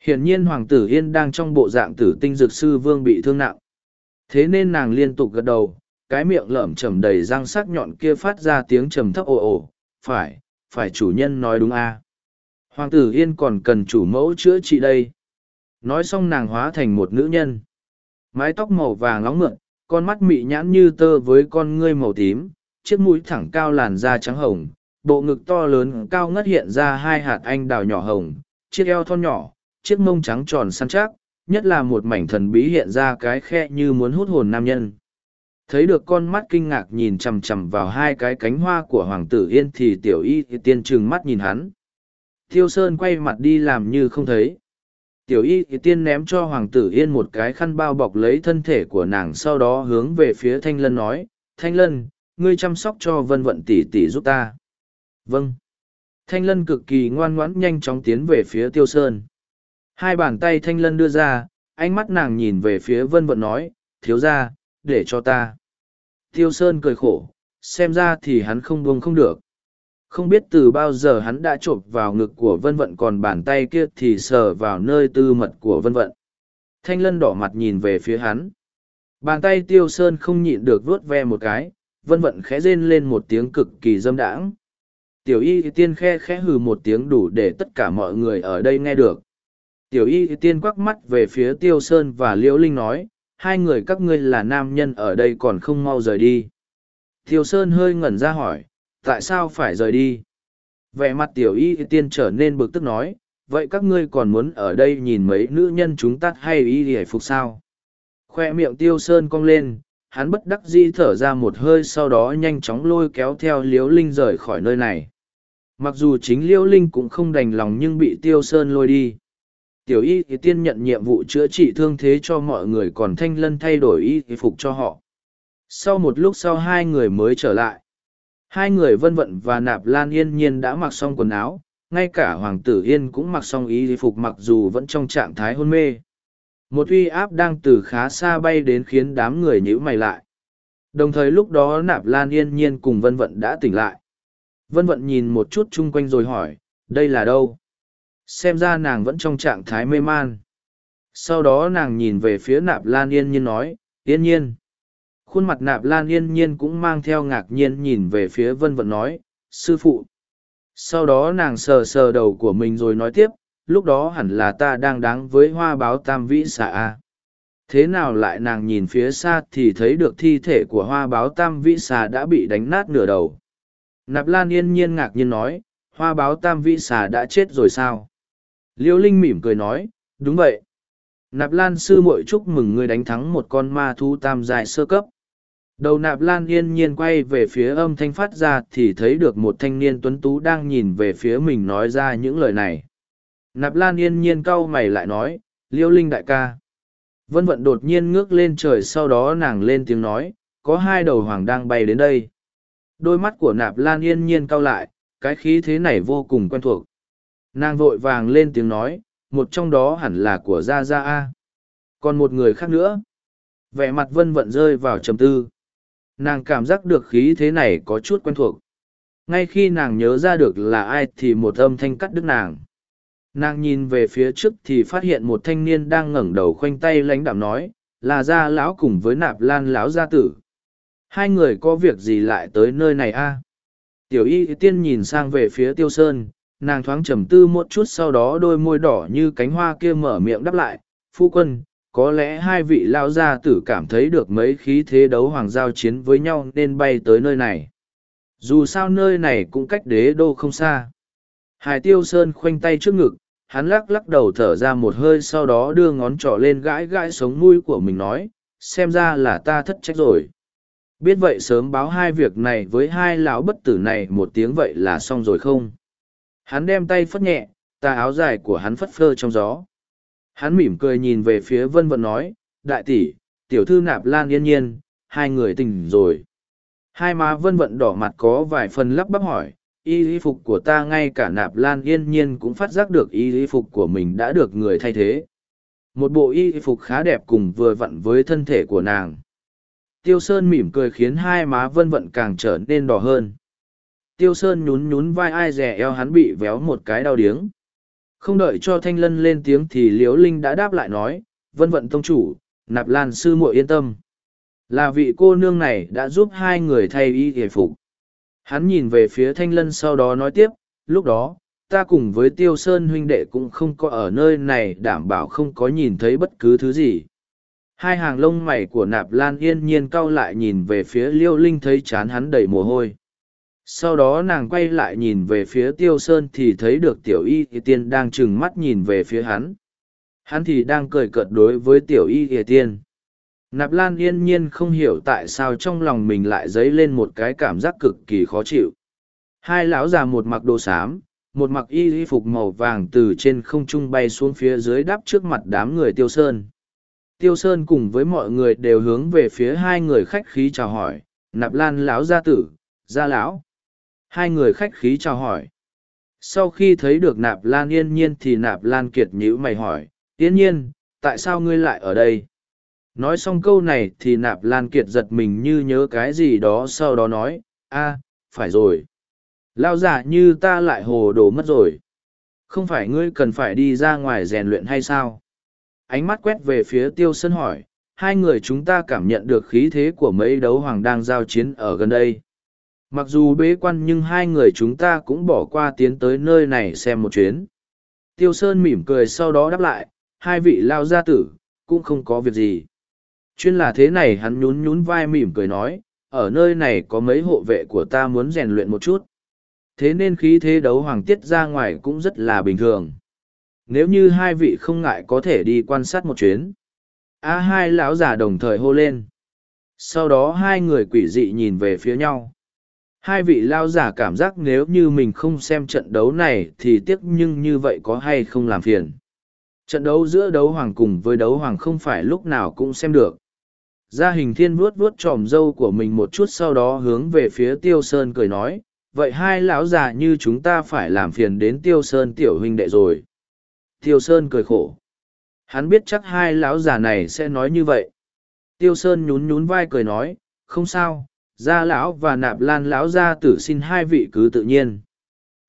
Hiển nhiên Hoàng tử Yên đang trong bộ dạng tử tinh dược sư vương bị thương nặng. Thế nên nàng liên tục gật đầu, cái miệng lởm chầm đầy răng sắc nhọn kia phát ra tiếng trầm thấp ồ ồ, phải, phải chủ nhân nói đúng a Hoàng tử Yên còn cần chủ mẫu chữa trị đây. Nói xong nàng hóa thành một nữ nhân. Mái tóc màu vàng nóng mượn, con mắt mị nhãn như tơ với con ngươi màu tím, chiếc mũi thẳng cao làn da trắng hồng, bộ ngực to lớn cao ngất hiện ra hai hạt anh đào nhỏ hồng, chiếc eo thon nhỏ, chiếc mông trắng tròn săn chắc, nhất là một mảnh thần bí hiện ra cái khe như muốn hút hồn nam nhân. Thấy được con mắt kinh ngạc nhìn chằm chằm vào hai cái cánh hoa của Hoàng tử Yên thì tiểu y thì tiên trừng mắt nhìn hắn. thiêu Sơn quay mặt đi làm như không thấy. Tiểu y thì tiên ném cho Hoàng tử Yên một cái khăn bao bọc lấy thân thể của nàng sau đó hướng về phía Thanh Lân nói, Thanh Lân, ngươi chăm sóc cho vân vận tỷ tỷ giúp ta. Vâng. Thanh Lân cực kỳ ngoan ngoãn nhanh chóng tiến về phía Tiêu Sơn. Hai bàn tay Thanh Lân đưa ra, ánh mắt nàng nhìn về phía vân vận nói, thiếu ra, để cho ta. Tiêu Sơn cười khổ, xem ra thì hắn không buông không được. Không biết từ bao giờ hắn đã chộp vào ngực của vân vận còn bàn tay kia thì sờ vào nơi tư mật của vân vận. Thanh lân đỏ mặt nhìn về phía hắn. Bàn tay Tiêu Sơn không nhịn được vuốt ve một cái, vân vận khẽ rên lên một tiếng cực kỳ dâm đãng. Tiểu y tiên khe khẽ hừ một tiếng đủ để tất cả mọi người ở đây nghe được. Tiểu y tiên quắc mắt về phía Tiêu Sơn và Liễu Linh nói, hai người các ngươi là nam nhân ở đây còn không mau rời đi. Tiêu Sơn hơi ngẩn ra hỏi, tại sao phải rời đi? Vẻ mặt tiểu y tiên trở nên bực tức nói, vậy các ngươi còn muốn ở đây nhìn mấy nữ nhân chúng tắt hay y hề phục sao? Khoe miệng tiêu sơn cong lên, hắn bất đắc dĩ thở ra một hơi sau đó nhanh chóng lôi kéo theo liếu linh rời khỏi nơi này. Mặc dù chính Liễu linh cũng không đành lòng nhưng bị tiêu sơn lôi đi. Tiểu y thì tiên nhận nhiệm vụ chữa trị thương thế cho mọi người còn thanh lân thay đổi y thì phục cho họ. Sau một lúc sau hai người mới trở lại. Hai người vân vận và nạp lan yên nhiên đã mặc xong quần áo, ngay cả hoàng tử yên cũng mặc xong y phục mặc dù vẫn trong trạng thái hôn mê. Một uy áp đang từ khá xa bay đến khiến đám người nhữ mày lại. Đồng thời lúc đó nạp lan yên nhiên cùng vân vận đã tỉnh lại. Vân vận nhìn một chút chung quanh rồi hỏi, đây là đâu? xem ra nàng vẫn trong trạng thái mê man sau đó nàng nhìn về phía nạp lan yên nhiên nói yên nhiên khuôn mặt nạp lan yên nhiên cũng mang theo ngạc nhiên nhìn về phía vân vận nói, sư phụ. Sau đó nàng sờ sờ đầu của mình rồi nói tiếp, lúc đó hẳn là ta đang đáng với hoa báo tam vĩ xạ a. Thế nào lại nàng nhìn phía xa thì thấy được thi thể của hoa báo tam vĩ xà đã bị đánh nát nửa đầu. Nạp lan yên nhiên ngạc nhiên nói, hoa báo tam vĩ xà đã chết rồi sao? Liêu linh mỉm cười nói, đúng vậy. Nạp lan sư muội chúc mừng ngươi đánh thắng một con ma thu tam dài sơ cấp đầu nạp lan yên nhiên quay về phía âm thanh phát ra thì thấy được một thanh niên tuấn tú đang nhìn về phía mình nói ra những lời này. Nạp lan yên nhiên cau mày lại nói, liêu linh đại ca. Vân vận đột nhiên ngước lên trời sau đó nàng lên tiếng nói, có hai đầu hoàng đang bay đến đây. Đôi mắt của nạp lan yên nhiên cau lại, cái khí thế này vô cùng quen thuộc. Nàng vội vàng lên tiếng nói, một trong đó hẳn là của gia gia a. Còn một người khác nữa. Vẻ mặt vân vận rơi vào trầm tư nàng cảm giác được khí thế này có chút quen thuộc. Ngay khi nàng nhớ ra được là ai thì một âm thanh cắt đứt nàng. Nàng nhìn về phía trước thì phát hiện một thanh niên đang ngẩng đầu khoanh tay lãnh đạm nói, là gia lão cùng với nạp lan lão gia tử. Hai người có việc gì lại tới nơi này a? Tiểu y tiên nhìn sang về phía tiêu sơn, nàng thoáng trầm tư một chút sau đó đôi môi đỏ như cánh hoa kia mở miệng đáp lại, phu quân có lẽ hai vị lao gia tử cảm thấy được mấy khí thế đấu hoàng giao chiến với nhau nên bay tới nơi này. Dù sao nơi này cũng cách đế đô không xa. Hải tiêu sơn khoanh tay trước ngực, hắn lắc lắc đầu thở ra một hơi sau đó đưa ngón trỏ lên gãi gãi sống mũi của mình nói, xem ra là ta thất trách rồi. Biết vậy sớm báo hai việc này với hai lão bất tử này một tiếng vậy là xong rồi không? Hắn đem tay phất nhẹ, tà áo dài của hắn phất phơ trong gió hắn mỉm cười nhìn về phía vân vận nói, đại tỷ, tiểu thư nạp lan yên nhiên, hai người tỉnh rồi. Hai má vân vận đỏ mặt có vài phần lắp bắp hỏi, y y phục của ta ngay cả nạp lan yên nhiên cũng phát giác được y y phục của mình đã được người thay thế. Một bộ y y phục khá đẹp cùng vừa vặn với thân thể của nàng. Tiêu sơn mỉm cười khiến hai má vân vận càng trở nên đỏ hơn. Tiêu sơn nhún nhún vai ai rẻ eo hắn bị véo một cái đau điếng không đợi cho thanh lân lên tiếng thì liếu linh đã đáp lại nói, vân vận tông chủ, nạp lan sư muội yên tâm. Là vị cô nương này đã giúp hai người thay y hề phục. Hắn nhìn về phía thanh lân sau đó nói tiếp, lúc đó, ta cùng với tiêu sơn huynh đệ cũng không có ở nơi này đảm bảo không có nhìn thấy bất cứ thứ gì. Hai hàng lông mày của nạp lan yên nhiên cau lại nhìn về phía liêu linh thấy chán hắn đầy mồ hôi sau đó nàng quay lại nhìn về phía tiêu sơn thì thấy được tiểu y ỉa tiên đang trừng mắt nhìn về phía hắn. Hắn thì đang cười cợt đối với tiểu y ỉa tiên. Nạp lan yên nhiên không hiểu tại sao trong lòng mình lại dấy lên một cái cảm giác cực kỳ khó chịu. Hai lão già một mặc đồ xám, một mặc y y phục màu vàng từ trên không trung bay xuống phía dưới đắp trước mặt đám người tiêu sơn. Tiêu sơn cùng với mọi người đều hướng về phía hai người khách khí chào hỏi. Nạp lan lão gia tử, gia lão hai người khách khí chào hỏi. Sau khi thấy được nạp lan yên nhiên thì nạp lan kiệt nhữ mày hỏi, yên nhiên, tại sao ngươi lại ở đây? Nói xong câu này thì nạp lan kiệt giật mình như nhớ cái gì đó sau đó nói, a, phải rồi. Lao giả như ta lại hồ đồ mất rồi. Không phải ngươi cần phải đi ra ngoài rèn luyện hay sao? Ánh mắt quét về phía tiêu sân hỏi, hai người chúng ta cảm nhận được khí thế của mấy đấu hoàng đang giao chiến ở gần đây mặc dù bế quan nhưng hai người chúng ta cũng bỏ qua tiến tới nơi này xem một chuyến. Tiêu sơn mỉm cười sau đó đáp lại, hai vị lao gia tử, cũng không có việc gì. Chuyên là thế này hắn nhún nhún vai mỉm cười nói, ở nơi này có mấy hộ vệ của ta muốn rèn luyện một chút. Thế nên khí thế đấu hoàng tiết ra ngoài cũng rất là bình thường. Nếu như hai vị không ngại có thể đi quan sát một chuyến. A hai lão già đồng thời hô lên. Sau đó hai người quỷ dị nhìn về phía nhau hai vị lao giả cảm giác nếu như mình không xem trận đấu này thì tiếc nhưng như vậy có hay không làm phiền. Trận đấu giữa đấu hoàng cùng với đấu hoàng không phải lúc nào cũng xem được. Gia hình thiên vuốt vuốt tròm râu của mình một chút sau đó hướng về phía tiêu sơn cười nói, vậy hai lão già như chúng ta phải làm phiền đến tiêu sơn tiểu huynh đệ rồi. Tiêu sơn cười khổ, hắn biết chắc hai lão già này sẽ nói như vậy. Tiêu sơn nhún nhún vai cười nói, không sao gia lão và nạp lan lão gia tử xin hai vị cứ tự nhiên.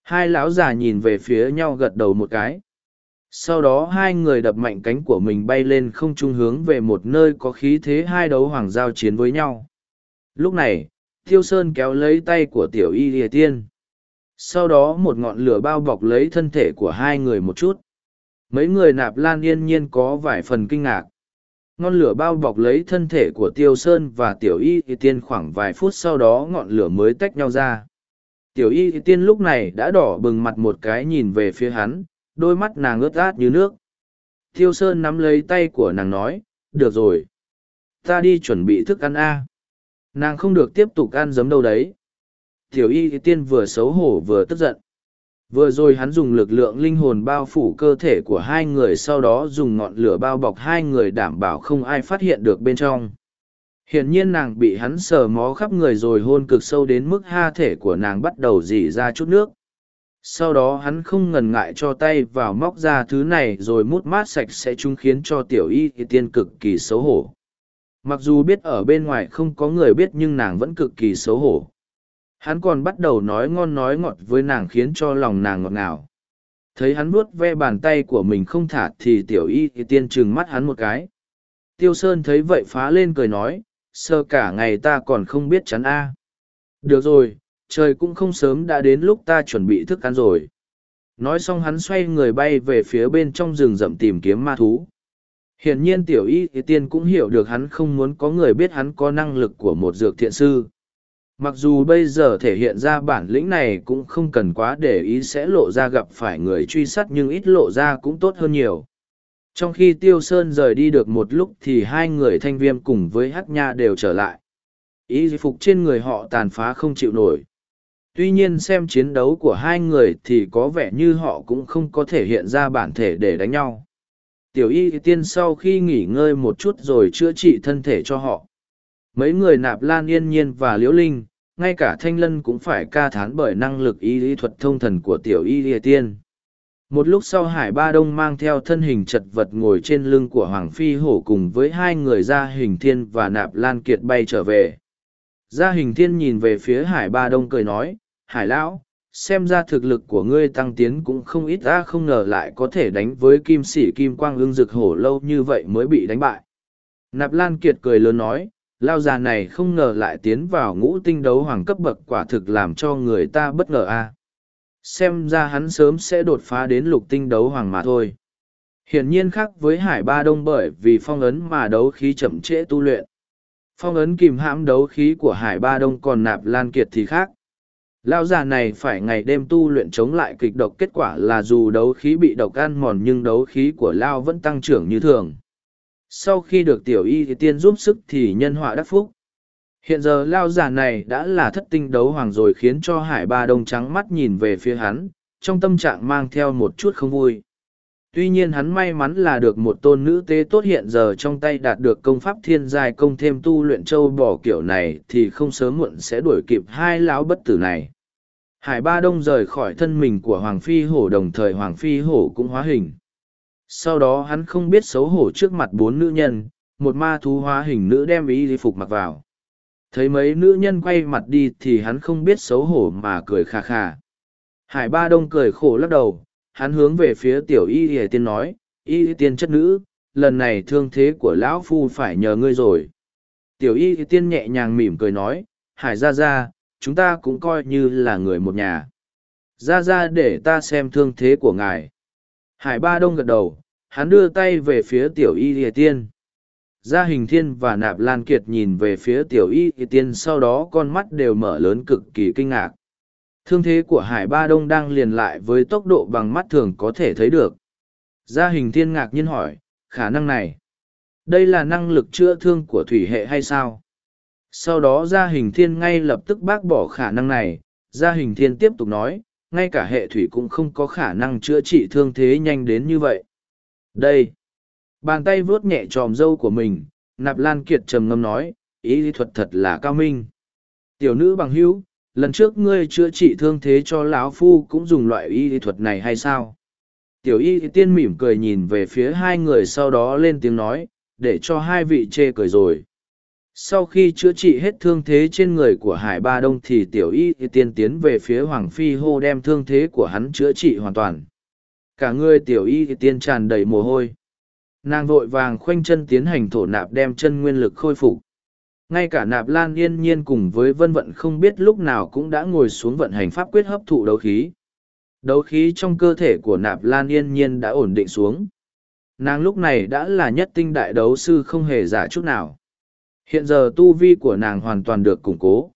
Hai lão già nhìn về phía nhau gật đầu một cái. Sau đó hai người đập mạnh cánh của mình bay lên không trung hướng về một nơi có khí thế hai đấu hoàng giao chiến với nhau. Lúc này, thiêu sơn kéo lấy tay của tiểu y lìa tiên. Sau đó một ngọn lửa bao bọc lấy thân thể của hai người một chút. Mấy người nạp lan yên nhiên có vài phần kinh ngạc ngọn lửa bao bọc lấy thân thể của tiêu sơn và tiểu y thì tiên khoảng vài phút sau đó ngọn lửa mới tách nhau ra. Tiểu y thì tiên lúc này đã đỏ bừng mặt một cái nhìn về phía hắn, đôi mắt nàng ướt át như nước. Tiêu sơn nắm lấy tay của nàng nói, được rồi, ta đi chuẩn bị thức ăn a. Nàng không được tiếp tục ăn giấm đâu đấy. Tiểu y thì tiên vừa xấu hổ vừa tức giận vừa rồi hắn dùng lực lượng linh hồn bao phủ cơ thể của hai người, sau đó dùng ngọn lửa bao bọc hai người đảm bảo không ai phát hiện được bên trong. Hiển nhiên nàng bị hắn sờ mó khắp người rồi hôn cực sâu đến mức ha thể của nàng bắt đầu dỉ ra chút nước. Sau đó hắn không ngần ngại cho tay vào móc ra thứ này rồi mút mát sạch sẽ chúng khiến cho tiểu y tiên cực kỳ xấu hổ. Mặc dù biết ở bên ngoài không có người biết nhưng nàng vẫn cực kỳ xấu hổ hắn còn bắt đầu nói ngon nói ngọt với nàng khiến cho lòng nàng ngọt ngào. Thấy hắn vuốt ve bàn tay của mình không thả thì tiểu y thì tiên trừng mắt hắn một cái. Tiêu sơn thấy vậy phá lên cười nói, sơ cả ngày ta còn không biết chắn a. Được rồi, trời cũng không sớm đã đến lúc ta chuẩn bị thức ăn rồi. Nói xong hắn xoay người bay về phía bên trong rừng rậm tìm kiếm ma thú. Hiển nhiên tiểu y thì tiên cũng hiểu được hắn không muốn có người biết hắn có năng lực của một dược thiện sư mặc dù bây giờ thể hiện ra bản lĩnh này cũng không cần quá để ý sẽ lộ ra gặp phải người truy sát nhưng ít lộ ra cũng tốt hơn nhiều. Trong khi tiêu sơn rời đi được một lúc thì hai người thanh viêm cùng với hắc nha đều trở lại. Ý phục trên người họ tàn phá không chịu nổi. Tuy nhiên xem chiến đấu của hai người thì có vẻ như họ cũng không có thể hiện ra bản thể để đánh nhau. Tiểu y tiên sau khi nghỉ ngơi một chút rồi chữa trị thân thể cho họ mấy người nạp lan yên nhiên và liễu linh, ngay cả thanh lân cũng phải ca thán bởi năng lực y lý thuật thông thần của tiểu y lìa tiên. Một lúc sau hải ba đông mang theo thân hình chật vật ngồi trên lưng của hoàng phi hổ cùng với hai người gia hình thiên và nạp lan kiệt bay trở về. Gia hình thiên nhìn về phía hải ba đông cười nói, hải lão, xem ra thực lực của ngươi tăng tiến cũng không ít ra không ngờ lại có thể đánh với kim sĩ kim quang ương rực hổ lâu như vậy mới bị đánh bại. Nạp lan kiệt cười lớn nói lao già này không ngờ lại tiến vào ngũ tinh đấu hoàng cấp bậc quả thực làm cho người ta bất ngờ a. Xem ra hắn sớm sẽ đột phá đến lục tinh đấu hoàng mà thôi. Hiển nhiên khác với hải ba đông bởi vì phong ấn mà đấu khí chậm trễ tu luyện. Phong ấn kìm hãm đấu khí của hải ba đông còn nạp lan kiệt thì khác. Lao già này phải ngày đêm tu luyện chống lại kịch độc kết quả là dù đấu khí bị độc ăn mòn nhưng đấu khí của lao vẫn tăng trưởng như thường sau khi được tiểu y tiên giúp sức thì nhân họa đắc phúc. Hiện giờ lao giả này đã là thất tinh đấu hoàng rồi khiến cho hải ba đông trắng mắt nhìn về phía hắn, trong tâm trạng mang theo một chút không vui. Tuy nhiên hắn may mắn là được một tôn nữ tế tốt hiện giờ trong tay đạt được công pháp thiên giai công thêm tu luyện châu bỏ kiểu này thì không sớm muộn sẽ đuổi kịp hai lão bất tử này. Hải ba đông rời khỏi thân mình của hoàng phi hổ đồng thời hoàng phi hổ cũng hóa hình sau đó hắn không biết xấu hổ trước mặt bốn nữ nhân một ma thú hóa hình nữ đem ý di phục mặc vào. Thấy mấy nữ nhân quay mặt đi thì hắn không biết xấu hổ mà cười kha kha hải ba đông cười khổ lắc đầu hắn hướng về phía tiểu y y tiên nói y tiên chất nữ lần này thương thế của lão phu phải nhờ ngươi rồi. Tiểu y y tiên nhẹ nhàng mỉm cười nói hải ra ra chúng ta cũng coi như là người một nhà. Ra ra để ta xem thương thế của ngài. Hải ba đông gật đầu, hắn đưa tay về phía tiểu y lìa tiên. Gia hình thiên và nạp lan kiệt nhìn về phía tiểu y lìa tiên sau đó con mắt đều mở lớn cực kỳ kinh ngạc. Thương thế của hải ba đông đang liền lại với tốc độ bằng mắt thường có thể thấy được. Gia hình thiên ngạc nhiên hỏi, khả năng này, đây là năng lực chữa thương của thủy hệ hay sao? Sau đó gia hình thiên ngay lập tức bác bỏ khả năng này, gia hình thiên tiếp tục nói, ngay cả hệ thủy cũng không có khả năng chữa trị thương thế nhanh đến như vậy. Đây, bàn tay vuốt nhẹ tròm dâu của mình, nạp lan kiệt trầm ngâm nói, ý lý thuật thật là cao minh. Tiểu nữ bằng hữu, lần trước ngươi chữa trị thương thế cho lão phu cũng dùng loại y lý thuật này hay sao? Tiểu y tiên mỉm cười nhìn về phía hai người sau đó lên tiếng nói, để cho hai vị chê cười rồi sau khi chữa trị hết thương thế trên người của hải ba đông thì tiểu y tiên tiến về phía hoàng phi hô đem thương thế của hắn chữa trị hoàn toàn cả người tiểu y tiên tràn đầy mồ hôi. Nàng vội vàng khoanh chân tiến hành thổ nạp đem chân nguyên lực khôi phục. Ngay cả nạp lan yên nhiên cùng với vân vận không biết lúc nào cũng đã ngồi xuống vận hành pháp quyết hấp thụ đấu khí. Đấu khí trong cơ thể của nạp lan yên nhiên đã ổn định xuống. Nàng lúc này đã là nhất tinh đại đấu sư không hề giả chút nào. Hiện giờ tu vi của nàng hoàn toàn được củng cố.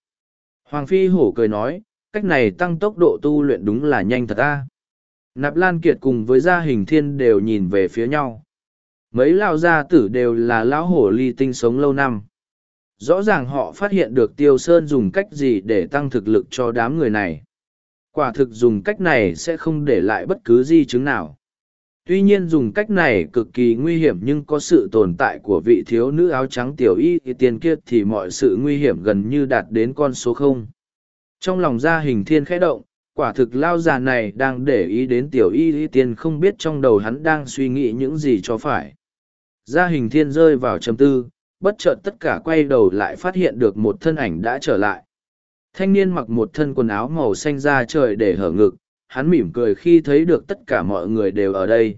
Hoàng phi hổ cười nói, cách này tăng tốc độ tu luyện đúng là nhanh thật ta nạp lan kiệt cùng với gia hình thiên đều nhìn về phía nhau. Mấy lao gia tử đều là lão hổ ly tinh sống lâu năm. Rõ ràng họ phát hiện được tiêu sơn dùng cách gì để tăng thực lực cho đám người này. Quả thực dùng cách này sẽ không để lại bất cứ di chứng nào. Tuy nhiên dùng cách này cực kỳ nguy hiểm nhưng có sự tồn tại của vị thiếu nữ áo trắng tiểu y tiền kia thì mọi sự nguy hiểm gần như đạt đến con số không. Trong lòng gia hình thiên khẽ động quả thực lao già này đang để ý đến tiểu y y tiên không biết trong đầu hắn đang suy nghĩ những gì cho phải. Gia hình thiên rơi vào trầm tư, bất chợt tất cả quay đầu lại phát hiện được một thân ảnh đã trở lại. Thanh niên mặc một thân quần áo màu xanh da trời để hở ngực, hắn mỉm cười khi thấy được tất cả mọi người đều ở đây.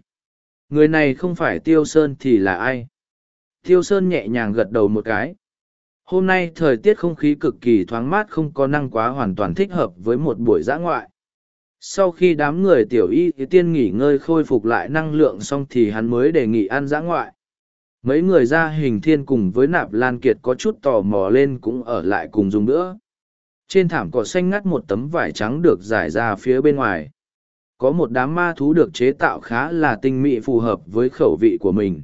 Người này không phải tiêu sơn thì là ai? Tiêu sơn nhẹ nhàng gật đầu một cái. Hôm nay thời tiết không khí cực kỳ thoáng mát không có năng quá hoàn toàn thích hợp với một buổi dã ngoại sau khi đám người tiểu y tiên nghỉ ngơi khôi phục lại năng lượng xong thì hắn mới đề nghị ăn dã ngoại. Mấy người ra hình thiên cùng với nạp lan kiệt có chút tò mò lên cũng ở lại cùng dùng nữa. Trên thảm cỏ xanh ngắt một tấm vải trắng được giải ra phía bên ngoài. Có một đám ma thú được chế tạo khá là tinh mỹ phù hợp với khẩu vị của mình.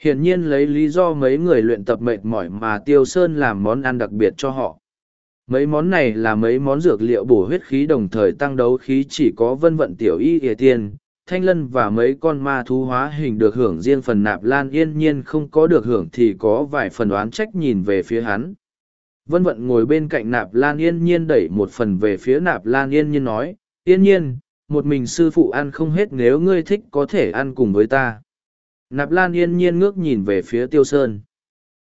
Hiển nhiên lấy lý do mấy người luyện tập mệt mỏi mà tiêu sơn làm món ăn đặc biệt cho họ mấy món này là mấy món dược liệu bổ huyết khí đồng thời tăng đấu khí chỉ có vân vận tiểu y ỉa tiên. Thanh lân và mấy con ma thú hóa hình được hưởng riêng phần nạp lan yên nhiên không có được hưởng thì có vài phần oán trách nhìn về phía hắn. Vân vận ngồi bên cạnh nạp lan yên nhiên đẩy một phần về phía nạp lan yên nhiên nói, yên nhiên, một mình sư phụ ăn không hết nếu ngươi thích có thể ăn cùng với ta. Nạp lan yên nhiên ngước nhìn về phía tiêu sơn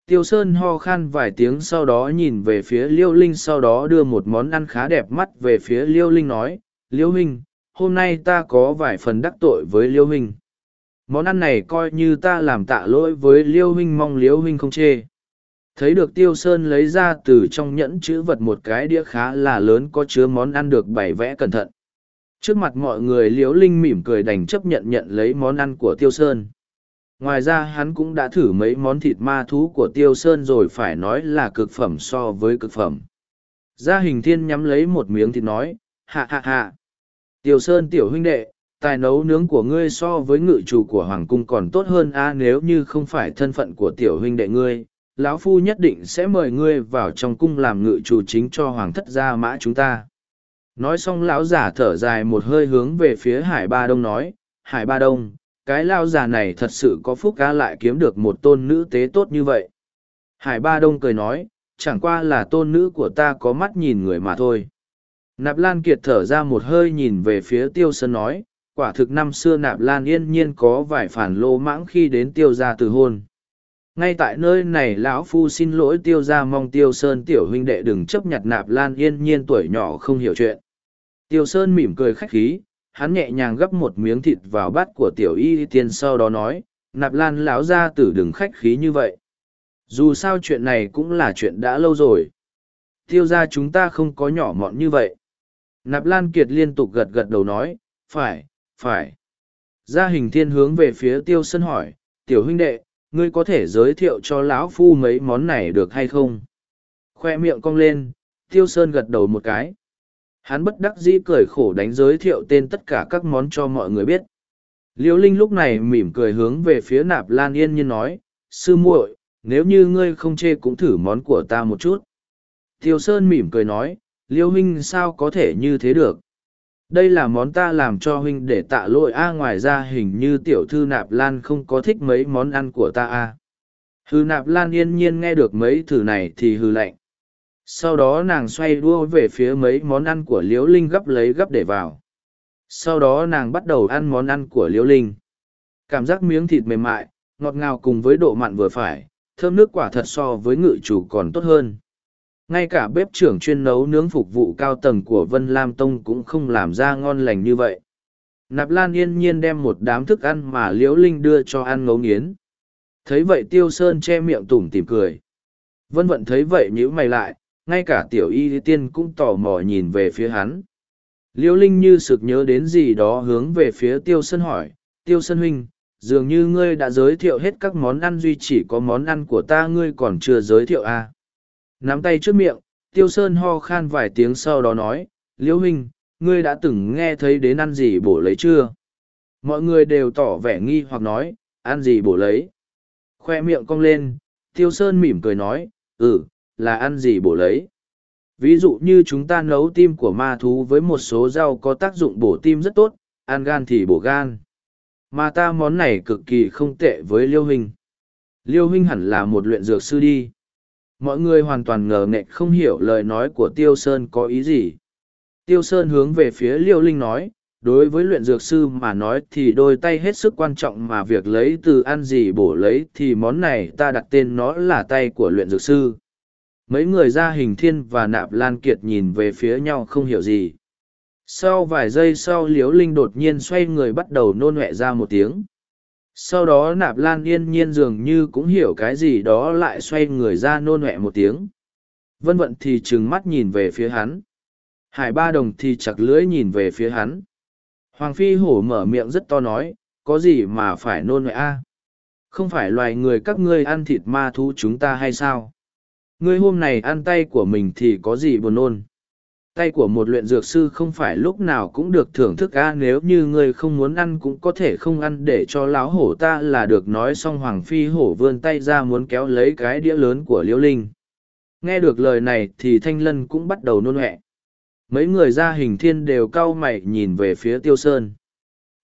tiêu sơn ho khan vài tiếng sau đó nhìn về phía liêu linh, sau đó đưa một món ăn khá đẹp mắt về phía liêu linh nói, liêu huynh, hôm nay ta có vài phần đắc tội với liêu huynh. Món ăn này coi như ta làm tạ lỗi với liêu huynh, mong liêu huynh không chê. Thấy được tiêu sơn lấy ra từ trong nhẫn chữ vật một cái đĩa khá là lớn, có chứa món ăn được bày vẽ cẩn thận. Trước mặt mọi người liễu linh mỉm cười đành chấp nhận nhận lấy món ăn của tiêu sơn ngoài ra hắn cũng đã thử mấy món thịt ma thú của tiêu sơn rồi phải nói là cực phẩm so với cực phẩm. Gia hình thiên nhắm lấy một miếng thịt nói, hạ hạ hạ. Tiêu sơn tiểu huynh đệ, tài nấu nướng của ngươi so với ngự chủ của hoàng cung còn tốt hơn a, nếu như không phải thân phận của tiểu huynh đệ ngươi, lão phu nhất định sẽ mời ngươi vào trong cung làm ngự chủ chính cho hoàng thất gia mã chúng ta. Nói xong lão giả thở dài một hơi hướng về phía hải ba đông nói, hải ba đông cái lao già này thật sự có phúc cá lại kiếm được một tôn nữ tế tốt như vậy. Hải ba đông cười nói, chẳng qua là tôn nữ của ta có mắt nhìn người mà thôi. Nạp lan kiệt thở ra một hơi nhìn về phía tiêu sơn nói, quả thực năm xưa nạp lan yên nhiên có vài phản lô mãng khi đến tiêu gia từ hôn. Ngay tại nơi này lão phu xin lỗi tiêu gia mong tiêu sơn tiểu huynh đệ đừng chấp nhặt nạp lan yên nhiên tuổi nhỏ không hiểu chuyện. Tiêu sơn mỉm cười khách khí hắn nhẹ nhàng gấp một miếng thịt vào bát của tiểu y tiên sau đó nói, nạp lan lão ra tử đừng khách khí như vậy. Dù sao chuyện này cũng là chuyện đã lâu rồi. Tiêu ra chúng ta không có nhỏ mọn như vậy. Nạp lan kiệt liên tục gật gật đầu nói, phải phải. Gia hình thiên hướng về phía tiêu sơn hỏi, tiểu huynh đệ, ngươi có thể giới thiệu cho lão phu mấy món này được hay không? Khoe miệng cong lên, tiêu sơn gật đầu một cái hắn bất đắc dĩ cười khổ đánh giới thiệu tên tất cả các món cho mọi người biết. Liễu linh lúc này mỉm cười hướng về phía nạp lan yên nhiên nói, sư muội, nếu như ngươi không chê cũng thử món của ta một chút. Tiêu sơn mỉm cười nói, liêu huynh sao có thể như thế được? Đây là món ta làm cho huynh để tạ lỗi a, ngoài ra hình như tiểu thư nạp lan không có thích mấy món ăn của ta a. Hư nạp lan yên nhiên nghe được mấy thử này thì hư lạnh sau đó nàng xoay đua về phía mấy món ăn của liễu linh gấp lấy gấp để vào. Sau đó nàng bắt đầu ăn món ăn của liễu linh. Cảm giác miếng thịt mềm mại ngọt ngào cùng với độ mặn vừa phải thơm nước quả thật so với ngự chủ còn tốt hơn. Ngay cả bếp trưởng chuyên nấu nướng phục vụ cao tầng của vân lam tông cũng không làm ra ngon lành như vậy. Nạp lan yên nhiên đem một đám thức ăn mà liễu linh đưa cho ăn ngấu nghiến. Thấy vậy tiêu sơn che miệng tủm tỉm cười. Vân vận thấy vậy nhíu mày lại, ngay cả tiểu y tiên cũng tò mò nhìn về phía hắn. Liêu Linh như sực nhớ đến gì đó hướng về phía Tiêu Sơn hỏi, Tiêu Sơn huynh, dường như ngươi đã giới thiệu hết các món ăn duy chỉ có món ăn của ta ngươi còn chưa giới thiệu à. Nắm tay trước miệng, Tiêu Sơn ho khan vài tiếng sau đó nói, Liêu huynh, ngươi đã từng nghe thấy đến ăn gì bổ lấy chưa? Mọi người đều tỏ vẻ nghi hoặc nói, ăn gì bổ lấy? Khoe miệng cong lên, Tiêu Sơn mỉm cười nói, ừ, là ăn gì bổ lấy? Ví dụ như chúng ta nấu tim của ma thú với một số rau có tác dụng bổ tim rất tốt, ăn gan thì bổ gan. Mà ta món này cực kỳ không tệ với Liêu Huynh. Liêu Huynh hẳn là một luyện dược sư đi. Mọi người hoàn toàn ngờ nghệch không hiểu lời nói của Tiêu Sơn có ý gì. Tiêu Sơn hướng về phía Liêu Linh nói, đối với luyện dược sư mà nói thì đôi tay hết sức quan trọng mà việc lấy từ ăn gì bổ lấy thì món này ta đặt tên nó là tay của luyện dược sư mấy người ra hình thiên và nạp lan kiệt nhìn về phía nhau không hiểu gì. Sau vài giây sau liếu linh đột nhiên xoay người bắt đầu nôn huệ ra một tiếng. Sau đó nạp lan yên nhiên dường như cũng hiểu cái gì đó lại xoay người ra nôn huệ một tiếng. Vân vận thì trừng mắt nhìn về phía hắn. Hải ba đồng thì chặt lưỡi nhìn về phía hắn. Hoàng phi hổ mở miệng rất to nói, có gì mà phải nôn huệ a? Không phải loài người các ngươi ăn thịt ma thú chúng ta hay sao? Ngươi hôm này ăn tay của mình thì có gì buồn nôn? Tay của một luyện dược sư không phải lúc nào cũng được thưởng thức a nếu như ngươi không muốn ăn cũng có thể không ăn, để cho láo hổ ta là được nói xong hoàng phi hổ vươn tay ra muốn kéo lấy cái đĩa lớn của liễu linh. Nghe được lời này thì thanh lân cũng bắt đầu nôn huệ mấy người ra hình thiên đều cau mày nhìn về phía tiêu sơn.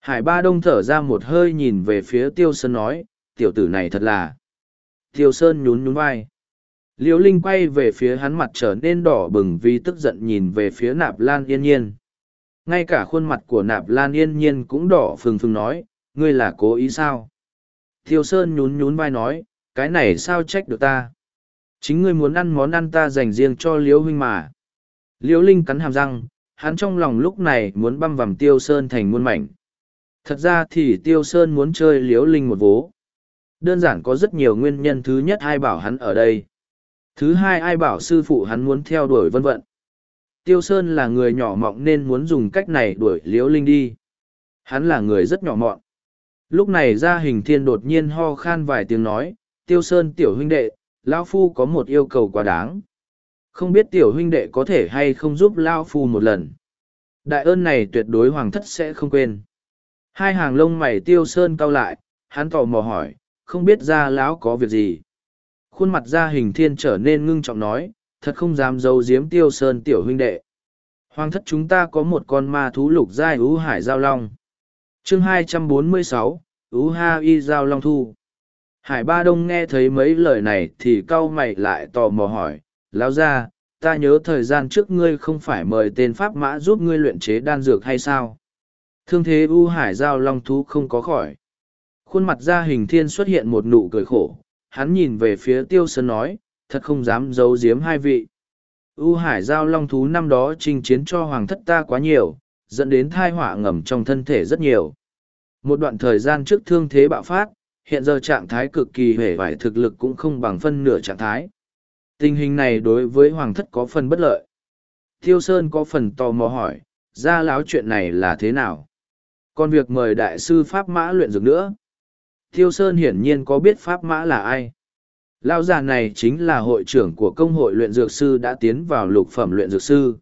Hải ba đông thở ra một hơi nhìn về phía tiêu sơn nói, tiểu tử này thật là tiêu sơn nhún nhún vai liễu linh quay về phía hắn mặt trở nên đỏ bừng vì tức giận nhìn về phía nạp lan yên nhiên. Ngay cả khuôn mặt của nạp lan yên nhiên cũng đỏ phừng phừng nói, ngươi là cố ý sao? Thiêu sơn nhún nhún vai nói, cái này sao trách được ta? Chính ngươi muốn ăn món ăn ta dành riêng cho liễu huynh mà. Liễu linh cắn hàm răng, hắn trong lòng lúc này muốn băm vằm tiêu sơn thành muôn mảnh. Thật ra thì tiêu sơn muốn chơi liễu linh một vố. Đơn giản có rất nhiều nguyên nhân thứ nhất hai bảo hắn ở đây. Thứ hai ai bảo sư phụ hắn muốn theo đuổi vân vận. Tiêu Sơn là người nhỏ mọng nên muốn dùng cách này đuổi Liễu Linh đi. Hắn là người rất nhỏ mọn. Lúc này ra hình thiên đột nhiên ho khan vài tiếng nói, Tiêu Sơn tiểu huynh đệ, Lao Phu có một yêu cầu quá đáng. Không biết tiểu huynh đệ có thể hay không giúp Lao Phu một lần. Đại ơn này tuyệt đối hoàng thất sẽ không quên. Hai hàng lông mày Tiêu Sơn cau lại, hắn tò mò hỏi, không biết ra lão có việc gì khuôn mặt ra hình thiên trở nên ngưng trọng nói, thật không dám giấu giếm tiêu sơn tiểu huynh đệ. Hoàng thất chúng ta có một con ma thú lục giai ú hải giao long. chương 246, ú ha y giao long thu. Hải ba đông nghe thấy mấy lời này thì cau mày lại tò mò hỏi, lão ra, ta nhớ thời gian trước ngươi không phải mời tên pháp mã giúp ngươi luyện chế đan dược hay sao? Thương thế ưu hải giao long thú không có khỏi. Khuôn mặt ra hình thiên xuất hiện một nụ cười khổ, hắn nhìn về phía tiêu sơn nói, thật không dám giấu giếm hai vị. U hải giao long thú năm đó chinh chiến cho hoàng thất ta quá nhiều, dẫn đến thai họa ngầm trong thân thể rất nhiều. Một đoạn thời gian trước thương thế bạo phát, hiện giờ trạng thái cực kỳ hể vải thực lực cũng không bằng phân nửa trạng thái. Tình hình này đối với hoàng thất có phần bất lợi. Tiêu Sơn có phần tò mò hỏi, ra láo chuyện này là thế nào? Còn việc mời đại sư Pháp Mã luyện dược nữa, Thiêu Sơn hiển nhiên có biết Pháp Mã là ai. Lão già này chính là hội trưởng của công hội luyện dược sư đã tiến vào lục phẩm luyện dược sư.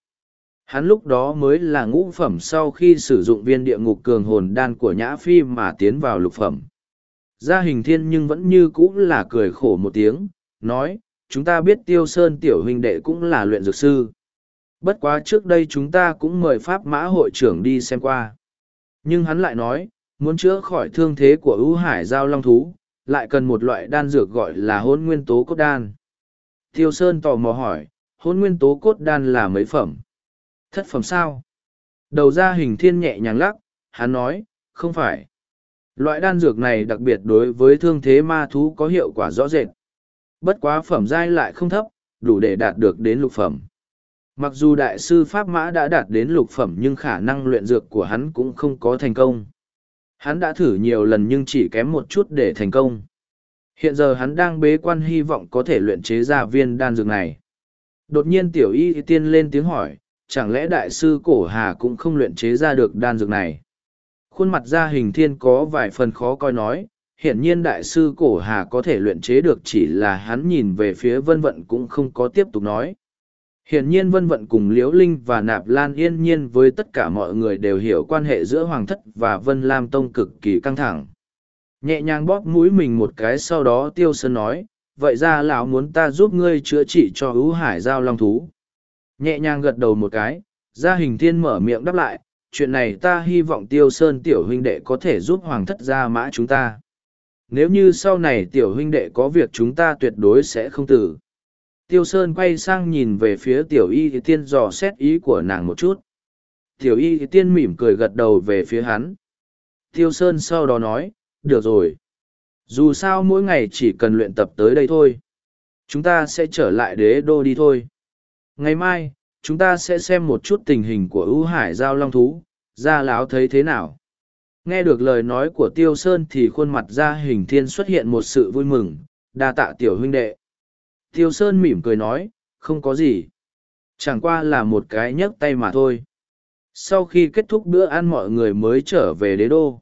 Hắn lúc đó mới là ngũ phẩm sau khi sử dụng viên địa ngục cường hồn đan của Nhã Phi mà tiến vào lục phẩm. Gia hình thiên nhưng vẫn như cũ là cười khổ một tiếng, nói, chúng ta biết Tiêu Sơn tiểu huynh đệ cũng là luyện dược sư. Bất quá trước đây chúng ta cũng mời Pháp Mã hội trưởng đi xem qua. Nhưng hắn lại nói, muốn chữa khỏi thương thế của ưu hải giao long thú, lại cần một loại đan dược gọi là hôn nguyên tố cốt đan. Tiêu Sơn tò mò hỏi, hôn nguyên tố cốt đan là mấy phẩm? Thất phẩm sao? Đầu ra hình thiên nhẹ nhàng lắc, hắn nói, không phải. Loại đan dược này đặc biệt đối với thương thế ma thú có hiệu quả rõ rệt. Bất quá phẩm giai lại không thấp, đủ để đạt được đến lục phẩm. Mặc dù đại sư Pháp Mã đã đạt đến lục phẩm nhưng khả năng luyện dược của hắn cũng không có thành công. Hắn đã thử nhiều lần nhưng chỉ kém một chút để thành công. Hiện giờ hắn đang bế quan hy vọng có thể luyện chế ra viên đan dược này. Đột nhiên tiểu y tiên lên tiếng hỏi, chẳng lẽ đại sư cổ hà cũng không luyện chế ra được đan dược này? Khuôn mặt gia hình thiên có vài phần khó coi nói, hiển nhiên đại sư cổ hà có thể luyện chế được chỉ là hắn nhìn về phía vân vận cũng không có tiếp tục nói. Hiển nhiên vân vận cùng Liễu Linh và Nạp Lan yên nhiên với tất cả mọi người đều hiểu quan hệ giữa Hoàng thất và Vân Lam Tông cực kỳ căng thẳng. Nhẹ nhàng bóp mũi mình một cái sau đó Tiêu Sơn nói, vậy ra lão muốn ta giúp ngươi chữa trị cho ưu hải giao long thú. Nhẹ nhàng gật đầu một cái, gia hình thiên mở miệng đáp lại, chuyện này ta hy vọng Tiêu Sơn tiểu huynh đệ có thể giúp Hoàng thất gia mã chúng ta. Nếu như sau này tiểu huynh đệ có việc chúng ta tuyệt đối sẽ không tử tiêu sơn quay sang nhìn về phía tiểu y thì tiên dò xét ý của nàng một chút. Tiểu y thì tiên mỉm cười gật đầu về phía hắn. Tiêu sơn sau đó nói, được rồi. Dù sao mỗi ngày chỉ cần luyện tập tới đây thôi. Chúng ta sẽ trở lại đế đô đi thôi. Ngày mai, chúng ta sẽ xem một chút tình hình của ưu hải giao long thú. Gia láo thấy thế nào? Nghe được lời nói của tiêu sơn thì khuôn mặt gia hình thiên xuất hiện một sự vui mừng. Đa tạ tiểu huynh đệ. Tiêu Sơn mỉm cười nói, không có gì. Chẳng qua là một cái nhấc tay mà thôi. Sau khi kết thúc bữa ăn mọi người mới trở về đế đô.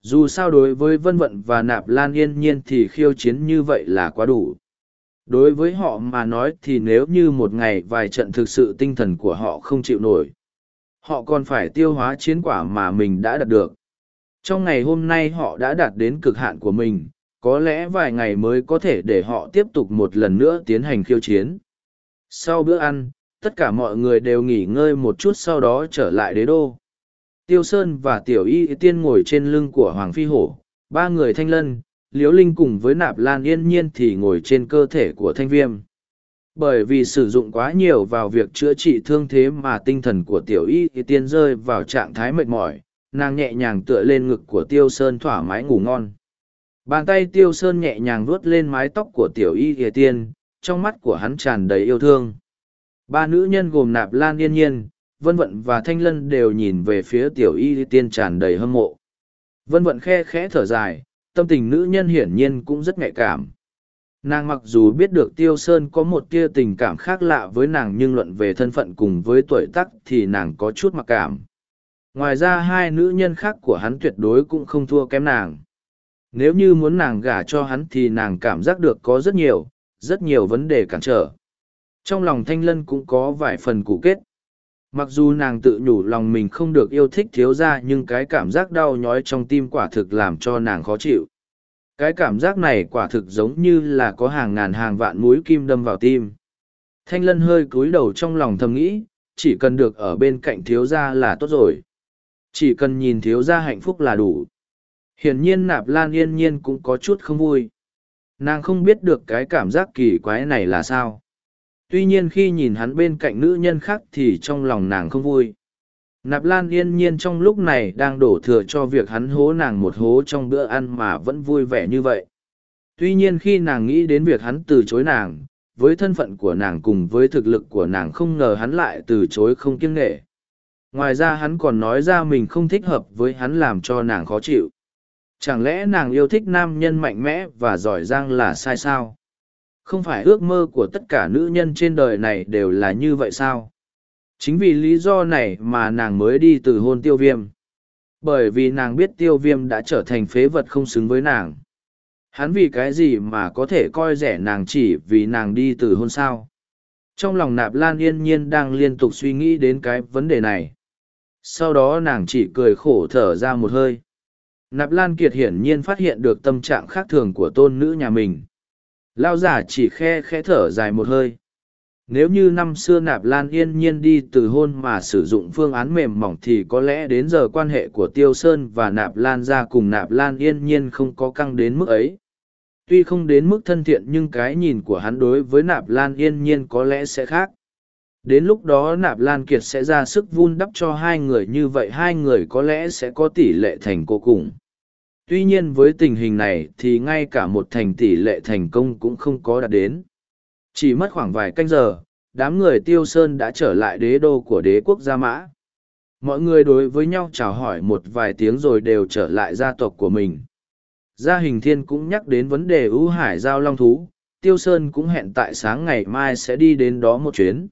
Dù sao đối với Vân Vận và Nạp Lan Yên Nhiên thì khiêu chiến như vậy là quá đủ. Đối với họ mà nói thì nếu như một ngày vài trận thực sự tinh thần của họ không chịu nổi. Họ còn phải tiêu hóa chiến quả mà mình đã đạt được. Trong ngày hôm nay họ đã đạt đến cực hạn của mình, có lẽ vài ngày mới có thể để họ tiếp tục một lần nữa tiến hành khiêu chiến. Sau bữa ăn, tất cả mọi người đều nghỉ ngơi một chút sau đó trở lại đế đô. Tiêu Sơn và Tiểu Y Tiên ngồi trên lưng của Hoàng Phi Hổ, ba người thanh lân, Liễu Linh cùng với Nạp Lan Yên Nhiên thì ngồi trên cơ thể của thanh viêm. Bởi vì sử dụng quá nhiều vào việc chữa trị thương thế mà tinh thần của Tiểu Y Tiên rơi vào trạng thái mệt mỏi, nàng nhẹ nhàng tựa lên ngực của Tiêu Sơn thoải mái ngủ ngon. Bàn tay tiêu sơn nhẹ nhàng vuốt lên mái tóc của tiểu y thìa tiên, trong mắt của hắn tràn đầy yêu thương. Ba nữ nhân gồm nạp lan yên nhiên, vân vận và thanh lân đều nhìn về phía tiểu y tiên tràn đầy hâm mộ. Vân vận khe khẽ thở dài, tâm tình nữ nhân hiển nhiên cũng rất nhạy cảm. Nàng mặc dù biết được Tiêu Sơn có một tia tình cảm khác lạ với nàng nhưng luận về thân phận cùng với tuổi tác thì nàng có chút mặc cảm. Ngoài ra hai nữ nhân khác của hắn tuyệt đối cũng không thua kém nàng. Nếu như muốn nàng gả cho hắn thì nàng cảm giác được có rất nhiều, rất nhiều vấn đề cản trở. Trong lòng thanh lân cũng có vài phần cụ kết. Mặc dù nàng tự nhủ lòng mình không được yêu thích thiếu ra nhưng cái cảm giác đau nhói trong tim quả thực làm cho nàng khó chịu. Cái cảm giác này quả thực giống như là có hàng ngàn hàng vạn mũi kim đâm vào tim. Thanh lân hơi cúi đầu trong lòng thầm nghĩ, chỉ cần được ở bên cạnh thiếu gia là tốt rồi. Chỉ cần nhìn thiếu gia hạnh phúc là đủ. Hiển nhiên nạp lan yên nhiên cũng có chút không vui. Nàng không biết được cái cảm giác kỳ quái này là sao. Tuy nhiên khi nhìn hắn bên cạnh nữ nhân khác thì trong lòng nàng không vui. Nạp lan yên nhiên trong lúc này đang đổ thừa cho việc hắn hố nàng một hố trong bữa ăn mà vẫn vui vẻ như vậy. Tuy nhiên khi nàng nghĩ đến việc hắn từ chối nàng, với thân phận của nàng cùng với thực lực của nàng không ngờ hắn lại từ chối không kiêng nghệ. Ngoài ra hắn còn nói ra mình không thích hợp với hắn làm cho nàng khó chịu. Chẳng lẽ nàng yêu thích nam nhân mạnh mẽ và giỏi giang là sai sao? Không phải ước mơ của tất cả nữ nhân trên đời này đều là như vậy sao? Chính vì lý do này mà nàng mới đi từ hôn tiêu viêm. Bởi vì nàng biết tiêu viêm đã trở thành phế vật không xứng với nàng. Hắn vì cái gì mà có thể coi rẻ nàng chỉ vì nàng đi từ hôn sao? Trong lòng nạp lan yên nhiên đang liên tục suy nghĩ đến cái vấn đề này. Sau đó nàng chỉ cười khổ thở ra một hơi Nạp Lan Kiệt hiển nhiên phát hiện được tâm trạng khác thường của tôn nữ nhà mình. Lao giả chỉ khe khẽ thở dài một hơi. Nếu như năm xưa Nạp Lan yên nhiên đi từ hôn mà sử dụng phương án mềm mỏng thì có lẽ đến giờ quan hệ của Tiêu Sơn và Nạp Lan ra cùng Nạp Lan yên nhiên không có căng đến mức ấy. Tuy không đến mức thân thiện nhưng cái nhìn của hắn đối với Nạp Lan yên nhiên có lẽ sẽ khác. Đến lúc đó Nạp Lan Kiệt sẽ ra sức vun đắp cho hai người như vậy hai người có lẽ sẽ có tỷ lệ thành cô cùng. Tuy nhiên với tình hình này thì ngay cả một thành tỷ lệ thành công cũng không có đạt đến. Chỉ mất khoảng vài canh giờ, đám người Tiêu Sơn đã trở lại đế đô của đế quốc Gia Mã. Mọi người đối với nhau chào hỏi một vài tiếng rồi đều trở lại gia tộc của mình. gia hình thiên cũng nhắc đến vấn đề ưu hải giao long thú tiêu sơn cũng hẹn tại sáng ngày mai sẽ đi đến đó một chuyến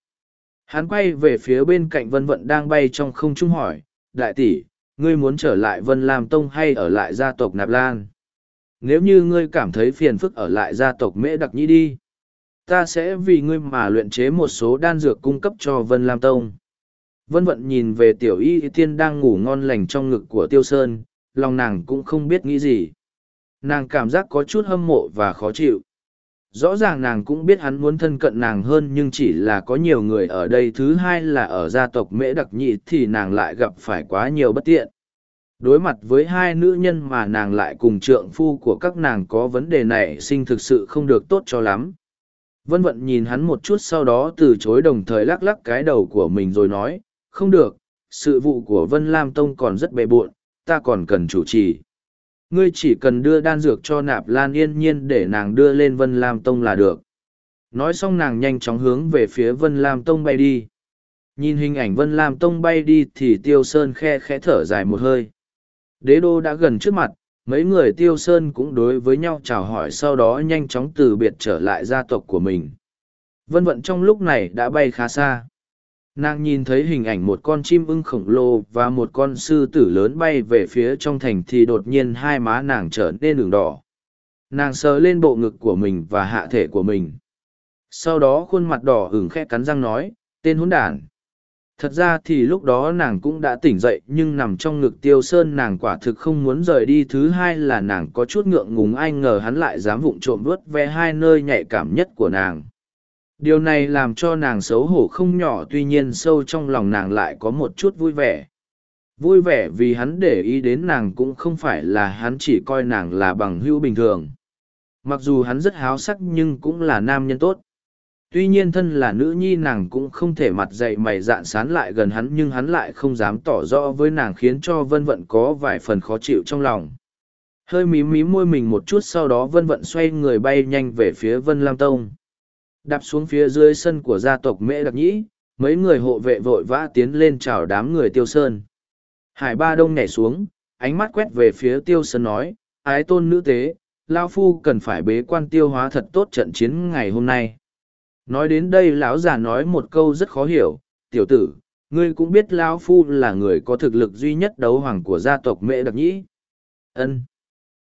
hắn quay về phía bên cạnh vân vận đang bay trong không trung hỏi, đại tỷ, ngươi muốn trở lại vân lam tông hay ở lại gia tộc nạp lan? Nếu như ngươi cảm thấy phiền phức ở lại gia tộc mễ đặc nhĩ đi, ta sẽ vì ngươi mà luyện chế một số đan dược cung cấp cho vân lam tông. Vân vận nhìn về tiểu y tiên đang ngủ ngon lành trong ngực của tiêu sơn, lòng nàng cũng không biết nghĩ gì. Nàng cảm giác có chút hâm mộ và khó chịu rõ ràng nàng cũng biết hắn muốn thân cận nàng hơn nhưng chỉ là có nhiều người ở đây, thứ hai là ở gia tộc mễ đặc nhị thì nàng lại gặp phải quá nhiều bất tiện. Đối mặt với hai nữ nhân mà nàng lại cùng trượng phu của các nàng có vấn đề này sinh thực sự không được tốt cho lắm. Vân vận nhìn hắn một chút sau đó từ chối đồng thời lắc lắc cái đầu của mình rồi nói, không được, sự vụ của vân lam tông còn rất bề bộn, ta còn cần chủ trì ngươi chỉ cần đưa đan dược cho nạp lan yên nhiên để nàng đưa lên vân lam tông là được. Nói xong nàng nhanh chóng hướng về phía vân lam tông bay đi. Nhìn hình ảnh vân lam tông bay đi thì tiêu sơn khe khẽ thở dài một hơi. Đế đô đã gần trước mặt, mấy người tiêu sơn cũng đối với nhau chào hỏi sau đó nhanh chóng từ biệt trở lại gia tộc của mình. Vân vận trong lúc này đã bay khá xa nàng nhìn thấy hình ảnh một con chim ưng khổng lồ và một con sư tử lớn bay về phía trong thành thì đột nhiên hai má nàng trở nên đường đỏ. Nàng sờ lên bộ ngực của mình và hạ thể của mình. Sau đó khuôn mặt đỏ hửng khe cắn răng nói, tên hôn đản. Thật ra thì lúc đó nàng cũng đã tỉnh dậy, nhưng nằm trong ngực tiêu sơn nàng quả thực không muốn rời đi. Thứ hai là nàng có chút ngượng ngùng, ai ngờ hắn lại dám vụng trộm vớt ve hai nơi nhạy cảm nhất của nàng điều này làm cho nàng xấu hổ không nhỏ, tuy nhiên sâu trong lòng nàng lại có một chút vui vẻ. Vui vẻ vì hắn để ý đến nàng cũng không phải là hắn chỉ coi nàng là bằng hữu bình thường. Mặc dù hắn rất háo sắc nhưng cũng là nam nhân tốt. Tuy nhiên thân là nữ nhi nàng cũng không thể mặt dậy mày dạn sán lại gần hắn nhưng hắn lại không dám tỏ rõ với nàng khiến cho vân vận có vài phần khó chịu trong lòng. Hơi mí mí môi mình một chút sau đó vân vận xoay người bay nhanh về phía vân lam tông đạp xuống phía dưới sân của gia tộc mễ đặc nhĩ, mấy người hộ vệ vội vã tiến lên chào đám người tiêu sơn. Hải ba đông nhảy xuống, ánh mắt quét về phía tiêu sơn nói, ái tôn nữ tế lao phu cần phải bế quan tiêu hóa thật tốt trận chiến ngày hôm nay. Nói đến đây lão già nói một câu rất khó hiểu, tiểu tử, ngươi cũng biết lão phu là người có thực lực duy nhất đấu hoàng của gia tộc mễ đặc nhĩ. Ân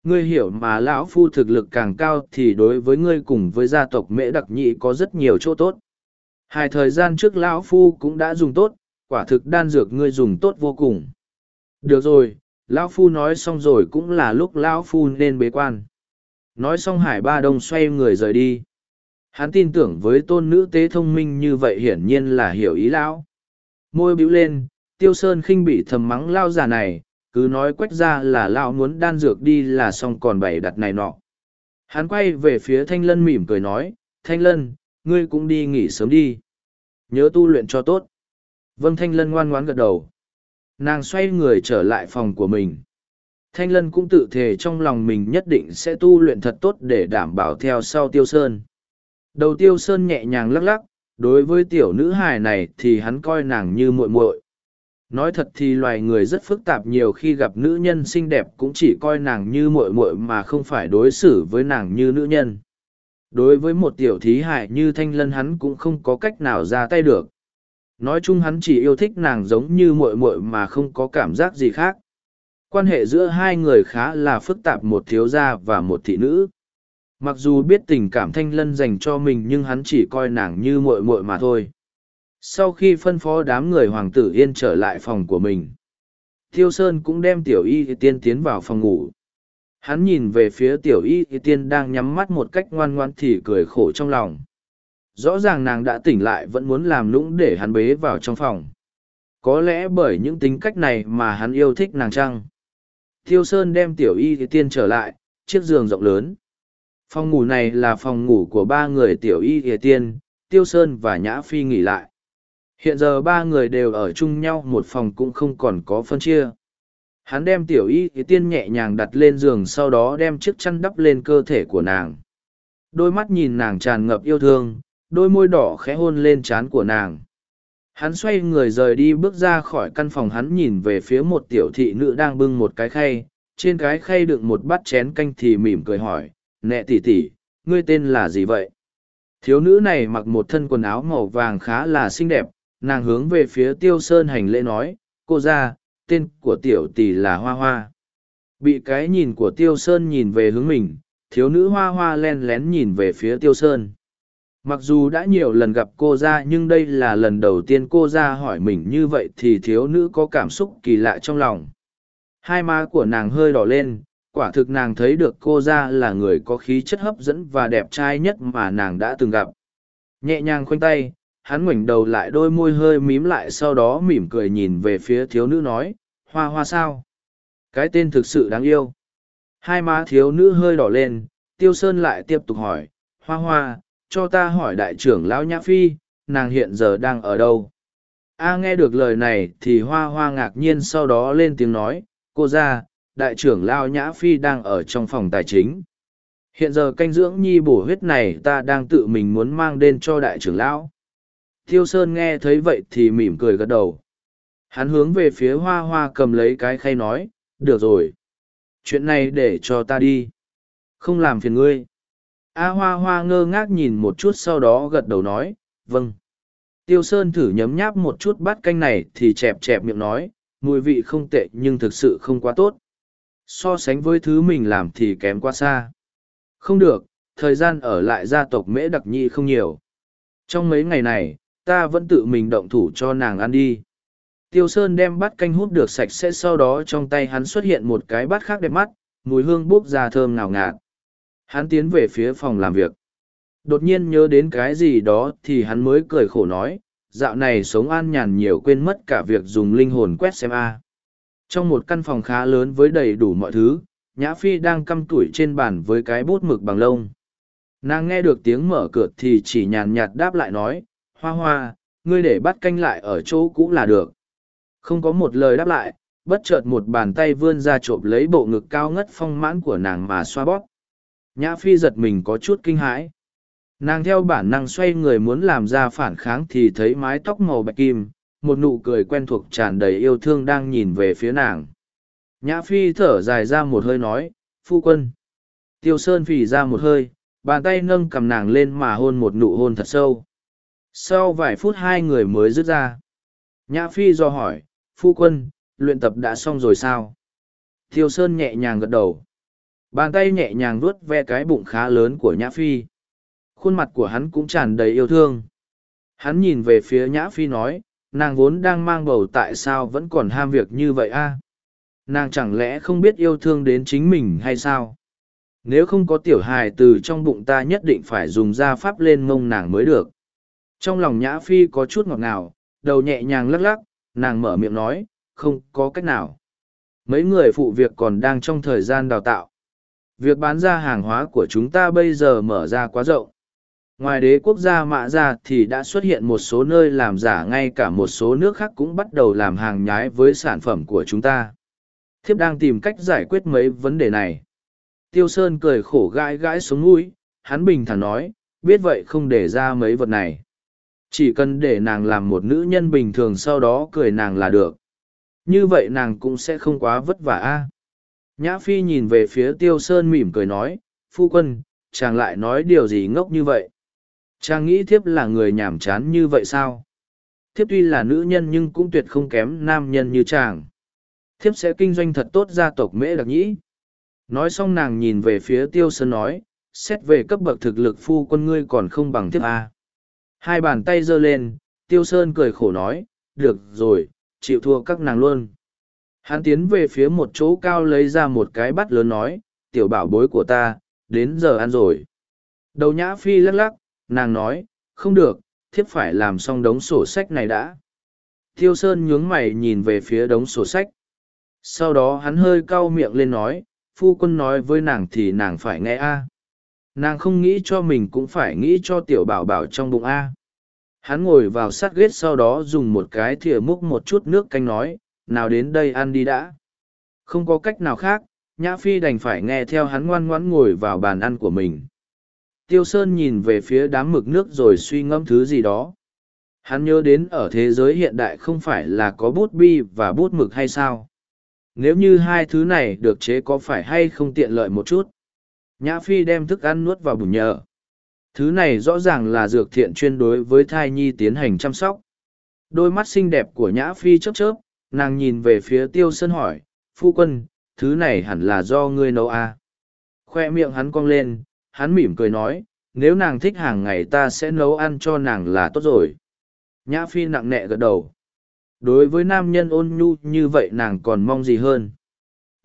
ngươi hiểu mà lão phu thực lực càng cao thì đối với ngươi cùng với gia tộc mễ đặc Nhị có rất nhiều chỗ tốt. Hai thời gian trước lão phu cũng đã dùng tốt, quả thực đan dược ngươi dùng tốt vô cùng. Được rồi, lão phu nói xong rồi cũng là lúc lão phu nên bế quan. Nói xong hải ba đông xoay người rời đi. Hắn tin tưởng với tôn nữ tế thông minh như vậy hiển nhiên là hiểu ý lão. Môi bĩu lên, tiêu sơn khinh bị thầm mắng lao già này cứ nói quách ra là lão muốn đan dược đi là xong còn bày đặt này nọ. Hắn quay về phía thanh lân mỉm cười nói, thanh lân, ngươi cũng đi nghỉ sớm đi. Nhớ tu luyện cho tốt. Vâng thanh lân ngoan ngoãn gật đầu. Nàng xoay người trở lại phòng của mình. Thanh lân cũng tự thề trong lòng mình nhất định sẽ tu luyện thật tốt để đảm bảo theo sau tiêu sơn. Đầu tiêu sơn nhẹ nhàng lắc lắc, đối với tiểu nữ hài này thì hắn coi nàng như muội muội nói thật thì loài người rất phức tạp nhiều khi gặp nữ nhân xinh đẹp cũng chỉ coi nàng như muội muội mà không phải đối xử với nàng như nữ nhân. Đối với một tiểu thí hại như thanh lân hắn cũng không có cách nào ra tay được. Nói chung hắn chỉ yêu thích nàng giống như muội muội mà không có cảm giác gì khác. Quan hệ giữa hai người khá là phức tạp một thiếu gia và một thị nữ. Mặc dù biết tình cảm thanh lân dành cho mình nhưng hắn chỉ coi nàng như muội muội mà thôi sau khi phân phó đám người hoàng tử yên trở lại phòng của mình, tiêu sơn cũng đem tiểu y tiên tiến vào phòng ngủ. Hắn nhìn về phía tiểu y tiên đang nhắm mắt một cách ngoan ngoan thì cười khổ trong lòng. Rõ ràng nàng đã tỉnh lại vẫn muốn làm lũng để hắn bế vào trong phòng. Có lẽ bởi những tính cách này mà hắn yêu thích nàng chăng? Tiêu sơn đem tiểu y tiên trở lại, chiếc giường rộng lớn. Phòng ngủ này là phòng ngủ của ba người tiểu y y tiên, tiêu sơn và nhã phi nghỉ lại hiện giờ ba người đều ở chung nhau một phòng cũng không còn có phân chia. Hắn đem tiểu y thì tiên nhẹ nhàng đặt lên giường sau đó đem chiếc chăn đắp lên cơ thể của nàng. Đôi mắt nhìn nàng tràn ngập yêu thương đôi môi đỏ khẽ hôn lên trán của nàng. Hắn xoay người rời đi bước ra khỏi căn phòng hắn nhìn về phía một tiểu thị nữ đang bưng một cái khay. Trên cái khay đựng một bát chén canh thì mỉm cười hỏi, nẹ tỷ tỷ, ngươi tên là gì vậy? Thiếu nữ này mặc một thân quần áo màu vàng khá là xinh đẹp, nàng hướng về phía tiêu sơn hành lễ nói, cô ra, tên của tiểu tỷ là Hoa Hoa. Bị cái nhìn của tiêu sơn nhìn về hướng mình, thiếu nữ Hoa Hoa len lén nhìn về phía tiêu sơn. Mặc dù đã nhiều lần gặp cô ra nhưng đây là lần đầu tiên cô ra hỏi mình như vậy thì thiếu nữ có cảm xúc kỳ lạ trong lòng. Hai má của nàng hơi đỏ lên, quả thực nàng thấy được cô ra là người có khí chất hấp dẫn và đẹp trai nhất mà nàng đã từng gặp. Nhẹ nhàng khoanh tay, hắn ngoảnh đầu lại đôi môi hơi mím lại sau đó mỉm cười nhìn về phía thiếu nữ nói, hoa hoa sao? Cái tên thực sự đáng yêu. Hai má thiếu nữ hơi đỏ lên, tiêu sơn lại tiếp tục hỏi, hoa hoa, cho ta hỏi đại trưởng lão nhã phi, nàng hiện giờ đang ở đâu? A nghe được lời này thì hoa hoa ngạc nhiên sau đó lên tiếng nói, cô ra, đại trưởng lao nhã phi đang ở trong phòng tài chính. Hiện giờ canh dưỡng nhi bổ huyết này ta đang tự mình muốn mang đến cho đại trưởng lão. Thiêu Sơn nghe thấy vậy thì mỉm cười gật đầu. Hắn hướng về phía hoa hoa cầm lấy cái khay nói, được rồi. Chuyện này để cho ta đi. Không làm phiền ngươi. A hoa hoa ngơ ngác nhìn một chút sau đó gật đầu nói, vâng. Tiêu Sơn thử nhấm nháp một chút bát canh này thì chẹp chẹp miệng nói, mùi vị không tệ nhưng thực sự không quá tốt. So sánh với thứ mình làm thì kém quá xa. Không được, thời gian ở lại gia tộc mễ đặc nhi không nhiều. Trong mấy ngày này, ta vẫn tự mình động thủ cho nàng ăn đi. Tiêu Sơn đem bát canh hút được sạch sẽ sau đó trong tay hắn xuất hiện một cái bát khác đẹp mắt, mùi hương bốc ra thơm ngào ngạt. Hắn tiến về phía phòng làm việc. Đột nhiên nhớ đến cái gì đó thì hắn mới cười khổ nói, dạo này sống an nhàn nhiều quên mất cả việc dùng linh hồn quét xem a. Trong một căn phòng khá lớn với đầy đủ mọi thứ, Nhã Phi đang căm tủi trên bàn với cái bút mực bằng lông. Nàng nghe được tiếng mở cửa thì chỉ nhàn nhạt đáp lại nói, hoa hoa, ngươi để bắt canh lại ở chỗ cũ là được. Không có một lời đáp lại, bất chợt một bàn tay vươn ra trộm lấy bộ ngực cao ngất phong mãn của nàng mà xoa bóp. Nhã Phi giật mình có chút kinh hãi. Nàng theo bản năng xoay người muốn làm ra phản kháng thì thấy mái tóc màu bạch kim, một nụ cười quen thuộc tràn đầy yêu thương đang nhìn về phía nàng. Nhã Phi thở dài ra một hơi nói, phu quân. Tiêu Sơn phì ra một hơi, bàn tay nâng cầm nàng lên mà hôn một nụ hôn thật sâu. Sau vài phút hai người mới dứt ra. Nhã Phi do hỏi, phu quân, luyện tập đã xong rồi sao? thiêu Sơn nhẹ nhàng gật đầu. Bàn tay nhẹ nhàng vuốt ve cái bụng khá lớn của Nhã Phi. Khuôn mặt của hắn cũng tràn đầy yêu thương. Hắn nhìn về phía Nhã Phi nói, nàng vốn đang mang bầu tại sao vẫn còn ham việc như vậy a nàng chẳng lẽ không biết yêu thương đến chính mình hay sao nếu không có tiểu hài từ trong bụng ta nhất định phải dùng da pháp lên mông nàng mới được trong lòng nhã phi có chút ngọt ngào, đầu nhẹ nhàng lắc lắc, nàng mở miệng nói, không có cách nào. Mấy người phụ việc còn đang trong thời gian đào tạo. Việc bán ra hàng hóa của chúng ta bây giờ mở ra quá rộng. Ngoài đế quốc gia mạ ra thì đã xuất hiện một số nơi làm giả, ngay cả một số nước khác cũng bắt đầu làm hàng nhái với sản phẩm của chúng ta. Thiếp đang tìm cách giải quyết mấy vấn đề này. Tiêu sơn cười khổ gãi gãi xuống mũi hắn bình thản nói, biết vậy không để ra mấy vật này chỉ cần để nàng làm một nữ nhân bình thường sau đó cười nàng là được. Như vậy nàng cũng sẽ không quá vất vả a. Nhã phi nhìn về phía tiêu sơn mỉm cười nói, phu quân, chàng lại nói điều gì ngốc như vậy? Chàng nghĩ thiếp là người nhảm chán như vậy sao? Thiếp tuy là nữ nhân nhưng cũng tuyệt không kém nam nhân như chàng. Thiếp sẽ kinh doanh thật tốt gia tộc mễ đặc nhĩ. Nói xong nàng nhìn về phía tiêu sơn nói, xét về cấp bậc thực lực phu quân ngươi còn không bằng thiếp a hai bàn tay giơ lên, tiêu sơn cười khổ nói, được rồi, chịu thua các nàng luôn. Hắn tiến về phía một chỗ cao lấy ra một cái bát lớn nói, tiểu bảo bối của ta, đến giờ ăn rồi. Đầu nhã phi lắc lắc, nàng nói, không được, thiếp phải làm xong đống sổ sách này đã. Tiêu sơn nhướng mày nhìn về phía đống sổ sách. Sau đó hắn hơi cau miệng lên nói, phu quân nói với nàng thì nàng phải nghe a nàng không nghĩ cho mình cũng phải nghĩ cho tiểu bảo bảo trong bụng a. Hắn ngồi vào sát ghét sau đó dùng một cái thìa múc một chút nước canh nói, nào đến đây ăn đi đã. Không có cách nào khác, nhã phi đành phải nghe theo hắn ngoan ngoãn ngồi vào bàn ăn của mình. Tiêu sơn nhìn về phía đám mực nước rồi suy ngẫm thứ gì đó. Hắn nhớ đến ở thế giới hiện đại không phải là có bút bi và bút mực hay sao? Nếu như hai thứ này được chế có phải hay không tiện lợi một chút. Nhã Phi đem thức ăn nuốt vào bụng nhờ. Thứ này rõ ràng là dược thiện chuyên đối với thai nhi tiến hành chăm sóc. Đôi mắt xinh đẹp của Nhã Phi chớp chớp, nàng nhìn về phía Tiêu Sơn hỏi, Phu quân, thứ này hẳn là do ngươi nấu à? Khoe miệng hắn cong lên, hắn mỉm cười nói, nếu nàng thích hàng ngày ta sẽ nấu ăn cho nàng là tốt rồi. Nhã Phi nặng nẹ gật đầu. Đối với nam nhân ôn nhu như vậy nàng còn mong gì hơn.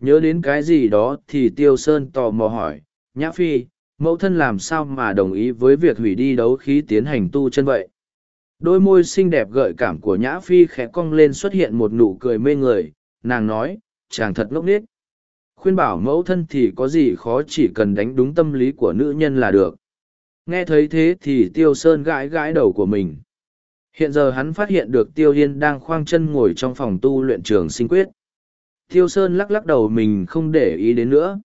Nhớ đến cái gì đó thì Tiêu Sơn tò mò hỏi, Nhã Phi, mẫu thân làm sao mà đồng ý với việc hủy đi đấu khí tiến hành tu chân vậy? Đôi môi xinh đẹp gợi cảm của Nhã Phi khẽ cong lên xuất hiện một nụ cười mê người, nàng nói, chàng thật ngốc nghếch. Khuyên bảo mẫu thân thì có gì khó chỉ cần đánh đúng tâm lý của nữ nhân là được. Nghe thấy thế thì Tiêu Sơn gãi gãi đầu của mình. Hiện giờ hắn phát hiện được Tiêu Hiên đang khoang chân ngồi trong phòng tu luyện trường sinh quyết. Tiêu Sơn lắc lắc đầu mình không để ý đến nữa.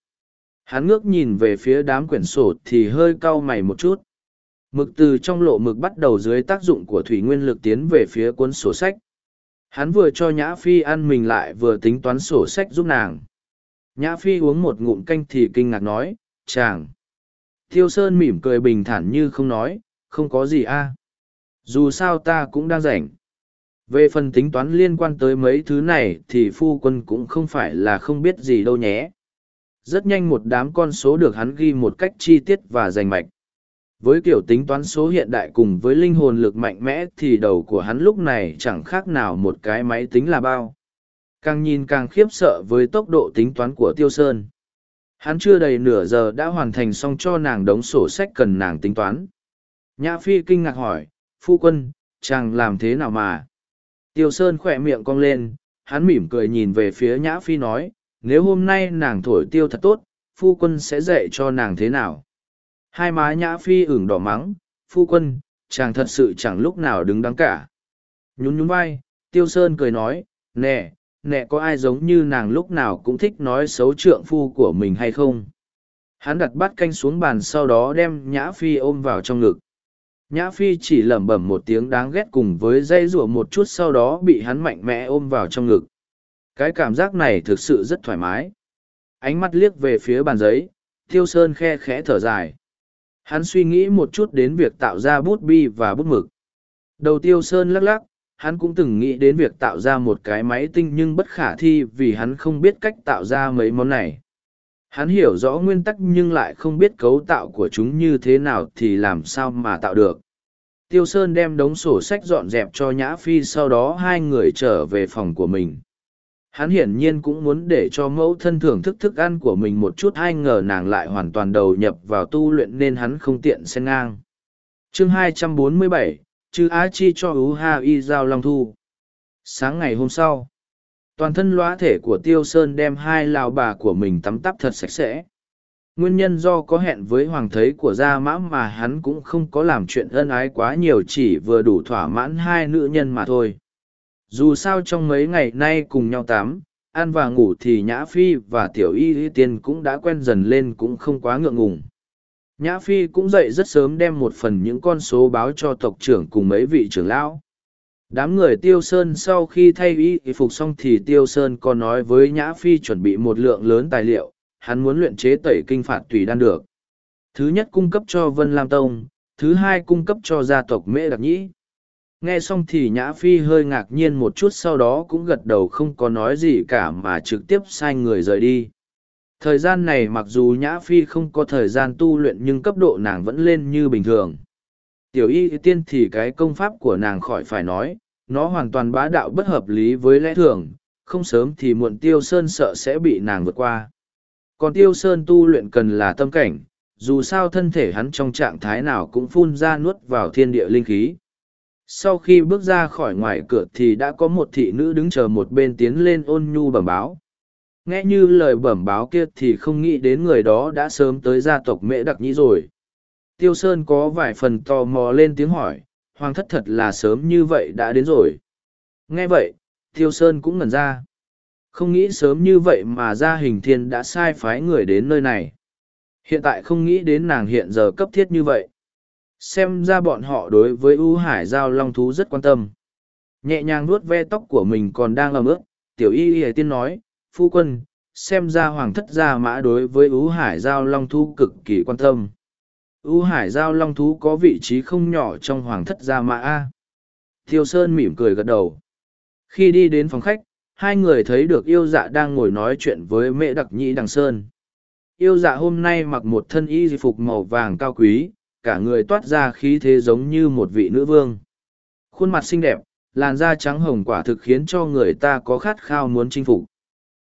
Hắn ngước nhìn về phía đám quyển sổ thì hơi cau mày một chút. Mực từ trong lộ mực bắt đầu dưới tác dụng của thủy nguyên lực tiến về phía cuốn sổ sách. Hắn vừa cho Nhã Phi ăn mình lại vừa tính toán sổ sách giúp nàng. Nhã Phi uống một ngụm canh thì kinh ngạc nói, chàng. Thiêu Sơn mỉm cười bình thản như không nói, không có gì a. Dù sao ta cũng đang rảnh. Về phần tính toán liên quan tới mấy thứ này thì phu quân cũng không phải là không biết gì đâu nhé. Rất nhanh một đám con số được hắn ghi một cách chi tiết và rành mạch. Với kiểu tính toán số hiện đại cùng với linh hồn lực mạnh mẽ thì đầu của hắn lúc này chẳng khác nào một cái máy tính là bao. Càng nhìn càng khiếp sợ với tốc độ tính toán của Tiêu Sơn. Hắn chưa đầy nửa giờ đã hoàn thành xong cho nàng đống sổ sách cần nàng tính toán. Nhã Phi kinh ngạc hỏi, phu quân, chàng làm thế nào mà? Tiêu Sơn khỏe miệng cong lên, hắn mỉm cười nhìn về phía Nhã Phi nói, nếu hôm nay nàng thổi tiêu thật tốt, phu quân sẽ dạy cho nàng thế nào? Hai má Nhã Phi ửng đỏ mắng, phu quân, chàng thật sự chẳng lúc nào đứng đắn cả. Nhún nhún vai, Tiêu Sơn cười nói, nè, nè có ai giống như nàng lúc nào cũng thích nói xấu trượng phu của mình hay không? Hắn đặt bát canh xuống bàn sau đó đem Nhã Phi ôm vào trong ngực. Nhã Phi chỉ lẩm bẩm một tiếng đáng ghét cùng với dây rủa một chút sau đó bị hắn mạnh mẽ ôm vào trong ngực. Cái cảm giác này thực sự rất thoải mái. Ánh mắt liếc về phía bàn giấy, Tiêu Sơn khe khẽ thở dài. Hắn suy nghĩ một chút đến việc tạo ra bút bi và bút mực. Đầu Tiêu Sơn lắc lắc, hắn cũng từng nghĩ đến việc tạo ra một cái máy tinh nhưng bất khả thi vì hắn không biết cách tạo ra mấy món này. Hắn hiểu rõ nguyên tắc nhưng lại không biết cấu tạo của chúng như thế nào thì làm sao mà tạo được. Tiêu Sơn đem đống sổ sách dọn dẹp cho Nhã Phi sau đó hai người trở về phòng của mình. Hắn hiển nhiên cũng muốn để cho mẫu thân thưởng thức thức ăn của mình một chút ai ngờ nàng lại hoàn toàn đầu nhập vào tu luyện nên hắn không tiện xen ngang. chương 247, chư Á Chi cho Ú Ha Y Giao Long Thu. Sáng ngày hôm sau, toàn thân lõa thể của tiêu sơn đem hai lào bà của mình tắm tắp thật sạch sẽ nguyên nhân do có hẹn với hoàng thấy của gia mã mà hắn cũng không có làm chuyện ân ái quá nhiều chỉ vừa đủ thỏa mãn hai nữ nhân mà thôi dù sao trong mấy ngày nay cùng nhau tắm, ăn và ngủ thì nhã phi và tiểu y y tiên cũng đã quen dần lên cũng không quá ngượng ngùng. Nhã phi cũng dậy rất sớm đem một phần những con số báo cho tộc trưởng cùng mấy vị trưởng lão. Đám người tiêu sơn sau khi thay y phục xong thì tiêu sơn còn nói với nhã phi chuẩn bị một lượng lớn tài liệu, hắn muốn luyện chế tẩy kinh phạt tùy đan được. Thứ nhất cung cấp cho vân lam tông, thứ hai cung cấp cho gia tộc mễ đặc nhĩ nghe xong thì nhã phi hơi ngạc nhiên một chút sau đó cũng gật đầu không có nói gì cả mà trực tiếp sai người rời đi thời gian này mặc dù nhã phi không có thời gian tu luyện nhưng cấp độ nàng vẫn lên như bình thường tiểu y tiên thì cái công pháp của nàng khỏi phải nói, nó hoàn toàn bá đạo bất hợp lý với lẽ thường, không sớm thì muộn tiêu sơn sợ sẽ bị nàng vượt qua. Còn tiêu sơn tu luyện cần là tâm cảnh, dù sao thân thể hắn trong trạng thái nào cũng phun ra nuốt vào thiên địa linh khí. Sau khi bước ra khỏi ngoài cửa thì đã có một thị nữ đứng chờ một bên tiến lên ôn nhu bẩm báo. Nghe như lời bẩm báo kia thì không nghĩ đến người đó đã sớm tới gia tộc mễ đặc nhĩ rồi. Tiêu Sơn có vài phần tò mò lên tiếng hỏi, hoàng thất thật là sớm như vậy đã đến rồi. Nghe vậy, Tiêu Sơn cũng ngẩn ra. Không nghĩ sớm như vậy mà gia hình thiên đã sai phái người đến nơi này. Hiện tại không nghĩ đến nàng hiện giờ cấp thiết như vậy. Xem ra bọn họ đối với U Hải Giao Long Thú rất quan tâm. Nhẹ nhàng nuốt ve tóc của mình còn đang ầm ướt, tiểu y y tiên nói, phu quân, xem ra hoàng thất gia mã đối với ưu hải giao long thú cực kỳ quan tâm. ưu hải giao long thú có vị trí không nhỏ trong hoàng thất gia mã A. Thiêu Sơn mỉm cười gật đầu. Khi đi đến phòng khách, hai người thấy được yêu dạ đang ngồi nói chuyện với mẹ đặc nhĩ đằng Sơn. Yêu dạ hôm nay mặc một thân y phục màu vàng cao quý, cả người toát ra khí thế giống như một vị nữ vương. Khuôn mặt xinh đẹp, làn da trắng hồng quả thực khiến cho người ta có khát khao muốn chinh phục.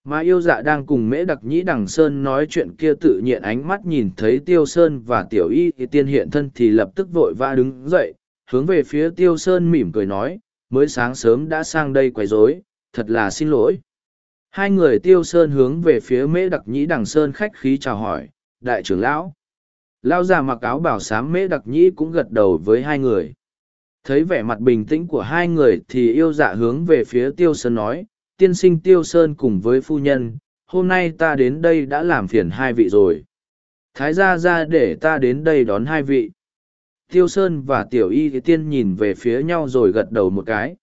Mà yêu dạ đang cùng mễ đặc nhĩ đằng Sơn nói chuyện kia tự nhiên ánh mắt nhìn thấy Tiêu Sơn và Tiểu Y thì tiên hiện thân thì lập tức vội vã đứng dậy, hướng về phía Tiêu Sơn mỉm cười nói, mới sáng sớm đã sang đây quấy rối, thật là xin lỗi. Hai người Tiêu Sơn hướng về phía mễ đặc nhĩ đằng Sơn khách khí chào hỏi, đại trưởng lão. Lao già mặc áo bảo sám mễ đặc nhĩ cũng gật đầu với hai người. Thấy vẻ mặt bình tĩnh của hai người thì yêu dạ hướng về phía Tiêu Sơn nói, tiên sinh Tiêu Sơn cùng với phu nhân, hôm nay ta đến đây đã làm phiền hai vị rồi. Thái gia ra để ta đến đây đón hai vị. Tiêu Sơn và Tiểu Y thì tiên nhìn về phía nhau rồi gật đầu một cái.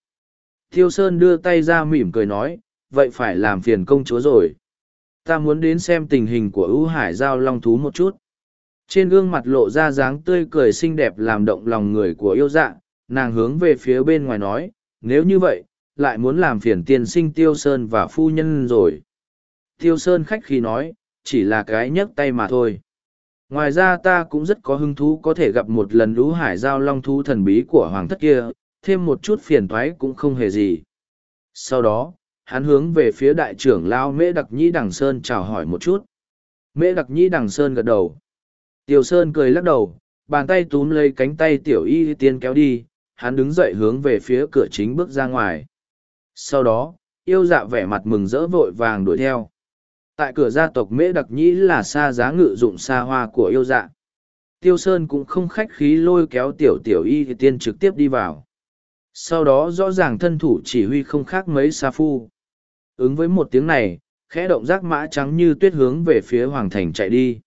Tiêu Sơn đưa tay ra mỉm cười nói, vậy phải làm phiền công chúa rồi. Ta muốn đến xem tình hình của ưu hải giao long thú một chút. Trên gương mặt lộ ra dáng tươi cười xinh đẹp làm động lòng người của yêu dạ, nàng hướng về phía bên ngoài nói, nếu như vậy, lại muốn làm phiền tiên sinh Tiêu Sơn và phu nhân rồi. Tiêu Sơn khách khi nói, chỉ là cái nhấc tay mà thôi. Ngoài ra ta cũng rất có hứng thú có thể gặp một lần lũ hải giao long thú thần bí của hoàng thất kia, thêm một chút phiền thoái cũng không hề gì. Sau đó, hắn hướng về phía đại trưởng lao Mễ Đặc Nhĩ Đằng Sơn chào hỏi một chút. Mễ Đặc Nhĩ Đằng Sơn gật đầu. Tiểu Sơn cười lắc đầu, bàn tay túm lấy cánh tay tiểu y tiên kéo đi, hắn đứng dậy hướng về phía cửa chính bước ra ngoài. Sau đó, yêu dạ vẻ mặt mừng rỡ vội vàng đuổi theo. Tại cửa gia tộc Mễ Đặc Nhĩ là xa giá ngự dụng xa hoa của yêu dạ. Tiêu Sơn cũng không khách khí lôi kéo tiểu tiểu y tiên trực tiếp đi vào. Sau đó rõ ràng thân thủ chỉ huy không khác mấy xa phu. Ứng với một tiếng này, khẽ động giác mã trắng như tuyết hướng về phía hoàng thành chạy đi.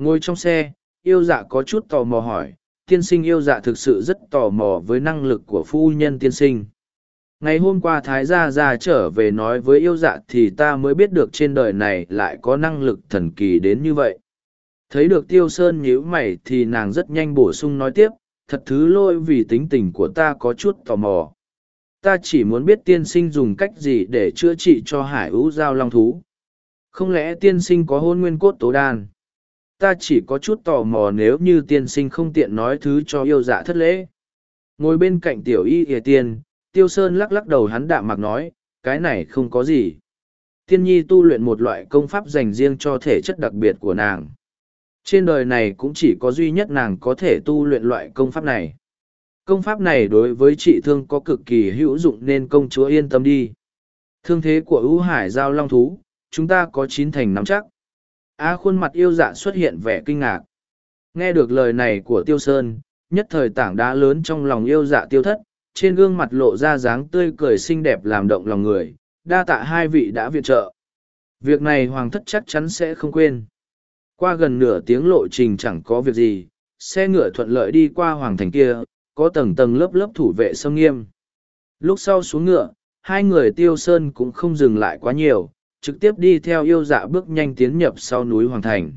Ngồi trong xe, yêu dạ có chút tò mò hỏi, tiên sinh yêu dạ thực sự rất tò mò với năng lực của phu nhân tiên sinh. Ngày hôm qua Thái Gia Gia trở về nói với yêu dạ thì ta mới biết được trên đời này lại có năng lực thần kỳ đến như vậy. Thấy được Tiêu Sơn nhíu mày thì nàng rất nhanh bổ sung nói tiếp, thật thứ lôi vì tính tình của ta có chút tò mò. Ta chỉ muốn biết tiên sinh dùng cách gì để chữa trị cho hải ú giao long thú. Không lẽ tiên sinh có hôn nguyên cốt tố đan? Ta chỉ có chút tò mò nếu như tiên sinh không tiện nói thứ cho yêu dạ thất lễ. Ngồi bên cạnh tiểu y ỉa tiên, tiêu sơn lắc lắc đầu hắn đạm mặc nói, cái này không có gì. Tiên nhi tu luyện một loại công pháp dành riêng cho thể chất đặc biệt của nàng. Trên đời này cũng chỉ có duy nhất nàng có thể tu luyện loại công pháp này. Công pháp này đối với trị thương có cực kỳ hữu dụng nên công chúa yên tâm đi. Thương thế của ưu hải giao long thú, chúng ta có chín thành nắm chắc. A khuôn mặt yêu dạ xuất hiện vẻ kinh ngạc. Nghe được lời này của Tiêu Sơn, nhất thời tảng đá lớn trong lòng yêu dạ tiêu thất, trên gương mặt lộ ra dáng tươi cười xinh đẹp làm động lòng người, đa tạ hai vị đã viện trợ. Việc này hoàng thất chắc chắn sẽ không quên. Qua gần nửa tiếng lộ trình chẳng có việc gì, xe ngựa thuận lợi đi qua hoàng thành kia, có tầng tầng lớp lớp thủ vệ sông nghiêm. Lúc sau xuống ngựa, hai người tiêu sơn cũng không dừng lại quá nhiều, trực tiếp đi theo yêu dạ bước nhanh tiến nhập sau núi Hoàng Thành.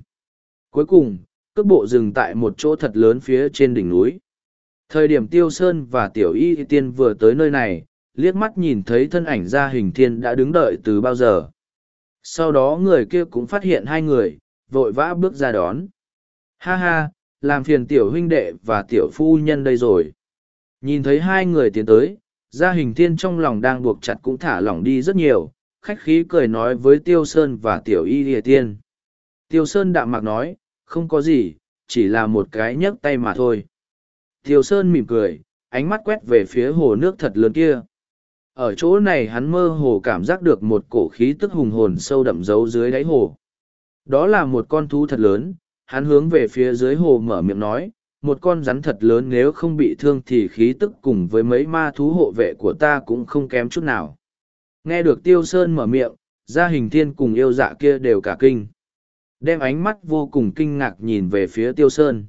Cuối cùng, cước bộ dừng tại một chỗ thật lớn phía trên đỉnh núi. Thời điểm Tiêu Sơn và Tiểu Y Tiên vừa tới nơi này, liếc mắt nhìn thấy thân ảnh gia hình thiên đã đứng đợi từ bao giờ. Sau đó người kia cũng phát hiện hai người, vội vã bước ra đón. Ha ha, làm phiền tiểu huynh đệ và tiểu phu nhân đây rồi. Nhìn thấy hai người tiến tới, gia hình thiên trong lòng đang buộc chặt cũng thả lỏng đi rất nhiều, khách khí cười nói với Tiêu Sơn và Tiểu Y địa Tiên. Tiêu Sơn đạm mạc nói, không có gì, chỉ là một cái nhấc tay mà thôi. Tiêu Sơn mỉm cười, ánh mắt quét về phía hồ nước thật lớn kia. Ở chỗ này hắn mơ hồ cảm giác được một cổ khí tức hùng hồn sâu đậm giấu dưới đáy hồ. Đó là một con thú thật lớn, hắn hướng về phía dưới hồ mở miệng nói, một con rắn thật lớn nếu không bị thương thì khí tức cùng với mấy ma thú hộ vệ của ta cũng không kém chút nào. Nghe được Tiêu Sơn mở miệng, gia hình thiên cùng yêu dạ kia đều cả kinh. Đem ánh mắt vô cùng kinh ngạc nhìn về phía Tiêu Sơn.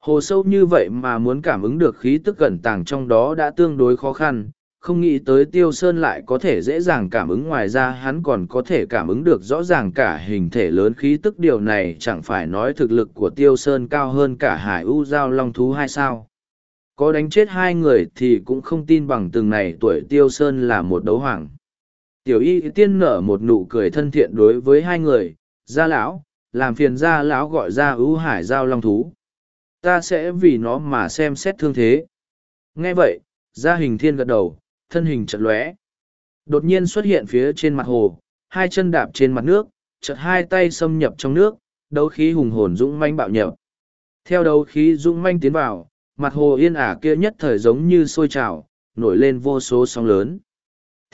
Hồ sâu như vậy mà muốn cảm ứng được khí tức cẩn tàng trong đó đã tương đối khó khăn, không nghĩ tới tiêu sơn lại có thể dễ dàng cảm ứng ngoài ra hắn còn có thể cảm ứng được rõ ràng cả hình thể lớn khí tức điều này chẳng phải nói thực lực của tiêu sơn cao hơn cả hải u giao long thú hay sao có đánh chết hai người thì cũng không tin bằng từng này tuổi tiêu sơn là một đấu hoàng tiểu y tiên nở một nụ cười thân thiện đối với hai người, gia lão, làm phiền gia lão gọi ra ưu hải giao long thú. Ta sẽ vì nó mà xem xét thương thế. Nghe vậy, gia hình thiên gật đầu, thân hình chật lóe. Đột nhiên xuất hiện phía trên mặt hồ, hai chân đạp trên mặt nước chật hai tay xâm nhập trong nước, đấu khí hùng hồn dũng manh bạo nhập. Theo đấu khí dũng manh tiến vào, mặt hồ yên ả kia nhất thời giống như sôi trào, nổi lên vô số sóng lớn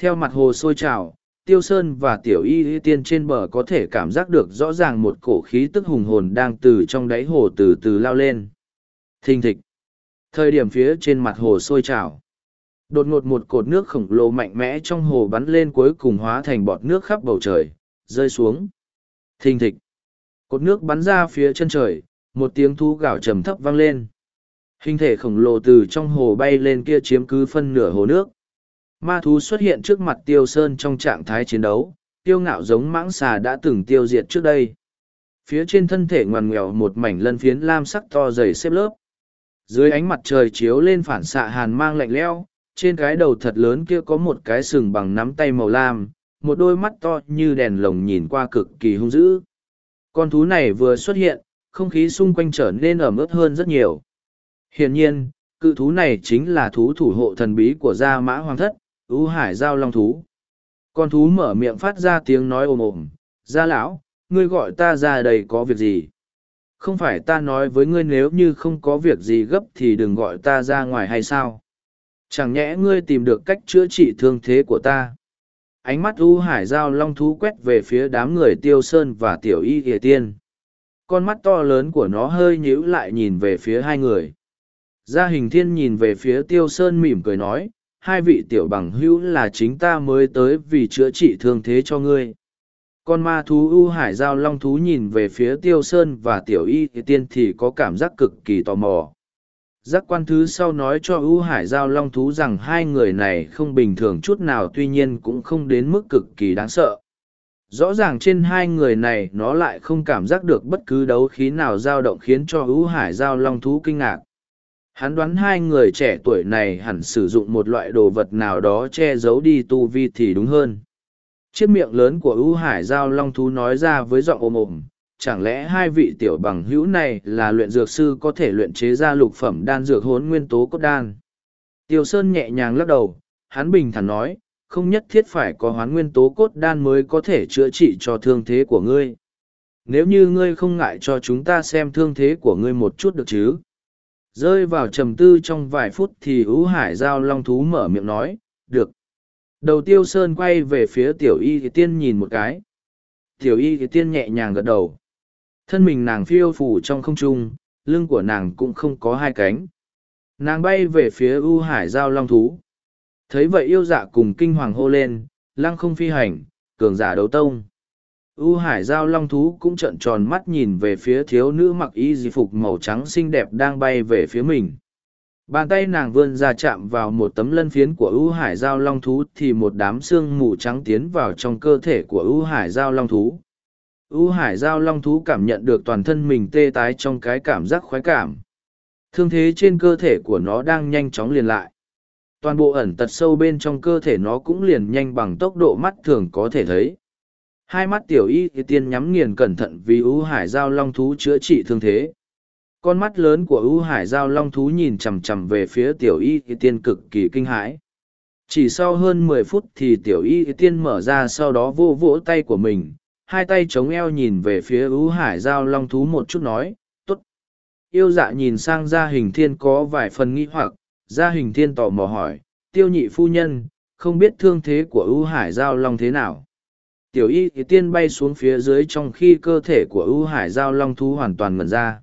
theo mặt hồ sôi trào, tiêu sơn và tiểu y y tiên trên bờ có thể cảm giác được rõ ràng một cổ khí tức hùng hồn đang từ trong đáy hồ từ từ lao lên. Thình thịch. Thời điểm phía trên mặt hồ sôi trào. Đột ngột một cột nước khổng lồ mạnh mẽ trong hồ bắn lên cuối cùng hóa thành bọt nước khắp bầu trời, rơi xuống. Thình thịch. Cột nước bắn ra phía chân trời, một tiếng thu gạo trầm thấp vang lên. Hình thể khổng lồ từ trong hồ bay lên kia chiếm cứ phân nửa hồ nước ma thú xuất hiện trước mặt tiêu sơn trong trạng thái chiến đấu, tiêu ngạo giống mãng xà đã từng tiêu diệt trước đây. Phía trên thân thể ngoằn ngoèo một mảnh lân phiến lam sắc to dày xếp lớp. Dưới ánh mặt trời chiếu lên phản xạ hàn mang lạnh lẽo, trên cái đầu thật lớn kia có một cái sừng bằng nắm tay màu lam, một đôi mắt to như đèn lồng nhìn qua cực kỳ hung dữ. Con thú này vừa xuất hiện, không khí xung quanh trở nên ẩm ướt hơn rất nhiều. Hiển nhiên, cự thú này chính là thú thủ hộ thần bí của gia mã hoàng thất ưu hải giao long thú. Con thú mở miệng phát ra tiếng nói ồm ồm. Gia lão, ngươi gọi ta ra đây có việc gì? Không phải ta nói với ngươi nếu như không có việc gì gấp thì đừng gọi ta ra ngoài hay sao? Chẳng nhẽ ngươi tìm được cách chữa trị thương thế của ta? Ánh mắt u hải giao long thú quét về phía đám người tiêu sơn và tiểu y ỉa tiên. Con mắt to lớn của nó hơi nhíu lại nhìn về phía hai người. Gia hình thiên nhìn về phía tiêu sơn mỉm cười nói hai vị tiểu bằng hữu là chính ta mới tới vì chữa trị thương thế cho ngươi. Con ma thú u hải giao long thú nhìn về phía tiêu sơn và tiểu y tiên thì có cảm giác cực kỳ tò mò. Giác quan thứ sau nói cho ưu hải giao long thú rằng hai người này không bình thường chút nào tuy nhiên cũng không đến mức cực kỳ đáng sợ. Rõ ràng trên hai người này nó lại không cảm giác được bất cứ đấu khí nào dao động khiến cho ưu hải giao long thú kinh ngạc hắn đoán hai người trẻ tuổi này hẳn sử dụng một loại đồ vật nào đó che giấu đi tu vi thì đúng hơn. Chiếc miệng lớn của ưu hải giao long thú nói ra với giọng ồm ồm, chẳng lẽ hai vị tiểu bằng hữu này là luyện dược sư có thể luyện chế ra lục phẩm đan dược hốn nguyên tố cốt đan? Tiêu sơn nhẹ nhàng lắc đầu, hắn bình thản nói, không nhất thiết phải có hoán nguyên tố cốt đan mới có thể chữa trị cho thương thế của ngươi. Nếu như ngươi không ngại cho chúng ta xem thương thế của ngươi một chút được chứ? Rơi vào trầm tư trong vài phút thì U hải giao long thú mở miệng nói, được. Đầu tiêu sơn quay về phía tiểu y thì tiên nhìn một cái. Tiểu y thì tiên nhẹ nhàng gật đầu. Thân mình nàng phiêu phủ trong không trung, lưng của nàng cũng không có hai cánh. Nàng bay về phía u hải giao long thú. Thấy vậy yêu dạ cùng kinh hoàng hô lên, lăng không phi hành, cường giả đấu tông u hải giao long thú cũng trợn tròn mắt nhìn về phía thiếu nữ mặc y di phục màu trắng xinh đẹp đang bay về phía mình bàn tay nàng vươn ra chạm vào một tấm lân phiến của u hải giao long thú thì một đám xương mù trắng tiến vào trong cơ thể của u hải giao long thú U hải giao long thú cảm nhận được toàn thân mình tê tái trong cái cảm giác khoái cảm. Thương thế trên cơ thể của nó đang nhanh chóng liền lại. Toàn bộ ẩn tật sâu bên trong cơ thể nó cũng liền nhanh bằng tốc độ mắt thường có thể thấy. Hai mắt tiểu y thì tiên nhắm nghiền cẩn thận vì ưu hải giao long thú chữa trị thương thế. Con mắt lớn của ưu hải giao long thú nhìn chằm chằm về phía tiểu y thì tiên cực kỳ kinh hãi. Chỉ sau hơn mười phút thì tiểu y thì tiên mở ra sau đó vô vỗ tay của mình, hai tay chống eo nhìn về phía ưu hải giao long thú một chút nói t ố t yêu dạ nhìn sang gia hình thiên có vài phần nghi hoặc gia hình thiên tò mò hỏi tiêu nhị phu nhân không biết thương thế của ưu hải giao long thế nào tiểu y thì tiên bay xuống phía dưới trong khi cơ thể của ưu hải giao long thú hoàn toàn mần ra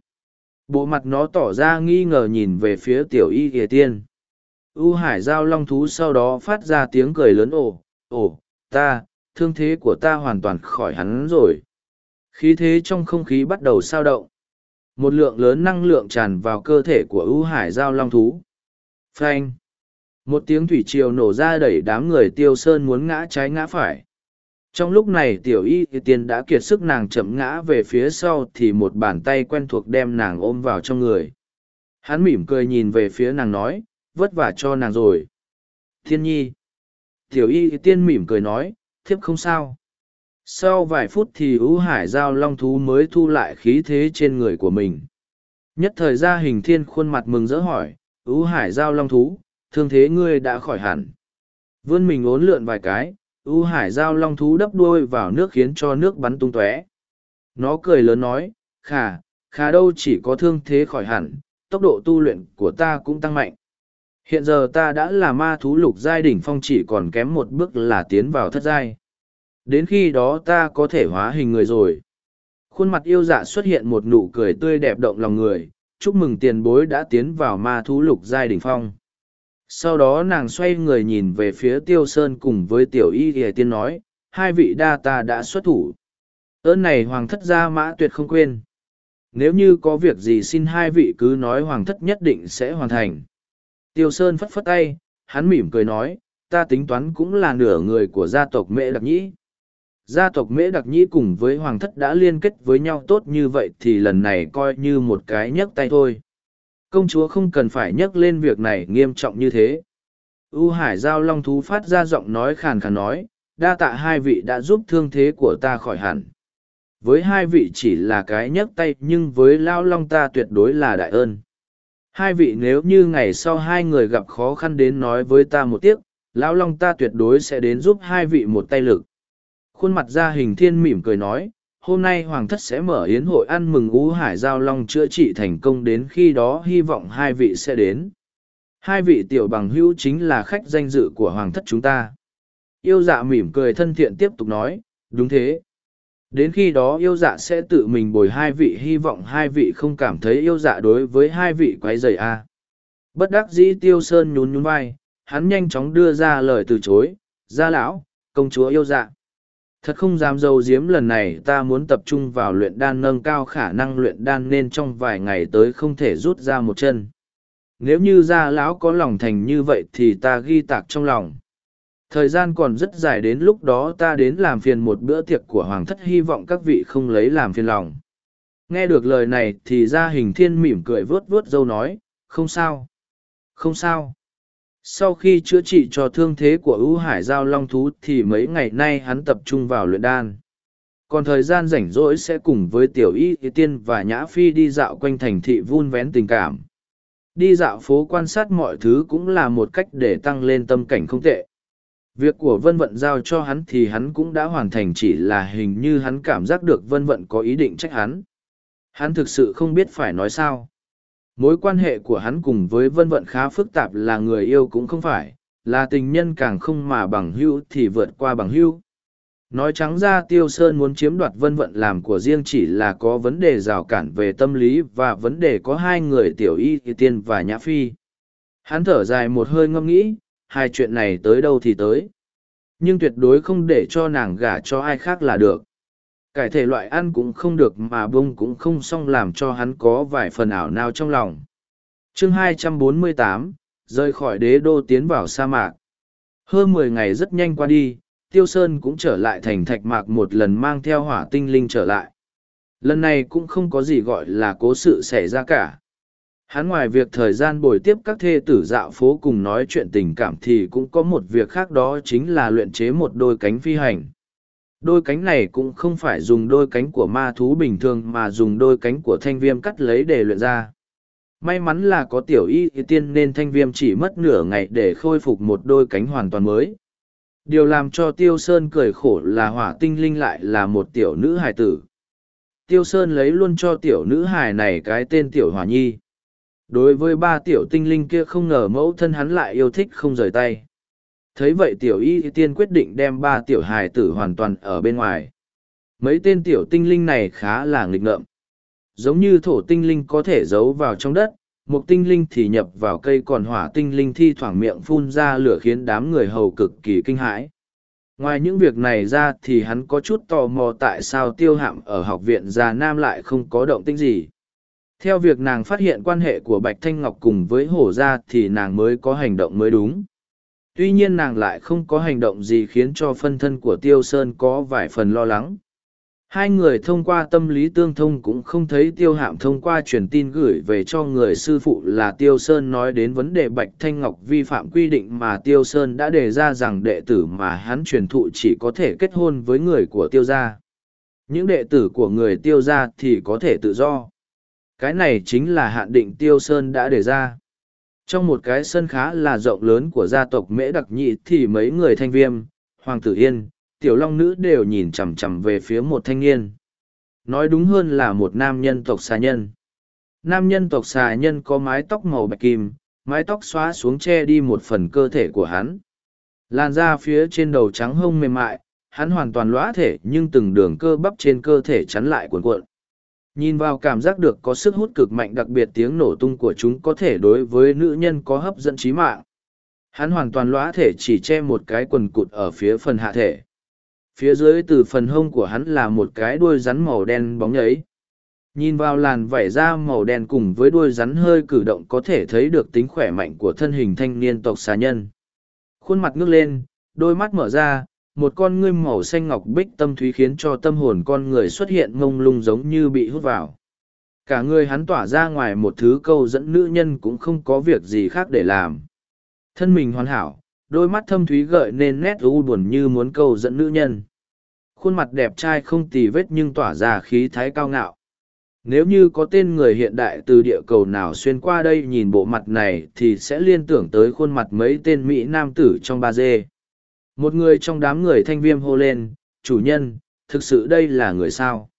bộ mặt nó tỏ ra nghi ngờ nhìn về phía tiểu y thì tiên ưu hải giao long thú sau đó phát ra tiếng cười lớn, ồ ồ, ta, thương thế của ta hoàn toàn khỏi hắn rồi. Khí thế trong không khí bắt đầu sao động. Một lượng lớn năng lượng tràn vào cơ thể của ưu hải giao long thú. Phanh. một tiếng thủy triều nổ ra đẩy đám người tiêu sơn muốn ngã trái ngã phải trong lúc này tiểu y tiên đã kiệt sức nàng chậm ngã về phía sau thì một bàn tay quen thuộc đem nàng ôm vào trong người. Hắn mỉm cười nhìn về phía nàng nói, vất vả cho nàng rồi. Thiên nhi. Tiểu y tiên mỉm cười nói, thiếp không sao. Sau vài phút thì ưu hải giao long thú mới thu lại khí thế trên người của mình. Nhất thời gia hình thiên khuôn mặt mừng rỡ hỏi ưu hải giao long thú, thương thế ngươi đã khỏi hẳn. Vươn mình ốn lượn vài cái U hải giao long thú đắp đuôi vào nước khiến cho nước bắn tung tóe. Nó cười lớn nói, khà khà đâu chỉ có thương thế khỏi hẳn, tốc độ tu luyện của ta cũng tăng mạnh. Hiện giờ ta đã là ma thú lục giai đỉnh phong chỉ còn kém một bước là tiến vào thất giai. Đến khi đó ta có thể hóa hình người rồi. Khuôn mặt yêu dạ xuất hiện một nụ cười tươi đẹp động lòng người, chúc mừng tiền bối đã tiến vào ma thú lục giai đỉnh phong sau đó nàng xoay người nhìn về phía tiêu sơn cùng với tiểu y ỉa tiên nói, hai vị đa ta đã xuất thủ. Ơn này hoàng thất gia mã tuyệt không quên. Nếu như có việc gì xin hai vị cứ nói hoàng thất nhất định sẽ hoàn thành. Tiêu sơn phất phất tay, hắn mỉm cười nói, ta tính toán cũng là nửa người của gia tộc mễ đặc nhĩ. Gia tộc mễ đặc nhĩ cùng với hoàng thất đã liên kết với nhau tốt như vậy thì lần này coi như một cái nhấc tay thôi công chúa không cần phải nhắc lên việc này nghiêm trọng như thế. U hải giao long thú phát ra giọng nói khàn khàn nói, đa tạ hai vị đã giúp thương thế của ta khỏi hẳn. Với hai vị chỉ là cái nhấc tay, nhưng với lao long ta tuyệt đối là đại ơn. Hai vị nếu như ngày sau hai người gặp khó khăn đến nói với ta một tiếc lão long ta tuyệt đối sẽ đến giúp hai vị một tay lực. Khuôn mặt gia hình thiên mỉm cười nói hôm nay hoàng thất sẽ mở yến hội ăn mừng ú hải giao long chữa trị thành công đến khi đó hy vọng hai vị sẽ đến. Hai vị tiểu bằng hữu chính là khách danh dự của hoàng thất chúng ta. Yêu dạ mỉm cười thân thiện tiếp tục nói, đúng thế. Đến khi đó yêu dạ sẽ tự mình bồi hai vị, hy vọng hai vị không cảm thấy yêu dạ đối với hai vị quái dày a. Bất đắc dĩ tiêu sơn nhún nhún vai, hắn nhanh chóng đưa ra lời từ chối, gia lão, công chúa yêu dạ thật không dám dâu diếm lần này ta muốn tập trung vào luyện đan nâng cao khả năng luyện đan nên trong vài ngày tới không thể rút ra một chân. Nếu như gia lão có lòng thành như vậy thì ta ghi tạc trong lòng. Thời gian còn rất dài đến lúc đó ta đến làm phiền một bữa tiệc của hoàng thất hy vọng các vị không lấy làm phiền lòng. Nghe được lời này thì gia hình thiên mỉm cười vớt vớt dâu nói, không sao. Không sao sau khi chữa trị cho thương thế của ưu hải giao long thú thì mấy ngày nay hắn tập trung vào luyện đan. Còn thời gian rảnh rỗi sẽ cùng với tiểu y tiên và nhã phi đi dạo quanh thành thị vun vén tình cảm. Đi dạo phố quan sát mọi thứ cũng là một cách để tăng lên tâm cảnh không tệ. Việc của vân vận giao cho hắn thì hắn cũng đã hoàn thành chỉ là hình như hắn cảm giác được vân vận có ý định trách hắn. Hắn thực sự không biết phải nói sao mối quan hệ của hắn cùng với vân vận khá phức tạp là người yêu cũng không phải, là tình nhân càng không mà bằng hưu thì vượt qua bằng hưu nói trắng ra tiêu sơn muốn chiếm đoạt vân vận làm của riêng chỉ là có vấn đề rào cản về tâm lý và vấn đề có hai người tiểu y tiên và nhã phi. Hắn thở dài một hơi ngâm nghĩ, hai chuyện này tới đâu thì tới. Nhưng tuyệt đối không để cho nàng gả cho ai khác là được cải thể loại ăn cũng không được mà bông cũng không xong làm cho hắn có vài phần ảo nào trong lòng. chương 248, rời khỏi đế đô tiến vào sa mạc. Hơn mười ngày rất nhanh qua đi, Tiêu Sơn cũng trở lại thành thạch mạc một lần mang theo hỏa tinh linh trở lại. Lần này cũng không có gì gọi là cố sự xảy ra cả. Hắn ngoài việc thời gian bồi tiếp các thê tử dạo phố cùng nói chuyện tình cảm thì cũng có một việc khác đó chính là luyện chế một đôi cánh phi hành. Đôi cánh này cũng không phải dùng đôi cánh của ma thú bình thường mà dùng đôi cánh của thanh viêm cắt lấy để luyện ra. May mắn là có tiểu y tiên nên thanh viêm chỉ mất nửa ngày để khôi phục một đôi cánh hoàn toàn mới. Điều làm cho Tiêu Sơn cười khổ là hỏa tinh linh lại là một tiểu nữ hài tử. Tiêu Sơn lấy luôn cho tiểu nữ hài này cái tên tiểu hỏa nhi. Đối với ba tiểu tinh linh kia không ngờ mẫu thân hắn lại yêu thích không rời tay thấy vậy tiểu y tiên quyết định đem ba tiểu hài tử hoàn toàn ở bên ngoài. Mấy tên tiểu tinh linh này khá là nghịch ngợm. Giống như thổ tinh linh có thể giấu vào trong đất một tinh linh thì nhập vào cây còn hỏa tinh linh thi thoảng miệng phun ra lửa khiến đám người hầu cực kỳ kinh hãi. Ngoài những việc này ra thì hắn có chút tò mò tại sao tiêu hạm ở học viện già nam lại không có động tĩnh gì. Theo việc nàng phát hiện quan hệ của bạch thanh ngọc cùng với hổ gia thì nàng mới có hành động mới đúng tuy nhiên nàng lại không có hành động gì khiến cho phân thân của tiêu sơn có vài phần lo lắng. Hai người thông qua tâm lý tương thông cũng không thấy tiêu hạm thông qua truyền tin gửi về cho người sư phụ là tiêu sơn nói đến vấn đề bạch thanh ngọc vi phạm quy định mà tiêu sơn đã đề ra rằng đệ tử mà hắn truyền thụ chỉ có thể kết hôn với người của tiêu gia. Những đệ tử của người tiêu gia thì có thể tự do. Cái này chính là hạn định tiêu sơn đã đề ra trong một cái sân khá là rộng lớn của gia tộc mễ đặc nhị thì mấy người thanh viêm, hoàng tử yên, tiểu long nữ đều nhìn chằm chằm về phía một thanh niên. Nói đúng hơn là một nam nhân tộc xà nhân. Nam nhân tộc xà nhân có mái tóc màu bạch kim, mái tóc xóa xuống che đi một phần cơ thể của hắn. Làn da phía trên đầu trắng hông mềm mại, hắn hoàn toàn lõa thể nhưng từng đường cơ bắp trên cơ thể chắn lại cuộn cuộn nhìn vào cảm giác được có sức hút cực mạnh đặc biệt tiếng nổ tung của chúng có thể đối với nữ nhân có hấp dẫn trí mạng. Hắn hoàn toàn lõa thể chỉ che một cái quần cụt ở phía phần hạ thể. Phía dưới từ phần hông của hắn là một cái đuôi rắn màu đen bóng nhấy nhìn vào làn vảy da màu đen cùng với đuôi rắn hơi cử động có thể thấy được tính khỏe mạnh của thân hình thanh niên tộc xà nhân. Khuôn mặt ngước lên, đôi mắt mở ra một con ngươi màu xanh ngọc bích tâm thúy khiến cho tâm hồn con người xuất hiện ngông lung giống như bị hút vào. Cả người hắn tỏa ra ngoài một thứ câu dẫn nữ nhân cũng không có việc gì khác để làm. Thân mình hoàn hảo, đôi mắt thâm thúy gợi nên nét u buồn như muốn câu dẫn nữ nhân. Khuôn mặt đẹp trai không tì vết nhưng tỏa ra khí thái cao ngạo. Nếu như có tên người hiện đại từ địa cầu nào xuyên qua đây nhìn bộ mặt này thì sẽ liên tưởng tới khuôn mặt mấy tên mỹ nam tử trong ba dê một người trong đám người thanh viêm hô lên, chủ nhân, thực sự đây là người sao?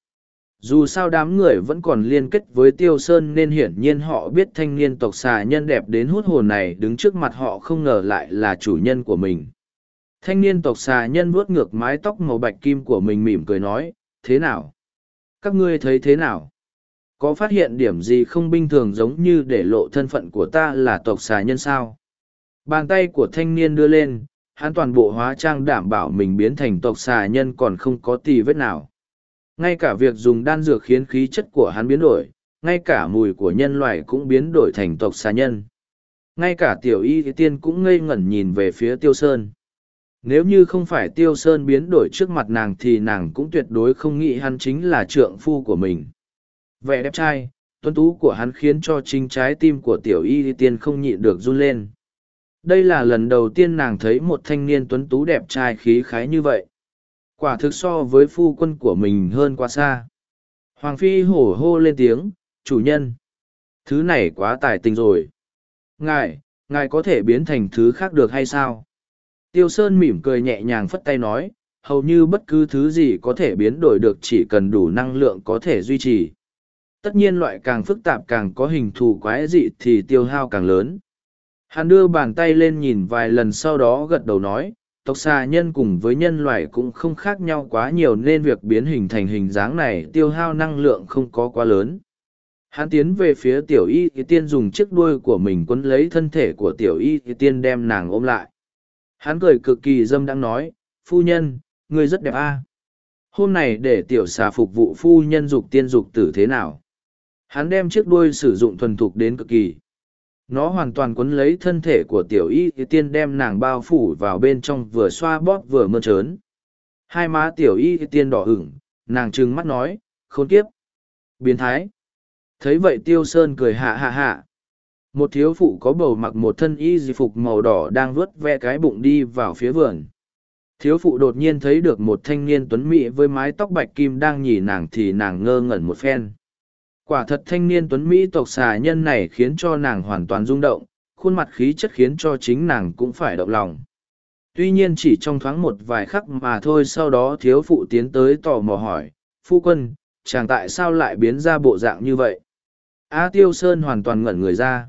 Dù sao đám người vẫn còn liên kết với tiêu sơn nên hiển nhiên họ biết thanh niên tộc xà nhân đẹp đến hút hồn này đứng trước mặt họ không ngờ lại là chủ nhân của mình. Thanh niên tộc xà nhân vuốt ngược mái tóc màu bạch kim của mình mỉm cười nói, thế nào? Các ngươi thấy thế nào? Có phát hiện điểm gì không bình thường giống như để lộ thân phận của ta là tộc xà nhân sao? Bàn tay của thanh niên đưa lên hắn toàn bộ hóa trang đảm bảo mình biến thành tộc xà nhân còn không có tì vết nào. Ngay cả việc dùng đan dược khiến khí chất của hắn biến đổi, ngay cả mùi của nhân loại cũng biến đổi thành tộc xà nhân. Ngay cả tiểu y tiên cũng ngây ngẩn nhìn về phía tiêu sơn. Nếu như không phải tiêu sơn biến đổi trước mặt nàng thì nàng cũng tuyệt đối không nghĩ hắn chính là trượng phu của mình. Vẻ đẹp trai tuân tú của hắn khiến cho chính trái tim của tiểu y tiên không nhịn được run lên đây là lần đầu tiên nàng thấy một thanh niên tuấn tú đẹp trai khí khái như vậy. Quả thực so với phu quân của mình hơn quá xa. Hoàng phi hổ hô lên tiếng, chủ nhân, thứ này quá tài tình rồi. Ngài ngài có thể biến thành thứ khác được hay sao? Tiêu sơn mỉm cười nhẹ nhàng phất tay nói, hầu như bất cứ thứ gì có thể biến đổi được chỉ cần đủ năng lượng có thể duy trì. Tất nhiên loại càng phức tạp càng có hình thù quái dị thì tiêu hao càng lớn hắn đưa bàn tay lên nhìn vài lần sau đó gật đầu nói, tộc xà nhân cùng với nhân loại cũng không khác nhau quá nhiều nên việc biến hình thành hình dáng này tiêu hao năng lượng không có quá lớn. Hắn tiến về phía tiểu y thì tiên dùng chiếc đuôi của mình quấn lấy thân thể của tiểu y thì tiên đem nàng ôm lại. Hắn cười cực kỳ dâm đang nói, phu nhân, ngươi rất đẹp a. Hôm này để tiểu xà phục vụ phu nhân dục tiên dục tử thế nào? Hắn đem chiếc đuôi sử dụng thuần thục đến cực kỳ nó hoàn toàn quấn lấy thân thể của tiểu y tiên đem nàng bao phủ vào bên trong vừa xoa bóp vừa mơn trớn. Hai má tiểu y tiên đỏ hửng nàng trừng mắt nói, khốn kiếp! Biến thái! Thấy vậy tiêu sơn cười hạ hạ hạ một thiếu phụ có bầu mặc một thân y di phục màu đỏ đang vuốt ve cái bụng đi vào phía vườn. Thiếu phụ đột nhiên thấy được một thanh niên tuấn mỹ với mái tóc bạch kim đang nhìn nàng thì nàng ngơ ngẩn một phen. Quả thật thanh niên tuấn Mỹ tộc xà nhân này khiến cho nàng hoàn toàn rung động, khuôn mặt khí chất khiến cho chính nàng cũng phải động lòng. Tuy nhiên chỉ trong thoáng một vài khắc mà thôi sau đó thiếu phụ tiến tới tò mò hỏi, phu quân, chàng tại sao lại biến ra bộ dạng như vậy? A Tiêu Sơn hoàn toàn ngẩn người ra.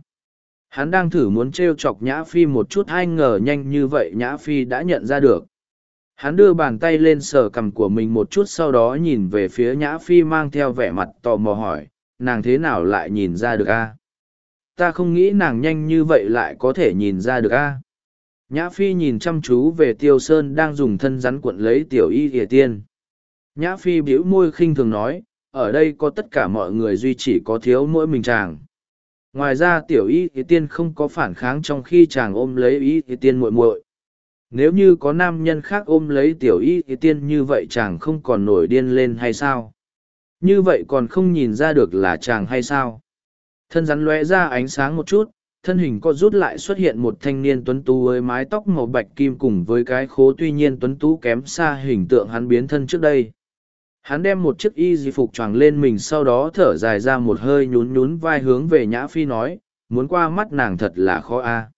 Hắn đang thử muốn trêu chọc Nhã Phi một chút ai ngờ nhanh như vậy Nhã Phi đã nhận ra được. Hắn đưa bàn tay lên sờ cằm của mình một chút sau đó nhìn về phía Nhã Phi mang theo vẻ mặt tò mò hỏi, nàng thế nào lại nhìn ra được a? Ta không nghĩ nàng nhanh như vậy lại có thể nhìn ra được a. Nhã phi nhìn chăm chú về tiêu sơn đang dùng thân rắn cuộn lấy tiểu y ỉa tiên. Nhã phi bĩu môi khinh thường nói, ở đây có tất cả mọi người duy chỉ có thiếu mỗi mình chàng. Ngoài ra tiểu y ỉa tiên không có phản kháng trong khi chàng ôm lấy y ỉa tiên muội muội. Nếu như có nam nhân khác ôm lấy tiểu y ỉa tiên như vậy chàng không còn nổi điên lên hay sao? Như vậy còn không nhìn ra được là chàng hay sao. Thân rắn lóe ra ánh sáng một chút, thân hình có rút lại xuất hiện một thanh niên tuấn tú với mái tóc màu bạch kim cùng với cái khố tuy nhiên tuấn tú kém xa hình tượng hắn biến thân trước đây. Hắn đem một chiếc y di phục choàng lên mình sau đó thở dài ra một hơi nhún nhún vai hướng về nhã phi nói, muốn qua mắt nàng thật là khó a.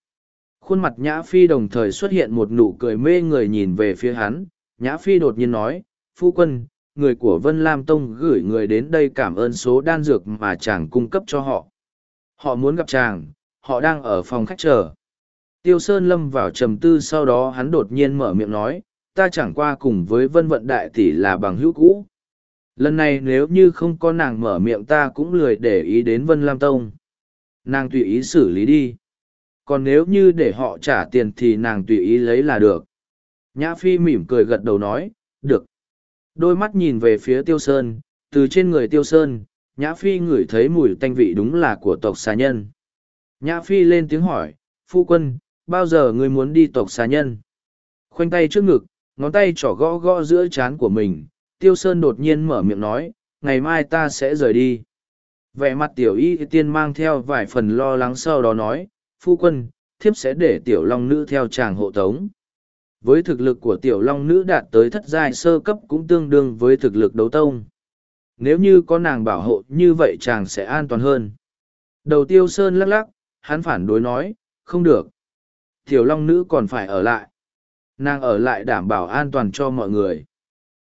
Khuôn mặt nhã phi đồng thời xuất hiện một nụ cười mê người nhìn về phía hắn. Nhã phi đột nhiên nói, phu quân người của vân lam tông gửi người đến đây cảm ơn số đan dược mà chàng cung cấp cho họ. Họ muốn gặp chàng, họ đang ở phòng khách chờ. Tiêu sơn lâm vào trầm tư sau đó hắn đột nhiên mở miệng nói, ta chẳng qua cùng với vân vận đại tỷ là bằng hữu cũ. Lần này nếu như không có nàng mở miệng ta cũng lười để ý đến vân lam tông. Nàng tùy ý xử lý đi. Còn nếu như để họ trả tiền thì nàng tùy ý lấy là được. Nhã phi mỉm cười gật đầu nói, được đôi mắt nhìn về phía tiêu sơn, từ trên người tiêu sơn, nhã phi ngửi thấy mùi tanh vị đúng là của tộc xà nhân. Nhã phi lên tiếng hỏi, phu quân, bao giờ ngươi muốn đi tộc xà nhân? Khoanh tay trước ngực, ngón tay trỏ gõ gõ giữa trán của mình, tiêu sơn đột nhiên mở miệng nói, ngày mai ta sẽ rời đi. Vẻ mặt tiểu y tiên mang theo vài phần lo lắng sau đó nói, phu quân, thiếp sẽ để tiểu long nữ theo chàng hộ tống với thực lực của tiểu long nữ đạt tới thất giai sơ cấp cũng tương đương với thực lực đấu tông. Nếu như có nàng bảo hộ như vậy chàng sẽ an toàn hơn. Đầu tiêu sơn lắc lắc, hắn phản đối nói, không được. Tiểu long nữ còn phải ở lại. Nàng ở lại đảm bảo an toàn cho mọi người.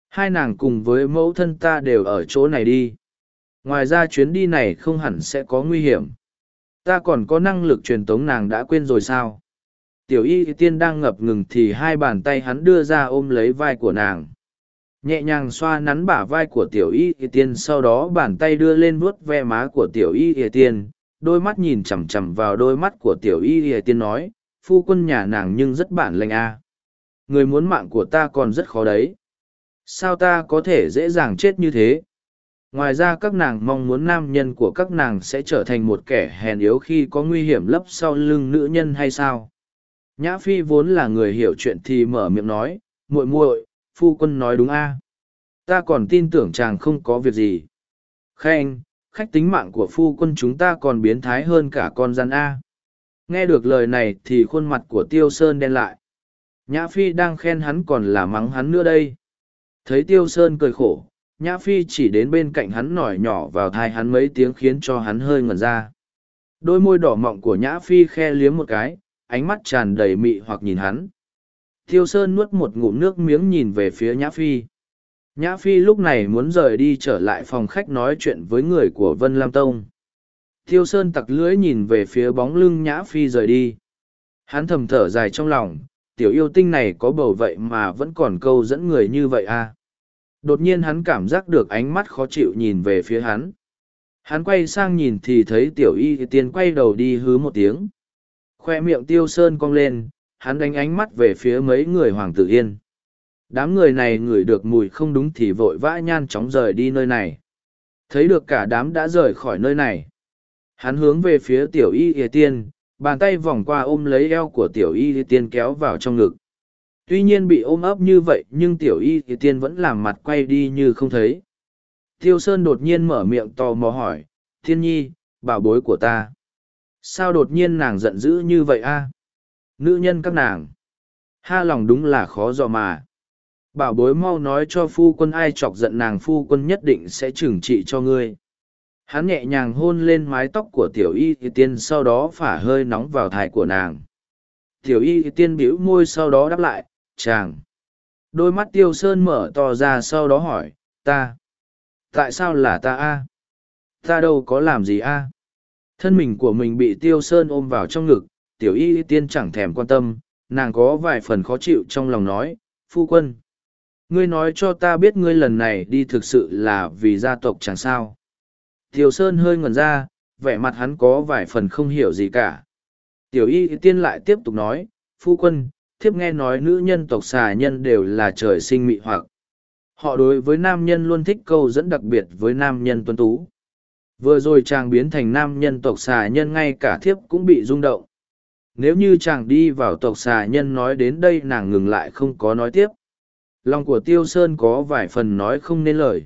Hai nàng cùng với mẫu thân ta đều ở chỗ này đi. Ngoài ra chuyến đi này không hẳn sẽ có nguy hiểm. Ta còn có năng lực truyền tống nàng đã quên rồi sao? Tiểu y tiên đang ngập ngừng thì hai bàn tay hắn đưa ra ôm lấy vai của nàng. Nhẹ nhàng xoa nắn bả vai của tiểu y tiên, sau đó bàn tay đưa lên vuốt ve má của tiểu y tiên. Đôi mắt nhìn chằm chằm vào đôi mắt của tiểu y tiên nói, phu quân nhà nàng nhưng rất bản lệnh a. Người muốn mạng của ta còn rất khó đấy. Sao ta có thể dễ dàng chết như thế? Ngoài ra các nàng mong muốn nam nhân của các nàng sẽ trở thành một kẻ hèn yếu khi có nguy hiểm lấp sau lưng nữ nhân hay sao? Nhã phi vốn là người hiểu chuyện thì mở miệng nói muội muội phu quân nói đúng a. Ta còn tin tưởng chàng không có việc gì. Khen, khách tính mạng của phu quân chúng ta còn biến thái hơn cả con gian a. Nghe được lời này thì khuôn mặt của tiêu sơn đen lại. Nhã phi đang khen hắn còn là mắng hắn nữa đây. Thấy tiêu sơn cười khổ nhã phi chỉ đến bên cạnh hắn nổi nhỏ vào thai hắn mấy tiếng khiến cho hắn hơi ngẩn ra. Đôi môi đỏ mọng của nhã phi khe liếm một cái ánh mắt tràn đầy mị hoặc nhìn hắn. Tiêu sơn nuốt một ngụm nước miếng nhìn về phía nhã phi. Nhã phi lúc này muốn rời đi trở lại phòng khách nói chuyện với người của vân lam tông. Tiêu sơn tặc lưỡi nhìn về phía bóng lưng nhã phi rời đi. Hắn thầm thở dài trong lòng, tiểu yêu tinh này có bầu vậy mà vẫn còn câu dẫn người như vậy à? Đột nhiên hắn cảm giác được ánh mắt khó chịu nhìn về phía hắn. Hắn quay sang nhìn thì thấy tiểu y tiên quay đầu đi hứ một tiếng. Khoe miệng tiêu sơn cong lên, hắn đánh ánh mắt về phía mấy người hoàng tử yên. Đám người này ngửi được mùi không đúng thì vội vã nhan chóng rời đi nơi này. Thấy được cả đám đã rời khỏi nơi này. Hắn hướng về phía tiểu y y tiên, bàn tay vòng qua ôm lấy eo của tiểu y y tiên kéo vào trong ngực tuy nhiên bị ôm ấp như vậy nhưng tiểu y y tiên vẫn làm mặt quay đi như không thấy tiêu sơn đột nhiên mở miệng tò mò hỏi thiên nhi bảo bối của ta sao đột nhiên nàng giận dữ như vậy a nữ nhân các nàng ha lòng đúng là khó dò mà bảo bối mau nói cho phu quân ai chọc giận nàng phu quân nhất định sẽ trừng trị cho ngươi hắn nhẹ nhàng hôn lên mái tóc của tiểu y thì tiên sau đó phả hơi nóng vào thai của nàng tiểu y thì tiên bĩu môi sau đó đáp lại chàng. Đôi mắt tiêu sơn mở to ra sau đó hỏi, ta. Tại sao là ta a? Ta đâu có làm gì a? Thân mình của mình bị tiêu sơn ôm vào trong ngực, tiểu y tiên chẳng thèm quan tâm, nàng có vài phần khó chịu trong lòng nói, phu quân. Ngươi nói cho ta biết ngươi lần này đi thực sự là vì gia tộc chẳng sao. Tiêu sơn hơi ngẩn ra, vẻ mặt hắn có vài phần không hiểu gì cả. Tiểu y tiên lại tiếp tục nói, phu quân, thiếp nghe nói nữ nhân tộc xà nhân đều là trời sinh mị hoặc. Họ đối với nam nhân luôn thích câu dẫn đặc biệt với nam nhân tuấn tú. Vừa rồi chàng biến thành nam nhân tộc xà nhân ngay cả thiếp cũng bị rung động. nếu như chàng đi vào tộc xà nhân nói đến đây nàng ngừng lại không có nói tiếp. Lòng của tiêu sơn có vài phần nói không nên lời.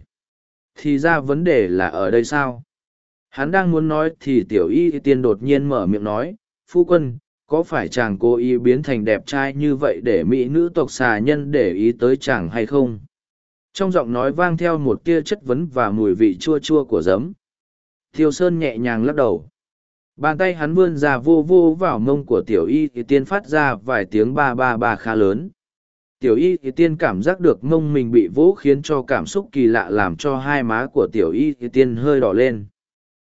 Thì ra vấn đề là ở đây sao? Hắn đang muốn nói thì tiểu y tiên đột nhiên mở miệng nói, phu quân, có phải chàng cố ý biến thành đẹp trai như vậy để mỹ nữ tộc xà nhân để ý tới chàng hay không? Trong giọng nói vang theo một tia chất vấn và mùi vị chua chua của giấm thiêu sơn nhẹ nhàng lắc đầu. Bàn tay hắn vươn ra vô vô vào mông của tiểu y thì tiên phát ra vài tiếng ba ba ba khá lớn. Tiểu y thì tiên cảm giác được mông mình bị vỗ khiến cho cảm xúc kỳ lạ làm cho hai má của tiểu y thì tiên hơi đỏ lên.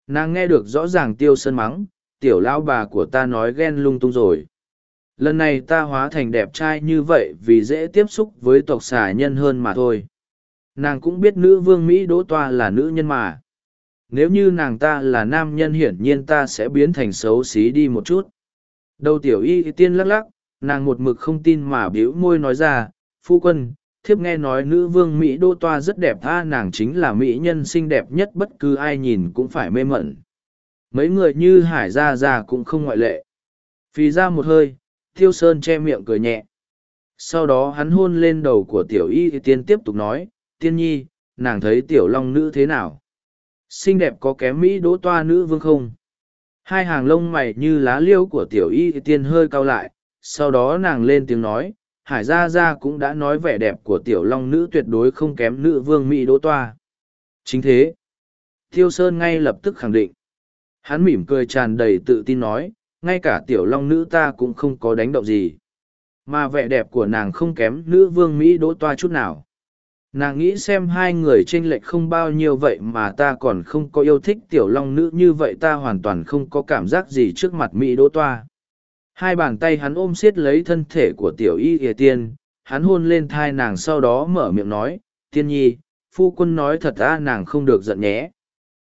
Nàng nghe được rõ ràng tiêu sơn mắng, tiểu lão bà của ta nói ghen lung tung rồi. Lần này ta hóa thành đẹp trai như vậy vì dễ tiếp xúc với tộc xà nhân hơn mà thôi. Nàng cũng biết nữ vương mỹ đỗ toa là nữ nhân mà nếu như nàng ta là nam nhân hiển nhiên ta sẽ biến thành xấu xí đi một chút. Đầu tiểu y tiên lắc lắc, nàng một mực không tin mà bĩu môi nói ra, phu quân, thiếp nghe nói nữ vương mỹ đô toa rất đẹp tha nàng chính là mỹ nhân xinh đẹp nhất, bất cứ ai nhìn cũng phải mê mẩn. Mấy người như hải gia gia cũng không ngoại lệ. Phì ra một hơi, thiêu sơn che miệng cười nhẹ. Sau đó hắn hôn lên đầu của tiểu y tiên tiếp tục nói, tiên nhi, nàng thấy tiểu long nữ thế nào? Xinh đẹp có kém mỹ đỗ toa nữ vương không? Hai hàng lông mày như lá liêu của tiểu y tiên hơi cao lại, sau đó nàng lên tiếng nói, hải gia gia cũng đã nói vẻ đẹp của tiểu long nữ tuyệt đối không kém nữ vương mỹ đỗ toa. Chính thế thiêu sơn ngay lập tức khẳng định. Hắn mỉm cười tràn đầy tự tin nói, ngay cả tiểu long nữ ta cũng không có đánh động gì, mà vẻ đẹp của nàng không kém nữ vương mỹ đỗ toa chút nào nàng nghĩ xem hai người t r ê n lệch không bao nhiêu vậy mà ta còn không có yêu thích tiểu long nữ như vậy ta hoàn toàn không có cảm giác gì trước mặt mỹ đỗ toa. Hai bàn tay hắn ôm siết lấy thân thể của tiểu y ỉa tiên, hắn hôn lên thai nàng sau đó mở miệng nói, tiên nhi, phu quân nói thật ta nàng không được giận nhé.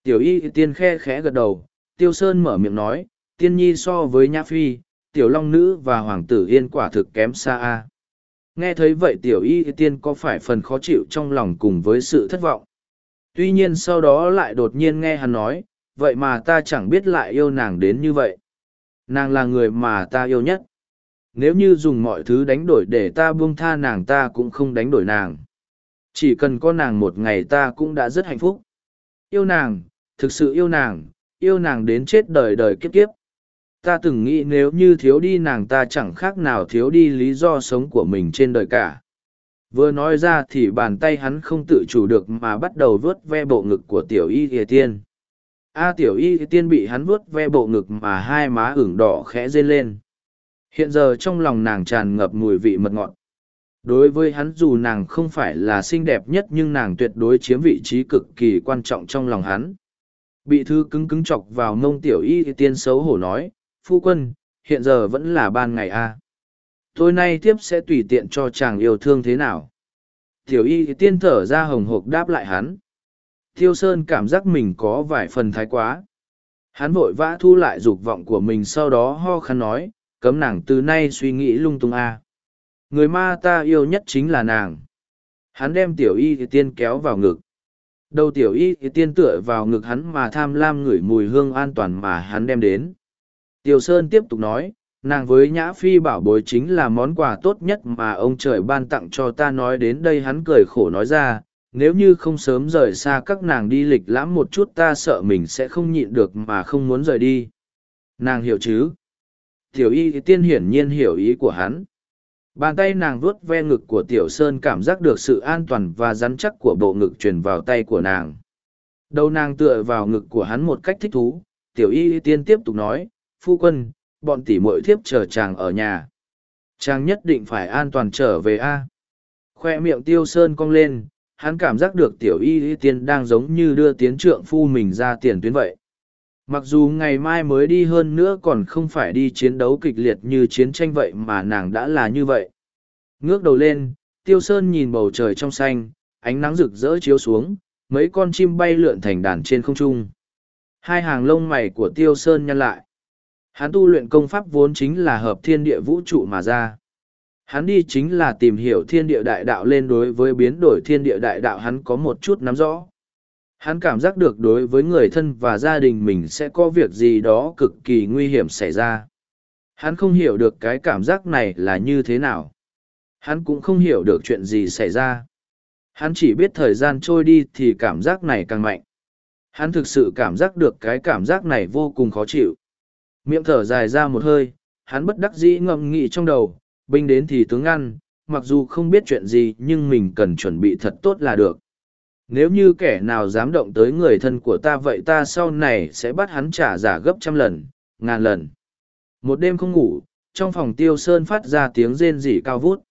Tiểu y ỉa tiên khe khẽ gật đầu, tiêu sơn mở miệng nói, tiên nhi so với nhã phi, tiểu long nữ và hoàng tử yên quả thực kém xa a. Nghe thấy vậy tiểu y tiên có phải phần khó chịu trong lòng cùng với sự thất vọng. Tuy nhiên sau đó lại đột nhiên nghe hắn nói, vậy mà ta chẳng biết lại yêu nàng đến như vậy. Nàng là người mà ta yêu nhất. Nếu như dùng mọi thứ đánh đổi để ta buông tha nàng ta cũng không đánh đổi nàng. Chỉ cần có nàng một ngày ta cũng đã rất hạnh phúc. Yêu nàng, thực sự yêu nàng, yêu nàng đến chết đời đời kiếp kiếp ta từng nghĩ nếu như thiếu đi nàng ta chẳng khác nào thiếu đi lý do sống của mình trên đời cả. Vừa nói ra thì bàn tay hắn không tự chủ được mà bắt đầu vuốt ve bộ ngực của tiểu y ỉa tiên. A tiểu y tiên bị hắn vuốt ve bộ ngực mà hai má ửng đỏ khẽ rên lên. Hiện giờ trong lòng nàng tràn ngập mùi vị mật ngọt. Đối với hắn dù nàng không phải là xinh đẹp nhất nhưng nàng tuyệt đối chiếm vị trí cực kỳ quan trọng trong lòng hắn. Bị thư cứng cứng chọc vào mông tiểu y tiên xấu hổ nói phu quân, hiện giờ vẫn là ban ngày a à. Tối nay tiếp sẽ tùy tiện cho chàng yêu thương thế nào. Tiểu y tiên thở ra hồng hộc đáp lại hắn. Thiêu Sơn cảm giác mình có vài phần thái quá. Hắn vội vã thu lại dục vọng của mình sau đó ho khăn nói, cấm nàng từ nay suy nghĩ lung tung a Người ma ta yêu nhất chính là nàng. Hắn đem tiểu y tiên kéo vào ngực. Đầu tiểu y tiên tựa vào ngực hắn mà tham lam ngửi mùi hương an toàn mà hắn đem đến. Tiêu Sơn tiếp tục nói, nàng với Nhã Phi bảo bối chính là món quà tốt nhất mà ông trời ban tặng cho ta nói đến đây hắn cười khổ nói ra, nếu như không sớm rời xa các nàng đi lịch lãm một chút ta sợ mình sẽ không nhịn được mà không muốn rời đi. Nàng hiểu chứ? Tiểu y tiên hiển nhiên hiểu ý của hắn. Bàn tay nàng vuốt ve ngực của Tiểu Sơn cảm giác được sự an toàn và rắn chắc của bộ ngực truyền vào tay của nàng. Đầu nàng tựa vào ngực của hắn một cách thích thú, Tiểu y tiên tiếp tục nói, phu quân, bọn tỷ muội thiếp chờ chàng ở nhà. Chàng nhất định phải an toàn trở về a. Khoe miệng tiêu sơn cong lên, hắn cảm giác được tiểu y y tiên đang giống như đưa tiến trượng phu mình ra tiền tuyến vậy. Mặc dù ngày mai mới đi hơn nữa còn không phải đi chiến đấu kịch liệt như chiến tranh vậy mà nàng đã là như vậy. Ngước đầu lên, tiêu sơn nhìn bầu trời trong xanh, ánh nắng rực rỡ chiếu xuống, mấy con chim bay lượn thành đàn trên không trung. Hai hàng lông mày của tiêu sơn nhăn lại. Hắn tu luyện công pháp vốn chính là hợp thiên địa vũ trụ mà ra. Hắn đi chính là tìm hiểu thiên địa đại đạo lên đối với biến đổi thiên địa đại đạo hắn có một chút nắm rõ. Hắn cảm giác được đối với người thân và gia đình mình sẽ có việc gì đó cực kỳ nguy hiểm xảy ra. Hắn không hiểu được cái cảm giác này là như thế nào. Hắn cũng không hiểu được chuyện gì xảy ra. Hắn chỉ biết thời gian trôi đi thì cảm giác này càng mạnh. Hắn thực sự cảm giác được cái cảm giác này vô cùng khó chịu. Miệng thở dài ra một hơi, hắn bất đắc dĩ ngậm nghị trong đầu, binh đến thì tướng ăn, mặc dù không biết chuyện gì nhưng mình cần chuẩn bị thật tốt là được. Nếu như kẻ nào dám động tới người thân của ta vậy ta sau này sẽ bắt hắn trả giả gấp trăm lần, ngàn lần. Một đêm không ngủ, trong phòng tiêu sơn phát ra tiếng rên rỉ cao vút.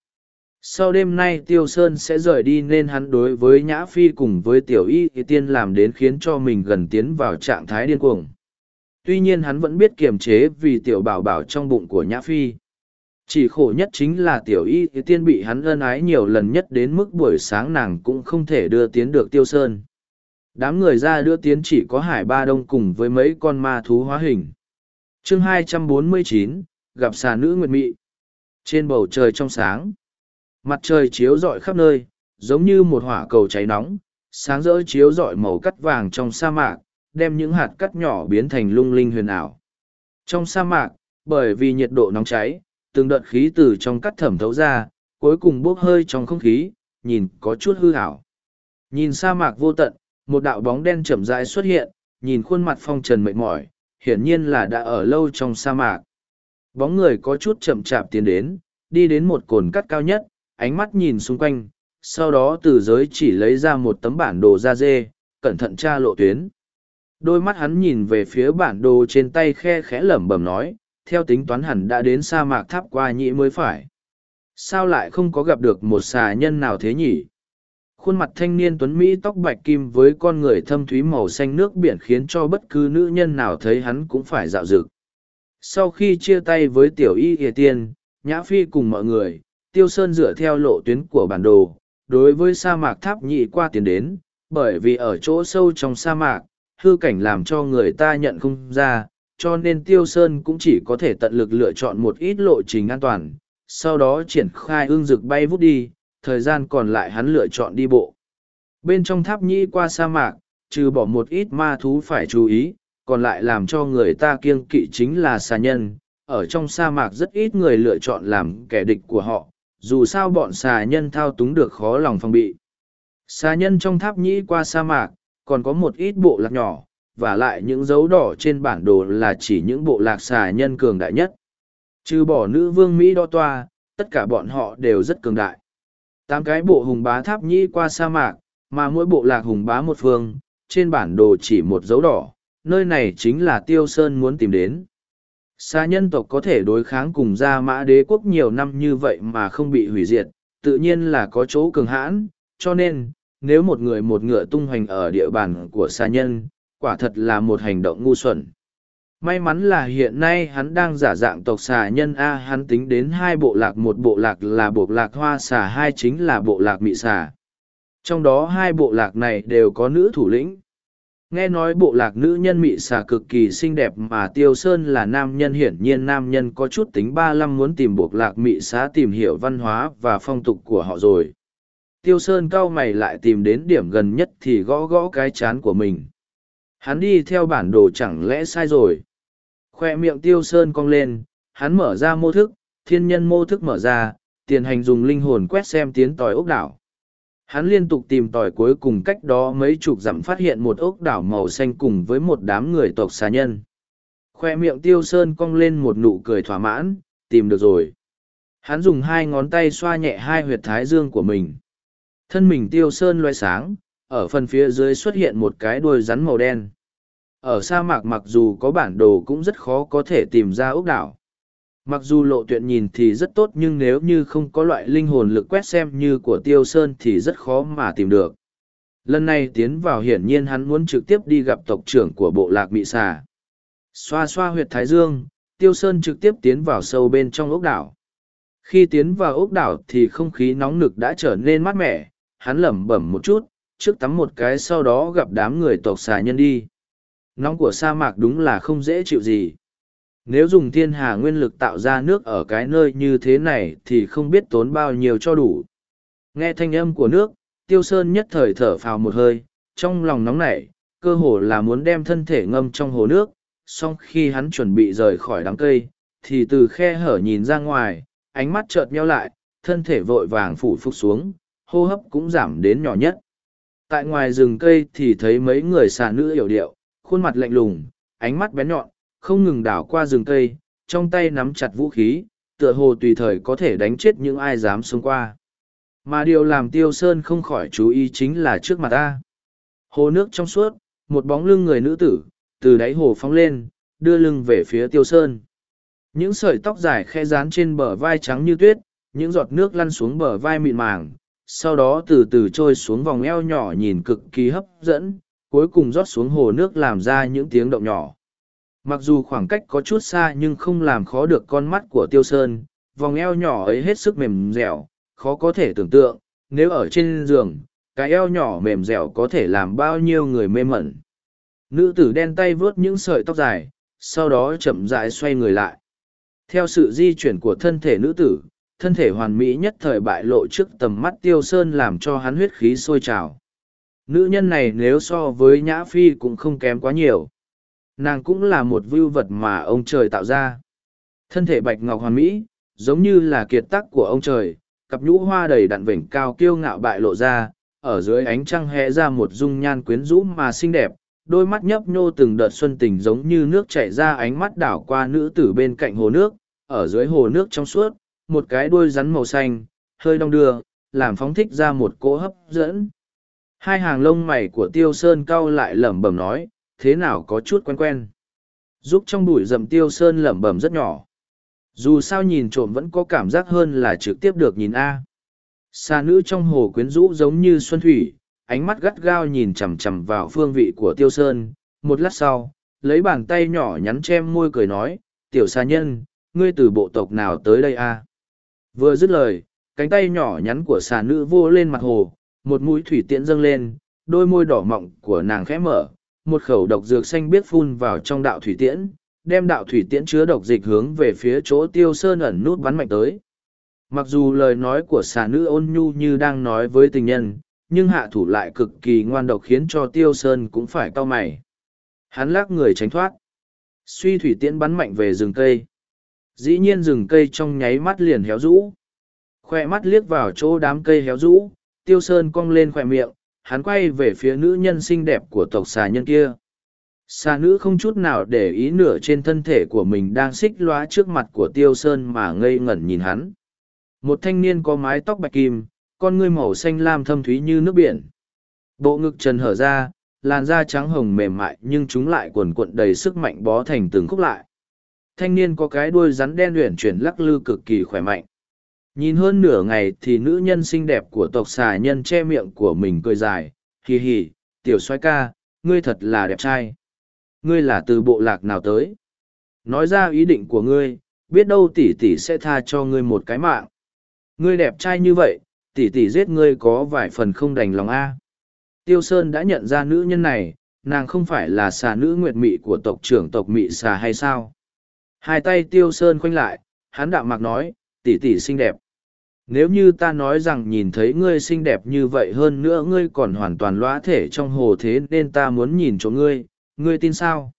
Sau đêm nay tiêu sơn sẽ rời đi nên hắn đối với nhã phi cùng với tiểu y thì tiên làm đến khiến cho mình gần tiến vào trạng thái điên cuồng. Tuy nhiên hắn vẫn biết kiềm chế vì tiểu bảo bảo trong bụng của nhã phi. Chỉ khổ nhất chính là tiểu y thì tiên bị hắn ân ái nhiều lần nhất đến mức buổi sáng nàng cũng không thể đưa tiến được tiêu sơn. Đám người ra đưa tiến chỉ có hải ba đông cùng với mấy con ma thú hóa hình. chương 249, gặp xà nữ nguyệt mị. Trên bầu trời trong sáng, mặt trời chiếu rọi khắp nơi, giống như một hỏa cầu cháy nóng, sáng rỡ chiếu rọi màu cắt vàng trong sa mạc, đem những hạt cắt nhỏ biến thành lung linh huyền ảo. Trong sa mạc, bởi vì nhiệt độ nóng cháy, từng đợt khí từ trong cắt thẩm thấu ra, cuối cùng bốc hơi trong không khí, nhìn có chút hư ảo. Nhìn sa mạc vô tận, một đạo bóng đen chậm rãi xuất hiện, nhìn khuôn mặt phong trần mệt mỏi, hiển nhiên là đã ở lâu trong sa mạc. Bóng người có chút chậm chạp tiến đến, đi đến một cồn cắt cao nhất, ánh mắt nhìn xung quanh, sau đó từ giới chỉ lấy ra một tấm bản đồ da dê, cẩn thận tra lộ tuyến. Đôi mắt hắn nhìn về phía bản đồ trên tay khe khẽ lẩm bẩm nói, theo tính toán hẳn đã đến sa mạc tháp qua nhĩ mới phải. Sao lại không có gặp được một xà nhân nào thế nhỉ? Khuôn mặt thanh niên tuấn Mỹ tóc bạch kim với con người thâm thúy màu xanh nước biển khiến cho bất cứ nữ nhân nào thấy hắn cũng phải dạo dực. Sau khi chia tay với tiểu y ỉa tiên, Nhã Phi cùng mọi người, Tiêu Sơn dựa theo lộ tuyến của bản đồ, đối với sa mạc tháp nhị qua tiến đến, bởi vì ở chỗ sâu trong sa mạc, hư cảnh làm cho người ta nhận không ra, cho nên Tiêu Sơn cũng chỉ có thể tận lực lựa chọn một ít lộ trình an toàn, sau đó triển khai ương rực bay vút đi, thời gian còn lại hắn lựa chọn đi bộ. Bên trong tháp nhĩ qua sa mạc, trừ bỏ một ít ma thú phải chú ý, còn lại làm cho người ta kiêng kỵ chính là xà nhân. Ở trong sa mạc rất ít người lựa chọn làm kẻ địch của họ, dù sao bọn xà nhân thao túng được khó lòng phòng bị. Xà nhân trong tháp nhĩ qua sa mạc, còn có một ít bộ lạc nhỏ, và lại những dấu đỏ trên bản đồ là chỉ những bộ lạc xà nhân cường đại nhất. Trừ bỏ nữ vương Mỹ đo toa, tất cả bọn họ đều rất cường đại. Tám cái bộ hùng bá tháp nhĩ qua sa mạc, mà mỗi bộ lạc hùng bá một phương, trên bản đồ chỉ một dấu đỏ, nơi này chính là Tiêu Sơn muốn tìm đến. Xa nhân tộc có thể đối kháng cùng gia mã đế quốc nhiều năm như vậy mà không bị hủy diệt, tự nhiên là có chỗ cường hãn, cho nên, nếu một người một ngựa tung hoành ở địa bàn của xa nhân, quả thật là một hành động ngu xuẩn. May mắn là hiện nay hắn đang giả dạng tộc xà nhân A hắn tính đến hai bộ lạc một bộ lạc là bộ lạc hoa xà hai chính là bộ lạc mị xà. Trong đó hai bộ lạc này đều có nữ thủ lĩnh. Nghe nói bộ lạc nữ nhân mị xà cực kỳ xinh đẹp mà Tiêu Sơn là nam nhân hiển nhiên nam nhân có chút tính ba lăm muốn tìm bộ lạc mị xá tìm hiểu văn hóa và phong tục của họ rồi. Tiêu Sơn cao mày lại tìm đến điểm gần nhất thì gõ gõ cái chán của mình. Hắn đi theo bản đồ chẳng lẽ sai rồi. Khoe miệng Tiêu Sơn cong lên, hắn mở ra mô thức, thiên nhân mô thức mở ra, tiền hành dùng linh hồn quét xem tiến tòi ốc đảo hắn liên tục tìm tòi cuối cùng cách đó mấy chục dặm phát hiện một ốc đảo màu xanh cùng với một đám người tộc xà nhân khoe miệng tiêu sơn cong lên một nụ cười thỏa mãn tìm được rồi hắn dùng hai ngón tay xoa nhẹ hai huyệt thái dương của mình thân mình tiêu sơn loay sáng ở phần phía dưới xuất hiện một cái đuôi rắn màu đen ở sa mạc mặc dù có bản đồ cũng rất khó có thể tìm ra ốc đảo Mặc dù lộ tuyện nhìn thì rất tốt nhưng nếu như không có loại linh hồn lực quét xem như của Tiêu Sơn thì rất khó mà tìm được. Lần này tiến vào hiển nhiên hắn muốn trực tiếp đi gặp tộc trưởng của bộ lạc Mị Xà. Xoa xoa huyệt Thái Dương, Tiêu Sơn trực tiếp tiến vào sâu bên trong ốc đảo. Khi tiến vào ốc đảo thì không khí nóng nực đã trở nên mát mẻ, hắn lẩm bẩm một chút, trước tắm một cái sau đó gặp đám người tộc xà nhân đi. Nóng của sa mạc đúng là không dễ chịu gì. Nếu dùng thiên hà nguyên lực tạo ra nước ở cái nơi như thế này thì không biết tốn bao nhiêu cho đủ. Nghe thanh âm của nước, tiêu sơn nhất thời thở phào một hơi, trong lòng nóng nảy, cơ hồ là muốn đem thân thể ngâm trong hồ nước, song khi hắn chuẩn bị rời khỏi đám cây, thì từ khe hở nhìn ra ngoài, ánh mắt chợt nheo lại, thân thể vội vàng phủ phục xuống, hô hấp cũng giảm đến nhỏ nhất. Tại ngoài rừng cây thì thấy mấy người xà nữ hiểu điệu, khuôn mặt lạnh lùng, ánh mắt bén nhọn, không ngừng đảo qua rừng cây, trong tay nắm chặt vũ khí, tựa hồ tùy thời có thể đánh chết những ai dám xông qua. Mà điều làm Tiêu Sơn không khỏi chú ý chính là trước mặt ta. Hồ nước trong suốt, một bóng lưng người nữ tử, từ đáy hồ phóng lên, đưa lưng về phía Tiêu Sơn. Những sợi tóc dài khe dán trên bờ vai trắng như tuyết, những giọt nước lăn xuống bờ vai mịn màng, sau đó từ từ trôi xuống vòng eo nhỏ nhìn cực kỳ hấp dẫn, cuối cùng rót xuống hồ nước làm ra những tiếng động nhỏ. Mặc dù khoảng cách có chút xa nhưng không làm khó được con mắt của Tiêu Sơn, vòng eo nhỏ ấy hết sức mềm dẻo, khó có thể tưởng tượng, nếu ở trên giường, cái eo nhỏ mềm dẻo có thể làm bao nhiêu người mê mẩn. Nữ tử đen tay vướt những sợi tóc dài, sau đó chậm rãi xoay người lại. Theo sự di chuyển của thân thể nữ tử, thân thể hoàn mỹ nhất thời bại lộ trước tầm mắt tiêu sơn làm cho hắn huyết khí sôi trào. Nữ nhân này nếu so với Nhã Phi cũng không kém quá nhiều. Nàng cũng là một vưu vật mà ông trời tạo ra. Thân thể bạch ngọc hoàn mỹ, giống như là kiệt tác của ông trời, cặp nhũ hoa đầy đặn vểnh cao kiêu ngạo bại lộ ra, ở dưới ánh trăng hẽ ra một dung nhan quyến rũ mà xinh đẹp, đôi mắt nhấp nhô từng đợt xuân tình giống như nước chảy ra ánh mắt đảo qua nữ tử bên cạnh hồ nước, ở dưới hồ nước trong suốt, một cái đuôi rắn màu xanh, hơi đong đưa, làm phóng thích ra một cỗ hấp dẫn. Hai hàng lông mày của tiêu sơn cau lại lẩm bẩm nói, thế nào có chút quen quen. Giúp trong bụi rậm tiêu sơn lẩm bẩm rất nhỏ. Dù sao nhìn trộm vẫn có cảm giác hơn là trực tiếp được nhìn A. Xa nữ trong hồ quyến rũ giống như xuân thủy, ánh mắt gắt gao nhìn chằm chằm vào phương vị của tiêu sơn. Một lát sau, lấy bàn tay nhỏ nhắn chem môi cười nói, tiểu xa nhân, ngươi từ bộ tộc nào tới đây a vừa dứt lời, cánh tay nhỏ nhắn của xà nữ vô lên mặt hồ, một mũi thủy tiễn dâng lên, đôi môi đỏ mọng của nàng khẽ mở, một khẩu độc dược xanh biết phun vào trong đạo thủy tiễn, đem đạo thủy tiễn chứa độc dịch hướng về phía chỗ tiêu sơn ẩn nút bắn mạnh tới. Mặc dù lời nói của xà nữ ôn nhu như đang nói với tình nhân, nhưng hạ thủ lại cực kỳ ngoan độc khiến cho tiêu sơn cũng phải cau mày. Hắn lắc người tránh thoát. Suy thủy tiễn bắn mạnh về rừng cây. Dĩ nhiên rừng cây trong nháy mắt liền héo rũ. Khoe mắt liếc vào chỗ đám cây héo rũ, tiêu sơn cong lên khoe miệng, hắn quay về phía nữ nhân xinh đẹp của tộc xà nhân kia. Xà nữ không chút nào để ý nửa trên thân thể của mình đang xích loá trước mặt của tiêu sơn mà ngây ngẩn nhìn hắn. Một thanh niên có mái tóc bạch kim, con ngươi màu xanh lam thâm thúy như nước biển. Bộ ngực trần hở ra, làn da trắng hồng mềm mại nhưng chúng lại cuồn cuộn đầy sức mạnh bó thành từng khúc lại thanh niên có cái đuôi rắn đen luyện chuyển lắc lư cực kỳ khỏe mạnh. Nhìn hơn nửa ngày thì nữ nhân xinh đẹp của tộc xà nhân che miệng của mình cười dài, hì hì, tiểu soái ca, ngươi thật là đẹp trai. Ngươi là từ bộ lạc nào tới? Nói ra ý định của ngươi, biết đâu tỷ tỷ sẽ tha cho ngươi một cái mạng. Ngươi đẹp trai như vậy, tỷ tỷ giết ngươi có vài phần không đành lòng a. Tiêu Sơn đã nhận ra nữ nhân này, nàng không phải là xà nữ nguyệt mị của tộc trưởng tộc mị xà hay sao? Hai tay tiêu sơn khoanh lại, hắn đạm mạc nói, tỷ tỷ xinh đẹp. Nếu như ta nói rằng nhìn thấy ngươi xinh đẹp như vậy hơn nữa ngươi còn hoàn toàn lõa thể trong hồ thế nên ta muốn nhìn chỗ ngươi, ngươi tin sao?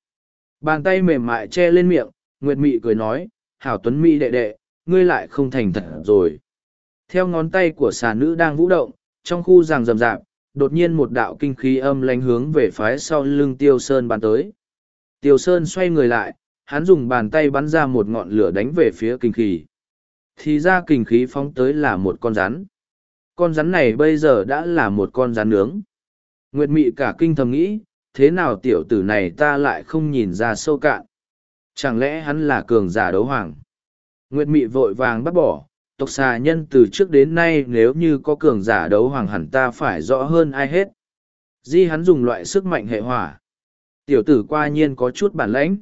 Bàn tay mềm mại che lên miệng, Nguyệt Mị cười nói, hảo tuấn Mỹ đệ đệ, ngươi lại không thành thật rồi. Theo ngón tay của xà nữ đang vũ động, trong khu ràng rầm rạp, đột nhiên một đạo kinh khí âm lánh hướng về phái sau lưng Tiêu Sơn bàn tới. Tiêu Sơn xoay người lại, hắn dùng bàn tay bắn ra một ngọn lửa đánh về phía kinh khí. Thì ra kinh khí phóng tới là một con rắn. Con rắn này bây giờ đã là một con rắn nướng. Nguyệt mị cả kinh thầm nghĩ, thế nào tiểu tử này ta lại không nhìn ra sâu cạn. Chẳng lẽ hắn là cường giả đấu hoàng? Nguyệt mị vội vàng bắt bỏ, tộc xà nhân từ trước đến nay nếu như có cường giả đấu hoàng hẳn ta phải rõ hơn ai hết. Di hắn dùng loại sức mạnh hệ hỏa. Tiểu tử qua nhiên có chút bản lãnh.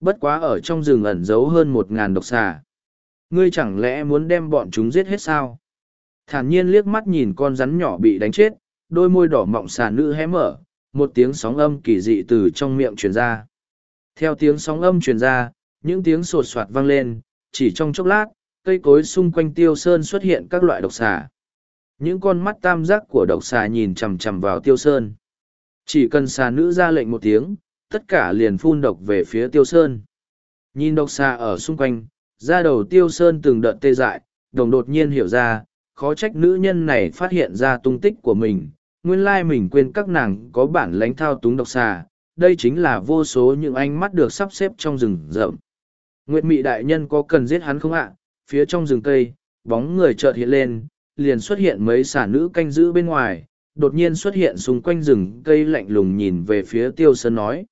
Bất quá ở trong rừng ẩn giấu hơn một ngàn độc xà. Ngươi chẳng lẽ muốn đem bọn chúng giết hết sao? Thản nhiên liếc mắt nhìn con rắn nhỏ bị đánh chết, đôi môi đỏ mọng xà nữ hé mở, một tiếng sóng âm kỳ dị từ trong miệng truyền ra. Theo tiếng sóng âm truyền ra, những tiếng sột soạt vang lên, chỉ trong chốc lát, cây cối xung quanh tiêu sơn xuất hiện các loại độc xà. Những con mắt tam giác của độc xà nhìn chằm chằm vào tiêu sơn. Chỉ cần xà nữ ra lệnh một tiếng, tất cả liền phun độc về phía tiêu sơn. Nhìn độc xa ở xung quanh, ra đầu tiêu sơn từng đợt tê dại, đồng đột nhiên hiểu ra, khó trách nữ nhân này phát hiện ra tung tích của mình, nguyên lai mình quên các nàng có bản lãnh thao túng độc xà, đây chính là vô số những ánh mắt được sắp xếp trong rừng rậm. Nguyệt Mị đại nhân có cần giết hắn không ạ? Phía trong rừng cây, bóng người chợt hiện lên, liền xuất hiện mấy xà nữ canh giữ bên ngoài, đột nhiên xuất hiện xung quanh rừng cây lạnh lùng nhìn về phía Tiêu Sơn nói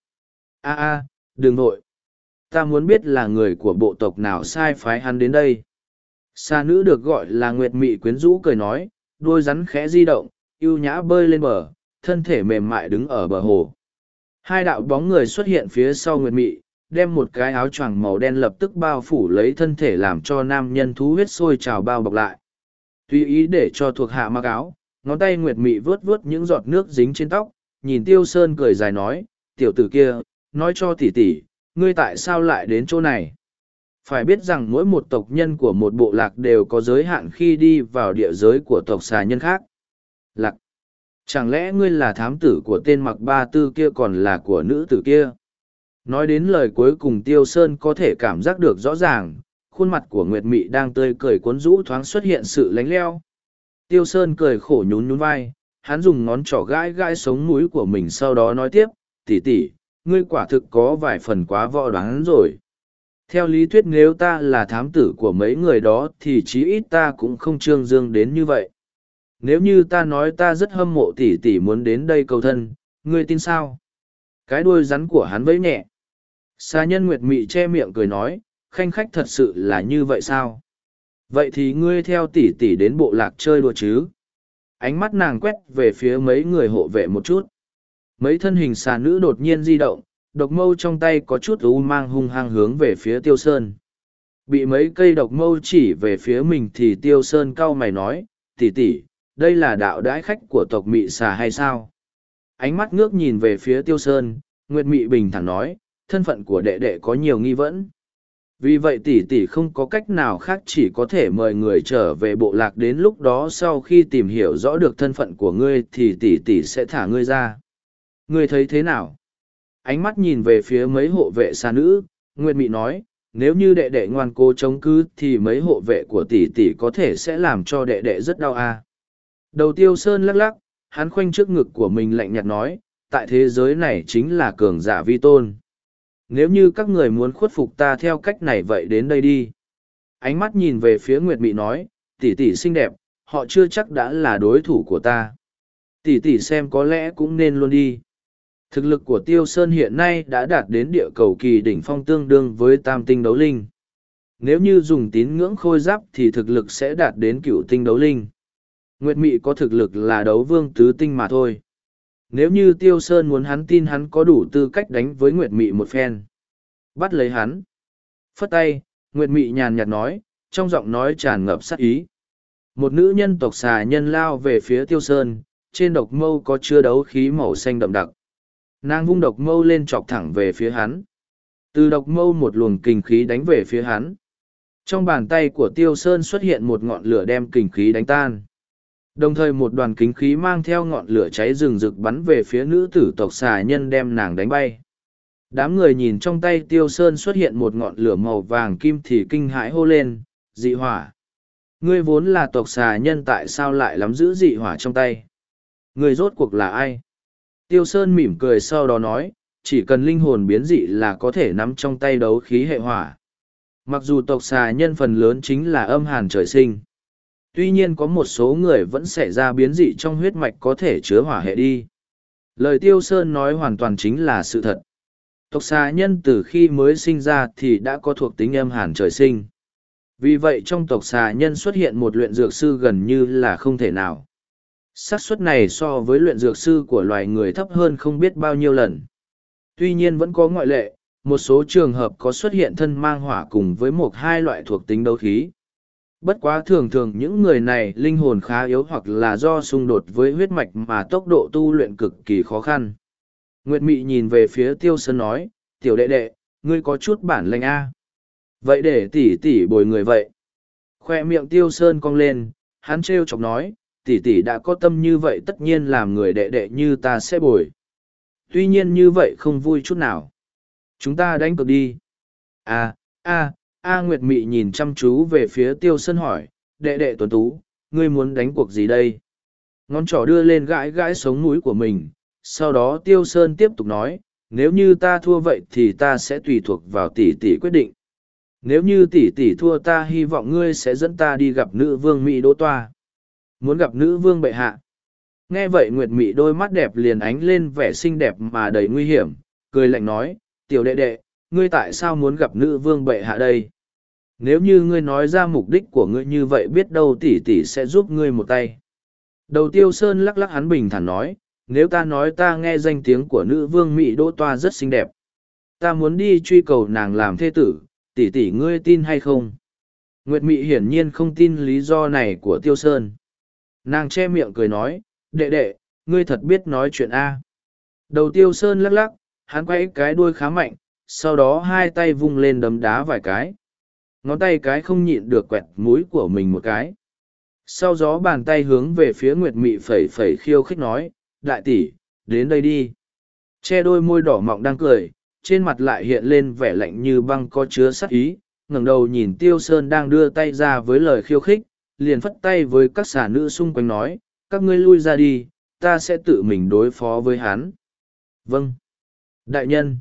a a đừng nội. Ta muốn biết là người của bộ tộc nào sai phái hắn đến đây. xa nữ được gọi là Nguyệt Mị quyến rũ cười nói, đôi rắn khẽ di động, ưu nhã bơi lên bờ, thân thể mềm mại đứng ở bờ hồ. Hai đạo bóng người xuất hiện phía sau Nguyệt Mị, đem một cái áo choàng màu đen lập tức bao phủ lấy thân thể làm cho nam nhân thú huyết sôi trào bao bọc lại. Tùy ý để cho thuộc hạ mặc áo, ngón tay Nguyệt Mị vớt vớt những giọt nước dính trên tóc, nhìn Tiêu Sơn cười dài nói, tiểu tử kia, nói cho tỷ tỷ, ngươi tại sao lại đến chỗ này? Phải biết rằng mỗi một tộc nhân của một bộ lạc đều có giới hạn khi đi vào địa giới của tộc xà nhân khác. Lạc! Chẳng lẽ ngươi là thám tử của tên mặc ba tư kia còn là của nữ tử kia? Nói đến lời cuối cùng Tiêu Sơn có thể cảm giác được rõ ràng, khuôn mặt của Nguyệt Mị đang tươi cười cuốn rũ thoáng xuất hiện sự lánh leo. Tiêu Sơn cười khổ nhún nhún vai, hắn dùng ngón trỏ gãi gãi sống mũi của mình sau đó nói tiếp, tỷ tỷ, ngươi quả thực có vài phần quá võ đoán rồi. Theo lý thuyết nếu ta là thám tử của mấy người đó thì chí ít ta cũng không trương dương đến như vậy. Nếu như ta nói ta rất hâm mộ tỷ tỷ muốn đến đây cầu thân, ngươi tin sao? Cái đuôi rắn của hắn vẫy nhẹ. Xa nhân Nguyệt Mị che miệng cười nói, khanh khách thật sự là như vậy sao? Vậy thì ngươi theo tỷ tỷ đến bộ lạc chơi đùa chứ? Ánh mắt nàng quét về phía mấy người hộ vệ một chút. Mấy thân hình xà nữ đột nhiên di động, độc mâu trong tay có chút u mang hung hăng hướng về phía tiêu sơn. Bị mấy cây độc mâu chỉ về phía mình thì tiêu sơn cau mày nói, tỷ tỷ, đây là đạo đãi khách của tộc mị xà hay sao? Ánh mắt ngước nhìn về phía tiêu sơn, Nguyệt Mị bình thản nói, thân phận của đệ đệ có nhiều nghi vấn. Vì vậy tỷ tỷ không có cách nào khác chỉ có thể mời người trở về bộ lạc đến lúc đó sau khi tìm hiểu rõ được thân phận của ngươi thì tỷ tỷ sẽ thả ngươi ra. Ngươi thấy thế nào? Ánh mắt nhìn về phía mấy hộ vệ xa nữ, Nguyệt Mị nói, nếu như đệ đệ ngoan cố chống cứ thì mấy hộ vệ của tỷ tỷ có thể sẽ làm cho đệ đệ rất đau à. Đầu tiêu sơn lắc lắc, hắn khoanh trước ngực của mình lạnh nhạt nói, tại thế giới này chính là cường giả vi tôn. Nếu như các người muốn khuất phục ta theo cách này vậy đến đây đi. Ánh mắt nhìn về phía Nguyệt Mị nói, tỷ tỷ xinh đẹp, họ chưa chắc đã là đối thủ của ta. Tỷ tỷ xem có lẽ cũng nên luôn đi. Thực lực của Tiêu Sơn hiện nay đã đạt đến địa cầu kỳ đỉnh phong tương đương với tam tinh đấu linh. Nếu như dùng tín ngưỡng khôi giáp thì thực lực sẽ đạt đến cửu tinh đấu linh. Nguyệt Mị có thực lực là đấu vương tứ tinh mà thôi. Nếu như Tiêu Sơn muốn hắn tin hắn có đủ tư cách đánh với Nguyệt Mị một phen. Bắt lấy hắn. Phất tay, Nguyệt Mị nhàn nhạt nói, trong giọng nói tràn ngập sát ý. Một nữ nhân tộc xà nhân lao về phía Tiêu Sơn, trên độc mâu có chứa đấu khí màu xanh đậm đặc. Nàng vung độc mâu lên chọc thẳng về phía hắn. Từ độc mâu một luồng kình khí đánh về phía hắn. Trong bàn tay của Tiêu Sơn xuất hiện một ngọn lửa đem kình khí đánh tan. Đồng thời một đoàn kính khí mang theo ngọn lửa cháy rừng rực bắn về phía nữ tử tộc xà nhân đem nàng đánh bay. Đám người nhìn trong tay Tiêu Sơn xuất hiện một ngọn lửa màu vàng kim thì kinh hãi hô lên, dị hỏa. Ngươi vốn là tộc xà nhân tại sao lại lắm giữ dị hỏa trong tay? Ngươi rốt cuộc là ai? Tiêu Sơn mỉm cười sau đó nói, chỉ cần linh hồn biến dị là có thể nắm trong tay đấu khí hệ hỏa. Mặc dù tộc xà nhân phần lớn chính là âm hàn trời sinh. Tuy nhiên có một số người vẫn xảy ra biến dị trong huyết mạch có thể chứa hỏa hệ đi. Lời Tiêu Sơn nói hoàn toàn chính là sự thật. Tộc xà nhân từ khi mới sinh ra thì đã có thuộc tính âm hàn trời sinh. Vì vậy trong tộc xà nhân xuất hiện một luyện dược sư gần như là không thể nào xác suất này so với luyện dược sư của loài người thấp hơn không biết bao nhiêu lần. Tuy nhiên vẫn có ngoại lệ, một số trường hợp có xuất hiện thân mang hỏa cùng với một hai loại thuộc tính đấu khí. Bất quá thường thường những người này linh hồn khá yếu hoặc là do xung đột với huyết mạch mà tốc độ tu luyện cực kỳ khó khăn. Nguyệt mị nhìn về phía tiêu sơn nói, tiểu đệ đệ, ngươi có chút bản lanh a. Vậy để tỉ tỉ bồi người vậy. Khoe miệng tiêu sơn cong lên, hắn t r chọc nói tỷ tỷ đã có tâm như vậy tất nhiên làm người đệ đệ như ta sẽ bồi. Tuy nhiên như vậy không vui chút nào. Chúng ta đánh cược đi. a a a nguyệt mị nhìn chăm chú về phía tiêu sơn hỏi, đệ đệ tuấn tú, ngươi muốn đánh cuộc gì đây ngón trỏ đưa lên gãi gãi sống mũi của mình, sau đó tiêu sơn tiếp tục nói, nếu như ta thua vậy thì ta sẽ tùy thuộc vào tỷ tỷ quyết định nếu như tỷ tỷ thua ta hy vọng ngươi sẽ dẫn ta đi gặp nữ vương mỹ đỗ toa muốn gặp nữ vương bệ hạ. Nghe vậy nguyệt mị đôi mắt đẹp liền ánh lên vẻ xinh đẹp mà đầy nguy hiểm, cười lạnh nói, tiểu đệ đệ, ngươi tại sao muốn gặp nữ vương bệ hạ đây? Nếu như ngươi nói ra mục đích của ngươi như vậy biết đâu tỷ tỷ sẽ giúp ngươi một tay. Đầu tiêu sơn lắc lắc hắn bình thản nói, nếu ta nói ta nghe danh tiếng của nữ vương mỹ đỗ toa rất xinh đẹp, ta muốn đi truy cầu nàng làm thê tử, tỷ tỷ ngươi tin hay không? Nguyệt mị hiển nhiên không tin lý do này của tiêu sơn nàng che miệng cười nói, đệ đệ, ngươi thật biết nói chuyện a. Đầu tiêu sơn lắc lắc, hắn quay cái đuôi khá mạnh, sau đó hai tay vung lên đấm đá vài cái. Ngón tay cái không nhịn được quẹt múi của mình một cái. Sau gió bàn tay hướng về phía nguyệt mị phẩy phẩy khiêu khích nói, đại tỷ, đến đây đi. Che đôi môi đỏ mọng đang cười, trên mặt lại hiện lên vẻ lạnh như băng có chứa sắt ý, ngẩng đầu nhìn tiêu sơn đang đưa tay ra với lời khiêu khích liền phất tay với các xà nữ xung quanh nói các ngươi lui ra đi ta sẽ tự mình đối phó với hắn. Vâng. Đại nhân.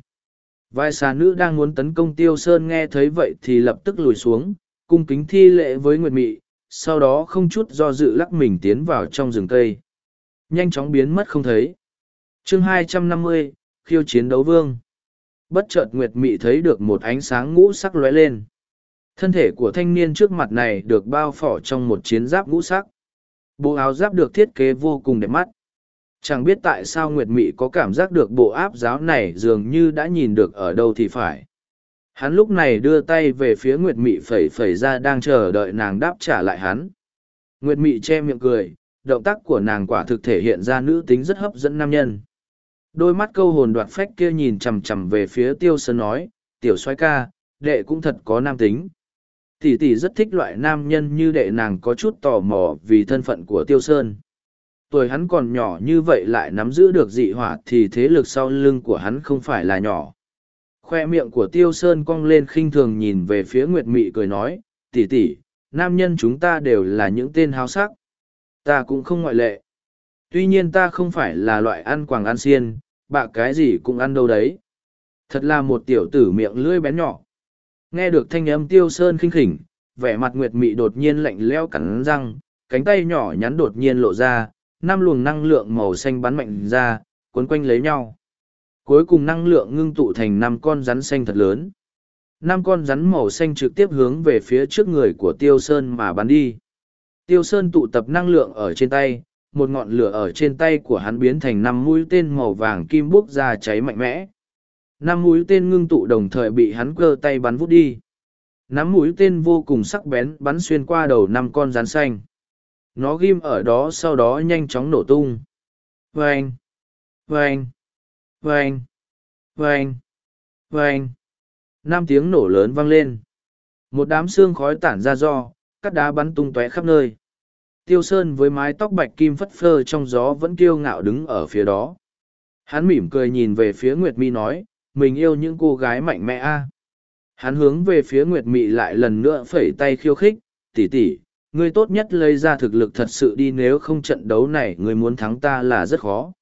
Vài xà nữ đang muốn tấn công tiêu sơn nghe thấy vậy thì lập tức lùi xuống cung kính thi lễ với nguyệt mị sau đó không chút do dự lắc mình tiến vào trong rừng cây. Nhanh chóng biến mất không thấy. Chương 250, khiêu chiến đấu vương. Bất chợt nguyệt mị thấy được một ánh sáng ngũ sắc lóe lên thân thể của thanh niên trước mặt này được bao phỏ trong một chiến giáp ngũ sắc. Bộ áo giáp được thiết kế vô cùng đẹp mắt. Chẳng biết tại sao nguyệt mị có cảm giác được bộ áp giáo này dường như đã nhìn được ở đâu thì phải. Hắn lúc này đưa tay về phía nguyệt mị phẩy phẩy ra đang chờ đợi nàng đáp trả lại hắn. Nguyệt mị che miệng cười, động tác của nàng quả thực thể hiện ra nữ tính rất hấp dẫn nam nhân. Đôi mắt câu hồn đoạt phách kia nhìn chằm chằm về phía tiêu sơn nói, tiểu soái ca, đệ cũng thật có nam tính tỷ tỷ rất thích loại nam nhân như đệ nàng có chút tò mò vì thân phận của tiêu sơn. Tuổi hắn còn nhỏ như vậy lại nắm giữ được dị hỏa thì thế lực sau lưng của hắn không phải là nhỏ. Khoe miệng của tiêu sơn cong lên khinh thường nhìn về phía nguyệt mị cười nói tỉ tỉ nam nhân chúng ta đều là những tên háo sắc. Ta cũng không ngoại lệ. Tuy nhiên ta không phải là loại ăn quàng ăn xiên, bạ cái gì cũng ăn đâu đấy. Thật là một tiểu tử miệng lưỡi bén nhỏ nghe được thanh âm tiêu sơn khinh khỉnh, vẻ mặt nguyệt mị đột nhiên lạnh leo cắn răng, cánh tay nhỏ nhắn đột nhiên lộ ra, năm luồng năng lượng màu xanh bắn mạnh ra, cuốn quanh lấy nhau. Cuối cùng năng lượng ngưng tụ thành năm con rắn xanh thật lớn. Năm con rắn màu xanh trực tiếp hướng về phía trước người của tiêu sơn mà bắn đi. Tiêu sơn tụ tập năng lượng ở trên tay, một ngọn lửa ở trên tay của hắn biến thành năm mũi tên màu vàng kim bốc ra cháy mạnh mẽ năm mũi tên ngưng tụ đồng thời bị hắn cơ tay bắn vút đi. Nắm mũi tên vô cùng sắc bén bắn xuyên qua đầu năm con rắn xanh. Nó ghim ở đó sau đó nhanh chóng nổ tung. Vâng! Vâng! Vâng! Vâng! Vâng! Năm tiếng nổ lớn vang lên. Một đám xương khói tản ra do, cắt đá bắn tung tóe khắp nơi. Tiêu sơn với mái tóc bạch kim phất phơ trong gió vẫn kiêu ngạo đứng ở phía đó. Hắn mỉm cười nhìn về phía nguyệt mi nói mình yêu những cô gái mạnh mẽ a. Hắn hướng về phía nguyệt mị lại lần nữa phẩy tay khiêu khích tỉ tỉ ngươi tốt nhất lấy ra thực lực thật sự đi, nếu không trận đấu này ngươi muốn thắng ta là rất khó.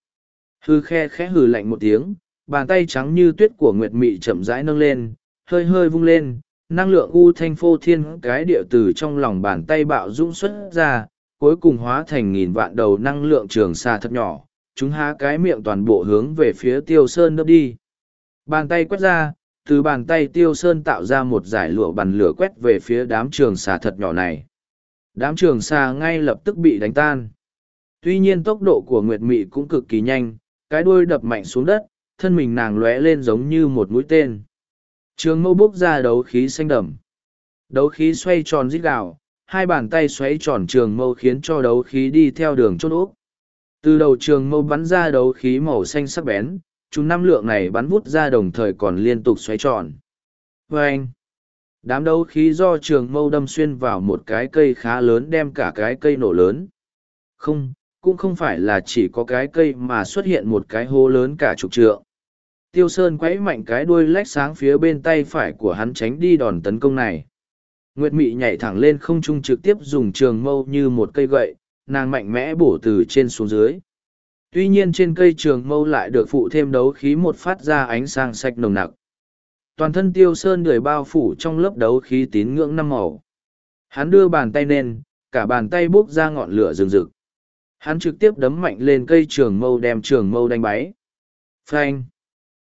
Hư khe khẽ hừ lạnh một tiếng, bàn tay trắng như tuyết của nguyệt mị chậm rãi nâng lên, hơi hơi vung lên, năng lượng u thanh phô thiên cái địa từ trong lòng bàn tay bạo dũng xuất ra, cuối cùng hóa thành nghìn vạn đầu năng lượng trường xa thật nhỏ, chúng há cái miệng toàn bộ hướng về phía tiêu sơn đớp đi bàn tay quét ra, từ bàn tay tiêu sơn tạo ra một giải lụa bàn lửa quét về phía đám trường xà thật nhỏ này. Đám trường xà ngay lập tức bị đánh tan. Tuy nhiên tốc độ của nguyệt mị cũng cực kỳ nhanh, cái đuôi đập mạnh xuống đất, thân mình nàng lóe lên giống như một mũi tên. Trường mâu bốc ra đấu khí xanh đậm. Đấu khí xoay tròn rít gạo hai bàn tay xoáy tròn trường mâu khiến cho đấu khí đi theo đường chốt úp. Từ đầu trường mâu bắn ra đấu khí màu xanh sắc bén chúng năm lượng này bắn vút ra đồng thời còn liên tục xoáy tròn vê anh đám đấu khí do trường mâu đâm xuyên vào một cái cây khá lớn đem cả cái cây nổ lớn không cũng không phải là chỉ có cái cây mà xuất hiện một cái hố lớn cả chục trượng Tiêu Sơn quấy mạnh cái đuôi lách sáng phía bên tay phải của hắn tránh đi đòn tấn công này. Nguyệt Mị nhảy thẳng lên không trung trực tiếp dùng trường mâu như một cây gậy, nàng mạnh mẽ bổ từ trên xuống dưới. Tuy nhiên trên cây trường mâu lại được phụ thêm đấu khí một phát ra ánh sáng sạch nồng nặc. Toàn thân Tiêu Sơn đười bao phủ trong lớp đấu khí tín ngưỡng năm màu. Hắn đưa bàn tay lên, cả bàn tay bốc ra ngọn lửa rừng rực. Hắn trực tiếp đấm mạnh lên cây trường mâu đem trường mâu đánh báy. Phanh!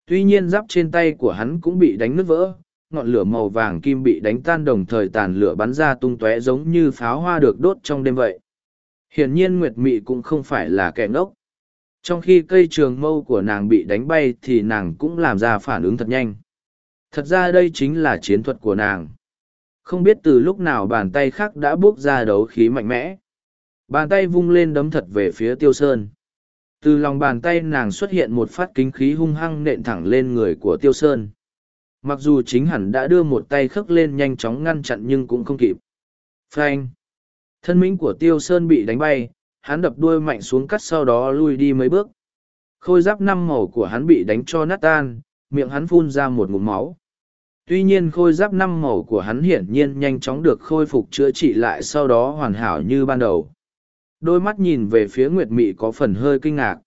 Tuy nhiên giáp trên tay của hắn cũng bị đánh nứt vỡ, ngọn lửa màu vàng kim bị đánh tan đồng thời tàn lửa bắn ra tung tóe giống như pháo hoa được đốt trong đêm vậy. Hiển nhiên Nguyệt Mị cũng không phải là kẻ ngốc. Trong khi cây trường mâu của nàng bị đánh bay thì nàng cũng làm ra phản ứng thật nhanh. Thật ra đây chính là chiến thuật của nàng. Không biết từ lúc nào bàn tay khác đã bước ra đấu khí mạnh mẽ. Bàn tay vung lên đấm thật về phía tiêu sơn. Từ lòng bàn tay nàng xuất hiện một phát kính khí hung hăng nện thẳng lên người của tiêu sơn. Mặc dù chính hẳn đã đưa một tay khấc lên nhanh chóng ngăn chặn nhưng cũng không kịp. Phanh! Thân minh của tiêu sơn bị đánh bay, hắn đập đuôi mạnh xuống cắt sau đó lui đi mấy bước. Khôi giáp năm màu của hắn bị đánh cho nát tan, miệng hắn phun ra một ngụm máu. Tuy nhiên khôi giáp năm màu của hắn hiển nhiên nhanh chóng được khôi phục chữa trị lại sau đó hoàn hảo như ban đầu. Đôi mắt nhìn về phía Nguyệt Mị có phần hơi kinh ngạc.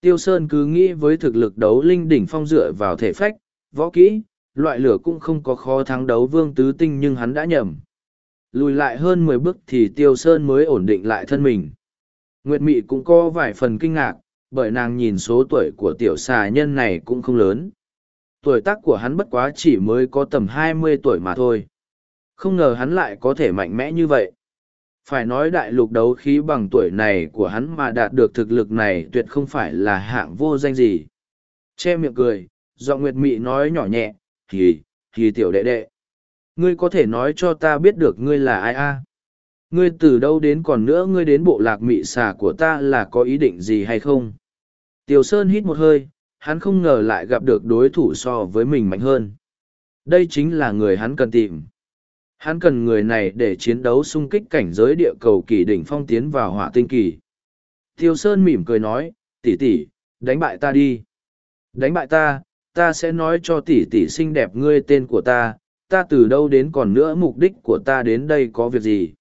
Tiêu Sơn cứ nghĩ với thực lực đấu linh đỉnh phong dựa vào thể phách, võ kỹ, loại lửa cũng không có khó thắng đấu vương tứ tinh nhưng hắn đã nhầm. Lùi lại hơn mười bước thì Tiêu Sơn mới ổn định lại thân mình. Nguyệt Mị cũng có vài phần kinh ngạc, bởi nàng nhìn số tuổi của tiểu xà nhân này cũng không lớn tuổi tác của hắn bất quá chỉ mới có tầm hai mươi tuổi mà thôi. Không ngờ hắn lại có thể mạnh mẽ như vậy. Phải nói đại lục đấu khí bằng tuổi này của hắn mà đạt được thực lực này tuyệt không phải là hạng vô danh gì. Che miệng cười, giọng Nguyệt Mị nói nhỏ nhẹ, thì thì tiểu đệ đệ. Ngươi có thể nói cho ta biết được ngươi là ai a? Ngươi từ đâu đến còn nữa ngươi đến bộ lạc mị xà của ta là có ý định gì hay không? Tiểu Sơn hít một hơi, hắn không ngờ lại gặp được đối thủ so với mình mạnh hơn. Đây chính là người hắn cần tìm. Hắn cần người này để chiến đấu xung kích cảnh giới địa cầu kỳ đỉnh phong tiến vào hỏa tinh kỳ. Tiêu Sơn mỉm cười nói, tỷ tỷ, đánh bại ta đi. Đánh bại ta, ta sẽ nói cho tỷ tỷ xinh đẹp ngươi tên của ta, ta từ đâu đến còn nữa mục đích của ta đến đây có việc gì.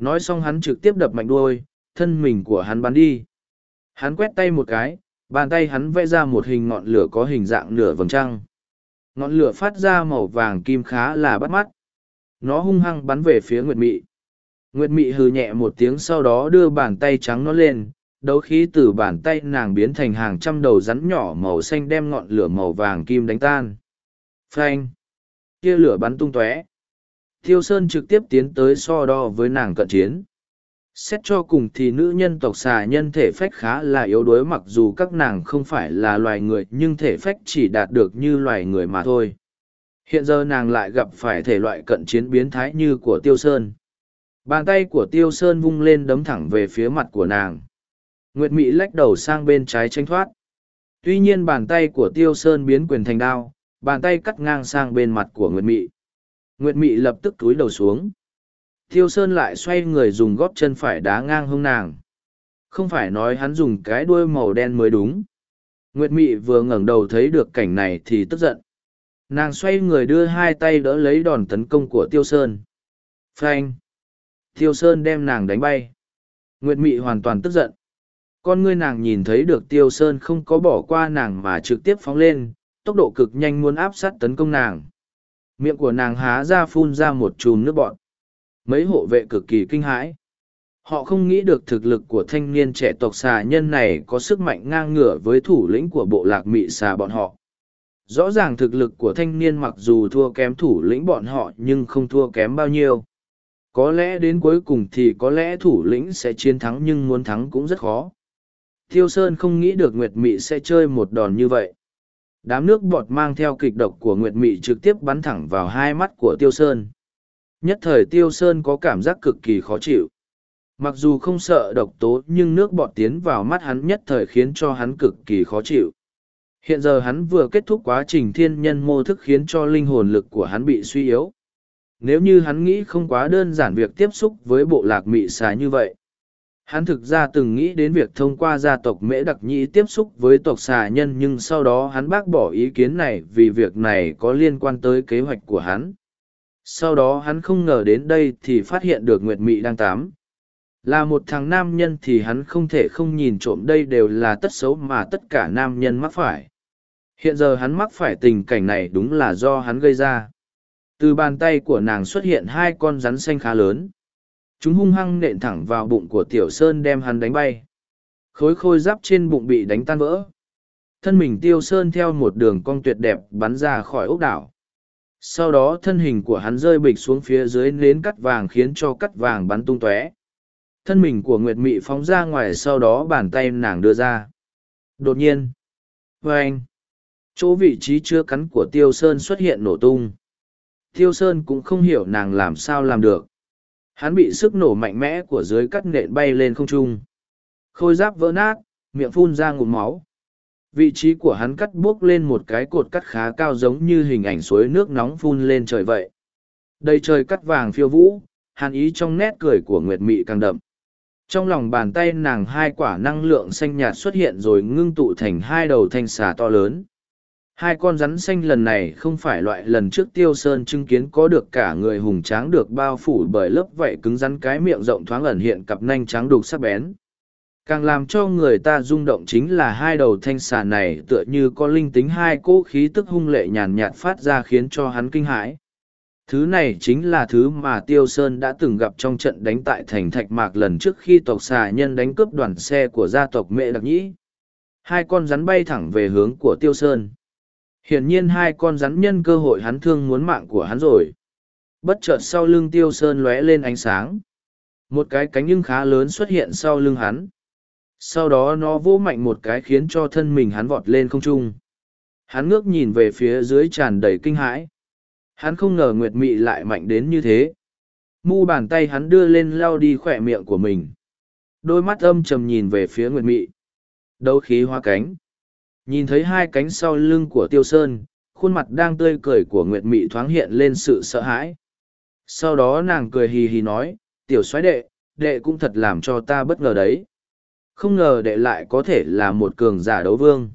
Nói xong hắn trực tiếp đập mạnh đuôi, thân mình của hắn bắn đi. Hắn quét tay một cái, Bàn tay hắn vẽ ra một hình ngọn lửa có hình dạng nửa vầng trăng. Ngọn lửa phát ra màu vàng kim khá là bắt mắt. Nó hung hăng bắn về phía Nguyệt Mị. Nguyệt Mị hừ nhẹ một tiếng sau đó đưa bàn tay trắng nó lên, đấu khí từ bàn tay nàng biến thành hàng trăm đầu rắn nhỏ màu xanh đem ngọn lửa màu vàng kim đánh tan. Phanh! tia lửa bắn tung tóe. Thiêu Sơn trực tiếp tiến tới so đo với nàng cận chiến. Xét cho cùng thì nữ nhân tộc xà nhân thể phách khá là yếu đuối mặc dù các nàng không phải là loài người, nhưng thể phách chỉ đạt được như loài người mà thôi. Hiện giờ nàng lại gặp phải thể loại cận chiến biến thái như của tiêu sơn. Bàn tay của tiêu sơn vung lên đấm thẳng về phía mặt của nàng. Nguyệt mị lách đầu sang bên trái tranh thoát. Tuy nhiên bàn tay của tiêu sơn biến quyền thành đao, bàn tay cắt ngang sang bên mặt của nguyệt mị nguyệt mị lập tức túi đầu xuống Thiêu Sơn lại xoay người dùng góp chân phải đá ngang hông nàng. Không phải nói hắn dùng cái đuôi màu đen mới đúng. Nguyệt Mị vừa ngẩng đầu thấy được cảnh này thì tức giận. Nàng xoay người đưa hai tay đỡ lấy đòn tấn công của Tiêu Sơn. Phanh! Tiêu Sơn đem nàng đánh bay. Nguyệt Mị hoàn toàn tức giận. Con ngươi nàng nhìn thấy được Tiêu Sơn không có bỏ qua nàng mà trực tiếp phóng lên, tốc độ cực nhanh muốn áp sát tấn công nàng. Miệng của nàng há ra phun ra một chùm nước bọt. Mấy hộ vệ cực kỳ kinh hãi. Họ không nghĩ được thực lực của thanh niên trẻ tộc xà nhân này có sức mạnh ngang ngửa với thủ lĩnh của bộ lạc mị xà bọn họ. Rõ ràng thực lực của thanh niên mặc dù thua kém thủ lĩnh bọn họ nhưng không thua kém bao nhiêu. Có lẽ đến cuối cùng thì có lẽ thủ lĩnh sẽ chiến thắng nhưng muốn thắng cũng rất khó. Thiêu sơn không nghĩ được nguyệt mị sẽ chơi một đòn như vậy đám nước bọt mang theo kịch độc của nguyệt mị trực tiếp bắn thẳng vào hai mắt của tiêu sơn Nhất thời tiêu sơn có cảm giác cực kỳ khó chịu. Mặc dù không sợ độc tố nhưng nước bọt tiến vào mắt hắn nhất thời khiến cho hắn cực kỳ khó chịu. Hiện giờ hắn vừa kết thúc quá trình thiên nhân mô thức khiến cho linh hồn lực của hắn bị suy yếu. Nếu như hắn nghĩ không quá đơn giản việc tiếp xúc với bộ lạc mị xà như vậy, Hắn thực ra từng nghĩ đến việc thông qua gia tộc Mễ Đặc Nhĩ tiếp xúc với tộc xà nhân nhưng sau đó hắn bác bỏ ý kiến này vì việc này có liên quan tới kế hoạch của hắn. Sau đó hắn không ngờ đến đây thì phát hiện được Nguyệt Mị đang tắm. Là một thằng nam nhân thì hắn không thể không nhìn trộm đây đều là tất xấu mà tất cả nam nhân mắc phải. Hiện giờ hắn mắc phải tình cảnh này đúng là do hắn gây ra. Từ bàn tay của nàng xuất hiện hai con rắn xanh khá lớn chúng hung hăng nện thẳng vào bụng của tiểu sơn đem hắn đánh bay. Khối khôi giáp trên bụng bị đánh tan vỡ. Thân mình tiêu sơn theo một đường cong tuyệt đẹp bắn ra khỏi ốc đảo. Sau đó thân hình của hắn rơi bịch xuống phía dưới nến cắt vàng khiến cho cắt vàng bắn tung tóe. Thân mình của nguyệt mị phóng ra ngoài sau đó bàn tay nàng đưa ra. Đột nhiên vê anh, chỗ vị trí chưa cắn của tiêu sơn xuất hiện nổ tung. Tiêu sơn cũng không hiểu nàng làm sao làm được. Hắn bị sức nổ mạnh mẽ của dưới cắt nện bay lên không trung. Khôi giáp vỡ nát, miệng phun ra ngụm máu. Vị trí của hắn cắt buốc lên một cái cột cắt khá cao giống như hình ảnh suối nước nóng phun lên trời vậy. Đầy trời cắt vàng phiêu vũ, hàn ý trong nét cười của Nguyệt Mị càng đậm. Trong lòng bàn tay nàng hai quả năng lượng xanh nhạt xuất hiện rồi ngưng tụ thành hai đầu thanh xà to lớn. Hai con rắn xanh lần này không phải loại lần trước tiêu sơn chứng kiến có được cả người hùng tráng được bao phủ bởi lớp vảy cứng rắn cái miệng rộng thoáng ẩn hiện cặp nanh trắng đục sắc bén. Càng làm cho người ta rung động chính là hai đầu thanh xà này tựa như có linh tính hai cỗ khí tức hung lệ nhàn nhạt phát ra khiến cho hắn kinh hãi. Thứ này chính là thứ mà Tiêu Sơn đã từng gặp trong trận đánh tại thành Thạch Mạc lần trước khi tộc xà nhân đánh cướp đoàn xe của gia tộc Mẹ Đặc Nhĩ. Hai con rắn bay thẳng về hướng của Tiêu Sơn hiển nhiên hai con rắn nhân cơ hội hắn thương muốn mạng của hắn rồi. Bất chợt sau lưng tiêu sơn lóe lên ánh sáng. Một cái cánh nhưng khá lớn xuất hiện sau lưng hắn. Sau đó nó vỗ mạnh một cái khiến cho thân mình hắn vọt lên không trung. Hắn ngước nhìn về phía dưới tràn đầy kinh hãi. Hắn không ngờ nguyệt mị lại mạnh đến như thế. Mu bàn tay hắn đưa lên lao đi khỏe miệng của mình. Đôi mắt âm trầm nhìn về phía nguyệt mị. Đấu khí hoa cánh. Nhìn thấy hai cánh sau lưng của Tiêu Sơn, khuôn mặt đang tươi cười của Nguyệt Mị thoáng hiện lên sự sợ hãi. Sau đó nàng cười hì hì nói, tiểu soái đệ, đệ cũng thật làm cho ta bất ngờ đấy. Không ngờ đệ lại có thể là một cường giả đấu vương.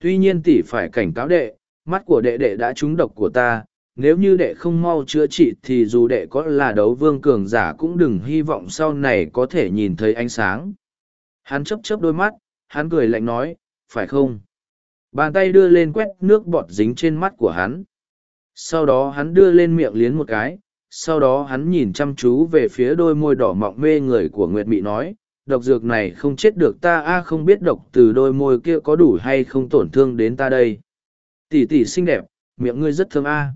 Tuy nhiên tỷ phải cảnh cáo đệ, mắt của đệ đệ đã trúng độc của ta, nếu như đệ không mau chữa trị thì dù đệ có là đấu vương cường giả cũng đừng hy vọng sau này có thể nhìn thấy ánh sáng. Hắn chấp chấp đôi mắt, hắn cười lạnh nói, phải không? Bàn tay đưa lên quét nước bọt dính trên mắt của hắn. Sau đó hắn đưa lên miệng liến một cái, sau đó hắn nhìn chăm chú về phía đôi môi đỏ mọng mê người của Nguyệt Mị nói, độc dược này không chết được ta a không biết độc từ đôi môi kia có đủ hay không tổn thương đến ta đây. Tỷ tỷ xinh đẹp, miệng ngươi rất thơm a.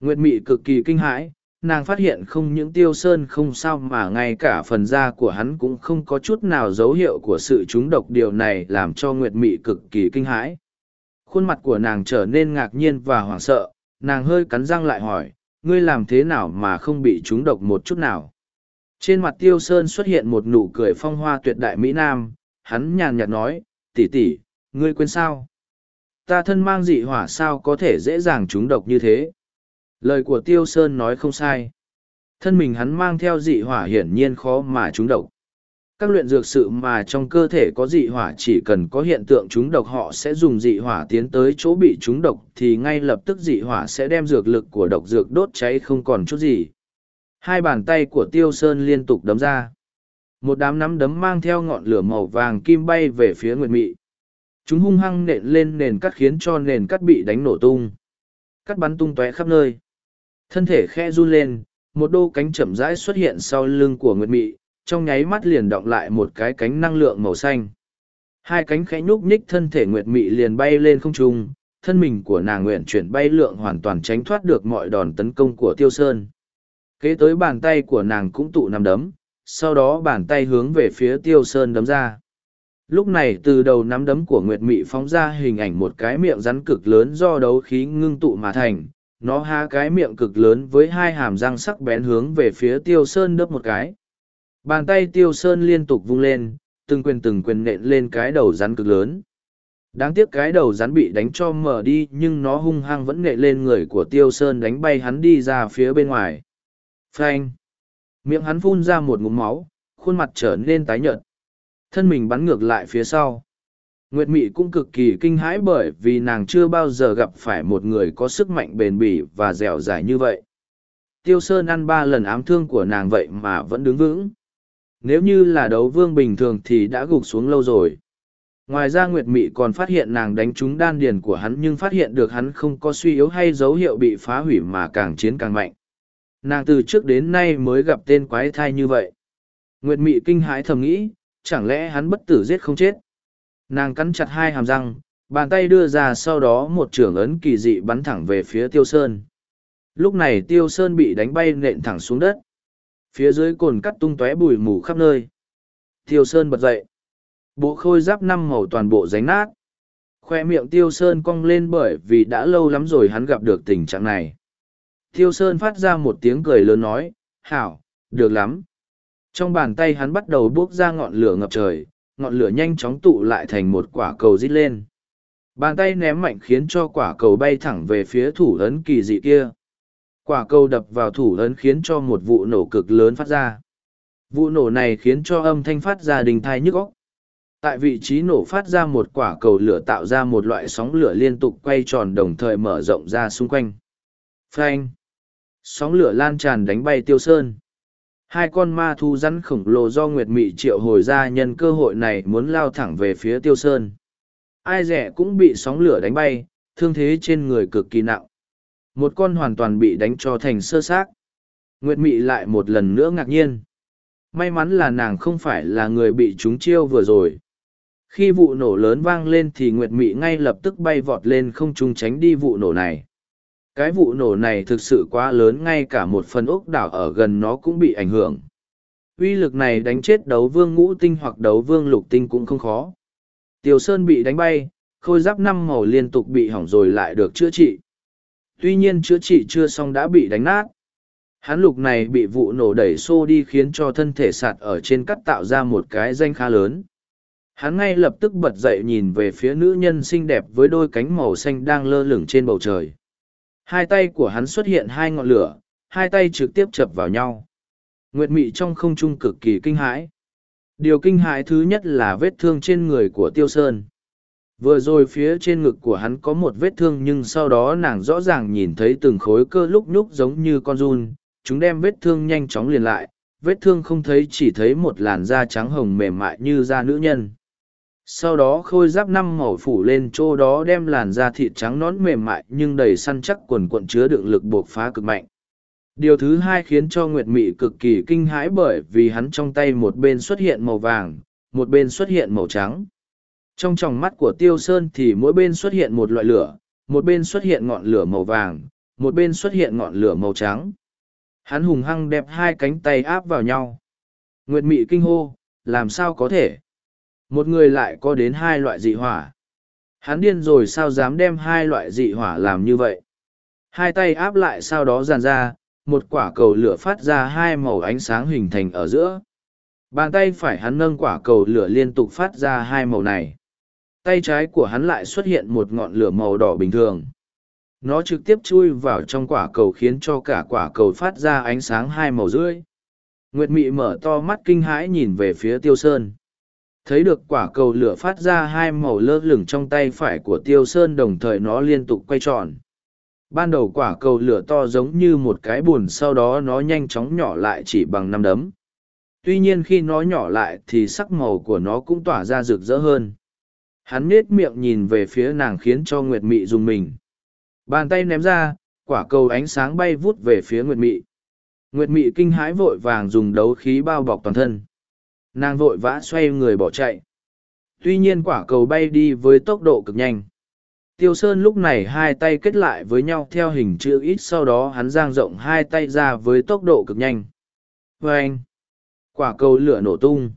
Nguyệt Mị cực kỳ kinh hãi, nàng phát hiện không những tiêu sơn không sao mà ngay cả phần da của hắn cũng không có chút nào dấu hiệu của sự trúng độc. Điều này làm cho Nguyệt Mị cực kỳ kinh hãi. Khuôn mặt của nàng trở nên ngạc nhiên và hoảng sợ. Nàng hơi cắn răng lại hỏi, ngươi làm thế nào mà không bị trúng độc một chút nào? Trên mặt tiêu sơn xuất hiện một nụ cười phong hoa tuyệt đại mỹ nam. Hắn nhàn nhạt nói tỉ tỉ ngươi quên sao? Ta thân mang dị hỏa sao có thể dễ dàng trúng độc như thế? Lời của tiêu sơn nói không sai. Thân mình hắn mang theo dị hỏa hiển nhiên khó mà trúng độc. Các luyện dược sự mà trong cơ thể có dị hỏa chỉ cần có hiện tượng chúng độc họ sẽ dùng dị hỏa tiến tới chỗ bị chúng độc thì ngay lập tức dị hỏa sẽ đem dược lực của độc dược đốt cháy không còn chút gì. Hai bàn tay của tiêu sơn liên tục đấm ra. Một đám nắm đấm mang theo ngọn lửa màu vàng kim bay về phía nguyệt mị. Chúng hung hăng nện lên nền cắt khiến cho nền cắt bị đánh nổ tung. Cắt bắn tung tóe khắp nơi thân thể khe run lên một đô cánh chậm rãi xuất hiện sau lưng của nguyệt mị trong nháy mắt liền động lại một cái cánh năng lượng màu xanh. Hai cánh khẽ nhúc nhích thân thể Nguyệt Mị liền bay lên không trung, thân mình của nàng nguyện chuyển bay lượng hoàn toàn tránh thoát được mọi đòn tấn công của Tiêu Sơn. Kế tới bàn tay của nàng cũng tụ nằm đấm, sau đó bàn tay hướng về phía Tiêu Sơn đấm ra. Lúc này từ đầu nắm đấm của Nguyệt Mị phóng ra hình ảnh một cái miệng rắn cực lớn do đấu khí ngưng tụ mà thành. Nó há cái miệng cực lớn với hai hàm răng sắc bén hướng về phía Tiêu Sơn đớp một cái. Bàn tay tiêu sơn liên tục vung lên, từng quyền từng quyền nện lên cái đầu rắn cực lớn. Đáng tiếc cái đầu rắn bị đánh cho mở đi nhưng nó hung hăng vẫn nện lên người của tiêu sơn đánh bay hắn đi ra phía bên ngoài. Phanh! Miệng hắn phun ra một ngụm máu, khuôn mặt trở nên tái nhợt. Thân mình bắn ngược lại phía sau. Nguyệt Mị cũng cực kỳ kinh hãi bởi vì nàng chưa bao giờ gặp phải một người có sức mạnh bền bỉ và dẻo dai như vậy. Tiêu Sơn ăn ba lần ám thương của nàng vậy mà vẫn đứng vững. Nếu như là đấu vương bình thường thì đã gục xuống lâu rồi. Ngoài ra Nguyệt Mị còn phát hiện nàng đánh trúng đan điền của hắn nhưng phát hiện được hắn không có suy yếu hay dấu hiệu bị phá hủy mà càng chiến càng mạnh. Nàng từ trước đến nay mới gặp tên quái thai như vậy. Nguyệt Mị kinh hãi thầm nghĩ, chẳng lẽ hắn bất tử giết không chết. Nàng cắn chặt hai hàm răng, bàn tay đưa ra sau đó một trưởng ấn kỳ dị bắn thẳng về phía Tiêu Sơn. Lúc này Tiêu Sơn bị đánh bay nện thẳng xuống đất. Phía dưới cồn cắt tung tóe bụi mù khắp nơi. Tiêu Sơn bật dậy Bộ khôi giáp năm màu toàn bộ ránh nát. Khoe miệng Tiêu Sơn cong lên bởi vì đã lâu lắm rồi hắn gặp được tình trạng này. Tiêu Sơn phát ra một tiếng cười lớn nói, hảo, được lắm. Trong bàn tay hắn bắt đầu buốc ra ngọn lửa ngập trời, ngọn lửa nhanh chóng tụ lại thành một quả cầu rít lên. Bàn tay ném mạnh khiến cho quả cầu bay thẳng về phía thủ ấn kỳ dị kia. Quả cầu đập vào thủ ấn khiến cho một vụ nổ cực lớn phát ra. Vụ nổ này khiến cho âm thanh phát ra đình thai nhức óc tại vị trí nổ phát ra một quả cầu lửa tạo ra một loại sóng lửa liên tục quay tròn đồng thời mở rộng ra xung quanh phanh sóng lửa lan tràn đánh bay tiêu sơn hai con ma thu rắn khổng lồ do nguyệt mị triệu hồi ra nhân cơ hội này muốn lao thẳng về phía tiêu sơn. Ai rẻ cũng bị sóng lửa đánh bay, thương thế trên người cực kỳ nặng. Một con hoàn toàn bị đánh cho thành sơ xác. Nguyệt mị lại một lần nữa ngạc nhiên. May mắn là nàng không phải là người bị chúng chiêu vừa rồi. Khi vụ nổ lớn vang lên thì nguyệt mị ngay lập tức bay vọt lên không trung tránh đi vụ nổ này cái vụ nổ này thực sự quá lớn ngay cả một phần ốc đảo ở gần nó cũng bị ảnh hưởng. Uy lực này đánh chết đấu vương ngũ tinh hoặc đấu vương lục tinh cũng không khó. Tiểu sơn bị đánh bay, khôi giáp năm màu liên tục bị hỏng rồi lại được chữa trị. Tuy nhiên chữa trị chưa xong đã bị đánh nát. Hắn lục này bị vụ nổ đẩy xô đi khiến cho thân thể sạt ở trên cắt tạo ra một cái danh khá lớn. Hắn ngay lập tức bật dậy nhìn về phía nữ nhân xinh đẹp với đôi cánh màu xanh đang lơ lửng trên bầu trời hai tay của hắn xuất hiện hai ngọn lửa, hai tay trực tiếp chập vào nhau. Nguyệt mị trong không trung cực kỳ kinh hãi. Điều kinh hãi thứ nhất là vết thương trên người của tiêu sơn. Vừa rồi phía trên ngực của hắn có một vết thương nhưng sau đó nàng rõ ràng nhìn thấy từng khối cơ lúc nhúc giống như con run. Chúng đem vết thương nhanh chóng liền lại. Vết thương không thấy, chỉ thấy một làn da trắng hồng mềm mại như da nữ nhân sau đó khôi giáp năm màu phủ lên chỗ đó đem làn da thịt trắng nón mềm mại nhưng đầy săn chắc quần quận chứa đựng lực buộc phá cực mạnh. Điều thứ hai khiến cho nguyệt mị cực kỳ kinh hãi bởi vì hắn trong tay một bên xuất hiện màu vàng, một bên xuất hiện màu trắng. Trong tròng mắt của tiêu sơn thì mỗi bên xuất hiện một loại lửa, một bên xuất hiện ngọn lửa màu vàng, một bên xuất hiện ngọn lửa màu trắng. Hắn hùng hăng đẹp hai cánh tay áp vào nhau. Nguyệt mị kinh hô, làm sao có thể? Một người lại có đến hai loại dị hỏa. Hắn điên rồi sao dám đem hai loại dị hỏa làm như vậy. Hai tay áp lại sau đó dàn ra, một quả cầu lửa phát ra hai màu ánh sáng hình thành ở giữa. Bàn tay phải hắn nâng quả cầu lửa liên tục phát ra hai màu này. Tay trái của hắn lại xuất hiện một ngọn lửa màu đỏ bình thường. Nó trực tiếp chui vào trong quả cầu khiến cho cả quả cầu phát ra ánh sáng hai màu rưỡi. Nguyệt Mị mở to mắt kinh hãi nhìn về phía Tiêu Sơn thấy được quả cầu lửa phát ra hai màu lơ lửng trong tay phải của tiêu sơn đồng thời nó liên tục quay tròn. Ban đầu quả cầu lửa to giống như một cái bùn sau đó nó nhanh chóng nhỏ lại chỉ bằng năm đấm. Tuy nhiên khi nó nhỏ lại thì sắc màu của nó cũng tỏa ra rực rỡ hơn. Hắn nết miệng nhìn về phía nàng khiến cho nguyệt mị dùng mình. Bàn tay ném ra, quả cầu ánh sáng bay vút về phía nguyệt mị. Nguyệt mị kinh hãi vội vàng dùng đấu khí bao bọc toàn thân nàng vội vã xoay người bỏ chạy. Tuy nhiên quả cầu bay đi với tốc độ cực nhanh. Tiêu sơn lúc này hai tay kết lại với nhau theo hình chữ ít, sau đó hắn giang rộng hai tay ra với tốc độ cực nhanh. Vê anh quả cầu lửa nổ tung.